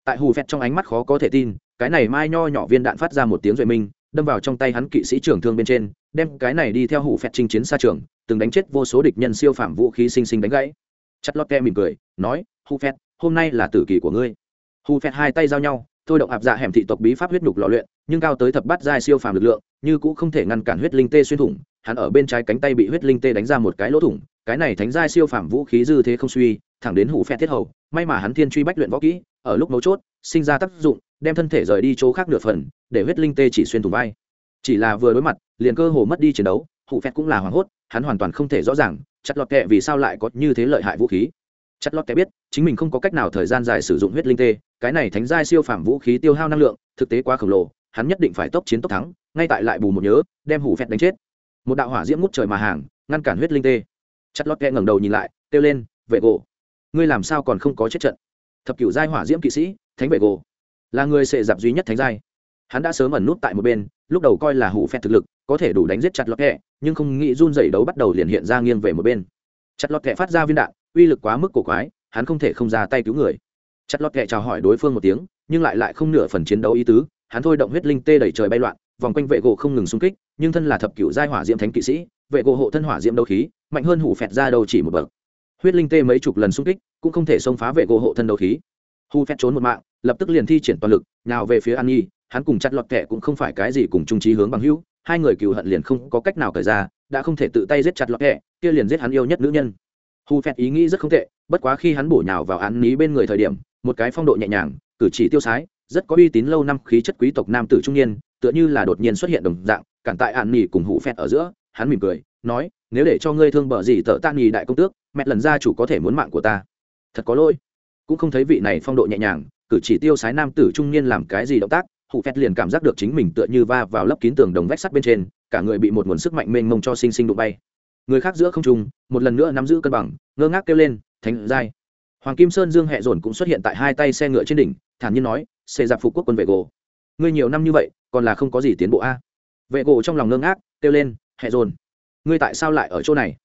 Tại hù phét trong ánh mắt khó có thể tin cái này mai nho nhỏ viên đạn phát ra một tiếng duệ minh đâm vào trong tay hắn kỵ sĩ trưởng thương bên trên đem cái này đi theo hù phép chinh chiến xa trường từng đánh chết vô số địch nhân siêu phạm vũ khí sinh sinh đánh gãy. Chặt lọt kẹ mỉm cười nói hù phép, hôm nay là tử kỳ của ngươi hù phẹt hai tay giao nhau, thôi động áp dạ hẻm thị tộc bí pháp huyết nhục lò luyện, nhưng cao tới thập bát giai siêu phàm lực lượng, như cũng không thể ngăn cản huyết linh tê xuyên thủng, hắn ở bên trái cánh tay bị huyết linh tê đánh ra một cái lỗ thủng, cái này thánh giai siêu phàm vũ khí dư thế không suy, thẳng đến hủ phẹt thiết hầu, may mà hắn thiên truy bách luyện võ kỹ, ở lúc mấu chốt, sinh ra tác dụng, đem thân thể rời đi chỗ khác nửa phần, để huyết linh tê chỉ xuyên thủng vai. Chỉ là vừa đối mặt, liền cơ hồ mất đi chiến đấu hủ phẹt cũng là hoảng hốt, hắn hoàn toàn không thể rõ ràng, chặt lọt kệ vì sao lại có như thế lợi hại vũ khí. Chặt lọt kệ biết, chính mình không có cách nào thời gian dài sử dụng huyết linh tê cái này thánh giai siêu phàm vũ khí tiêu hao năng lượng, thực tế quá khổng lồ, hắn nhất định phải tốc chiến tốc thắng, ngay tại lại bù một nhớ, đem hủ phẹt đánh chết. Một đạo hỏa diễm ngút trời mà hàng, ngăn cản huyết linh tê. Chặt lót kẹ ngẩng đầu nhìn lại, kêu lên, vệ gỗ, ngươi làm sao còn không có chết trận? Thập cửu giai hỏa diễm kỵ sĩ, thánh vệ gỗ, là người sệ giặc duy nhất thánh giai. Hắn đã sớm ẩn nút tại một bên, lúc đầu coi là hủ phẹt thực lực, có thể đủ đánh giết chặt lọt kẹ, nhưng không nghĩ run dày đấu bắt đầu liền hiện ra nghiêng về một bên. Chặt lọt kẹ phát ra viên đạn, uy lực quá mức cổ quái, hắn không thể không ra tay cứu người chặt lọt kệ chào hỏi đối phương một tiếng, nhưng lại lại không nửa phần chiến đấu ý tứ, hắn thôi động huyết linh tê đẩy trời bay loạn, vòng quanh vệ gỗ không ngừng xung kích, nhưng thân là thập cựu giai hỏa diễm thánh kỵ sĩ, vệ gỗ hộ thân hỏa diễm đấu khí, mạnh hơn hủ phẹt ra đầu chỉ một bậc. Huyết linh tê mấy chục lần xung kích, cũng không thể xông phá vệ gỗ hộ thân đấu khí. Hù phẹt trốn một mạng, lập tức liền thi triển toàn lực, nào về phía an nhi, hắn cùng chặt lọt kệ cũng không phải cái gì cùng trung trí hướng bằng hữu, hai người cừu hận liền không có cách nào cởi ra, đã không thể tự tay giết chặt lọt kệ kia liền giết hắn yêu nhất nữ nhân. Hù phẹt ý nghĩ rất không tệ, bất quá khi hắn bổ nhào vào án ní bên người thời điểm một cái phong độ nhẹ nhàng, cử chỉ tiêu sái, rất có uy tín lâu năm khí chất quý tộc nam tử trung niên, tựa như là đột nhiên xuất hiện đồng dạng, cản tại an nỉ cùng hụ phét ở giữa, hắn mỉm cười, nói, nếu để cho ngươi thương bờ gì tợ tan nhì đại công tước, mẹ lần ra chủ có thể muốn mạng của ta. Thật có lỗi. Cũng không thấy vị này phong độ nhẹ nhàng, cử chỉ tiêu sái nam tử trung niên làm cái gì động tác hụ phét liền cảm giác được chính mình tựa như va vào lớp kín tường đồng vách sắt bên trên, cả người bị một nguồn sức mạnh mênh mông cho sinh sinh đụng bay. Người khác giữa không trung, một lần nữa nắm giữ cân bằng, ngơ ngác kêu lên, thánh giai hoàng kim sơn dương hẹ dồn cũng xuất hiện tại hai tay xe ngựa trên đỉnh, thản nhiên nói, xê giặc phục quốc quân vệ gỗ. Ngươi nhiều năm như vậy, còn là không có gì tiến bộ a? Vệ gỗ trong lòng ngưng ngác, kêu lên, hẹ dồn, ngươi tại sao lại ở chỗ này?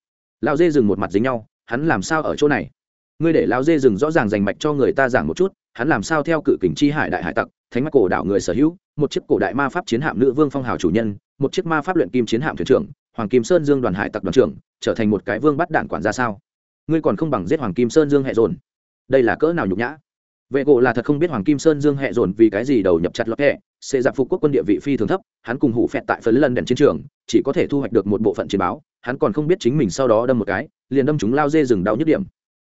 Lao dê dừng một mặt dính nhau, hắn làm sao ở chỗ này? Ngươi để lao dê dừng rõ ràng dành mạch cho người ta giảng một chút, hắn làm sao theo cự kình chi hải đại hải tặc, thánh mắt cổ đảo người sở hữu, một chiếc cổ đại ma pháp chiến hạm nữ vương phong hào chủ nhân, một chiếc ma pháp luyện kim chiến hạm thuyền trưởng, hoàng kim sơn dương đoàn hải tặc đoàn trưởng, trở thành một cái vương bắt đạn quản ra sao? Ngươi còn không bằng giết hoàng kim sơn dương Hẹ dồn. Đây là cỡ nào nhục nhã. Vệ gỗ là thật không biết hoàng kim sơn dương Hẹ dồn vì cái gì đầu nhập chặt lọt hẹ sẽ giặc phục quốc quân địa vị phi thường thấp, hắn cùng hủ phẹt tại phần lần đèn chiến trường, chỉ có thể thu hoạch được một bộ phận chiến báo, hắn còn không biết chính mình sau đó đâm một cái, liền đâm chúng lao dê rừng đau nhức điểm.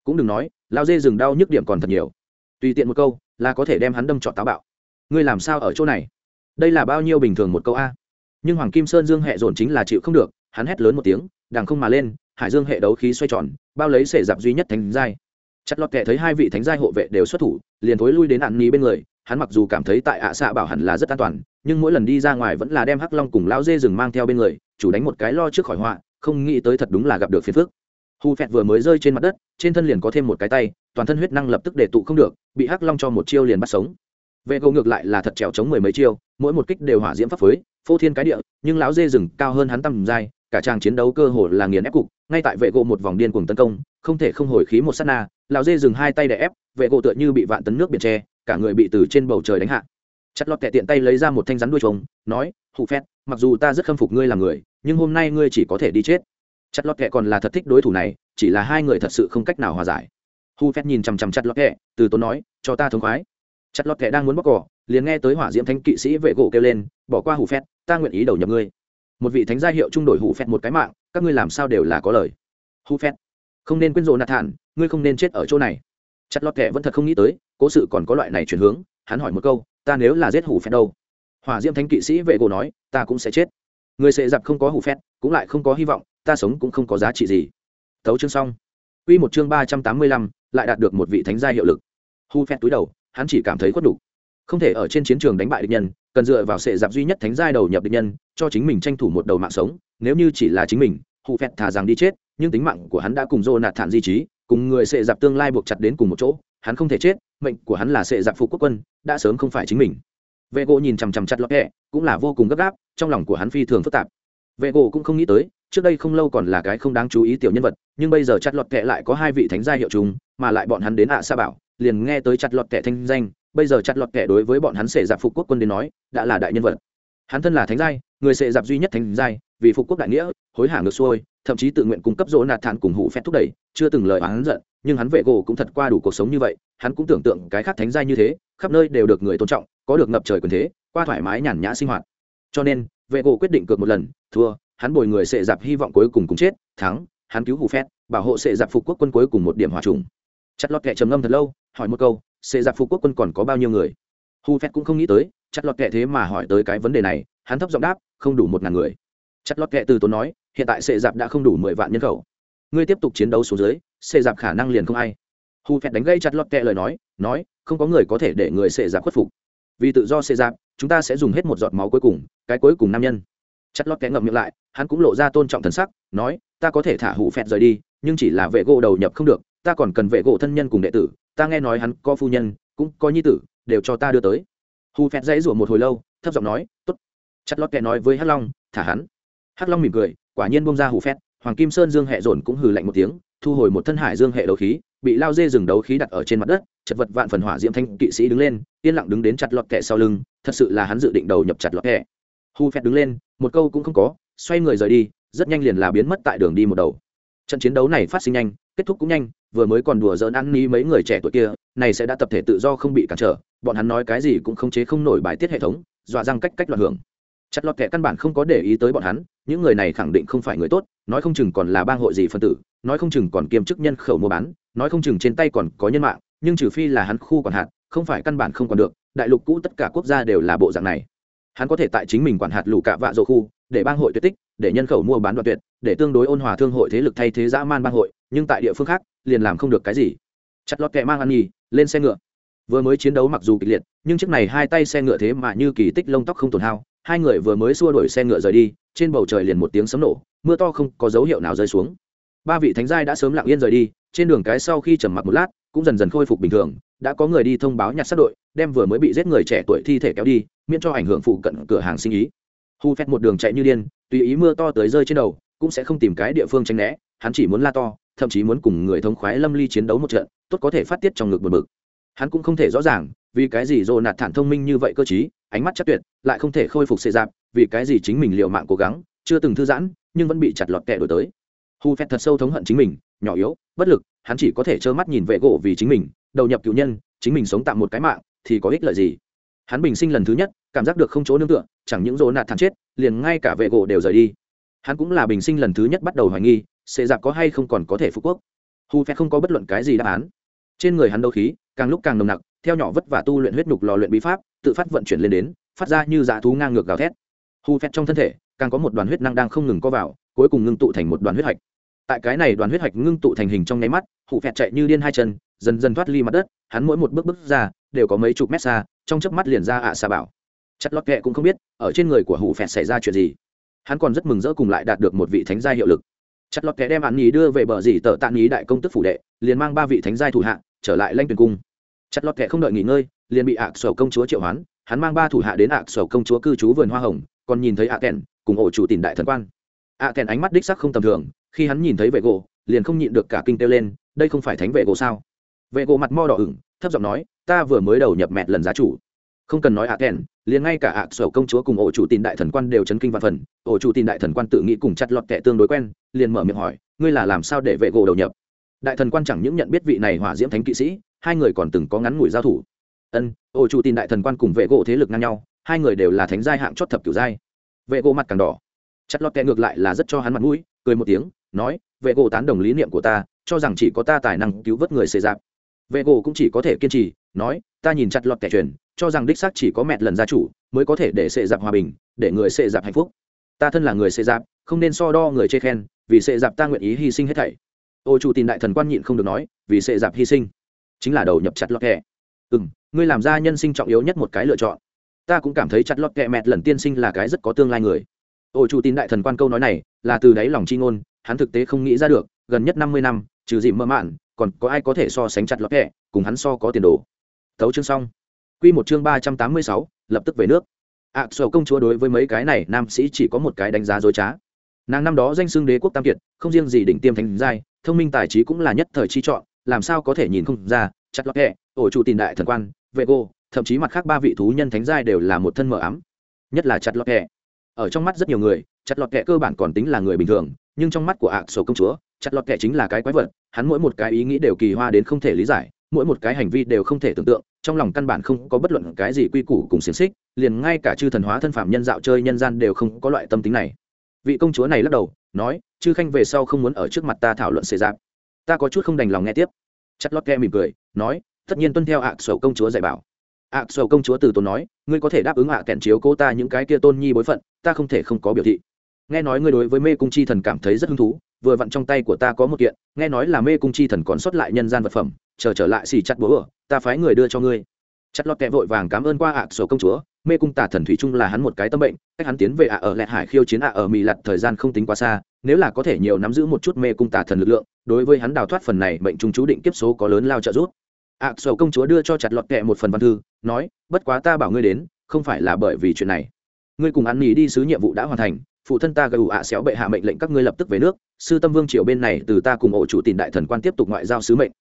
Cũng đừng nói, lao dê rừng đau nhức điểm còn thật nhiều. Tùy tiện một câu, là có thể đem hắn đâm trọt táo bạo. Ngươi làm sao ở chỗ này? Đây là bao nhiêu bình thường một câu a? Nhưng hoàng kim sơn dương Hẹ dồn chính là chịu không được, hắn hét lớn một tiếng, đằng không mà lên hải dương hệ đấu khí xoay tròn, bao lấy sể dạp duy nhất thánh giai. Chặt lọt kệ thấy hai vị thánh giai hộ vệ đều xuất thủ, liền thối lui đến ạn ni bên người. Hắn mặc dù cảm thấy tại ạ xạ bảo hẳn là rất an toàn, nhưng mỗi lần đi ra ngoài vẫn là đem hắc long cùng lao dê rừng mang theo bên người, chủ đánh một cái lo trước khỏi họa, không nghĩ tới thật đúng là gặp được phiền phức. Hù phẹt vừa mới rơi trên mặt đất, trên thân liền có thêm một cái tay, toàn thân huyết năng lập tức để tụ không được, bị hắc long cho một chiêu liền bắt sống. Vệ gỗ ngược lại là thật trèo chống mười mấy chiêu, mỗi một kích đều hỏa diễm pháp phối, phô thiên cái địa, nhưng lão dê rừng cao hơn hắn tầm dai cả trang chiến đấu cơ hồ là nghiền ép cục, ngay tại vệ gỗ một vòng điên cuồng tấn công, không thể không hồi khí một sát na, lão dê dừng hai tay để ép, vệ gỗ tựa như bị vạn tấn nước biển tre cả người bị từ trên bầu trời đánh hạ. Chặt lọt kẹ tiện tay lấy ra một thanh rắn đuôi trống, nói, hụ phét, mặc dù ta rất khâm phục ngươi là người, nhưng hôm nay ngươi chỉ có thể đi chết. Chặt lọt kẹ còn là thật thích đối thủ này, chỉ là hai người thật sự không cách nào hòa giải. Hụ phét nhìn chằm chằm chặt lọt kẹ từ tốn nói, cho ta thống khoái. Chặt lọt kẹ đang muốn bóc cỏ, liền nghe tới hỏa diễm thánh kỵ sĩ vệ gỗ kêu lên, bỏ qua hụ phét, ta nguyện ý đầu nhập ngươi một vị thánh gia hiệu trung đổi hủ phẹt một cái mạng, các ngươi làm sao đều là có lời. Hủ phẹt, không nên quên rộ nạt thản, ngươi không nên chết ở chỗ này. Chặt lọt kẻ vẫn thật không nghĩ tới, cố sự còn có loại này chuyển hướng, hắn hỏi một câu, ta nếu là giết hủ phét đâu? Hỏa diễm thánh kỵ sĩ vệ gỗ nói, ta cũng sẽ chết. Người sẽ dập không có hủ phét cũng lại không có hy vọng, ta sống cũng không có giá trị gì. Thấu chương xong. Quy một chương ba trăm tám mươi lăm, lại đạt được một vị thánh gia hiệu lực. Hủ phét túi đầu, hắn chỉ cảm thấy khuất đủ. Không thể ở trên chiến trường đánh bại địch nhân cần dựa vào sệ giặc duy nhất thánh giai đầu nhập địch nhân, cho chính mình tranh thủ một đầu mạng sống, nếu như chỉ là chính mình, hụ phẹt thà rằng đi chết, nhưng tính mạng của hắn đã cùng dô nạt thản di trí, cùng người sệ giặc tương lai buộc chặt đến cùng một chỗ, hắn không thể chết, mệnh của hắn là sệ giặc phụ quốc quân, đã sớm không phải chính mình. Vệ gỗ nhìn chằm chằm chặt lọt hẹ cũng là vô cùng gấp gáp, trong lòng của hắn phi thường phức tạp. Vệ gỗ cũng không nghĩ tới, trước đây không lâu còn là cái không đáng chú ý tiểu nhân vật, nhưng bây giờ chặt lọt kệ lại có hai vị thánh gia hiệu chúng mà lại bọn hắn đến ạ à sa bảo, liền nghe tới chặt lọt kệ thanh danh bây giờ chặt lọt kẻ đối với bọn hắn sẽ giặc phục quốc quân đến nói, đã là đại nhân vật. Hắn thân là thánh giai, người sẽ giặc duy nhất thánh giai, vì phục quốc đại nghĩa, hối hả ngược xuôi, thậm chí tự nguyện cung cấp dỗ nạt thản cùng hủ phép thúc đẩy, chưa từng lời hắn giận, nhưng hắn vệ gỗ cũng thật qua đủ cuộc sống như vậy, hắn cũng tưởng tượng cái khác thánh giai như thế, khắp nơi đều được người tôn trọng, có được ngập trời quyền thế, qua thoải mái nhàn nhã sinh hoạt. Cho nên, vệ gỗ quyết định cược một lần, thua, hắn bồi người sệ dạp hy vọng cuối cùng cũng chết, thắng, hắn cứu hụ phét bảo hộ sệ dạp phục quốc quân cuối cùng một điểm hòa trùng. Chặt lọt kẻ trầm ngâm thật lâu, hỏi một câu xệ dạp Phú quốc quân còn có bao nhiêu người? Hù phét cũng không nghĩ tới, chặt lọt kệ thế mà hỏi tới cái vấn đề này, hắn thấp giọng đáp, không đủ một ngàn người. Chặt lọt kệ từ tốn nói, hiện tại xệ dạp đã không đủ mười vạn nhân khẩu. Ngươi tiếp tục chiến đấu xuống dưới xệ dạp khả năng liền không ai. Hù phét đánh gây chặt lọt kệ lời nói nói, không có người có thể để người xệ dạp khuất phục. Vì tự do xệ dạp chúng ta sẽ dùng hết một giọt máu cuối cùng, cái cuối cùng nam nhân. Chặt lọt kệ ngậm miệng lại, hắn cũng lộ ra tôn trọng thần sắc, nói, ta có thể thả hù phẹt rời đi, nhưng chỉ là vệ gỗ đầu nhập không được, ta còn cần vệ gỗ thân nhân cùng đệ tử ta nghe nói hắn có phu nhân, cũng có nhi tử, đều cho ta đưa tới. Hù phẹt dãy rủa một hồi lâu, thấp giọng nói t ố t chặt lót kẻ nói với hắc long, thả hắn. Hắc long mỉm cười, quả nhiên bông ra hù phẹt, hoàng kim sơn dương hệ dồn cũng hừ lạnh một tiếng, thu hồi một thân hải dương hệ đấu khí, bị lao dê rừng đấu khí đặt ở trên mặt đất, chật vật vạn phần hỏa diễm thanh kỵ sĩ đứng lên, yên lặng đứng đến chặt lọt kẹ sau lưng, thật sự là hắn dự định đầu nhập chặt lọt kẹ. hu phét đứng lên, một câu cũng không có, xoay người rời đi, rất nhanh liền là biến mất tại đường đi một đầu. Trận chiến đấu này phát sinh nhanh, kết thúc cũng nhanh vừa mới còn đùa giỡn ăn ni mấy người trẻ tuổi kia, này sẽ đã tập thể tự do không bị cản trở, bọn hắn nói cái gì cũng không chế không nổi bài tiết hệ thống, dọa răng cách cách loạn hưởng. Chặt lọt kẻ căn bản không có để ý tới bọn hắn, những người này khẳng định không phải người tốt, nói không chừng còn là bang hội gì phân tử, nói không chừng còn kiêm chức nhân khẩu mua bán, nói không chừng trên tay còn có nhân mạng, nhưng trừ phi là hắn khu quản hạt, không phải căn bản không còn được, đại lục cũ tất cả quốc gia đều là bộ dạng này. Hắn có thể tại chính mình quản hạt lũ cạ vạ dỗ khu, để bang hội tuyệt tích, để nhân khẩu mua bán đoạn tuyệt, để tương đối ôn hòa thương hội thế lực thay thế dã man bang hội nhưng tại địa phương khác, liền làm không được cái gì. Chặt lọt kẹ mang ăn nhì, lên xe ngựa. Vừa mới chiến đấu mặc dù kịch liệt, nhưng chiếc này hai tay xe ngựa thế mà như kỳ tích lông tóc không tổn hao. Hai người vừa mới xua đuổi xe ngựa rời đi, trên bầu trời liền một tiếng sấm nổ, mưa to không có dấu hiệu nào rơi xuống. Ba vị thánh giai đã sớm lặng yên rời đi, trên đường cái sau khi trầm mặc một lát, cũng dần dần khôi phục bình thường, đã có người đi thông báo nhặt sát đội, đem vừa mới bị giết người trẻ tuổi thi thể kéo đi, miễn cho ảnh hưởng phụ cận cửa hàng sinh ý. Hu phét một đường chạy như điên, tùy ý mưa to tới rơi trên đầu, cũng sẽ không tìm cái địa phương tránh né, hắn chỉ muốn la to thậm chí muốn cùng người thống khoái lâm ly chiến đấu một trận, tốt có thể phát tiết trong ngực một bực. Hắn cũng không thể rõ ràng, vì cái gì dồ nạt thản thông minh như vậy cơ chí ánh mắt chắc tuyệt, lại không thể khôi phục xê dạp, vì cái gì chính mình liệu mạng cố gắng, chưa từng thư giãn, nhưng vẫn bị chặt lọt kẻ đổi tới. Hu phét thật sâu thống hận chính mình, nhỏ yếu, bất lực, hắn chỉ có thể trơ mắt nhìn vệ gỗ vì chính mình, đầu nhập cựu nhân, chính mình sống tạm một cái mạng, thì có ích lợi gì? Hắn bình sinh lần thứ nhất, cảm giác được không chỗ nương tựa, chẳng những dồ nạt thản chết, liền ngay cả vệ gỗ đều rời đi. Hắn cũng là bình sinh lần thứ nhất bắt đầu hoài nghi sệ dạp có hay không còn có thể phục quốc? Hu phép không có bất luận cái gì đáp án. Trên người hắn đấu khí, càng lúc càng nồng nặc, theo nhỏ vất vả tu luyện huyết nhục lò luyện bí pháp, tự phát vận chuyển lên đến, phát ra như dạ thú ngang ngược gào thét. Hu phép trong thân thể, càng có một đoàn huyết năng đang không ngừng co vào, cuối cùng ngưng tụ thành một đoàn huyết hạch. Tại cái này đoàn huyết hạch ngưng tụ thành hình trong nháy mắt hụ phẹt chạy như điên hai chân, dần dần thoát ly mặt đất, hắn mỗi một bước bước ra, đều có mấy chục mét xa, trong chớp mắt liền ra ạ xa bảo. Chặt lót kệ cũng không biết, ở trên người của hụ phẹt xảy ra chuyện gì. Hắn còn rất mừng rỡ cùng lại đạt được một vị thánh gia hiệu lực chặt lót kẻ đem hắn nhí đưa về bờ dì tờ tạ nhí đại công tức phủ đệ, liền mang ba vị thánh giai thủ hạ, trở lại lanh tuyển cung. Chặt lót kẻ không đợi nghỉ ngơi, liền bị ạ sổ công chúa triệu hoán, hắn mang ba thủ hạ đến ạ sổ công chúa cư trú vườn hoa hồng, còn nhìn thấy ạ kèn, cùng ổ chủ tìm đại thần quan. Ạ kèn ánh mắt đích sắc không tầm thường, khi hắn nhìn thấy vệ gỗ, liền không nhịn được cả kinh têu lên, đây không phải thánh vệ gỗ sao? Vệ gỗ mặt mo đỏ ửng, thấp giọng nói, ta vừa mới đầu nhập mẹt lần giá chủ không cần nói ạ kèn, liền ngay cả ạ sở công chúa cùng ổ chủ tin đại thần quan đều chấn kinh văn phần. Ổ chủ tin đại thần quan tự nghĩ cùng chặt lọt kẻ tương đối quen, liền mở miệng hỏi, ngươi là làm sao để vệ gỗ đầu nhập? Đại thần quan chẳng những nhận biết vị này hỏa diễm thánh kỵ sĩ, hai người còn từng có ngắn ngủi giao thủ. Ân, ổ chủ tin đại thần quan cùng vệ gỗ thế lực ngang nhau, hai người đều là thánh giai hạng chót thập kiểu giai. Vệ gỗ mặt càng đỏ. Chặt lọt kẻ ngược lại là rất cho hắn mặt mũi, cười một tiếng, nói, vệ gỗ tán đồng lý niệm của ta, cho rằng chỉ có ta tài năng cứu vớt người xê dạp vệ gỗ cũng chỉ có thể kiên trì, nói, ta nhìn chặt lọt kẻ truyền cho rằng đích xác chỉ có mẹ lần gia chủ mới có thể để sệ giáp hòa bình, để người sệ giáp hạnh phúc. Ta thân là người sệ giáp không nên so đo người chê khen, vì sệ giáp ta nguyện ý hy sinh hết thảy. Ô chủ tìm đại thần quan nhịn không được nói, vì sệ giáp hy sinh. Chính là đầu nhập chặt lọt kẹ. ừ m ngươi làm ra nhân sinh trọng yếu nhất một cái lựa chọn. Ta cũng cảm thấy chặt lọt kẹ mẹt lần tiên sinh là cái rất có tương lai người. Ô chủ tin đại thần quan câu nói này, là từ đáy lòng c h i ngôn, hắn thực tế không nghĩ ra được, gần nhất năm mươi năm, trừ dịp mơ mạn, còn có ai có thể so sánh chặt lọt kẹ, cùng hắn so có tiền đồ. Thấu chương xong quy một chương ba trăm tám mươi sáu lập tức về nước. Ạ à, sổ công chúa đối với mấy cái này nam sĩ chỉ có một cái đánh giá dối trá. Nàng năm đó danh xưng đế quốc tam kiệt không riêng gì đỉnh tiêm thánh giai thông minh tài trí cũng là nhất thời chi chọn làm sao có thể nhìn không ra chặt lọt kẹ ổ chủ tiền đại thần quan vệ cô, thậm chí mặt khác ba vị thú nhân thánh giai đều là một thân mờ ám. Nhất là chặt lọt kẹ ở trong mắt rất nhiều người chặt lọt kẹ cơ bản còn tính là người bình thường nhưng trong mắt của ạ sổ công chúa chặt lọt kẹ chính là cái quái vật hắn mỗi một cái ý nghĩ đều kỳ hoa đến không thể lý giải mỗi một cái hành vi đều không thể tưởng tượng, trong lòng căn bản không có bất luận cái gì quy củ cùng xiềng xích, liền ngay cả chư thần hóa thân phạm nhân dạo chơi nhân gian đều không có loại tâm tính này. Vị công chúa này lắc đầu, nói, chư khanh về sau không muốn ở trước mặt ta thảo luận xê giáp ta có chút không đành lòng nghe tiếp. Chất lót ke mỉm cười, nói, tất nhiên tuân theo ạ sầu công chúa dạy bảo. Ạ sầu công chúa từ tốn nói, ngươi có thể đáp ứng ạ kẹn chiếu cô ta những cái kia tôn nhi bối phận, ta không thể không có biểu thị. Nghe nói ngươi đối với mê cung chi thần cảm thấy rất hứng thú vừa vặn trong tay của ta có một kiện, nghe nói là mê cung chi thần còn sót lại nhân gian vật phẩm, chờ trở lại xì chặt bố ở, ta phái người đưa cho ngươi. Chặt lọt kẹ vội vàng cảm ơn qua ạ, sổ công chúa, mê cung tả thần thủy chung là hắn một cái tâm bệnh, cách hắn tiến về ạ ở lẹt hải khiêu chiến ạ ở mì lặt thời gian không tính quá xa, nếu là có thể nhiều nắm giữ một chút mê cung tả thần lực lượng, đối với hắn đào thoát phần này bệnh trung chú định kiếp số có lớn lao trợ giúp. Ạ sổ công chúa đưa cho chặt lọt kẹ một phần văn thư, nói, bất quá ta bảo ngươi đến, không phải là bởi vì chuyện này. Ngươi cùng ăn nghỉ đi sứ nhiệm vụ đã hoàn thành phụ thân ta gù ạ xéo bệ hạ mệnh lệnh các ngươi lập tức về nước, sư tâm vương triều bên này từ ta cùng ổ chủ tìm đại thần quan tiếp tục ngoại giao sứ mệnh.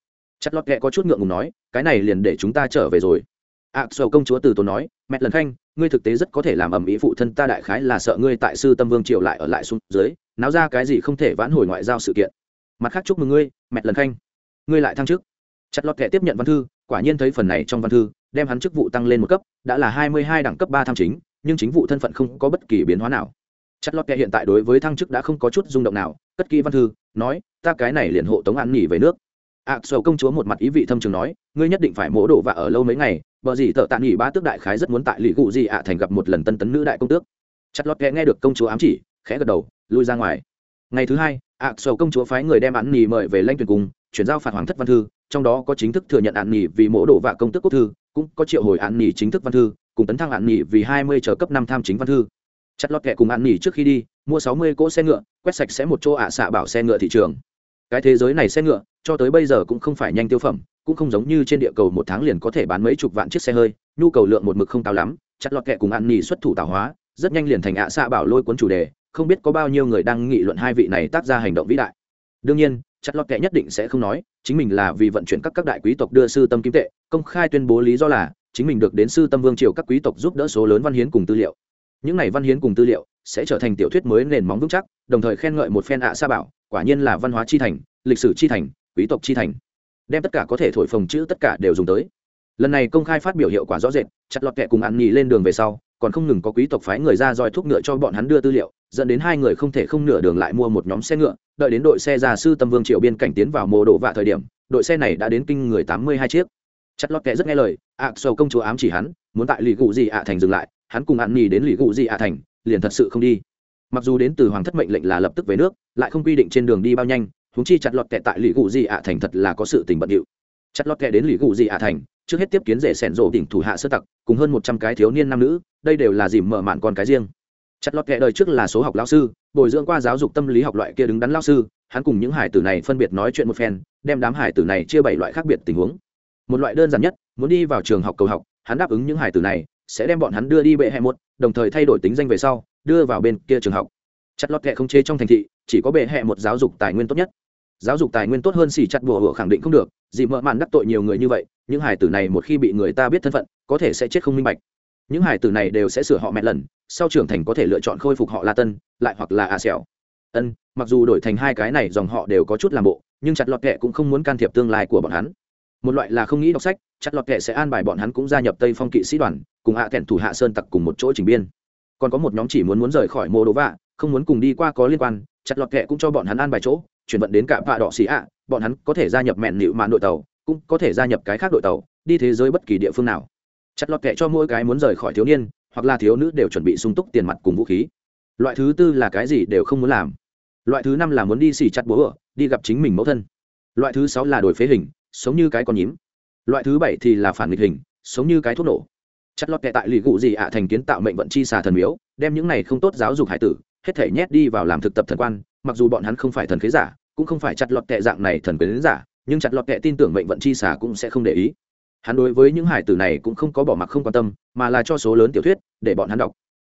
Chất lót ghẹ có chút ngượng ngùng nói, cái này liền để chúng ta trở về rồi. Ạ sầu công chúa từ tốn nói, mẹ lần khanh, ngươi thực tế rất có thể làm ầm ĩ phụ thân ta đại khái là sợ ngươi tại sư tâm vương triều lại ở lại xuống dưới, náo ra cái gì không thể vãn hồi ngoại giao sự kiện. Mặt khác chúc mừng ngươi, mẹ lần khanh. Ngươi lại thăng chức. Chặt lót kệ tiếp nhận văn thư, quả nhiên thấy phần này trong văn thư, đem hắn chức vụ tăng lên một cấp, đã là hai mươi hai đẳng cấp ba tham chính, nhưng chính vụ thân phận không có bất kỳ biến hóa nào chất lót kẹ hiện tại đối với thăng chức đã không có chút rung động nào cất kỹ văn thư nói ta cái này liền hộ tống an nghỉ về nước. Ạ à, sầu công chúa một mặt ý vị thâm trường nói ngươi nhất định phải mỗ đổ và ở lâu mấy ngày Bởi gì tợ tạ nghỉ ba tước đại khái rất muốn tại lì cụ gì ạ thành gặp một lần tân tấn nữ đại công tước. Chất lót kẹ nghe được công chúa ám chỉ khẽ gật đầu lui ra ngoài. Ngày thứ hai ạ à, sầu công chúa phái người đem án nghỉ mời về lanh tuyển cùng, chuyển giao phạt hoàng thất văn thư trong đó có chính thức thừa nhận án nghỉ vì mỗ đổ và công tước quốc thư cũng có triệu hồi án nghỉ chính thức văn thư cùng tấn thăng án nghỉ vì hai mươi chờ cấp năm tham chính văn thư chặt lọt kẹ cùng ăn nỉ trước khi đi, mua sáu mươi cỗ xe ngựa, quét sạch sẽ một chỗ ạ xạ bảo xe ngựa thị trường. Cái thế giới này xe ngựa, cho tới bây giờ cũng không phải nhanh tiêu phẩm, cũng không giống như trên địa cầu một tháng liền có thể bán mấy chục vạn chiếc xe hơi, nhu cầu lượng một mực không cao lắm, chặt lọt kẹ cùng ăn nỉ xuất thủ tạo hóa, rất nhanh liền thành ạ xạ bảo lôi cuốn chủ đề, không biết có bao nhiêu người đang nghị luận hai vị này tác ra hành động vĩ đại. Đương nhiên, chặt lọt kẹ nhất định sẽ không nói, chính mình là vì vận chuyển các các đại quý tộc đưa sư tâm kim tệ, công khai tuyên bố lý do là, chính mình được đến sư tâm vương triều các quý tộc giúp đỡ số lớn văn hiến cùng tư liệu những này văn hiến cùng tư liệu sẽ trở thành tiểu thuyết mới nền móng vững chắc, đồng thời khen ngợi một phen ạ sa bảo, quả nhiên là văn hóa chi thành, lịch sử chi thành, quý tộc chi thành. Đem tất cả có thể thổi phồng chữ tất cả đều dùng tới. Lần này công khai phát biểu hiệu quả rõ rệt, chặt lọt kẹ cùng ăn nhì lên đường về sau, còn không ngừng có quý tộc phái người ra roi thuốc ngựa cho bọn hắn đưa tư liệu, dẫn đến hai người không thể không nửa đường lại mua một nhóm xe ngựa, đợi đến đội xe già sư tâm vương triệu biên cảnh tiến vào mồ đổ vạ thời điểm, đội xe này đã đến kinh người tám mươi hai chiếc. Chặt lọt kẹ rất nghe lời, ạ sầu công chúa ám chỉ hắn, muốn tại lì gụ gì ạ thành dừng lại hắn cùng ăn nhì đến lì gụ gì ạ thành, liền thật sự không đi. Mặc dù đến từ hoàng thất mệnh lệnh là lập tức về nước, lại không quy định trên đường đi bao nhanh húng chi chặt lọt kẹ tại lì gụ gì ạ thành thật là có sự tình bận điệu. Chặt lọt kẹ đến lì gụ gì ạ thành, trước hết tiếp kiến rể sẻn rộ đỉnh thủ hạ sơ tặc, cùng hơn một trăm cái thiếu niên nam nữ, đây đều là dìm mở mạn con cái riêng. Chặt lọt kẹ đời trước là số học lao sư, bồi dưỡng qua giáo dục tâm lý học loại kia đứng đắn lao sư, hắn cùng những hải tử này phân biệt nói chuyện một phen, đem đám hải tử này chia bảy loại khác biệt tình huống. Một loại đơn giản nhất, muốn đi vào trường học cầu học, hắn đáp ứng những hải tử này sẽ đem bọn hắn đưa đi bệ hẹ một, đồng thời thay đổi tính danh về sau, đưa vào bên kia trường học. Chặt lọt kệ không chê trong thành thị, chỉ có bệ hẹ một giáo dục tài nguyên tốt nhất. Giáo dục tài nguyên tốt hơn xì chặt bùa hựa khẳng định không được, Dì mợ mạn đắc tội nhiều người như vậy, những hải tử này một khi bị người ta biết thân phận, có thể sẽ chết không minh bạch. Những hải tử này đều sẽ sửa họ mẹ lần, sau trưởng thành có thể lựa chọn khôi phục họ la tân, lại hoặc là a xẻo ân, mặc dù đổi thành hai cái này, dòng họ đều có chút làm bộ, nhưng chặt lọt kệ cũng không muốn can thiệp tương lai của bọn hắn một loại là không nghĩ đọc sách chặt lọt kệ sẽ an bài bọn hắn cũng gia nhập tây phong kỵ sĩ đoàn, cùng hạ kẹn thủ hạ sơn tặc cùng một chỗ trình biên. Còn có một nhóm chỉ muốn muốn rời khỏi mô đồ vạ, không muốn cùng đi qua có liên quan chặt lọt kệ cũng cho bọn hắn an bài chỗ, chuyển vận đến cả vạ đỏ xì ạ, bọn hắn có thể gia nhập mẹn nịu mạn đội tàu, cũng có thể gia nhập cái khác đội tàu, đi thế giới bất kỳ địa phương nào. Chặt lọt kệ cho mỗi cái muốn rời khỏi thiếu niên, hoặc là thiếu nữ đều chuẩn bị sung túc tiền mặt cùng vũ khí. Loại thứ tư là cái gì đều không muốn làm. Loại thứ năm là muốn đi xỉ chặt bố ở, đi gặp chính mình mẫu thân. Loại thứ sáu là đổi phế hình sống như cái con nhím. Loại thứ bảy thì là phản nghịch hình, sống như cái thuốc nổ. Chất lót kệ tại lì gụ gì ạ, thành kiến tạo mệnh vận chi xà thần miếu, đem những này không tốt giáo dục hải tử, hết thể nhét đi vào làm thực tập thần quan, mặc dù bọn hắn không phải thần khế giả, cũng không phải chặt lọt kệ dạng này thần quyến giả, nhưng chặt lọt kệ tin tưởng mệnh vận chi xà cũng sẽ không để ý. Hắn đối với những hải tử này cũng không có bỏ mặc không quan tâm, mà là cho số lớn tiểu thuyết để bọn hắn đọc.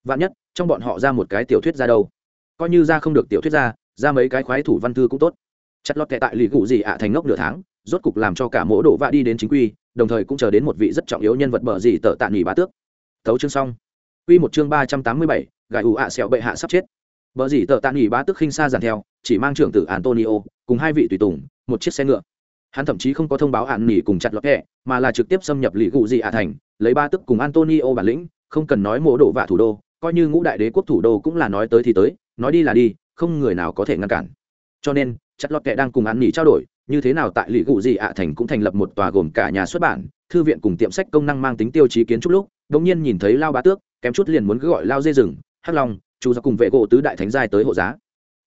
Vạn nhất, trong bọn họ ra một cái tiểu thuyết ra đâu? Coi như ra không được tiểu thuyết ra ra mấy cái khoái thủ văn thư cũng tốt. Chặt lọt kệ tại lì gụ gì ạ, thành ngốc nửa tháng rốt cục làm cho cả mỗ đổ vạ đi đến chính quy, đồng thời cũng chờ đến một vị rất trọng yếu nhân vật bờ gì tờ tạ nghỉ bá tước. Thấu chương xong. Quy một chương ba trăm tám mươi bảy gài ủ ạ sẹo bệ hạ sắp chết. Bờ gì tờ tạ nghỉ bá tước khinh xa giàn theo, chỉ mang trưởng tử antonio, cùng hai vị tùy tùng, một chiếc xe ngựa. Hắn thậm chí không có thông báo hạn nỉ cùng chặt lọt kẹ, mà là trực tiếp xâm nhập lì gụ dị ạ thành, lấy ba tức cùng antonio bản lĩnh, không cần nói mộ đổ vạ thủ đô, coi như ngũ đại đế quốc thủ đô cũng là nói tới thì tới, nói đi là đi, không người nào có thể ngăn cản. Cho nên, chặt lọt kẹ đang cùng hạn nỉ trao đổi như thế nào tại lì cụ gì ạ thành cũng thành lập một tòa gồm cả nhà xuất bản, thư viện cùng tiệm sách công năng mang tính tiêu chí kiến trúc lúc đ ỗ n g nhiên nhìn thấy lao bá tước, kém chút liền muốn cứ gọi lao dê rừng hắc long chú ra cùng vệ gỗ tứ đại thánh giai tới hộ giá.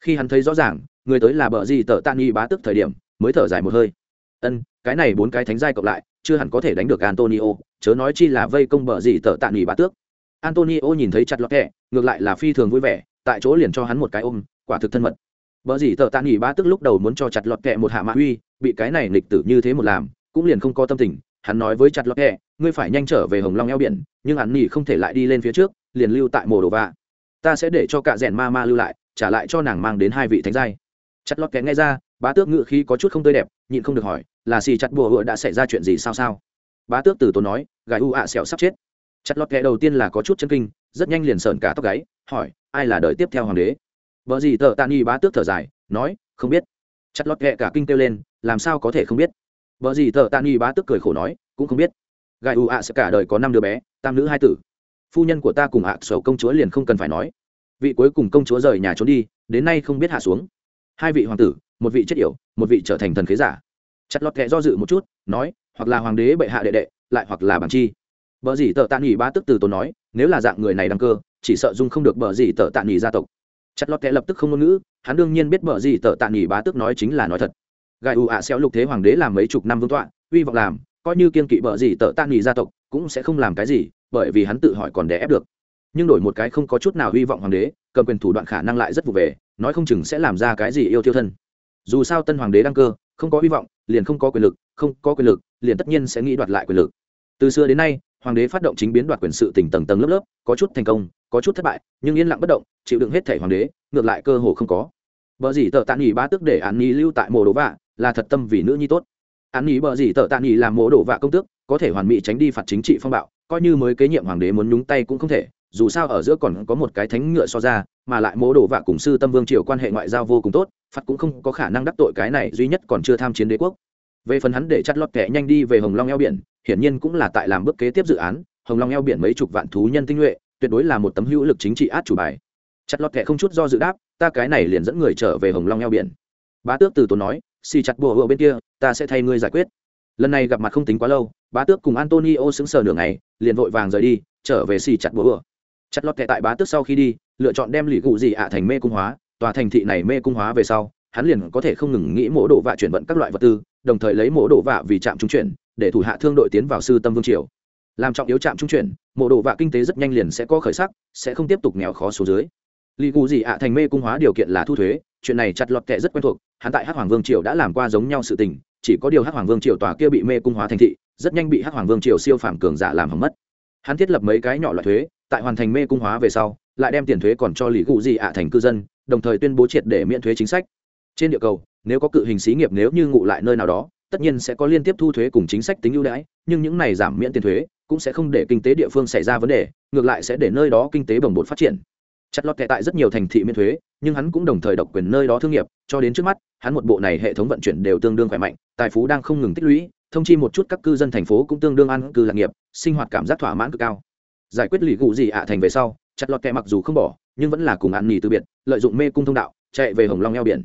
Khi hắn thấy rõ ràng, người tới là bờ gì tờ tạ nghi bá tước thời điểm, mới thở dài một hơi. Ân, cái này bốn cái thánh giai cộng lại, chưa hẳn có thể đánh được antonio, chớ nói chi là vây công bờ gì tờ tạ nghỉ bá tước. Antonio nhìn thấy chặt lọt kẹ, ngược lại là phi thường vui vẻ, tại chỗ liền cho hắn một cái ôm, quả thực thân mật. Bở gì tờ tạ nghỉ bá tước lúc đầu muốn cho chặt lọt kẹ một hạ mã uy, bị cái này nghịch tử như thế một làm, cũng liền không có tâm tình. Hắn nói với chặt lọt kẹ, ngươi phải nhanh trở về hồng long eo biển, nhưng hắn nghỉ không thể lại đi lên phía trước, liền lưu tại mồ đồ vạ. Ta sẽ để cho cả rèn ma ma lưu lại, trả lại cho nàng mang đến hai vị thánh giai. Chặt lọt kẹ nghe ra, bá tước ngự khí có chút không tươi đẹp, nhịn không được hỏi, là xì chặt bùa hựa đã xảy ra chuyện gì sao sao? Bá tước tử tốn nói, gái u ạ à sẹo sắp chết. Chặt lọt kẹ đầu tiên là có chút chân kinh, rất nhanh liền sợn cả tóc gáy, hỏi, ai là đời tiếp theo hoàng đế? Vợ gì tờ tạ y bá tước thở dài, nói, không biết. Chặt lọt ghẹ cả kinh kêu lên, làm sao có thể không biết? Vợ gì tờ tạ y bá tước cười khổ nói, cũng không biết. Gai u ạ sẽ cả đời có năm đứa bé, tam nữ hai tử. Phu nhân của ta cùng ạ sầu công chúa liền không cần phải nói. Vị cuối cùng công chúa rời nhà trốn đi, đến nay không biết hạ xuống. Hai vị hoàng tử, một vị chết yểu, một vị trở thành thần khế giả. Chặt lọt kệ do dự một chút, nói, hoặc là hoàng đế bệ hạ đệ đệ, lại hoặc là bằng chi. Bờ gì tợ tạ nghỉ ba tức từ tốn nói, nếu là dạng người này đăng cơ, chỉ sợ dung không được bờ gì tợ tạ nghỉ gia tộc chặt lọt kệ lập tức không ngôn ngữ hắn đương nhiên biết bờ gì, tợ tạ nghỉ bá tước nói chính là nói thật. Gai ù ạ xéo lục thế hoàng đế làm mấy chục năm vương tọa uy vọng làm coi như kiên kỵ bờ gì, tợ tạ nghỉ gia tộc cũng sẽ không làm cái gì bởi vì hắn tự hỏi còn đè ép được. Nhưng đổi một cái không có chút nào hy vọng hoàng đế cầm quyền thủ đoạn khả năng lại rất vụ về nói không chừng sẽ làm ra cái gì yêu tiêu thân. Dù sao tân hoàng đế đăng cơ không có hy vọng liền không có quyền lực không có quyền lực liền tất nhiên sẽ nghĩ đoạt lại quyền lực. Từ xưa đến nay hoàng đế phát động chính biến đoạt quyền sự tỉnh tầng tầng lớp lớp có chút thành công có chút thất bại, nhưng yên lặng bất động, chịu đựng hết thể hoàng đế, ngược lại cơ hồ không có. Vợ dĩ tợ tạ nghỉ ba tức để án nhi lưu tại mồ đồ vạ, là thật tâm vì nữ nhi tốt. Án nhi vợ dĩ tợ tạ nghỉ làm mồ đồ vạ công tước, có thể hoàn mỹ tránh đi phạt chính trị phong bạo, coi như mới kế nhiệm hoàng đế muốn nhúng tay cũng không thể, dù sao ở giữa còn có một cái thánh ngựa so ra, mà lại mố đồ vạ cùng sư tâm vương triều quan hệ ngoại giao vô cùng tốt, phạt cũng không có khả năng đắc tội cái này, duy nhất còn chưa tham chiến đế quốc. Về phần hắn để chặt lọt kẻ nhanh đi về hồng long eo biển, hiển nhiên cũng là tại làm bước kế tiếp dự án, hồng long eo biển mấy chục vạn thú nhân tinh nhuệ tuyệt đối là một tấm hữu lực chính trị át chủ bài. Chặt lọt kệ không chút do dự đáp, ta cái này liền dẫn người trở về hồng long eo biển. Bá tước từ tốn nói, xì chặt bùa hựa bên kia, ta sẽ thay ngươi giải quyết. Lần này gặp mặt không tính quá lâu, bá tước cùng antonio xứng sờ nửa ngày, liền vội vàng rời đi, trở về xì chặt bùa hựa chặt lọt kệ tại bá tước sau khi đi, lựa chọn đem lì cụ gì ạ thành mê cung hóa, tòa thành thị này mê cung hóa về sau, hắn liền có thể không ngừng nghĩ mổ đổ vạ chuyển vận các loại vật tư, đồng thời lấy mổ đổ vạ vì trạm trung chuyển, để thủ hạ thương đội tiến vào sư tâm vương triều làm trọng yếu trạm trung chuyển, mộ đồ và kinh tế rất nhanh liền sẽ có khởi sắc, sẽ không tiếp tục nghèo khó số dưới. Lì gù gì ạ thành mê cung hóa điều kiện là thu thuế, chuyện này chặt lọt kệ rất quen thuộc, hắn tại hắc hoàng vương triều đã làm qua giống nhau sự tình, chỉ có điều hắc hoàng vương triều tòa kia bị mê cung hóa thành thị, rất nhanh bị hắc hoàng vương triều siêu phạm cường giả làm hỏng mất. Hắn thiết lập mấy cái nhỏ loại thuế, tại hoàn thành mê cung hóa về sau, lại đem tiền thuế còn cho lì gù gì ạ thành cư dân, đồng thời tuyên bố triệt để miễn thuế chính sách. Trên địa cầu, nếu có cự hình xí nghiệp nếu như ngụ lại nơi nào đó, tất nhiên sẽ có liên tiếp thu thuế cùng chính sách tính ưu đãi, nhưng những này giảm miễn tiền thuế cũng sẽ không để kinh tế địa phương xảy ra vấn đề, ngược lại sẽ để nơi đó kinh tế bồng bột phát triển. Chặt lọt kệ tại rất nhiều thành thị miễn thuế, nhưng hắn cũng đồng thời độc quyền nơi đó thương nghiệp, cho đến trước mắt, hắn một bộ này hệ thống vận chuyển đều tương đương khỏe mạnh, tài phú đang không ngừng tích lũy, thông chi một chút các cư dân thành phố cũng tương đương ăn cư lạc nghiệp, sinh hoạt cảm giác thỏa mãn cực cao. Giải quyết lì gù gì ạ, thành về sau, chặt lọt kệ mặc dù không bỏ, nhưng vẫn là cùng ăn nỉ từ biệt, lợi dụng mê cung thông đạo, chạy về hồng long eo biển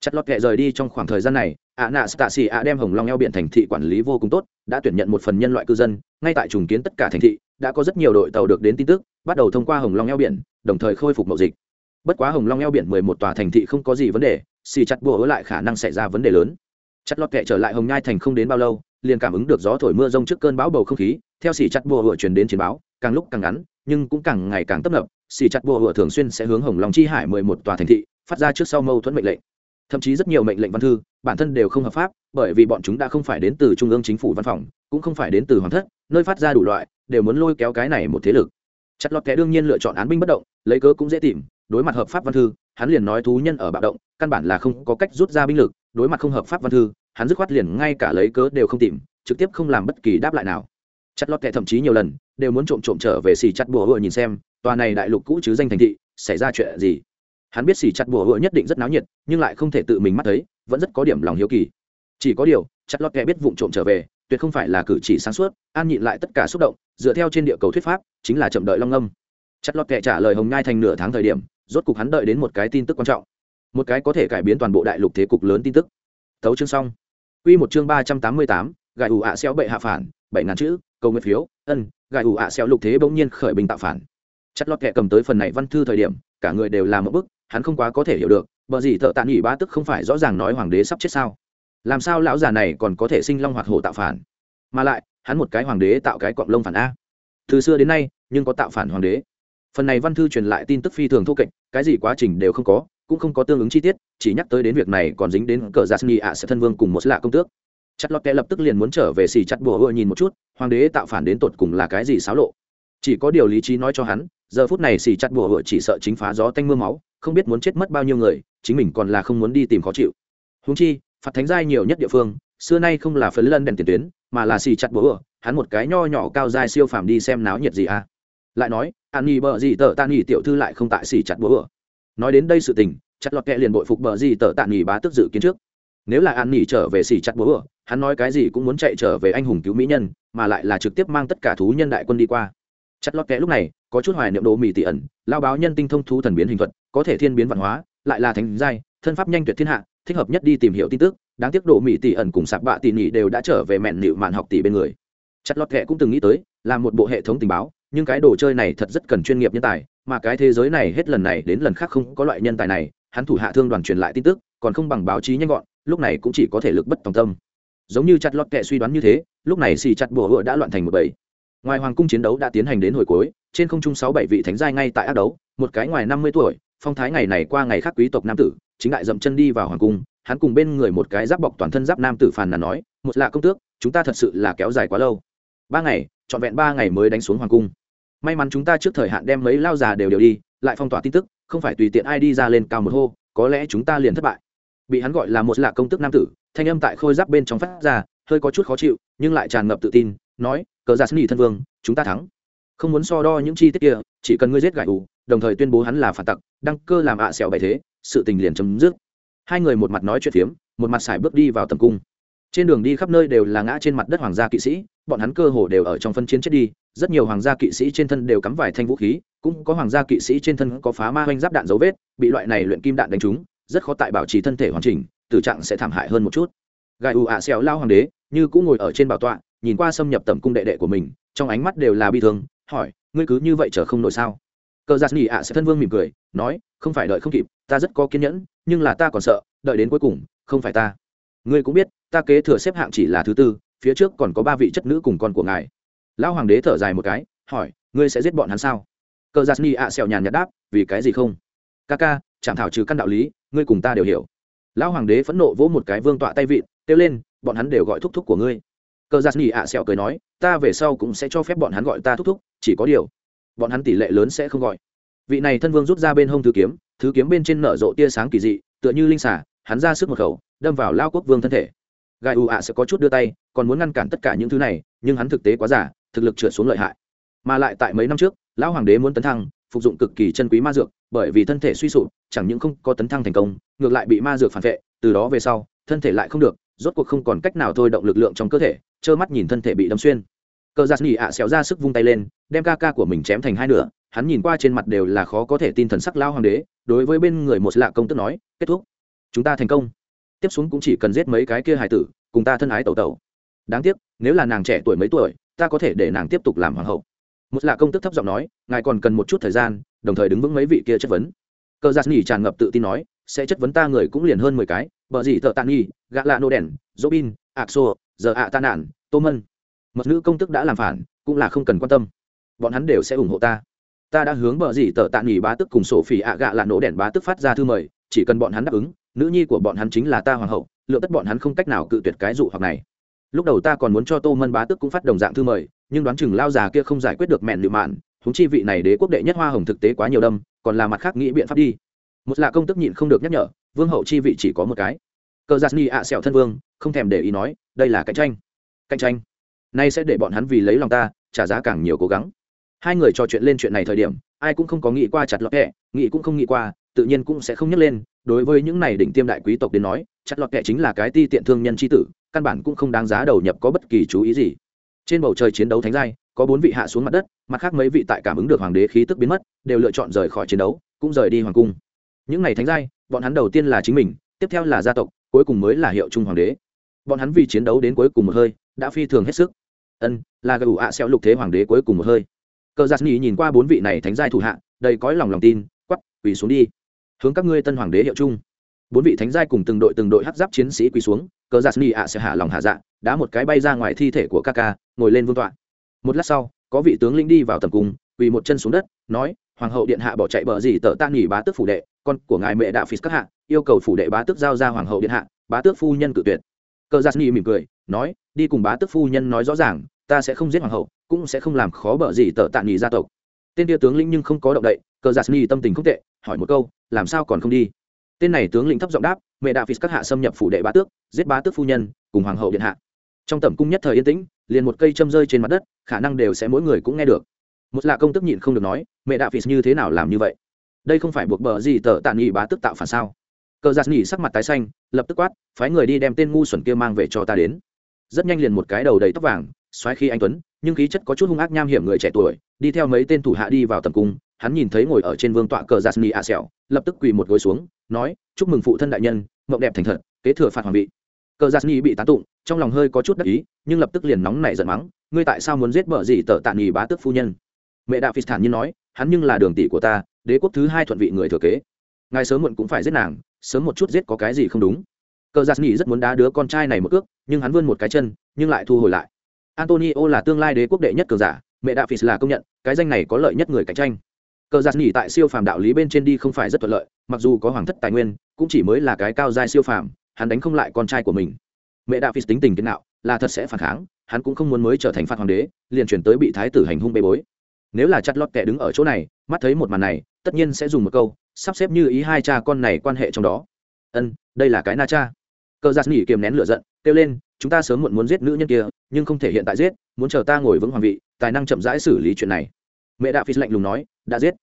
chặt lọt kệ rời đi trong khoảng thời gian này, ạ nạ stasi ạ đem hồng long eo biển thành thị quản lý vô cùng tốt, đã tuyển nhận một phần nhân loại cư dân. Ngay tại trùng kiến tất cả thành thị, đã có rất nhiều đội tàu được đến tin tức, bắt đầu thông qua hồng long eo biển, đồng thời khôi phục mậu dịch. Bất quá hồng long eo biển mười một tòa thành thị không có gì vấn đề, xì chặt bùa lại khả năng xảy ra vấn đề lớn. Chặt lọt kệ trở lại hồng nhai thành không đến bao lâu, liền cảm ứng được gió thổi mưa rông trước cơn bão bầu không khí, theo xì chặt bùa hựa chuyển đến chiến báo, càng lúc càng ngắn, nhưng cũng càng ngày càng tấp nập. Xì chặt bùa hựa thường xuyên sẽ hướng hồng long chi hải mười một tòa thành thị, phát ra trước sau mâu thuẫn mệnh lệnh thậm chí rất nhiều mệnh lệnh văn thư, bản thân đều không hợp pháp, bởi vì bọn chúng đã không phải đến từ trung ương chính phủ văn phòng, cũng không phải đến từ hoàng thất, nơi phát ra đủ loại, đều muốn lôi kéo cái này một thế lực. Chặt lọt kẻ đương nhiên lựa chọn án binh bất động, lấy cớ cũng dễ tìm, đối mặt hợp pháp văn thư, hắn liền nói thú nhân ở bạo động, căn bản là không có cách rút ra binh lực, đối mặt không hợp pháp văn thư, hắn dứt khoát liền ngay cả lấy cớ đều không tìm, trực tiếp không làm bất kỳ đáp lại nào. Chặt lọt kẻ thậm chí nhiều lần, đều muốn trộm trộm trở về xì chặt bùa hựa nhìn xem, tòa này đại lục cũ chứ danh thành thị, xảy ra chuyện gì? Hắn biết xì chặt bùa hựa nhất định rất náo nhiệt, nhưng lại không thể tự mình mắt thấy, vẫn rất có điểm lòng hiếu kỳ. Chỉ có điều, chặt lọt kẻ biết vụng trộm trở về, tuyệt không phải là cử chỉ sáng suốt, an nhịn lại tất cả xúc động, dựa theo trên địa cầu thuyết pháp, chính là chậm đợi long âm chặt lọt kẻ trả lời hồng ngai thành nửa tháng thời điểm, rốt cục hắn đợi đến một cái tin tức quan trọng. Một cái có thể cải biến toàn bộ đại lục thế cục lớn tin tức. Thấu chương xong. Quy một chương ba trăm tám mươi tám, gài ủ ạ xéo bệ hạ phản, bảy ngàn chữ, cầu nguyện phiếu, ân, gài ủ ạ xéo lục thế bỗng nhiên khởi bình tạo phản. Chặt lọt kẻ cầm tới phần này văn thư thời điểm, cả người đều làm một bức hắn không quá có thể hiểu được, bờ gì thợ tạ nghỉ ba tức không phải rõ ràng nói hoàng đế sắp chết sao? Làm sao lão già này còn có thể sinh long hoạt hổ tạo phản? Mà lại, hắn một cái hoàng đế tạo cái cọng lông phản a. Từ xưa đến nay, nhưng có tạo phản hoàng đế. Phần này văn thư truyền lại tin tức phi thường thô kệch, cái gì quá trình đều không có, cũng không có tương ứng chi tiết, chỉ nhắc tới đến việc này còn dính đến cờ gia sni ạ sẽ thân vương cùng một lạ công tước. Chặt lọt kẻ lập tức liền muốn trở về xì chặt bùa hựa nhìn một chút, hoàng đế tạo phản đến tột cùng là cái gì xáo lộ? Chỉ có điều lý trí nói cho hắn, giờ phút này xì chặt bùa hựa chỉ sợ chính phá gió tanh m ư a máu, không biết muốn chết mất bao nhiêu người, chính mình còn là không muốn đi tìm khó chịu. Húng chi, phạt thánh giai nhiều nhất địa phương, xưa nay không là phấn lân đèn tiền tuyến, mà là xì chặt bùa hựa, hắn một cái nho nhỏ cao giai siêu phàm đi xem náo nhiệt gì à? Lại nói, an nghỉ bờ gì tờ tan nghỉ tiểu thư lại không tại xì chặt bùa hựa? Nói đến đây sự tình, chặt lọt kẹ liền bội phục bờ gì tờ tạ nghỉ bá tức dự kiến trước. Nếu là an nghỉ trở về xì chặt búa hắn nói cái gì cũng muốn chạy trở về anh hùng cứu mỹ nhân, mà lại là trực tiếp mang tất cả thú nhân đại quân đi qua chặt lót kẽ lúc này, có chút hoài niệm đồ mì tỉ ẩn, lao báo nhân tinh thông thú thần biến hình thuật, có thể thiên biến văn hóa, lại là thánh giai, thân pháp nhanh tuyệt thiên hạ, thích hợp nhất đi tìm hiểu tin tức, đáng tiếc đồ mỹ tỉ ẩn cùng sạp bạ tỉ nhị đều đã trở về mẹn nịu mạn học tỷ bên người. Chặt lót kẽ cũng từng nghĩ tới, là một bộ hệ thống tình báo, nhưng cái đồ chơi này thật rất cần chuyên nghiệp nhân tài, mà cái thế giới này hết lần này đến lần khác không có loại nhân tài này, hắn thủ hạ thương đoàn truyền lại tin tức, còn không bằng báo chí nhanh gọn, lúc này cũng chỉ có thể lực bất tòng tâm. Giống như chặt lọt kệ suy đoán như thế, lúc này xì chặt bùa hựa đã loạn thành một bầy ngoài hoàng cung chiến đấu đã tiến hành đến hồi cuối, trên không trung sáu bảy vị thánh giai ngay tại ác đấu, một cái ngoài năm mươi tuổi, phong thái ngày này qua ngày khác quý tộc nam tử, chính đại dậm chân đi vào hoàng cung, hắn cùng bên người một cái giáp bọc toàn thân giáp nam tử phàn nàn nói, một lạ công tước, chúng ta thật sự là kéo dài quá lâu. Ba ngày, trọn vẹn ba ngày mới đánh xuống hoàng cung. May mắn chúng ta trước thời hạn đem mấy lao già đều đều đi, lại phong tỏa tin tức, không phải tùy tiện ai đi ra lên cao một hô, có lẽ chúng ta liền thất bại. Bị hắn gọi là một lạ công tức nam tử, thanh âm tại khôi giáp bên trong phát ra, hơi có chút khó chịu, nhưng lại tràn ngập tự tin nói, cờ giả sni thân vương, chúng ta thắng. Không muốn so đo những chi tiết kia, chỉ cần ngươi giết gãi ủ, đồng thời tuyên bố hắn là phản tặc, đăng cơ làm ạ à xẻo bày thế, sự tình liền chấm dứt. Hai người một mặt nói chuyện phiếm, một mặt xài bước đi vào tầm cung. Trên đường đi khắp nơi đều là ngã trên mặt đất hoàng gia kỵ sĩ, bọn hắn cơ hồ đều ở trong phân chiến chết đi, rất nhiều hoàng gia kỵ sĩ trên thân đều cắm vài thanh vũ khí, cũng có hoàng gia kỵ sĩ trên thân có phá ma hoanh giáp đạn dấu vết, bị loại này luyện kim đạn đánh trúng, rất khó tại bảo trì thân thể hoàn chỉnh, tử trạng sẽ thảm hại hơn một chút. Gai u ạ xéo lao hoàng đế, như cũng ngồi ở trên bảo tọa nhìn qua xâm nhập tầm cung đệ đệ của mình, trong ánh mắt đều là bi thương, hỏi, ngươi cứ như vậy chờ không nổi sao? Cờ giặc nghỉ ạ sẽ thân vương mỉm cười, nói, không phải đợi không kịp, ta rất có kiên nhẫn, nhưng là ta còn sợ, đợi đến cuối cùng, không phải ta. Ngươi cũng biết, ta kế thừa xếp hạng chỉ là thứ tư, phía trước còn có ba vị chất nữ cùng con của ngài. Lão hoàng đế thở dài một cái, hỏi, ngươi sẽ giết bọn hắn sao? Cờ giặc ni ạ sẹo nhàn nhạt đáp, vì cái gì không? Ca ca chẳng thảo trừ căn đạo lý, ngươi cùng ta đều hiểu. Lão hoàng đế phẫn nộ vỗ một cái vương tọa tay vịn, kêu lên, bọn hắn đều gọi thúc thúc của ngươi cờ giặt ni ạ xẹo cười nói, ta về sau cũng sẽ cho phép bọn hắn gọi ta thúc thúc, chỉ có điều, bọn hắn tỷ lệ lớn sẽ không gọi. Vị này thân vương rút ra bên hông thứ kiếm thứ kiếm bên trên nở rộ tia sáng kỳ dị, tựa như linh xả hắn ra sức một khẩu, đâm vào lao quốc vương thân thể. Gai u ạ sẽ có chút đưa tay, còn muốn ngăn cản tất cả những thứ này, nhưng hắn thực tế quá giả thực lực trượt xuống lợi hại. Mà lại tại mấy năm trước, lão hoàng đế muốn tấn thăng, phục dụng cực kỳ chân quý ma dược, bởi vì thân thể suy sụp, chẳng những không có tấn thăng thành công, ngược lại bị ma dược phản vệ, từ đó về sau, thân thể lại không được, rốt cuộc không còn cách nào thôi động lực lượng trong cơ thể trơ mắt nhìn thân thể bị đâm xuyên. Cờ giạt nhị ạ xéo ra sức vung tay lên, đem ca ca của mình chém thành hai nửa, hắn nhìn qua trên mặt đều là khó có thể tin thần sắc lao hoàng đế, đối với bên người một lạ công tức nói, kết thúc. Chúng ta thành công. Tiếp xuống cũng chỉ cần giết mấy cái kia hài tử, cùng ta thân ái tẩu tẩu. Đáng tiếc, nếu là nàng trẻ tuổi mấy tuổi, ta có thể để nàng tiếp tục làm hoàng hậu. Một lạ công tức thấp giọng nói, ngài còn cần một chút thời gian, đồng thời đứng vững mấy vị kia chất vấn. Cờ giạt nhì tràn ngập tự tin nói, sẽ chất vấn ta người cũng liền hơn mười cái, bờ gì thợ tàn nghi gạ lạ nô đèn dỗ bin ạc xô giờ ạ ta nạn tô mân. Mật nữ công tức đã làm phản, cũng là không cần quan tâm. Bọn hắn đều sẽ ủng hộ ta. Ta đã hướng bờ gì tờ tạ nghỉ bá tức cùng sổ phỉ ạ gạ là nổ đèn bá tức phát ra thư mời, chỉ cần bọn hắn đáp ứng, nữ nhi của bọn hắn chính là ta hoàng hậu lượng tất bọn hắn không cách nào cự tuyệt cái dụ hoặc này. Lúc đầu ta còn muốn cho tô mân bá tức cũng phát đồng dạng thư mời, nhưng đoán chừng lao già kia không giải quyết được mẹn lựu mạn húng chi vị này đế quốc đệ nhất hoa hồng thực tế quá nhiều đâm, còn là mặt khác nghĩ biện pháp đi. Một là công tức nhịn không được nhắc nhở, vương hậu chi vị chỉ có một cái. Cờ giặc dạ ni ạ sẹo thân vương không thèm để ý nói, đây là cạnh tranh cạnh tranh. Nay sẽ để bọn hắn vì lấy lòng ta, trả giá càng nhiều cố gắng. Hai người trò chuyện lên chuyện này thời điểm, ai cũng không có nghĩ qua chặt lọt kẹ, nghĩ cũng không nghĩ qua, tự nhiên cũng sẽ không nhắc lên. Đối với những này đỉnh tiêm đại quý tộc đến nói, chặt lọt kệ chính là cái ti tiện thương nhân c h i tử, căn bản cũng không đáng giá đầu nhập có bất kỳ chú ý gì. Trên bầu trời chiến đấu thánh giai, có bốn vị hạ xuống mặt đất, mặt khác mấy vị tại cảm ứng được hoàng đế khí tức biến mất, đều lựa chọn rời khỏi chiến đấu, cũng rời đi hoàng cung. Những ngày thánh giai, bọn hắn đầu tiên là chính mình, tiếp theo là gia tộc, cuối cùng mới là hiệu trung hoàng đế bọn hắn vì chiến đấu đến cuối cùng một hơi, đã phi thường hết sức. Ân, là gù ạ xeo lục thế hoàng đế cuối cùng một hơi. Cờ giặc nhì nhìn qua bốn vị này thánh giai thủ hạ, đầy cõi lòng lòng tin quắp quỳ xuống đi. Hướng các ngươi tân hoàng đế hiệu chung. bốn vị thánh giai cùng từng đội từng đội hấp giáp chiến sĩ quỳ xuống, cờ giặc nhì ạ sẽ hạ lòng hạ dạ đá một cái bay ra ngoài thi thể của ca ca, ngồi lên vương tọa. Một lát sau, có vị tướng lĩnh đi vào tầm cung, quỳ một chân xuống đất, nói, hoàng hậu điện hạ bỏ chạy bờ gì tờ tan nghỉ bá tước phủ đệ, con của ngài mẹ đạo phí các hạ, yêu cầu phủ đệ bá tước giao ra hoàng hậu điện hạ, bá tước phu nhân cự tuyệt cờ giặt nhì mỉm cười, nói, đi cùng bá tước phu nhân nói rõ ràng, ta sẽ không giết hoàng hậu, cũng sẽ không làm khó bờ gì tờ tạ nghỉ gia tộc. Tên tia tướng lĩnh nhưng không có động đậy, cờ giặt nhì tâm tình không tệ, hỏi một câu, làm sao còn không đi? Tên này tướng lĩnh thấp giọng đáp, mẹ đạo phí các hạ xâm nhập phủ đệ bá tước, giết bá tước phu nhân, cùng hoàng hậu điện hạ. Trong tầm cung nhất thời yên tĩnh, liền một cây châm rơi trên mặt đất, khả năng đều sẽ mỗi người cũng nghe được. Một lạ công tức nhịn không được nói, mẹ đạo phí như thế nào làm như vậy? Đây không phải buộc bờ gì tờ tạ nghỉ bá tước tạo phản sao? Cờ giặc nhỉ sắc mặt tái xanh, lập tức quát, phái người đi đem tên ngu xuẩn kia mang về cho ta đến. Rất nhanh liền một cái đầu đầy tóc vàng, xoáy khi anh tuấn, nhưng khí chất có chút hung ác nham hiểm người trẻ tuổi, đi theo mấy tên thủ hạ đi vào tầm cung, hắn nhìn thấy ngồi ở trên vương tọa cờ giặc nhỉ ạ xẻo lập tức quỳ một gối xuống, nói, chúc mừng phụ thân đại nhân, mộng đẹp thành thật, kế thừa phạt hoàng vị. Cờ giặc nhỉ bị tán tụng, trong lòng hơi có chút đắc ý, nhưng lập tức liền nóng nảy giận mắng, ngươi tại sao muốn giết vợ gì tờ tạ nhỉ bá tước phu nhân? Mẹ đạo phi thản nhiên nói, hắn nhưng là đường tỷ của ta, đế quốc thứ hai thuận vị người thừa kế. Ngài sớm muộn cũng phải giết nàng sớm một chút giết có cái gì không đúng. Cờ giặc nghỉ rất muốn đá đứa con trai này một ước nhưng hắn vươn một cái chân, nhưng lại thu hồi lại. Antonio là tương lai đế quốc đệ nhất cường giả, mẹ đạo phis là công nhận, cái danh này có lợi nhất người cạnh tranh. Cờ giặc nghỉ tại siêu phàm đạo lý bên trên đi không phải rất thuận lợi, mặc dù có hoàng thất tài nguyên, cũng chỉ mới là cái cao giai siêu phàm, hắn đánh không lại con trai của mình. Mẹ đạo phis tính tình thế nào là thật sẽ phản kháng, hắn cũng không muốn mới trở thành phạt hoàng đế, liền chuyển tới bị thái tử hành hung bê bối nếu là chặt lót kẻ đứng ở chỗ này, mắt thấy một màn này, tất nhiên sẽ dùng một câu, sắp xếp như ý hai cha con này quan hệ trong đó. Ân, đây là cái na cha. Cờ giặt nghỉ kiềm nén lửa giận, kêu lên, chúng ta sớm muộn muốn giết nữ nhân kia, nhưng không thể hiện tại giết, muốn chờ ta ngồi vững hoàng vị, tài năng chậm rãi xử lý chuyện này. Mẹ đạo phi lạnh lùng nói, đã giết.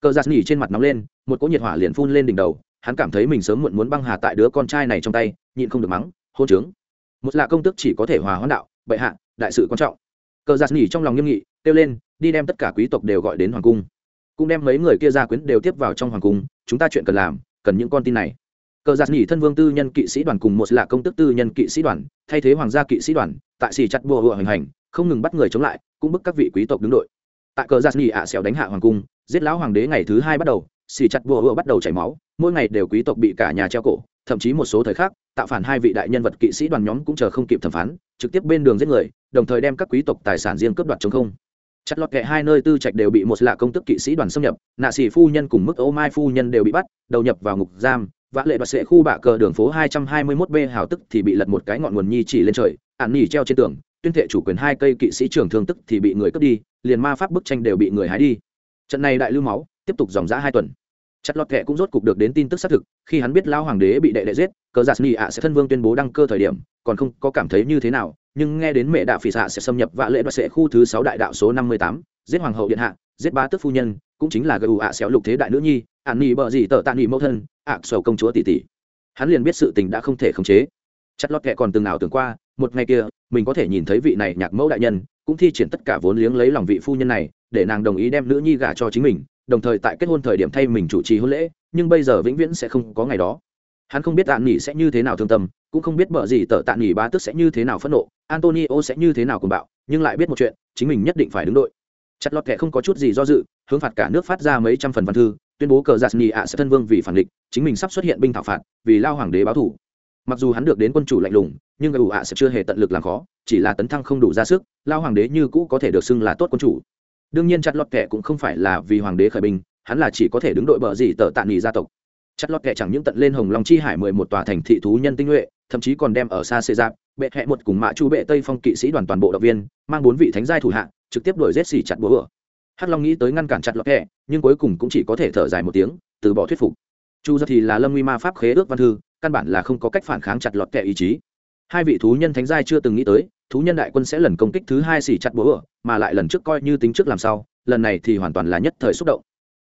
Cờ giặt nghỉ trên mặt nóng lên, một cỗ nhiệt hỏa liền phun lên đỉnh đầu, hắn cảm thấy mình sớm muộn muốn băng hà tại đứa con trai này trong tay, nhịn không được mắng, hôn trướng. Một là công tước chỉ có thể hòa hoãn đạo, bệ hạ, đại sự quan trọng. Cờ giặt nghỉ trong lòng nghiêm nghị kêu lên, đi đem tất cả quý tộc đều gọi đến hoàng cung. Cũng đem mấy người kia ra quyến đều tiếp vào trong hoàng cung, chúng ta chuyện cần làm, cần những con tin này. Cờ giạt nghỉ thân vương tư nhân kỵ sĩ đoàn cùng một là công tức tư nhân kỵ sĩ đoàn, thay thế hoàng gia kỵ sĩ đoàn, tại xì chặt bùa hựa hành hành, không ngừng bắt người chống lại, cũng bức các vị quý tộc đứng đội. Tại cờ giạt nghỉ ạ xẻo đánh hạ hoàng cung, giết lão hoàng đế ngày thứ hai bắt đầu, xì chặt bùa hựa bắt đầu chảy máu, mỗi ngày đều quý tộc bị cả nhà treo cổ, thậm chí một số thời khác tạo phản hai vị đại nhân vật kỵ sĩ đoàn nhóm cũng chờ không kịp thẩm phán, trực tiếp bên đường giết người, đồng thời đem các quý tộc tài sản riêng cướp đoạt chống không chặt lọt kệ hai nơi tư trạch đều bị một lạ công tức kỵ sĩ đoàn xâm nhập, nạ sĩ phu nhân cùng mức ô mai phu nhân đều bị bắt, đầu nhập vào ngục giam, vã lệ đoạt sệ khu bạ cờ đường phố hai trăm hai mươi 221 b hào tức thì bị lật một cái ngọn nguồn nhi chỉ lên trời, ạn nỉ treo trên tường, tuyên thệ chủ quyền hai cây kỵ sĩ trưởng thương tức thì bị người cướp đi, liền ma pháp bức tranh đều bị người hái đi. Trận này đại lưu máu, tiếp tục dòng dã hai tuần chặt lọt kệ cũng rốt cục được đến tin tức xác thực, khi hắn biết lao hoàng đế bị đệ đệ giết, cờ giả sni ạ sẽ thân vương tuyên bố đăng cơ thời điểm, còn không có cảm thấy như thế nào, nhưng nghe đến mẹ đạo phỉ xạ sẽ xâm nhập vạ lễ đoạt sệ khu thứ sáu đại đạo số năm mươi tám, giết hoàng hậu điện hạ, giết ba tước phu nhân, cũng chính là gù ạ xéo lục thế đại nữ nhi, ạn nỉ bợ gì tờ tạ nỉ mẫu thân, ạ sầu công chúa tỷ tỷ. Hắn liền biết sự tình đã không thể khống chế. Chặt lọt kệ còn từng nào tưởng qua, một ngày kia, mình có thể nhìn thấy vị này nhạc mẫu đại nhân, cũng thi triển tất cả vốn liếng lấy lòng vị phu nhân này, để nàng đồng ý đem nữ nhi gả cho chính mình đồng thời tại kết hôn thời điểm thay mình chủ trì hôn lễ, nhưng bây giờ vĩnh viễn sẽ không có ngày đó. Hắn không biết tạ nghỉ sẽ như thế nào thương tâm, cũng không biết bợ gì tờ tạ nghỉ ba tức sẽ như thế nào phẫn nộ, antonio sẽ như thế nào cùng bạo, nhưng lại biết một chuyện, chính mình nhất định phải đứng đội. Chặt lọt kẻ không có chút gì do dự, hướng phạt cả nước phát ra mấy trăm phần văn thư, tuyên bố cờ giặc nghỉ ạ sẽ thân vương vì phản địch, chính mình sắp xuất hiện binh thảo phạt, vì lao hoàng đế báo thủ. Mặc dù hắn được đến quân chủ lạnh lùng, nhưng người ủ ạ sẽ chưa hề tận lực làm khó, chỉ là tấn thăng không đủ ra sức, lao hoàng đế như cũ có thể được xưng là tốt quân chủ đương nhiên chặt lọt kẻ cũng không phải là vì hoàng đế khởi binh, hắn là chỉ có thể đứng đội bờ gì tờ tạ nghỉ gia tộc. Chặt lọt kẻ chẳng những tận lên hồng long chi hải mười một tòa thành thị thú nhân tinh nhuệ, thậm chí còn đem ở xa xê giáp, bệ hẹ một cùng mã chu bệ tây phong kỵ sĩ đoàn toàn bộ động viên, mang bốn vị thánh giai thủ hạ, trực tiếp đuổi rết xì chặt búa hắc long nghĩ tới ngăn cản chặt lọt kẻ, nhưng cuối cùng cũng chỉ có thể thở dài một tiếng, từ bỏ thuyết phục. Chu ra thì là lâm nguy ma pháp khế ước văn thư, căn bản là không có cách phản kháng chặt lọt kẻ ý chí hai vị thú nhân thánh giai chưa từng nghĩ tới, thú nhân đại quân sẽ lần công kích thứ hai xỉ chặt búa, mà lại lần trước coi như tính trước làm sao, lần này thì hoàn toàn là nhất thời xúc động.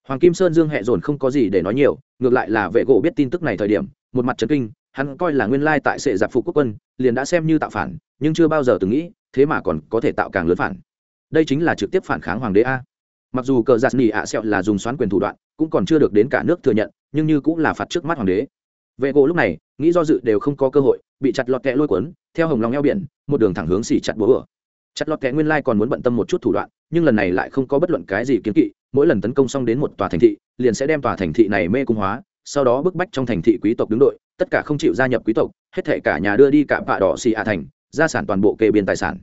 Hoàng kim sơn dương hẹ dồn không có gì để nói nhiều, ngược lại là vệ gỗ biết tin tức này thời điểm, một mặt trấn kinh, hắn coi là nguyên lai tại sệ giặc phục quốc quân, liền đã xem như tạo phản, nhưng chưa bao giờ từng nghĩ, thế mà còn có thể tạo càng lớn phản. Đây chính là trực tiếp phản kháng hoàng đế a. Mặc dù cờ giặc nỉ ạ sẹo là dùng xoán quyền thủ đoạn, cũng còn chưa được đến cả nước thừa nhận, nhưng như cũng là phạt trước mắt hoàng đế. Vệ gỗ lúc này nghĩ do dự đều không có cơ hội, bị chặt lọt kẹ lôi cuốn, theo hồng lòng eo biển, một đường thẳng hướng xỉ chặt búa ửa chặt lọt kẹ nguyên lai còn muốn bận tâm một chút thủ đoạn, nhưng lần này lại không có bất luận cái gì kiến kỵ, mỗi lần tấn công xong đến một tòa thành thị, liền sẽ đem tòa thành thị này mê cung hóa, sau đó bức bách trong thành thị quý tộc đứng đội, tất cả không chịu gia nhập quý tộc, hết thể cả nhà đưa đi cả vạ đỏ xì ạ thành, gia sản toàn bộ kê biên tài sản.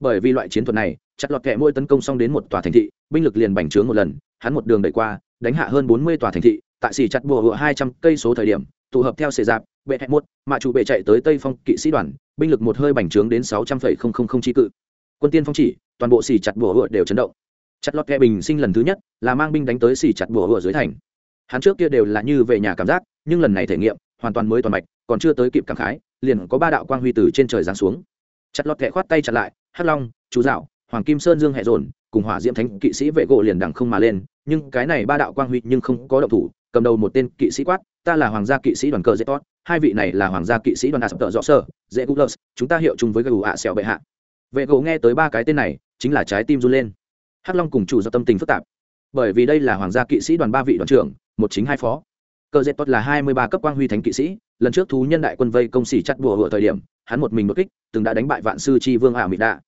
Bởi vì loại chiến thuật này, chặt lọt kẹ mỗi tấn công xong đến một tòa thành thị, binh lực liền bành trướng một lần, hắn một đường đẩy qua, đánh hạ hơn bốn mươi tòa thành thị, tại xì chặt bùa hựa hai trăm cây số thời điểm, tụ hợp theo xề dạp bệ hẹn một mạ chủ bệ chạy tới tây phong kỵ sĩ đoàn, binh lực một hơi bành trướng đến sáu trăm phẩy không không không chi cự. Quân tiên phong chỉ, toàn bộ xì chặt bùa hựa đều chấn động. Chặt lọt kẹ bình sinh lần thứ nhất, là mang binh đánh tới xì chặt bùa hựa dưới thành. Hắn trước kia đều là như về nhà cảm giác, nhưng lần này thể nghiệm, hoàn toàn mới toàn mạch, còn chưa tới kịp cảm khái, liền có ba đạo quang huy từ trên trời giáng xuống. Chặt lọt kẹ khoát tay chặt lại, hắc long, chú dạo, hoàng kim sơn dương hệ dồn, cùng hỏa diễm thánh kỵ sĩ vệ gỗ liền đằng không mà lên, nhưng cái này ba đạo quang huy nhưng không có động thủ, cầm đầu một tên kỵ sĩ quát ta là hoàng gia kỵ sĩ đoàn cờ dễ tốt, hai vị này là hoàng gia kỵ sĩ đoàn asp tợ rõ sơ, dễ gũ chúng ta hiệu chung với gù ạ, xẻo bệ hạ. Vệ gỗ nghe tới ba cái tên này, chính là trái tim run lên. Hắc long cùng chủ do tâm tình phức tạp. Bởi vì đây là hoàng gia kỵ sĩ đoàn ba vị đoàn trưởng, một chính hai phó. Cờ dệt tốt là hai mươi ba cấp quang huy thánh kỵ sĩ, lần trước thú nhân đại quân vây công xỉ chặt bùa hựa thời điểm, hắn một mình đột kích, từng đã đánh bại vạn sư chi vương ả mịt đạ.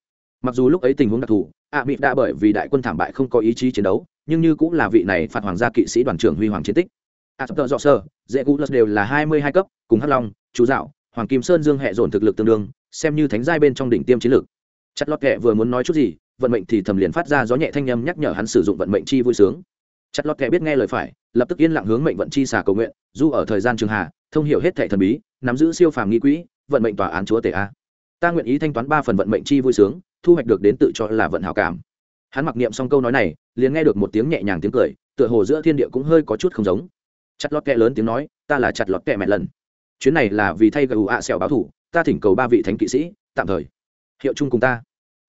Mặc dù lúc ấy tình huống đặc thù ả mịt đạ bởi vì đại quân thảm bại không có ý chí chiến đấu, nhưng như cũng là vị này phạt hoàng gia kỵ sĩ đoàn trưởng huy hoàng chiến tích. Ạ sập tợ dọ sơ dễ cũ lật đều là hai mươi hai cấp, cùng hắc long, chú dạo, hoàng kim sơn dương hệ dồn thực lực tương đương, xem như thánh giai bên trong đỉnh tiêm chiến lược. Chặt lọt kệ vừa muốn nói chút gì, vận mệnh thì thầm liền phát ra gió nhẹ thanh âm nhắc nhở hắn sử dụng vận mệnh chi vui sướng. Chặt lọt kệ biết nghe lời phải, lập tức yên lặng hướng mệnh vận chi xà cầu nguyện, dù ở thời gian trường hà thông hiểu hết thệ thần bí, nắm giữ siêu phàm nghi quỹ, vận mệnh tòa án chúa tể a. Ta nguyện ý thanh toán ba phần vận mệnh chi vui sướng, thu hoạch được đến tự cho là vận hảo cảm. Hắn mặc niệm xong câu nói này, liền nghe được một tiếng nhẹ nhàng tiếng cười, tựa hồ giữa thiên địa cũng hơi có chút không giống chặt lọt kẹ lớn tiếng nói, ta là chặt lọt kẹ mẹ lần. Chuyến này là vì thay gù ạ xẻo báo thủ, ta thỉnh cầu ba vị thánh kỵ sĩ, tạm thời. Hiệu chung cùng ta.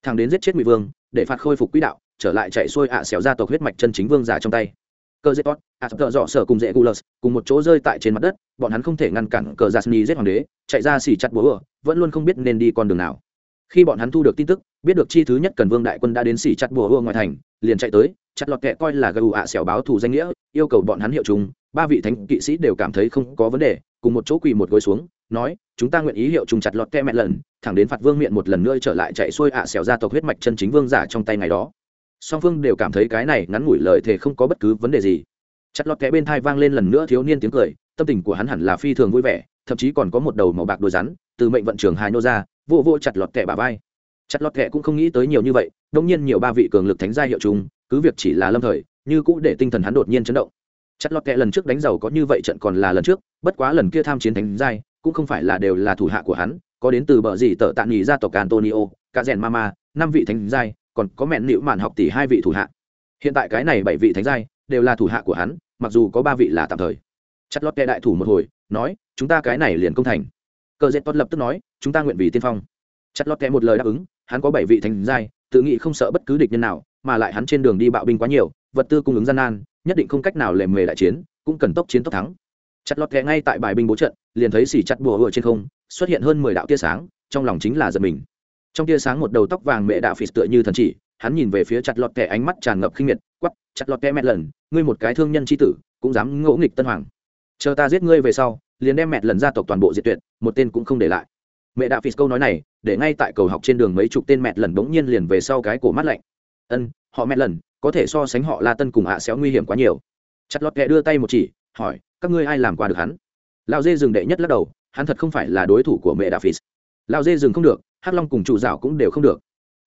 Thằng đến giết chết ngụy vương, để phạt khôi phục quỹ đạo, trở lại chạy xuôi ạ xẻo gia tộc huyết mạch chân chính vương giả trong tay. Cơ dễ tốt ạ sập dọ sở cùng dễ gulus cùng một chỗ rơi tại trên mặt đất, bọn hắn không thể ngăn cản cờ jasni giết hoàng đế, chạy ra xỉ chặt búa vẫn luôn không biết nên đi con đường nào. Khi bọn hắn thu được tin tức, biết được chi thứ nhất cần vương đại quân đã đến xỉ chặt bùa ngoài thành, liền chạy tới, chặt lọt kẹ coi là gù ạ xẻo báo thù danh nghĩa, yêu cầu bọn hắn hiệu chung ba vị thánh kỵ sĩ đều cảm thấy không có vấn đề, cùng một chỗ quỳ một gối xuống, nói, chúng ta nguyện ý hiệu chung chặt lọt kẹ mẹ lần, thẳng đến phạt vương miệng một lần nữa trở lại chạy xuôi ạ xẻo ra tộc huyết mạch chân chính vương giả trong tay ngày đó. Song phương đều cảm thấy cái này ngắn ngủi lời thề không có bất cứ vấn đề gì. Chặt lọt kẽ bên thai vang lên lần nữa thiếu niên tiếng cười, tâm tình của hắn hẳn là phi thường vui vẻ, thậm chí còn có một đầu màu bạc đôi rắn, từ mệnh vận trường hài nô ra, vô vô chặt lọt kẹ bà vai. Chặt lọt kẹ cũng không nghĩ tới nhiều như vậy, đông nhiên nhiều ba vị cường lực thánh gia hiệu chúng cứ việc chỉ là lâm thời, như cũ để tinh thần hắn đột nhiên chấn động chặt lọt kẹ lần trước đánh giàu có như vậy trận còn là lần trước, bất quá lần kia tham chiến thánh giai, cũng không phải là đều là thủ hạ của hắn, có đến từ bờ gì tờ tạ nghỉ gia tộc antonio, cả rèn mama, năm vị thánh giai, còn có mẹn nịu mạn học tỷ hai vị thủ hạ. Hiện tại cái này bảy vị thánh giai đều là thủ hạ của hắn, mặc dù có ba vị là tạm thời. Chặt lọt kẹ đại thủ một hồi, nói, chúng ta cái này liền công thành. Cờ dệt tốt lập tức nói, chúng ta nguyện vì tiên phong. Chặt lọt kẹ một lời đáp ứng, hắn có bảy vị thánh giai, tự nghĩ không sợ bất cứ địch nhân nào, mà lại hắn trên đường đi bạo binh quá nhiều, vật tư cung ứng gian nan nhất định không cách nào lề mề đại chiến, cũng cần tốc chiến tốc thắng. Chặt lọt kẹ ngay tại bài binh bố trận, liền thấy xỉ chặt bùa hựa trên không, xuất hiện hơn mười đạo tia sáng, trong lòng chính là giật mình. Trong tia sáng một đầu tóc vàng mẹ đạo phì tựa như thần chỉ, hắn nhìn về phía chặt lọt kẹ ánh mắt tràn ngập khinh miệt quắp chặt lọt kẹ mẹ lần, ngươi một cái thương nhân c h i tử, cũng dám ngỗ nghịch tân hoàng. Chờ ta giết ngươi về sau, liền đem mẹ lần gia tộc toàn bộ diệt tuyệt, một tên cũng không để lại. Mẹ đạo phì câu nói này, để ngay tại cầu học trên đường mấy chục tên mẹ lần bỗng nhiên liền về sau cái cổ mắt lạnh. Ân, họ mẹ lần có thể so sánh họ la tân cùng ạ xéo nguy hiểm quá nhiều. Chặt lọt kẹ đưa tay một chỉ, hỏi, các ngươi ai làm qua được hắn? Lao dê rừng đệ nhất lắc đầu, hắn thật không phải là đối thủ của mẹ đà phì lao dê rừng không được, hắc long cùng chủ dạo cũng đều không được.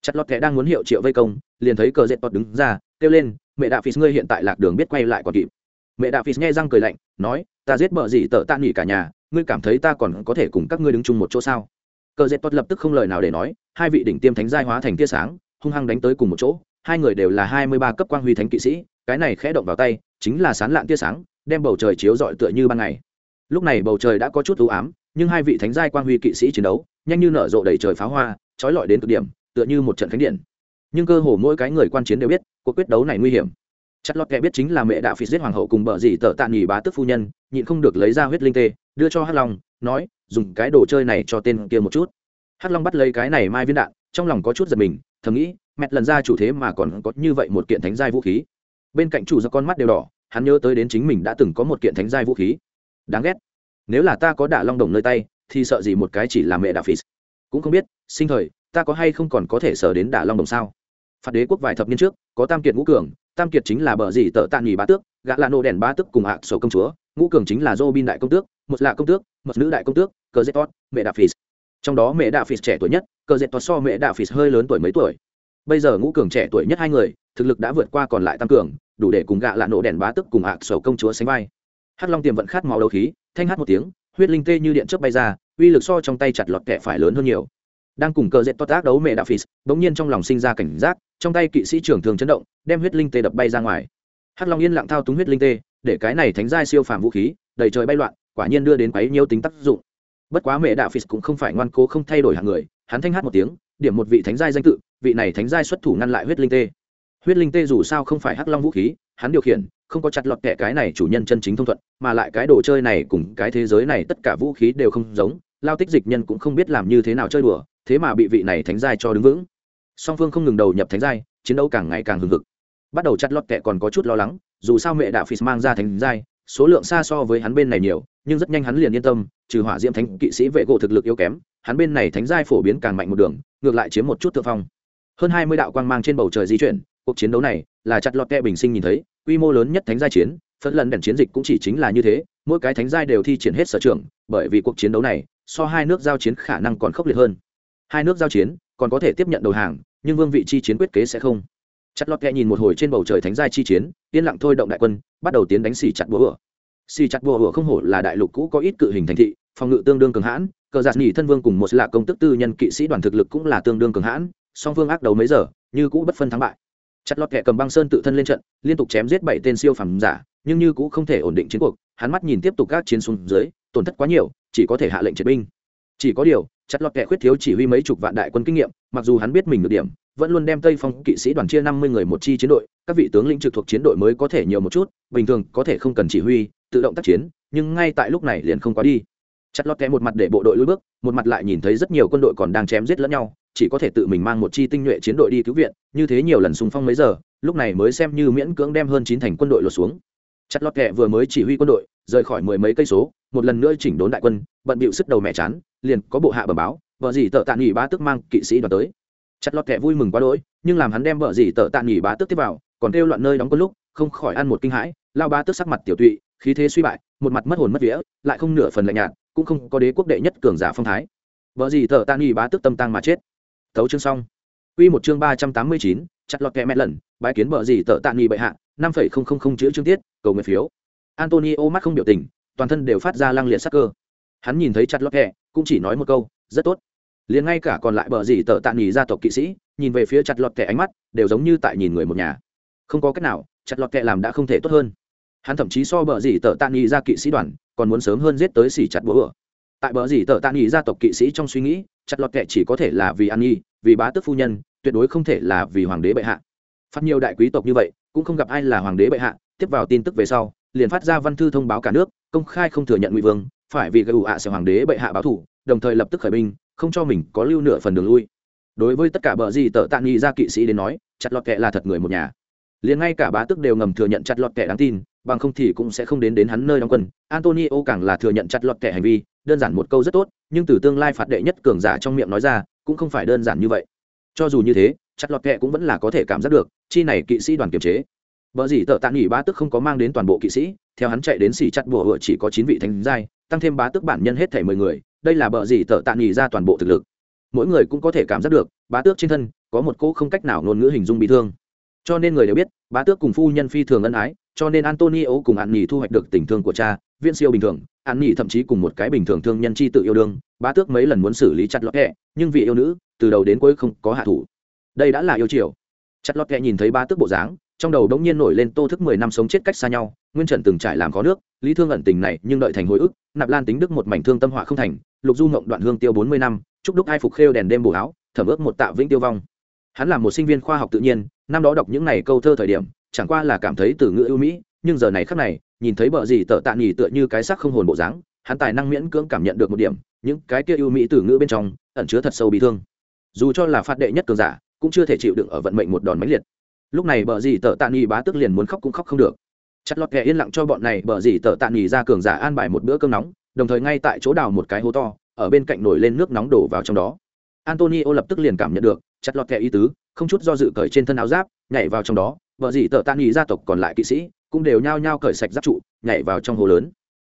Chặt lọt kẹ đang muốn hiệu triệu vây công, liền thấy cờ dệt tọt đứng ra, kêu lên, mẹ đà phí ngươi hiện tại lạc đường biết quay lại còn kịp. Mẹ đà phí nghe răng cười lạnh, nói, ta giết bợ gì tợ ta nghỉ cả nhà, ngươi cảm thấy ta còn có thể cùng các ngươi đứng chung một chỗ sao? Cờ dệt tọt lập tức không lời nào để nói, hai vị đỉnh tiêm thánh giai hóa thành tia sáng, hung hăng đánh tới cùng một chỗ hai người đều là hai mươi ba cấp quang huy thánh kỵ sĩ, cái này khẽ động vào tay, chính là sán lạn tia sáng, đem bầu trời chiếu rọi tựa như ban ngày. Lúc này bầu trời đã có chút ưu ám, nhưng hai vị thánh giai quang huy kỵ sĩ chiến đấu, nhanh như nở rộ đầy trời pháo hoa, trói lọi đến cực điểm, tựa như một trận khánh điện. Nhưng cơ hồ mỗi cái người quan chiến đều biết, cuộc quyết đấu này nguy hiểm. Chất lót kẻ biết chính là mẹ đạo phỉ giết hoàng hậu cùng bờ dì tờ tạ nghỉ bá tức phu nhân, nhịn không được lấy ra huyết linh tê, đưa cho hắc long, nói, dùng cái đồ chơi này cho tên kia một chút. Hắc long bắt lấy cái này mai viên đạn, trong lòng có chút giật mình, thầm nghĩ mẹ lần ra chủ thế mà còn có như vậy một kiện thánh giai vũ khí. Bên cạnh chủ do con mắt đều đỏ, hắn nhớ tới đến chính mình đã từng có một kiện thánh giai vũ khí. Đáng ghét. Nếu là ta có đả long đồng nơi tay, thì sợ gì một cái chỉ là mẹ đạ phì. Cũng không biết, sinh thời, ta có hay không còn có thể sở đến đả long đồng sao? Phạt đế quốc vài thập niên trước, có tam kiệt ngũ cường, tam kiệt chính là bờ gì tợ tạ nghỉ bá tước, gã là nô đèn bá tước cùng ạ sổ công chúa, ngũ cường chính là dô bin đại công tước một lạ công tước một nữ đại công tước, cờ dê tốt mẹ đạ phì. Trong đó mẹ đạ phì trẻ tuổi nhất, cờ dê tốt so mẹ đạ phì hơi lớn tuổi mấy tuổi bây giờ ngũ cường trẻ tuổi nhất hai người, thực lực đã vượt qua còn lại tam cường, đủ để cùng gạ lạ nổ đèn bá tức cùng ạ sầu công chúa sánh vai. Hắc long tiềm vận khát máu đấu khí, thanh hát một tiếng, huyết linh tê như điện chớp bay ra, uy lực so trong tay chặt lọt kẹ phải lớn hơn nhiều. Đang cùng cờ dệt to tác đấu mẹ đạo phì bỗng nhiên trong lòng sinh ra cảnh giác, trong tay kỵ sĩ trưởng thường chấn động, đem huyết linh tê đập bay ra ngoài. Hắc long yên lặng thao túng huyết linh tê, để cái này thánh giai siêu phàm vũ khí, đầy trời bay loạn, quả nhiên đưa đến quấy nhiều tính tác dụng. Bất quá mẹ đạo phì cũng không phải ngoan cố không thay đổi hàng người, hắn thanh hát một tiếng, điểm một vị thánh giai danh tự vị này thánh giai xuất thủ ngăn lại huyết linh tê. Huyết linh tê dù sao không phải hắc long vũ khí, hắn điều khiển, không có chặt lọt kẻ cái này chủ nhân chân chính thông thuận, mà lại cái đồ chơi này cùng cái thế giới này tất cả vũ khí đều không giống, lao tích dịch nhân cũng không biết làm như thế nào chơi đùa, thế mà bị vị này thánh giai cho đứng vững. Song phương không ngừng đầu nhập thánh giai, chiến đấu càng ngày càng hừng hực. Bắt đầu chặt lọt kẻ còn có chút lo lắng, dù sao mẹ đạo phis mang ra thánh giai, số lượng xa so với hắn bên này nhiều, nhưng rất nhanh hắn liền yên tâm, trừ hỏa diễm thánh kỵ sĩ vệ gỗ thực lực yếu kém, hắn bên này thánh giai phổ biến càng mạnh một đường, ngược lại chiếm một chút thượng phong hơn hai mươi đạo quang mang trên bầu trời di chuyển, cuộc chiến đấu này là chặt lọt kẹ bình sinh nhìn thấy, quy mô lớn nhất thánh giai chiến phân lần đèn chiến dịch cũng chỉ chính là như thế, mỗi cái thánh giai đều thi triển hết sở trường, bởi vì cuộc chiến đấu này so hai nước giao chiến khả năng còn khốc liệt hơn. Hai nước giao chiến còn có thể tiếp nhận đầu hàng, nhưng vương vị chi chiến quyết kế sẽ không. Chặt lọt kẹ nhìn một hồi trên bầu trời thánh giai chi chiến, yên lặng thôi động đại quân, bắt đầu tiến đánh xì chặt búa ửa xì chặt búa ửa không hổ là đại lục cũ có ít cự hình thành thị, phòng ngự tương đương cường hãn, cờ giạt nghỉ thân vương cùng một lạ công tức tư nhân kỵ sĩ đoàn thực lực cũng là tương đương cường hãn song phương ác đấu mấy giờ, như cũ bất phân thắng bại. Chặt lọt kẻ cầm băng sơn tự thân lên trận, liên tục chém giết bảy tên siêu phẩm giả, nhưng như cũ không thể ổn định chiến cuộc, hắn mắt nhìn tiếp tục các chiến xuống dưới, tổn thất quá nhiều, chỉ có thể hạ lệnh triệt binh. Chỉ có điều, chặt lọt kẻ khuyết thiếu chỉ huy mấy chục vạn đại quân kinh nghiệm, mặc dù hắn biết mình được điểm, vẫn luôn đem tây phong kỵ sĩ đoàn chia năm mươi người một chi chiến đội, các vị tướng lĩnh trực thuộc chiến đội mới có thể nhiều một chút, bình thường có thể không cần chỉ huy, tự động tác chiến, nhưng ngay tại lúc này liền không quá đi. Chặt lọt kẻ một mặt để bộ đội lùi bước, một mặt lại nhìn thấy rất nhiều quân đội còn đang chém giết lẫn nhau chỉ có thể tự mình mang một chi tinh nhuệ chiến đội đi cứu viện, như thế nhiều lần xung phong mấy giờ, lúc này mới xem như miễn cưỡng đem hơn chín thành quân đội lột xuống. Chặt lọt kẹ vừa mới chỉ huy quân đội, rời khỏi mười mấy cây số, một lần nữa chỉnh đốn đại quân, bận bịu sức đầu mẹ chán, liền có bộ hạ bờ báo, vợ gì tợ tạ nghỉ bá tức mang kỵ sĩ đoàn tới. Chặt lọt kẹ vui mừng quá đỗi, nhưng làm hắn đem vợ gì tợ tạ nghỉ bá tức tiếp vào, còn kêu loạn nơi đóng quân lúc, không khỏi ăn một kinh hãi, lao bá tức sắc mặt tiểu tụy, khí thế suy bại, một mặt mất hồn mất vía, lại không nửa phần lạnh nhạt, cũng không có đế quốc đệ nhất cường giả phong thái. Vợ gì tợ tạ nghỉ bá tức tâm tăng mà chết. Tấu chương xong. Quy một chương ba trăm tám mươi chín, chặt lọt kẹ mẹ lần, bái kiến bợ gì tợ tạ nghi bệ hạ, năm phẩy không không không chữ chương tiết, cầu nguyện phiếu. Antonio mắt không biểu tình, toàn thân đều phát ra lăng liệt sắc cơ. Hắn nhìn thấy chặt lọt kẹ, cũng chỉ nói một câu, rất tốt. Liền ngay cả còn lại bợ gì tợ tạ nghi gia tộc kỵ sĩ, nhìn về phía chặt lọt kẹ ánh mắt, đều giống như tại nhìn người một nhà. Không có cách nào, chặt lọt kẹ làm đã không thể tốt hơn. Hắn thậm chí so bợ gì tợ tạ nghi gia kỵ sĩ đoàn, còn muốn sớm hơn giết tới xỉ chặt bữa tại bờ gì tờ tạ nghỉ gia tộc kỵ sĩ trong suy nghĩ, chặt lọt kệ chỉ có thể là vì an nhi, vì bá tước phu nhân, tuyệt đối không thể là vì hoàng đế bệ hạ. Phát nhiều đại quý tộc như vậy, cũng không gặp ai là hoàng đế bệ hạ. Tiếp vào tin tức về sau, liền phát ra văn thư thông báo cả nước, công khai không thừa nhận ngụy vương, phải vì gây ủ ạ sẽ hoàng đế bệ hạ báo thủ, đồng thời lập tức khởi binh, không cho mình có lưu nửa phần đường lui. Đối với tất cả bờ gì tờ tạ nghỉ gia kỵ sĩ đến nói, chặt lọt kệ là thật người một nhà. Liền ngay cả bá tước đều ngầm thừa nhận chặt lọt kệ đáng tin, bằng không thì cũng sẽ không đến đến hắn nơi đóng quân. Antonio càng là thừa nhận chặt lọt kệ hành vi đơn giản một câu rất tốt, nhưng từ tương lai phạt đệ nhất cường giả trong miệng nói ra, cũng không phải đơn giản như vậy. Cho dù như thế chặt lọt kệ cũng vẫn là có thể cảm giác được, chi này kỵ sĩ đoàn kiềm chế. Vợ gì tợ tạ nghỉ bá tức không có mang đến toàn bộ kỵ sĩ, theo hắn chạy đến xỉ chặt bùa hựa chỉ có chín vị thánh giai, tăng thêm bá tức bản nhân hết thể mười người, đây là bờ gì tợ tạ nghỉ ra toàn bộ thực lực. Mỗi người cũng có thể cảm giác được, bá tước trên thân, có một cô không cách nào ngôn ngữ hình dung bị thương. Cho nên người đều biết, bá tước cùng phu nhân phi thường ân ái, cho nên antonio cùng an nghỉ thu hoạch được tình thương của cha viên siêu bình thường an nhì thậm chí cùng một cái bình thường thương nhân chi tự yêu đương, bá tước mấy lần muốn xử lý chặt lọt kẹ, nhưng vì yêu nữ, từ đầu đến cuối không có hạ thủ. Đây đã là yêu chiều chặt lọt kẹ nhìn thấy bá tước bộ dáng, trong đầu đống nhiên nổi lên tô thức mười năm sống chết cách xa nhau, nguyên trần từng trải làm khó nước, lý thương ẩn tình này nhưng đợi thành hồi ức, nạp lan tính đức một mảnh thương tâm họa không thành, lục du ngộng đoạn hương tiêu bốn mươi năm, chúc đúc ai phục khêu đèn đêm bổ áo, thẩm ước một tạ vĩnh tiêu vong. Hắn là một sinh viên khoa học tự nhiên, năm đó đọc những này câu thơ thời điểm, chẳng qua là cảm thấy từ ngữ ưu mỹ nhưng giờ này khắc này, nhìn thấy bờ gì tờ tạ nghỉ tựa như cái sắc không hồn bộ dáng, hắn tài năng miễn cưỡng cảm nhận được một điểm, những cái kia ưu mỹ từ ngữ bên trong, ẩn chứa thật sâu bị thương. Dù cho là phát đệ nhất cường giả, cũng chưa thể chịu đựng ở vận mệnh một đòn mãnh liệt. Lúc này bờ gì tờ tạ nghỉ bá tức liền muốn khóc cũng khóc không được. Chặt lọt kẻ yên lặng cho bọn này bờ gì tờ tạ nghỉ ra cường giả an bài một bữa cơm nóng, đồng thời ngay tại chỗ đào một cái hố to, ở bên cạnh nổi lên nước nóng đổ vào trong đó. Antonio lập tức liền cảm nhận được, chặt lọt kẻ ý tứ, không chút do dự cởi trên thân áo giáp, nhảy vào trong đó vợ gì tờ tạ nghỉ gia tộc còn lại kỵ sĩ cũng đều nhao nhao cởi sạch giáp trụ, nhảy vào trong hồ lớn.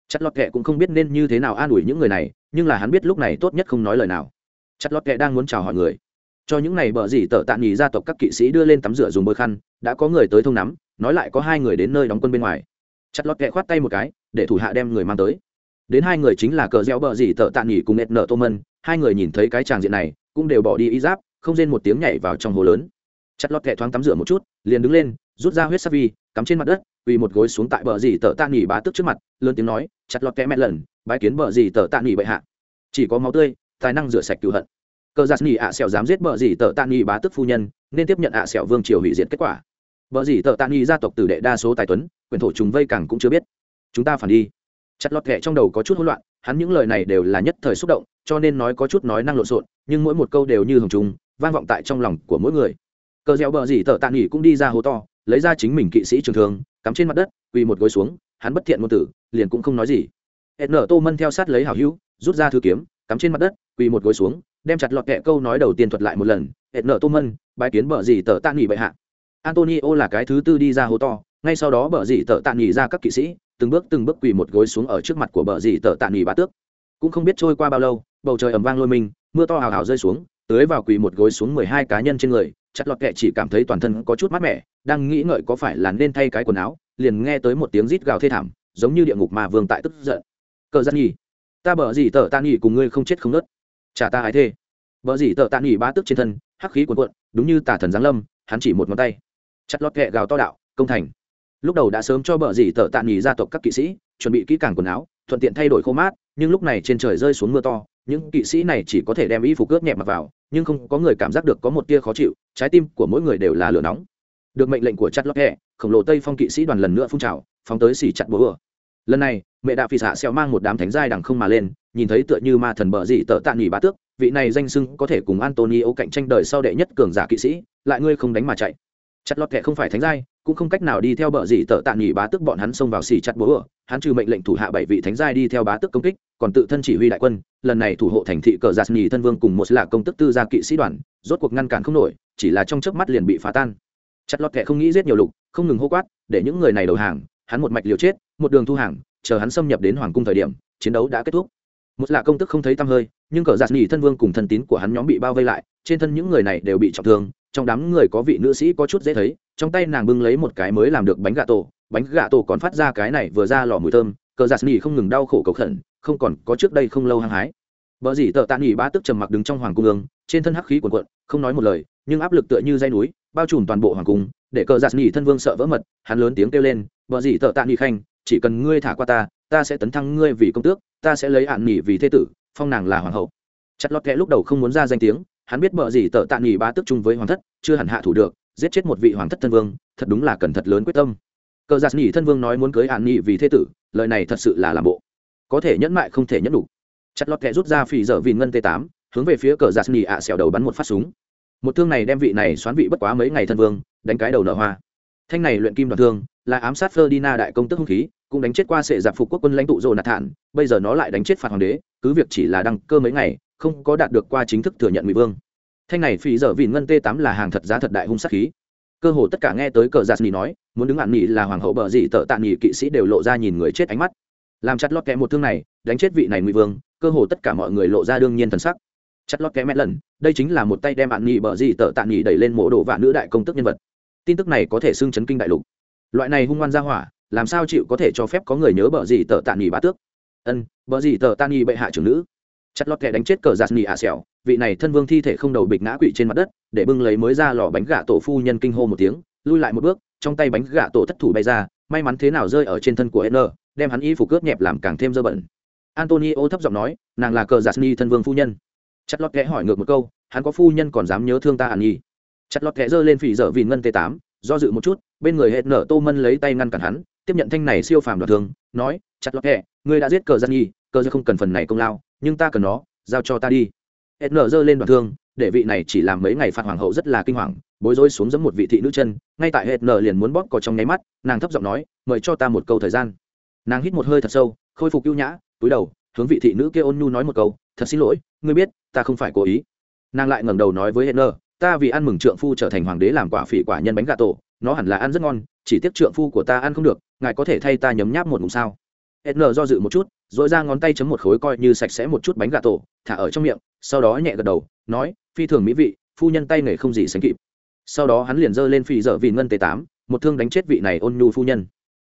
Chặt lọt kệ cũng không biết nên như thế nào an ủi những người này, nhưng là hắn biết lúc này tốt nhất không nói lời nào. Chặt lọt kệ đang muốn chào hỏi người. Cho những này bờ gì tờ tạ nghỉ gia tộc các kỵ sĩ đưa lên tắm rửa dùng bôi khăn, đã có người tới thông nắm, nói lại có hai người đến nơi đóng quân bên ngoài. Chặt lọt kệ khoát tay một cái, để thủ hạ đem người mang tới. Đến hai người chính là cờ reo bờ gì tờ tạ nghỉ cùng nẹt nợ tô mân hai người nhìn thấy cái tràng diện này, cũng đều bỏ đi y giáp, không rên một tiếng nhảy vào trong hồ lớn. Chặt lọt kệ thoáng tắm rửa một chút, liền đứng lên, rút ra huyết sắc vi, cắm trên mặt đất quỳ một gối xuống tại bờ gì tờ tạ nghỉ bá tức trước mặt, lớn tiếng nói, chặt lọt kẽ mẹ lần, bái kiến bờ gì tờ tạ nghỉ bệ hạ. Chỉ có máu tươi, tài năng rửa sạch cựu hận. Cờ giặc nghỉ ạ sẹo dám giết bờ gì tờ tạ nghỉ bá tức phu nhân, nên tiếp nhận ạ sẹo vương triều hủy diệt kết quả. Bờ gì tợ tạ nghỉ gia tộc tử đệ đa số tài tuấn, quyền thổ chúng vây càng cũng chưa biết. Chúng ta phản đi. Chặt lọt kẽ trong đầu có chút hỗn loạn, hắn những lời này đều là nhất thời xúc động, cho nên nói có chút nói năng lộn xộn, nhưng mỗi một câu đều như hồng trùng, vang vọng tại trong lòng của mỗi người. Cờ dẻo bờ gì tợ tạ nghỉ cũng đi ra hố to, lấy ra chính mình kỵ sĩ trường thường cắm trên mặt đất, quỳ một gối xuống, hắn bất thiện ngôn tử, liền cũng không nói gì. Hẹn nở tô mân theo sát lấy hảo hữu, rút ra thư kiếm, cắm trên mặt đất, quỳ một gối xuống, đem chặt lọt kẹ câu nói đầu tiên thuật lại một lần. Hẹn nở tô mân bài kiến bờ gì tờ tạ nghỉ bệ hạ. Antonio là cái thứ tư đi ra hố to, ngay sau đó bờ gì tờ tạ nghỉ ra các kỵ sĩ, từng bước từng bước quỳ một gối xuống ở trước mặt của bờ gì tờ tạ nghỉ bá tước. Cũng không biết trôi qua bao lâu, bầu trời ầm vang lôi mình, mưa to hào hào rơi xuống, tưới vào quỳ một gối xuống mười hai cá nhân trên người chặt lọt kệ chỉ cảm thấy toàn thân có chút mát mẻ, đang nghĩ ngợi có phải là nên thay cái quần áo, liền nghe tới một tiếng rít gào thê thảm, giống như địa ngục mà vương tại tức giận. Cờ gian nhỉ ta bở gì tợ tạ nghỉ cùng ngươi không chết không nớt? Chả ta ái thê. Bở gì tợ tạ nghỉ bá tước trên thân, hắc khí cuồn cuộn, đúng như tà thần giáng lâm, hắn chỉ một ngón tay. Chặt lọt kệ gào to đạo, công thành. Lúc đầu đã sớm cho bờ dì tợ tạ nghỉ gia tộc các kỵ sĩ, chuẩn bị kỹ càng quần áo, thuận tiện thay đổi khô mát, nhưng lúc này trên trời rơi xuống mưa to, những kỵ sĩ này chỉ có thể đem y phục cướp nhẹ mặc vào nhưng không có người cảm giác được có một tia khó chịu, trái tim của mỗi người đều là lửa nóng. Được mệnh lệnh của chặt lót kẹ khổng lồ tây phong kỵ sĩ đoàn lần nữa phun trào, phóng tới xỉ chặt bố ửa lần này, mẹ đạo phi xạ xẹo mang một đám thánh giai đằng không mà lên, nhìn thấy tựa như ma thần bờ dị tợ tạ nghỉ bá tước, vị này danh sưng có thể cùng antonio cạnh tranh đời sau đệ nhất cường giả kỵ sĩ, lại ngươi không đánh mà chạy. Chặt lọt kệ không phải thánh giai cũng không cách nào đi theo bờ gì tợ tạ nghỉ bá tức bọn hắn xông vào xì chặt bố ở. Hắn trừ mệnh lệnh thủ hạ bảy vị thánh giai đi theo bá tức công kích, còn tự thân chỉ huy đại quân. Lần này thủ hộ thành thị cờ giạt nhì thân vương cùng một là công tức tư gia kỵ sĩ đoàn, rốt cuộc ngăn cản không nổi, chỉ là trong chớp mắt liền bị phá tan. Chặt lọt kẻ không nghĩ giết nhiều lục, không ngừng hô quát, để những người này đầu hàng, hắn một mạch liều chết, một đường thu hàng, chờ hắn xâm nhập đến hoàng cung thời điểm, chiến đấu đã kết thúc. Một là công tức không thấy tăm hơi, nhưng cờ giạt nhì thân vương cùng thân tín của hắn nhóm bị bao vây lại, trên thân những người này đều bị trọng thương, trong đám người có vị nữ sĩ có chút dễ thấy trong tay nàng bưng lấy một cái mới làm được bánh gà tổ, bánh gà tổ còn phát ra cái này vừa ra lò mùi thơm, cờ giạt nỉ không ngừng đau khổ cầu khẩn, không còn có trước đây không lâu hăng hái. Vợ dĩ tợ tạ nỉ bá tức trầm mặc đứng trong hoàng cung ương, trên thân hắc khí quần quận không nói một lời, nhưng áp lực tựa như dây núi, bao trùm toàn bộ hoàng cung, để cờ giạt nỉ thân vương sợ vỡ mật, hắn lớn tiếng kêu lên vợ dĩ tợ tạ nỉ khanh, chỉ cần ngươi thả qua ta ta sẽ tấn thăng ngươi vì công tước, ta sẽ lấy hạn nỉ vì thế tử, phong nàng là hoàng hậu. Chặt lọt kẽ lúc đầu không muốn ra danh tiếng, hắn biết bợ gì tợ tạ nghỉ bá tức chung với hoàng thất, chưa hẳn hạ thủ được giết chết một vị hoàng thất thân vương, thật đúng là cần thật lớn quyết tâm. Cờ giạt nghỉ thân vương nói muốn cưới hạn nghỉ vì thế tử, lời này thật sự là làm bộ. Có thể nhẫn mại không thể nhẫn đủ. Chặt lọt kẹ rút ra phỉ dở vì ngân t 8 hướng về phía cờ giạt nghỉ ạ xẻo đầu bắn một phát súng. Một thương này đem vị này xoán vị bất quá mấy ngày thân vương, đánh cái đầu nở hoa. Thanh này luyện kim đoàn thương, là ám sát Ferdinand đại công tức hung khí, cũng đánh chết qua sệ giặc phục quốc quân lãnh tụ rồ nạt thản bây giờ nó lại đánh chết phạt hoàng đế, cứ việc chỉ là đăng cơ mấy ngày, không có đạt được qua chính thức thừa nhận ngụy vương thanh này phí giờ vịn ngân t 8 là hàng thật giá thật đại hung sát khí. Cơ hồ tất cả nghe tới cờ giạt nhì nói, muốn đứng ạn nhì là hoàng hậu bờ gì tợ tạ nhì kỵ sĩ đều lộ ra nhìn người chết ánh mắt. Làm chặt lót kẽ một thương này, đánh chết vị này ngụy vương, cơ hồ tất cả mọi người lộ ra đương nhiên thần sắc. Chặt lót kẽ mẹ lần, đây chính là một tay đem ạn nhì bờ gì tợ tạ nhì đẩy lên mộ đồ và nữ đại công tức nhân vật. Tin tức này có thể xưng chấn kinh đại lục. Loại này hung ngoan ra hỏa, làm sao chịu có thể cho phép có người nhớ bờ gì tợ tạ nhì bá tước? Ân bờ gì tợ tạ nhì bệ hạ trưởng nữ chặt lọt kẻ đánh chết cờ giạt nỉ ạ xẻo. Vị này thân vương thi thể không đầu bịch ngã quỵ trên mặt đất, để bưng lấy mới ra lò bánh gà tổ phu nhân kinh hô một tiếng, lui lại một bước, trong tay bánh gà tổ thất thủ bay ra, may mắn thế nào rơi ở trên thân của n đem hắn y phục cướp nhẹp làm càng thêm dơ bẩn. Antonio thấp giọng nói, nàng là cờ giạt nỉ thân vương phu nhân. Chặt lọt kẻ hỏi ngược một câu, hắn có phu nhân còn dám nhớ thương ta à hẳn nhi chặt lọt kẻ giơ lên phỉ dở vì ngân t 8 do dự một chút, bên người hệ nở tô mân lấy tay ngăn cản hắn, tiếp nhận thanh này siêu phàm đoạt thương, nói, chặt lọt kẻ, ngươi đã giết cờ giạt nhi cờ giờ không cần phần này công lao nhưng ta cần nó, giao cho ta đi. Sn giơ lên đoạn thương, để vị này chỉ làm mấy ngày phạt hoàng hậu rất là kinh hoàng, bối rối xuống giẫm một vị thị nữ chân, ngay tại ed nở liền muốn bóp cò trong nháy mắt, nàng thấp giọng nói, mời cho ta một câu thời gian. Nàng hít một hơi thật sâu, khôi phục ưu nhã, túi đầu, hướng vị thị nữ kia ôn nhu nói một câu, thật xin lỗi, ngươi biết, ta không phải cố ý. Nàng lại ngẩng đầu nói với hết nở ta vì ăn mừng trượng phu trở thành hoàng đế làm quả phỉ quả nhân bánh gà tổ, nó hẳn là ăn rất ngon, chỉ tiếc trượng phu của ta ăn không được, ngài có thể thay ta nhấm nháp một ngụm sao? Sn do dự một chút dội ra ngón tay chấm một khối coi như sạch sẽ một chút bánh gà tổ, thả ở trong miệng, sau đó nhẹ gật đầu, nói, phi thường mỹ vị, phu nhân tay nghề không gì sánh kịp. Sau đó hắn liền giơ lên phi dở vì ngân t tám, một thương đánh chết vị này ôn nhu phu nhân.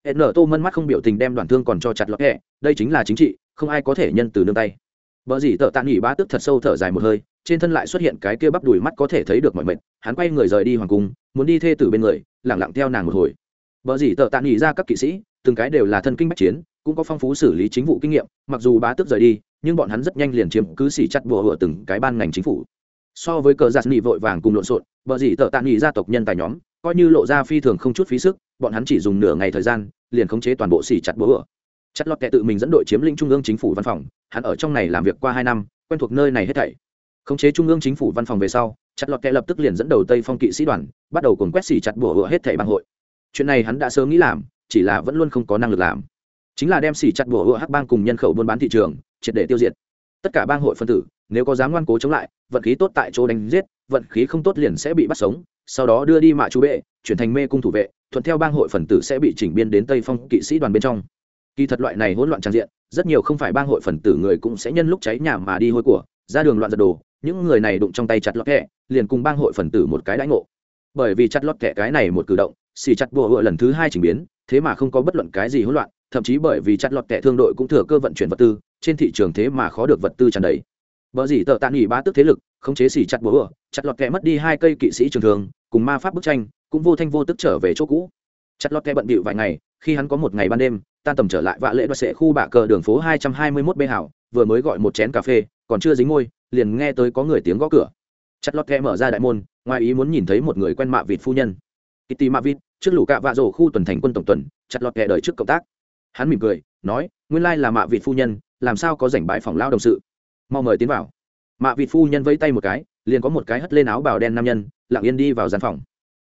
Hẹn nở tô mân mắt không biểu tình đem đoạn thương còn cho chặt lọc hẹ, đây chính là chính trị, không ai có thể nhân từ nương tay. Vợ dĩ tợ tạ nghỉ bá tức thật sâu thở dài một hơi, trên thân lại xuất hiện cái kia bắp đùi mắt có thể thấy được mọi mệt, hắn quay người rời đi hoàng cung, muốn đi thê tử bên người lẳng lặng theo nàng một hồi. Vợ dĩ tợ tạ nghỉ ra các kỵ sĩ từng cái đều là thân kinh bách chiến, cũng có phong phú xử lý chính vụ kinh nghiệm, mặc dù bá tước rời đi, nhưng bọn hắn rất nhanh liền chiếm cứ xỉ chặt bùa hựa từng cái ban ngành chính phủ. So với cờ giặt nghị vội vàng cùng lộn xộn vợ dĩ tợ tạ nghỉ gia tộc nhân tài nhóm, coi như lộ ra phi thường không chút phí sức, bọn hắn chỉ dùng nửa ngày thời gian, liền khống chế toàn bộ xỉ chặt bùa hựa. Chặt lọt kẻ tự mình dẫn đội chiếm lĩnh trung ương chính phủ văn phòng, hắn ở trong này làm việc qua hai năm, quen thuộc nơi này hết thảy. Khống chế trung ương chính phủ văn phòng về sau, chặt lọt kẻ lập tức liền dẫn đầu tây phong kỵ sĩ đoàn, bắt đầu cùng quét xỉ chặt bùa hựa hết thảy bang hội. Chuyện này hắn đã sớm nghĩ làm chỉ là vẫn luôn không có năng lực làm. Chính là đem xỉ chặt bùa ựa hắc bang cùng nhân khẩu buôn bán thị trường, triệt để tiêu diệt. Tất cả bang hội phân tử, nếu có dám ngoan cố chống lại, vận khí tốt tại chỗ đánh giết, vận khí không tốt liền sẽ bị bắt sống, sau đó đưa đi mạ chú bệ, chuyển thành mê cung thủ vệ, thuận theo bang hội phần tử sẽ bị chỉnh biên đến tây phong kỵ sĩ đoàn bên trong. Kỳ thật loại này hỗn loạn trang diện, rất nhiều không phải bang hội phần tử người cũng sẽ nhân lúc cháy nhà mà đi hôi của, ra đường loạn giật đồ, những người này đụng trong tay chặt lót kẹ, liền cùng bang hội phần tử một cái đãi ngộ. Bởi vì chặt lót kẹ cái này một cử động xì chặt bùa hựa lần thứ hai chỉnh biến thế mà không có bất luận cái gì hỗn loạn, thậm chí bởi vì chặt lọt kẻ thương đội cũng thừa cơ vận chuyển vật tư, trên thị trường thế mà khó được vật tư tràn đầy. Vợ gì tợ tạ nghỉ ba tức thế lực, khống chế xỉ chặt búa ửa, chặt lọt kẻ mất đi hai cây kỵ sĩ trường thường, cùng ma pháp bức tranh, cũng vô thanh vô tức trở về chỗ cũ. Chặt lọt kẻ bận bịu vài ngày, khi hắn có một ngày ban đêm tan tầm trở lại vạ lễ đoạt sệ khu bạ cờ đường phố hai trăm hai mươi mốt bê hảo vừa mới gọi một chén cà phê, còn chưa dính môi, liền nghe tới có người tiếng gõ cửa. Chặt lọt kẻ mở ra đại môn, ngoài ý muốn nhìn thấy một người quen mạ vịt phu nhân kitty Mavin, trước lũ cạ vạ rổ khu tuần thành quân tổng tuần chặt lọt kẻ đợi trước cộng tác. Hắn mỉm cười nói nguyên lai là mạ vịt phu nhân làm sao có rảnh bãi phòng lao đồng sự? Mau mời tiến vào. Mạ vịt phu nhân vẫy tay một cái liền có một cái hất lên áo bào đen nam nhân lặng yên đi vào gian phòng.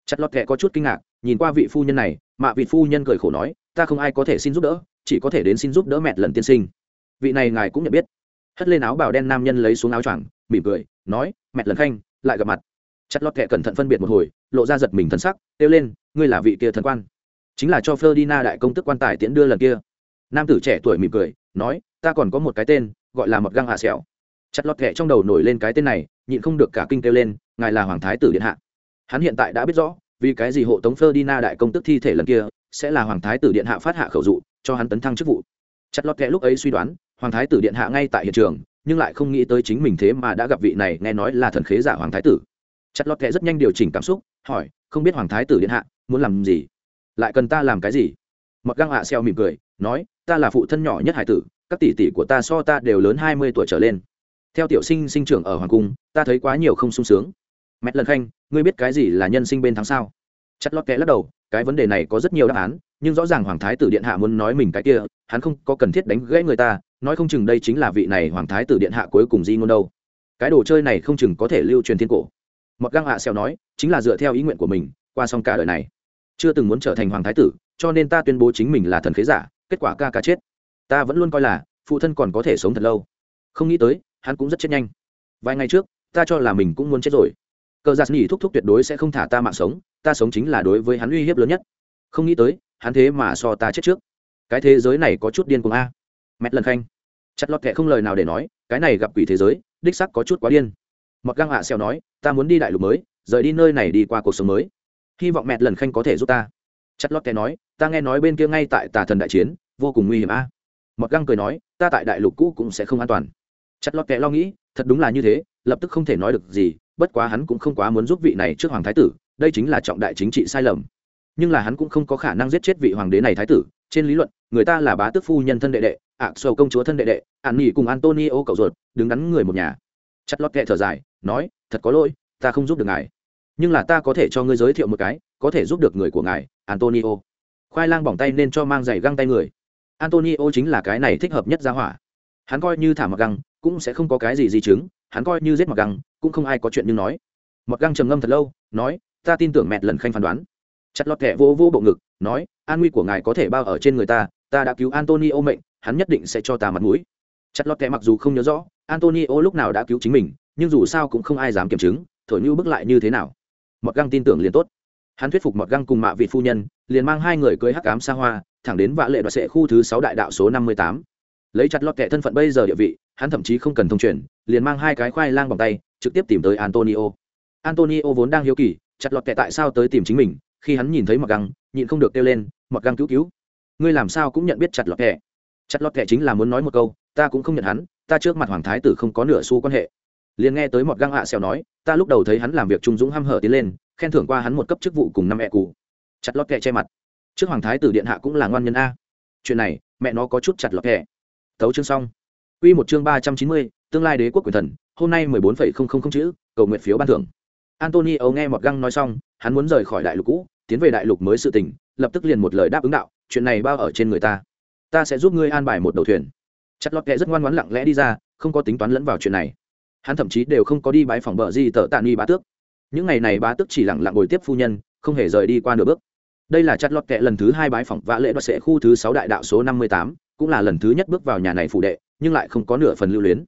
Chặt lọt kệ có chút kinh ngạc nhìn qua vị phu nhân này mạ vịt phu nhân cười khổ nói ta không ai có thể xin giúp đỡ chỉ có thể đến xin giúp đỡ mẹ lần tiên sinh. Vị này ngài cũng nhận biết. Hất lên áo bào đen nam nhân lấy xuống áo choàng mỉm cười nói mẹ lần khanh lại gặp mặt. Chặt lọt kệ cẩn thận phân biệt một hồi lộ ra giật mình thân sắc, kêu lên, ngươi là vị kia thần quan. Chính là cho ferdina đại công tức quan tài tiễn đưa lần kia. Nam tử trẻ tuổi mỉm cười, nói, ta còn có một cái tên, gọi là một găng hạ xẻo chặt lọt kệ trong đầu nổi lên cái tên này, nhịn không được cả kinh kêu lên, ngài là hoàng thái tử điện hạ. Hắn hiện tại đã biết rõ, vì cái gì hộ tống ferdina đại công tức thi thể lần kia, sẽ là hoàng thái tử điện hạ phát hạ khẩu dụ, cho hắn tấn thăng chức vụ. Chặt lọt kệ lúc ấy suy đoán, hoàng thái tử điện hạ ngay tại hiện trường, nhưng lại không nghĩ tới chính mình thế mà đã gặp vị này, nghe nói là thần khế giả hoàng thái tử chặt lọt kệ rất nhanh điều chỉnh cảm xúc, hỏi, không biết hoàng thái tử điện hạ muốn làm gì? Lại cần ta làm cái gì? Mặc găng hạ xeo mỉm cười, nói, ta là phụ thân nhỏ nhất hải tử, các tỷ tỷ của ta so ta đều lớn hai mươi tuổi trở lên. Theo tiểu sinh sinh trưởng ở hoàng cung, ta thấy quá nhiều không sung sướng. Mẹ lần khanh, ngươi biết cái gì là nhân sinh bên thắng sao? Chặt lót kệ lắc đầu, cái vấn đề này có rất nhiều đáp án, nhưng rõ ràng hoàng thái tử điện hạ muốn nói mình cái kia, hắn không có cần thiết đánh gãy người ta, nói không chừng đây chính là vị này hoàng thái tử điện hạ cuối cùng di ngôn đâu. Cái đồ chơi này không chừng có thể lưu truyền thiên cổ mọt găng hạ xèo nói, chính là dựa theo ý nguyện của mình, qua xong cả đời này. Chưa từng muốn trở thành hoàng thái tử, cho nên ta tuyên bố chính mình là thần khế giả, kết quả ca ca chết. Ta vẫn luôn coi là, phụ thân còn có thể sống thật lâu. Không nghĩ tới, hắn cũng rất chết nhanh. Vài ngày trước, ta cho là mình cũng muốn chết rồi. Cờ giặc nhỉ thúc thúc tuyệt đối sẽ không thả ta mạng sống, ta sống chính là đối với hắn uy hiếp lớn nhất. Không nghĩ tới, hắn thế mà so ta chết trước. Cái thế giới này có chút điên cùng a. Mẹt lần khanh. Chặt lọt kệ không lời nào để nói, cái này gặp quỷ thế giới, đích sắc có chút quá điên mọt găng hạ xèo nói, ta muốn đi đại lục mới, rời đi nơi này đi qua cuộc sống mới. Hy vọng mẹ lần khanh có thể giúp ta. Chặt lót kệ nói, ta nghe nói bên kia ngay tại tà thần đại chiến, vô cùng nguy hiểm a. Mọt găng cười nói, ta tại đại lục cũ cũng sẽ không an toàn. Chặt lót kệ lo nghĩ, thật đúng là như thế, lập tức không thể nói được gì, bất quá hắn cũng không quá muốn giúp vị này trước hoàng thái tử, đây chính là trọng đại chính trị sai lầm. Nhưng là hắn cũng không có khả năng giết chết vị hoàng đế này thái tử, trên lý luận, người ta là bá tước phu nhân thân đệ đệ, ạ sầu công chúa thân đệ đệ ạn nghỉ cùng antonio cậu ruột, đứng đắn người một nhà. Chặt lót kệ thở dài nói, thật có lỗi, ta không giúp được ngài. Nhưng là ta có thể cho ngươi giới thiệu một cái, có thể giúp được người của ngài, antonio. Khoai lang bỏng tay nên cho mang giày găng tay người. Antonio chính là cái này thích hợp nhất ra hỏa. Hắn coi như thả mặc găng, cũng sẽ không có cái gì di chứng, hắn coi như giết mặc găng, cũng không ai có chuyện như nói. Mặc găng trầm ngâm thật lâu, nói, ta tin tưởng mẹ lần khanh phán đoán. Chặt lọt kẻ vô vô bộ ngực, nói, an nguy của ngài có thể bao ở trên người ta ta đã cứu antonio mệnh, hắn nhất định sẽ cho ta mặt mũi. Chặt lọt kẻ mặc dù không nhớ rõ, antonio lúc nào đã cứu chính mình nhưng dù sao cũng không ai dám kiểm chứng, thổi như bức lại như thế nào. Mọt găng tin tưởng liền tốt. Hắn thuyết phục mọt găng cùng mạ vị phu nhân, liền mang hai người cưới hắc cám xa hoa, thẳng đến vạ lệ đoạt sệ khu thứ sáu đại đạo số năm mươi tám. Lấy chặt lọt kẻ thân phận bây giờ địa vị, hắn thậm chí không cần thông truyền, liền mang hai cái khoai lang bằng tay, trực tiếp tìm tới antonio. Antonio vốn đang hiếu kỳ, chặt lọt kẻ tại sao tới tìm chính mình, khi hắn nhìn thấy mọt găng, nhịn không được kêu lên, mọt găng cứu cứu, ngươi làm sao cũng nhận biết chặt lọt kẻ. Chặt lọt kẻ chính là muốn nói một câu, ta cũng không nhận hắn, ta trước mặt hoàng thái tử không có nửa xu quan hệ liền nghe tới một găng hạ xèo nói ta lúc đầu thấy hắn làm việc trung dũng hăm hở tiến lên khen thưởng qua hắn một cấp chức vụ cùng năm mẹ cụ chặt lọt kẹ che mặt trước hoàng thái tử điện hạ cũng là ngoan nhân a chuyện này mẹ nó có chút chặt lọt kẹ thấu chương xong Quy một chương ba trăm chín mươi, tương lai đế quốc quyền thần, hôm nay mười bốn phẩy không không không chữ, cầu nguyện phiếu ban thưởng. Antonio nghe một găng nói xong, hắn muốn rời khỏi đại lục cũ, tiến về đại lục mới sự tình, lập tức liền một lời đáp ứng đạo, chuyện này bao ở trên người ta. Ta sẽ giúp ngươi an bài một đầu thuyền. Chặt lọt kẹ rất ngoan ngoãn lặng lẽ đi ra, không có tính toán lẫn vào chuyện này hắn thậm chí đều không có đi bãi phòng bờ gì tờ tạ nghi bá tước. Những ngày này bá tước chỉ lặng lặng ngồi tiếp phu nhân, không hề rời đi qua nửa bước. Đây là chặt lọt kệ lần thứ hai bái phòng vã lễ đoạt sệ khu thứ sáu đại đạo số năm mươi tám, cũng là lần thứ nhất bước vào nhà này phủ đệ, nhưng lại không có nửa phần lưu luyến.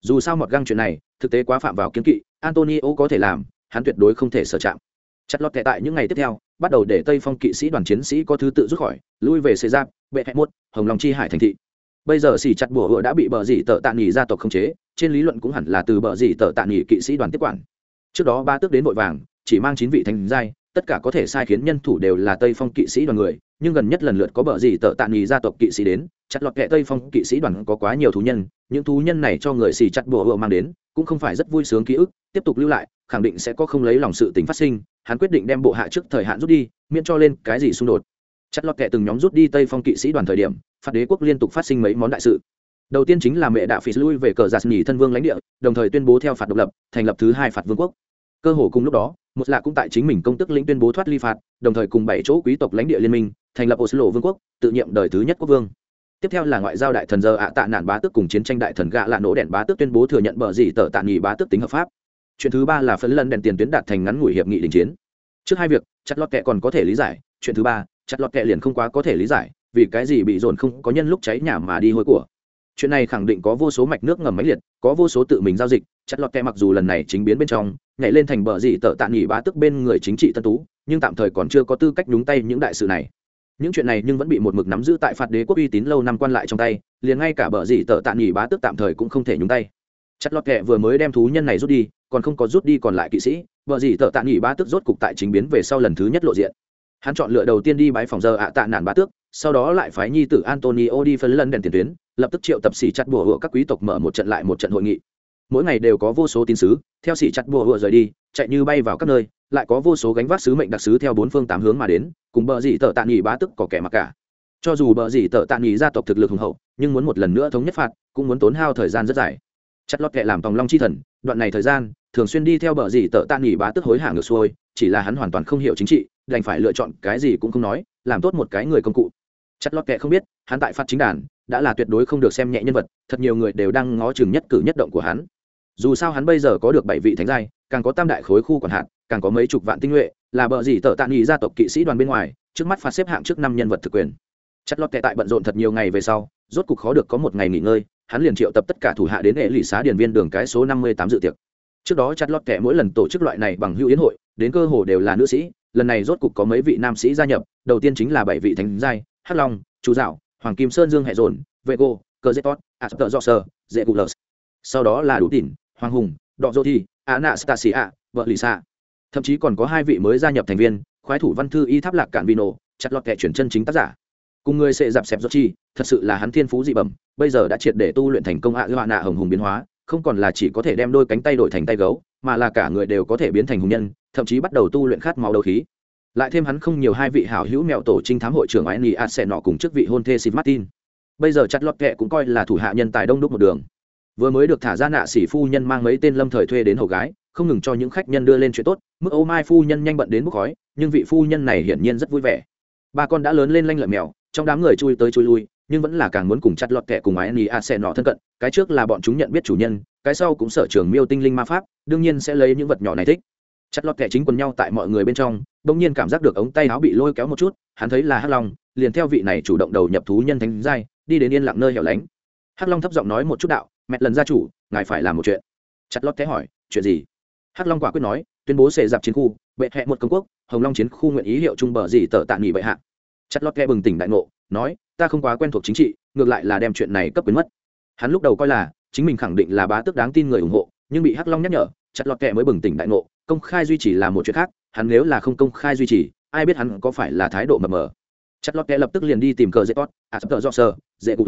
Dù sao mọt găng chuyện này, thực tế quá phạm vào kiến kỵ, antonio có thể làm, hắn tuyệt đối không thể sở chạm. Chặt lọt kệ tại những ngày tiếp theo, bắt đầu để tây phong kỵ sĩ đoàn chiến sĩ có thứ tự rút khỏi, lui về xê giáp, bệ hẹ mốt, hồng lòng chi hải thành thị bây giờ xỉ chặt bùa hựa đã bị bờ dì tờ tạ nghỉ gia tộc khống chế, trên lý luận cũng hẳn là từ bờ dì tờ tạ nghỉ kỵ sĩ đoàn tiếp quản. Trước đó ba tước đến vội vàng, chỉ mang chín vị thành giai, tất cả có thể sai khiến nhân thủ đều là tây phong kỵ sĩ đoàn người, nhưng gần nhất lần lượt có bờ gì tợ tạ nghỉ gia tộc kỵ sĩ đến, chặt lọt kệ tây phong kỵ sĩ đoàn có quá nhiều thú nhân, những thú nhân này cho người xì chặt bùa hựa mang đến, cũng không phải rất vui sướng ký ức, tiếp tục lưu lại, khẳng định sẽ có không lấy lòng sự tình phát sinh, hắn quyết định đem bộ hạ trước thời hạn rút đi, miễn cho lên cái gì xung đột. Chặt lọt kệ từng nhóm rút đi tây phong kỵ sĩ đoàn thời điểm phạt đế quốc liên tục phát sinh mấy món đại sự. Đầu tiên chính là mẹ đạ phỉ lui về cờ giạt nhì thân vương lãnh địa, đồng thời tuyên bố theo phạt độc lập, thành lập thứ hai phạt vương quốc. Cơ hồ cùng lúc đó, một lạ cũng tại chính mình công tức lĩnh tuyên bố thoát ly phạt, đồng thời cùng bảy chỗ quý tộc lãnh địa liên minh, thành lập oslo vương quốc, tự nhiệm đời thứ nhất quốc vương. Tiếp theo là ngoại giao đại thần giờ ạ tạ nạn bá tước cùng chiến tranh đại thần gạ lạ nổ đèn bá tước tuyên bố thừa nhận bờ gì tờ tạ nghỉ bá tước tính hợp pháp. Chuyện thứ ba là phấn lần đèn tiền tuyến đạt thành ngắn ngủi hiệp nghị đình chiến. Trước hai việc, chặt lọt kệ còn có thể lý giải, chuyện thứ ba, chặt lọt kệ liền không quá có thể lý giải vì cái gì bị dồn không có nhân lúc cháy nhà mà đi hôi của. Chuyện này khẳng định có vô số mạch nước ngầm máy liệt, có vô số tự mình giao dịch, chặt lọt kẹ mặc dù lần này chính biến bên trong, nhảy lên thành bờ dị tợ tạ nghỉ bá tức bên người chính trị tân tú, nhưng tạm thời còn chưa có tư cách nhúng tay những đại sự này. Những chuyện này nhưng vẫn bị một mực nắm giữ tại phạt đế quốc uy tín lâu năm quan lại trong tay, liền ngay cả bờ dị tợ tạ nghỉ bá tức tạm thời cũng không thể nhúng tay. Chặt lọt kẹ vừa mới đem thú nhân này rút đi, còn không có rút đi còn lại kỵ sĩ, bờ dị tợ tạ nghỉ bá tức rốt cục tại chính biến về sau lần thứ nhất lộ diện. Hắn chọn lựa đầu tiên đi bãi phòng giờ ạ tạ nản bá tước sau đó lại phái nhi tử antonio đi phân lân đèn tiền tuyến, lập tức triệu tập sĩ chặt bùa hựa các quý tộc mở một trận lại một trận hội nghị. Mỗi ngày đều có vô số tín sứ, theo sĩ chặt bùa hựa rời đi, chạy như bay vào các nơi, lại có vô số gánh vác sứ mệnh đặc sứ theo bốn phương tám hướng mà đến, cùng bờ dì tở tạ nghỉ bá tức có kẻ mặc cả. Cho dù bờ dì tở tạ nghỉ gia tộc thực lực hùng hậu, nhưng muốn một lần nữa thống nhất phạt, cũng muốn tốn hao thời gian rất dài. Chặt lót kệ làm tòng long chi thần, đoạn này thời gian, thường xuyên đi theo bờ dì tở tạ nghỉ bá tức hối hả ngược xuôi, chỉ là hắn hoàn toàn không hiểu chính trị, đành phải lựa chọn cái gì cũng không nói, làm tốt một cái người công cụ chất lót kệ không biết, hắn tại phạt chính đàn, đã là tuyệt đối không được xem nhẹ nhân vật, thật nhiều người đều đang ngó chừng nhất cử nhất động của hắn. Dù sao hắn bây giờ có được bảy vị thánh giai, càng có tam đại khối khu quản hạt, càng có mấy chục vạn tinh nhuệ, là bờ gì tờ tạ nghị gia tộc kỵ sĩ đoàn bên ngoài, trước mắt phạt xếp hạng trước năm nhân vật thực quyền. Chất lót kệ tại bận rộn thật nhiều ngày về sau, rốt cục khó được có một ngày nghỉ ngơi, hắn liền triệu tập tất cả thủ hạ đến hệ lụy xá điền viên đường cái số năm mươi tám dự tiệc. Trước đó chặt lót kệ mỗi lần tổ chức loại này bằng hữu yến hội, đến cơ hồ đều là nữ sĩ, lần này rốt cục có mấy vị nam sĩ gia nhập, đầu tiên chính là bảy vị thánh giai hắc long, chú dạo, hoàng kim sơn dương hệ dồn, vệ gô, cờ z tốt asper do sơ dễ cụ lờ sau đó là đủ tỉn, hoàng hùng, đọ dô thi anastasia vợ lì xa thậm chí còn có hai vị mới gia nhập thành viên, khoái thủ văn thư y tháp lạc cạn vino chặt lọt kẻ chuyển chân chính tác giả. Cùng người sẽ dạp xẹp do chi, thật sự là hắn thiên phú dị bẩm, bây giờ đã triệt để tu luyện thành công ạ do hạ nạ hồng hùng biến hóa, không còn là chỉ có thể đem đôi cánh tay đổi thành tay gấu, mà là cả người đều có thể biến thành hùng nhân, thậm chí bắt đầu tu luyện khát máu đấu khí lại thêm hắn không nhiều hai vị hảo hữu mèo tổ trinh thám hội trưởng ái nỉ a xẻ nọ cùng trước vị hôn thê xịt martin. Bây giờ chặt lọt kệ cũng coi là thủ hạ nhân tài đông đúc một đường. Vừa mới được thả ra nạ sĩ phu nhân mang mấy tên lâm thời thuê đến hầu gái, không ngừng cho những khách nhân đưa lên chuyện tốt, mức ô mai phu nhân nhanh bận đến bốc khói, nhưng vị phu nhân này hiển nhiên rất vui vẻ. Ba con đã lớn lên lanh lợi mèo trong đám người chui tới chui lui, nhưng vẫn là càng muốn cùng chặt lọt kẻ cùng ái ni a xe nọ thân cận, cái trước là bọn chúng nhận biết chủ nhân, cái sau cũng sở trường miêu tinh linh ma pháp, đương nhiên sẽ lấy những vật nhỏ này thích. Chặt lọt kẻ chính quần nhau tại mọi người bên trong bỗng nhiên cảm giác được ống tay áo bị lôi kéo một chút, hắn thấy là hắc long, liền theo vị này chủ động đầu nhập thú nhân thánh giai, đi đến yên lặng nơi hẻo lánh. Hắc long thấp giọng nói một chút đạo, mẹ lần gia chủ, ngài phải làm một chuyện. Chặt lót thế hỏi, chuyện gì? Hắc long quả quyết nói, tuyên bố xệ dạp chiến khu, bệ hẹ một công quốc, hồng long chiến khu nguyện ý hiệu trung bờ gì tờ tạ nghỉ bệ hạ. Chặt lót kẻ bừng tỉnh đại ngộ, nói, ta không quá quen thuộc chính trị, ngược lại là đem chuyện này cấp quyến mất. Hắn lúc đầu coi là, chính mình khẳng định là bá tước đáng tin người ủng hộ, nhưng bị hắc long nhắc nhở, chặt lọt kẹ mới bừng tỉnh đại ngộ, công khai duy trì là một chuyện khác hắn nếu là không công khai duy trì, ai biết hắn có phải là thái độ mập mờ. Chặt lót kẽ lập tức liền đi tìm cờ dễ tốt à sắp tờ do sơ dễ cụ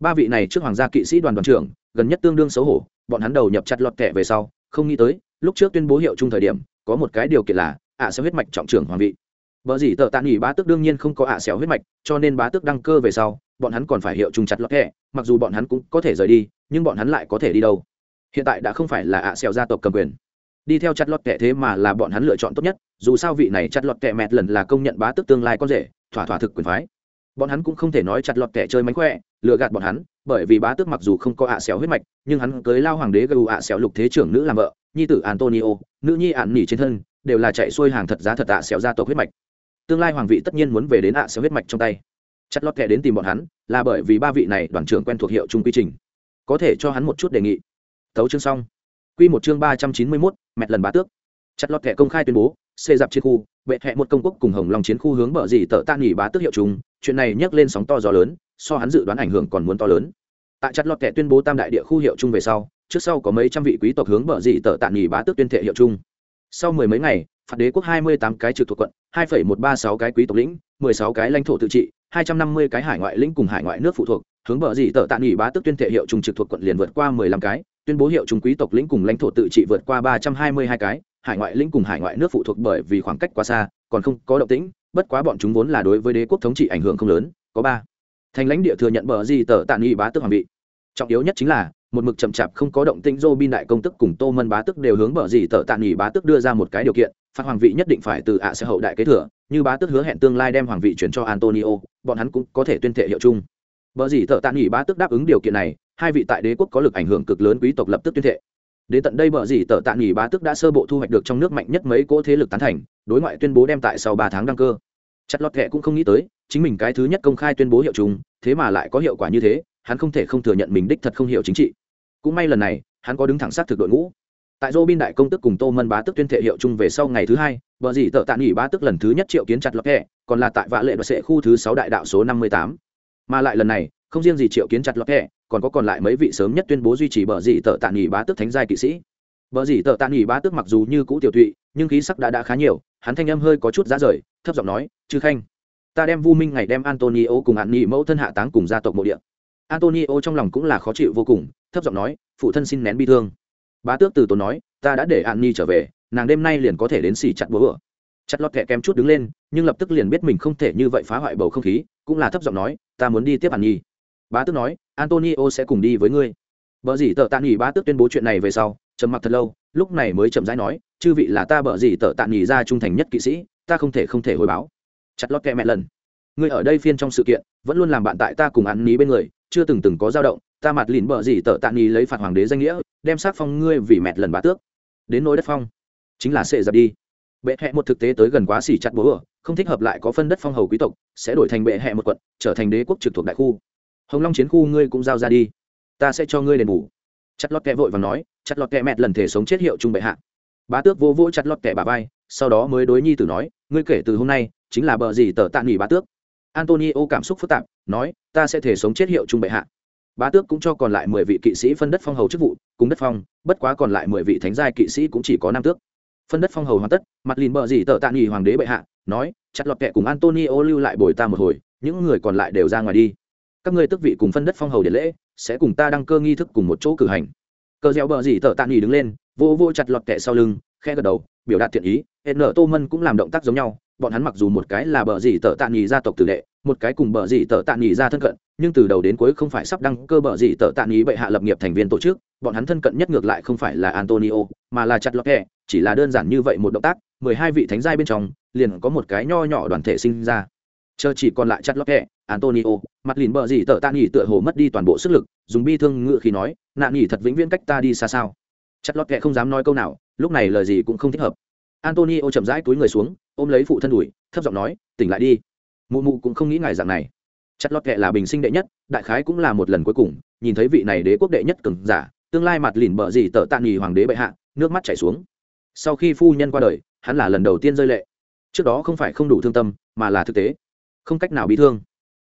ba vị này trước hoàng gia kỵ sĩ đoàn đoàn trưởng, gần nhất tương đương xấu hổ, bọn hắn đầu nhập chặt lọt kẹ về sau, không nghĩ tới, lúc trước tuyên bố hiệu chung thời điểm, có một cái điều kiện là à, ạ sẽ huyết mạch trọng trưởng hoàng vị. Vợ gì tờ tạ nghỉ bá tước đương nhiên không có ạ xẻo huyết mạch, cho nên bá tước đăng cơ về sau, bọn hắn còn phải hiệu chung chặt lọt kẹ mặc dù bọn hắn cũng có thể rời đi, nhưng bọn hắn lại có thể đi đâu. Hiện tại đã không phải là ạ xẻo gia tộc cầm quyền đi theo chặt lọt kệ thế mà là bọn hắn lựa chọn tốt nhất, dù sao vị này chặt lọt kệ mẹt lần là công nhận bá tước tương lai con rể, thỏa thỏa thực quyền phái. Bọn hắn cũng không thể nói chặt lọt kẹ chơi mánh khỏe lựa gạt bọn hắn, bởi vì bá tước mặc dù không có ạ xéo huyết mạch, nhưng hắn cưới lao hoàng đế gù ạ xéo lục thế trưởng nữ làm vợ, nhi tử antonio, nữ nhi ạn nỉ trên thân, đều là chạy xuôi hàng thật giá thật ạ xéo gia tộc huyết mạch. Tương lai hoàng vị tất nhiên muốn về đến ạ xéo huyết mạch trong tay. Chặt lọt kẹ đến tìm bọn hắn, là bởi vì ba vị này đoàn trưởng quen thuộc hiệu chung quy trình. Có thể cho hắn một chút đề nghị. Tấu chương xong quy một chương ba trăm chín mươi lần bá tước. Chặt lọt kẹ công khai tuyên bố xê dạp chiến khu vệ hệ một công quốc cùng hồng long chiến khu hướng bờ gì tở tan nghỉ bá tước hiệu trùng, chuyện này nhắc lên sóng to gió lớn so hắn dự đoán ảnh hưởng còn muốn to lớn. Tại chặt lọt kẹ tuyên bố tam đại địa khu hiệu chung về sau trước sau có mấy trăm vị quý tộc hướng bờ gì tở tạn nghỉ bá tước tuyên thệ hiệu chung. Sau mười mấy ngày phạt đế quốc hai mươi tám cái trực thuộc quận hai phẩy một ba sáu cái quý tộc lĩnh mười sáu cái lãnh thổ tự trị hai trăm năm mươi cái hải ngoại lĩnh cùng hải ngoại nước phụ thuộc hướng bờ gì tờ tạ nghỉ bá tước tuyên thể hiệu chung trực thuộc quận liền vượt qua mười lăm cái, tuyên bố hiệu chung quý tộc lĩnh cùng lãnh thổ tự trị vượt qua ba trăm hai mươi hai cái, hải ngoại lĩnh cùng hải ngoại nước phụ thuộc bởi vì khoảng cách quá xa, còn không có động tĩnh, bất quá bọn chúng vốn là đối với đế quốc thống trị ảnh hưởng không lớn, có ba. Thành lãnh địa thừa nhận bờ gì tờ tạ nghỉ bá tước hoàng vị. Trọng yếu nhất chính là, một mực chậm chạp không có động tĩnh Robin đại công tức cùng tô mân bá tước đều hướng bờ gì tờ tạm nghỉ bá tước đưa ra một cái điều kiện, phạt hoàng vị nhất định phải từ ạ sẽ hậu đại kế thừa, như bá tước hứa hẹn tương lai đem hoàng vị chuyển cho antonio, bọn hắn cũng có thể tuyên thệ hiệu chung bờ dĩ tờ tạm nghị bá Tức đáp ứng điều kiện này, hai vị tại đế quốc có lực ảnh hưởng cực lớn quý tộc lập tức tuyên thệ. Đến tận đây bờ gì tờ tạ nghỉ bá tức đã sơ bộ thu hoạch được trong nước mạnh nhất mấy cỗ thế lực tán thành, đối ngoại tuyên bố đem tại sau ba tháng đăng cơ. Chặt lọt kệ cũng không nghĩ tới, chính mình cái thứ nhất công khai tuyên bố hiệu chung thế mà lại có hiệu quả như thế, hắn không thể không thừa nhận mình đích thật không hiểu chính trị. Cũng may lần này, hắn có đứng thẳng sát thực đội ngũ. Tại dô bin đại công tức cùng tô mân bá tức tuyên thệ hiệu chung về sau ngày thứ hai, Bờ dĩ tợ tạ nghỉ bá tức lần thứ nhất triệu kiến chặt lọt kệ còn là tại vạ lệ đoạt sệ khu thứ sáu đại đạo số năm mươi tám mà lại lần này, không riêng gì triệu kiến chặt lọt hẹ còn có còn lại mấy vị sớm nhất tuyên bố duy trì bờ dị tợ tạ nghỉ bá tức thánh giai kỵ sĩ. Bờ dị tợ tạ nghỉ bá tức mặc dù như cũ tiểu thụy nhưng khí sắc đã đã khá nhiều, hắn thanh âm hơi có chút giá rời, thấp giọng nói, chư khanh, ta đem vu minh ngày đem antonio cùng hạn nghị mẫu thân hạ táng cùng gia tộc mộ địa. Antonio trong lòng cũng là khó chịu vô cùng, thấp giọng nói, phụ thân xin nén bi thương. Bá tước từ tốn nói, ta đã để an ni trở về, nàng đêm nay liền có thể đến xỉ chặt bố ở chặt lọt kẹ kém chút đứng lên, nhưng lập tức liền biết mình không thể như vậy phá hoại bầu không khí cũng là thấp giọng nói, ta muốn đi tiếp hàn nhi. Bá tước nói, antonio sẽ cùng đi với ngươi. Vợ dĩ tợ tạ nghỉ bá tước tuyên bố chuyện này về sau, trầm mặc thật lâu, lúc này mới chậm rãi nói, chư vị là ta bợ dĩ tợ tạ nghỉ ra trung thành nhất kỵ sĩ, ta không thể không thể hồi báo. Chặt lót kẹ mẹ lần. Ngươi ở đây phiên trong sự kiện, vẫn luôn làm bạn tại ta cùng ăn ní bên người, chưa từng từng có dao động, ta mặt lìn bợ gì tợ tạ nghỉ lấy phạt hoàng đế danh nghĩa, đem sát phong ngươi vì mẹ lần bá tước. Đến nỗi đất phong, chính là sệ dập đi bệ hẹ một thực tế tới gần quá xỉ chặt bố ở, không thích hợp lại có phân đất phong hầu quý tộc, sẽ đổi thành bệ hẹ một quận, trở thành đế quốc trực thuộc đại khu. Hồng long chiến khu ngươi cũng giao ra đi, ta sẽ cho ngươi đền bù. Chặt lót kẹ vội và nói, chặt lót kẹ mẹ lần thể sống chết hiệu trung bệ hạ. Bá tước vô vỗ chặt lót kẹ bà vai, sau đó mới đối nhi tử nói, ngươi kể từ hôm nay, chính là bờ gì tờ tạ nghỉ bá tước. Antonio cảm xúc phức tạp, nói, ta sẽ thể sống chết hiệu trung bệ hạ. Bá tước cũng cho còn lại mười vị kỵ sĩ phân đất phong hầu chức vụ, cùng đất phong, bất quá còn lại mười vị thánh giai kỵ sĩ cũng chỉ có năm tước phân đất phong hầu hoàn tất, mặt lìn bờ gì tờ tạ nghỉ hoàng đế bệ hạ, nói, chặt lọt kẹ cùng antonio lưu lại bồi ta một hồi, những người còn lại đều ra ngoài đi. Các ngươi tước vị cùng phân đất phong hầu để lễ, sẽ cùng ta đăng cơ nghi thức cùng một chỗ cử hành. Cờ dẻo bờ gì tờ tạ nghỉ đứng lên, vô vô chặt lọt kẹ sau lưng khe gật đầu, biểu đạt thiện ý hẹn nở tô mân cũng làm động tác giống nhau bọn hắn mặc dù một cái là bờ gì tờ tạ nghỉ gia tộc tử đệ, một cái cùng bờ gì tờ tạ nghỉ gia thân cận, nhưng từ đầu đến cuối không phải sắp đăng cơ bờ gì tờ tạ nghỉ bệ hạ lập nghiệp thành viên tổ chức, bọn hắn thân cận nhất ngược lại không phải là antonio, mà là chặt lọt kẹ chỉ là đơn giản như vậy một động tác, mười hai vị thánh giai bên trong, liền có một cái nho nhỏ đoàn thể sinh ra. Chờ chỉ còn lại chặt lót kẹ antonio, mặt lìn bờ gì tờ tạ nghỉ tựa hồ mất đi toàn bộ sức lực, dùng bi thương ngự khi nói nạn nghỉ thật vĩnh viễn cách ta đi xa sao? Chặt lót kẹ không dám nói câu nào, lúc này lời gì cũng không thích hợp antonio chậm rãi túi người xuống, ôm lấy phụ thân đùi, thấp giọng nói, tỉnh lại đi. Mụ mụ cũng không nghĩ ngài dạng này. Chặt lót kệ là bình sinh đệ nhất, đại khái cũng là một lần cuối cùng, nhìn thấy vị này đế quốc đệ nhất cường giả, tương lai mặt lìn bờ gì tờ tạ nghỉ hoàng đế bệ hạ, nước mắt chảy xuống. Sau khi phu nhân qua đời, hắn là lần đầu tiên rơi lệ. Trước đó không phải không đủ thương tâm, mà là thực tế. Không cách nào bị thương.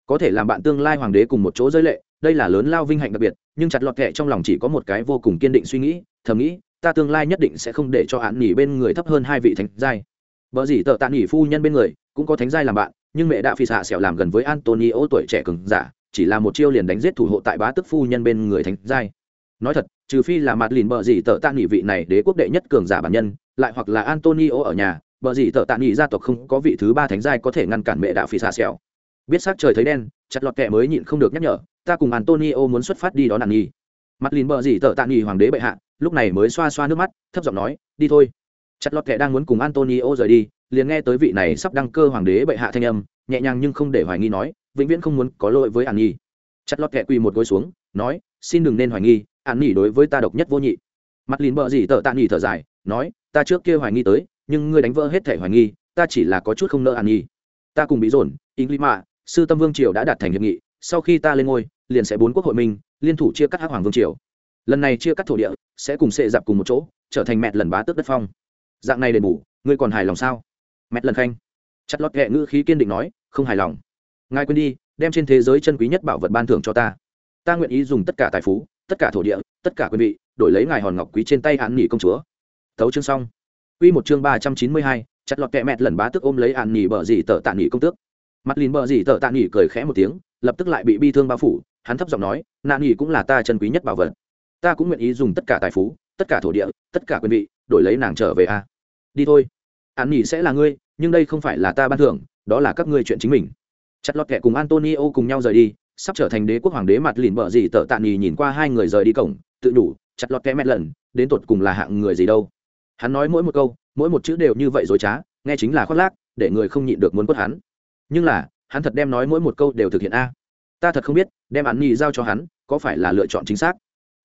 Có thể làm bạn tương lai hoàng đế cùng một chỗ rơi lệ, đây là lớn lao vinh hạnh đặc biệt, nhưng chặt lọt kệ trong lòng chỉ có một cái vô cùng kiên định suy nghĩ, thầm nghĩ ta tương lai nhất định sẽ không để cho án nghỉ bên người thấp hơn hai vị thánh giai. Vợ gì tợ tạ nghỉ phu nhân bên người, cũng có thánh giai làm bạn, nhưng mẹ đã phi xạ xẻo làm gần với antonio tuổi trẻ cường giả, chỉ là một chiêu liền đánh giết thủ hộ tại bá tức phu nhân bên người thánh giai. Nói thật, trừ phi là mặt lìn bờ gì tợ tạ nghỉ vị này đế quốc đệ nhất cường giả bản nhân, lại hoặc là antonio ở nhà bờ gì tợ tạ nghỉ gia tộc không có vị thứ ba thánh giai có thể ngăn cản mẹ đạo phi xạ xẻo. Biết s trời thấy đen, chặt lọt kẹ mới nhịn không được nhắc nhở, ta cùng antonio muốn xuất phát đi đón nạn nghi mặt lìn bờ gì tợ tạ nghỉ hoàng đế bệ hạ lúc này mới xoa xoa nước mắt, thấp giọng nói, đi thôi. Chặt lọt kệ đang muốn cùng antonio rời đi, liền nghe tới vị này sắp đăng cơ hoàng đế bệ hạ thanh âm, nhẹ nhàng nhưng không để hoài nghi nói, vĩnh viễn không muốn có lỗi với an nhi chặt lọt kệ quỳ một gối xuống, nói, xin đừng nên hoài nghi an nhi đối với ta độc nhất vô nhị. Mặt lìn bợ gì tợ tạ nghỉ thở dài, nói, ta trước kia hoài nghi tới, nhưng ngươi đánh vỡ hết thể hoài nghi, ta chỉ là có chút không nỡ an nhi ta cùng bị dồn inglima sư tâm vương triều đã đạt thành hiệp nghị, sau khi ta lên ngôi, liền sẽ bốn quốc hội minh, liên thủ chia cắt hắc hoàng vương triều lần này chia cắt thổ địa sẽ cùng sệ dạp cùng một chỗ trở thành mẹ lần bá tước đất phong. Dạng này đền bù ngươi còn hài lòng sao? Mẹ lần khanh. Chặt lót ghẹ ngữ khí kiên định nói không hài lòng. Ngài quên đi đem trên thế giới chân quý nhất bảo vật ban thưởng cho ta. Ta nguyện ý dùng tất cả tài phú tất cả thổ địa tất cả quyền vị đổi lấy ngài hòn ngọc quý trên tay hạn nghỉ công chúa. Thấu chương xong. Quy một chương ba trăm chín mươi hai, chặt lọt kẹ mẹt lần bá tức ôm lấy án nghỉ bờ gì tờ tạ nghỉ công tước. Mặt lìn bờ gì tờ tạ nghỉ cười khẽ một tiếng lập tức lại bị bi thương bao phủ hắn thấp giọng nói nạn nghỉ cũng là ta chân quý nhất bảo vật ta cũng nguyện ý dùng tất cả tài phú, tất cả thổ địa, tất cả quyền vị, đổi lấy nàng trở về a. Đi thôi. An nghỉ sẽ là ngươi, nhưng đây không phải là ta ban thưởng, đó là các ngươi chuyện chính mình. Chặt lọt kẹ cùng antonio cùng nhau rời đi, sắp trở thành đế quốc hoàng đế mặt lìn bờ gì tợ tạ nghỉ nhìn qua hai người rời đi cổng, tự đủ, chặt lọt kẹ mẹ lần, đến tột cùng là hạng người gì đâu. Hắn nói mỗi một câu, mỗi một chữ đều như vậy dối trá, nghe chính là khoác lác, để người không nhịn được muốn quất hắn. Nhưng là, hắn thật đem nói mỗi một câu đều thực hiện a. Ta thật không biết, đem án nhi giao cho hắn, có phải là lựa chọn chính xác?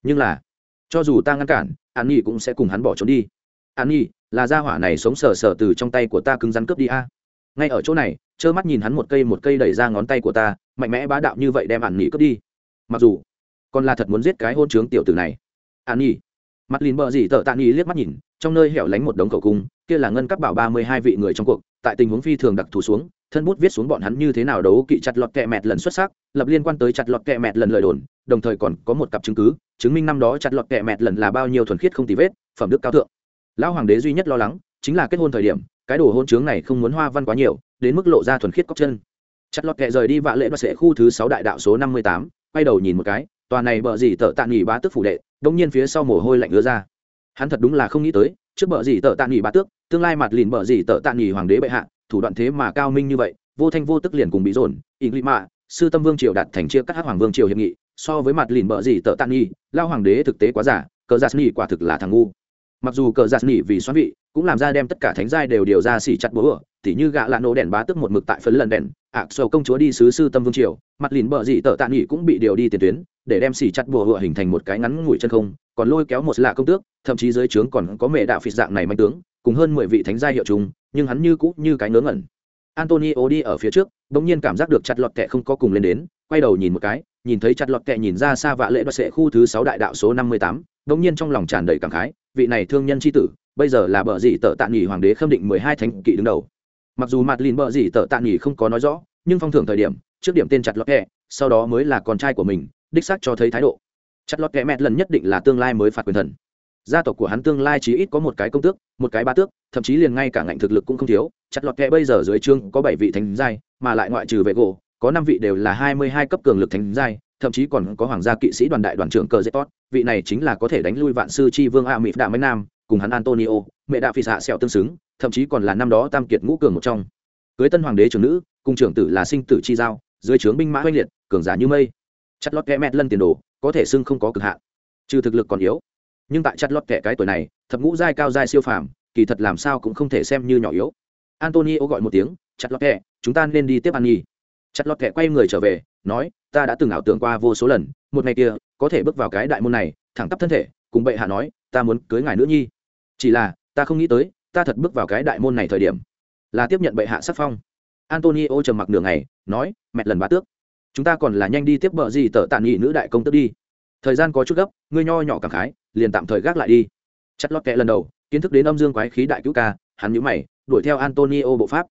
Nhưng là, cho dù ta ngăn cản, an nhi cũng sẽ cùng hắn bỏ trốn đi. An nhi, là gia hỏa này sống sờ sờ từ trong tay của ta cứng rắn cướp đi a. Ngay ở chỗ này, trơ mắt nhìn hắn một cây một cây đẩy ra ngón tay của ta, mạnh mẽ bá đạo như vậy đem an nhi cướp đi. Mặc dù, còn là thật muốn giết cái hôn trướng tiểu tử này. An nhi, mặt lìn bờ gì tợ tạ nhi liếc mắt nhìn, trong nơi hẻo lánh một đống khẩu cung, kia là ngân các bảo ba mươi hai vị người trong cuộc, tại tình huống phi thường đặc thù xuống, thân bút viết xuống bọn hắn như thế nào đấu kỵ chặt lọt kẹ mẹt lần xuất sắc, lập liên quan tới chặt lọt kẹ mẹt lần lời đồn đồng thời còn có một cặp chứng cứ, chứng minh năm đó chặt lọt kẹ mẹt lần là bao nhiêu thuần khiết không tì vết, phẩm đức cao thượng. Lão hoàng đế duy nhất lo lắng chính là kết hôn thời điểm, cái đồ hôn chướng này không muốn hoa văn quá nhiều, đến mức lộ ra thuần khiết cóc chân. Chặt lọt kẹ rời đi vạ lễ đoạt sẽ khu thứ sáu đại đạo số năm mươi tám, quay đầu nhìn một cái, tòa này bợ gì tợ tạ nghỉ bá tức phủ đệ, đông nhiên phía sau mồ hôi lạnh ứa ra. Hắn thật đúng là không nghĩ tới, trước bợ gì tợ tạ nghỉ bá tước, tương lai mặt lìn bợ gì tợ tạ nghỉ hoàng đế bệ hạ, thủ đoạn thế mà cao minh như vậy, vô thanh vô tức liền cùng bị dồn ý nghĩ mạ, sư tâm vương triều đạt thành chia cắt hát hoàng vương triều hiệp nghị so với mặt lìn bợ gì tợ tàn nhi, lao hoàng đế thực tế quá giả, cờ giạt nhi quả thực là thằng ngu. Mặc dù cờ giạt nhi vì xoắn vị, cũng làm ra đem tất cả thánh giai đều điều ra xỉ chặt búa tỉ như gạ lạ nổ đèn bá tức một mực tại phấn lần đèn, ạ, sầu công chúa đi sứ sư tâm vương triều, mặt lìn bợ gì tợ tàn nghi cũng bị điều đi tiền tuyến, để đem xỉ chặt bùa hựa hình thành một cái ngắn ngủi chân không, còn lôi kéo một lạ công tước, thậm chí dưới trướng còn có mẹ đạo phịt dạng này manh tướng, cùng hơn mười vị thánh giai hiệu chung nhưng hắn như cũ như cái ngớ ngẩn. Antonio đi ở phía trước, bỗng nhiên cảm giác được chặt lọt kẹ không có cùng lên đến, quay đầu nhìn một cái nhìn thấy chặt lọt kẹ nhìn ra xa vạ lệ đoạt sệ khu thứ sáu đại đạo số năm mươi tám bỗng nhiên trong lòng tràn đầy cảm khái, vị này thương nhân chi tử, bây giờ là bờ dị tợ tạ nghỉ hoàng đế khâm định mười hai thánh kỵ đứng đầu. Mặc dù mặt lìn bờ dị tợ tạ nghỉ không có nói rõ, nhưng phong thưởng thời điểm, trước điểm tên chặt lọt kẹ, sau đó mới là con trai của mình, đích xác cho thấy thái độ. Chặt lọt kẹ mẹ lần nhất định là tương lai mới phạt quyền thần. Gia tộc của hắn tương lai chỉ ít có một cái công tước, một cái ba tước, thậm chí liền ngay cả ngạnh thực lực cũng không thiếu. Chặt lọt kẹ bây giờ dưới trương có bảy vị thánh giai, mà lại ngoại trừ vệ gỗ có năm vị đều là hai mươi hai cấp cường lực thánh giai, thậm chí còn có hoàng gia kỵ sĩ đoàn đại đoàn trưởng cờ dễ tốt vị này chính là có thể đánh lui vạn sư chi vương a mỹ đạ mấy nam, cùng hắn antonio, mẹ đạ phi dạ sẹo tương xứng, thậm chí còn là năm đó tam kiệt ngũ cường một trong. Cưới tân hoàng đế trưởng nữ, cùng trưởng tử là sinh tử chi giao, dưới trướng binh mã oanh liệt, cường giả như mây. Chặt lót kẹ mẹt lân tiền đồ, có thể xưng không có cực hạn, trừ thực lực còn yếu. Nhưng tại chặt lót kẻ cái tuổi này, thập ngũ giai cao giai siêu phàm, kỳ thật làm sao cũng không thể xem như nhỏ yếu. Antonio gọi một tiếng, chặt lót kẻ, chúng ta nên đi tiếp an nhi chặt lọt kẹ quay người trở về, nói, ta đã từng ảo tưởng qua vô số lần, một ngày kia, có thể bước vào cái đại môn này, thẳng tắp thân thể, cùng bệ hạ nói, ta muốn cưới ngài nữ nhi. Chỉ là, ta không nghĩ tới, ta thật bước vào cái đại môn này thời điểm, là tiếp nhận bệ hạ sắc phong. Antonio trầm mặc nửa ngày, nói, mẹ lần bá tước, chúng ta còn là nhanh đi tiếp bờ gì tờ tàn nghị nữ đại công tước đi. Thời gian có chút gấp, ngươi nho nhỏ cảm khái, liền tạm thời gác lại đi. Chặt lót kẹ lần đầu, kiến thức đến âm dương quái khí đại cứu ca, hắn nhũ mày, đuổi theo antonio bộ pháp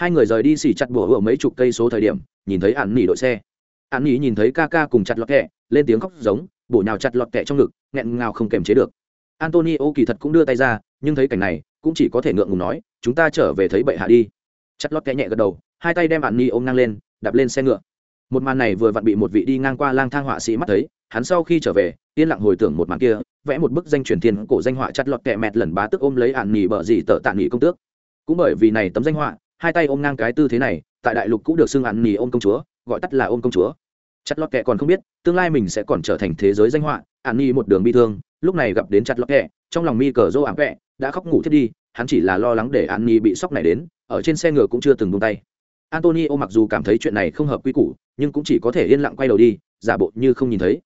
hai người rời đi xỉ chặt bùa ở mấy chục cây số thời điểm, nhìn thấy ạn nỉ đội xe. Ạn nỉ nhìn thấy ca ca cùng chặt lọt kẹ, lên tiếng khóc giống, bổ nhào chặt lọt kẹ trong ngực, nghẹn ngào không kềm chế được. Antonio kỳ thật cũng đưa tay ra, nhưng thấy cảnh này, cũng chỉ có thể ngượng ngùng nói, chúng ta trở về thấy bệ hạ đi. Chặt lọt kẹ nhẹ gật đầu, hai tay đem ạn nỉ ôm ngang lên, đạp lên xe ngựa. Một màn này vừa vặn bị một vị đi ngang qua lang thang họa sĩ mắt thấy, hắn sau khi trở về, yên lặng hồi tưởng một màn kia, vẽ một bức danh truyền thiên cổ danh họa chặt lọt kẹ mẹt lần bá tức ôm lấy ạn nỉ bờ gì tợ tạ nỉ công tước. Cũng bởi vì này tấm danh họa hai tay ôm ngang cái tư thế này, tại đại lục cũng được xưng ăn nỉ ôm công chúa, gọi tắt là ôm công chúa. Chặt lọt kẹ còn không biết, tương lai mình sẽ còn trở thành thế giới danh họa, ạn nỉ một đường bi thương, lúc này gặp đến chặt lọt kẹ, trong lòng mi cờ dô ảm vẹ đã khóc ngủ thiết đi, hắn chỉ là lo lắng để ạn nỉ bị sốc này đến, ở trên xe ngựa cũng chưa từng buông tay. Antonio mặc dù cảm thấy chuyện này không hợp quy củ, nhưng cũng chỉ có thể yên lặng quay đầu đi, giả bộ như không nhìn thấy.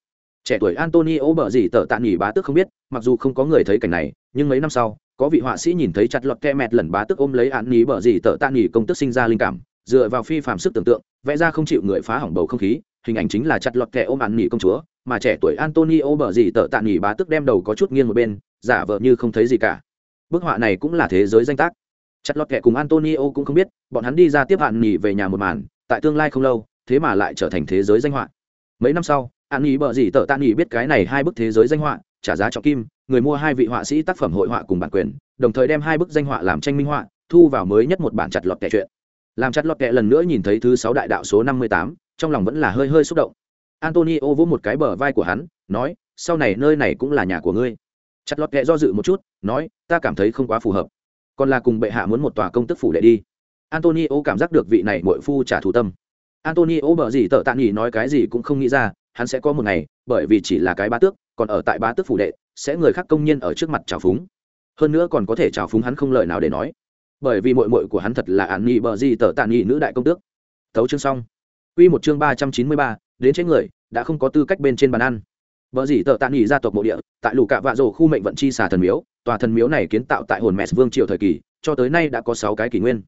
Trẻ tuổi antonio bở gì tờ tạ nghỉ bá tước không biết, mặc dù không có người thấy cảnh này, nhưng mấy năm sau có vị họa sĩ nhìn thấy chặt lọt ke mẹt lần bá tức ôm lấy án nghỉ bở gì tờ tạ nghỉ công tức sinh ra linh cảm, dựa vào phi phạm sức tưởng tượng, vẽ ra không chịu người phá hỏng bầu không khí, hình ảnh chính là chặt lọt kẹ ôm án nghỉ công chúa, mà trẻ tuổi antonio bở gì tờ tạ nghỉ bá tức đem đầu có chút nghiêng một bên, giả vờ như không thấy gì cả. Bức họa này cũng là thế giới danh tác. Chặt lọt kẹ cùng antonio cũng không biết, bọn hắn đi ra tiếp hạn nghỉ về nhà một màn, tại tương lai không lâu, thế mà lại trở thành thế giới danh họa. Mấy năm sau an nghỉ bợ gì tờ tạ nghỉ biết cái này hai bức thế giới danh họa, trả giá trọng kim, người mua hai vị họa sĩ tác phẩm hội họa cùng bản quyền, đồng thời đem hai bức danh họa làm tranh minh họa, thu vào mới nhất một bản chặt lọt kẻ chuyện làm chặt lọt kẻ lần nữa nhìn thấy thứ sáu đại đạo số năm mươi tám, trong lòng vẫn là hơi hơi xúc động. Antonio vỗ một cái bờ vai của hắn, nói, sau này nơi này cũng là nhà của ngươi. Chặt lọt kẻ do dự một chút, nói, ta cảm thấy không quá phù hợp. Còn là cùng bệ hạ muốn một tòa công tức phủ đệ đi. Antonio cảm giác được vị này mội phu trả thù tâm. Antonio bờ gì tợ tạ nghỉ nói cái gì cũng không nghĩ ra hắn sẽ có một ngày, bởi vì chỉ là cái bá tước, còn ở tại bá tước phủ đệ, sẽ người khác công nhân ở trước mặt trào phúng. Hơn nữa còn có thể trào phúng hắn không lời nào để nói. Bởi vì mội mội của hắn thật là án nghị bờ gì tợ tạ nghị nữ đại công tước. Thấu chương xong. Quy một chương ba trăm chín mươi ba, đến chết người, đã không có tư cách bên trên bàn ăn. Bờ gì tợ tạn nghị gia tộc mộ địa, tại lũ cạ vạ rồ khu mệnh vận chi xà thần miếu, tòa thần miếu này kiến tạo tại hồn mẹ vương triều thời kỳ, cho tới nay đã có sáu cái kỷ nguyên.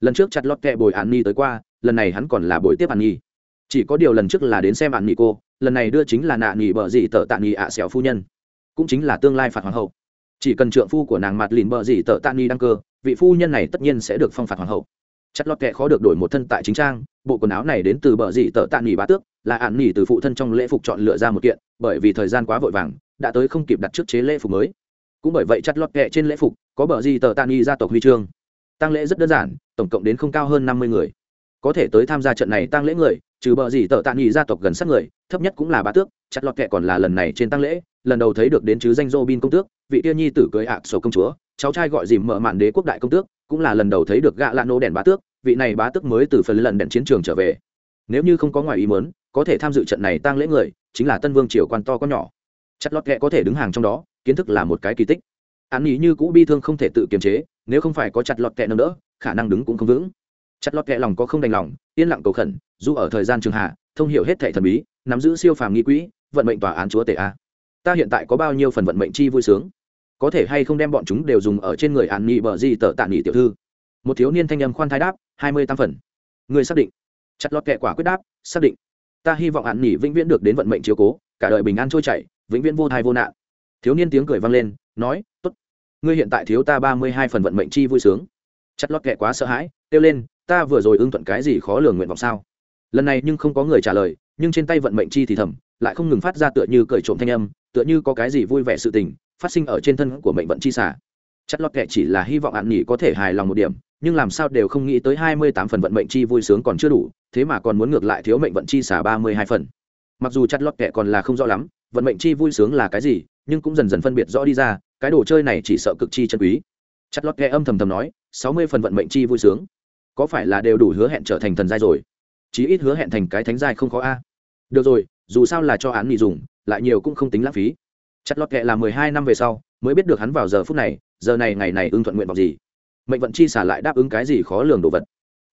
Lần trước chặt lót kẹ bồi an ni tới qua, lần này hắn còn là buổi tiếp an nhi chỉ có điều lần trước là đến xem an nhi cô lần này đưa chính là nạ nghỉ bờ dị tờ tạ nghỉ ạ xẻo phu nhân, cũng chính là tương lai phạt hoàng hậu. Chỉ cần trượng phu của nàng mặt lìn bờ dị tờ tạ nghỉ đăng cơ, vị phu nhân này tất nhiên sẽ được phong phạt hoàng hậu. Chất lót kệ khó được đổi một thân tại chính trang, bộ quần áo này đến từ bờ dị tờ tạ nghỉ bá tước, là ạn nghỉ từ phụ thân trong lễ phục chọn lựa ra một kiện, bởi vì thời gian quá vội vàng, đã tới không kịp đặt trước chế lễ phục mới. Cũng bởi vậy chất lót kệ trên lễ phục, có bờ dị tờ tạ nghỉ gia tộc huy chương. Tăng lễ rất đơn giản, tổng cộng đến không cao hơn năm mươi người. Có thể tới tham gia trận này tăng lễ người trừ bờ gì tợ tạ nghỉ gia tộc gần sát người, thấp nhất cũng là bá tước, chặt lọt kệ còn là lần này trên tăng lễ, lần đầu thấy được đến chứ danh dô bin công tước, vị tiên nhi tử cưới ạ sổ công chúa, cháu trai gọi dìm mở mạn đế quốc đại công tước, cũng là lần đầu thấy được gạ lạ nô đèn bá tước, vị này bá tước mới từ phần lần đèn chiến trường trở về. Nếu như không có ngoài ý mớn có thể tham dự trận này tăng lễ người, chính là tân vương triều quan to có nhỏ. Chặt lọt kệ có thể đứng hàng trong đó, kiến thức là một cái kỳ tích. Án ý như cũ bi thương không thể tự kiềm chế, nếu không phải có chặt lọt kệ nâng đỡ, khả năng đứng cũng không vững chặt lọt kệ lòng có không đành lòng, yên lặng cầu khẩn, dù ở thời gian trường hạ, thông hiểu hết thệ thần bí, nắm giữ siêu phàm nghi quỹ, vận mệnh tòa án chúa tể a. Ta hiện tại có bao nhiêu phần vận mệnh chi vui sướng? Có thể hay không đem bọn chúng đều dùng ở trên người ạn nghị bờ di tờ tạ nghị tiểu thư? Một thiếu niên thanh âm khoan thai đáp, hai mươi tam phần. Người xác định. Chặt lọt kệ quả quyết đáp, xác định. Ta hy vọng ạn nghị vĩnh viễn được đến vận mệnh chiếu cố, cả đời bình an trôi chảy, vĩnh viễn vô thai vô nạn. Thiếu niên tiếng cười vang lên, nói, tốt. Ngươi hiện tại thiếu ta ba mươi hai phần vận mệnh chi vui sướng. Chặt lót kệ quá sợ hãi, kêu lên ta vừa rồi ưng thuận cái gì khó lường nguyện vọng sao? Lần này nhưng không có người trả lời, nhưng trên tay vận mệnh chi thì thầm, lại không ngừng phát ra tựa như cởi trộm thanh âm, tựa như có cái gì vui vẻ sự tình, phát sinh ở trên thân của mệnh vận chi xả chặt lót kệ chỉ là hy vọng hạn nghỉ có thể hài lòng một điểm, nhưng làm sao đều không nghĩ tới hai mươi tám phần vận mệnh chi vui sướng còn chưa đủ, thế mà còn muốn ngược lại thiếu mệnh vận chi xả ba mươi hai phần. Mặc dù chặt lót kệ còn là không rõ lắm, vận mệnh chi vui sướng là cái gì, nhưng cũng dần dần phân biệt rõ đi ra, cái đồ chơi này chỉ sợ cực chi chân quý. Chặt lót kệ âm thầm thầm nói, sáu mươi phần vận mệnh chi vui sướng có phải là đều đủ hứa hẹn trở thành thần giai rồi? Chí ít hứa hẹn thành cái thánh giai không khó a. À? Được rồi, dù sao là cho án nghỉ dùng, lại nhiều cũng không tính lãng phí. Chặt lót kệ là mười hai năm về sau, mới biết được hắn vào giờ phút này, giờ này ngày này ưng thuận nguyện vọng gì. Mệnh vận chi xả lại đáp ứng cái gì khó lường đồ vật.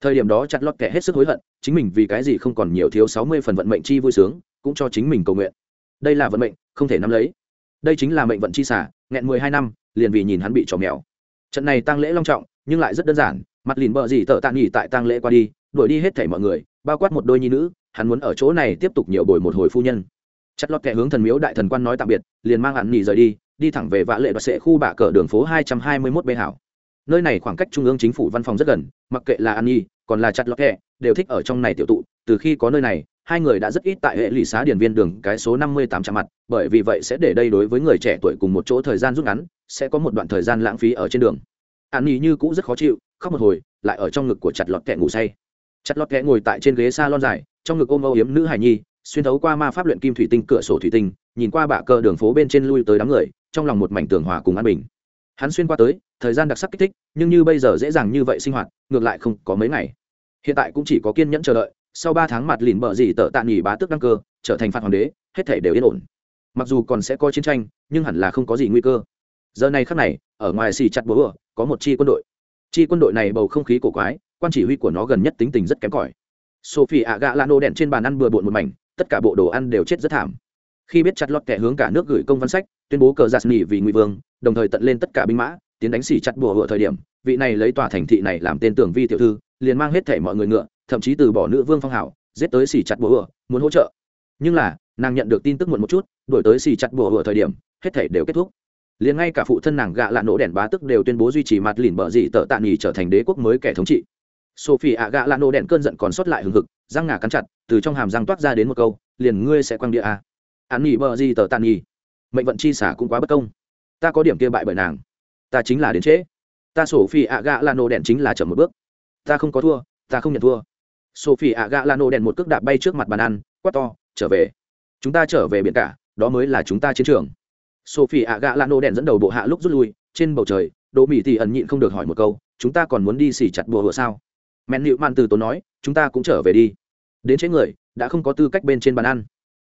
Thời điểm đó chặt lọt kệ hết sức hối hận, chính mình vì cái gì không còn nhiều thiếu sáu mươi phần vận mệnh chi vui sướng, cũng cho chính mình cầu nguyện. Đây là vận mệnh, không thể nắm lấy. Đây chính là mệnh vận chi xả, nghẹn mười hai năm, liền vì nhìn hắn bị trò mèo. Trận này tăng lễ long trọng, nhưng lại rất đơn giản mặt lìn bợ gì tợ tạ nghỉ tại tang lễ qua đi, đuổi đi hết thảy mọi người, bao quát một đôi nhi nữ, hắn muốn ở chỗ này tiếp tục nhiều bồi một hồi phu nhân. Chặt lọt kẻ hướng thần miếu đại thần quan nói tạm biệt, liền mang hắn nghỉ rời đi đi thẳng về vã lệ đoạt sệ khu bạ cờ đường phố hai trăm hai mươi mốt bê hảo. Nơi này khoảng cách trung ương chính phủ văn phòng rất gần, mặc kệ là an nhi còn là chặt lọt kẻ, đều thích ở trong này tiểu tụ. Từ khi có nơi này, hai người đã rất ít tại hệ lụy xá điển viên đường cái số năm mươi tám chạm mặt, bởi vì vậy sẽ để đây đối với người trẻ tuổi cùng một chỗ thời gian rút ngắn, sẽ có một đoạn thời gian lãng phí ở trên đường an nhi như cũ rất khó chịu khóc một hồi lại ở trong ngực của chặt lọt kẹ, ngủ say. Chặt lọt kẹ ngồi tại trên ghế s a lon dài trong ngực ôm âu yếm nữ hải nhi xuyên thấu qua ma pháp luyện kim thủy tinh cửa sổ thủy tinh nhìn qua bạ cơ đường phố bên trên lui tới đám người trong lòng một mảnh tường hòa cùng an bình. Hắn xuyên qua tới thời gian đặc sắc kích thích nhưng như bây giờ dễ dàng như vậy sinh hoạt ngược lại không có mấy ngày. Hiện tại cũng chỉ có kiên nhẫn chờ đợi sau ba tháng mặt lìn bờ gì tợ tạ nghỉ bá tước đăng cơ trở thành phạt hoàng đế hết thể đều yên ổn. Mặc dù còn sẽ có chiến tranh nhưng hẳn là không có gì nguy cơ. Giờ này khắc này ở ngoài xì chặt búa có một chi quân đội. Chi quân đội này bầu không khí cổ quái, quan chỉ huy của nó gần nhất tính tình rất kém cỏi. Sophie ạ gạ lano đèn trên bàn ăn bừa bộn một mảnh, tất cả bộ đồ ăn đều chết rất thảm. Khi biết chặt lọt kẻ hướng cả nước gửi công văn sách, tuyên bố cờ giạt nỉ vì ngụy vương, đồng thời tận lên tất cả binh mã, tiến đánh xỉ chặt bùa hựa thời điểm, vị này lấy tòa thành thị này làm tên tưởng vi tiểu thư, liền mang hết thể mọi người ngựa, thậm chí từ bỏ nữ vương phong hảo giết tới xỉ chặt bùa hựa, muốn hỗ trợ. Nhưng là, nàng nhận được tin tức muộn một chút đổi tới xỉ chặt bùa hựa thời điểm, hết thể đều kết thúc liền ngay cả phụ thân nàng gạ lạ nổ đèn bá tức đều tuyên bố duy trì mặt lìn bờ dị tợ tạ nghỉ trở thành đế quốc mới kẻ thống trị. Sophie ạ gạ lạ nổ đèn cơn giận còn sót lại hừng hực, răng ngà cắn chặt, từ trong hàm răng toát ra đến một câu, liền ngươi sẽ quăng địa à? a an nghỉ bờ dị tợ tạ nghỉ mệnh vận chi xả cũng quá bất công. Ta có điểm kia bại bởi nàng. Ta chính là đến trễ. Ta Sophie ạ gạ lạ nổ đèn chính là chậm một bước. Ta không có thua, ta không nhận thua. Sophie ạ gạ lạ nổ đèn một cước đạp bay trước mặt bàn ăn, quát to, trở về. Chúng ta trở về biển cả, đó mới là chúng ta chiến trường sophie ạ gạ Lano đèn dẫn đầu bộ hạ lúc rút lui, trên bầu trời, đỗ mỹ thì ẩn nhịn không được hỏi một câu, chúng ta còn muốn đi xỉ chặt bùa hựa sao? Mẹn nịu mạn từ tốn nói, chúng ta cũng trở về đi. Đến chế người, đã không có tư cách bên trên bàn ăn.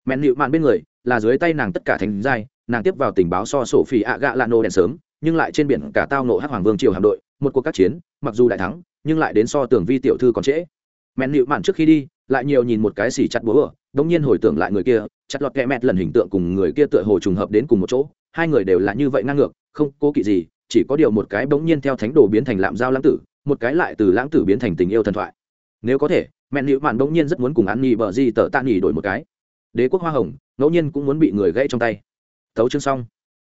Mẹn nịu mạn bên người, là dưới tay nàng tất cả thành giai, nàng tiếp vào tình báo so sổ phỉ ạ gạ lạ nổ đèn sớm, nhưng lại trên biển cả tao nộ hắc hoàng vương triều hạm đội, một cuộc các chiến, mặc dù đại thắng, nhưng lại đến so tưởng vi tiểu thư còn trễ. Mẹn nịu mạn trước khi đi, lại nhiều nhìn một cái xỉ chặt búa ở nhiên hồi tưởng lại người kia chặt lọt kẹ mẹt lần hình tượng cùng người kia tựa hồ trùng hợp đến cùng một chỗ, hai người đều là như vậy ngang ngược, không cố kỵ gì, chỉ có điều một cái bỗng nhiên theo thánh đồ biến thành lạm giao lãng tử, một cái lại từ lãng tử biến thành tình yêu thần thoại. Nếu có thể, mẹ nữ mạn bỗng nhiên rất muốn cùng ăn nhì bờ gì tờ tạ nhì đổi một cái. Đế quốc hoa hồng, ngẫu nhiên cũng muốn bị người gãy trong tay. Tấu chương xong.